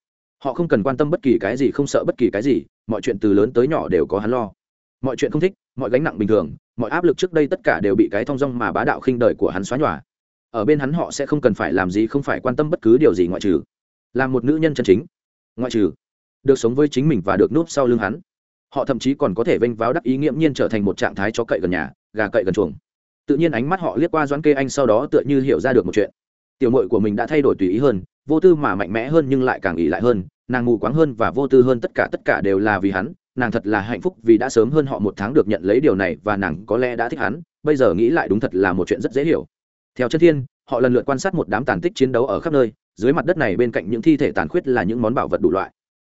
họ không cần quan tâm bất kỳ cái gì, không sợ bất kỳ cái gì mọi chuyện từ lớn tới nhỏ đều có hắn lo. Mọi chuyện không thích, mọi gánh nặng bình thường, mọi áp lực trước đây tất cả đều bị cái thong dong mà bá đạo khinh đời của hắn xóa nhòa. Ở bên hắn họ sẽ không cần phải làm gì, không phải quan tâm bất cứ điều gì ngoại trừ. Làm một nữ nhân chân chính. Ngoại trừ, được sống với chính mình và được núp sau lưng hắn. Họ thậm chí còn có thể vênh váo đắc ý nghiễm nhiên trở thành một trạng thái chó cậy gần nhà, gà cậy gần chuồng. Tự nhiên ánh mắt họ liếc qua doãn kê anh sau đó tựa như hiểu ra được một chuyện. Tiểu mội của mình đã thay đổi tùy ý hơn, vô tư mà mạnh mẽ hơn nhưng lại càng ỉ lại hơn nàng mù quáng hơn và vô tư hơn tất cả tất cả đều là vì hắn. Nàng thật là hạnh phúc vì đã sớm hơn họ một tháng được nhận lấy điều này và nàng có lẽ đã thích hắn. Bây giờ nghĩ lại đúng thật là một chuyện rất dễ hiểu. Theo chân thiên, họ lần lượt quan sát một đám tàn tích chiến đấu ở khắp nơi. Dưới mặt đất này bên cạnh những thi thể tàn khuyết là những món bảo vật đủ loại.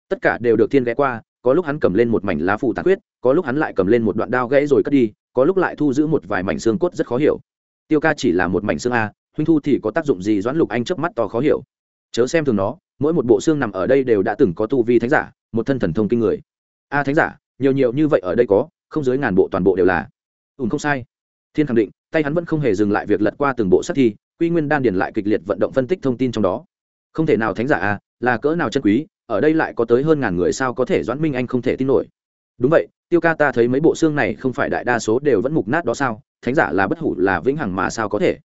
Tất cả đều được thiên ghé qua. Có lúc hắn cầm lên một mảnh lá phủ tàn khuyết, có lúc hắn lại cầm lên một đoạn đao gãy rồi cất đi, có lúc lại thu giữ một vài mảnh xương cốt rất khó hiểu. Tiêu ca chỉ là một mảnh xương a huynh thu thì có tác dụng gì doãn lục anh chớp mắt to khó hiểu. Chớ xem thường nó mỗi một bộ xương nằm ở đây đều đã từng có tu vi thánh giả, một thân thần thông kinh người. A thánh giả, nhiều nhiều như vậy ở đây có, không dưới ngàn bộ toàn bộ đều là. Ùn không sai. Thiên khẳng định, tay hắn vẫn không hề dừng lại việc lật qua từng bộ sát thi, quy nguyên đan điền lại kịch liệt vận động phân tích thông tin trong đó. Không thể nào thánh giả a là cỡ nào chân quý, ở đây lại có tới hơn ngàn người sao có thể doãn minh anh không thể tin nổi. Đúng vậy, tiêu ca ta thấy mấy bộ xương này không phải đại đa số đều vẫn mục nát đó sao, thánh giả là bất hủ là vĩnh hằng mà sao có thể?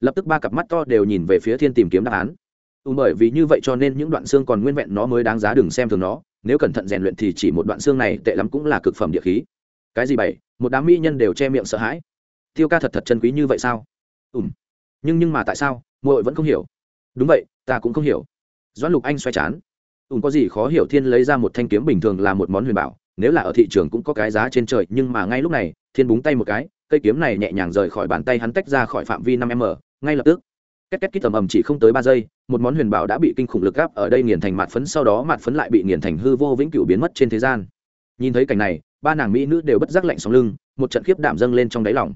Lập tức ba cặp mắt to đều nhìn về phía thiên tìm kiếm đáp án ừ, bởi vì như vậy cho nên những đoạn xương còn nguyên vẹn nó mới đáng giá đừng xem thường nó. Nếu cẩn thận rèn luyện thì chỉ một đoạn xương này tệ lắm cũng là cực phẩm địa khí. Cái gì bảy? Một đám mỹ nhân đều che miệng sợ hãi. Tiêu ca thật thật chân quý như vậy sao? Ùm nhưng nhưng mà tại sao? Muội vẫn không hiểu. Đúng vậy ta cũng không hiểu. Doãn lục anh xoay chán ùm ừ, có gì khó hiểu thiên lấy ra một thanh kiếm bình thường là một món huyền bảo. Nếu là ở thị trường cũng có cái giá trên trời nhưng mà ngay lúc này thiên búng tay một cái cây kiếm này nhẹ nhàng rời khỏi bàn tay hắn tách ra khỏi phạm vi năm m. Ngay lập tức két két kít tầm ầm chỉ không tới ba giây, một món huyền bảo đã bị kinh khủng lực gáp ở đây nghiền thành mạt phấn, sau đó mạt phấn lại bị nghiền thành hư vô vĩnh cửu biến mất trên thế gian. Nhìn thấy cảnh này, ba nàng mỹ nữ đều bất giác lạnh sóng lưng, một trận khiếp đảm dâng lên trong đáy lòng.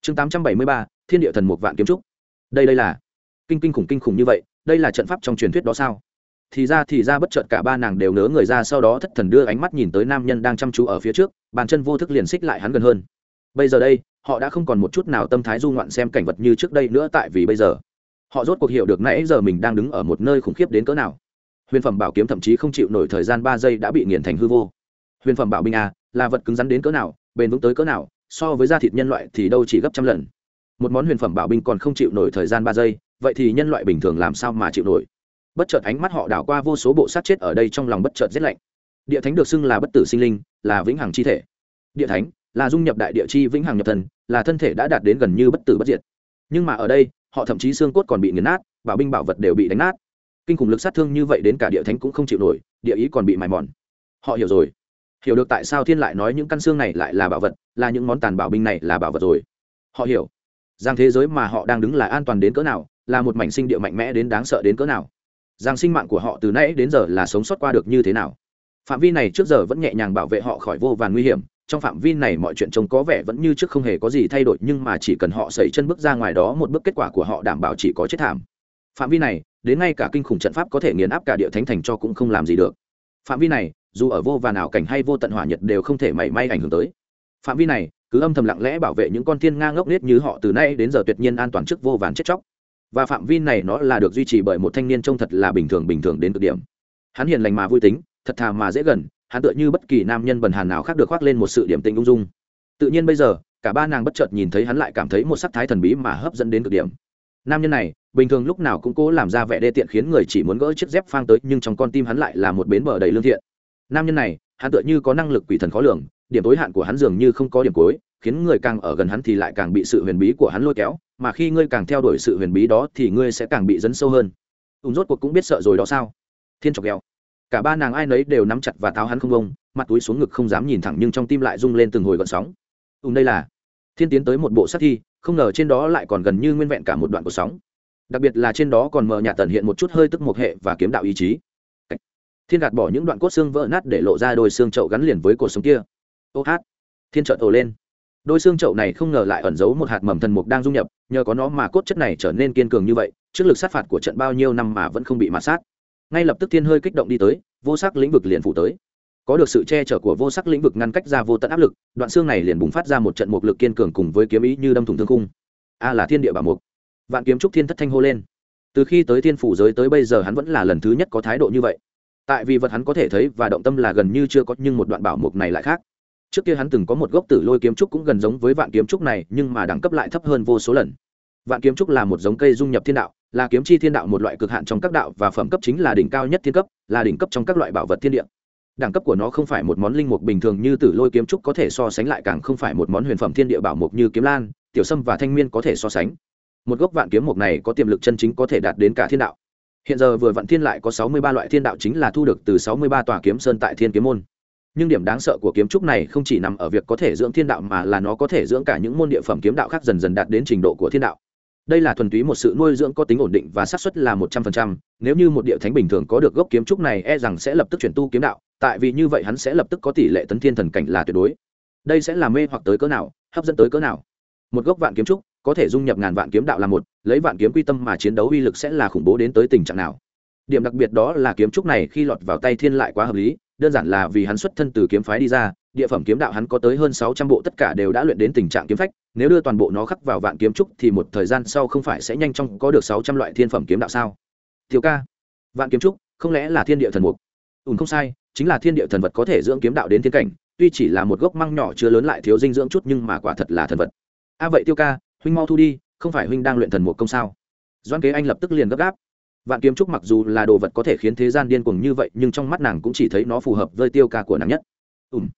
Chương tám trăm bảy mươi ba, thiên địa thần một vạn kiếm trúc. Đây đây là kinh kinh khủng kinh khủng như vậy, đây là trận pháp trong truyền thuyết đó sao? Thì ra thì ra bất chợt cả ba nàng đều nớ người ra, sau đó thất thần đưa ánh mắt nhìn tới nam nhân đang chăm chú ở phía trước, bàn chân vô thức liền xích lại hắn gần hơn. Bây giờ đây, họ đã không còn một chút nào tâm thái du ngoạn xem cảnh vật như trước đây nữa, tại vì bây giờ họ rốt cuộc hiểu được nãy giờ mình đang đứng ở một nơi khủng khiếp đến cỡ nào. Huyền phẩm bảo kiếm thậm chí không chịu nổi thời gian ba giây đã bị nghiền thành hư vô. Huyền phẩm bảo binh a, là vật cứng rắn đến cỡ nào, bền vững tới cỡ nào, so với da thịt nhân loại thì đâu chỉ gấp trăm lần. Một món huyền phẩm bảo binh còn không chịu nổi thời gian ba giây, vậy thì nhân loại bình thường làm sao mà chịu nổi? Bất chợt ánh mắt họ đảo qua vô số bộ sát chết ở đây trong lòng bất chợt rét lạnh. Địa thánh được xưng là bất tử sinh linh, là vĩnh hằng chi thể. Địa thánh là dung nhập đại địa chi vĩnh hằng nhập thần, là thân thể đã đạt đến gần như bất tử bất diệt. Nhưng mà ở đây họ thậm chí xương cốt còn bị nghiền nát, bảo binh bảo vật đều bị đánh nát. Kinh khủng lực sát thương như vậy đến cả địa thánh cũng không chịu nổi, địa ý còn bị mài mòn. Họ hiểu rồi. Hiểu được tại sao thiên lại nói những căn xương này lại là bảo vật, là những món tàn bảo binh này là bảo vật rồi. Họ hiểu. Rằng thế giới mà họ đang đứng là an toàn đến cỡ nào, là một mảnh sinh địa mạnh mẽ đến đáng sợ đến cỡ nào. Rằng sinh mạng của họ từ nay đến giờ là sống sót qua được như thế nào? Phạm vi này trước giờ vẫn nhẹ nhàng bảo vệ họ khỏi vô vàn nguy hiểm trong phạm vi này mọi chuyện trông có vẻ vẫn như trước không hề có gì thay đổi, nhưng mà chỉ cần họ sẩy chân bước ra ngoài đó, một bước kết quả của họ đảm bảo chỉ có chết thảm. Phạm vi này, đến ngay cả kinh khủng trận pháp có thể nghiền áp cả địa thánh thành cho cũng không làm gì được. Phạm vi này, dù ở vô vàn ảo cảnh hay vô tận hỏa nhật đều không thể mảy may ảnh hưởng tới. Phạm vi này, cứ âm thầm lặng lẽ bảo vệ những con thiên nga ngốc nết như họ từ nay đến giờ tuyệt nhiên an toàn trước vô vàn chết chóc. Và phạm vi này nó là được duy trì bởi một thanh niên trông thật là bình thường bình thường đến cực điểm. Hắn hiền lành mà vui tính, thật thà mà dễ gần hắn tựa như bất kỳ nam nhân bần hàn nào khác được khoác lên một sự điểm tình ung dung. Tự nhiên bây giờ, cả ba nàng bất chợt nhìn thấy hắn lại cảm thấy một sắc thái thần bí mà hấp dẫn đến cực điểm. Nam nhân này, bình thường lúc nào cũng cố làm ra vẻ đê tiện khiến người chỉ muốn gỡ chiếc dép phang tới, nhưng trong con tim hắn lại là một bến bờ đầy lương thiện. Nam nhân này, hắn tựa như có năng lực quỷ thần khó lường, điểm tối hạn của hắn dường như không có điểm cuối, khiến người càng ở gần hắn thì lại càng bị sự huyền bí của hắn lôi kéo, mà khi ngươi càng theo đuổi sự huyền bí đó thì ngươi sẽ càng bị dấn sâu hơn. Ùn rốt cuộc cũng biết sợ rồi đó sao? Thiên trọc ghẹo cả ba nàng ai nấy đều nắm chặt và tháo hắn không bông, mặt túi xuống ngực không dám nhìn thẳng nhưng trong tim lại rung lên từng hồi gọn sóng. Ùn đây là thiên tiến tới một bộ sát thi, không ngờ trên đó lại còn gần như nguyên vẹn cả một đoạn của sóng. Đặc biệt là trên đó còn mờ nhạt tần hiện một chút hơi tức một hệ và kiếm đạo ý chí. Thiên gạt bỏ những đoạn cốt xương vỡ nát để lộ ra đôi xương trậu gắn liền với cột sống kia. Ô hát, thiên trợ ồ lên. Đôi xương trậu này không ngờ lại ẩn giấu một hạt mầm thần mục đang dung nhập, nhờ có nó mà cốt chất này trở nên kiên cường như vậy, trước lực sát phạt của trận bao nhiêu năm mà vẫn không bị mạt sát ngay lập tức thiên hơi kích động đi tới, vô sắc lĩnh vực liền phủ tới. Có được sự che chở của vô sắc lĩnh vực ngăn cách ra vô tận áp lực, đoạn xương này liền bùng phát ra một trận mục lực kiên cường cùng với kiếm ý như đâm thủng thương cung a là thiên địa bảo mục. Vạn kiếm trúc thiên thất thanh hô lên. Từ khi tới thiên phủ giới tới bây giờ hắn vẫn là lần thứ nhất có thái độ như vậy. Tại vì vật hắn có thể thấy và động tâm là gần như chưa có, nhưng một đoạn bảo mục này lại khác. Trước kia hắn từng có một gốc tử lôi kiếm trúc cũng gần giống với vạn kiếm trúc này, nhưng mà đẳng cấp lại thấp hơn vô số lần. Vạn kiếm trúc là một giống cây dung nhập thiên đạo là kiếm chi thiên đạo một loại cực hạn trong các đạo và phẩm cấp chính là đỉnh cao nhất thiên cấp, là đỉnh cấp trong các loại bảo vật thiên địa. Đẳng cấp của nó không phải một món linh mục bình thường như tử lôi kiếm trúc có thể so sánh lại càng không phải một món huyền phẩm thiên địa bảo mục như kiếm lan, tiểu sâm và thanh miên có thể so sánh. Một gốc vạn kiếm mục này có tiềm lực chân chính có thể đạt đến cả thiên đạo. Hiện giờ vừa vạn thiên lại có sáu mươi ba loại thiên đạo chính là thu được từ sáu mươi ba tòa kiếm sơn tại thiên kiếm môn. Nhưng điểm đáng sợ của kiếm trúc này không chỉ nằm ở việc có thể dưỡng thiên đạo mà là nó có thể dưỡng cả những môn địa phẩm kiếm đạo khác dần dần đạt đến trình độ của thiên đạo đây là thuần túy một sự nuôi dưỡng có tính ổn định và xác suất là một trăm phần trăm. Nếu như một địa thánh bình thường có được gốc kiếm trúc này e rằng sẽ lập tức chuyển tu kiếm đạo. Tại vì như vậy hắn sẽ lập tức có tỷ lệ tấn thiên thần cảnh là tuyệt đối. Đây sẽ là mê hoặc tới cỡ nào, hấp dẫn tới cỡ nào? Một gốc vạn kiếm trúc, có thể dung nhập ngàn vạn kiếm đạo là một, lấy vạn kiếm quy tâm mà chiến đấu uy lực sẽ là khủng bố đến tới tình trạng nào? Điểm đặc biệt đó là kiếm trúc này khi lọt vào tay thiên lại quá hợp lý đơn giản là vì hắn xuất thân từ kiếm phái đi ra, địa phẩm kiếm đạo hắn có tới hơn sáu trăm bộ tất cả đều đã luyện đến tình trạng kiếm phách, nếu đưa toàn bộ nó khắc vào vạn kiếm trúc thì một thời gian sau không phải sẽ nhanh chóng có được sáu trăm loại thiên phẩm kiếm đạo sao? Thiếu ca, vạn kiếm trúc, không lẽ là thiên địa thần mục? Ùn không sai, chính là thiên địa thần vật có thể dưỡng kiếm đạo đến thiên cảnh, tuy chỉ là một gốc măng nhỏ chưa lớn lại thiếu dinh dưỡng chút nhưng mà quả thật là thần vật. A, vậy tiêu ca, huynh mau thu đi, không phải huynh đang luyện thần mục công sao? Doan kế anh lập tức liền gấp gáp vạn kiếm trúc mặc dù là đồ vật có thể khiến thế gian điên cuồng như vậy, nhưng trong mắt nàng cũng chỉ thấy nó phù hợp với tiêu ca của nàng nhất. Ùm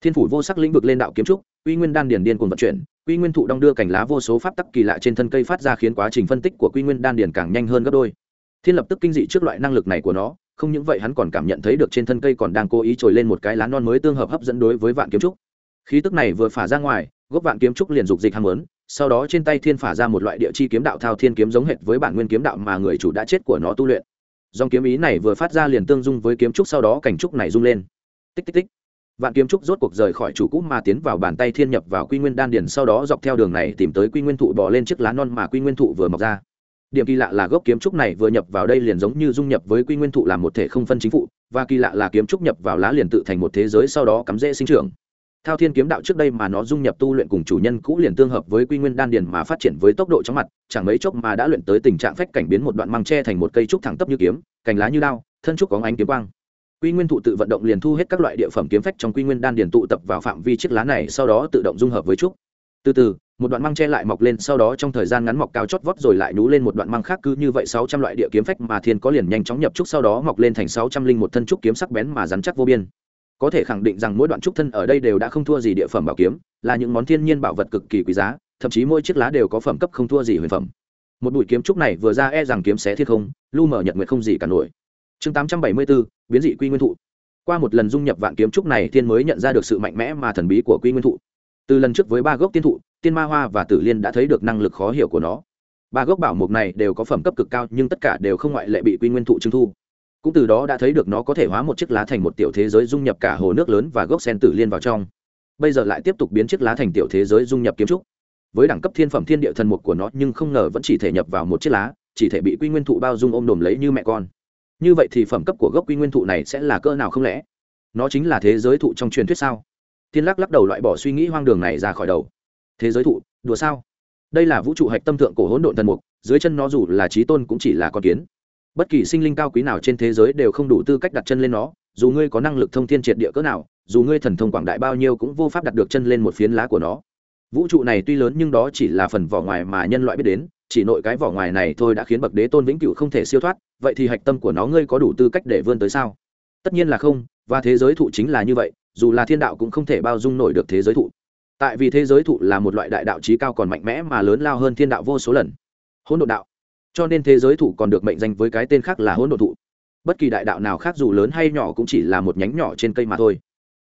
thiên phủ vô sắc lĩnh vực lên đạo kiếm trúc, uy nguyên đan điền điên cuồng vận chuyển quy nguyên thụ đong đưa cành lá vô số pháp tắc kỳ lạ trên thân cây phát ra khiến quá trình phân tích của quy nguyên đan điền càng nhanh hơn gấp đôi. Thiên lập tức kinh dị trước loại năng lực này của nó, không những vậy hắn còn cảm nhận thấy được trên thân cây còn đang cố ý trồi lên một cái lá non mới tương hợp hấp dẫn đối với vạn kiếm trúc. Khí tức này vừa phả ra ngoài, gốc vạn kiếm trúc liền dục dịch ham muốn sau đó trên tay thiên phả ra một loại địa chi kiếm đạo thao thiên kiếm giống hệt với bản nguyên kiếm đạo mà người chủ đã chết của nó tu luyện. Dòng kiếm ý này vừa phát ra liền tương dung với kiếm trúc sau đó cảnh trúc này rung lên. Tích tích tích. Vạn kiếm trúc rốt cuộc rời khỏi chủ cũ mà tiến vào bàn tay thiên nhập vào quy nguyên đan điển sau đó dọc theo đường này tìm tới quy nguyên thụ bỏ lên chiếc lá non mà quy nguyên thụ vừa mọc ra. Điểm kỳ lạ là gốc kiếm trúc này vừa nhập vào đây liền giống như dung nhập với quy nguyên thụ làm một thể không phân chính phụ, và kỳ lạ là kiếm trúc nhập vào lá liền tự thành một thế giới sau đó cắm rễ sinh trưởng thao thiên kiếm đạo trước đây mà nó dung nhập tu luyện cùng chủ nhân cũ liền tương hợp với quy nguyên đan điền mà phát triển với tốc độ chóng mặt, chẳng mấy chốc mà đã luyện tới tình trạng phách cảnh biến một đoạn măng tre thành một cây trúc thẳng tắp như kiếm, cành lá như đao, thân trúc có ánh kiếm quang. Quy nguyên thụ tự vận động liền thu hết các loại địa phẩm kiếm phách trong quy nguyên đan điền tụ tập vào phạm vi chiếc lá này, sau đó tự động dung hợp với trúc. Từ từ, một đoạn măng tre lại mọc lên, sau đó trong thời gian ngắn mọc cao chót vót rồi lại nú lên một đoạn măng khác cứ như vậy sáu trăm loại địa kiếm phách mà thiên có liền nhanh chóng nhập trúc, sau đó mọc lên thành sáu trăm linh một thân trúc kiếm sắc bén mà rắn chắc vô biên có thể khẳng định rằng mỗi đoạn trúc thân ở đây đều đã không thua gì địa phẩm bảo kiếm, là những món thiên nhiên bảo vật cực kỳ quý giá, thậm chí mỗi chiếc lá đều có phẩm cấp không thua gì huyền phẩm. Một bụi kiếm trúc này vừa ra e rằng kiếm xé thiết không, lu mở nhật nguyệt không gì cả nổi. Chương tám trăm bảy mươi bốn biến dị quy nguyên thụ. Qua một lần dung nhập vạn kiếm trúc này, thiên mới nhận ra được sự mạnh mẽ mà thần bí của quy nguyên thụ. Từ lần trước với ba gốc tiên thụ, tiên ma hoa và tử liên đã thấy được năng lực khó hiểu của nó. Ba gốc bảo mục này đều có phẩm cấp cực cao, nhưng tất cả đều không ngoại lệ bị quy nguyên thụ trưng thu cũng từ đó đã thấy được nó có thể hóa một chiếc lá thành một tiểu thế giới dung nhập cả hồ nước lớn và gốc sen tử liên vào trong. Bây giờ lại tiếp tục biến chiếc lá thành tiểu thế giới dung nhập kiếm trúc. Với đẳng cấp thiên phẩm thiên địa thần mục của nó nhưng không ngờ vẫn chỉ thể nhập vào một chiếc lá, chỉ thể bị quy nguyên thụ bao dung ôm đồm lấy như mẹ con. Như vậy thì phẩm cấp của gốc quy nguyên thụ này sẽ là cỡ nào không lẽ? Nó chính là thế giới thụ trong truyền thuyết sao? Thiên lắc lắc đầu loại bỏ suy nghĩ hoang đường này ra khỏi đầu. Thế giới thụ, đùa sao? Đây là vũ trụ hạch tâm thượng cổ hỗn độn thần mục, dưới chân nó dù là trí tôn cũng chỉ là con kiến bất kỳ sinh linh cao quý nào trên thế giới đều không đủ tư cách đặt chân lên nó, dù ngươi có năng lực thông thiên triệt địa cỡ nào, dù ngươi thần thông quảng đại bao nhiêu cũng vô pháp đặt được chân lên một phiến lá của nó. Vũ trụ này tuy lớn nhưng đó chỉ là phần vỏ ngoài mà nhân loại biết đến, chỉ nội cái vỏ ngoài này thôi đã khiến bậc đế tôn vĩnh cửu không thể siêu thoát, vậy thì hạch tâm của nó ngươi có đủ tư cách để vươn tới sao? Tất nhiên là không, và thế giới thụ chính là như vậy, dù là thiên đạo cũng không thể bao dung nổi được thế giới thụ. Tại vì thế giới thụ là một loại đại đạo trí cao còn mạnh mẽ mà lớn lao hơn thiên đạo vô số lần. Hỗn độn đạo cho nên thế giới thụ còn được mệnh danh với cái tên khác là hỗn độn thụ. Bất kỳ đại đạo nào khác dù lớn hay nhỏ cũng chỉ là một nhánh nhỏ trên cây mà thôi.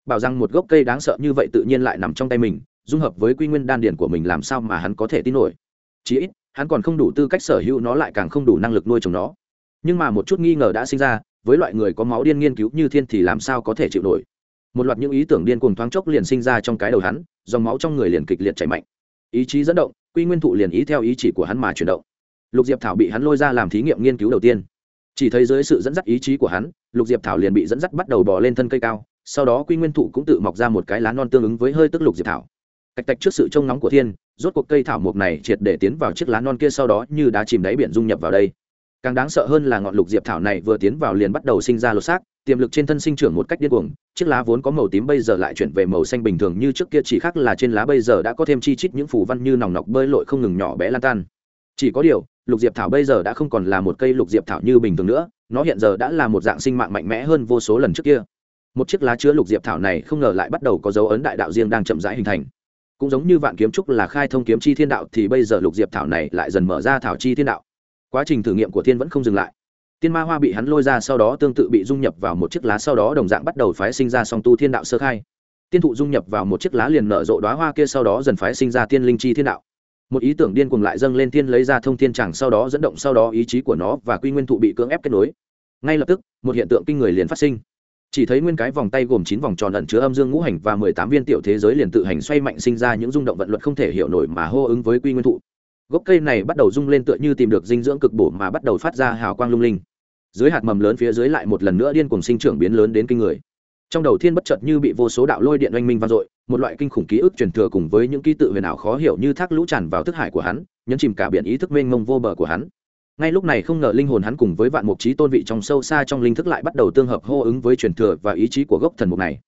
Bảo rằng một gốc cây đáng sợ như vậy tự nhiên lại nằm trong tay mình, dung hợp với quy nguyên đan điển của mình làm sao mà hắn có thể tin nổi. Chí ít, hắn còn không đủ tư cách sở hữu nó lại càng không đủ năng lực nuôi trồng nó. Nhưng mà một chút nghi ngờ đã sinh ra, với loại người có máu điên nghiên cứu như thiên thì làm sao có thể chịu nổi? Một loạt những ý tưởng điên cuồng thoáng chốc liền sinh ra trong cái đầu hắn, dòng máu trong người liền kịch liệt chảy mạnh. Ý chí dẫn động, quy nguyên thụ liền ý theo ý chỉ của hắn mà chuyển động lục diệp thảo bị hắn lôi ra làm thí nghiệm nghiên cứu đầu tiên. Chỉ thấy dưới sự dẫn dắt ý chí của hắn, lục diệp thảo liền bị dẫn dắt bắt đầu bò lên thân cây cao, sau đó quy nguyên thụ cũng tự mọc ra một cái lá non tương ứng với hơi tức lục diệp thảo. Cạch tạch trước sự trông nóng của thiên, rốt cuộc cây thảo mộc này triệt để tiến vào chiếc lá non kia sau đó như đá chìm đáy biển dung nhập vào đây. Càng đáng sợ hơn là ngọn lục diệp thảo này vừa tiến vào liền bắt đầu sinh ra lột xác, tiềm lực trên thân sinh trưởng một cách điên cuồng, chiếc lá vốn có màu tím bây giờ lại chuyển về màu xanh bình thường như trước kia chỉ khác là trên lá bây giờ đã có thêm chi chít những phù văn như nòng nọc bơi lội không ngừng nhỏ bé lan tan. Chỉ có điều lục diệp thảo bây giờ đã không còn là một cây lục diệp thảo như bình thường nữa, nó hiện giờ đã là một dạng sinh mạng mạnh mẽ hơn vô số lần trước kia. Một chiếc lá chứa lục diệp thảo này không ngờ lại bắt đầu có dấu ấn đại đạo riêng đang chậm rãi hình thành. Cũng giống như vạn kiếm trúc là khai thông kiếm chi thiên đạo thì bây giờ lục diệp thảo này lại dần mở ra thảo chi thiên đạo. Quá trình thử nghiệm của thiên vẫn không dừng lại. Tiên ma hoa bị hắn lôi ra sau đó tương tự bị dung nhập vào một chiếc lá sau đó đồng dạng bắt đầu phái sinh ra song tu thiên đạo sơ khai. Tiên thụ dung nhập vào một chiếc lá liền nở rộ đoá hoa kia sau đó dần phái sinh ra tiên linh chi thiên đạo một ý tưởng điên cuồng lại dâng lên thiên lấy ra thông thiên chẳng sau đó dẫn động sau đó ý chí của nó và quy nguyên thụ bị cưỡng ép kết nối. Ngay lập tức, một hiện tượng kinh người liền phát sinh. Chỉ thấy nguyên cái vòng tay gồm chín vòng tròn ẩn chứa âm dương ngũ hành và mười tám viên tiểu thế giới liền tự hành xoay mạnh sinh ra những rung động vận luật không thể hiểu nổi mà hô ứng với quy nguyên thụ. Gốc cây này bắt đầu rung lên tựa như tìm được dinh dưỡng cực bổ mà bắt đầu phát ra hào quang lung linh. Dưới hạt mầm lớn phía dưới lại một lần nữa điên cuồng sinh trưởng biến lớn đến kinh người. Trong đầu thiên bất chợt như bị vô số đạo lôi điện oanh minh vang dội một loại kinh khủng ký ức truyền thừa cùng với những ký tự huyền ảo khó hiểu như thác lũ tràn vào thức hải của hắn, nhấn chìm cả biển ý thức mênh mông vô bờ của hắn. Ngay lúc này không ngờ linh hồn hắn cùng với vạn mục trí tôn vị trong sâu xa trong linh thức lại bắt đầu tương hợp hô ứng với truyền thừa và ý chí của gốc thần mục này.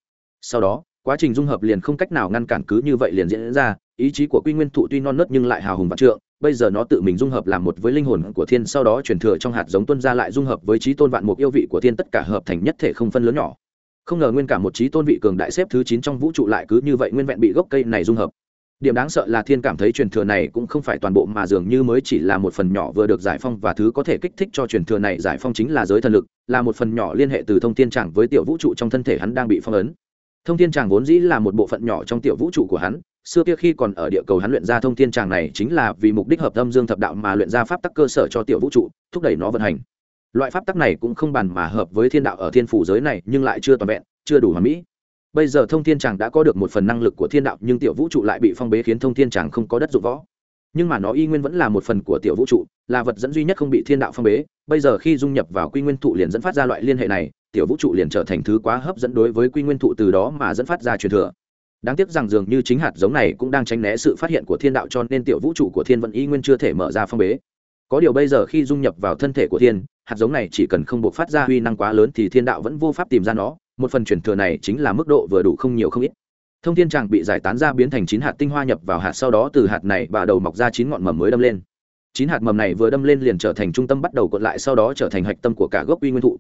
Sau đó, quá trình dung hợp liền không cách nào ngăn cản cứ như vậy liền diễn ra, ý chí của quy nguyên thụ tuy non nớt nhưng lại hào hùng vạn trượng, bây giờ nó tự mình dung hợp làm một với linh hồn của thiên, sau đó truyền thừa trong hạt giống tuân ra lại dung hợp với trí tôn vạn mục yêu vị của thiên, tất cả hợp thành nhất thể không phân lớn nhỏ không ngờ nguyên cả một trí tôn vị cường đại xếp thứ chín trong vũ trụ lại cứ như vậy nguyên vẹn bị gốc cây này dung hợp. Điểm đáng sợ là thiên cảm thấy truyền thừa này cũng không phải toàn bộ mà dường như mới chỉ là một phần nhỏ vừa được giải phong và thứ có thể kích thích cho truyền thừa này giải phong chính là giới thần lực, là một phần nhỏ liên hệ từ thông thiên tràng với tiểu vũ trụ trong thân thể hắn đang bị phong ấn. Thông thiên tràng vốn dĩ là một bộ phận nhỏ trong tiểu vũ trụ của hắn, xưa kia khi còn ở địa cầu hắn luyện ra thông thiên tràng này chính là vì mục đích hợp tâm dương thập đạo mà luyện ra pháp tắc cơ sở cho tiểu vũ trụ, thúc đẩy nó vận hành loại pháp tắc này cũng không bàn mà hợp với thiên đạo ở thiên phủ giới này, nhưng lại chưa toàn vẹn, chưa đủ hoàn mỹ. Bây giờ thông thiên tràng đã có được một phần năng lực của thiên đạo, nhưng tiểu vũ trụ lại bị phong bế khiến thông thiên tràng không có đất dụng võ. Nhưng mà nó y nguyên vẫn là một phần của tiểu vũ trụ, là vật dẫn duy nhất không bị thiên đạo phong bế. Bây giờ khi dung nhập vào quy nguyên thụ liền dẫn phát ra loại liên hệ này, tiểu vũ trụ liền trở thành thứ quá hấp dẫn đối với quy nguyên thụ từ đó mà dẫn phát ra truyền thừa. Đáng tiếc rằng dường như chính hạt giống này cũng đang tránh né sự phát hiện của thiên đạo, cho nên tiểu vũ trụ của thiên vẫn y nguyên chưa thể mở ra phong bế có điều bây giờ khi dung nhập vào thân thể của thiên, hạt giống này chỉ cần không buộc phát ra uy năng quá lớn thì thiên đạo vẫn vô pháp tìm ra nó. Một phần truyền thừa này chính là mức độ vừa đủ không nhiều không ít. Thông thiên tràng bị giải tán ra biến thành chín hạt tinh hoa nhập vào hạt, sau đó từ hạt này bà đầu mọc ra chín ngọn mầm mới đâm lên. Chín hạt mầm này vừa đâm lên liền trở thành trung tâm bắt đầu cuộn lại, sau đó trở thành hạch tâm của cả gốc uy nguyên thụ.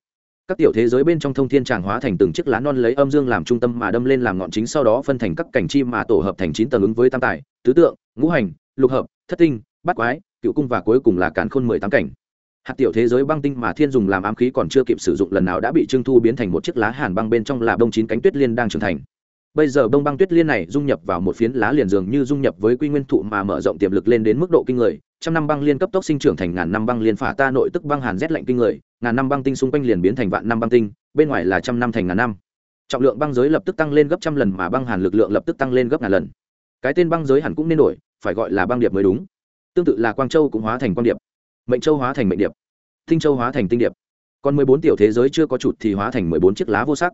Các tiểu thế giới bên trong thông thiên tràng hóa thành từng chiếc lá non lấy âm dương làm trung tâm mà đâm lên làm ngọn chính, sau đó phân thành các cảnh chi mà tổ hợp thành chín tầng ứng với tam tài, tứ tượng, ngũ hành, lục hợp, thất tinh, bát quái cựu cung và cuối cùng là cản khôn mười tám cảnh. Hạt tiểu thế giới băng tinh mà thiên dùng làm ám khí còn chưa kịp sử dụng lần nào đã bị trưng thu biến thành một chiếc lá hàn băng bên trong là bông chín cánh tuyết liên đang trưởng thành. Bây giờ bông băng tuyết liên này dung nhập vào một phiến lá liền dường như dung nhập với quy nguyên thụ mà mở rộng tiềm lực lên đến mức độ kinh người. Trăm năm băng liên cấp tốc sinh trưởng thành ngàn năm băng liên phả ta nội tức băng hàn rét lạnh kinh người, ngàn năm băng tinh xung quanh liền biến thành vạn năm băng tinh, bên ngoài là trăm năm thành ngàn năm. Trọng lượng băng giới lập tức tăng lên gấp trăm lần mà băng hàn lực lượng lập tức tăng lên gấp ngàn lần. Cái tên băng giới hẳn cũng nên đổi, phải gọi là băng điệp mới đúng tương tự là quang châu cũng hóa thành quang điệp, mệnh châu hóa thành mệnh điệp, tinh châu hóa thành tinh điệp. Còn mười bốn tiểu thế giới chưa có chụt thì hóa thành mười bốn chiếc lá vô sắc.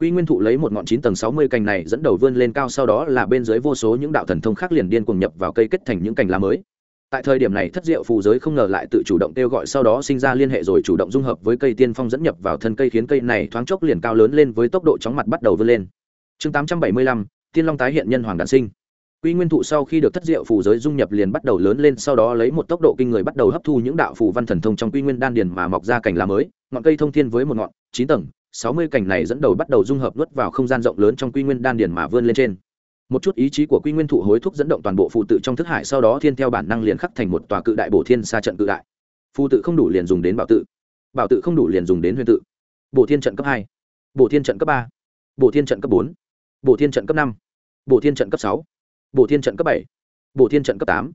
Quy nguyên thụ lấy một ngọn chín tầng sáu mươi cành này dẫn đầu vươn lên cao sau đó là bên dưới vô số những đạo thần thông khác liền điên cuồng nhập vào cây kết thành những cành lá mới. Tại thời điểm này thất diệu phù giới không ngờ lại tự chủ động kêu gọi sau đó sinh ra liên hệ rồi chủ động dung hợp với cây tiên phong dẫn nhập vào thân cây khiến cây này thoáng chốc liền cao lớn lên với tốc độ chóng mặt bắt đầu vươn lên. Chương tám trăm bảy mươi lăm, tiên long tái hiện nhân hoàng đản sinh quy nguyên thụ sau khi được thất diệu phù giới dung nhập liền bắt đầu lớn lên, sau đó lấy một tốc độ kinh người bắt đầu hấp thu những đạo phù văn thần thông trong quy nguyên đan điền mà mọc ra cảnh lá mới, ngọn cây thông thiên với một ngọn, chín tầng, sáu mươi cảnh này dẫn đầu bắt đầu dung hợp nuốt vào không gian rộng lớn trong quy nguyên đan điền mà vươn lên trên. Một chút ý chí của quy nguyên thụ hối thúc dẫn động toàn bộ phù tự trong thức hải, sau đó thiên theo bản năng liền khắc thành một tòa cự đại bổ thiên xa trận cự đại. Phù tự không đủ liền dùng đến bảo tự. Bảo tự không đủ liền dùng đến huyền tự. Bổ thiên trận cấp hai, bổ thiên trận cấp ba, bổ thiên trận cấp bốn, bổ thiên trận cấp năm, bổ thiên trận cấp sáu bổ thiên trận cấp bảy, bổ thiên trận cấp tám.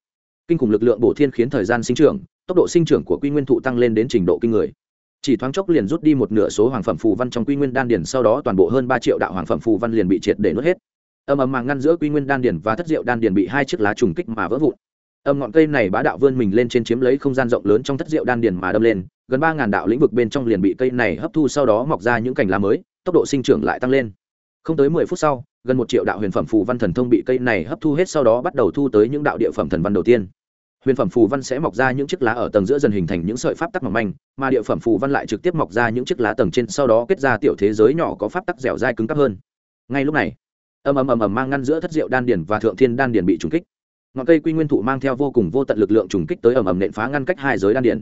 Kinh khủng lực lượng bổ thiên khiến thời gian sinh trưởng, tốc độ sinh trưởng của quy nguyên thụ tăng lên đến trình độ kinh người. Chỉ thoáng chốc liền rút đi một nửa số hoàng phẩm phù văn trong quy nguyên đan điển sau đó toàn bộ hơn ba triệu đạo hoàng phẩm phù văn liền bị triệt để nuốt hết. Âm ầm màng ngăn giữa quy nguyên đan điển và thất diệu đan điển bị hai chiếc lá trùng kích mà vỡ vụn. Âm ngọn cây này bá đạo vươn mình lên trên chiếm lấy không gian rộng lớn trong thất diệu đan điển mà đâm lên, gần ba ngàn đạo lĩnh vực bên trong liền bị cây này hấp thu, sau đó mọc ra những cành lá mới, tốc độ sinh trưởng lại tăng lên. Không tới mười phút sau gần một triệu đạo huyền phẩm phù văn thần thông bị cây này hấp thu hết sau đó bắt đầu thu tới những đạo địa phẩm thần văn đầu tiên. Huyền phẩm phù văn sẽ mọc ra những chiếc lá ở tầng giữa dần hình thành những sợi pháp tắc mỏng manh mà địa phẩm phù văn lại trực tiếp mọc ra những chiếc lá tầng trên sau đó kết ra tiểu thế giới nhỏ có pháp tắc dẻo dai cứng cắp hơn. Ngay lúc này ầm ầm ầm ầm mang ngăn giữa thất diệu đan điền và thượng thiên đan điền bị trùng kích. Ngọn cây quy nguyên thụ mang theo vô cùng vô tận lực lượng trùng kích tới ầm ầm nện phá ngăn cách hai giới đan điền.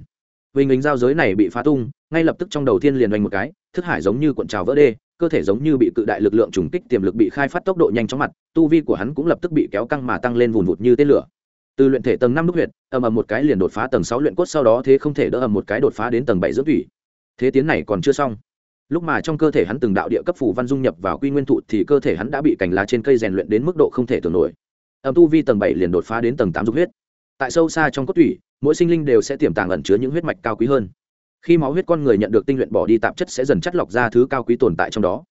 Huỳnh hình giao giới này bị phá tung, ngay lập tức trong đầu thiên liền đánh một cái, thức hải giống như cuộn trào vỡ đê, cơ thể giống như bị cự đại lực lượng trùng kích tiềm lực bị khai phát tốc độ nhanh chóng mặt, tu vi của hắn cũng lập tức bị kéo căng mà tăng lên vùn vụt như tên lửa. Từ luyện thể tầng năm đúc huyệt, ầm ầm một cái liền đột phá tầng sáu luyện cốt sau đó thế không thể đỡ ầm một cái đột phá đến tầng bảy dưỡng thủy. Thế tiến này còn chưa xong. Lúc mà trong cơ thể hắn từng đạo địa cấp phủ văn dung nhập vào quy nguyên thụ thì cơ thể hắn đã bị cành lá trên cây rèn luyện đến mức độ không thể tưởng nổi. Ầm tu vi tầng bảy liền đột phá đến tầng tám dục huyết. Tại sâu xa trong cốt thủy, mỗi sinh linh đều sẽ tiềm tàng ẩn chứa những huyết mạch cao quý hơn khi máu huyết con người nhận được tinh luyện bỏ đi tạp chất sẽ dần chất lọc ra thứ cao quý tồn tại trong đó.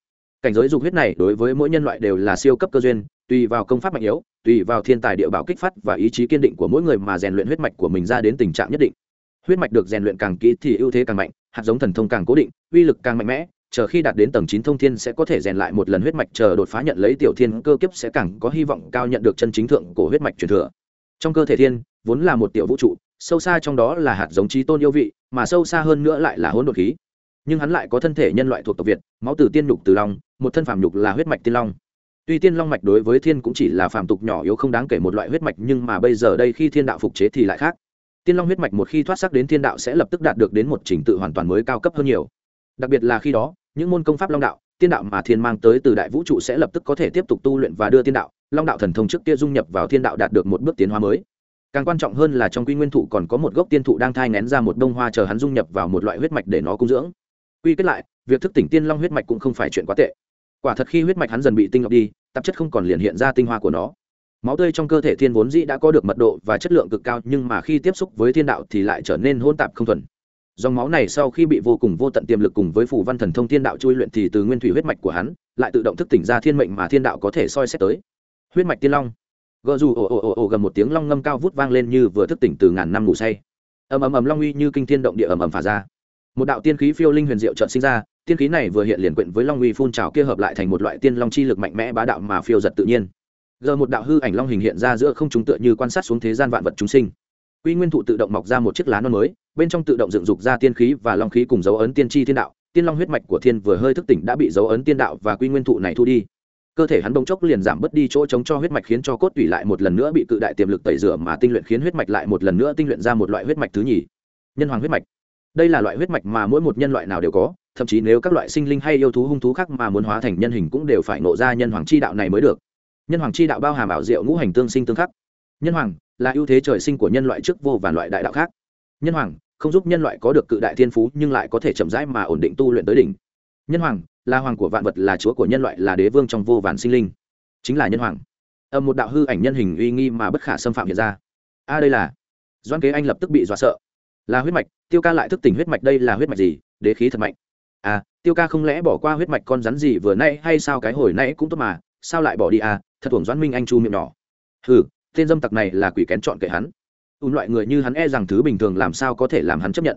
Cảnh giới dục huyết này đối với mỗi nhân loại đều là siêu cấp cơ duyên, tùy vào công pháp mạnh yếu, tùy vào thiên tài địa bảo kích phát và ý chí kiên định của mỗi người mà rèn luyện huyết mạch của mình ra đến tình trạng nhất định. Huyết mạch được rèn luyện càng kỹ thì ưu thế càng mạnh, hạt giống thần thông càng cố định, uy lực càng mạnh mẽ, chờ khi đạt đến tầng chín thông thiên sẽ có thể rèn lại một lần huyết mạch chờ đột phá nhận lấy tiểu thiên cơ kiếp sẽ càng có hy vọng cao nhận được chân chính thượng cổ huyết mạch truyền thừa. Trong cơ thể thiên, vốn là một tiểu vũ trụ, sâu xa trong đó là hạt giống trí tôn yêu vị mà sâu xa hơn nữa lại là hỗn độn khí. Nhưng hắn lại có thân thể nhân loại thuộc tộc việt, máu từ tiên nhục từ long, một thân phàm nhục là huyết mạch tiên long. Tuy tiên long mạch đối với thiên cũng chỉ là phàm tục nhỏ yếu không đáng kể một loại huyết mạch, nhưng mà bây giờ đây khi thiên đạo phục chế thì lại khác. Tiên long huyết mạch một khi thoát sắc đến thiên đạo sẽ lập tức đạt được đến một trình tự hoàn toàn mới cao cấp hơn nhiều. Đặc biệt là khi đó, những môn công pháp long đạo, tiên đạo mà thiên mang tới từ đại vũ trụ sẽ lập tức có thể tiếp tục tu luyện và đưa tiên đạo, long đạo thần thông trước kia dung nhập vào thiên đạo đạt được một bước tiến hóa mới càng quan trọng hơn là trong quy nguyên thụ còn có một gốc tiên thụ đang thai ngén ra một đông hoa chờ hắn dung nhập vào một loại huyết mạch để nó cung dưỡng. Quy kết lại, việc thức tỉnh tiên long huyết mạch cũng không phải chuyện quá tệ. Quả thật khi huyết mạch hắn dần bị tinh lọc đi, tạp chất không còn liền hiện ra tinh hoa của nó. Máu tươi trong cơ thể thiên vốn dĩ đã có được mật độ và chất lượng cực cao, nhưng mà khi tiếp xúc với thiên đạo thì lại trở nên hôn tạp không thuần. Dòng máu này sau khi bị vô cùng vô tận tiềm lực cùng với phủ văn thần thông thiên đạo chui luyện thì từ nguyên thủy huyết mạch của hắn, lại tự động thức tỉnh ra thiên mệnh mà thiên đạo có thể soi xét tới. Huyết mạch tiên long gờ dù ồ ồ ồ ồ gần một tiếng long ngâm cao vút vang lên như vừa thức tỉnh từ ngàn năm ngủ say. Ầm ầm ầm long uy như kinh thiên động địa ầm ầm phả ra. Một đạo tiên khí phiêu linh huyền diệu trợn sinh ra, tiên khí này vừa hiện liền quyện với long uy phun trào kia hợp lại thành một loại tiên long chi lực mạnh mẽ bá đạo mà phiêu giật tự nhiên. Giờ một đạo hư ảnh long hình hiện ra giữa không chúng tựa như quan sát xuống thế gian vạn vật chúng sinh. Quy nguyên thụ tự động mọc ra một chiếc lá non mới, bên trong tự động dựng dục ra tiên khí và long khí cùng dấu ấn tiên tri thiên đạo. Tiên long huyết mạch của thiên vừa hơi thức tỉnh đã bị dấu ấn tiên đạo và quy nguyên thụ này thu đi cơ thể hắn bỗng chốc liền giảm bớt đi chỗ chống cho huyết mạch khiến cho cốt tủy lại một lần nữa bị cự đại tiềm lực tẩy rửa mà tinh luyện khiến huyết mạch lại một lần nữa tinh luyện ra một loại huyết mạch thứ nhì. Nhân hoàng huyết mạch. Đây là loại huyết mạch mà mỗi một nhân loại nào đều có, thậm chí nếu các loại sinh linh hay yêu thú hung thú khác mà muốn hóa thành nhân hình cũng đều phải nộ ra nhân hoàng chi đạo này mới được. Nhân hoàng chi đạo bao hàm ảo diệu ngũ hành tương sinh tương khắc. Nhân hoàng là ưu thế trời sinh của nhân loại trước vô và loại đại đạo khác. Nhân hoàng không giúp nhân loại có được cự đại thiên phú nhưng lại có thể chậm rãi mà ổn định tu luyện tới đỉnh. Nhân hoàng là hoàng của vạn vật, là chúa của nhân loại, là đế vương trong vô vàn sinh linh. Chính là nhân hoàng. Âm một đạo hư ảnh nhân hình uy nghi mà bất khả xâm phạm hiện ra. A, đây là doan kế anh lập tức bị dọa sợ. Là huyết mạch, tiêu ca lại thức tỉnh huyết mạch, đây là huyết mạch gì? Đế khí thật mạnh. À tiêu ca không lẽ bỏ qua huyết mạch con rắn gì vừa nay hay sao cái hồi nãy cũng tốt mà, sao lại bỏ đi à? Thật thuồng doãn minh anh chu miệng nhỏ. Hừ, tên dâm tặc này là quỷ kén chọn kệ hắn. Ùn loại người như hắn e rằng thứ bình thường làm sao có thể làm hắn chấp nhận.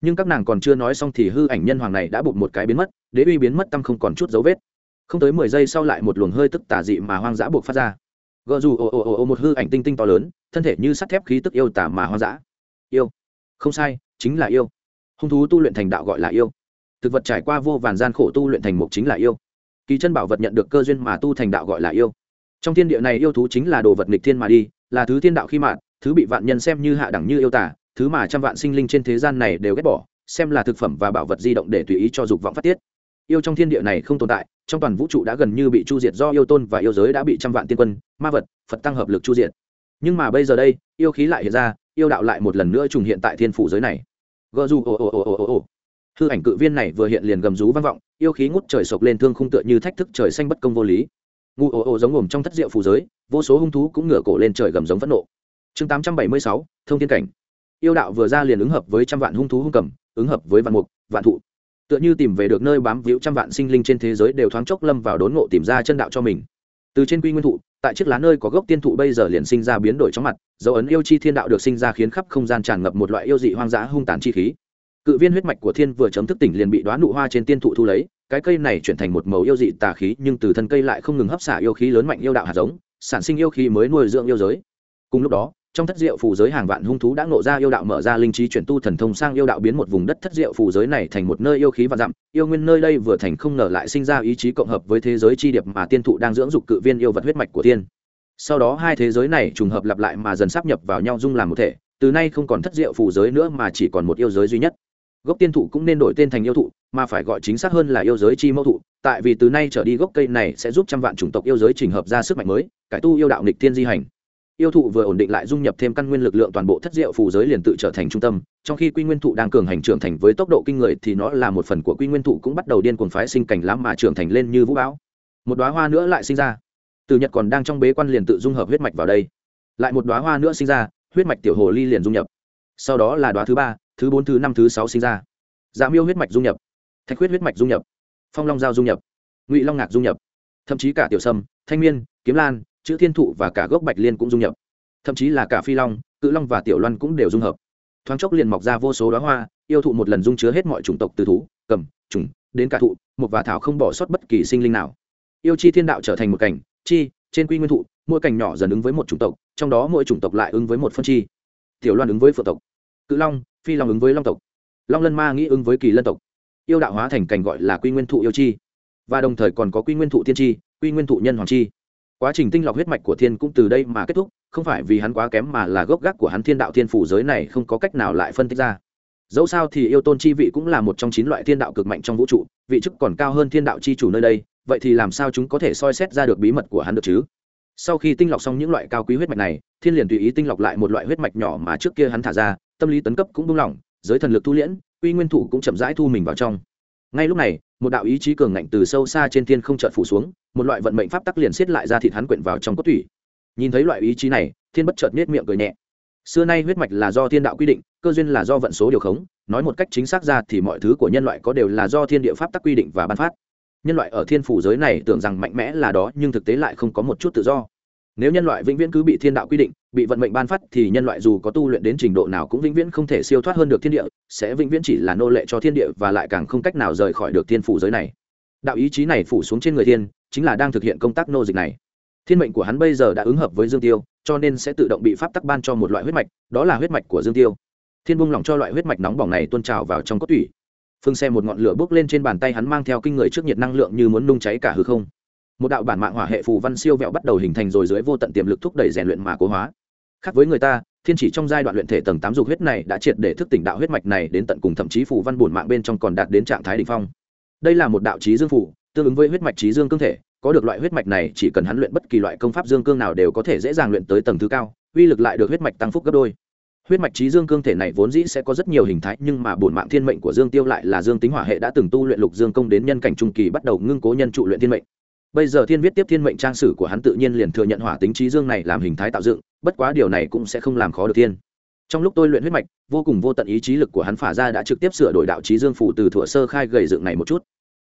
Nhưng các nàng còn chưa nói xong thì hư ảnh nhân hoàng này đã bụt một cái biến mất đế uy biến mất tâm không còn chút dấu vết. Không tới mười giây sau lại một luồng hơi tức tà dị mà hoang dã buộc phát ra. Gờ dù ồ ồ ồ ồ một hư ảnh tinh tinh to lớn, thân thể như sắt thép khí tức yêu tả mà hoang dã. Yêu. Không sai, chính là yêu. Hung thú tu luyện thành đạo gọi là yêu. Thực vật trải qua vô vàn gian khổ tu luyện thành mục chính là yêu. Kỳ chân bảo vật nhận được cơ duyên mà tu thành đạo gọi là yêu. Trong thiên địa này yêu thú chính là đồ vật nghịch thiên mà đi, là thứ thiên đạo khi mạn, thứ bị vạn nhân xem như hạ đẳng như yêu tả thứ mà trăm vạn sinh linh trên thế gian này đều ghét bỏ, xem là thực phẩm và bảo vật di động để tùy ý cho dục vọng phát tiết yêu trong thiên địa này không tồn tại, trong toàn vũ trụ đã gần như bị chu diệt do yêu tôn và yêu giới đã bị trăm vạn tiên quân, ma vật, phật tăng hợp lực chu diệt. Nhưng mà bây giờ đây, yêu khí lại hiện ra, yêu đạo lại một lần nữa trùng hiện tại thiên phủ giới này. Gờ dù, ồ ồ ồ ồ ồ ồ. Hư ảnh cự viên này vừa hiện liền gầm rú vang vọng, yêu khí ngút trời sộc lên thương khung tựa như thách thức trời xanh bất công vô lý. Ngu, ồ ồ, giống ồm trong thất diệu phủ giới, vô số hung thú cũng ngửa cổ lên trời gầm giống phẫn nộ. Chương tám trăm bảy mươi sáu, thông thiên cảnh. Yêu đạo vừa ra liền ứng hợp với trăm vạn hung thú hung cầm, ứng hợp với vạn mục, vạn thụ tựa như tìm về được nơi bám víu trăm vạn sinh linh trên thế giới đều thoáng chốc lâm vào đốn ngộ tìm ra chân đạo cho mình. Từ trên quy nguyên thụ, tại chiếc lá nơi có gốc tiên thụ bây giờ liền sinh ra biến đổi trong mặt, dấu ấn yêu chi thiên đạo được sinh ra khiến khắp không gian tràn ngập một loại yêu dị hoang dã hung tàn chi khí. Cự viên huyết mạch của thiên vừa chấm thức tỉnh liền bị đoán nụ hoa trên tiên thụ thu lấy, cái cây này chuyển thành một màu yêu dị tà khí nhưng từ thân cây lại không ngừng hấp xả yêu khí lớn mạnh yêu đạo hạt giống, sản sinh yêu khí mới nuôi dưỡng yêu giới. Cùng lúc đó trong thất diệu phù giới hàng vạn hung thú đã nộ ra yêu đạo mở ra linh trí chuyển tu thần thông sang yêu đạo biến một vùng đất thất diệu phù giới này thành một nơi yêu khí và dặm. Yêu nguyên nơi đây vừa thành không ngờ lại sinh ra ý chí cộng hợp với thế giới chi điệp mà tiên thụ đang dưỡng dục cự viên yêu vật huyết mạch của tiên. Sau đó hai thế giới này trùng hợp lặp lại mà dần sắp nhập vào nhau dung làm một thể. Từ nay không còn thất diệu phù giới nữa mà chỉ còn một yêu giới duy nhất. Gốc tiên thụ cũng nên đổi tên thành yêu thụ, mà phải gọi chính xác hơn là yêu giới chi mẫu thụ. Tại vì từ nay trở đi gốc cây này sẽ giúp trăm vạn chủng tộc yêu giới trình hợp ra sức mạnh mới, cải tu yêu đạo nghịch tiên di hành yêu thụ vừa ổn định lại dung nhập thêm căn nguyên lực lượng toàn bộ thất diệu phù giới liền tự trở thành trung tâm. Trong khi quy nguyên thụ đang cường hành trưởng thành với tốc độ kinh người thì nó là một phần của quy nguyên thụ cũng bắt đầu điên cuồng phái sinh cảnh lắm mà trưởng thành lên như vũ bão. Một đoá hoa nữa lại sinh ra. Từ nhật còn đang trong bế quan liền tự dung hợp huyết mạch vào đây. Lại một đoá hoa nữa sinh ra, huyết mạch tiểu hồ ly liền dung nhập. Sau đó là đoá thứ ba, thứ bốn, thứ năm, thứ sáu sinh ra. Dạ miêu huyết mạch dung nhập. Thạch huyết huyết mạch dung nhập. Phong long giao dung nhập. Ngụy long ngạc dung nhập. Thậm chí cả tiểu sâm, thanh miên, kiếm lan chữ thiên thụ và cả gốc bạch liên cũng dung nhập. Thậm chí là cả phi long, cự long và tiểu loan cũng đều dung hợp. Thoáng chốc liền mọc ra vô số đoá hoa, yêu thụ một lần dung chứa hết mọi chủng tộc từ thú, cầm, trùng, đến cả thụ một và thảo không bỏ sót bất kỳ sinh linh nào. Yêu chi thiên đạo trở thành một cảnh, chi, trên quy nguyên thụ, mỗi cảnh nhỏ dần ứng với một chủng tộc, trong đó mỗi chủng tộc lại ứng với một phân chi. Tiểu loan ứng với phượng tộc, cự long, phi long ứng với long tộc, long lân ma nghĩ ứng với kỳ lân tộc. Yêu đạo hóa thành cảnh gọi là quy nguyên thụ yêu chi, và đồng thời còn có quy nguyên thụ thiên chi, quy nguyên thụ nhân hoàng chi quá trình tinh lọc huyết mạch của thiên cũng từ đây mà kết thúc, không phải vì hắn quá kém mà là gốc gác của hắn thiên đạo thiên phủ giới này không có cách nào lại phân tích ra. Dẫu sao thì yêu tôn chi vị cũng là một trong chín loại thiên đạo cực mạnh trong vũ trụ, vị chức còn cao hơn thiên đạo chi chủ nơi đây, vậy thì làm sao chúng có thể soi xét ra được bí mật của hắn được chứ? Sau khi tinh lọc xong những loại cao quý huyết mạch này, thiên liền tùy ý tinh lọc lại một loại huyết mạch nhỏ mà trước kia hắn thả ra, tâm lý tấn cấp cũng buông lỏng, giới thần lực thu liễn, uy nguyên thủ cũng chậm rãi thu mình vào trong ngay lúc này, một đạo ý chí cường ngạnh từ sâu xa trên thiên không chợt phủ xuống, một loại vận mệnh pháp tắc liền xiết lại ra thịt hắn quyện vào trong cốt thủy. nhìn thấy loại ý chí này, thiên bất chợt nết miệng cười nhẹ. Xưa nay huyết mạch là do thiên đạo quy định, cơ duyên là do vận số điều khống, nói một cách chính xác ra thì mọi thứ của nhân loại có đều là do thiên địa pháp tắc quy định và ban phát. Nhân loại ở thiên phủ giới này tưởng rằng mạnh mẽ là đó, nhưng thực tế lại không có một chút tự do nếu nhân loại vĩnh viễn cứ bị thiên đạo quy định, bị vận mệnh ban phát, thì nhân loại dù có tu luyện đến trình độ nào cũng vĩnh viễn không thể siêu thoát hơn được thiên địa, sẽ vĩnh viễn chỉ là nô lệ cho thiên địa và lại càng không cách nào rời khỏi được thiên phủ giới này. Đạo ý chí này phủ xuống trên người thiên, chính là đang thực hiện công tác nô dịch này. Thiên mệnh của hắn bây giờ đã ứng hợp với dương tiêu, cho nên sẽ tự động bị pháp tắc ban cho một loại huyết mạch, đó là huyết mạch của dương tiêu. Thiên bung lỏng cho loại huyết mạch nóng bỏng này tuôn trào vào trong cốt tủy. Phương xe một ngọn lửa bốc lên trên bàn tay hắn mang theo kinh người trước nhiệt năng lượng như muốn nung cháy cả hư không một đạo bản mạng hỏa hệ phù văn siêu vẹo bắt đầu hình thành rồi dưới vô tận tiềm lực thúc đẩy rèn luyện mà cố hóa. Khác với người ta, thiên chỉ trong giai đoạn luyện thể tầng tám dục huyết này đã triệt để thức tỉnh đạo huyết mạch này đến tận cùng thậm chí phù văn bổn mạng bên trong còn đạt đến trạng thái đỉnh phong. Đây là một đạo trí dương phủ tương ứng với huyết mạch trí dương cương thể, có được loại huyết mạch này chỉ cần hắn luyện bất kỳ loại công pháp dương cương nào đều có thể dễ dàng luyện tới tầng thứ cao, uy lực lại được huyết mạch tăng phúc gấp đôi. Huyết mạch trí dương cương thể này vốn dĩ sẽ có rất nhiều hình thái, nhưng mà bổn mạng thiên mệnh của dương tiêu lại là dương tính hỏa hệ đã từng tu luyện lục dương công đến nhân cảnh trung kỳ bắt đầu ngưng cố nhân trụ luyện thiên mệnh bây giờ thiên viết tiếp thiên mệnh trang sử của hắn tự nhiên liền thừa nhận hỏa tính trí dương này làm hình thái tạo dựng, bất quá điều này cũng sẽ không làm khó được thiên. Trong lúc tôi luyện huyết mạch, vô cùng vô tận ý chí lực của hắn phả ra đã trực tiếp sửa đổi đạo trí dương phủ từ thủa sơ khai gầy dựng này một chút.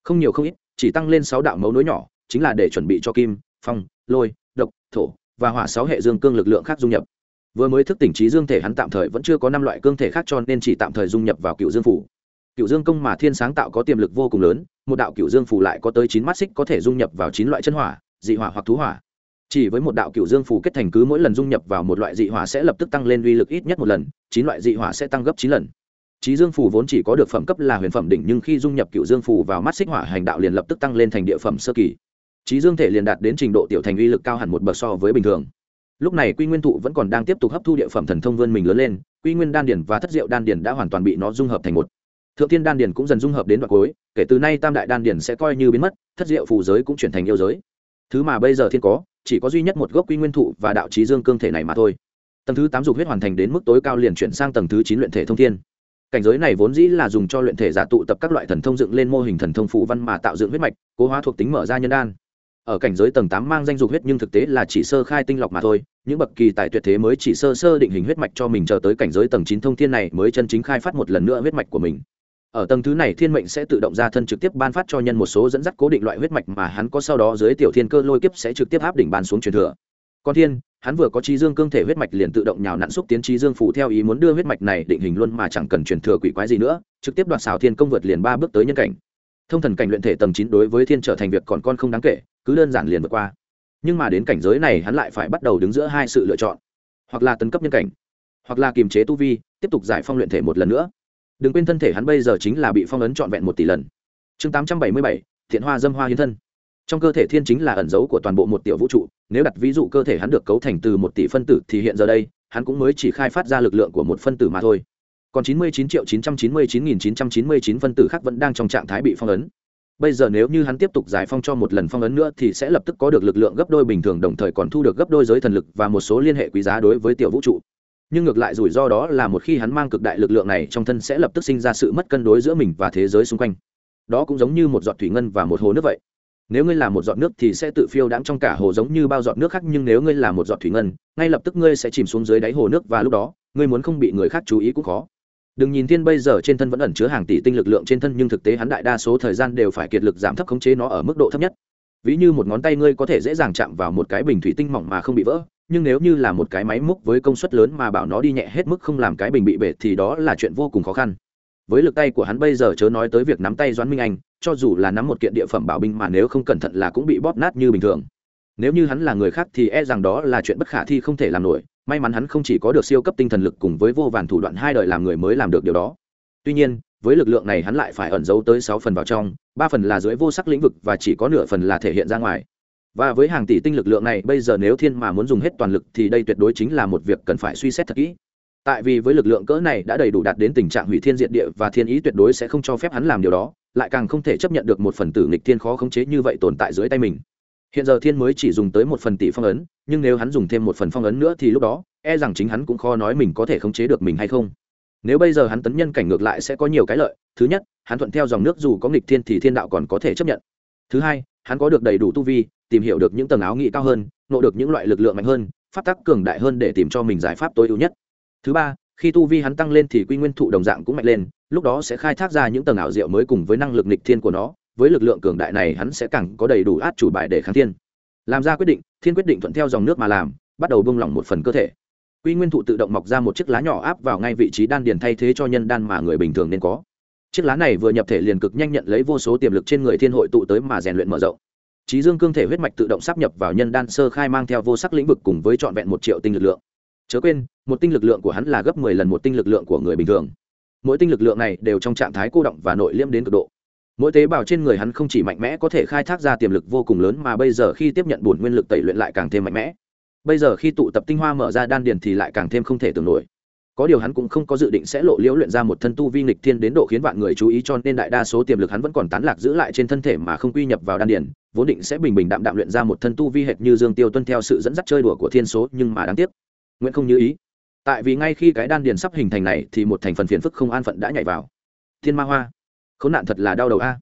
Không nhiều không ít, chỉ tăng lên sáu đạo mấu nối nhỏ, chính là để chuẩn bị cho kim, phong, lôi, độc, thổ và hỏa sáu hệ dương cương lực lượng khác dung nhập. Vừa mới thức tỉnh trí dương thể hắn tạm thời vẫn chưa có năm loại cương thể khác cho nên chỉ tạm thời dung nhập vào cựu dương phủ cựu dương công mà thiên sáng tạo có tiềm lực vô cùng lớn, một đạo cựu dương phủ lại có tới chín mắt xích có thể dung nhập vào chín loại chân hỏa, dị hỏa hoặc thú hỏa. Chỉ với một đạo cựu dương phủ kết thành cứ mỗi lần dung nhập vào một loại dị hỏa sẽ lập tức tăng lên uy lực ít nhất một lần, chín loại dị hỏa sẽ tăng gấp chín lần. Trí dương phủ vốn chỉ có được phẩm cấp là huyền phẩm đỉnh nhưng khi dung nhập cựu dương phủ vào mắt xích hỏa hành đạo liền lập tức tăng lên thành địa phẩm sơ kỳ. Trí dương thể liền đạt đến trình độ tiểu thành uy lực cao hẳn một bậc so với bình thường. Lúc này quy nguyên thụ vẫn còn đang tiếp tục hấp thu địa phẩm thần thông vươn mình lớn lên, quy nguyên đan điển và thất diệu đan điển đã hoàn toàn bị nó dung hợp thành một thượng thiên đan Điền cũng dần dung hợp đến đoạn cuối, kể từ nay tam đại đan Điền sẽ coi như biến mất, thất diệu phù giới cũng chuyển thành yêu giới. Thứ mà bây giờ thiên có, chỉ có duy nhất một gốc quy nguyên thụ và đạo trí dương cương thể này mà thôi. Tầng thứ tám dục huyết hoàn thành đến mức tối cao liền chuyển sang tầng thứ chín luyện thể thông thiên. Cảnh giới này vốn dĩ là dùng cho luyện thể giả tụ tập các loại thần thông dựng lên mô hình thần thông phụ văn mà tạo dựng huyết mạch, cố hóa thuộc tính mở ra nhân đan. Ở cảnh giới tầng tám mang danh dục huyết nhưng thực tế là chỉ sơ khai tinh lọc mà thôi, những bậc kỳ tài tuyệt thế mới chỉ sơ sơ định hình huyết mạch cho mình chờ tới cảnh giới tầng chín thông thiên này mới chân chính khai phát một lần nữa huyết mạch của mình ở tầng thứ này thiên mệnh sẽ tự động ra thân trực tiếp ban phát cho nhân một số dẫn dắt cố định loại huyết mạch mà hắn có sau đó dưới tiểu thiên cơ lôi kiếp sẽ trực tiếp áp đỉnh ban xuống truyền thừa. Con thiên, hắn vừa có trí dương cương thể huyết mạch liền tự động nhào nặn xúc tiến trí dương phụ theo ý muốn đưa huyết mạch này định hình luôn mà chẳng cần truyền thừa quỷ quái gì nữa, trực tiếp đoạt xào thiên công vượt liền ba bước tới nhân cảnh. Thông thần cảnh luyện thể tầng chín đối với thiên trở thành việc còn con không đáng kể, cứ đơn giản liền vượt qua. Nhưng mà đến cảnh giới này hắn lại phải bắt đầu đứng giữa hai sự lựa chọn, hoặc là tấn cấp nhân cảnh, hoặc là kiềm chế tu vi, tiếp tục giải phong luyện thể một lần nữa đừng quên thân thể hắn bây giờ chính là bị phong ấn trọn vẹn một tỷ lần. Chương tám trăm bảy mươi bảy, thiện hoa dâm hoa hiến thân. Trong cơ thể thiên chính là ẩn dấu của toàn bộ một tiểu vũ trụ, nếu đặt ví dụ cơ thể hắn được cấu thành từ một tỷ phân tử thì hiện giờ đây, hắn cũng mới chỉ khai phát ra lực lượng của một phân tử mà thôi. Còn 99 triệu 999.999 phân tử khác vẫn đang trong trạng thái bị phong ấn. Bây giờ nếu như hắn tiếp tục giải phong cho một lần phong ấn nữa thì sẽ lập tức có được lực lượng gấp đôi bình thường, đồng thời còn thu được gấp đôi giới thần lực và một số liên hệ quý giá đối với tiểu vũ trụ nhưng ngược lại rủi ro đó là một khi hắn mang cực đại lực lượng này trong thân sẽ lập tức sinh ra sự mất cân đối giữa mình và thế giới xung quanh. Đó cũng giống như một giọt thủy ngân và một hồ nước vậy. Nếu ngươi là một giọt nước thì sẽ tự phiêu đãng trong cả hồ giống như bao giọt nước khác, nhưng nếu ngươi là một giọt thủy ngân, ngay lập tức ngươi sẽ chìm xuống dưới đáy hồ nước và lúc đó, ngươi muốn không bị người khác chú ý cũng khó. Đừng nhìn thiên bây giờ trên thân vẫn ẩn chứa hàng tỷ tinh lực lượng trên thân, nhưng thực tế hắn đại đa số thời gian đều phải kiệt lực giảm thấp khống chế nó ở mức độ thấp nhất. Ví như một ngón tay ngươi có thể dễ dàng chạm vào một cái bình thủy tinh mỏng mà không bị vỡ nhưng nếu như là một cái máy múc với công suất lớn mà bảo nó đi nhẹ hết mức không làm cái bình bị bể thì đó là chuyện vô cùng khó khăn. Với lực tay của hắn bây giờ chớ nói tới việc nắm tay doãn minh anh, cho dù là nắm một kiện địa phẩm bảo binh mà nếu không cẩn thận là cũng bị bóp nát như bình thường. Nếu như hắn là người khác thì e rằng đó là chuyện bất khả thi không thể làm nổi, may mắn hắn không chỉ có được siêu cấp tinh thần lực cùng với vô vàn thủ đoạn hai đời làm người mới làm được điều đó. Tuy nhiên, với lực lượng này hắn lại phải ẩn giấu tới sáu phần vào trong, ba phần là dưới vô sắc lĩnh vực và chỉ có nửa phần là thể hiện ra ngoài và với hàng tỷ tinh lực lượng này, bây giờ nếu thiên mà muốn dùng hết toàn lực thì đây tuyệt đối chính là một việc cần phải suy xét thật kỹ. Tại vì với lực lượng cỡ này đã đầy đủ đạt đến tình trạng hủy thiên diệt địa và thiên ý tuyệt đối sẽ không cho phép hắn làm điều đó, lại càng không thể chấp nhận được một phần tử nghịch thiên khó khống chế như vậy tồn tại dưới tay mình. Hiện giờ thiên mới chỉ dùng tới một phần tỷ phong ấn, nhưng nếu hắn dùng thêm một phần phong ấn nữa thì lúc đó e rằng chính hắn cũng khó nói mình có thể khống chế được mình hay không. Nếu bây giờ hắn tấn nhân cảnh ngược lại sẽ có nhiều cái lợi. Thứ nhất, hắn thuận theo dòng nước dù có nghịch thiên thì thiên đạo còn có thể chấp nhận. Thứ hai, hắn có được đầy đủ tu vi tìm hiểu được những tầng áo nghị cao hơn nộ được những loại lực lượng mạnh hơn, pháp tắc cường đại hơn để tìm cho mình giải pháp tối ưu nhất. Thứ ba, khi tu vi hắn tăng lên thì quy nguyên thụ đồng dạng cũng mạnh lên, lúc đó sẽ khai thác ra những tầng ảo diệu mới cùng với năng lực nịch thiên của nó, với lực lượng cường đại này hắn sẽ càng có đầy đủ át chủ bài để kháng thiên. Làm ra quyết định, thiên quyết định thuận theo dòng nước mà làm, bắt đầu bông lỏng một phần cơ thể. Quy nguyên thụ tự động mọc ra một chiếc lá nhỏ áp vào ngay vị trí đan điền thay thế cho nhân đan mà người bình thường nên có. Chiếc lá này vừa nhập thể liền cực nhanh nhận lấy vô số tiềm lực trên người thiên hội tụ tới mà rèn luyện mở rộng trí dương cương thể huyết mạch tự động sắp nhập vào nhân đan sơ khai mang theo vô sắc lĩnh vực cùng với trọn vẹn một triệu tinh lực lượng. Chớ quên, một tinh lực lượng của hắn là gấp mười lần một tinh lực lượng của người bình thường. Mỗi tinh lực lượng này đều trong trạng thái cô động và nội liễm đến cực độ. Mỗi tế bào trên người hắn không chỉ mạnh mẽ có thể khai thác ra tiềm lực vô cùng lớn mà bây giờ khi tiếp nhận bổn nguyên lực tẩy luyện lại càng thêm mạnh mẽ. Bây giờ khi tụ tập tinh hoa mở ra đan điền thì lại càng thêm không thể tưởng nổi. Có điều hắn cũng không có dự định sẽ lộ liễu luyện ra một thân tu vi nghịch thiên đến độ khiến vạn người chú ý cho nên đại đa số tiềm lực hắn vẫn còn tán lạc giữ lại trên thân thể mà không quy nhập vào đan điền vốn định sẽ bình bình đạm đạm luyện ra một thân tu vi hệt như dương tiêu tuân theo sự dẫn dắt chơi đùa của thiên số, nhưng mà đáng tiếc, nguyễn không như ý. Tại vì ngay khi cái đan điền sắp hình thành này thì một thành phần phiền phức không an phận đã nhảy vào. Thiên ma hoa, khốn nạn thật là đau đầu a.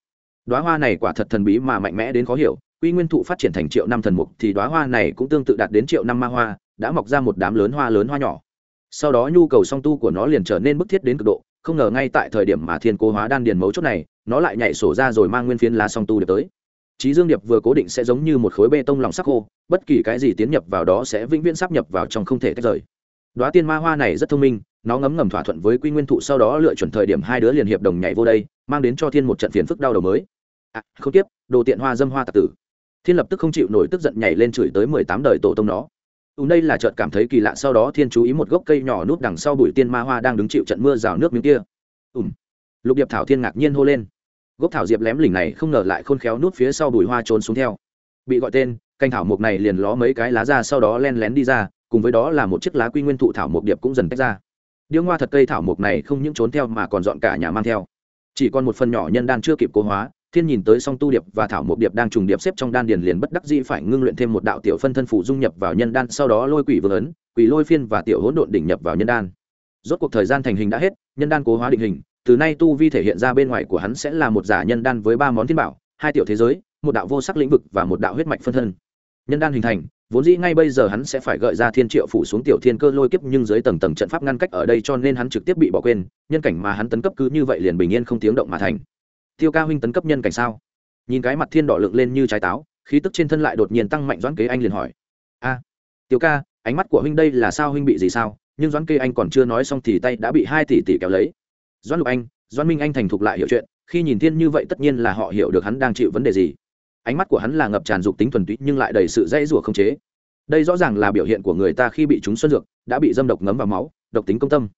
Đoá hoa này quả thật thần bí mà mạnh mẽ đến khó hiểu, quy nguyên thụ phát triển thành triệu năm thần mục thì đoá hoa này cũng tương tự đạt đến triệu năm ma hoa, đã mọc ra một đám lớn hoa lớn hoa nhỏ. Sau đó nhu cầu song tu của nó liền trở nên bức thiết đến cực độ, không ngờ ngay tại thời điểm mà thiên cố hóa đan điền mấu chốt này, nó lại nhảy sổ ra rồi mang nguyên phiến lá song tu được tới trí dương điệp vừa cố định sẽ giống như một khối bê tông lòng sắc khô bất kỳ cái gì tiến nhập vào đó sẽ vĩnh viễn sắp nhập vào trong không thể tách rời. Đoá tiên ma hoa này rất thông minh nó ngấm ngầm thỏa thuận với quy nguyên thụ sau đó lựa chuẩn thời điểm hai đứa liền hiệp đồng nhảy vô đây mang đến cho thiên một trận phiền phức đau đầu mới. À không tiếp đồ tiện hoa dâm hoa tạc tử. Thiên lập tức không chịu nổi tức giận nhảy lên chửi tới mười tám đời tổ tông nó. Ừ, đây là chợt cảm thấy kỳ lạ sau đó thiên chú ý một gốc cây nhỏ núp đằng sau bụi tiên ma hoa đang đứng chịu trận mưa rào nước miếng kia. Ùm. Lục điệp thảo thiên ngạc nhiên hô lên gốc thảo diệp lém lỉnh này không ngờ lại khôn khéo nút phía sau bụi hoa trốn xuống theo. Bị gọi tên canh thảo mục này liền ló mấy cái lá ra sau đó len lén đi ra, cùng với đó là một chiếc lá quy nguyên thụ thảo mục điệp cũng dần tách ra. Điêu hoa thật cây thảo mục này không những trốn theo mà còn dọn cả nhà mang theo. Chỉ còn một phần nhỏ nhân đan chưa kịp cố hóa, thiên nhìn tới song tu điệp và thảo mục điệp đang trùng điệp xếp trong đan điền liền bất đắc dĩ phải ngưng luyện thêm một đạo tiểu phân thân phủ dung nhập vào nhân đan, sau đó lôi quỷ vương ấn, quỷ lôi phiên và tiểu hỗn độn đỉnh nhập vào nhân đan. Rốt cuộc thời gian thành hình đã hết, nhân đan cố hóa định hình từ nay tu vi thể hiện ra bên ngoài của hắn sẽ là một giả nhân đan với ba món thiên bảo, hai tiểu thế giới, một đạo vô sắc lĩnh vực và một đạo huyết mạch phân thân. Nhân đan hình thành, vốn dĩ ngay bây giờ hắn sẽ phải gợi ra thiên triệu phủ xuống tiểu thiên cơ lôi kiếp nhưng dưới tầng tầng trận pháp ngăn cách ở đây cho nên hắn trực tiếp bị bỏ quên, nhân cảnh mà hắn tấn cấp cứ như vậy liền bình yên không tiếng động mà thành. Tiêu ca huynh tấn cấp nhân cảnh sao? Nhìn cái mặt thiên đỏ lượng lên như trái táo, khí tức trên thân lại đột nhiên tăng mạnh doãn kế anh liền hỏi. A, tiêu ca, ánh mắt của huynh đây là sao huynh bị gì sao? Nhưng doãn kế anh còn chưa nói xong thì tay đã bị hai tỷ tỷ kéo lấy doãn lục anh, doãn minh anh thành thục lại hiểu chuyện, khi nhìn thiên như vậy tất nhiên là họ hiểu được hắn đang chịu vấn đề gì. Ánh mắt của hắn là ngập tràn dục tính thuần túy nhưng lại đầy sự dãy rủa không chế. Đây rõ ràng là biểu hiện của người ta khi bị chúng xuân dược đã bị dâm độc ngấm vào máu, độc tính công tâm.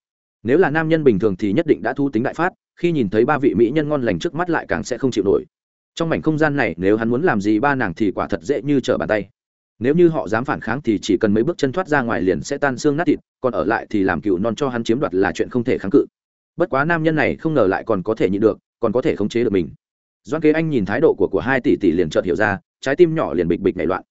Nếu là nam nhân bình thường thì nhất định đã thu tính đại phát, khi nhìn thấy ba vị mỹ nhân ngon lành trước mắt lại càng sẽ không chịu nổi. Trong mảnh không gian này nếu hắn muốn làm gì ba nàng thì quả thật dễ như trở bàn tay. Nếu như họ dám phản kháng thì chỉ cần mấy bước chân thoát ra ngoài liền sẽ tan xương nát thịt, còn ở lại thì làm cựu non cho hắn chiếm đoạt là chuyện không thể kháng cự bất quá nam nhân này không ngờ lại còn có thể nhịn được, còn có thể khống chế được mình. Doan kế anh nhìn thái độ của của hai tỷ tỷ liền chợt hiểu ra, trái tim nhỏ liền bịch bịch nảy loạn.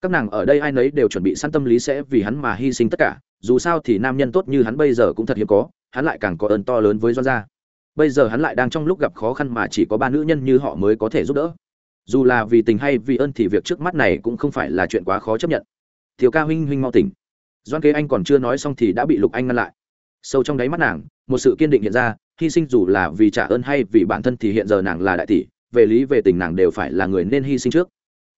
Các nàng ở đây ai nấy đều chuẩn bị săn tâm lý sẽ vì hắn mà hy sinh tất cả, dù sao thì nam nhân tốt như hắn bây giờ cũng thật hiếm có, hắn lại càng có ơn to lớn với doan gia. Bây giờ hắn lại đang trong lúc gặp khó khăn mà chỉ có ba nữ nhân như họ mới có thể giúp đỡ. Dù là vì tình hay vì ơn thì việc trước mắt này cũng không phải là chuyện quá khó chấp nhận. Thiếu ca huynh huynh mau tỉnh. Doan kế anh còn chưa nói xong thì đã bị lục anh ngăn lại. Sâu trong đáy mắt nàng một sự kiên định hiện ra, hy sinh dù là vì trả ơn hay vì bản thân thì hiện giờ nàng là đại tỷ, về lý về tình nàng đều phải là người nên hy sinh trước.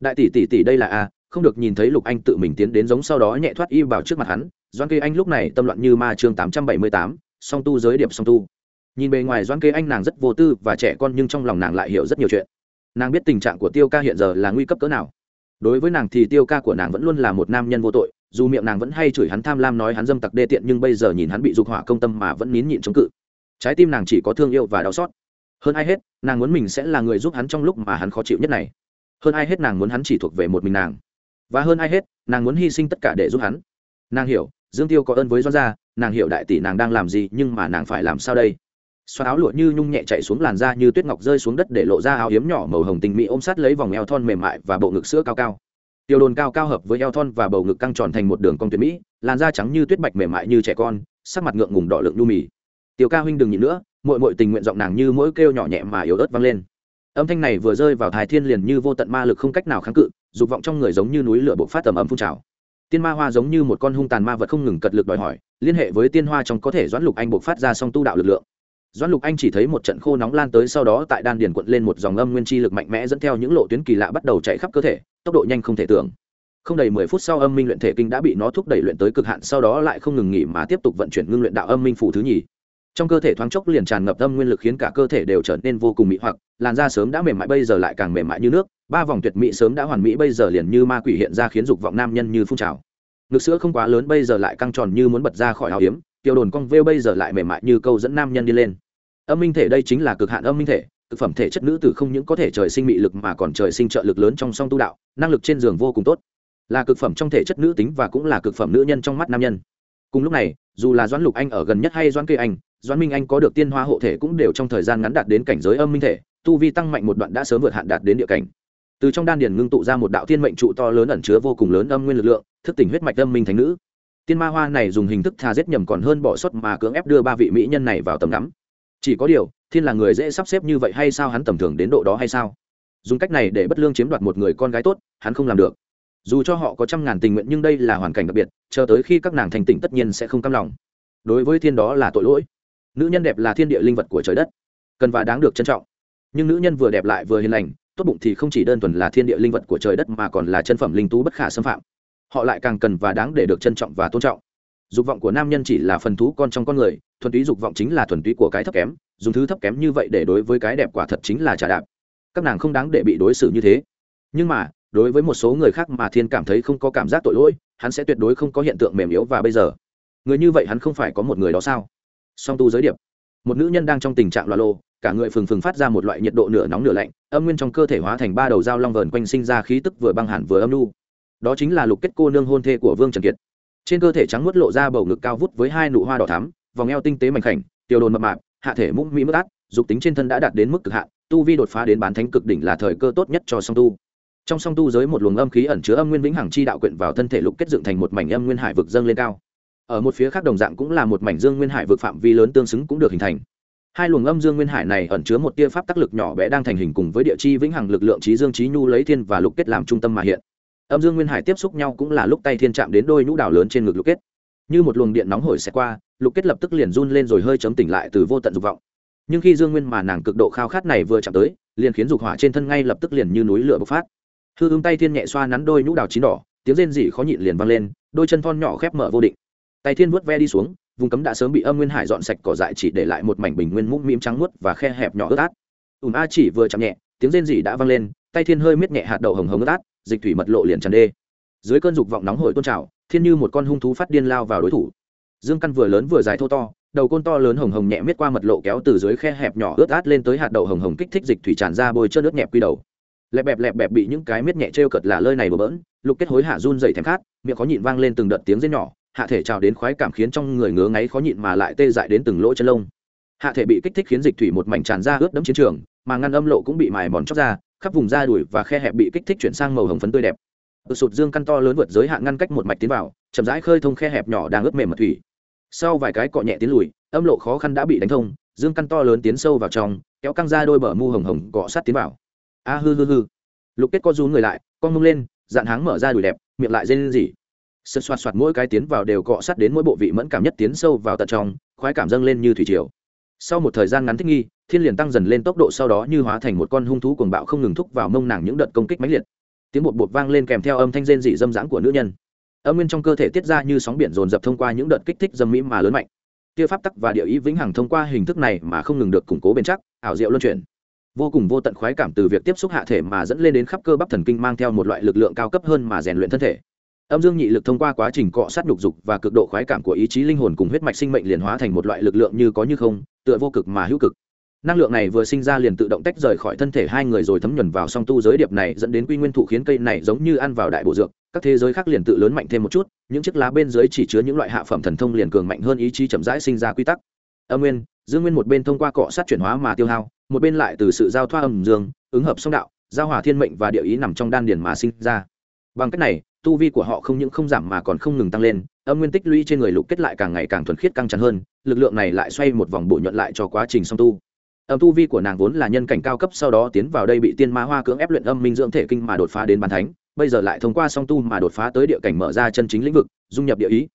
Đại tỷ tỷ tỷ đây là a, không được nhìn thấy lục anh tự mình tiến đến giống sau đó nhẹ thoát y vào trước mặt hắn doan kê anh lúc này tâm loạn như ma chương tám trăm bảy mươi tám, song tu giới điệp song tu. Nhìn bề ngoài doan kê anh nàng rất vô tư và trẻ con nhưng trong lòng nàng lại hiểu rất nhiều chuyện. Nàng biết tình trạng của tiêu ca hiện giờ là nguy cấp cỡ nào đối với nàng thì tiêu ca của nàng vẫn luôn là một nam nhân vô tội, dù miệng nàng vẫn hay chửi hắn tham lam nói hắn dâm tặc đê tiện nhưng bây giờ nhìn hắn bị dục hỏa công tâm mà vẫn nín nhịn chống cự. Trái tim nàng chỉ có thương yêu và đau xót. Hơn ai hết, nàng muốn mình sẽ là người giúp hắn trong lúc mà hắn khó chịu nhất này. Hơn ai hết nàng muốn hắn chỉ thuộc về một mình nàng. Và hơn ai hết, nàng muốn hy sinh tất cả để giúp hắn. Nàng hiểu, dương tiêu có ơn với doan gia, nàng hiểu đại tỷ nàng đang làm gì nhưng mà nàng phải làm sao đây? Xoa áo lụa như nhung nhẹ chạy xuống làn da như tuyết ngọc rơi xuống đất để lộ ra áo yếm nhỏ màu hồng tình mỹ ôm sát lấy vòng eo thon mềm mại và bộ ngực sữa cao cao. Tiêu đồn cao cao hợp với eo thon và bầu ngực căng tròn thành một đường cong tuyệt mỹ, làn da trắng như tuyết bạch mềm mại như trẻ con, sắc mặt ngượng ngùng đỏ lượng nu mì. Tiểu ca huynh đừng nhịn nữa mội mội tình nguyện giọng nàng như mỗi kêu nhỏ nhẹ mà yếu ớt vang lên. Âm thanh này vừa rơi vào thái thiên liền như vô tận ma lực không cách nào kháng cự, dục vọng trong người giống như núi lửa bộc phát tầm ấm phun trào. Tiên ma hoa giống như một con hung tàn ma vật không ngừng cật lực đòi hỏi, liên hệ với tiên hoa trong có thể doãn lục anh bộc phát ra song tu đạo lực lượng. Doan lục anh chỉ thấy một trận khô nóng lan tới sau đó tại đan điền quận lên một dòng âm nguyên chi lực mạnh mẽ dẫn theo những lộ tuyến kỳ lạ bắt đầu chạy khắp cơ thể, tốc độ nhanh không thể tưởng. Không đầy mười phút sau âm minh luyện thể kinh đã bị nó thúc đẩy luyện tới cực hạn, sau đó lại không ngừng nghỉ mà tiếp tục vận chuyển ngưng luyện đạo âm minh phủ thứ nhì. Trong cơ thể thoáng chốc liền tràn ngập âm nguyên lực khiến cả cơ thể đều trở nên vô cùng mị hoặc, làn da sớm đã mềm mại bây giờ lại càng mềm mại như nước, ba vòng tuyệt mỹ sớm đã hoàn mỹ bây giờ liền như ma quỷ hiện ra khiến dục vọng nam nhân như phun trào. Ngực sữa không quá lớn bây giờ lại căng tròn như muốn bật ra khỏi áo hiếm kiều đồn cong vêu bây giờ lại mềm mại như câu dẫn nam nhân đi lên. Âm minh thể đây chính là cực hạn âm minh thể thực phẩm thể chất nữ tử không những có thể trời sinh mị lực mà còn trời sinh trợ lực lớn trong song tu đạo, năng lực trên giường vô cùng tốt. Là cực phẩm trong thể chất nữ tính và cũng là cực phẩm nữ nhân trong mắt nam nhân. Cùng lúc này, dù là doãn lục anh ở gần nhất hay doãn kê anh, doãn minh anh có được tiên hoa hộ thể cũng đều trong thời gian ngắn đạt đến cảnh giới âm minh thể, tu vi tăng mạnh một đoạn đã sớm vượt hạn đạt đến địa cảnh. Từ trong đan điền ngưng tụ ra một đạo thiên mệnh trụ to lớn ẩn chứa vô cùng lớn âm nguyên lực lượng, thức tỉnh huyết mạch âm minh thành nữ tiên ma hoa này dùng hình thức tha giết nhầm còn hơn bỏ suất mà cưỡng ép đưa ba vị mỹ nhân này vào tầm ngắm. Chỉ có điều, thiên là người dễ sắp xếp như vậy hay sao hắn tầm thường đến độ đó hay sao? Dùng cách này để bất lương chiếm đoạt một người con gái tốt, hắn không làm được. Dù cho họ có trăm ngàn tình nguyện nhưng đây là hoàn cảnh đặc biệt, chờ tới khi các nàng thành tỉnh tất nhiên sẽ không cam lòng. Đối với thiên đó là tội lỗi. Nữ nhân đẹp là thiên địa linh vật của trời đất, cần và đáng được trân trọng. Nhưng nữ nhân vừa đẹp lại vừa hiền lành, tốt bụng thì không chỉ đơn thuần là thiên địa linh vật của trời đất mà còn là chân phẩm linh tú bất khả xâm phạm họ lại càng cần và đáng để được trân trọng và tôn trọng. Dục vọng của nam nhân chỉ là phần thú con trong con người, thuần túy dục vọng chính là thuần túy của cái thấp kém, dùng thứ thấp kém như vậy để đối với cái đẹp quả thật chính là trả đạp. Các nàng không đáng để bị đối xử như thế. Nhưng mà, đối với một số người khác mà thiên cảm thấy không có cảm giác tội lỗi, hắn sẽ tuyệt đối không có hiện tượng mềm yếu và bây giờ. Người như vậy hắn không phải có một người đó sao? Song tu giới điệp. Một nữ nhân đang trong tình trạng loa lô, cả người phừng phừng phát ra một loại nhiệt độ nửa nóng nửa lạnh, âm nguyên trong cơ thể hóa thành ba đầu dao long vờn quanh sinh ra khí tức vừa băng hẳn vừa âm lu đó chính là lục kết cô nương hôn thê của vương trần kiệt trên cơ thể trắng muốt lộ ra bầu ngực cao vút với hai nụ hoa đỏ thắm vòng eo tinh tế mảnh khảnh tiểu đồn mập mạp hạ thể mũm mỹ mức át dục tính trên thân đã đạt đến mức cực hạn tu vi đột phá đến bán thánh cực đỉnh là thời cơ tốt nhất cho song tu trong song tu giới một luồng âm khí ẩn chứa âm nguyên vĩnh hằng chi đạo quyện vào thân thể lục kết dựng thành một mảnh âm nguyên hải vực dâng lên cao ở một phía khác đồng dạng cũng là một mảnh dương nguyên hải vực phạm vi lớn tương xứng cũng được hình thành hai luồng âm dương nguyên hải này ẩn chứa một tia pháp tác lực nhỏ bé đang thành hình cùng với địa chi vĩnh hằng lực lượng trí dương trí nhu lấy thiên và lục kết làm trung tâm mà hiện âm dương nguyên hải tiếp xúc nhau cũng là lúc tay thiên chạm đến đôi nhũ đảo lớn trên ngực lục kết. Như một luồng điện nóng hổi xẹt qua, lục kết lập tức liền run lên rồi hơi chấm tỉnh lại từ vô tận dục vọng. Nhưng khi dương nguyên mà nàng cực độ khao khát này vừa chạm tới, liền khiến dục hỏa trên thân ngay lập tức liền như núi lửa bộc phát. Hư ưng tay thiên nhẹ xoa nắn đôi nhũ đào chín đỏ, tiếng rên rỉ khó nhịn liền vang lên, đôi chân thon nhỏ khép mở vô định. Tay thiên vuốt ve đi xuống, vùng cấm đã sớm bị âm nguyên hải dọn sạch cỏ dại chỉ để lại một mảnh bình nguyên mũm mĩm trắng muốt và khe hẹp nhỏ ướt át. Ùm a chỉ vừa chạm nhẹ, tiếng rên rỉ đã vang lên, tay thiên hơi miết nhẹ hạt đậu hồng hồng ướt át dịch thủy mật lộ liền tràn đê. Dưới cơn dục vọng nóng hổi tôn trào, thiên như một con hung thú phát điên lao vào đối thủ. Dương căn vừa lớn vừa dài thô to, đầu côn to lớn hồng hồng nhẹ miết qua mật lộ kéo từ dưới khe hẹp nhỏ ướt át lên tới hạt đậu hồng hồng kích thích dịch thủy tràn ra bôi trơn nước nhẹp quy đầu. Lẹp bẹp lẹp bẹp bị những cái miết nhẹ t cợt là lơi này bừa bỡn, lục kết hối hạ run dày thèm khát, miệng khó nhịn vang lên từng đợt tiếng rên nhỏ, hạ thể trào đến khoái cảm khiến trong người ngứa ngáy khó nhịn mà lại tê dại đến từng lỗ chân lông. Hạ thể bị kích thích khiến dịch thủy một mảnh tràn ra ướt đẫm chiến trường, mà ngăn âm lộ cũng bị mài mòn chóc ra khắp vùng da đùi và khe hẹp bị kích thích chuyển sang màu hồng phấn tươi đẹp. Tự sụt dương căn to lớn vượt giới hạn ngăn cách một mạch tiến vào, chậm rãi khơi thông khe hẹp nhỏ đang ướt mềm mật thủy. Sau vài cái cọ nhẹ tiến lùi, âm lộ khó khăn đã bị đánh thông, dương căn to lớn tiến sâu vào trong, kéo căng ra đôi bờ mu hồng hồng gọ sát tiến vào. A hư hư hư. Lục kết co rú người lại, con mông lên, dạn háng mở ra đùi đẹp, miệng lại dên gì sật soạt soạt mỗi cái tiến vào đều cọ sát đến mỗi bộ vị mẫn cảm nhất tiến sâu vào tận trong, khoái cảm dâng lên như thủy triều sau một thời gian ngắn thích nghi, thiên liền tăng dần lên tốc độ sau đó như hóa thành một con hung thú cuồng bạo không ngừng thúc vào mông nàng những đợt công kích mãnh liệt. Tiếng bột bột vang lên kèm theo âm thanh rên dị dâm dãng của nữ nhân. Âm nguyên trong cơ thể tiết ra như sóng biển dồn dập thông qua những đợt kích thích dâm mỹ mà lớn mạnh. Tia pháp tắc và địa ý vĩnh hằng thông qua hình thức này mà không ngừng được củng cố bền chắc, ảo diệu luân chuyển. Vô cùng vô tận khoái cảm từ việc tiếp xúc hạ thể mà dẫn lên đến khắp cơ bắp thần kinh mang theo một loại lực lượng cao cấp hơn mà rèn luyện thân thể. Âm dương nhị lực thông qua quá trình cọ sát nhục dục và cực độ khoái cảm của ý chí linh hồn cùng huyết mạch sinh mệnh liền hóa thành một loại lực lượng như có như không tựa vô cực mà hữu cực. Năng lượng này vừa sinh ra liền tự động tách rời khỏi thân thể hai người rồi thấm nhuần vào song tu giới điệp này dẫn đến quy nguyên thụ khiến cây này giống như ăn vào đại bộ dược, các thế giới khác liền tự lớn mạnh thêm một chút, những chiếc lá bên dưới chỉ chứa những loại hạ phẩm thần thông liền cường mạnh hơn ý chí chậm rãi sinh ra quy tắc. Âm nguyên, dương nguyên một bên thông qua cọ sát chuyển hóa mà tiêu hao, một bên lại từ sự giao thoa âm dương, ứng hợp song đạo, giao hòa thiên mệnh và địa ý nằm trong đan điền mà sinh ra. Bằng cách này, tu vi của họ không những không giảm mà còn không ngừng tăng lên âm nguyên tích lũy trên người lục kết lại càng ngày càng thuần khiết căng chắn hơn, lực lượng này lại xoay một vòng bổ nhuận lại cho quá trình song tu. Âm tu vi của nàng vốn là nhân cảnh cao cấp, sau đó tiến vào đây bị tiên ma hoa cưỡng ép luyện âm minh dưỡng thể kinh mà đột phá đến bàn thánh, bây giờ lại thông qua song tu mà đột phá tới địa cảnh mở ra chân chính lĩnh vực, dung nhập địa ý.